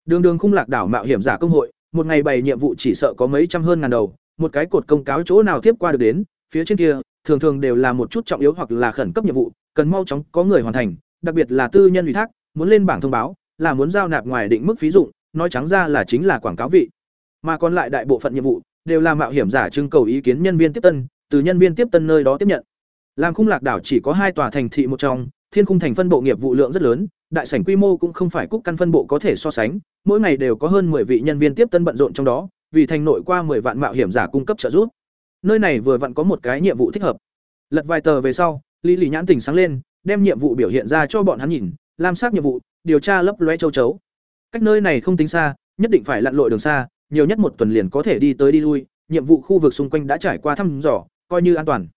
đường đường khung lạc đảo mạo hiểm giả công hội, một ngày bày nhiệm vụ chỉ sợ có mấy trăm hơn ngàn đầu, một cái cột công cáo chỗ nào tiếp qua được đến, phía trên kia, thường thường đều là một chút trọng yếu hoặc là khẩn cấp nhiệm vụ, cần mau chóng có người hoàn thành, đặc biệt là tư nhân ủy thác, muốn lên bảng thông báo, là muốn giao nạp ngoài định mức phí dụng, nói trắng ra là chính là quảng cáo vị. Mà còn lại đại bộ phận nhiệm vụ, đều là mạo hiểm giả trưng cầu ý kiến nhân viên tiếp tân, từ nhân viên tiếp tân nơi đó tiếp nhận. Làm khung lạc đảo chỉ có hai tòa thành thị một trong, thiên khung thành phân bộ nghiệp vụ lượng rất lớn đại sảnh quy mô cũng không phải cúc căn phân bộ có thể so sánh, mỗi ngày đều có hơn 10 vị nhân viên tiếp tân bận rộn trong đó, vì thành nội qua 10 vạn mạo hiểm giả cung cấp trợ giúp. Nơi này vừa vặn có một cái nhiệm vụ thích hợp. Lật vài tờ về sau, lý Lý nhãn tỉnh sáng lên, đem nhiệm vụ biểu hiện ra cho bọn hắn nhìn, làm xác nhiệm vụ, điều tra lấp lóe châu chấu. Cách nơi này không tính xa, nhất định phải lặn lội đường xa, nhiều nhất một tuần liền có thể đi tới đi lui, nhiệm vụ khu vực xung quanh đã trải qua thăm dò, coi như an toàn.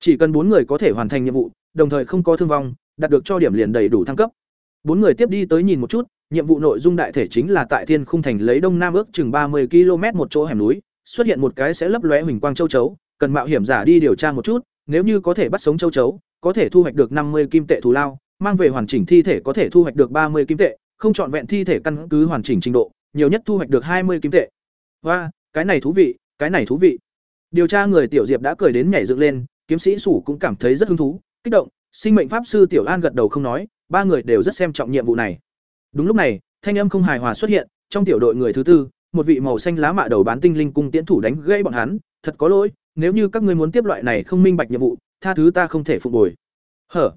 Chỉ cần bốn người có thể hoàn thành nhiệm vụ, đồng thời không có thương vong, đạt được cho điểm liền đầy đủ thăng cấp bốn người tiếp đi tới nhìn một chút, nhiệm vụ nội dung đại thể chính là tại thiên khung thành lấy đông nam ước chừng ba mươi km một chỗ hẻm núi, xuất hiện một cái sẽ lấp lóe huỳnh quang châu chấu, cần mạo hiểm giả đi điều tra một chút, nếu như có thể bắt sống châu chấu, có thể thu hoạch được năm mươi kim tệ thù lao, mang về hoàn chỉnh thi thể có thể thu hoạch được ba mươi kim tệ, không chọn vẹn thi thể căn cứ hoàn chỉnh trình độ, nhiều nhất thu hoạch được hai mươi kim tệ. Và cái này thú vị, cái này thú vị. Điều tra người tiểu diệp đã cười đến nhảy dựng lên, kiếm sĩ sủ cũng cảm thấy rất hứng thú, kích động, sinh mệnh pháp sư tiểu an gật đầu không nói ba người đều rất xem trọng nhiệm vụ này. Đúng lúc này, thanh âm không hài hòa xuất hiện, trong tiểu đội người thứ tư, một vị màu xanh lá mạ đầu bán tinh linh cung tiễn thủ đánh gãy bọn hắn, thật có lỗi, nếu như các ngươi muốn tiếp loại này không minh bạch nhiệm vụ, tha thứ ta không thể phục bồi hở?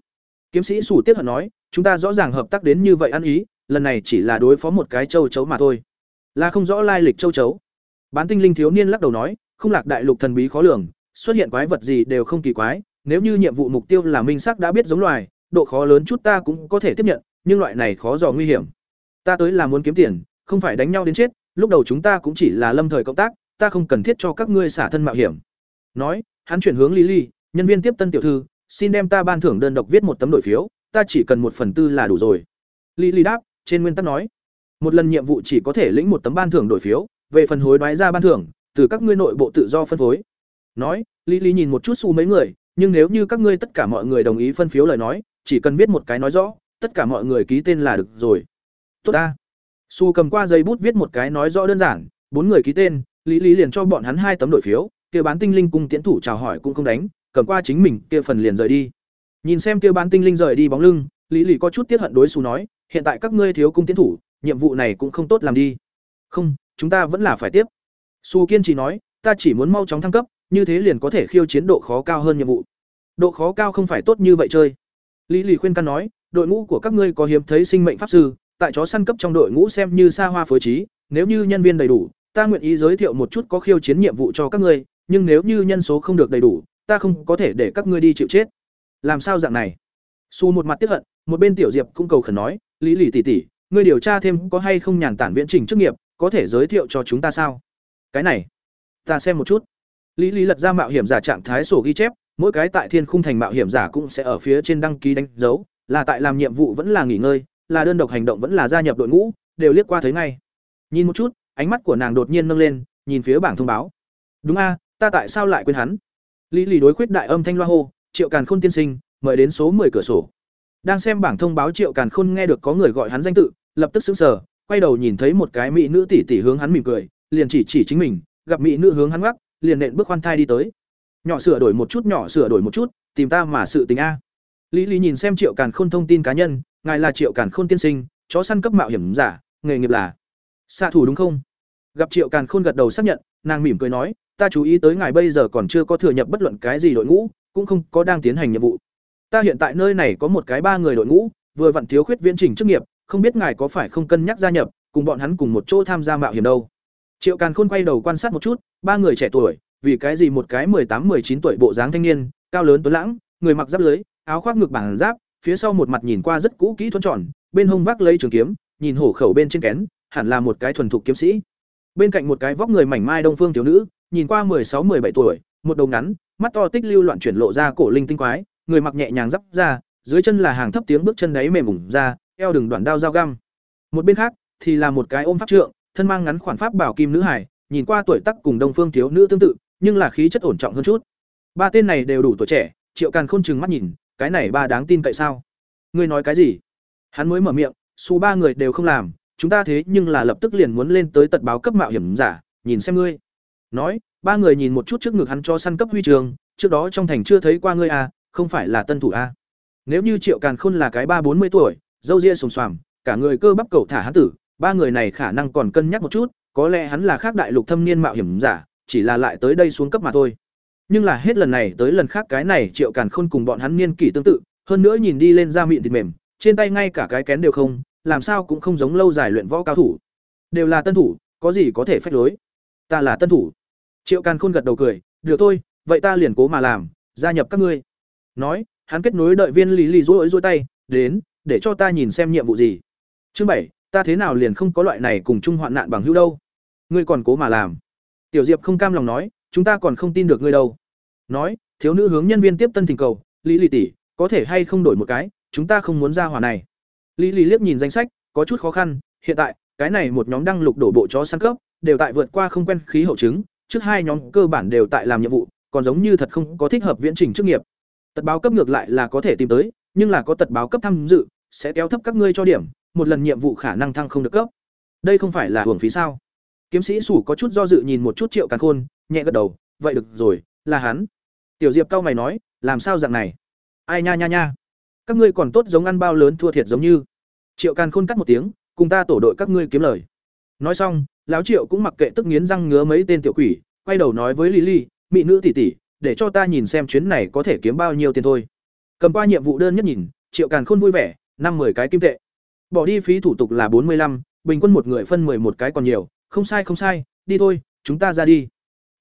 Kiếm sĩ sủ tiết hận nói, chúng ta rõ ràng hợp tác đến như vậy ăn ý, lần này chỉ là đối phó một cái châu chấu mà thôi. Là không rõ lai lịch châu chấu. Bán tinh linh thiếu niên lắc đầu nói, không lạc đại lục thần bí khó lường, xuất hiện quái vật gì đều không kỳ quái, nếu như nhiệm vụ mục tiêu là minh sắc đã biết giống loài độ khó lớn chút ta cũng có thể tiếp nhận nhưng loại này khó dò nguy hiểm. Ta tới là muốn kiếm tiền không phải đánh nhau đến chết lúc đầu chúng ta cũng chỉ là lâm thời cộng tác ta không cần thiết cho các ngươi xả thân mạo hiểm. Nói hắn chuyển hướng Lily, nhân viên tiếp tân tiểu thư xin đem ta ban thưởng đơn độc viết một tấm đổi phiếu ta chỉ cần một phần tư là đủ rồi. Lily đáp trên nguyên tắc nói một lần nhiệm vụ chỉ có thể lĩnh một tấm ban thưởng đổi phiếu về phần hối đoái ra ban thưởng từ các ngươi nội bộ tự do phân phối. Nói Lily nhìn một chút xu mấy người nhưng nếu như các ngươi tất cả mọi người đồng ý phân phiếu lời nói chỉ cần viết một cái nói rõ tất cả mọi người ký tên là được rồi tốt ta Su cầm qua giấy bút viết một cái nói rõ đơn giản, bốn người ký tên, Lý Lý liền cho bọn hắn hai tấm đổi phiếu, kia bán tinh linh cung tiến thủ chào hỏi cũng không đánh, cầm qua chính mình kia phần liền rời đi. Nhìn xem kia bán tinh linh rời đi bóng lưng, Lý Lý có chút tiếc hận đối Su nói, hiện tại các ngươi thiếu cung tiến thủ, nhiệm vụ này cũng không tốt làm đi. Không, chúng ta vẫn là phải tiếp. Su kiên trì nói, ta chỉ muốn mau chóng thăng cấp, như thế liền có thể khiêu chiến độ khó cao hơn nhiệm vụ. Độ khó cao không phải tốt như vậy chơi. Lý Lý khuyên can nói, đội ngũ của các ngươi có hiếm thấy sinh mệnh pháp sư, tại chó săn cấp trong đội ngũ xem như xa hoa phối trí, nếu như nhân viên đầy đủ, ta nguyện ý giới thiệu một chút có khiêu chiến nhiệm vụ cho các ngươi, nhưng nếu như nhân số không được đầy đủ, ta không có thể để các ngươi đi chịu chết. Làm sao dạng này? Su một mặt tiếc hận, một bên tiểu Diệp cũng cầu khẩn nói, "Lý Lý tỷ tỷ, ngươi điều tra thêm có hay không nhàn tản viễn trình chức nghiệp, có thể giới thiệu cho chúng ta sao?" Cái này, ta xem một chút. Lý Lý lật ra mạo hiểm giả trạng thái sổ ghi chép, mỗi cái tại Thiên Khung thành mạo hiểm giả cũng sẽ ở phía trên đăng ký đánh dấu, là tại làm nhiệm vụ vẫn là nghỉ ngơi, là đơn độc hành động vẫn là gia nhập đội ngũ, đều liếc qua thấy ngay. Nhìn một chút, ánh mắt của nàng đột nhiên nâng lên, nhìn phía bảng thông báo. Đúng a, ta tại sao lại quên hắn? Lý lì đối khuyết đại âm thanh loa hô, Triệu Càn Khôn tiên sinh, mời đến số 10 cửa sổ. Đang xem bảng thông báo Triệu Càn Khôn nghe được có người gọi hắn danh tự, lập tức sững sờ, quay đầu nhìn thấy một cái mỹ nữ tỷ tỷ hướng hắn mỉm cười, liền chỉ chỉ chính mình, gặp mỹ nữ hướng hắn gắt liền nện bước khoan thai đi tới. Nhỏ sửa đổi một chút, nhỏ sửa đổi một chút, tìm ta mà sự tình a. Lý Lý nhìn xem Triệu Càn Khôn thông tin cá nhân, ngài là Triệu Càn Khôn tiên sinh, chó săn cấp mạo hiểm giả, nghề nghiệp là xạ thủ đúng không? Gặp Triệu Càn Khôn gật đầu xác nhận, nàng mỉm cười nói, ta chú ý tới ngài bây giờ còn chưa có thừa nhập bất luận cái gì đội ngũ, cũng không có đang tiến hành nhiệm vụ. Ta hiện tại nơi này có một cái ba người đội ngũ, vừa vặn thiếu khuyết viễn trình chức nghiệp, không biết ngài có phải không cân nhắc gia nhập, cùng bọn hắn cùng một chỗ tham gia mạo hiểm đâu. Triệu Càn Khôn quay đầu quan sát một chút, ba người trẻ tuổi, vì cái gì một cái tám, chín tuổi bộ dáng thanh niên, cao lớn tuấn lãng, người mặc giáp lưới, áo khoác ngực bản giáp, phía sau một mặt nhìn qua rất cũ kỹ thuần tròn, bên hông vác lấy trường kiếm, nhìn hổ khẩu bên trên kén, hẳn là một cái thuần thục kiếm sĩ. Bên cạnh một cái vóc người mảnh mai đông phương thiếu nữ, nhìn qua sáu, bảy tuổi, một đầu ngắn, mắt to tích lưu loạn chuyển lộ ra cổ linh tinh quái, người mặc nhẹ nhàng giáp ra, dưới chân là hàng thấp tiếng bước chân đáy mềm mùng ra, eo đường đoạn đao dao găm. Một bên khác thì là một cái ôm pháp trượng, thân mang ngắn khoản pháp bảo kim nữ hải, nhìn qua tuổi tác cùng đông phương thiếu nữ tương tự, nhưng là khí chất ổn trọng hơn chút. Ba tên này đều đủ tuổi trẻ, Triệu Càn Khôn trừng mắt nhìn, cái này ba đáng tin cậy sao? Ngươi nói cái gì? Hắn mới mở miệng, su ba người đều không làm, chúng ta thế nhưng là lập tức liền muốn lên tới tật báo cấp mạo hiểm giả, nhìn xem ngươi. Nói, ba người nhìn một chút trước ngực hắn cho săn cấp huy trường, trước đó trong thành chưa thấy qua ngươi à, không phải là tân thủ a. À. Nếu như Triệu Càn Khôn là cái ba bốn mươi tuổi, râu ria sồm soàm, cả người cơ bắp cầu thả hắn tử, ba người này khả năng còn cân nhắc một chút, có lẽ hắn là khác đại lục thâm niên mạo hiểm giả, chỉ là lại tới đây xuống cấp mà thôi. Nhưng là hết lần này tới lần khác cái này Triệu Càn Khôn cùng bọn hắn niên kỷ tương tự, hơn nữa nhìn đi lên da miệng thịt mềm, trên tay ngay cả cái kén đều không, làm sao cũng không giống lâu dài luyện võ cao thủ. Đều là tân thủ, có gì có thể phách lối. Ta là tân thủ. Triệu Càn Khôn gật đầu cười, "Được thôi, vậy ta liền cố mà làm, gia nhập các ngươi." Nói, hắn kết nối đợi viên Lý Lý rối rối tay, "Đến, để cho ta nhìn xem nhiệm vụ gì." Chương bảy, ta thế nào liền không có loại này cùng chung hoạn nạn bằng hữu đâu. Ngươi còn cố mà làm. Tiểu Diệp không cam lòng nói, "Chúng ta còn không tin được ngươi đâu." Nói, thiếu nữ hướng nhân viên tiếp tân thỉnh cầu, "Lý Lệ tỷ, có thể hay không đổi một cái, chúng ta không muốn ra hỏa này." Lý Lệ liếc nhìn danh sách, có chút khó khăn, hiện tại, cái này một nhóm đăng lục đổ bộ chó săn cấp, đều tại vượt qua không quen khí hậu chứng, trước hai nhóm cơ bản đều tại làm nhiệm vụ, còn giống như thật không có thích hợp viễn trình chức nghiệp. Tật báo cấp ngược lại là có thể tìm tới, nhưng là có tật báo cấp tham dự, sẽ kéo thấp các ngươi cho điểm, một lần nhiệm vụ khả năng thăng không được cấp. Đây không phải là hưởng phí sao? Kiếm sĩ Sủ có chút do dự nhìn một chút Triệu Càn Khôn, nhẹ gật đầu, vậy được rồi, là hắn. Tiểu Diệp cao mày nói, làm sao dạng này? Ai nha nha nha, các ngươi còn tốt giống ăn bao lớn thua thiệt giống như. Triệu Càn Khôn cắt một tiếng, cùng ta tổ đội các ngươi kiếm lời. Nói xong, lão Triệu cũng mặc kệ tức nghiến răng ngứa mấy tên tiểu quỷ, quay đầu nói với Lily, mỹ nữ tỷ tỷ, để cho ta nhìn xem chuyến này có thể kiếm bao nhiêu tiền thôi. Cầm qua nhiệm vụ đơn nhất nhìn, Triệu Càn Khôn vui vẻ, năm 10 cái kim tệ. Bỏ đi phí thủ tục là bốn mươi 45, bình quân một người phân một cái còn nhiều, không sai không sai, đi thôi, chúng ta ra đi.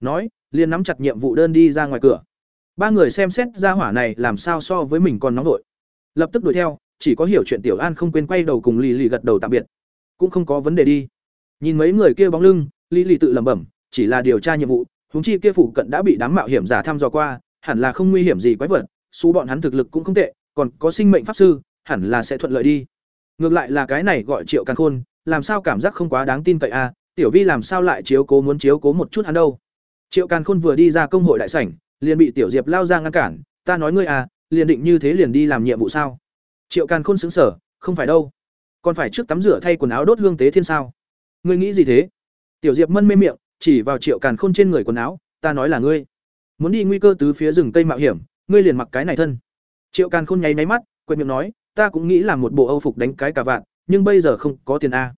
Nói, liền nắm chặt nhiệm vụ đơn đi ra ngoài cửa. Ba người xem xét ra hỏa này làm sao so với mình còn nóng vội. Lập tức đuổi theo, chỉ có hiểu chuyện Tiểu An không quên quay đầu cùng Lì Lì gật đầu tạm biệt. Cũng không có vấn đề đi. Nhìn mấy người kia bóng lưng, Lì Lì tự lẩm bẩm, chỉ là điều tra nhiệm vụ, huống chi kia phụ cận đã bị đám mạo hiểm giả thăm dò qua, hẳn là không nguy hiểm gì quái vật, số bọn hắn thực lực cũng không tệ, còn có sinh mệnh pháp sư, hẳn là sẽ thuận lợi đi. Ngược lại là cái này gọi Triệu càng Khôn, làm sao cảm giác không quá đáng tin cậy a, à, Tiểu Vi làm sao lại chiếu cố muốn chiếu cố một chút hắn đâu. Triệu Càn Khôn vừa đi ra công hội đại sảnh, liền bị Tiểu Diệp lao ra ngăn cản, "Ta nói ngươi à, liền định như thế liền đi làm nhiệm vụ sao?" Triệu Càn Khôn sững sờ, "Không phải đâu." còn phải trước tắm rửa thay quần áo đốt hương tế thiên sao ngươi nghĩ gì thế tiểu diệp mân mê miệng chỉ vào triệu càn khôn trên người quần áo ta nói là ngươi muốn đi nguy cơ tứ phía rừng tây mạo hiểm ngươi liền mặc cái này thân triệu càn khôn nháy máy mắt quẹt miệng nói ta cũng nghĩ là một bộ âu phục đánh cái cả vạn nhưng bây giờ không có tiền a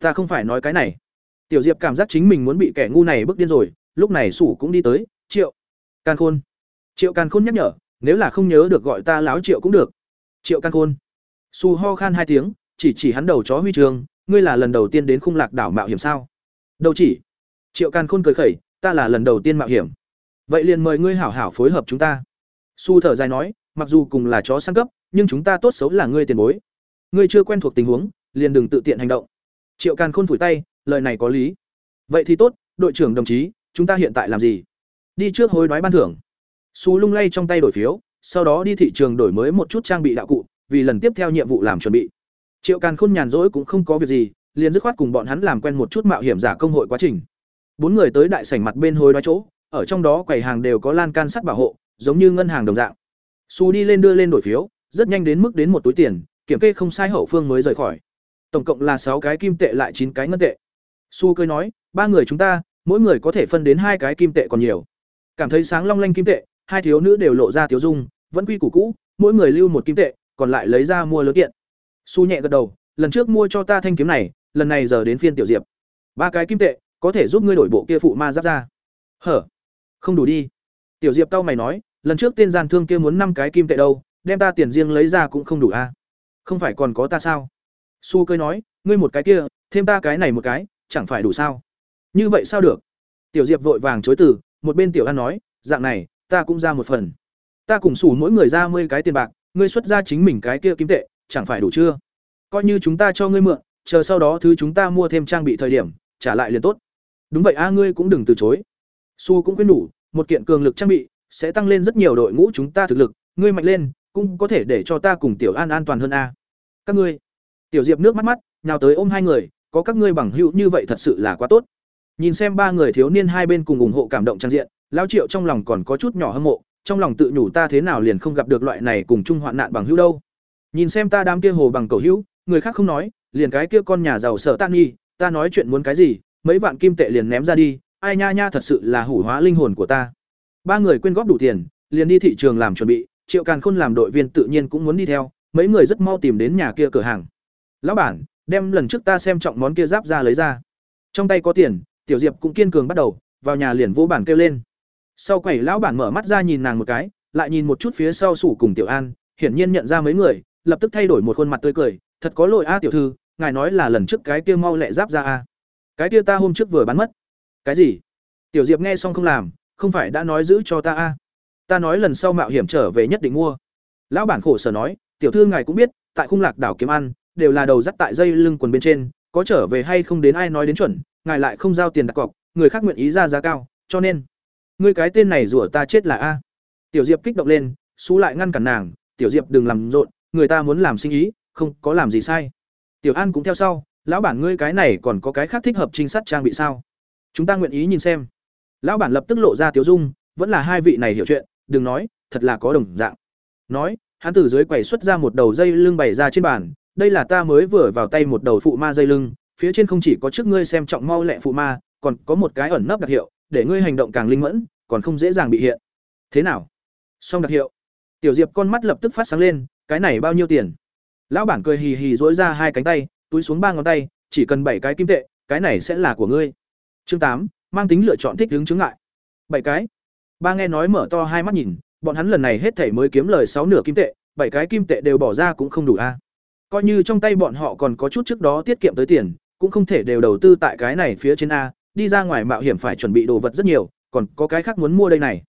ta không phải nói cái này tiểu diệp cảm giác chính mình muốn bị kẻ ngu này bước điên rồi, lúc này sủ cũng đi tới, triệu càn khôn. Triệu càn khôn nhắc nhở, nếu là không nhớ được gọi ta láo triệu cũng được. Triệu càn khôn. Su ho khan hai tiếng, chỉ chỉ hắn đầu chó huy trường, ngươi là lần đầu tiên đến khung lạc đảo mạo hiểm sao? Đâu chỉ. Triệu càn khôn cười khẩy, ta là lần đầu tiên mạo hiểm. Vậy liền mời ngươi hảo hảo phối hợp chúng ta. Su thở dài nói, mặc dù cùng là chó săn cấp, nhưng chúng ta tốt xấu là ngươi tiền bối. Ngươi chưa quen thuộc tình huống, liền đừng tự tiện hành động. Triệu càn khôn phủi tay lời này có lý. Vậy thì tốt, đội trưởng đồng chí, chúng ta hiện tại làm gì? Đi trước hối đoái ban thưởng. Su lung lay trong tay đổi phiếu, sau đó đi thị trường đổi mới một chút trang bị đạo cụ, vì lần tiếp theo nhiệm vụ làm chuẩn bị. Triệu càn khôn nhàn rỗi cũng không có việc gì, liền dứt khoát cùng bọn hắn làm quen một chút mạo hiểm giả công hội quá trình. Bốn người tới đại sảnh mặt bên hối đoái chỗ, ở trong đó quầy hàng đều có lan can sắt bảo hộ, giống như ngân hàng đồng dạng. Su đi lên đưa lên đổi phiếu, rất nhanh đến mức đến một túi tiền, kiểm kê không sai hậu phương mới rời khỏi. Tổng cộng là sáu cái kim tệ lại chín cái ngân tệ su cười nói, ba người chúng ta, mỗi người có thể phân đến hai cái kim tệ còn nhiều. Cảm thấy sáng long lanh kim tệ, hai thiếu nữ đều lộ ra thiếu dung, vẫn quy củ cũ, mỗi người lưu một kim tệ, còn lại lấy ra mua lớn kiện. Su nhẹ gật đầu, lần trước mua cho ta thanh kiếm này, lần này giờ đến phiên tiểu diệp. Ba cái kim tệ, có thể giúp ngươi đổi bộ kia phụ ma giáp ra hở, không đủ đi. Tiểu diệp tao mày nói, lần trước tên gian thương kia muốn năm cái kim tệ đâu, đem ta tiền riêng lấy ra cũng không đủ a à? không phải còn có ta sao? Su cười nói, ngươi một cái kia, thêm ta cái này một cái chẳng phải đủ sao? Như vậy sao được? Tiểu diệp vội vàng chối từ, một bên tiểu an nói, dạng này, ta cũng ra một phần. Ta cùng sủ mỗi người ra mươi cái tiền bạc, ngươi xuất ra chính mình cái kia kim tệ, chẳng phải đủ chưa? Coi như chúng ta cho ngươi mượn, chờ sau đó thứ chúng ta mua thêm trang bị thời điểm, trả lại liền tốt. Đúng vậy a, ngươi cũng đừng từ chối. Su cũng khuyên đủ, một kiện cường lực trang bị, sẽ tăng lên rất nhiều đội ngũ chúng ta thực lực, ngươi mạnh lên, cũng có thể để cho ta cùng tiểu an an toàn hơn a. Các ngươi. Tiểu diệp nước mắt mắt, nhào tới ôm hai người có các ngươi bằng hữu như vậy thật sự là quá tốt. Nhìn xem ba người thiếu niên hai bên cùng ủng hộ cảm động trang diện, lão triệu trong lòng còn có chút nhỏ hâm mộ, trong lòng tự nhủ ta thế nào liền không gặp được loại này cùng chung hoạn nạn bằng hữu đâu. Nhìn xem ta đám kia hồ bằng cầu hữu, người khác không nói, liền cái kia con nhà giàu sở tan nghi ta nói chuyện muốn cái gì, mấy vạn kim tệ liền ném ra đi, ai nha nha thật sự là hủ hóa linh hồn của ta. Ba người quyên góp đủ tiền, liền đi thị trường làm chuẩn bị, triệu càn khôn làm đội viên tự nhiên cũng muốn đi theo, mấy người rất mau tìm đến nhà kia cửa hàng. Lão bản đem lần trước ta xem trọng món kia giáp ra lấy ra. Trong tay có tiền, tiểu diệp cũng kiên cường bắt đầu, vào nhà liền vô bản kêu lên. Sau quẩy lão bản mở mắt ra nhìn nàng một cái, lại nhìn một chút phía sau sủ cùng tiểu an, hiển nhiên nhận ra mấy người, lập tức thay đổi một khuôn mặt tươi cười, thật có lỗi a, tiểu thư, ngài nói là lần trước cái kia mau lẹ giáp ra a. Cái kia ta hôm trước vừa bán mất. Cái gì? Tiểu diệp nghe xong không làm, không phải đã nói giữ cho ta a? Ta nói lần sau mạo hiểm trở về nhất định mua. Lão bản khổ sở nói, tiểu thư ngài cũng biết, tại khung lạc đảo kiếm ăn đều là đầu dắt tại dây lưng quần bên trên, có trở về hay không đến ai nói đến chuẩn, ngài lại không giao tiền đặt cọc, người khác nguyện ý ra giá cao, cho nên, ngươi cái tên này rủa ta chết là a. Tiểu diệp kích động lên, xú lại ngăn cản nàng, tiểu diệp đừng làm rộn, người ta muốn làm sinh ý, không có làm gì sai. Tiểu an cũng theo sau, lão bản ngươi cái này còn có cái khác thích hợp trinh sát trang bị sao? Chúng ta nguyện ý nhìn xem. Lão bản lập tức lộ ra tiểu dung, vẫn là hai vị này hiểu chuyện, đừng nói, thật là có đồng dạng. Nói, hắn từ dưới quầy xuất ra một đầu dây lưng bày ra trên bàn đây là ta mới vừa vào tay một đầu phụ ma dây lưng, phía trên không chỉ có trước ngươi xem trọng mau lẹ phụ ma, còn có một cái ẩn nấp đặc hiệu, để ngươi hành động càng linh mẫn, còn không dễ dàng bị hiện. Thế nào? Xong đặc hiệu. Tiểu diệp con mắt lập tức phát sáng lên, cái này bao nhiêu tiền? Lão bản cười hì hì dỗi ra hai cánh tay, túi xuống ba ngón tay, chỉ cần bảy cái kim tệ, cái này sẽ là của ngươi. Chương tám, mang tính lựa chọn thích đứng chứng ngại. Bảy cái. Ba nghe nói mở to hai mắt nhìn, bọn hắn lần này hết thảy mới kiếm lời sáu nửa kim tệ, bảy cái kim tệ đều bỏ ra cũng không đủ a coi như trong tay bọn họ còn có chút trước đó tiết kiệm tới tiền, cũng không thể đều đầu tư tại cái này phía trên a, đi ra ngoài mạo hiểm phải chuẩn bị đồ vật rất nhiều, còn có cái khác muốn mua đây này.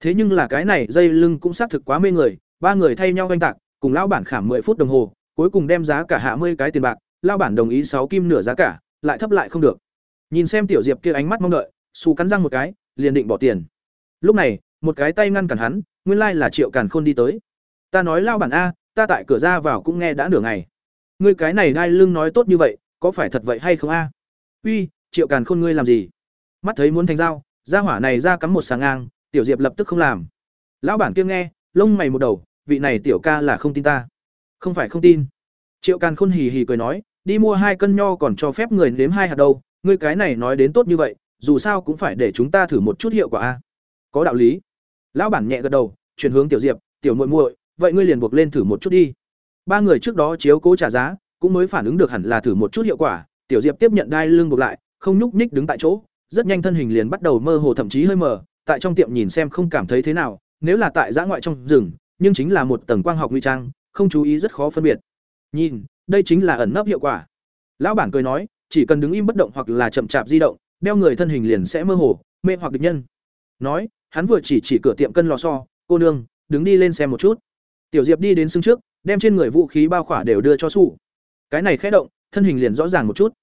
Thế nhưng là cái này dây lưng cũng xác thực quá mê người, ba người thay nhau oanh tạc, cùng lão bản khảm 10 phút đồng hồ, cuối cùng đem giá cả hạ mươi cái tiền bạc, lão bản đồng ý sáu kim nửa giá cả, lại thấp lại không được. Nhìn xem tiểu diệp kia ánh mắt mong đợi xù cắn răng một cái, liền định bỏ tiền. Lúc này, một cái tay ngăn cản hắn, nguyên lai là triệu càn khôn đi tới. Ta nói lao bản a ta tại cửa ra vào cũng nghe đã nửa ngày. Ngươi cái này đai lưng nói tốt như vậy, có phải thật vậy hay không a? Uy, triệu càn khôn ngươi làm gì? Mắt thấy muốn thành dao ra hỏa này ra cắm một sáng ngang, tiểu diệp lập tức không làm. Lão bản kia nghe, lông mày một đầu, vị này tiểu ca là không tin ta. Không phải không tin. Triệu càn khôn hì hì cười nói, đi mua hai cân nho còn cho phép người nếm hai hạt đâu, ngươi cái này nói đến tốt như vậy, dù sao cũng phải để chúng ta thử một chút hiệu quả a. Có đạo lý. Lão bản nhẹ gật đầu, chuyển hướng tiểu diệp, tiểu muội muội vậy ngươi liền buộc lên thử một chút đi. Ba người trước đó chiếu cố trả giá, cũng mới phản ứng được hẳn là thử một chút hiệu quả. Tiểu diệp tiếp nhận đai lưng buộc lại, không nhúc nhích đứng tại chỗ, rất nhanh thân hình liền bắt đầu mơ hồ thậm chí hơi mờ, tại trong tiệm nhìn xem không cảm thấy thế nào, nếu là tại giã ngoại trong rừng, nhưng chính là một tầng quang học nguy trang, không chú ý rất khó phân biệt. Nhìn, đây chính là ẩn nấp hiệu quả. Lão bản cười nói, chỉ cần đứng im bất động hoặc là chậm chạp di động, đeo người thân hình liền sẽ mơ hồ, mê hoặc địch nhân. Nói, hắn vừa chỉ chỉ cửa tiệm cân lò xo, cô nương, đứng đi lên xem một chút tiểu diệp đi đến xương trước, đem trên người vũ khí bao khỏa đều đưa cho sủ. cái này khẽ động, thân hình liền rõ ràng một chút.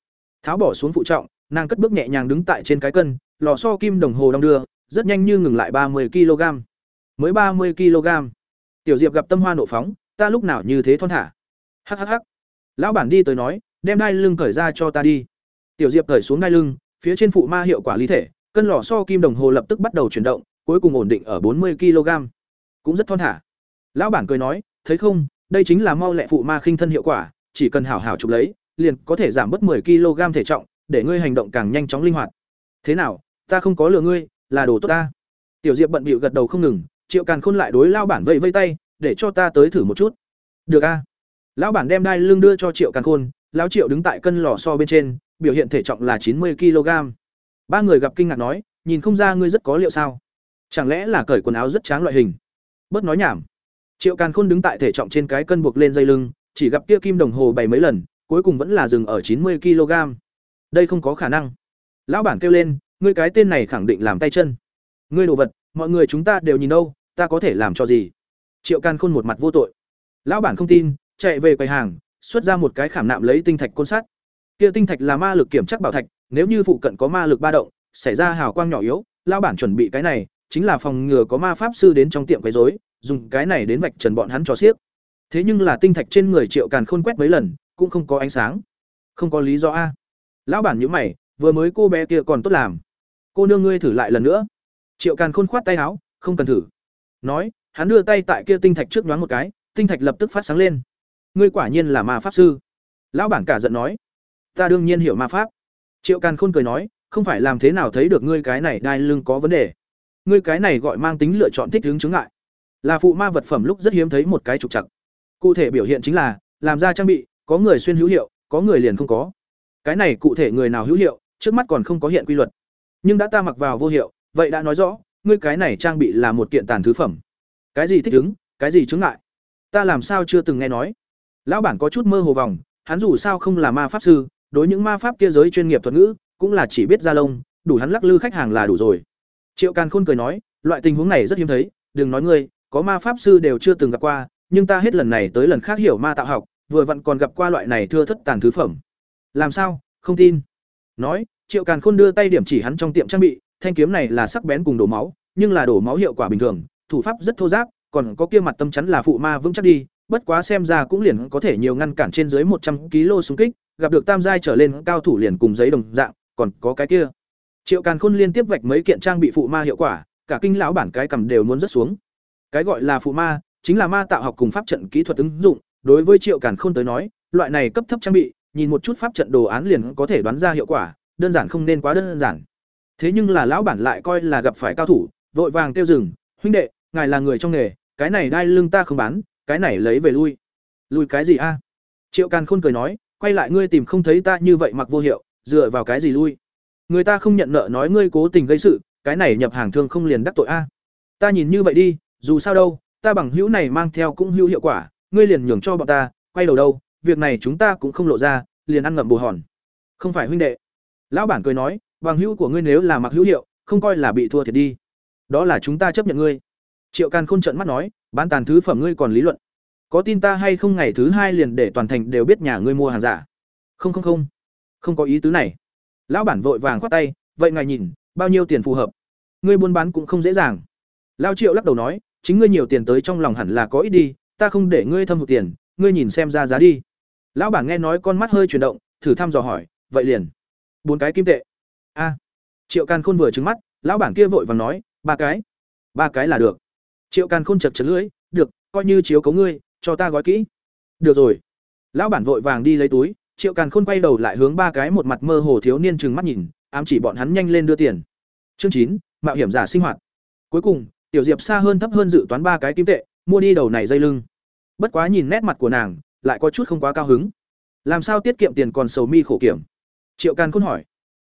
Tháo bỏ xuống phụ trọng, nàng cất bước nhẹ nhàng đứng tại trên cái cân, lò xo kim đồng hồ đong đưa, rất nhanh như ngừng lại ba mươi kg mới ba mươi kg tiểu diệp gặp tâm hoa nộ phóng, ta lúc nào như thế thon thả. Hhh lão bản đi tới nói, đem đai lưng cởi ra cho ta đi. Tiểu diệp cởi xuống đai lưng, phía trên phụ ma hiệu quả lý thể, cân lò so kim đồng hồ lập tức bắt đầu chuyển động, cuối cùng ổn định ở bốn mươi kg cũng rất thon thả lão bản cười nói, thấy không, đây chính là mau lẹ phụ ma khinh thân hiệu quả, chỉ cần hảo hảo chụp lấy, liền có thể giảm bớt 10 kg thể trọng, để ngươi hành động càng nhanh chóng linh hoạt. Thế nào, ta không có lừa ngươi, là đồ tốt ta. Tiểu diệp bận bịu gật đầu không ngừng, triệu càn khôn lại đối lao bản vẫy vây tay, để cho ta tới thử một chút. Được a. Lão bản đem đai lưng đưa cho triệu càn khôn, lão triệu đứng tại cân lò so bên trên, biểu hiện thể trọng là chín mươi kg. Ba người gặp kinh ngạc nói, nhìn không ra ngươi rất có liệu sao? Chẳng lẽ là cởi quần áo rất tráng loại hình? Bớt nói nhảm triệu càn khôn đứng tại thể trọng trên cái cân buộc lên dây lưng, chỉ gặp kia kim đồng hồ bảy mấy lần, cuối cùng vẫn là dừng ở chín mươi kg đây không có khả năng. Lão bản kêu lên, ngươi cái tên này khẳng định làm tay chân. Ngươi đồ vật, mọi người chúng ta đều nhìn đâu, ta có thể làm cho gì? Triệu càn khôn một mặt vô tội. Lão bản không tin, chạy về quầy hàng, xuất ra một cái khảm nạm lấy tinh thạch côn sắt. Kia tinh thạch là ma lực kiểm chắc bảo thạch, nếu như phụ cận có ma lực ba động, xảy ra hào quang nhỏ yếu, lão bản chuẩn bị cái này, chính là phòng ngừa có ma pháp sư đến trong tiệm quấy rối dùng cái này đến vạch trần bọn hắn cho xiếc. Thế nhưng là tinh thạch trên người triệu càn khôn quét mấy lần, cũng không có ánh sáng. Không có lý do a. Lão bản nhíu mày, vừa mới cô bé kia còn tốt làm. Cô nương ngươi thử lại lần nữa. Triệu càn khôn khoát tay áo, không cần thử. Nói, hắn đưa tay tại kia tinh thạch trước nhoáng một cái, tinh thạch lập tức phát sáng lên. Ngươi quả nhiên là ma pháp sư. Lão bản cả giận nói. Ta đương nhiên hiểu ma pháp. Triệu càn khôn cười nói, không phải làm thế nào thấy được ngươi cái này đai lưng có vấn đề. Ngươi cái này gọi mang tính lựa chọn thích hướng chứng ngại là phụ ma vật phẩm lúc rất hiếm thấy một cái trục chặt cụ thể biểu hiện chính là, làm ra trang bị, có người xuyên hữu hiệu, có người liền không có. Cái này cụ thể người nào hữu hiệu, trước mắt còn không có hiện quy luật. Nhưng đã ta mặc vào vô hiệu, vậy đã nói rõ, ngươi cái này trang bị là một kiện tàn thứ phẩm. Cái gì thích ứng, cái gì chứng ngại? Ta làm sao chưa từng nghe nói? Lão bản có chút mơ hồ vòng, hắn dù sao không là ma pháp sư, đối những ma pháp kia giới chuyên nghiệp thuật ngữ, cũng là chỉ biết ra lông, đủ hắn lắc lư khách hàng là đủ rồi. Triệu càn khôn cười nói, loại tình huống này rất hiếm thấy, đừng nói ngươi có ma pháp sư đều chưa từng gặp qua, nhưng ta hết lần này tới lần khác hiểu ma tạo học, vừa vặn còn gặp qua loại này thưa thất tàn thứ phẩm. Làm sao? Không tin. Nói, triệu càn khôn đưa tay điểm chỉ hắn trong tiệm trang bị, thanh kiếm này là sắc bén cùng đổ máu, nhưng là đổ máu hiệu quả bình thường, thủ pháp rất thô giáp, còn có kia mặt tâm chắn là phụ ma vững chắc đi, bất quá xem ra cũng liền có thể nhiều ngăn cản trên dưới một trăm kg súng kích, gặp được tam giai trở lên cao thủ liền cùng giấy đồng dạng, còn có cái kia. Triệu càn khôn liên tiếp vạch mấy kiện trang bị phụ ma hiệu quả, cả kinh lão bản cái cầm đều muốn rớt xuống cái gọi là phụ ma chính là ma tạo học cùng pháp trận kỹ thuật ứng dụng. Đối với triệu càn khôn tới nói loại này cấp thấp trang bị nhìn một chút pháp trận đồ án liền có thể đoán ra hiệu quả đơn giản không nên quá đơn giản. Thế nhưng là lão bản lại coi là gặp phải cao thủ vội vàng tiêu dừng, huynh đệ ngài là người trong nghề cái này đai lưng ta không bán cái này lấy về lui. Lui cái gì a? Triệu càn khôn cười nói quay lại ngươi tìm không thấy ta như vậy mặc vô hiệu dựa vào cái gì lui? Người ta không nhận nợ nói ngươi cố tình gây sự cái này nhập hàng thương không liền đắc tội a. Ta nhìn như vậy đi dù sao đâu, ta bằng hữu này mang theo cũng hữu hiệu quả, ngươi liền nhường cho bọn ta, quay đầu đâu, việc này chúng ta cũng không lộ ra, liền ăn ngậm bù hòn. Không phải huynh đệ. Lão bản cười nói, bằng hữu của ngươi nếu là mặc hữu hiệu, không coi là bị thua thiệt đi. Đó là chúng ta chấp nhận ngươi. Triệu càn khôn trợn mắt nói, bán tàn thứ phẩm ngươi còn lý luận. Có tin ta hay không ngày thứ hai liền để toàn thành đều biết nhà ngươi mua hàng giả? Không không không. Không có ý tứ này. Lão bản vội vàng khoát tay, vậy ngài nhìn, bao nhiêu tiền phù hợp? Ngươi buôn bán cũng không dễ dàng. Lao triệu lắc đầu nói chính ngươi nhiều tiền tới trong lòng hẳn là có ít đi, ta không để ngươi thâm hụt tiền, ngươi nhìn xem ra giá đi. Lão bản nghe nói con mắt hơi chuyển động, thử thăm dò hỏi, vậy liền. Bốn cái kim tệ. A. Triệu càn khôn vừa trứng mắt, lão bản kia vội vàng nói, ba cái. Ba cái là được. Triệu càn khôn chật chật lưỡi, được, coi như chiếu cấu ngươi, cho ta gói kỹ. Được rồi. Lão bản vội vàng đi lấy túi, triệu càn khôn quay đầu lại hướng ba cái một mặt mơ hồ thiếu niên trừng mắt nhìn, ám chỉ bọn hắn nhanh lên đưa tiền. Chương chín, mạo hiểm giả sinh hoạt. Cuối cùng tiểu diệp xa hơn thấp hơn dự toán ba cái kim tệ, mua đi đầu này dây lưng. Bất quá nhìn nét mặt của nàng, lại có chút không quá cao hứng. Làm sao tiết kiệm tiền còn sầu mi khổ kiểm? Triệu càn khôn hỏi.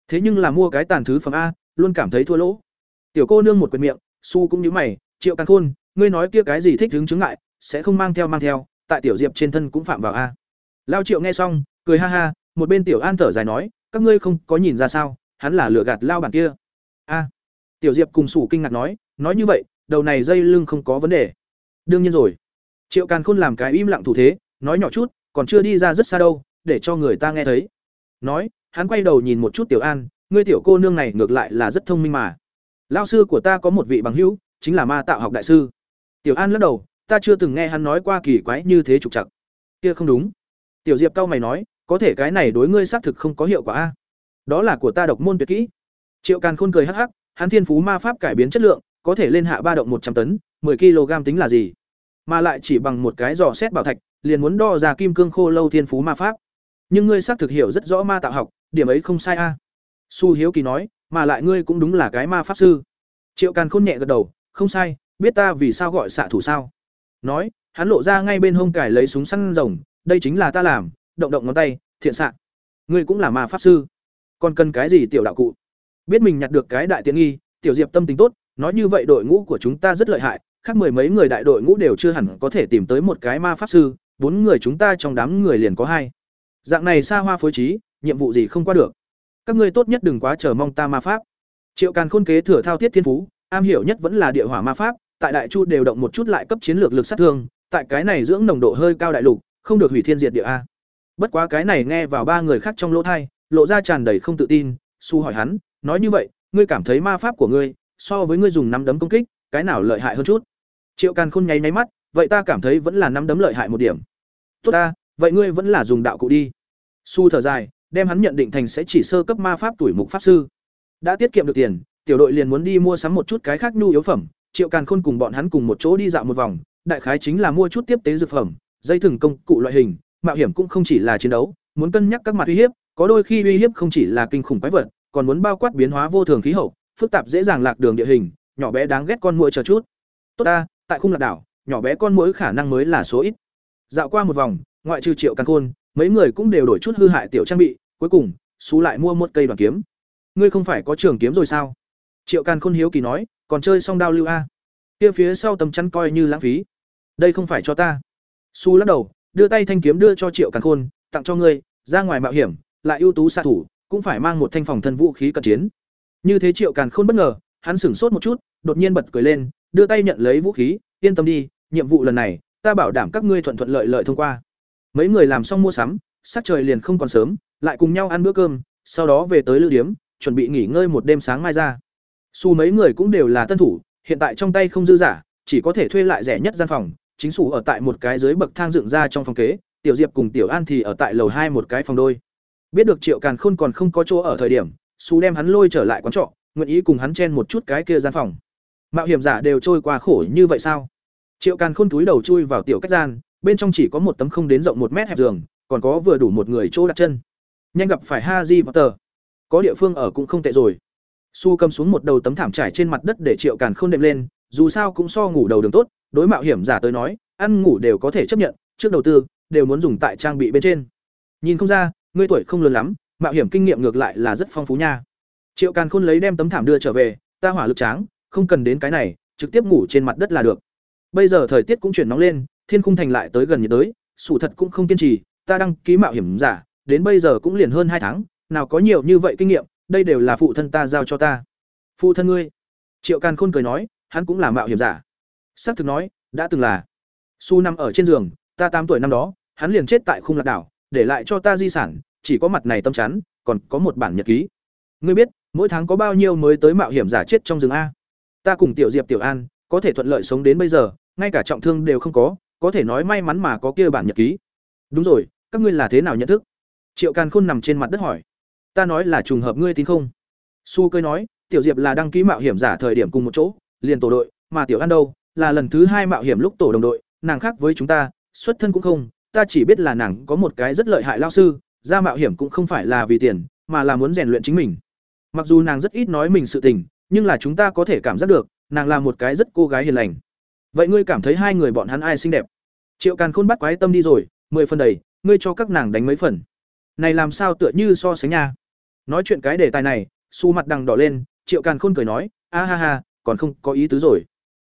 Thế nhưng là mua cái tàn thứ phẩm a, luôn cảm thấy thua lỗ. Tiểu cô nương một quyền miệng, su cũng như mày, triệu càn khôn, ngươi nói kia cái gì thích hứng chứng ngại, sẽ không mang theo mang theo, tại tiểu diệp trên thân cũng phạm vào a. Lao triệu nghe xong, cười ha ha, một bên tiểu an thở dài nói, các ngươi không có nhìn ra sao, hắn là lừa gạt lao bản kia. A. Tiểu diệp cùng sủ kinh ngạc nói nói như vậy, đầu này dây lưng không có vấn đề. Đương nhiên rồi. Triệu càn khôn làm cái im lặng thủ thế, nói nhỏ chút, còn chưa đi ra rất xa đâu, để cho người ta nghe thấy. Nói, hắn quay đầu nhìn một chút tiểu an, ngươi tiểu cô nương này ngược lại là rất thông minh mà. Lao sư của ta có một vị bằng hữu, chính là ma tạo học đại sư. Tiểu an lắc đầu, ta chưa từng nghe hắn nói qua kỳ quái như thế trục chặt kia không đúng. Tiểu diệp cao mày nói, có thể cái này đối ngươi xác thực không có hiệu quả a. Đó là của ta độc môn tuyệt kỹ. Triệu càn khôn cười hắc hắc, hắn thiên phú ma pháp cải biến chất lượng có thể lên hạ ba động một trăm tấn 10 kg tính là gì? Mà lại chỉ bằng một cái giò xét bảo thạch, liền muốn đo ra kim cương khô lâu thiên phú ma pháp. Nhưng ngươi xác thực hiểu rất rõ ma tạo học, điểm ấy không sai a. Su hiếu kỳ nói, mà lại ngươi cũng đúng là cái ma pháp sư. Triệu càn khôn nhẹ gật đầu, không sai, biết ta vì sao gọi xạ thủ sao? Nói, hắn lộ ra ngay bên hông cải lấy súng săn rồng, đây chính là ta làm, động động ngón tay, thiện xạ. Ngươi cũng là ma pháp sư. Còn cần cái gì tiểu đạo cụ? Biết mình nhặt được cái đại tiện nghi, tiểu diệp tâm tính tốt nói như vậy đội ngũ của chúng ta rất lợi hại, khác mười mấy người đại đội ngũ đều chưa hẳn có thể tìm tới một cái ma pháp sư, bốn người chúng ta trong đám người liền có hai. Dạng này xa hoa phối trí, nhiệm vụ gì không qua được. Các ngươi tốt nhất đừng quá chờ mong ta ma pháp. Triệu càn khôn kế thừa thao thiết thiên phú, am hiểu nhất vẫn là địa hỏa ma pháp, tại đại chu đều động một chút lại cấp chiến lược lực sát thương, tại cái này dưỡng nồng độ hơi cao đại lục, không được hủy thiên diệt địa a. Bất quá cái này nghe vào ba người khác trong lỗ thai lộ ra tràn đầy không tự tin, su hỏi hắn, nói như vậy, ngươi cảm thấy ma pháp của ngươi so với ngươi dùng nắm đấm công kích, cái nào lợi hại hơn chút? Triệu càn khôn nháy nháy mắt, vậy ta cảm thấy vẫn là nắm đấm lợi hại một điểm. Tốt ta, vậy ngươi vẫn là dùng đạo cụ đi. Su thở dài, đem hắn nhận định thành sẽ chỉ sơ cấp ma pháp tuổi mục pháp sư. Đã tiết kiệm được tiền, tiểu đội liền muốn đi mua sắm một chút cái khác nhu yếu phẩm. Triệu càn khôn cùng bọn hắn cùng một chỗ đi dạo một vòng, đại khái chính là mua chút tiếp tế dược phẩm, dây thừng công cụ loại hình, mạo hiểm cũng không chỉ là chiến đấu, muốn cân nhắc các mặt uy hiếp, có đôi khi uy hiếp không chỉ là kinh khủng quái vật, còn muốn bao quát biến hóa vô thường khí hậu phức tạp dễ dàng lạc đường địa hình, nhỏ bé đáng ghét con muỗi chờ chút. Tốt ta, tại khung lạc đảo, nhỏ bé con muỗi khả năng mới là số ít. Dạo qua một vòng, ngoại trừ triệu càn khôn, mấy người cũng đều đổi chút hư hại tiểu trang bị, cuối cùng, xú lại mua một cây đoàn kiếm. Ngươi không phải có trường kiếm rồi sao? Triệu càn khôn hiếu kỳ nói, còn chơi song đao lưu a? Kia phía sau tầm chắn coi như lãng phí. Đây không phải cho ta. Su lắc đầu, đưa tay thanh kiếm đưa cho triệu càn khôn, tặng cho ngươi, ra ngoài mạo hiểm, lại ưu tú xạ thủ, cũng phải mang một thanh phòng thân vũ khí cận chiến như thế triệu càn khôn bất ngờ, hắn sửng sốt một chút, đột nhiên bật cười lên, đưa tay nhận lấy vũ khí, yên tâm đi, nhiệm vụ lần này, ta bảo đảm các ngươi thuận thuận lợi lợi thông qua. Mấy người làm xong mua sắm, sắc trời liền không còn sớm, lại cùng nhau ăn bữa cơm, sau đó về tới lữ điếm, chuẩn bị nghỉ ngơi một đêm sáng mai ra. Su mấy người cũng đều là tân thủ, hiện tại trong tay không dư giả, chỉ có thể thuê lại rẻ nhất gian phòng, chính sủ ở tại một cái dưới bậc thang dựng ra trong phòng kế, tiểu diệp cùng tiểu an thì ở tại lầu hai một cái phòng đôi. Biết được triệu càn khôn còn không có chỗ ở thời điểm su đem hắn lôi trở lại quán trọ nguyện ý cùng hắn chen một chút cái kia gian phòng mạo hiểm giả đều trôi qua khổ như vậy sao triệu càn khôn túi đầu chui vào tiểu cách gian bên trong chỉ có một tấm không đến rộng một mét hẹp giường còn có vừa đủ một người chỗ đặt chân nhanh gặp phải Haji và tờ. Có địa phương ở cũng không tệ rồi. Su cầm xuống một đầu tấm thảm trải trên mặt đất để Triệu Càn không đệm lên, dù sao cũng so ngủ đầu đường tốt, đối mạo hiểm giả tới nói, ăn ngủ đều có thể chấp nhận, trước đầu tư đều muốn dùng tại trang bị bên trên. Nhìn không ra, ngươi tuổi không lớn lắm, mạo hiểm kinh nghiệm ngược lại là rất phong phú nha. Triệu Càn Khôn lấy đem tấm thảm đưa trở về, ta hỏa lực tráng, không cần đến cái này, trực tiếp ngủ trên mặt đất là được. Bây giờ thời tiết cũng chuyển nóng lên, thiên khung thành lại tới gần nhiệt đới, sủ thật cũng không kiên trì, ta đăng ký mạo hiểm giả, đến bây giờ cũng liền hơn hai tháng, nào có nhiều như vậy kinh nghiệm, đây đều là phụ thân ta giao cho ta. Phụ thân ngươi? Triệu Càn Khôn cười nói, hắn cũng là mạo hiểm giả. Sắc thực nói, đã từng là. Su nằm ở trên giường, ta tám tuổi năm đó, hắn liền chết tại khung lạc đảo, để lại cho ta di sản, chỉ có mặt này tâm chắn, còn có một bản nhật ký. Ngươi biết, mỗi tháng có bao nhiêu mới tới mạo hiểm giả chết trong rừng a? Ta cùng Tiểu Diệp Tiểu An, có thể thuận lợi sống đến bây giờ, ngay cả trọng thương đều không có, có thể nói may mắn mà có kia bản nhật ký. Đúng rồi, các ngươi là thế nào nhận thức? triệu càn khôn nằm trên mặt đất hỏi ta nói là trùng hợp ngươi tin không su cơi nói tiểu diệp là đăng ký mạo hiểm giả thời điểm cùng một chỗ liền tổ đội mà tiểu an đâu là lần thứ hai mạo hiểm lúc tổ đồng đội nàng khác với chúng ta xuất thân cũng không ta chỉ biết là nàng có một cái rất lợi hại lao sư, ra mạo hiểm cũng không phải là vì tiền, mà là muốn rèn luyện chính mình. Mặc dù nàng rất ít nói mình sự tình, nhưng là chúng ta có thể cảm giác được, nàng là một cái rất cô gái hiền lành. Vậy ngươi cảm thấy hai người bọn hắn ai xinh đẹp? Triệu Càn Khôn bắt quái tâm đi rồi, mười phần đầy, ngươi cho các nàng đánh mấy phần. Này làm sao tựa như so sánh nha. Nói chuyện cái đề tài này, su mặt đằng đỏ lên, Triệu Càn Khôn cười nói, "A ha ha, còn không có ý tứ rồi.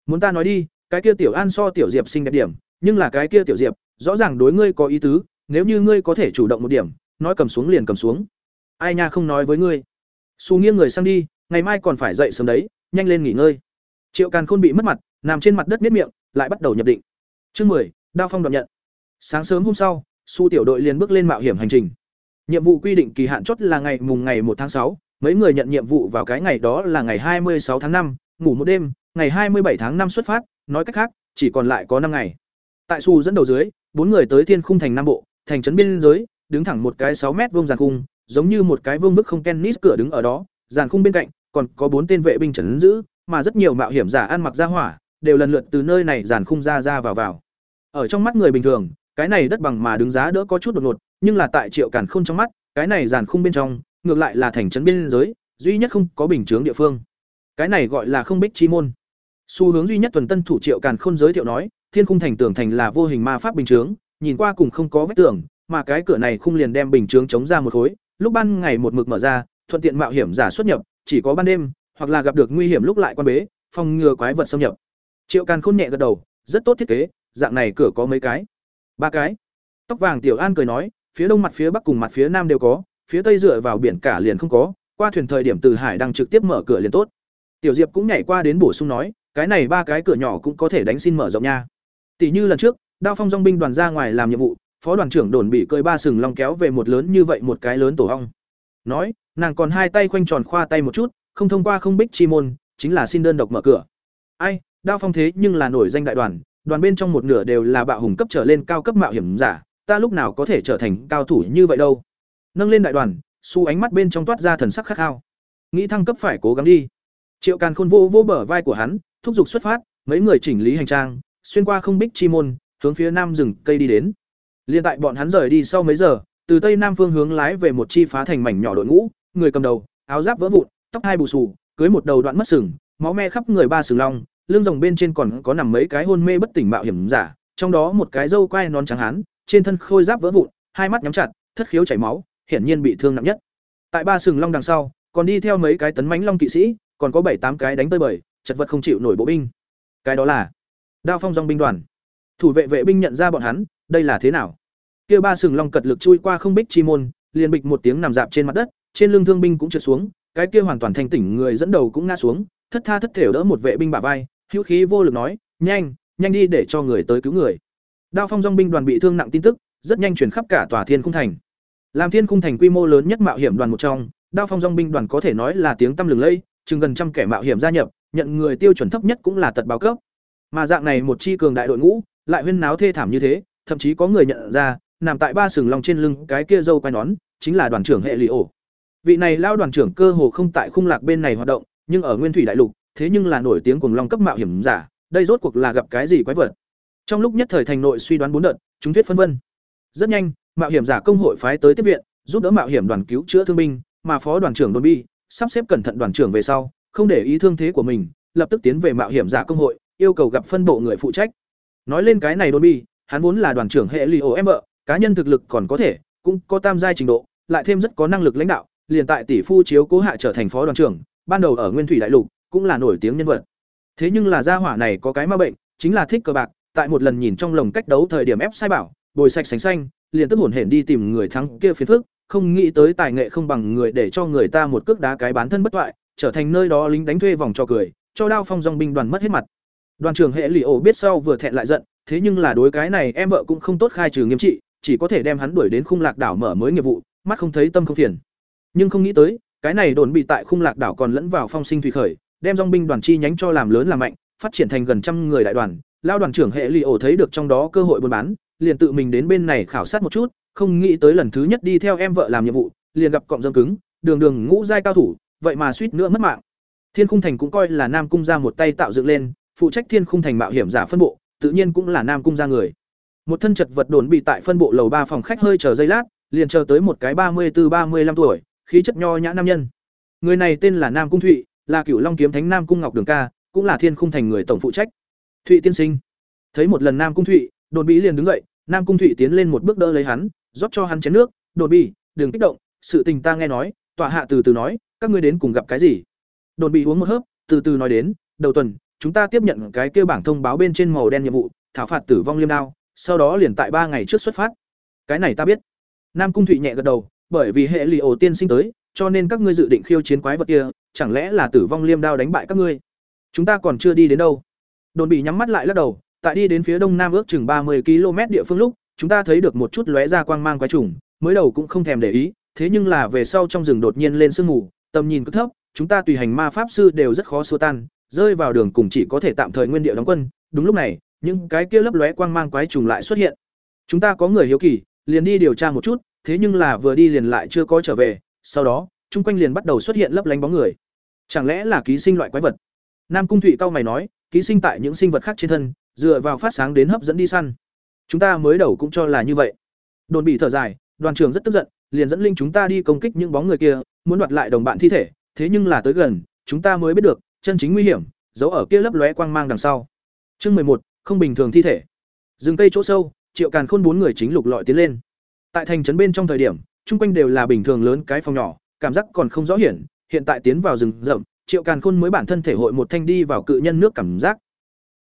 Muốn ta nói đi, cái kia tiểu An so tiểu Diệp xinh đẹp điểm, nhưng là cái kia tiểu Diệp, rõ ràng đối ngươi có ý tứ, nếu như ngươi có thể chủ động một điểm, nói cầm xuống liền cầm xuống. Ai nha không nói với ngươi. Su nghiêng người sang đi, ngày mai còn phải dậy sớm đấy, nhanh lên nghỉ ngơi. Triệu Càn Khôn bị mất mặt, nằm trên mặt đất miết miệng, lại bắt đầu nhập định. Chương 10, Đao Phong đoạn nhận. Sáng sớm hôm sau, Su tiểu đội liền bước lên mạo hiểm hành trình. Nhiệm vụ quy định kỳ hạn chốt là ngày mùng ngày một tháng sáu, mấy người nhận nhiệm vụ vào cái ngày đó là ngày hai mươi sáu tháng năm, ngủ một đêm, ngày hai mươi bảy tháng năm xuất phát, nói cách khác, chỉ còn lại có năm ngày. Tại Su dẫn đầu dưới, bốn người tới Thiên Khung thành Nam Bộ, thành trấn biên giới, đứng thẳng một cái sáu mét vuông giàn khung, giống như một cái vương bức không tennis cửa đứng ở đó, giàn khung bên cạnh còn có bốn tên vệ binh trấn giữ, mà rất nhiều mạo hiểm giả ăn mặc ra hỏa, đều lần lượt từ nơi này giàn khung ra ra vào vào. Ở trong mắt người bình thường, cái này đất bằng mà đứng giá đỡ có chút đột ngột, nhưng là tại Triệu Càn Khôn trong mắt, cái này giàn khung bên trong, ngược lại là thành trấn biên giới, duy nhất không có bình chướng địa phương. Cái này gọi là không bích chi môn. Xu hướng duy nhất tuần tân thủ Triệu Càn Khôn giới thiệu nói, Thiên khung thành tưởng thành là vô hình ma pháp bình chướng, nhìn qua cùng không có vết tường, mà cái cửa này khung liền đem bình chướng chống ra một khối, lúc ban ngày một mực mở ra, thuận tiện mạo hiểm giả xuất nhập, chỉ có ban đêm, hoặc là gặp được nguy hiểm lúc lại quan bế, phòng ngừa quái vật xâm nhập. Triệu Càn Khôn nhẹ gật đầu, rất tốt thiết kế, dạng này cửa có mấy cái? Ba cái. Tóc vàng Tiểu An cười nói, phía đông mặt phía bắc cùng mặt phía nam đều có, phía tây dựa vào biển cả liền không có, qua thuyền thời điểm từ hải đang trực tiếp mở cửa liền tốt. Tiểu Diệp cũng nhảy qua đến bổ sung nói, cái này ba cái cửa nhỏ cũng có thể đánh xin mở rộng nha. Tỷ như lần trước, Đao Phong Dòng binh đoàn ra ngoài làm nhiệm vụ, phó đoàn trưởng đồn bị cơi ba sừng long kéo về một lớn như vậy một cái lớn tổ ong. Nói, nàng còn hai tay khoanh tròn khoa tay một chút, không thông qua không bích chi môn, chính là xin đơn độc mở cửa. Ai, Đao Phong thế nhưng là nổi danh đại đoàn, đoàn bên trong một nửa đều là bạo hùng cấp trở lên cao cấp mạo hiểm giả, ta lúc nào có thể trở thành cao thủ như vậy đâu. Nâng lên đại đoàn, su ánh mắt bên trong toát ra thần sắc khát khao. Nghĩ thăng cấp phải cố gắng đi. Triệu Càn Khôn vô vô bờ vai của hắn, thúc giục xuất phát, mấy người chỉnh lý hành trang, xuyên qua không bích chi môn, hướng phía nam rừng cây đi đến. Liên tại bọn hắn rời đi sau mấy giờ, từ tây nam phương hướng lái về một chi phá thành mảnh nhỏ đội ngũ, người cầm đầu, áo giáp vỡ vụn, tóc hai bù xù, cưới một đầu đoạn mất sừng, máu me khắp người ba sừng long, lưng rồng bên trên còn có nằm mấy cái hôn mê bất tỉnh mạo hiểm giả, trong đó một cái râu quai nón trắng hán, trên thân khôi giáp vỡ vụn, hai mắt nhắm chặt, thất khiếu chảy máu, hiển nhiên bị thương nặng nhất. Tại ba sừng long đằng sau, còn đi theo mấy cái tấn mãnh long kỵ sĩ, còn có bảy tám cái đánh tơi bời, chật vật không chịu nổi bộ binh. Cái đó là Đao Phong Dòng binh đoàn. Thủ vệ vệ binh nhận ra bọn hắn, đây là thế nào? Kia ba sừng long cật lực chui qua không bích chi môn, liền bịch một tiếng nằm dạp trên mặt đất, trên lưng thương binh cũng trượt xuống, cái kia hoàn toàn thành tỉnh người dẫn đầu cũng ngã xuống, thất tha thất thểu đỡ một vệ binh bả vai, hữu khí vô lực nói, "Nhanh, nhanh đi để cho người tới cứu người." Đao Phong Dung binh đoàn bị thương nặng tin tức, rất nhanh truyền khắp cả tòa Thiên Cung thành. Làm Thiên Cung thành quy mô lớn nhất mạo hiểm đoàn một trong, Đao Phong Dung binh đoàn có thể nói là tiếng tăm lừng lẫy, chừng gần trăm kẻ mạo hiểm gia nhập, nhận người tiêu chuẩn thấp nhất cũng là tật báo cấp. Mà dạng này một chi cường đại đội ngũ, lại huyên náo thê thảm như thế, thậm chí có người nhận ra, nằm tại ba sừng lòng trên lưng cái kia dâu quai nón, chính là đoàn trưởng hệ lì ổ. Vị này lao đoàn trưởng cơ hồ không tại khung lạc bên này hoạt động, nhưng ở Nguyên Thủy Đại Lục, thế nhưng là nổi tiếng cùng long cấp mạo hiểm giả, đây rốt cuộc là gặp cái gì quái vật. Trong lúc nhất thời thành nội suy đoán bốn đợt, chúng thuyết phân vân. Rất nhanh, mạo hiểm giả công hội phái tới tiếp viện, giúp đỡ mạo hiểm đoàn cứu chữa thương binh, mà phó đoàn trưởng Đôn Bi sắp xếp cẩn thận đoàn trưởng về sau, không để ý thương thế của mình, lập tức tiến về mạo hiểm giả công hội, yêu cầu gặp phân bộ người phụ trách. Nói lên cái này Đôn Bi, hắn vốn là đoàn trưởng hệ Lio em vợ, cá nhân thực lực còn có thể, cũng có tam giai trình độ, lại thêm rất có năng lực lãnh đạo, liền tại tỷ phu chiếu cố hạ trở thành phó đoàn trưởng, ban đầu ở Nguyên Thủy Đại Lục, cũng là nổi tiếng nhân vật. Thế nhưng là gia hỏa này có cái ma bệnh, chính là thích cờ bạc, tại một lần nhìn trong lồng cách đấu thời điểm ép sai bảo, bồi sạch sành xanh, liền tức hồn hển đi tìm người thắng kia phiền phức, không nghĩ tới tài nghệ không bằng người để cho người ta một cước đá cái bán thân bất toại, trở thành nơi đó lính đánh thuê vòng cho cười, cho đao phong dòng binh đoàn mất hết mặt. Đoàn trưởng hệ lì ổ biết sau vừa thẹn lại giận, thế nhưng là đối cái này em vợ cũng không tốt khai trừ nghiêm trị, chỉ có thể đem hắn đuổi đến khung lạc đảo mở mới nghiệp vụ, mắt không thấy tâm không phiền. Nhưng không nghĩ tới, cái này đồn bị tại khung lạc đảo còn lẫn vào phong sinh thủy khởi, đem dòng binh đoàn chi nhánh cho làm lớn làm mạnh, phát triển thành gần trăm người đại đoàn. Lao đoàn trưởng hệ lì ổ thấy được trong đó cơ hội buôn bán, liền tự mình đến bên này khảo sát một chút, không nghĩ tới lần thứ nhất đi theo em vợ làm nhiệm vụ, liền gặp cọng dâm cứng, đường đường ngũ giai cao thủ, vậy mà suýt nữa mất mạng. Thiên Khung Thành cũng coi là Nam cung ra một tay tạo dựng lên, phụ trách Thiên Khung Thành mạo hiểm giả phân bộ, tự nhiên cũng là Nam cung ra người. một thân chật vật đồn bị tại phân bộ lầu ba phòng khách hơi chờ giây lát, liền chờ tới một cái ba mươi bốn ba mươi lăm tuổi, khí chất nho nhã nam nhân. Người này tên là nam cung thụy, là cựu long kiếm thánh nam cung ngọc đường ca, cũng là thiên khung thành người tổng phụ trách. Thụy tiên sinh. Thấy một lần nam cung thụy, đồn bị liền đứng dậy, nam cung thụy tiến lên một bước đỡ lấy hắn, rót cho hắn chén nước, đồn bị, đừng kích động, sự tình ta nghe nói, tọa hạ từ từ nói, các ngươi đến cùng gặp cái gì? Đồn bị uống một hớp, từ từ nói đến, đầu tuần chúng ta tiếp nhận cái kêu bảng thông báo bên trên màu đen nhiệm vụ, thảo phạt tử vong liêm đao, sau đó liền tại ba ngày trước xuất phát. Cái này ta biết. Nam cung thụy nhẹ gật đầu, bởi vì hệ lì ổ tiên sinh tới, cho nên các ngươi dự định khiêu chiến quái vật kia, chẳng lẽ là tử vong liêm đao đánh bại các ngươi? Chúng ta còn chưa đi đến đâu. Đồn bị nhắm mắt lại lắc đầu, tại đi đến phía đông nam ước chừng ba mươi km địa phương lúc, chúng ta thấy được một chút lóe ra quang mang quái trùng, mới đầu cũng không thèm để ý, thế nhưng là về sau trong rừng đột nhiên lên sương mù, tầm nhìn cứ thấp, chúng ta tùy hành ma pháp sư đều rất khó xua tan rơi vào đường cùng chỉ có thể tạm thời nguyên địa đóng quân. Đúng lúc này, những cái kia lấp lóe quang mang quái trùng lại xuất hiện. Chúng ta có người hiếu kỳ, liền đi điều tra một chút, thế nhưng là vừa đi liền lại chưa có trở về. Sau đó, chung quanh liền bắt đầu xuất hiện lấp lánh bóng người. Chẳng lẽ là ký sinh loại quái vật? Nam cung thụy cao mày nói, ký sinh tại những sinh vật khác trên thân, dựa vào phát sáng đến hấp dẫn đi săn. Chúng ta mới đầu cũng cho là như vậy. Đồn bị thở dài, đoàn trưởng rất tức giận, liền dẫn linh chúng ta đi công kích những bóng người kia, muốn đoạt lại đồng bạn thi thể. Thế nhưng là tới gần, chúng ta mới biết được chân chính nguy hiểm, giấu ở kia lấp lóe quang mang đằng sau. Chương mười một, không bình thường thi thể. Rừng cây chỗ sâu, triệu càn khôn bốn người chính lục lọi tiến lên. Tại thành trấn bên trong thời điểm, chung quanh đều là bình thường lớn cái phòng nhỏ, cảm giác còn không rõ hiển, hiện tại tiến vào rừng rậm, triệu càn khôn mới bản thân thể hội một thanh đi vào cự nhân nước cảm giác